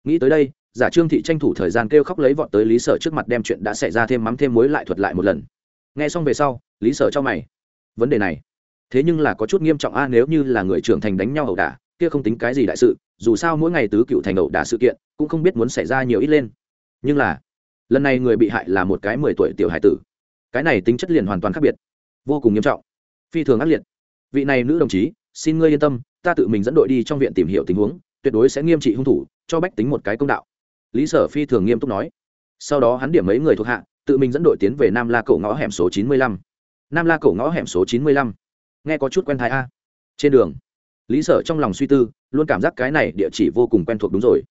Speaker 1: Nghĩ tới đây, giả trương thị tranh thủ thời gian kêu khóc lấy vọt tới lý sở trước mặt đem chuyện đã xảy ra thêm mắm thêm muối lại thuật lại một lần. Nghe xong về sau, lý sở cho mày. Vấn đề này, thế nhưng là có chút nghiêm trọng a, nếu như là người trưởng thành đánh nhau ẩu đả, kia không tính cái gì đại sự, dù sao mỗi ngày tứ cựu thành ẩu đả sự kiện, cũng không biết muốn xảy ra nhiều ít lên. Nhưng là, lần này người bị hại là một cái mười tuổi tiểu hải tử. Cái này tính chất liền hoàn toàn khác biệt vô cùng nghiêm trọng. Phi thường ác liệt. Vị này nữ đồng chí, xin ngươi yên tâm, ta tự mình dẫn đội đi trong viện tìm hiểu tình huống, tuyệt đối sẽ nghiêm trị hung thủ, cho bách tính một cái công đạo. Lý sở phi thường nghiêm túc nói. Sau đó hắn điểm mấy người thuộc hạ, tự mình dẫn đội tiến về nam la cổ ngõ hẻm số chín mươi lăm. Nam la cổ ngõ hẻm số chín mươi lăm. Nghe có chút quen thái a. Trên đường, lý sở trong lòng suy tư, luôn cảm giác cái này địa chỉ vô cùng quen thuộc đúng rồi.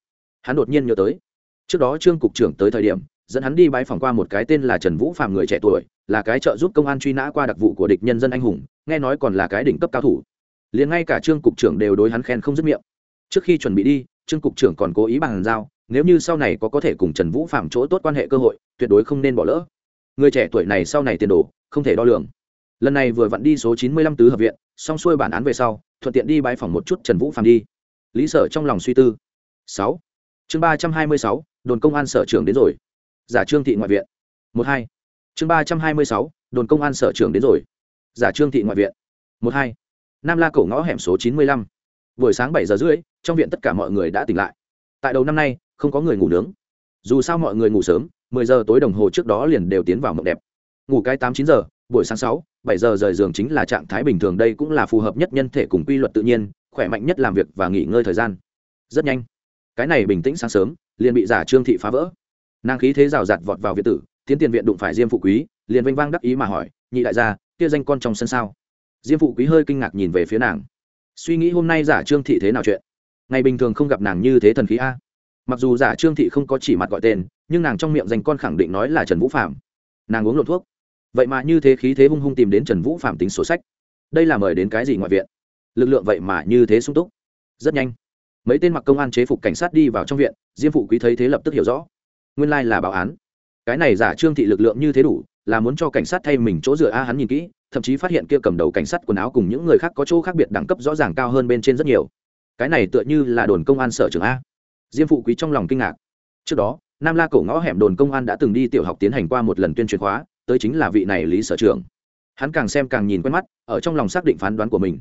Speaker 1: Hắn đột nhiên nhớ tới, trước đó trương cục trưởng tới thời điểm dẫn hắn đi bãi phòng qua một cái tên là trần vũ phạm người trẻ tuổi, là cái trợ giúp công an truy nã qua đặc vụ của địch nhân dân anh hùng, nghe nói còn là cái đỉnh cấp cao thủ. Liền ngay cả trương cục trưởng đều đối hắn khen không dứt miệng. Trước khi chuẩn bị đi, trương cục trưởng còn cố ý bàn giao, nếu như sau này có có thể cùng trần vũ phạm chỗ tốt quan hệ cơ hội, tuyệt đối không nên bỏ lỡ. Người trẻ tuổi này sau này tiền đồ, không thể đo lường. Lần này vừa vặn đi số chín mươi lăm tứ hợp viện, xong xuôi bản án về sau, thuận tiện đi bãi phòng một chút trần vũ phạm đi. Lý sở trong lòng suy tư. Sáu. Chương ba trăm hai mươi sáu, đồn công an sở trưởng đến rồi giả trương thị ngoại viện. Một hai. Chương ba trăm hai mươi sáu, đồn công an sở trưởng đến rồi. Giả trương thị ngoại viện. Một hai. Nam la cổ ngõ hẻm số chín mươi lăm. Buổi sáng bảy giờ rưỡi, trong viện tất cả mọi người đã tỉnh lại. Tại đầu năm nay, không có người ngủ nướng. Dù sao mọi người ngủ sớm, mười giờ tối đồng hồ trước đó liền đều tiến vào mộng đẹp. Ngủ cái tám chín giờ, buổi sáng sáu, bảy giờ rời giường chính là trạng thái bình thường đây cũng là phù hợp nhất nhân thể cùng quy luật tự nhiên, khỏe mạnh nhất làm việc và nghỉ ngơi thời gian. Rất nhanh. Cái này bình tĩnh sáng sớm, liền bị giả trương thị phá vỡ nàng khí thế rào rạt vọt vào viện tử, tiến tiền viện đụng phải diêm phụ quý, liền vênh vang đắc ý mà hỏi, nhị đại gia, kia danh con trong sân sao? Diêm phụ quý hơi kinh ngạc nhìn về phía nàng. Suy nghĩ hôm nay giả trương thị thế nào chuyện? Ngày bình thường không gặp nàng như thế thần khí a. Mặc dù giả trương thị không có chỉ mặt gọi tên, nhưng nàng trong miệng danh con khẳng định nói là trần vũ phạm nàng uống lộn thuốc. Vậy mà như thế khí thế hung hung tìm đến trần vũ phạm tính sổ sách. Đây là mời đến cái gì ngoại viện? Lực lượng vậy mà như thế sung túc. Rất nhanh. Mấy tên mặc công an chế phục cảnh sát đi vào trong viện, diêm phụ quý thấy thế lập tức hiểu rõ nguyên lai là báo án. Cái này giả trương thị lực lượng như thế đủ, là muốn cho cảnh sát thay mình chỗ dựa a hắn nhìn kỹ, thậm chí phát hiện kia cầm đầu cảnh sát quần áo cùng những người khác có chỗ khác biệt đẳng cấp rõ ràng cao hơn bên trên rất nhiều. Cái này tựa như là đồn công an sở trường a. Diêm phụ quý trong lòng kinh ngạc. Trước đó, nam la cổ ngõ hẻm đồn công an đã từng đi tiểu học tiến hành qua một lần tuyên truyền khóa, tới chính là vị này lý sở trường hắn càng xem càng nhìn quen mắt, ở trong lòng xác định phán đoán của mình.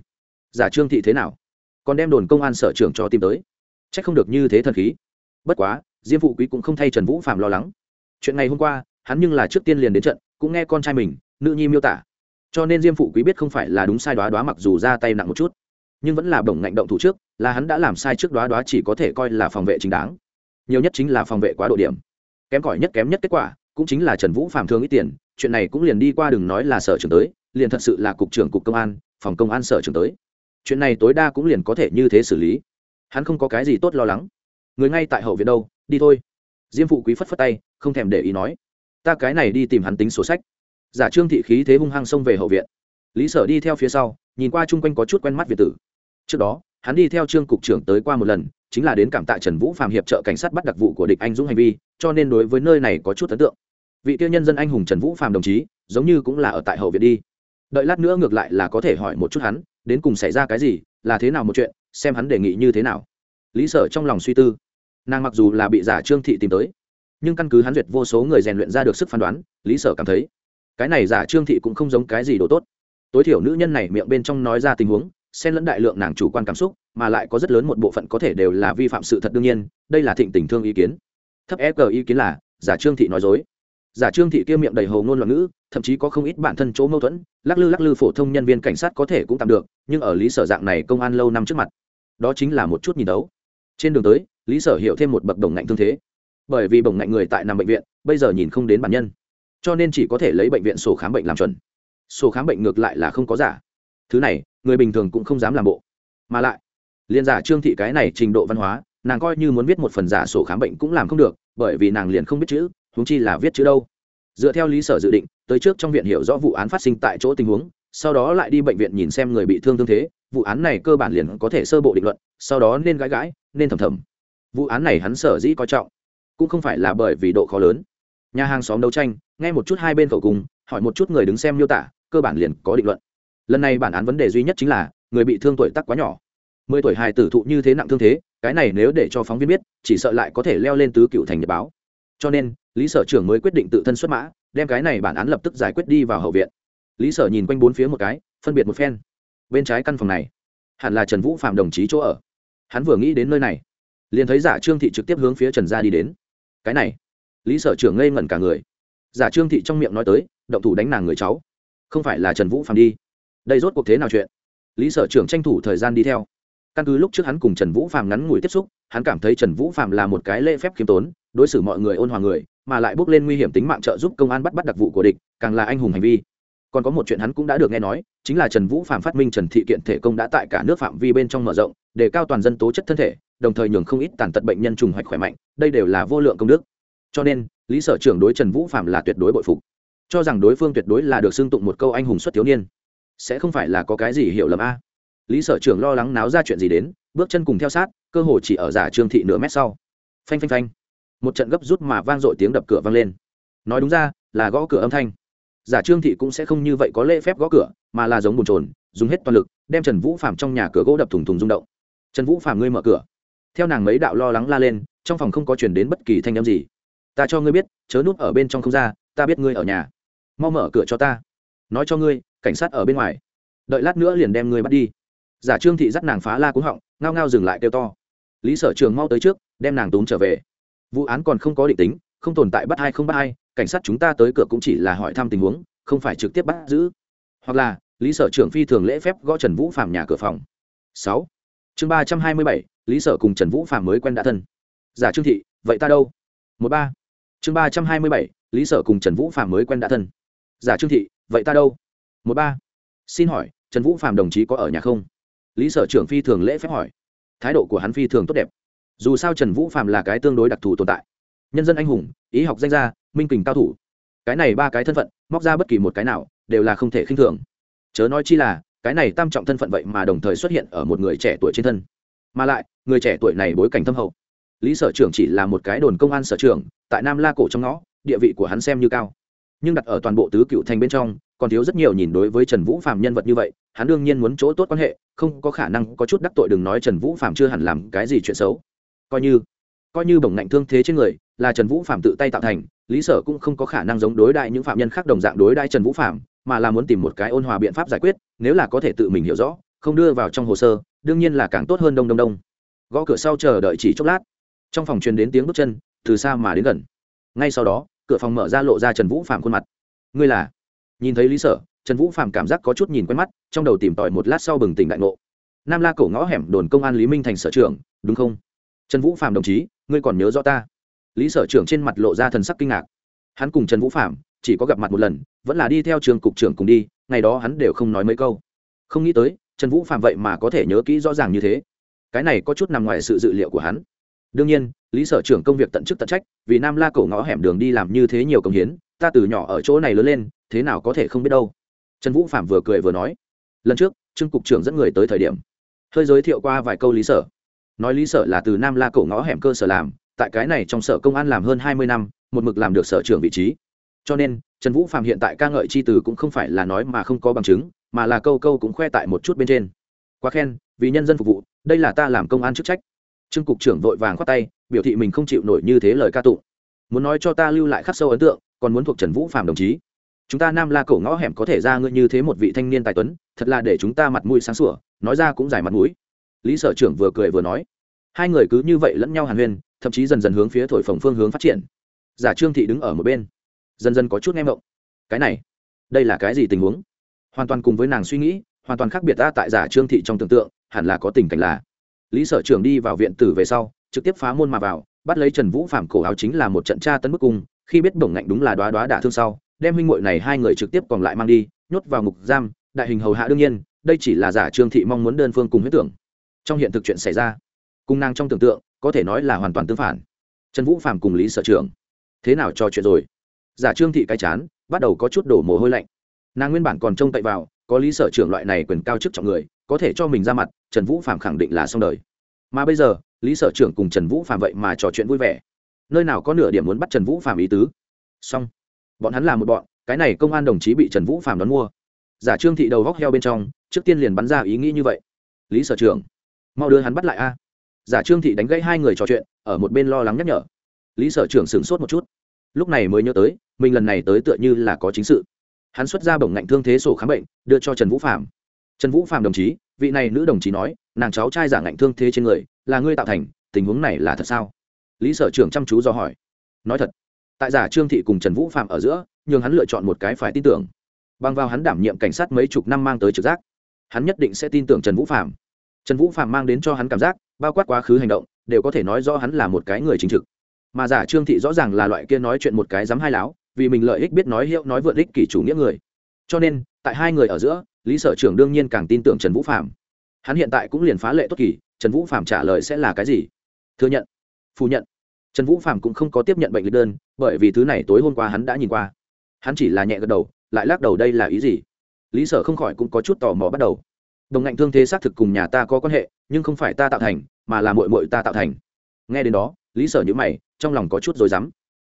Speaker 1: Giả trương thị thế nào? Còn đem đồn công an sở trưởng cho tìm tới. C h ắ c không được như thế thần khí. Bất quá diêm phụ quý cũng không thay trần vũ phạm lo lắng. Chuyện ngày hôm qua, hắn nhưng là trước tiên liền đến trận, cũng nghe con trai mình, nữ nhi miêu tả. Cho nên diêm phụ quý biết không phải là đúng sai đoá đoá mặc dù ra tay nặng một chút, nhưng vẫn là bổng ngạnh động thủ trước, là hắn đã làm sai trước đoá đoá chỉ có thể coi là phòng vệ chính đáng. Nhiều nhất chính là phòng vệ quá độ điểm. Kém cỏi nhất kém nhất kết quả, cũng chính là trần vũ phạm thương ít tiền, chuyện này cũng liền đi qua đừng nói là sở trưởng tới, liền thật sự là cục trưởng cục công an, phòng công an sở trưởng tới. Chuyện này tối đa cũng liền có thể như thế xử lý. Hắn không có cái gì tốt lo lắng. Người ngay tại hậu viện đâu đi thôi. Diêm phụ quý phất phất tay, không thèm để ý nói, ta cái này đi tìm hắn tính sổ sách. Giả trương thị khí thế hung hăng xông về hậu viện. Lý sở đi theo phía sau, nhìn qua chung quanh có chút quen mắt việt tử. Trước đó, hắn đi theo trương cục trưởng tới qua một lần, chính là đến cảm tạ trần vũ phạm hiệp trợ cảnh sát bắt đặc vụ của địch anh dũng hành vi, cho nên đối với nơi này có chút ấn tượng. Vị tiêu nhân dân anh hùng trần vũ phạm đồng chí, giống như cũng là ở tại hậu viện đi. Đợi lát nữa ngược lại là có thể hỏi một chút hắn, đến cùng xảy ra cái gì, là thế nào một chuyện, xem hắn đề nghị như thế nào. Lý sở trong lòng suy tư nàng mặc dù là bị giả trương thị tìm tới nhưng căn cứ hắn duyệt vô số người rèn luyện ra được sức phán đoán lý sở cảm thấy cái này giả trương thị cũng không giống cái gì đồ tốt tối thiểu nữ nhân này miệng bên trong nói ra tình huống xen lẫn đại lượng nàng chủ quan cảm xúc mà lại có rất lớn một bộ phận có thể đều là vi phạm sự thật đương nhiên đây là thịnh tình thương ý kiến thấp e ép ý kiến là giả trương thị nói dối giả trương thị kia miệng đầy hầu ngôn loạn ngữ thậm chí có không ít bản thân chỗ mâu thuẫn lắc lư lắc lư phổ thông nhân viên cảnh sát có thể cũng tạm được nhưng ở lý sở dạng này công an lâu năm trước mặt đó chính là một chút nhìn đấu trên đường tới lý sở hiểu thêm một bậc đồng ngạnh thương thế. Bởi vì bồng ngạnh người tại nằm bệnh viện, bây giờ nhìn không đến bản nhân. Cho nên chỉ có thể lấy bệnh viện sổ khám bệnh làm chuẩn. Sổ khám bệnh ngược lại là không có giả. Thứ này, người bình thường cũng không dám làm bộ. Mà lại liên giả trương thị cái này trình độ văn hóa, nàng coi như muốn viết một phần giả sổ khám bệnh cũng làm không được, bởi vì nàng liền không biết chữ, huống chi là viết chữ đâu. Dựa theo lý sở dự định, tới trước trong viện hiểu rõ vụ án phát sinh tại chỗ tình huống, sau đó lại đi bệnh viện nhìn xem người bị thương thương thế, vụ án này cơ bản liền có thể sơ bộ định luận, sau đó nên gãi gãi, nên thầm thầm vụ án này hắn sở dĩ coi trọng, cũng không phải là bởi vì độ khó lớn. Nhà hàng xóm đấu tranh, nghe một chút hai bên khẩu cùng, hỏi một chút người đứng xem miêu tả, cơ bản liền có định luận. Lần này bản án vấn đề duy nhất chính là, người bị thương tuổi tác quá nhỏ. Mười tuổi hài tử thụ như thế nặng thương thế, cái này nếu để cho phóng viên biết, chỉ sợ lại có thể leo lên tứ cựu thành nhật báo. Cho nên, lý sở trưởng mới quyết định tự thân xuất mã, đem cái này bản án lập tức giải quyết đi vào hậu viện. Lý sở nhìn quanh bốn phía một cái, phân biệt một phen. Bên trái căn phòng này, hẳn là trần vũ phạm đồng chí chỗ ở. Hắn vừa nghĩ đến nơi này liền thấy giả trương thị trực tiếp hướng phía trần gia đi đến cái này lý sở trưởng ngây ngẩn cả người giả trương thị trong miệng nói tới động thủ đánh nàng người cháu không phải là trần vũ phạm đi đây rốt cuộc thế nào chuyện lý sở trưởng tranh thủ thời gian đi theo căn cứ lúc trước hắn cùng trần vũ phạm ngắn ngủi tiếp xúc hắn cảm thấy trần vũ phạm là một cái lễ phép khiêm tốn đối xử mọi người ôn hòa người mà lại bước lên nguy hiểm tính mạng trợ giúp công an bắt bắt đặc vụ của địch càng là anh hùng hành vi còn có một chuyện hắn cũng đã được nghe nói chính là trần vũ phạm phát minh trần thị kiện thể công đã tại cả nước phạm vi bên trong mở rộng để cao toàn dân tố chất thân thể đồng thời nhường không ít tàn tật bệnh nhân trùng hoạch khỏe mạnh, đây đều là vô lượng công đức. Cho nên, lý sở trưởng đối trần vũ phạm là tuyệt đối bội phục. Cho rằng đối phương tuyệt đối là được xưng tụng một câu anh hùng xuất thiếu niên, sẽ không phải là có cái gì hiểu lầm a. Lý sở trưởng lo lắng náo ra chuyện gì đến, bước chân cùng theo sát, cơ hồ chỉ ở giả trương thị nửa mét sau. Phanh phanh phanh. Một trận gấp rút mà vang dội tiếng đập cửa vang lên. Nói đúng ra, là gõ cửa âm thanh. Giả trương thị cũng sẽ không như vậy có lễ phép gõ cửa, mà là giống bồn trồn dùng hết toàn lực, đem trần vũ phạm trong nhà cửa gỗ đập thùng thùng rung động. Trần vũ phạm ngươi mở cửa theo nàng mấy đạo lo lắng la lên, trong phòng không có chuyển đến bất kỳ thanh âm gì. Ta cho ngươi biết, chớ núp ở bên trong không ra, ta biết ngươi ở nhà. Mau mở cửa cho ta. Nói cho ngươi, cảnh sát ở bên ngoài. Đợi lát nữa liền đem ngươi bắt đi. Giả trương thị dắt nàng phá la cúng họng, ngao ngao dừng lại kêu to. Lý sở trường mau tới trước, đem nàng túm trở về. Vụ án còn không có định tính, không tồn tại bắt hai không bắt hai, cảnh sát chúng ta tới cửa cũng chỉ là hỏi thăm tình huống, không phải trực tiếp bắt giữ. Hoặc là, lý sở trưởng phi thường lễ phép gõ trần vũ phạm nhà cửa phòng. Sáu. Chương ba trăm hai mươi bảy lý sở cùng trần vũ phạm mới quen đã thân. Giả trương thị, vậy ta đâu? Một ba. Chương ba trăm hai mươi bảy, lý sở cùng trần vũ phạm mới quen đã thân. Giả trương thị, vậy ta đâu? Một ba. Xin hỏi, trần vũ phạm đồng chí có ở nhà không? Lý sở trưởng phi thường lễ phép hỏi. Thái độ của hắn phi thường tốt đẹp. Dù sao trần vũ phạm là cái tương đối đặc thù tồn tại. Nhân dân anh hùng, ý học danh gia, minh kình cao thủ. Cái này ba cái thân phận, móc ra bất kỳ một cái nào, đều là không thể khinh thường. Chớ nói chi là, cái này tam trọng thân phận vậy mà đồng thời xuất hiện ở một người trẻ tuổi trên thân mà lại, người trẻ tuổi này bối cảnh thâm hậu. Lý sở trưởng chỉ là một cái đồn công an sở trưởng, tại nam la cổ trong ngõ, địa vị của hắn xem như cao. Nhưng đặt ở toàn bộ tứ cựu thành bên trong, còn thiếu rất nhiều nhìn đối với trần vũ phạm nhân vật như vậy, hắn đương nhiên muốn chỗ tốt quan hệ, không có khả năng có chút đắc tội đừng nói trần vũ phạm chưa hẳn làm cái gì chuyện xấu. Coi như coi như bổng ngạnh thương thế trên người, là trần vũ phạm tự tay tạo thành, lý sở cũng không có khả năng giống đối đại những phạm nhân khác đồng dạng đối đại trần vũ phạm mà là muốn tìm một cái ôn hòa biện pháp giải quyết, nếu là có thể tự mình hiểu rõ, không đưa vào trong hồ sơ đương nhiên là càng tốt hơn đông đông đông. Gõ cửa sau chờ đợi chỉ chốc lát. Trong phòng truyền đến tiếng bước chân, từ xa mà đến gần. Ngay sau đó, cửa phòng mở ra lộ ra trần vũ phạm khuôn mặt. Ngươi là? Nhìn thấy lý sở, trần vũ phạm cảm giác có chút nhìn quen mắt, trong đầu tìm tòi một lát sau bừng tỉnh đại ngộ. Nam la cổ ngõ hẻm đồn công an lý minh thành sở trưởng, đúng không? Trần vũ phạm đồng chí, ngươi còn nhớ rõ ta? Lý sở trưởng trên mặt lộ ra thần sắc kinh ngạc. Hắn cùng trần vũ phạm chỉ có gặp mặt một lần, vẫn là đi theo trường cục trưởng cùng đi, ngày đó hắn đều không nói mấy câu. Không nghĩ tới trần vũ phạm vậy mà có thể nhớ kỹ rõ ràng như thế. Cái này có chút nằm ngoài sự dự liệu của hắn. Đương nhiên, lý sở trưởng công việc tận chức tận trách, vì nam la cổ ngõ hẻm đường đi làm như thế nhiều công hiến, ta từ nhỏ ở chỗ này lớn lên, thế nào có thể không biết đâu. Trần vũ phạm vừa cười vừa nói, lần trước, trương cục trưởng dẫn người tới thời điểm, hơi giới thiệu qua vài câu lý sở. Nói lý sở là từ nam la cổ ngõ hẻm cơ sở làm, tại cái này trong sở công an làm hơn hai mươi năm, một mực làm được sở trưởng vị trí. Cho nên, trần vũ phạm hiện tại ca ngợi c h i từ cũng không phải là nói mà không có bằng chứng mà là câu câu cũng khoe tại một chút bên trên. Quá khen, vì nhân dân phục vụ, đây là ta làm công an chức trách. Trương cục trưởng vội vàng khoát tay, biểu thị mình không chịu nổi như thế lời ca tụng. Muốn nói cho ta lưu lại khắc sâu ấn tượng, còn muốn thuộc trần vũ phạm đồng chí. Chúng ta nam la cổ ngõ hẻm có thể ra ngươi như thế một vị thanh niên tài tuấn, thật là để chúng ta mặt mũi sáng sủa, nói ra cũng dài mặt mũi. Lý sở trưởng vừa cười vừa nói. Hai người cứ như vậy lẫn nhau hàn huyên, thậm chí dần dần hướng phía thổi phồng phương hướng phát triển. Giả trương thị đứng ở một bên. Dần dần có chút nghe mộng cái này, đây là cái gì tình huống? Hoàn toàn cùng với nàng suy nghĩ, hoàn toàn khác biệt ta tại giả trương thị trong tưởng tượng, hẳn là có tình cảnh là, lý sở trưởng đi vào viện tử về sau, trực tiếp phá môn mà vào, bắt lấy trần vũ phạm cổ áo chính là một trận tra tấn bức cung, khi biết bổng ngạnh đúng là đoá đoá đả thương sau, đem huynh muội này hai người trực tiếp còn lại mang đi, nhốt vào ngục giam, đại hình hầu hạ đương nhiên, đây chỉ là giả trương thị mong muốn đơn phương cùng huyết tưởng. Trong hiện thực chuyện xảy ra cung năng trong tưởng tượng, có thể nói là hoàn toàn tương phản. Trần vũ phạm cùng lý sở trưởng thế nào cho chuyện rồi? Giả trương thị cái chán, bắt đầu có chút đổ mồ hôi lạnh nàng nguyên bản còn trông cậy vào, có lý sở trưởng loại này quyền cao chức trọng người, có thể cho mình ra mặt, trần vũ phạm khẳng định là xong đời. Mà bây giờ, lý sở trưởng cùng trần vũ phạm vậy mà trò chuyện vui vẻ. Nơi nào có nửa điểm muốn bắt trần vũ phạm ý tứ. Xong. Bọn hắn là một bọn, cái này công an đồng chí bị trần vũ phạm đón mua. Giả trương thị đầu góc heo bên trong, trước tiên liền bắn ra ý nghĩ như vậy. Lý sở trưởng, mau đưa hắn bắt lại a. Giả trương thị đánh gãy hai người trò chuyện, ở một bên lo lắng nhắc nhở. Lý sở trưởng sửng sốt một chút. Lúc này mới nhớ tới, mình lần này tới tựa như là có chính sự hắn xuất ra bổng ngạnh thương thế sổ khám bệnh, đưa cho trần vũ phạm trần vũ phạm đồng chí, vị này nữ đồng chí nói, nàng cháu trai giả ngạnh thương thế trên người, là ngươi tạo thành, tình huống này là thật sao? Lý sở trưởng chăm chú do hỏi. Nói thật, tại giả trương thị cùng trần vũ phạm ở giữa, nhường hắn lựa chọn một cái phải tin tưởng. Bằng vào hắn đảm nhiệm cảnh sát mấy chục năm mang tới trực giác, hắn nhất định sẽ tin tưởng trần vũ phạm trần vũ phạm mang đến cho hắn cảm giác, bao quát quá khứ hành động, đều có thể nói do hắn là một cái người chính trực. Mà giả trương thị rõ ràng là loại kia nói chuyện một cái dám hai láo vì mình lợi ích biết nói hiệu nói vượt ích kỷ chủ nghĩa người. Cho nên, tại hai người ở giữa, lý sở trưởng đương nhiên càng tin tưởng trần vũ phạm hắn hiện tại cũng liền phá lệ tốt kỳ trần vũ phạm trả lời sẽ là cái gì? Thừa nhận, phủ nhận. Trần vũ phạm cũng không có tiếp nhận bệnh lý đơn, bởi vì thứ này tối hôm qua hắn đã nhìn qua. Hắn chỉ là nhẹ gật đầu, lại lắc đầu đây là ý gì? Lý sở không khỏi cũng có chút tò mò bắt đầu. Đồng ngạnh thương thế xác thực cùng nhà ta có quan hệ, nhưng không phải ta tạo thành, mà là mội mội ta tạo thành. Nghe đến đó, lý sở nhữ mày, trong lòng có chút rồi dám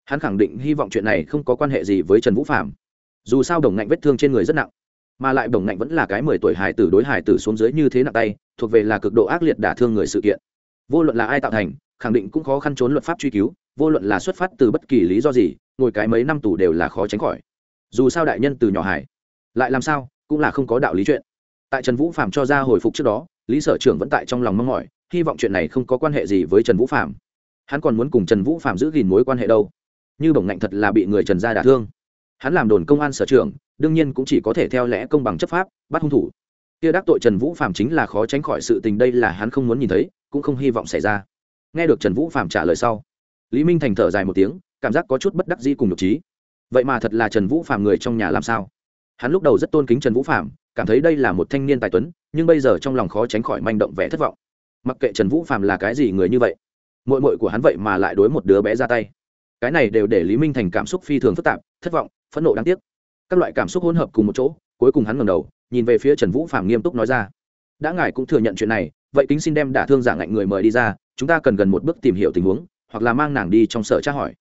Speaker 1: hắn khẳng định hy vọng chuyện này không có quan hệ gì với trần vũ phạm dù sao đồng ngạnh vết thương trên người rất nặng, mà lại đồng ngạnh vẫn là cái mười tuổi hải tử đối hải tử xuống dưới như thế nặng tay, thuộc về là cực độ ác liệt đả thương người sự kiện. Vô luận là ai tạo thành, khẳng định cũng khó khăn trốn luật pháp truy cứu, vô luận là xuất phát từ bất kỳ lý do gì, ngồi cái mấy năm tù đều là khó tránh khỏi. Dù sao đại nhân từ nhỏ hải lại làm sao, cũng là không có đạo lý chuyện. Tại trần vũ phạm cho ra hồi phục trước đó, lý sở trưởng vẫn tại trong lòng mong mỏi, hy vọng chuyện này không có quan hệ gì với trần vũ phạm hắn còn muốn cùng trần vũ phạm giữ gìn mối quan hệ đâu? Như bổng ngạnh thật là bị người trần gia đả thương. Hắn làm đồn công an sở trưởng, đương nhiên cũng chỉ có thể theo lẽ công bằng chấp pháp, bắt hung thủ. Kia đắc tội trần vũ phạm chính là khó tránh khỏi sự tình đây là hắn không muốn nhìn thấy, cũng không hy vọng xảy ra. Nghe được trần vũ phạm trả lời sau, lý minh thành thở dài một tiếng, cảm giác có chút bất đắc dĩ cùng nhục trí. Vậy mà thật là trần vũ phạm người trong nhà làm sao? Hắn lúc đầu rất tôn kính trần vũ phạm cảm thấy đây là một thanh niên tài tuấn, nhưng bây giờ trong lòng khó tránh khỏi manh động vẻ thất vọng. Mặc kệ trần vũ phạm là cái gì người như vậy mội mội của hắn vậy mà lại đối một đứa bé ra tay cái này đều để lý minh thành cảm xúc phi thường phức tạp, thất vọng, phẫn nộ đáng tiếc. Các loại cảm xúc hỗn hợp cùng một chỗ, cuối cùng hắn ngầm đầu, nhìn về phía trần vũ phạm nghiêm túc nói ra, đã ngài cũng thừa nhận chuyện này, vậy kính xin đem đả thương giả ngạnh người mời đi ra, chúng ta cần gần một bước tìm hiểu tình huống, hoặc là mang nàng đi trong sở tra hỏi.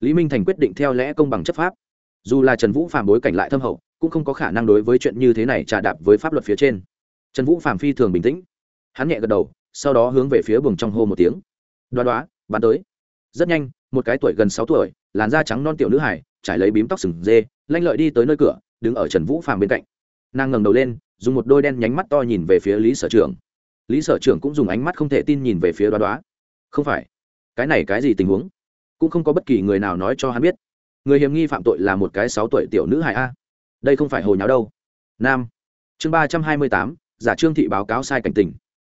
Speaker 1: Lý minh thành quyết định theo lẽ công bằng chấp pháp. Dù là trần vũ phạm bối cảnh lại thâm hậu, cũng không có khả năng đối với chuyện như thế này trà đạp với pháp luật phía trên. Trần vũ phạm phi thường bình tĩnh. Hắn nhẹ gật đầu, sau đó hướng về phía buồng trong hô một tiếng. Đoá đoá bắn tới. Rất nhanh một cái tuổi gần sáu tuổi, làn da trắng non tiểu nữ hải trải lấy bím tóc sừng dê, lanh lợi đi tới nơi cửa, đứng ở trần vũ phàm bên cạnh. Nàng ngẩng đầu lên, dùng một đôi đen nhánh mắt to nhìn về phía lý sở trưởng. Lý sở trưởng cũng dùng ánh mắt không thể tin nhìn về phía đoá đoá. Không phải. Cái này cái gì tình huống? Cũng không có bất kỳ người nào nói cho hắn biết. Người hiểm nghi phạm tội là một cái sáu tuổi tiểu nữ hải a. Đây không phải hồi nháo đâu. Nam. Chương ba trăm hai mươi tám, giả trương thị báo cáo sai cảnh tình.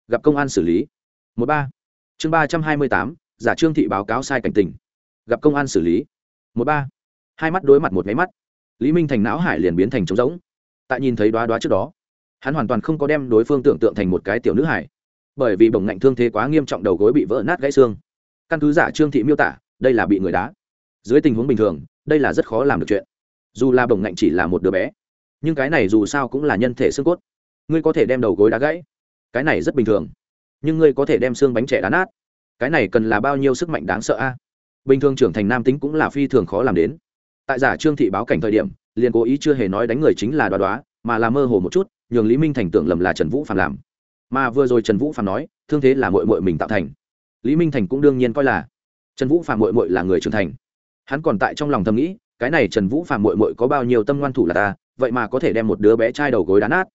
Speaker 1: Gặp công an xử lý. Một ba. Chương ba trăm hai mươi tám, giả trương thị báo cáo sai cảnh tình gặp công an xử lý. Một ba. Hai mắt đối mặt một máy mắt. Lý minh thành não hải liền biến thành trống rỗng. Tại nhìn thấy đoá đoá trước đó, hắn hoàn toàn không có đem đối phương tưởng tượng thành một cái tiểu nữ hải. Bởi vì bổng ngạnh thương thế quá nghiêm trọng đầu gối bị vỡ nát gãy xương. Căn cứ giả trương thị miêu tả, đây là bị người đá. Dưới tình huống bình thường, đây là rất khó làm được chuyện. Dù là bổng ngạnh chỉ là một đứa bé, nhưng cái này dù sao cũng là nhân thể xương cốt. Ngươi có thể đem đầu gối đá gãy. Cái này rất bình thường, nhưng ngươi có thể đem xương bánh trẻ đá nát. Cái này cần là bao nhiêu sức mạnh đáng sợ a? Bình thường trưởng thành nam tính cũng là phi thường khó làm đến. Tại giả trương thị báo cảnh thời điểm, liền cố ý chưa hề nói đánh người chính là đoá đoá, mà là mơ hồ một chút, nhường lý minh thành tưởng lầm là trần vũ phạm làm. Mà vừa rồi trần vũ phạm nói, thương thế là mội mội mình tạo thành. Lý minh thành cũng đương nhiên coi là trần vũ phạm mội mội là người trưởng thành. Hắn còn tại trong lòng thầm nghĩ, cái này trần vũ phạm mội mội có bao nhiêu tâm ngoan thủ là ta, vậy mà có thể đem một đứa bé trai đầu gối đá nát.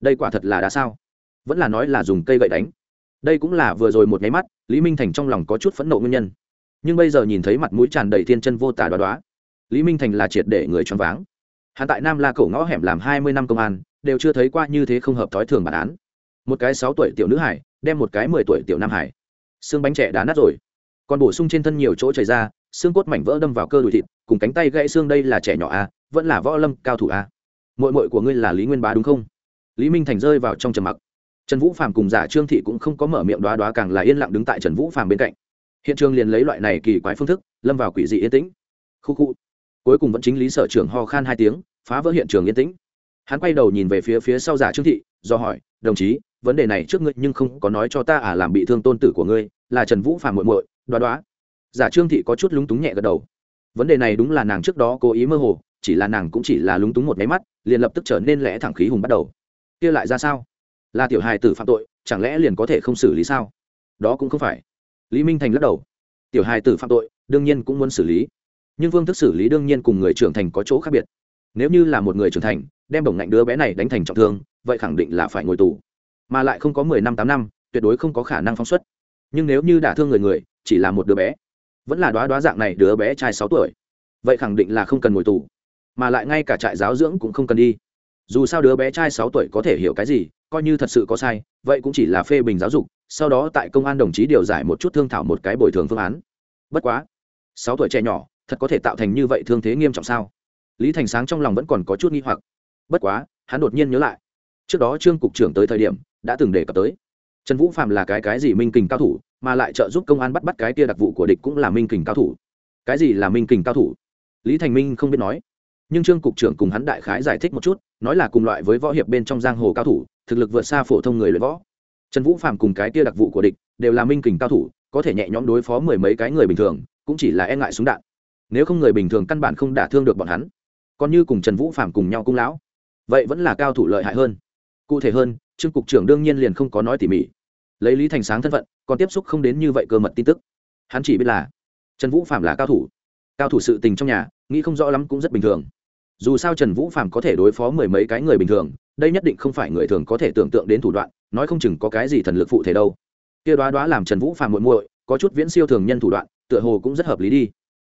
Speaker 1: Đây quả thật là đã sao? Vẫn là nói là dùng cây gậy đánh. Đây cũng là vừa rồi một nháy mắt, lý minh thành trong lòng có chút phẫn nộ nguyên nhân nhưng bây giờ nhìn thấy mặt mũi tràn đầy thiên chân vô tả đoá đoá lý minh thành là triệt để người choáng váng. Hắn tại nam la cổ ngõ hẻm làm hai mươi năm công an đều chưa thấy qua như thế không hợp thói thường bản án. Một cái sáu tuổi tiểu nữ hải đem một cái mười tuổi tiểu nam hải. Xương bánh trẻ đá nát rồi. Còn bổ sung trên thân nhiều chỗ chảy ra xương cốt mảnh vỡ đâm vào cơ đùi thịt cùng cánh tay gãy xương đây là trẻ nhỏ a à, vẫn là võ lâm cao thủ a. À. mội mội của ngươi là lý nguyên bá đúng không? Lý minh thành rơi vào trong trầm mặc. Trần vũ phàm cùng giả trương thị cũng không có mở miệng đoá đoá càng là yên lặng đứng tại trần vũ phàm bên cạnh hiện trường liền lấy loại này kỳ quái phương thức, lâm vào quỷ dị yên tĩnh. Khu khu. Cuối cùng vẫn chính lý sở trưởng ho khan hai tiếng, phá vỡ hiện trường yên tĩnh. Hắn quay đầu nhìn về phía phía sau giả trương thị, do hỏi, đồng chí, vấn đề này trước ngươi nhưng không có nói cho ta à làm bị thương tôn tử của ngươi, là trần vũ phàm muội muội, đoá đoá. Giả trương thị có chút lúng túng nhẹ gật đầu. Vấn đề này đúng là nàng trước đó cố ý mơ hồ, chỉ là nàng cũng chỉ là lúng túng một máy mắt, liền lập tức trở nên lẽ thẳng khí hùng bắt đầu. Kia lại ra sao? Là tiểu hài tử phạm tội, chẳng lẽ liền có thể không xử lý sao? Đó cũng không phải lý minh thành lắc đầu. Tiểu hài tử phạm tội, đương nhiên cũng muốn xử lý. Nhưng phương thức xử lý đương nhiên cùng người trưởng thành có chỗ khác biệt. Nếu như là một người trưởng thành, đem bổng ngạnh đứa bé này đánh thành trọng thương, vậy khẳng định là phải ngồi tù. Mà lại không có mười năm, tám năm, tuyệt đối không có khả năng phóng xuất. Nhưng nếu như đả thương người người, chỉ là một đứa bé, vẫn là đoá đoá dạng này đứa bé trai sáu tuổi, vậy khẳng định là không cần ngồi tù. Mà lại ngay cả trại giáo dưỡng cũng không cần đi. Dù sao đứa bé trai sáu tuổi có thể hiểu cái gì coi như thật sự có sai, vậy cũng chỉ là phê bình giáo dục, sau đó tại công an đồng chí điều giải một chút thương thảo một cái bồi thường phương án. Bất quá, sáu tuổi trẻ nhỏ, thật có thể tạo thành như vậy thương thế nghiêm trọng sao? Lý thành sáng trong lòng vẫn còn có chút nghi hoặc. Bất quá, hắn đột nhiên nhớ lại, trước đó trương cục trưởng tới thời điểm, đã từng đề cập tới. Trần vũ phạm là cái cái gì minh kình cao thủ, mà lại trợ giúp công an bắt bắt cái kia đặc vụ của địch cũng là minh kình cao thủ. Cái gì là minh kình cao thủ? Lý thành minh không biết nói. Nhưng trương cục trưởng cùng hắn đại khái giải thích một chút, nói là cùng loại với võ hiệp bên trong giang hồ cao thủ thực lực vượt xa phổ thông người luyện võ. Trần vũ phạm cùng cái tia đặc vụ của địch đều là minh kình cao thủ, có thể nhẹ nhõm đối phó mười mấy cái người bình thường, cũng chỉ là e ngại súng đạn. Nếu không người bình thường căn bản không đả thương được bọn hắn. Còn như cùng trần vũ phạm cùng nhau cung lão, vậy vẫn là cao thủ lợi hại hơn. Cụ thể hơn, trương cục trưởng đương nhiên liền không có nói tỉ mỉ. Lấy lý thành sáng thân phận, còn tiếp xúc không đến như vậy cơ mật tin tức. Hắn chỉ biết là, trần vũ phạm là cao thủ. Cao thủ sự tình trong nhà, nghĩ không rõ lắm cũng rất bình thường. Dù sao trần vũ phạm có thể đối phó mười mấy cái người bình thường đây nhất định không phải người thường có thể tưởng tượng đến thủ đoạn, nói không chừng có cái gì thần lực phụ thể đâu. Kia đoá đoá làm trần vũ phạm muội muội, có chút viễn siêu thường nhân thủ đoạn, tựa hồ cũng rất hợp lý đi.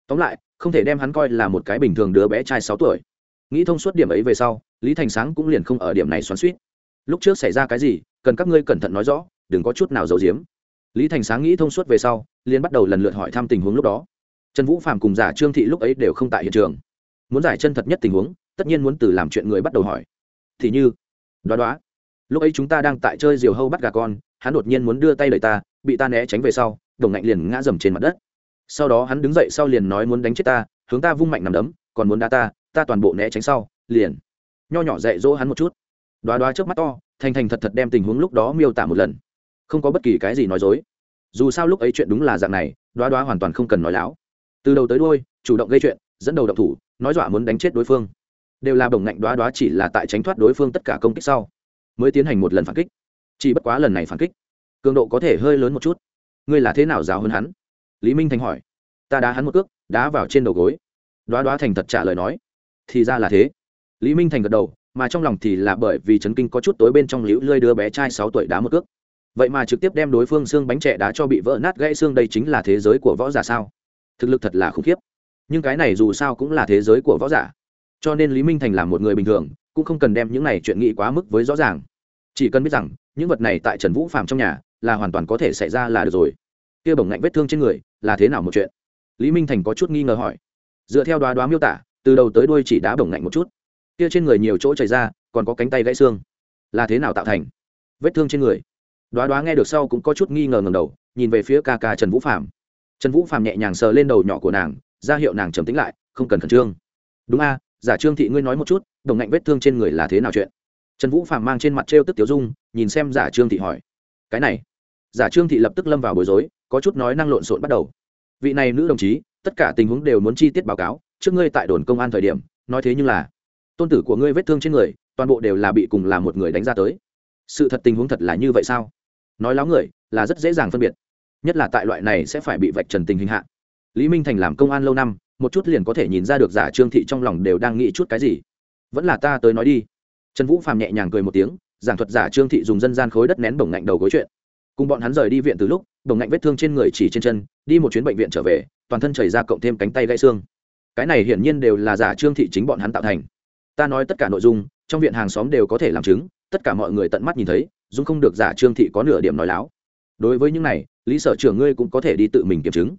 Speaker 1: Tóm lại, không thể đem hắn coi là một cái bình thường đứa bé trai sáu tuổi. Nghĩ thông suốt điểm ấy về sau, lý thành sáng cũng liền không ở điểm này xoắn suýt lúc trước xảy ra cái gì, cần các ngươi cẩn thận nói rõ, đừng có chút nào giấu giếm. Lý thành sáng nghĩ thông suốt về sau, liền bắt đầu lần lượt hỏi thăm tình huống lúc đó. Trần vũ phạm cùng giả trương thị lúc ấy đều không tại hiện trường. Muốn giải chân thật nhất tình huống, tất nhiên muốn từ làm chuyện người bắt đầu hỏi thì như, đoá đoá. Lúc ấy chúng ta đang tại chơi diều hâu bắt gà con, hắn đột nhiên muốn đưa tay đẩy ta, bị ta né tránh về sau, đồng ngạnh liền ngã dầm trên mặt đất. Sau đó hắn đứng dậy sau liền nói muốn đánh chết ta, hướng ta vung mạnh nằm đấm, còn muốn đá ta ta toàn bộ né tránh sau, liền. Nho nhỏ dạy dỗ hắn một chút. Đoá đoá trước mắt to, thành thành thật thật đem tình huống lúc đó miêu tả một lần. Không có bất kỳ cái gì nói dối. Dù sao lúc ấy chuyện đúng là dạng này, đoá đoá hoàn toàn không cần nói láo. Từ đầu tới đôi chủ động gây chuyện, dẫn đầu động thủ, nói dọa muốn đánh chết đối phương đều là bổng ngạnh đoá đoá chỉ là tại tránh thoát đối phương tất cả công kích sau, mới tiến hành một lần phản kích. Chỉ bất quá lần này phản kích, cường độ có thể hơi lớn một chút. Ngươi là thế nào giáo hơn hắn? Lý minh thành hỏi. Ta đá hắn một cước, đá vào trên đầu gối. Đoá đoá thành thật trả lời nói. Thì ra là thế. Lý minh thành gật đầu, mà trong lòng thì là bởi vì chấn kinh có chút tối bên trong liễu lơi đứa bé trai sáu tuổi đá một cước. Vậy mà trực tiếp đem đối phương xương bánh trẻ đá cho bị vỡ nát gãy xương đây chính là thế giới của võ giả sao? Thực lực thật là khủng khiếp. Nhưng cái này dù sao cũng là thế giới của võ giả cho nên lý minh thành là một người bình thường, cũng không cần đem những này chuyện nghĩ quá mức với rõ ràng. Chỉ cần biết rằng, những vật này tại trần vũ phạm trong nhà, là hoàn toàn có thể xảy ra là được rồi. Kia bổng ngạnh vết thương trên người, là thế nào một chuyện? Lý minh thành có chút nghi ngờ hỏi. Dựa theo đoá đoá miêu tả, từ đầu tới đuôi chỉ đá bổng ngạnh một chút. Kia trên người nhiều chỗ chảy ra, còn có cánh tay gãy xương. Là thế nào tạo thành? Vết thương trên người. Đoá đoá nghe được sau cũng có chút nghi ngờ ngầm đầu, nhìn về phía ca ca trần vũ phạm trần vũ phạm nhẹ nhàng sờ lên đầu nhỏ của nàng, ra hiệu nàng trầm tính lại, không cần khẩn trương. Đúng a giả trương thị ngươi nói một chút, đồng ngạnh vết thương trên người là thế nào chuyện? Trần vũ Phàm mang trên mặt t tức tiểu dung, nhìn xem giả trương thị hỏi. Cái này. Giả trương thị lập tức lâm vào bối rối, có chút nói năng lộn xộn bắt đầu. Vị này nữ đồng chí, tất cả tình huống đều muốn chi tiết báo cáo, trước ngươi tại đồn công an thời điểm, nói thế nhưng là, tôn tử của ngươi vết thương trên người, toàn bộ đều là bị cùng là một người đánh ra tới. Sự thật tình huống thật là như vậy sao? Nói láo người, là rất dễ dàng phân biệt. Nhất là tại loại này sẽ phải bị vạch trần tình hình hạ. Lý minh thành làm công an lâu năm một chút liền có thể nhìn ra được giả trương thị trong lòng đều đang nghĩ chút cái gì. Vẫn là ta tới nói đi. Trần vũ phàm nhẹ nhàng cười một tiếng, giảng thuật giả trương thị dùng dân gian khối đất nén bổng ngạnh đầu gối chuyện. Cùng bọn hắn rời đi viện từ lúc, bổng ngạnh vết thương trên người chỉ trên chân, đi một chuyến bệnh viện trở về, toàn thân chảy ra cộng thêm cánh tay gãy xương. Cái này hiển nhiên đều là giả trương thị chính bọn hắn tạo thành. Ta nói tất cả nội dung, trong viện hàng xóm đều có thể làm chứng, tất cả mọi người tận mắt nhìn thấy dung không được giả trương thị có nửa điểm nói láo. Đối với những này, lý sở trưởng ngươi cũng có thể đi tự mình kiểm chứng.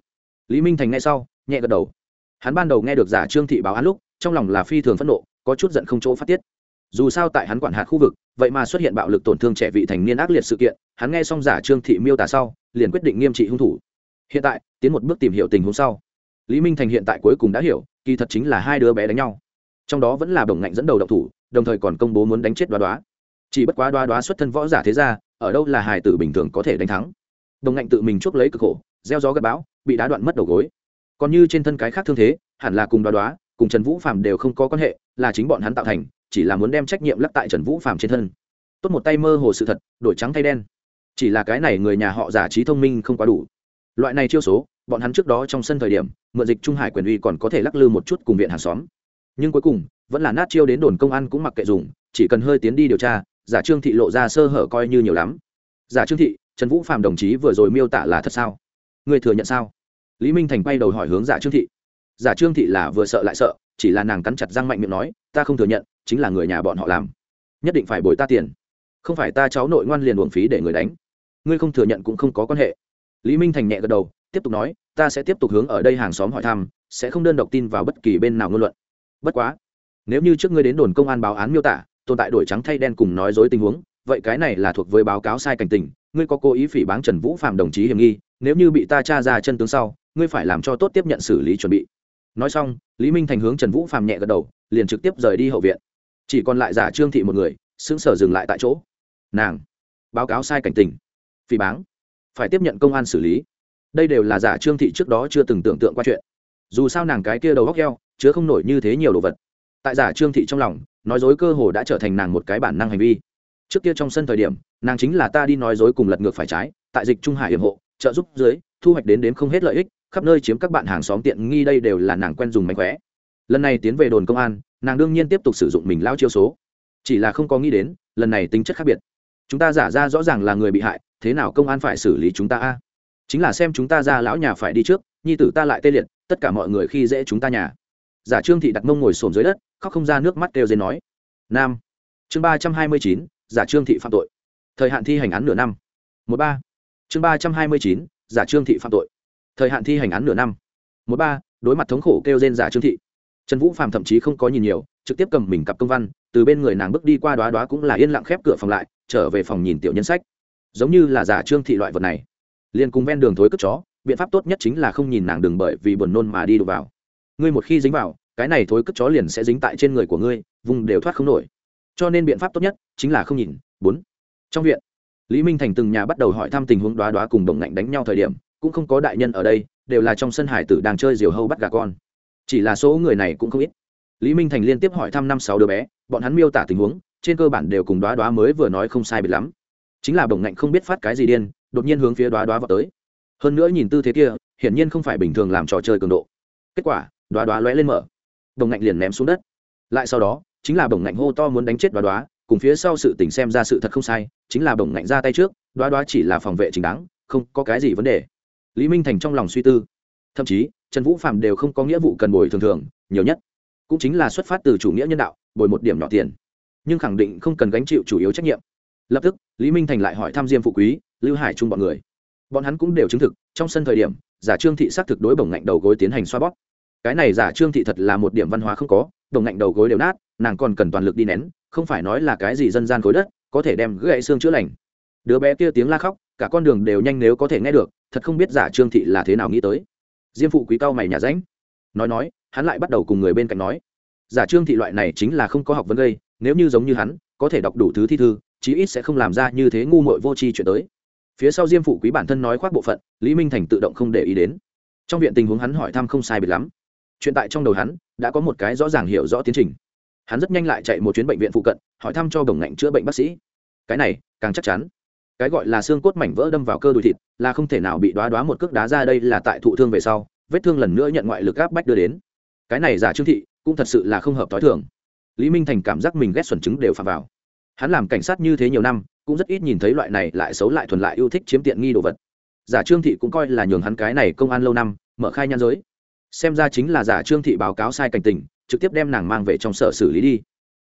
Speaker 1: Lý minh thành ngay sau, nhẹ gật đầu hắn ban đầu nghe được giả trương thị báo án lúc, trong lòng là phi thường phẫn nộ, có chút giận không chỗ phát tiết. Dù sao tại hắn quản hạt khu vực, vậy mà xuất hiện bạo lực tổn thương trẻ vị thành niên ác liệt sự kiện, hắn nghe xong giả trương thị miêu tả sau, liền quyết định nghiêm trị hung thủ. Hiện tại, tiến một bước tìm hiểu tình huống sau. Lý minh thành hiện tại cuối cùng đã hiểu, kỳ thật chính là hai đứa bé đánh nhau. Trong đó vẫn là đồng ngạnh dẫn đầu độc thủ, đồng thời còn công bố muốn đánh chết đoá đoá. Chỉ bất quá đoá đoá xuất thân võ giả thế ra ở đâu là hài tử bình thường có thể đánh thắng. Đồng ngạnh tự mình chuốc lấy cực khổ, gieo gió gặp bão, bị đá đoạn mất đầu gối còn như trên thân cái khác thương thế, hẳn là cùng đoá đoá, cùng trần vũ phạm đều không có quan hệ, là chính bọn hắn tạo thành, chỉ là muốn đem trách nhiệm lắc tại trần vũ phạm trên thân. Tốt một tay mơ hồ sự thật, đổi trắng thay đen. Chỉ là cái này người nhà họ giả trí thông minh không quá đủ. Loại này chiêu số, bọn hắn trước đó trong sân thời điểm, mượn dịch trung hải quyền uy còn có thể lắc lư một chút cùng viện hàng xóm. Nhưng cuối cùng, vẫn là nát chiêu đến đồn công an cũng mặc kệ dùng, chỉ cần hơi tiến đi điều tra, giả trương thị lộ ra sơ hở coi như nhiều lắm. Giả trương thị, trần vũ phạm đồng chí vừa rồi miêu tả là thật sao? Người thừa nhận sao? Lý minh thành bay đầu hỏi hướng giả trương thị. Giả trương thị là vừa sợ lại sợ, chỉ là nàng cắn chặt răng mạnh miệng nói, ta không thừa nhận, chính là người nhà bọn họ làm. Nhất định phải bồi ta tiền. Không phải ta cháu nội ngoan liền uổng phí để người đánh. Ngươi không thừa nhận cũng không có quan hệ. Lý minh thành nhẹ gật đầu, tiếp tục nói, ta sẽ tiếp tục hướng ở đây hàng xóm hỏi thăm, sẽ không đơn độc tin vào bất kỳ bên nào ngôn luận. Bất quá, nếu như trước ngươi đến đồn công an báo án miêu tả, tồn tại đổi trắng thay đen cùng nói dối tình huống, vậy cái này là thuộc với báo cáo sai cảnh tình. Ngươi có cố ý phỉ báng trần vũ phạm đồng chí hiểm nghi, nếu như bị ta tra ra chân tướng sau ngươi phải làm cho tốt tiếp nhận xử lý chuẩn bị. Nói xong, lý minh thành hướng trần vũ Phàm nhẹ gật đầu, liền trực tiếp rời đi hậu viện. Chỉ còn lại giả trương thị một người xứng sở dừng lại tại chỗ. Nàng, báo cáo sai cảnh tình, phỉ báng, phải tiếp nhận công an xử lý. Đây đều là giả trương thị trước đó chưa từng tưởng tượng qua chuyện. Dù sao nàng cái kia đầu góc heo chứa không nổi như thế nhiều đồ vật. Tại giả trương thị trong lòng, nói dối cơ hồ đã trở thành nàng một cái bản năng hành vi. Trước kia trong sân thời điểm, nàng chính là ta đi nói dối cùng lật ngược phải trái, tại dịch trung hải hiểm hộ, trợ giúp dưới, thu hoạch đến đến không hết lợi ích khắp nơi chiếm các bạn hàng xóm tiện nghi đây đều là nàng quen dùng mánh khóe. Lần này tiến về đồn công an, nàng đương nhiên tiếp tục sử dụng mình lao chiêu số. Chỉ là không có nghĩ đến, lần này tính chất khác biệt. Chúng ta giả ra rõ ràng là người bị hại, thế nào công an phải xử lý chúng ta a? Chính là xem chúng ta ra lão nhà phải đi trước, nhi tử ta lại tê liệt, tất cả mọi người khi dễ chúng ta nhà. Giả trương thị đặt mông ngồi xổm dưới đất, khóc không ra nước mắt kêu dên nói. Nam. Chương ba trăm hai mươi chín, giả trương thị phạm tội. Thời hạn thi hành án nửa năm. Một ba. Chương ba trăm hai mươi chín, giả trương thị phạm tội thời hạn thi hành án nửa năm. Một ba, đối mặt thống khổ kêu rên giả trương thị. Trần vũ phạm thậm chí không có nhìn nhiều, trực tiếp cầm mình cặp công văn, từ bên người nàng bước đi qua đoá đoá cũng là yên lặng khép cửa phòng lại, trở về phòng nhìn tiểu nhân sách. Giống như là giả trương thị loại vật này. Liền cùng ven đường thối cất chó, biện pháp tốt nhất chính là không nhìn nàng đường bởi vì buồn nôn mà đi đụng vào. Ngươi một khi dính vào, cái này thối cất chó liền sẽ dính tại trên người của ngươi, vùng đều thoát không nổi. Cho nên biện pháp tốt nhất chính là không nhìn. Bốn, trong viện, lý minh thành từng nhà bắt đầu hỏi thăm tình huống đoá đoá cùng đồng ngạnh đánh nhau thời điểm cũng không có đại nhân ở đây, đều là trong sân hải tử đang chơi diều hâu bắt gà con. Chỉ là số người này cũng không ít. Lý minh thành liên tiếp hỏi thăm năm sáu đứa bé, bọn hắn miêu tả tình huống, trên cơ bản đều cùng đoá đoá mới vừa nói không sai biệt lắm. Chính là bổng ngạnh không biết phát cái gì điên, đột nhiên hướng phía đoá đoá vào tới. Hơn nữa nhìn tư thế kia, hiển nhiên không phải bình thường làm trò chơi cường độ. Kết quả, đoá đoá lóe lên mở. Bổng ngạnh liền ném xuống đất. Lại sau đó, chính là bổng ngạnh hô to muốn đánh chết đoá đoá, cùng phía sau sự tình xem ra sự thật không sai, chính là bổng ngạnh ra tay trước, đoá đoá chỉ là phòng vệ chính đáng, không có cái gì vấn đề lý minh thành trong lòng suy tư. Thậm chí, trần vũ phạm đều không có nghĩa vụ cần bồi thường thường, nhiều nhất cũng chính là xuất phát từ chủ nghĩa nhân đạo, bồi một điểm nhỏ tiền. Nhưng khẳng định không cần gánh chịu chủ yếu trách nhiệm. Lập tức, lý minh thành lại hỏi thăm diêm phụ quý, lưu hải trung bọn người. Bọn hắn cũng đều chứng thực, trong sân thời điểm, giả trương thị xác thực đối bổng ngạnh đầu gối tiến hành xoa bóp. Cái này giả trương thị thật là một điểm văn hóa không có, bổng ngạnh đầu gối đều nát, nàng còn cần toàn lực đi nén, không phải nói là cái gì dân gian khối đất, có thể đem gãy xương chữa lành. Đứa bé kia tiếng la khóc cả con đường đều nhanh nếu có thể nghe được, thật không biết giả trương thị là thế nào nghĩ tới. Diêm phụ quý cao mày nhà ránh. Nói nói, hắn lại bắt đầu cùng người bên cạnh nói. Giả trương thị loại này chính là không có học vấn gây, nếu như giống như hắn, có thể đọc đủ thứ thi thư, chí ít sẽ không làm ra như thế ngu muội vô tri chuyện tới. Phía sau diêm phụ quý bản thân nói khoác bộ phận, lý minh thành tự động không để ý đến. Trong viện tình huống hắn hỏi thăm không sai biệt lắm. Chuyện tại trong đầu hắn, đã có một cái rõ ràng hiểu rõ tiến trình. Hắn rất nhanh lại chạy một chuyến bệnh viện phụ cận, hỏi thăm cho đồng ngạnh chữa bệnh bác sĩ. Cái này, càng chắc chắn cái gọi là xương cốt mảnh vỡ đâm vào cơ đùi thịt, là không thể nào bị đoá đoá một cước đá ra đây là tại thụ thương về sau, vết thương lần nữa nhận ngoại lực áp bách đưa đến. Cái này giả trương thị cũng thật sự là không hợp t h i thường. Lý minh thành cảm giác mình ghét xuẩn chứng đều phạm vào. Hắn làm cảnh sát như thế nhiều năm, cũng rất ít nhìn thấy loại này lại xấu lại thuần lại yêu thích chiếm tiện nghi đồ vật. Giả trương thị cũng coi là nhường hắn cái này công an lâu năm, mở khai nhan giới. Xem ra chính là giả trương thị báo cáo sai cảnh tình, trực tiếp đem nàng mang về trong sở xử lý đi.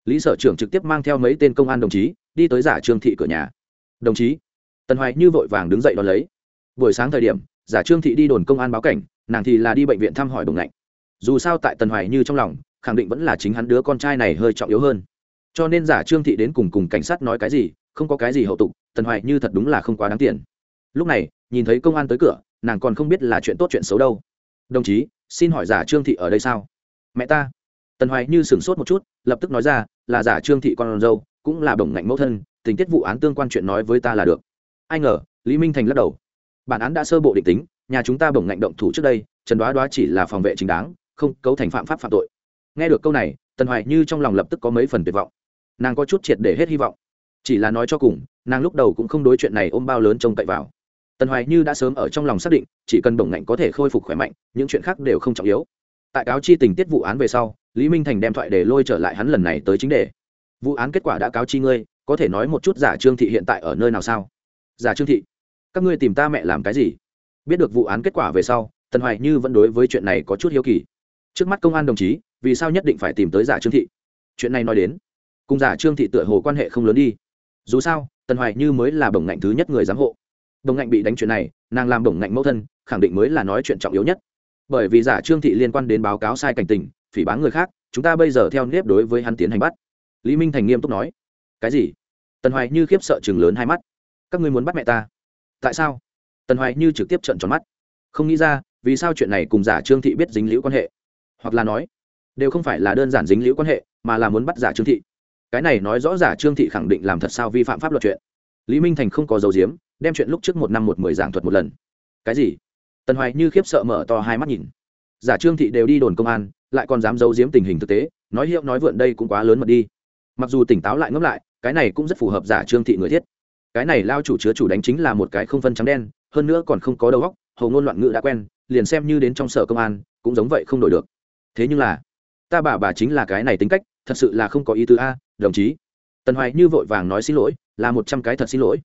Speaker 1: Lý sở trưởng trực tiếp mang theo mấy tên công an đồng chí, đi tới giả trương thị cửa nhà đồng chí. Tần hoài như vội vàng đứng dậy đón lấy. Buổi sáng thời điểm, giả trương thị đi đồn công an báo cảnh, nàng thì là đi bệnh viện thăm hỏi đồng lạnh dù sao tại tần hoài như trong lòng, khẳng định vẫn là chính hắn đứa con trai này hơi trọng yếu hơn. Cho nên giả trương thị đến cùng cùng cảnh sát nói cái gì, không có cái gì hậu tục, tần hoài như thật đúng là không quá đáng tiền. Lúc này, nhìn thấy công an tới cửa, nàng còn không biết là chuyện tốt chuyện xấu đâu. Đồng chí, xin hỏi giả trương thị ở đây sao? Mẹ ta. Tần hoài như sửng sốt một chút, lập tức nói ra, là giả trương thị con dâu, cũng là đồng ngạnh mẫu thân tình tiết vụ án tương quan chuyện nói với ta là được. Ai ngờ, lý minh thành lắc đầu. Bản án đã sơ bộ định tính, nhà chúng ta bổng ngạnh động thủ trước đây, trần đoá đoá chỉ là phòng vệ chính đáng, không cấu thành phạm pháp phạm tội. Nghe được câu này, tần hoài như trong lòng lập tức có mấy phần tuyệt vọng. Nàng có chút triệt để hết hy vọng. Chỉ là nói cho cùng, nàng lúc đầu cũng không đối chuyện này ôm bao lớn trông cậy vào. Tần hoài như đã sớm ở trong lòng xác định, chỉ cần bổng ngạnh có thể khôi phục khỏe mạnh, những chuyện khác đều không trọng yếu. Tại cáo chi tình tiết vụ án về sau, lý minh thành đem thoại để lôi trở lại hắn lần này tới chính đề. Vụ án kết quả đã cáo chi ngươi có thể nói một chút giả trương thị hiện tại ở nơi nào sao? Giả trương thị, các ngươi tìm ta mẹ làm cái gì? Biết được vụ án kết quả về sau, tần hoài như vẫn đối với chuyện này có chút hiếu kỳ. Trước mắt công an đồng chí, vì sao nhất định phải tìm tới giả trương thị? Chuyện này nói đến, cùng giả trương thị tựa hồ quan hệ không lớn đi. Dù sao, tần hoài như mới là bổng ngạnh thứ nhất người giám hộ. Bổng ngạnh bị đánh chuyện này, nàng làm bổng ngạnh mẫu thân, khẳng định mới là nói chuyện trọng yếu nhất. Bởi vì giả trương thị liên quan đến báo cáo sai cảnh tình, phỉ báng người khác, chúng ta bây giờ theo nếp đối với hắn tiến hành bắt. Lý minh thành nghiêm túc nói cái gì? Tần hoài như khiếp sợ chừng lớn hai mắt. Các ngươi muốn bắt mẹ ta? Tại sao? Tần hoài như trực tiếp trận tròn mắt. Không nghĩ ra, vì sao chuyện này cùng giả trương thị biết dính liễu quan hệ? Hoặc là nói, đều không phải là đơn giản dính liễu quan hệ, mà là muốn bắt giả trương thị. Cái này nói rõ giả trương thị khẳng định làm thật sao vi phạm pháp luật chuyện. Lý minh thành không có dấu diếm, đem chuyện lúc trước một năm một mười giảng thuật một lần. Cái gì? Tần hoài như khiếp sợ mở to hai mắt nhìn. Giả trương thị đều đi đồn công an, lại còn dám giấu giếm tình hình thực tế, nói hiệu nói vượn đây cũng quá lớn mật đi mặc dù tỉnh táo lại ngẫm lại, cái này cũng rất phù hợp giả trương thị người thiết. Cái này lao chủ chứa chủ đánh chính là một cái không phân trắng đen, hơn nữa còn không có đầu óc, hầu ngôn loạn ngữ đã quen, liền xem như đến trong sở công an, cũng giống vậy không đổi được. Thế nhưng là, ta bà bà chính là cái này tính cách, thật sự là không có ý tứ a, đồng chí. Tần hoài như vội vàng nói xin lỗi, là một trăm cái thật xin lỗi.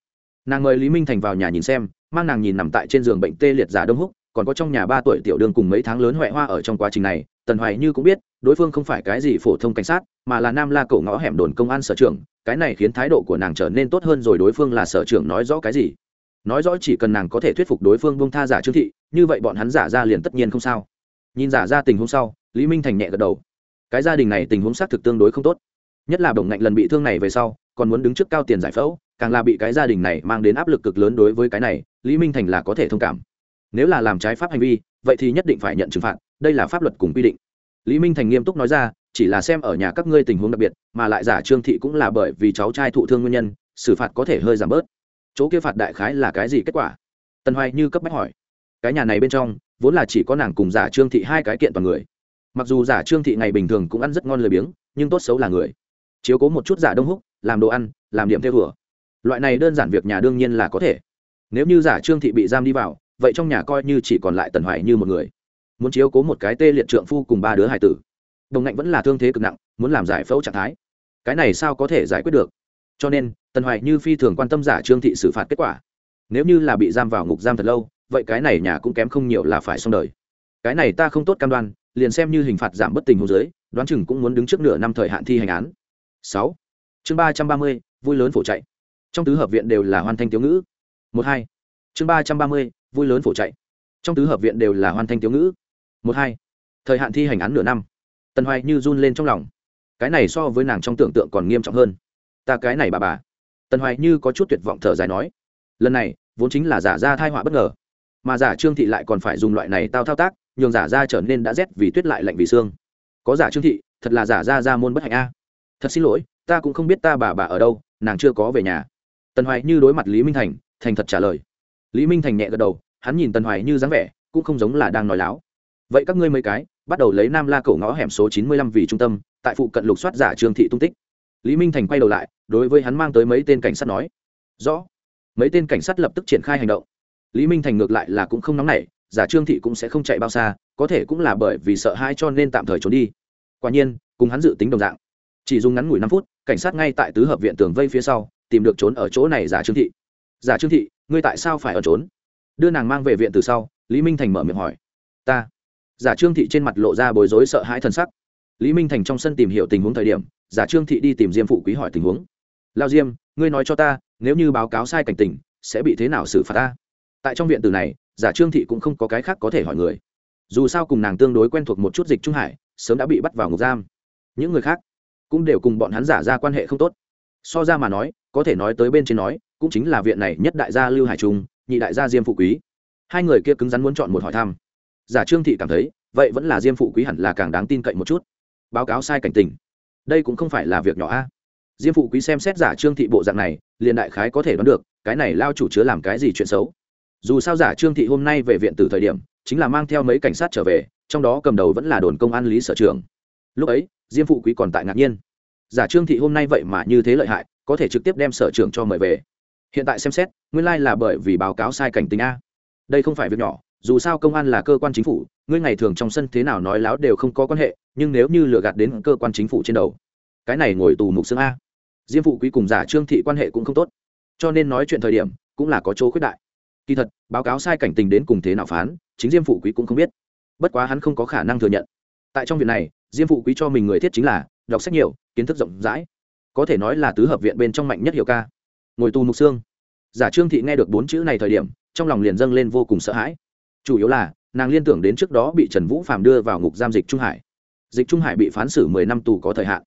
Speaker 1: Nàng mời lý minh thành vào nhà nhìn xem, mang nàng nhìn nằm tại trên giường bệnh tê liệt giả đông húc, còn có trong nhà ba tuổi tiểu đường cùng mấy tháng lớn huệ hoa ở trong quá trình này tần hoài như cũng biết, đối phương không phải cái gì phổ thông cảnh sát, mà là nam la cổ ngõ hẻm đồn công an sở trưởng, cái này khiến thái độ của nàng trở nên tốt hơn rồi đối phương là sở trưởng nói rõ cái gì. Nói rõ chỉ cần nàng có thể thuyết phục đối phương bông tha giả trương thị, như vậy bọn hắn giả ra liền tất nhiên không sao. Nhìn giả ra tình huống sau, lý minh thành nhẹ gật đầu. Cái gia đình này tình huống xác thực tương đối không tốt. Nhất là bổng ngạnh lần bị thương này về sau, còn muốn đứng trước cao tiền giải phẫu, càng là bị cái gia đình này mang đến áp lực cực lớn đối với cái này, lý minh thành là có thể thông cảm. Nếu là làm trái pháp hành vi, vậy thì nhất định phải nhận trừng phạt đây là pháp luật cùng quy định. Lý minh thành nghiêm túc nói ra, chỉ là xem ở nhà các ngươi tình huống đặc biệt, mà lại giả trương thị cũng là bởi vì cháu trai thụ thương nguyên nhân, xử phạt có thể hơi giảm bớt. Chỗ kia phạt đại khái là cái gì kết quả? Tần hoài như cấp bách hỏi. Cái nhà này bên trong, vốn là chỉ có nàng cùng giả trương thị hai cái kiện toàn người. Mặc dù giả trương thị ngày bình thường cũng ăn rất ngon lười biếng, nhưng tốt xấu là người. Chiếu cố một chút giả đông húc, làm đồ ăn, làm điểm theo thừa. Loại này đơn giản việc nhà đương nhiên là có thể. Nếu như giả trương thị bị giam đi vào, vậy trong nhà coi như chỉ còn lại tần hoài như một người muốn chiếu cố một cái tê liệt trượng phu cùng ba đứa hải tử. Đồng ngạnh vẫn là thương thế cực nặng, muốn làm giải phẫu trạng thái. Cái này sao có thể giải quyết được? Cho nên, tần hoài như phi thường quan tâm giả trương thị xử phạt kết quả. Nếu như là bị giam vào ngục giam thật lâu, vậy cái này nhà cũng kém không nhiều là phải xong đời. Cái này ta không tốt cam đoan, liền xem như hình phạt giảm bất tình hồ dưới, đoán chừng cũng muốn đứng trước nửa năm thời hạn thi hành án. Sáu. Chương ba trăm ba mươi, vui lớn phổ chạy. Trong tứ hợp viện đều là hoàn thanh thiếu ngữ. Một hai. Chương ba trăm ba mươi, vui lớn phổ chạy. Trong tứ hợp viện đều là hoàn thanh thiếu ngữ một hai. Thời hạn thi hành án nửa năm. Tần hoài như run lên trong lòng. Cái này so với nàng trong tưởng tượng còn nghiêm trọng hơn. Ta cái này bà bà. Tần hoài như có chút tuyệt vọng thở dài nói. Lần này, vốn chính là giả ra thai họa bất ngờ. Mà giả trương thị lại còn phải dùng loại này tao thao tác, nhường giả ra trở nên đã rét vì tuyết lại lạnh vì xương. Có giả trương thị, thật là giả ra ra môn bất hạnh a. Thật xin lỗi, ta cũng không biết ta bà bà ở đâu, nàng chưa có về nhà. Tần hoài như đối mặt lý minh thành thành thật trả lời. Lý minh thành nhẹ gật đầu, hắn nhìn tần hoài như dáng vẻ, cũng không giống là đang nói láo vậy các ngươi mấy cái, bắt đầu lấy nam la cổ ngõ hẻm số chín mươi lăm vì trung tâm, tại phụ cận lục soát giả trương thị tung tích. Lý minh thành quay đầu lại, đối với hắn mang tới mấy tên cảnh sát nói. Rõ. Mấy tên cảnh sát lập tức triển khai hành động. Lý minh thành ngược lại là cũng không nóng nảy, giả trương thị cũng sẽ không chạy bao xa, có thể cũng là bởi vì sợ hãi cho nên tạm thời trốn đi. Quả nhiên, cùng hắn dự tính đồng dạng. Chỉ dùng ngắn ngủi năm phút, cảnh sát ngay tại tứ hợp viện tường vây phía sau, tìm được trốn ở chỗ này giả trương thị. Giả trương thị, ngươi tại sao phải ở trốn? Đưa nàng mang về viện từ sau, lý minh thành mở miệng hỏi. Ta giả trương thị trên mặt lộ ra bối rối sợ hãi t sắc. Lý minh thành trong sân tìm hiểu tình huống thời điểm, giả trương thị đi tìm diêm phụ quý hỏi tình huống. Lao diêm, ngươi nói cho ta, nếu như báo cáo sai cảnh tình, sẽ bị thế nào xử phạt ta? Tại trong viện từ này, giả trương thị cũng không có cái khác có thể hỏi người. Dù sao cùng nàng tương đối quen thuộc một chút dịch trung hải, sớm đã bị bắt vào ngục giam. Những người khác cũng đều cùng bọn hắn giả ra quan hệ không tốt. So ra mà nói, có thể nói tới bên trên nói, cũng chính là viện này nhất đại gia lưu hải trung, nhị đại gia diêm phụ quý. Hai người kia cứng rắn muốn chọn một hỏi thăm giả trương thị cảm thấy, vậy vẫn là diêm phụ quý hẳn là càng đáng tin cậy một chút. Báo cáo sai cảnh tình. Đây cũng không phải là việc nhỏ a. Diêm phụ quý xem xét giả trương thị bộ dạng này, liền đại khái có thể đoán được, cái này lao chủ chứa làm cái gì chuyện xấu. Dù sao giả trương thị hôm nay về viện từ thời điểm, chính là mang theo mấy cảnh sát trở về, trong đó cầm đầu vẫn là đồn công an lý sở trường. Lúc ấy, diêm phụ quý còn tại ngạc nhiên. Giả trương thị hôm nay vậy mà như thế lợi hại, có thể trực tiếp đem sở trường cho mời về. Hiện tại xem xét, nguyên lai là bởi vì báo cáo sai cảnh tình a. Đây không phải việc nhỏ dù sao công an là cơ quan chính phủ, ngươi ngày thường trong sân thế nào nói láo đều không có quan hệ, nhưng nếu như lừa gạt đến cơ quan chính phủ trên đầu, cái này ngồi tù mục xương a. Diêm phụ quý cùng giả trương thị quan hệ cũng không tốt. Cho nên nói chuyện thời điểm, cũng là có chỗ khuyết đại. Kỳ thật, báo cáo sai cảnh tình đến cùng thế nào phán, chính diêm phụ quý cũng không biết. Bất quá hắn không có khả năng thừa nhận. Tại trong việc này, diêm phụ quý cho mình người thiết chính là, đọc sách nhiều, kiến thức rộng rãi. Có thể nói là tứ hợp viện bên trong mạnh nhất hiệu ca. Ngồi tù mục xương. Giả trương thị nghe được bốn chữ này thời điểm, trong lòng liền dâng lên vô cùng sợ hãi chủ yếu là, nàng liên tưởng đến trước đó bị trần vũ phạm đưa vào ngục giam dịch trung hải. Dịch trung hải bị phán xử mười năm tù có thời hạn.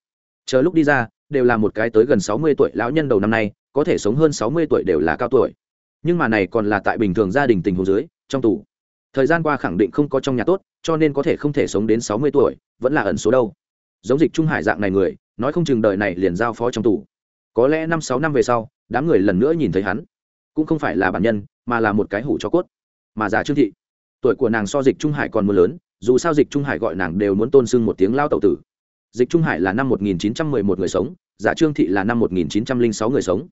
Speaker 1: Chờ lúc đi ra, đều là một cái tới gần sáu mươi tuổi lão nhân đầu năm nay, có thể sống hơn sáu mươi tuổi đều là cao tuổi. Nhưng mà này còn là tại bình thường gia đình tình hồ dưới, trong tù. Thời gian qua khẳng định không có trong nhà tốt, cho nên có thể không thể sống đến sáu mươi tuổi, vẫn là ẩn số đâu. Giống dịch trung hải dạng này người, nói không chừng đời này liền giao phó trong tù. Có lẽ năm sáu năm về sau, đám người lần nữa nhìn thấy hắn. Cũng không phải là bản nhân, mà là một cái hủ cho cốt. Mà già trương thị tuổi của nàng so dịch trung hải còn mưa lớn dù sao dịch trung hải gọi nàng đều muốn tôn sưng một tiếng lao tậu tử. Dịch trung hải là năm 1911 người sống giả trương thị là năm 1906 người sống.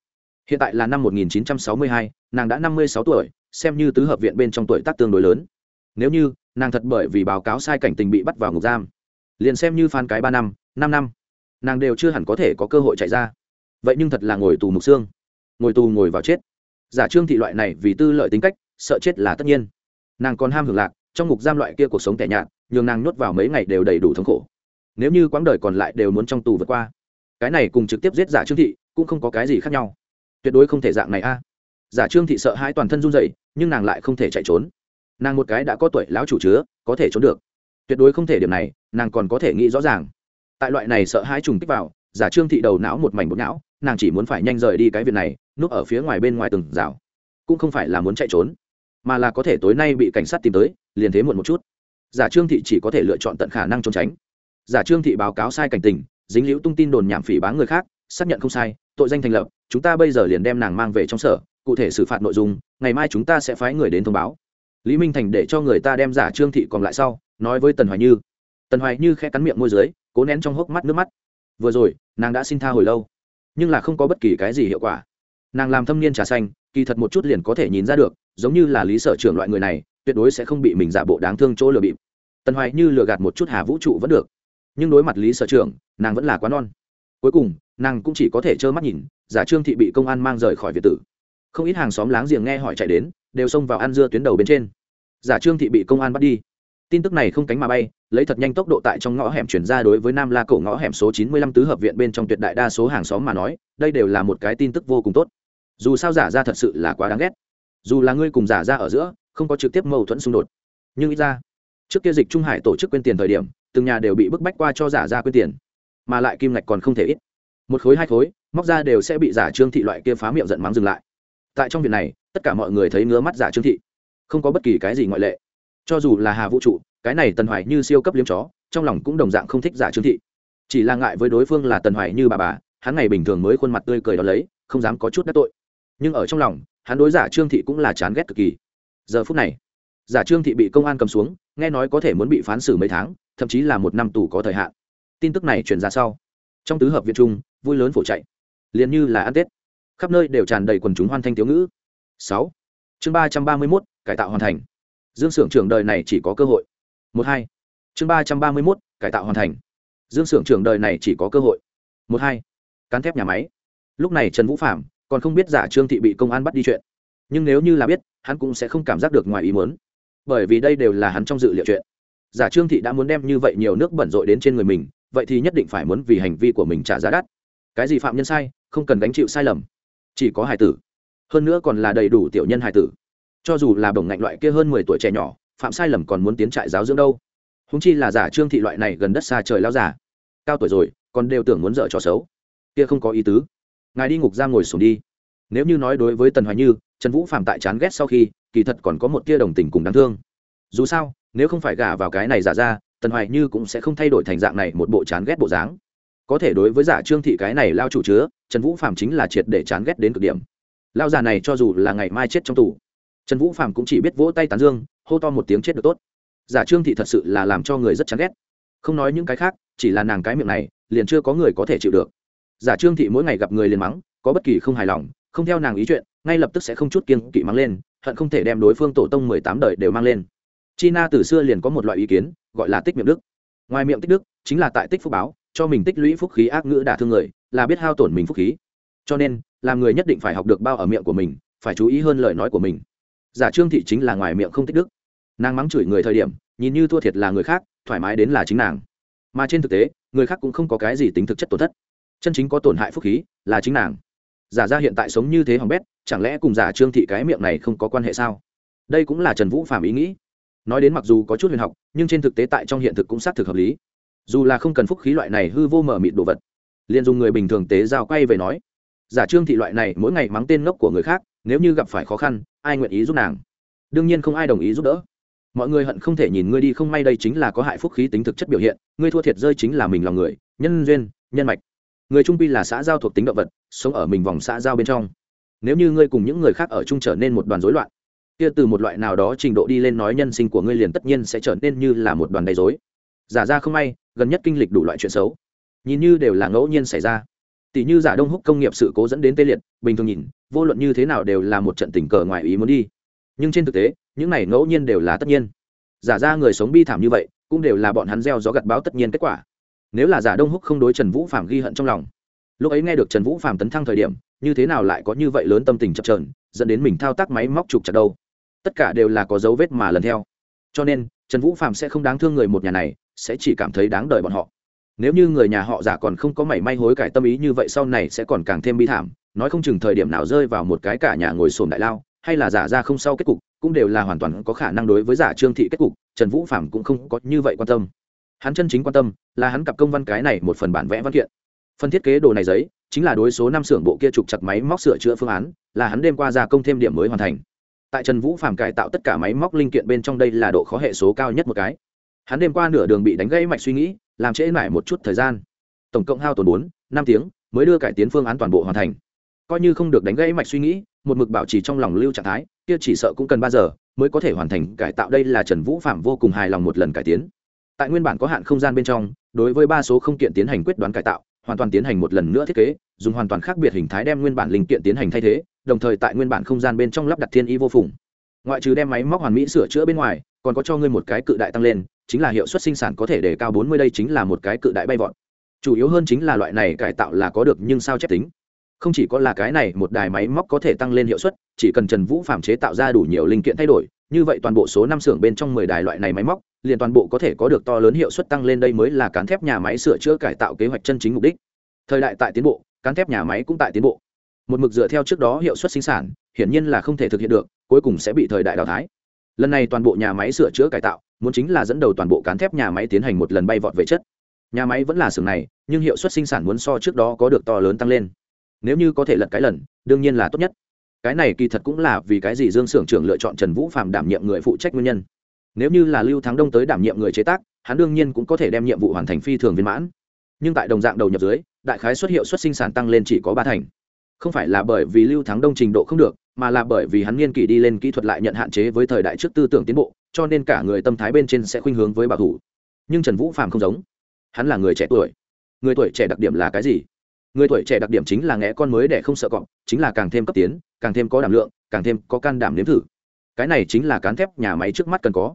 Speaker 1: Hiện tại là năm 1962, nàng đã 56 tuổi xem như tứ hợp viện bên trong tuổi tác tương đối lớn. Nếu như nàng thật bởi vì báo cáo sai cảnh tình bị bắt vào ngục giam. Liền xem như phan cái ba năm năm năm nàng đều chưa hẳn có thể có cơ hội chạy ra. Vậy nhưng thật là ngồi tù mục xương. Ngồi tù ngồi vào chết. Giả trương thị loại này vì tư lợi tính cách sợ chết là tất nhiên nàng còn ham hưởng lạc, trong ngục giam loại kia cuộc sống tẻ nhạt, nhường nàng nhốt vào mấy ngày đều đầy đủ thống khổ. Nếu như quãng đời còn lại đều muốn trong tù vượt qua, cái này cùng trực tiếp giết giả trương thị cũng không có cái gì khác nhau. Tuyệt đối không thể dạng này a. Giả trương thị sợ hai toàn thân run dậy nhưng nàng lại không thể chạy trốn. Nàng một cái đã có tuổi lão chủ chứa, có thể trốn được. Tuyệt đối không thể điểm này, nàng còn có thể nghĩ rõ ràng. Tại loại này sợ hai trùng kích vào, giả trương thị đầu não một mảnh bột não, nàng chỉ muốn phải nhanh rời đi cái việc này, núp ở phía ngoài bên ngoài từng rào. Cũng không phải là muốn chạy trốn mà là có thể tối nay bị cảnh sát tìm tới, liền thế muộn một chút. Giả trương thị chỉ có thể lựa chọn tận khả năng trốn tránh. Giả trương thị báo cáo sai cảnh tình, dính liễu tung tin đồn nhảm phỉ báng người khác, xác nhận không sai, tội danh thành lập, chúng ta bây giờ liền đem nàng mang về trong sở, cụ thể xử phạt nội dung, ngày mai chúng ta sẽ phái người đến thông báo. Lý minh thành để cho người ta đem giả trương thị còn lại sau, nói với tần hoài như. Tần hoài như khẽ cắn miệng môi dưới, cố nén trong hốc mắt nước mắt. Vừa rồi, nàng đã xin tha hồi lâu, nhưng là không có bất kỳ cái gì hiệu quả. Nàng làm thâm niên trà xanh kỳ thật một chút liền có thể nhìn ra được, giống như là lý sở trưởng loại người này, tuyệt đối sẽ không bị mình giả bộ đáng thương chỗ lừa bịp. Tần hoài như lừa gạt một chút hà vũ trụ vẫn được. Nhưng đối mặt lý sở trưởng, nàng vẫn là quá non. Cuối cùng, nàng cũng chỉ có thể trơ mắt nhìn, giả trương thị bị công an mang rời khỏi việt tử. Không ít hàng xóm láng giềng nghe hỏi chạy đến, đều xông vào ăn dưa tuyến đầu bên trên. Giả trương thị bị công an bắt đi. Tin tức này không cánh mà bay, lấy thật nhanh tốc độ tại trong ngõ hẻm chuyển ra đối với nam la cổ ngõ hẻm số chín mươi lăm tứ hợp viện bên trong tuyệt đại đa số hàng xóm mà nói, đây đều là một cái tin tức vô cùng tốt dù sao giả ra thật sự là quá đáng ghét. Dù là ngươi cùng giả ra ở giữa, không có trực tiếp mâu thuẫn xung đột. Nhưng ít ra, trước kia dịch trung hải tổ chức quyên tiền thời điểm, từng nhà đều bị bức bách qua cho giả ra quyên tiền. Mà lại kim ngạch còn không thể ít. Một khối, hai khối, móc ra đều sẽ bị giả trương thị loại kia phá miệng giận mắng dừng lại. Tại trong việc này, tất cả mọi người thấy ngứa mắt giả trương thị. Không có bất kỳ cái gì ngoại lệ. Cho dù là hà vũ trụ, cái này tần hoài như siêu cấp liếm chó, trong lòng cũng đồng dạng không thích giả trương thị. Chỉ là ngại với đối phương là tần hoài như bà bà, hắn ngày bình thường mới khuôn mặt tươi cười đó lấy, không dám có chút đắc tội nhưng ở trong lòng, hắn đối giả trương thị cũng là chán ghét cực kỳ. Giờ phút này, giả trương thị bị công an cầm xuống, nghe nói có thể muốn bị phán xử mấy tháng, thậm chí là một năm tù có thời hạn. Tin tức này truyền ra sau, trong tứ hợp viện trung, vui lớn phổ chạy. Liền như là ăn tết. Khắp nơi đều tràn đầy quần chúng hoan thanh tiếu ngữ. Sáu, chương ba trăm ba mươi mốt, cải tạo hoàn thành. Dương s ư ở n g trưởng đời này chỉ có cơ hội. Một hai, chương ba trăm ba mươi mốt, cải tạo hoàn thành. Dương s ư ở n g trưởng đời này chỉ có cơ hội. Một hai, cán thép nhà máy. Lúc này trần vũ phạm còn không biết giả trương thị bị công an bắt đi chuyện. Nhưng nếu như là biết, hắn cũng sẽ không cảm giác được ngoài ý muốn. Bởi vì đây đều là hắn trong dự liệu chuyện. Giả trương thị đã muốn đem như vậy nhiều nước bẩn rội đến trên người mình, vậy thì nhất định phải muốn vì hành vi của mình trả giá đắt. Cái gì phạm nhân sai, không cần gánh chịu sai lầm. Chỉ có hải tử. Hơn nữa còn là đầy đủ tiểu nhân hải tử. Cho dù là bổng ngạnh loại kia hơn mười tuổi trẻ nhỏ, phạm sai lầm còn muốn tiến trại giáo dưỡng đâu. Húng chi là giả trương thị loại này gần đất xa trời lao giả cao tuổi rồi, còn đều tưởng muốn dở trò xấu. Kia không có ý tứ ngài đi ngục giam ngồi xuống đi. Nếu như nói đối với tần hoài như, trần vũ phạm tại chán ghét sau khi, kỳ thật còn có một tia đồng tình cùng đáng thương. Dù sao, nếu không phải gả vào cái này giả ra, tần hoài như cũng sẽ không thay đổi thành dạng này một bộ chán ghét bộ dáng. Có thể đối với giả trương thị cái này lao chủ chứa, trần vũ phạm chính là triệt để chán ghét đến cực điểm. Lao già này cho dù là ngày mai chết trong tù, trần vũ phạm cũng chỉ biết vỗ tay tán dương, hô to một tiếng chết được tốt. Giả trương thị thật sự là làm cho người rất chán ghét. Không nói những cái khác, chỉ là nàng cái miệng này, liền chưa có người có thể chịu được giả trương thị mỗi ngày gặp người liền mắng, có bất kỳ không hài lòng, không theo nàng ý chuyện, ngay lập tức sẽ không chút kiên kỵ mắng lên, hận không thể đem đối phương tổ tông mười tám đời đều mang lên. China từ xưa liền có một loại ý kiến, gọi là tích miệng đức. Ngoài miệng tích đức, chính là tại tích phúc báo, cho mình tích lũy phúc khí ác ngữ đả thương người, là biết hao tổn mình phúc khí. Cho nên, làm người nhất định phải học được bao ở miệng của mình, phải chú ý hơn lời nói của mình. Giả trương thị chính là ngoài miệng không tích đức. Nàng mắng chửi người thời điểm, nhìn như thua thiệt là người khác, thoải mái đến là chính nàng. Mà trên thực tế, người khác cũng không có cái gì tính thực chất tổn thất chân chính có tổn hại phúc khí là chính nàng. Giả ra hiện tại sống như thế hỏng bét, chẳng lẽ cùng giả trương thị cái miệng này không có quan hệ sao? Đây cũng là trần vũ phạm ý nghĩ. Nói đến mặc dù có chút huyền học, nhưng trên thực tế tại trong hiện thực cũng xác thực hợp lý. Dù là không cần phúc khí loại này hư vô mở mịt đồ vật, liền dùng người bình thường tế giao quay về nói, giả trương thị loại này mỗi ngày mắng tên ngốc của người khác, nếu như gặp phải khó khăn, ai nguyện ý giúp nàng? Đương nhiên không ai đồng ý giúp đỡ. Mọi người hận không thể nhìn ngươi đi, không may đây chính là có hại phúc khí tính thực chất biểu hiện, ngươi thua thiệt rơi chính là mình lòng người, nhân duyên, nhân mạch người trung pi là xã giao thuộc tính động vật, sống ở mình vòng xã giao bên trong. Nếu như ngươi cùng những người khác ở chung trở nên một đoàn rối loạn, kia từ một loại nào đó trình độ đi lên nói nhân sinh của ngươi liền tất nhiên sẽ trở nên như là một đoàn đầy dối giả ra không may, gần nhất kinh lịch đủ loại chuyện xấu. Nhìn như đều là ngẫu nhiên xảy ra. Tỷ như giả đông húc công nghiệp sự cố dẫn đến tê liệt, bình thường nhìn, vô luận như thế nào đều là một trận tình cờ ngoài ý muốn đi. Nhưng trên thực tế, những này ngẫu nhiên đều là tất nhiên. Giả ra người sống bi thảm như vậy, cũng đều là bọn hắn gieo gió gặt báo tất nhiên kết quả nếu là giả đông húc không đối trần vũ phạm ghi hận trong lòng lúc ấy nghe được trần vũ phạm tấn thăng thời điểm như thế nào lại có như vậy lớn tâm tình chập trờn dẫn đến mình thao tác máy móc trục chặt đâu tất cả đều là có dấu vết mà lần theo cho nên trần vũ phạm sẽ không đáng thương người một nhà này sẽ chỉ cảm thấy đáng đời bọn họ nếu như người nhà họ giả còn không có mảy may hối cải tâm ý như vậy sau này sẽ còn càng thêm bi thảm nói không chừng thời điểm nào rơi vào một cái cả nhà ngồi sồn đại lao hay là giả ra không sau kết cục cũng đều là hoàn toàn có khả năng đối với giả trương thị kết cục trần vũ phạm cũng không có như vậy quan tâm hắn chân chính quan tâm là hắn cặp công văn cái này một phần bản vẽ văn kiện. Phần thiết kế đồ này giấy chính là đối số năm xưởng bộ kia trục chặt máy móc sửa chữa phương án, là hắn đêm qua gia công thêm điểm mới hoàn thành. Tại trần vũ phạm cải tạo tất cả máy móc linh kiện bên trong đây là độ khó hệ số cao nhất một cái. Hắn đêm qua nửa đường bị đánh gãy mạch suy nghĩ, làm trễ mãi một chút thời gian. Tổng cộng hao tồn bốn, năm tiếng, mới đưa cải tiến phương án toàn bộ hoàn thành. Coi như không được đánh gãy mạch suy nghĩ, một mực bảo trì trong lòng lưu trạng thái, kia chỉ sợ cũng cần ba giờ mới có thể hoàn thành. Cải tạo đây là trần vũ phạm vô cùng hài lòng một lần cải tiến tại nguyên bản có hạn không gian bên trong, đối với ba số không kiện tiến hành quyết đoán cải tạo, hoàn toàn tiến hành một lần nữa thiết kế, dùng hoàn toàn khác biệt hình thái đem nguyên bản linh kiện tiến hành thay thế, đồng thời tại nguyên bản không gian bên trong lắp đặt thiên y vô phùng. Ngoại trừ đem máy móc hoàn mỹ sửa chữa bên ngoài, còn có cho ngươi một cái cự đại tăng lên, chính là hiệu suất sinh sản có thể đề cao 40 đây chính là một cái cự đại bay vọt. Chủ yếu hơn chính là loại này cải tạo là có được nhưng sao chép tính không chỉ có là cái này, một đài máy móc có thể tăng lên hiệu suất, chỉ cần trần vũ phạm chế tạo ra đủ nhiều linh kiện thay đổi, như vậy toàn bộ số năm xưởng bên trong mười đài loại này máy móc, liền toàn bộ có thể có được to lớn hiệu suất tăng lên đây mới là cán thép nhà máy sửa chữa cải tạo kế hoạch chân chính mục đích. Thời đại tại tiến bộ, cán thép nhà máy cũng tại tiến bộ. Một mực dựa theo trước đó hiệu suất sinh sản, hiển nhiên là không thể thực hiện được, cuối cùng sẽ bị thời đại đào thái lần này toàn bộ nhà máy sửa chữa cải tạo, muốn chính là dẫn đầu toàn bộ cán thép nhà máy tiến hành một lần bay vọt về chất. Nhà máy vẫn là xưởng này, nhưng hiệu suất sinh sản muốn so trước đó có được to lớn tăng lên nếu như có thể lật cái lần, đương nhiên là tốt nhất. Cái này kỳ thật cũng là vì cái gì dương xưởng trưởng lựa chọn trần vũ phạm đảm nhiệm người phụ trách nguyên nhân. Nếu như là lưu thắng đông tới đảm nhiệm người chế tác, hắn đương nhiên cũng có thể đem nhiệm vụ hoàn thành phi thường viên mãn. Nhưng tại đồng dạng đầu nhập dưới, đại khái xuất hiệu xuất sinh sản tăng lên chỉ có ba thành. Không phải là bởi vì lưu thắng đông trình độ không được, mà là bởi vì hắn nghiên kỷ đi lên kỹ thuật lại nhận hạn chế với thời đại trước tư tưởng tiến bộ, cho nên cả người tâm thái bên trên sẽ khuynh hướng với bảo thủ. Nhưng trần vũ phạm không giống. Hắn là người trẻ tuổi. Người tuổi trẻ đặc điểm là cái gì? Người tuổi trẻ đặc điểm chính là nghe con mới để không sợ cọp, chính là càng thêm cấp tiến, càng thêm có đảm lượng, càng thêm có can đảm nếm thử. Cái này chính là cán thép nhà máy trước mắt cần có.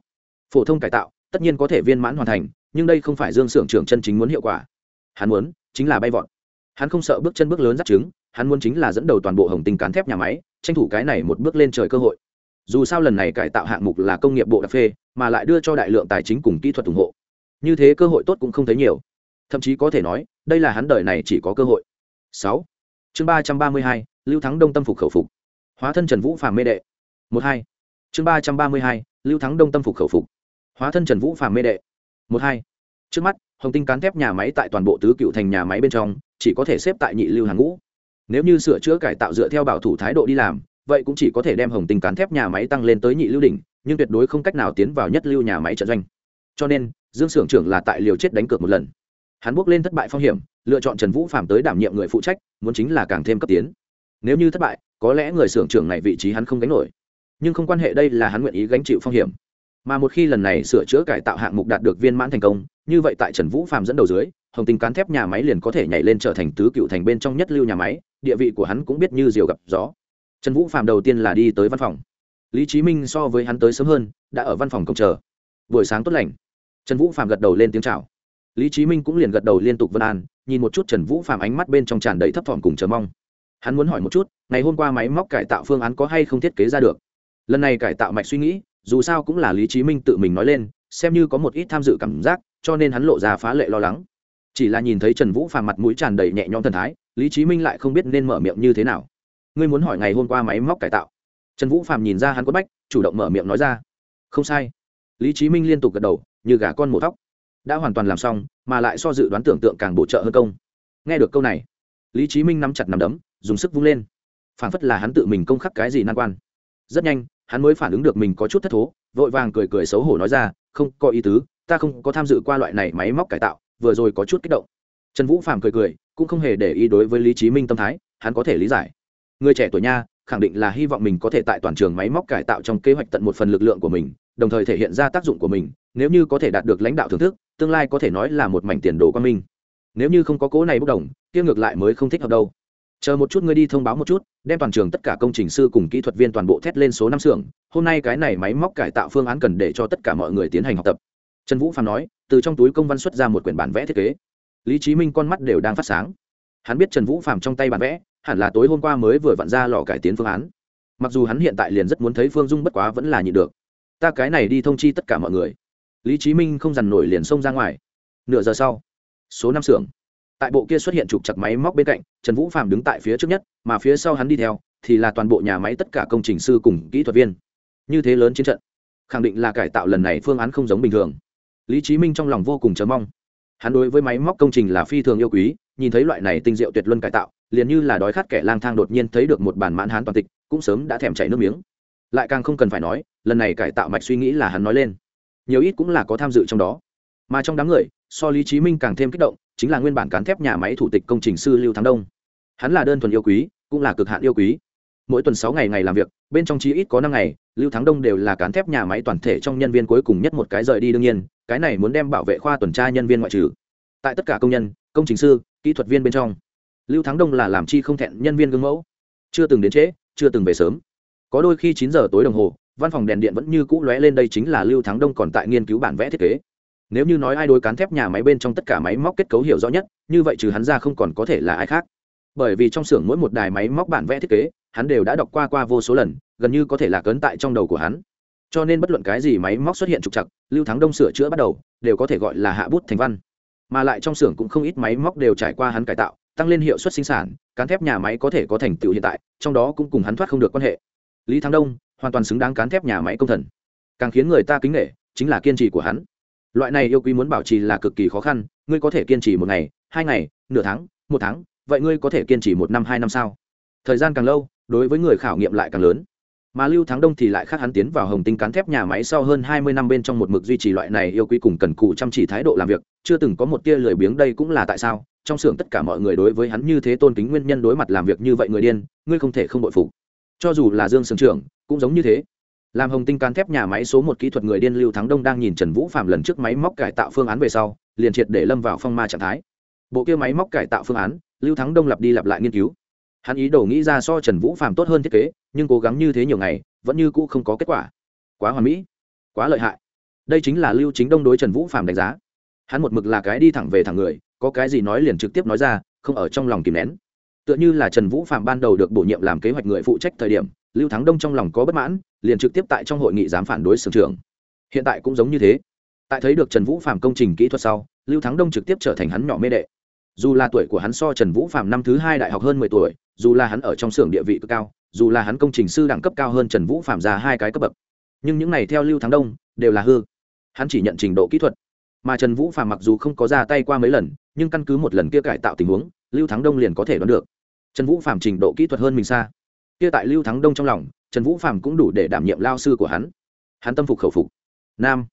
Speaker 1: Phổ thông cải tạo, tất nhiên có thể viên mãn hoàn thành, nhưng đây không phải dương s ư ở n g trưởng chân chính muốn hiệu quả. Hắn muốn, chính là bay vọt. Hắn không sợ bước chân bước lớn dắt trứng, hắn muốn chính là dẫn đầu toàn bộ hồng tinh cán thép nhà máy, tranh thủ cái này một bước lên trời cơ hội. Dù sao lần này cải tạo hạng mục là công nghiệp bộ đặc phê, mà lại đưa cho đại lượng tài chính cùng kỹ thuật ủng hộ. Như thế cơ hội tốt cũng không thấy nhiều. Thậm chí có thể nói đây là hắn đời này chỉ có cơ hội. Sáu. Chương ba trăm ba mươi hai, lưu thắng đông tâm phục khẩu phục. Hóa thân trần vũ phàm mê đệ. Một hai. Chương ba trăm ba mươi hai, lưu thắng đông tâm phục khẩu phục. Hóa thân trần vũ phàm mê đệ. Một hai. Trước mắt, hồng tinh cán thép nhà máy tại toàn bộ tứ cựu thành nhà máy bên trong, chỉ có thể xếp tại nhị lưu hàng ngũ. Nếu như sửa chữa cải tạo dựa theo bảo thủ thái độ đi làm, vậy cũng chỉ có thể đem hồng tinh cán thép nhà máy tăng lên tới nhị lưu đỉnh, nhưng tuyệt đối không cách nào tiến vào nhất lưu nhà máy trận doanh. Cho nên, dương Sưởng trưởng là tại liều chết đánh cược một lần hắn bước lên thất bại phong hiểm, lựa chọn trần vũ phạm tới đảm nhiệm người phụ trách, muốn chính là càng thêm cấp tiến. Nếu như thất bại, có lẽ người xưởng trưởng này vị trí hắn không gánh nổi. Nhưng không quan hệ đây là hắn nguyện ý gánh chịu phong hiểm. Mà một khi lần này sửa chữa cải tạo hạng mục đạt được viên mãn thành công, như vậy tại trần vũ phạm dẫn đầu dưới, hồng tinh cán thép nhà máy liền có thể nhảy lên trở thành tứ cựu thành bên trong nhất lưu nhà máy, địa vị của hắn cũng biết như diều gặp gió. Trần vũ phạm đầu tiên là đi tới văn phòng. Lý Chí minh so với hắn tới sớm hơn, đã ở văn phòng cổng chờ. Buổi sáng tốt lành. Trần vũ phạm gật đầu lên tiếng chào lý trí minh cũng liền gật đầu liên tục vân an, nhìn một chút trần vũ phạm ánh mắt bên trong tràn đầy thấp thỏm cùng chờ mong. Hắn muốn hỏi một chút, ngày hôm qua máy móc cải tạo phương án có hay không thiết kế ra được? Lần này cải tạo mạch suy nghĩ, dù sao cũng là lý trí minh tự mình nói lên, xem như có một ít tham dự cảm giác, cho nên hắn lộ ra phá lệ lo lắng. Chỉ là nhìn thấy trần vũ phàm mặt mũi tràn đầy nhẹ nhõm thần thái, lý trí minh lại không biết nên mở miệng như thế nào. Ngươi muốn hỏi ngày hôm qua máy móc cải tạo? Trần vũ phàm nhìn ra hắn quất bách, chủ động mở miệng nói ra. Không sai. Lý trí minh liên tục gật đầu, như gà con mổ thóc đã hoàn toàn làm xong, mà lại so dự đoán tưởng tượng càng bổ trợ hơn công. Nghe được câu này, lý trí minh nắm chặt nắm đấm, dùng sức vung lên. Phản phất là hắn tự mình công khắc cái gì nan quan. Rất nhanh, hắn mới phản ứng được mình có chút thất thố, vội vàng cười cười xấu hổ nói ra, không có ý tứ, ta không có tham dự qua loại này máy móc cải tạo, vừa rồi có chút kích động. Trần vũ phàm cười cười, cũng không hề để ý đối với lý trí minh tâm thái, hắn có thể lý giải. Người trẻ tuổi nha, khẳng định là hy vọng mình có thể tại toàn trường máy móc cải tạo trong kế hoạch tận một phần lực lượng của mình, đồng thời thể hiện ra tác dụng của mình, nếu như có thể đạt được lãnh đạo thưởng thức tương lai có thể nói là một mảnh tiền đồ quan minh. Nếu như không có cố này bốc đồng, kia ngược lại mới không thích hợp đâu. Chờ một chút ngươi đi thông báo một chút, đem toàn trường tất cả công trình sư cùng kỹ thuật viên toàn bộ thét lên số năm xưởng. Hôm nay cái này máy móc cải tạo phương án cần để cho tất cả mọi người tiến hành học tập. Trần vũ phàm nói, từ trong túi công văn xuất ra một quyển bản vẽ thiết kế. Lý trí minh con mắt đều đang phát sáng. Hắn biết trần vũ phàm trong tay bản vẽ, hẳn là tối hôm qua mới vừa vặn ra lò cải tiến phương án. Mặc dù hắn hiện tại liền rất muốn thấy phương dung bất quá vẫn là nhịn được. Ta cái này đi thông chi tất cả mọi người lý trí minh không dằn nổi liền xông ra ngoài. Nửa giờ sau, số năm xưởng. Tại bộ kia xuất hiện trục chặt máy móc bên cạnh, trần vũ phạm đứng tại phía trước nhất, mà phía sau hắn đi theo, thì là toàn bộ nhà máy tất cả công trình sư cùng kỹ thuật viên. Như thế lớn chiến trận, khẳng định là cải tạo lần này phương án không giống bình thường. Lý trí minh trong lòng vô cùng chờ mong. Hắn đối với máy móc công trình là phi thường yêu quý, nhìn thấy loại này tinh diệu tuyệt luân cải tạo, liền như là đói khát kẻ lang thang đột nhiên thấy được một bản mãn hán toàn tịch, cũng sớm đã thèm chảy nước miếng. Lại càng không cần phải nói, lần này cải tạo mạch suy nghĩ là hắn nói lên nhiều ít cũng là có tham dự trong đó. Mà trong đám người, so lý trí minh càng thêm kích động, chính là nguyên bản cán thép nhà máy thủ tịch công trình sư lưu thắng đông. Hắn là đơn thuần yêu quý, cũng là cực hạn yêu quý. Mỗi tuần sáu ngày ngày làm việc, bên trong chí ít có năm ngày, lưu thắng đông đều là cán thép nhà máy toàn thể trong nhân viên cuối cùng nhất một cái rời đi đương nhiên, cái này muốn đem bảo vệ khoa tuần tra nhân viên ngoại trừ. Tại tất cả công nhân, công trình sư, kỹ thuật viên bên trong, lưu thắng đông là làm chi không thẹn nhân viên gương mẫu. Chưa từng đến trễ, chưa từng về sớm. Có đôi khi chín giờ tối đồng hồ văn phòng đèn điện vẫn như cũ lóe lên đây chính là lưu thắng đông còn tại nghiên cứu bản vẽ thiết kế. Nếu như nói ai đối cán thép nhà máy bên trong tất cả máy móc kết cấu hiểu rõ nhất, như vậy trừ hắn ra không còn có thể là ai khác. Bởi vì trong xưởng mỗi một đài máy móc bản vẽ thiết kế, hắn đều đã đọc qua qua vô số lần, gần như có thể là cấn tại trong đầu của hắn. Cho nên bất luận cái gì máy móc xuất hiện trục chặt lưu thắng đông sửa chữa bắt đầu, đều có thể gọi là hạ bút thành văn. Mà lại trong xưởng cũng không ít máy móc đều trải qua hắn cải tạo, tăng lên hiệu suất sinh sản, cán thép nhà máy có thể có thành tựu hiện tại, trong đó cũng cùng hắn thoát không được quan hệ. Lý thắng đông hoàn toàn xứng đáng cán thép nhà máy công thần. Càng khiến người ta kính nghệ chính là kiên trì của hắn. Loại này yêu quý muốn bảo trì là cực kỳ khó khăn, ngươi có thể kiên trì một ngày, hai ngày, nửa tháng, một tháng, vậy ngươi có thể kiên trì một năm, hai năm sao? Thời gian càng lâu, đối với người khảo nghiệm lại càng lớn. Mà lưu thắng đông thì lại khác hắn tiến vào hồng tinh cán thép nhà máy sau hơn hai mươi năm bên trong một mực duy trì loại này yêu quý cùng cần cù chăm chỉ thái độ làm việc, chưa từng có một tia lười biếng đây cũng là tại sao? Trong xưởng tất cả mọi người đối với hắn như thế tôn kính nguyên nhân đối mặt làm việc như vậy người điên, ngươi không thể không bội phục cho dù là dương sưởng trưởng, cũng giống như thế. Làm hồng tinh can thép nhà máy số một kỹ thuật người điên lưu thắng đông đang nhìn trần vũ phạm lần trước máy móc cải tạo phương án về sau, liền triệt để lâm vào phong ma trạng thái. Bộ kia máy móc cải tạo phương án, lưu thắng đông lặp đi lặp lại nghiên cứu. Hắn ý đồ nghĩ ra so trần vũ phạm tốt hơn thiết kế, nhưng cố gắng như thế nhiều ngày, vẫn như cũ không có kết quả. Quá hoàn mỹ, quá lợi hại. Đây chính là lưu chính đông đối trần vũ phạm đánh giá. Hắn một mực là cái đi thẳng về thẳng người, có cái gì nói liền trực tiếp nói ra, không ở trong lòng kìm nén tựa như là trần vũ phạm ban đầu được bổ nhiệm làm kế hoạch người phụ trách thời điểm, lưu thắng đông trong lòng có bất mãn, liền trực tiếp tại trong hội nghị dám phản đối sưởng trưởng. Hiện tại cũng giống như thế. Tại thấy được trần vũ phạm công trình kỹ thuật sau, lưu thắng đông trực tiếp trở thành hắn nhỏ mê đệ. Dù là tuổi của hắn so trần vũ phạm năm thứ hai đại học hơn mười tuổi, dù là hắn ở trong xưởng địa vị cực cao, dù là hắn công trình sư đẳng cấp cao hơn trần vũ phạm ra hai cái cấp bậc. Nhưng những này theo lưu thắng đông, đều là hư. Hắn chỉ nhận trình độ kỹ thuật. Mà trần vũ phạm mặc dù không có ra tay qua mấy lần, nhưng căn cứ một lần kia cải tạo tình huống, lưu thắng đông liền có thể đoán được trần vũ phạm trình độ kỹ thuật hơn mình xa. Kia tại lưu thắng đông trong lòng, trần vũ phạm cũng đủ để đảm nhiệm lao sư của hắn. Hắn tâm phục khẩu phục. Nam.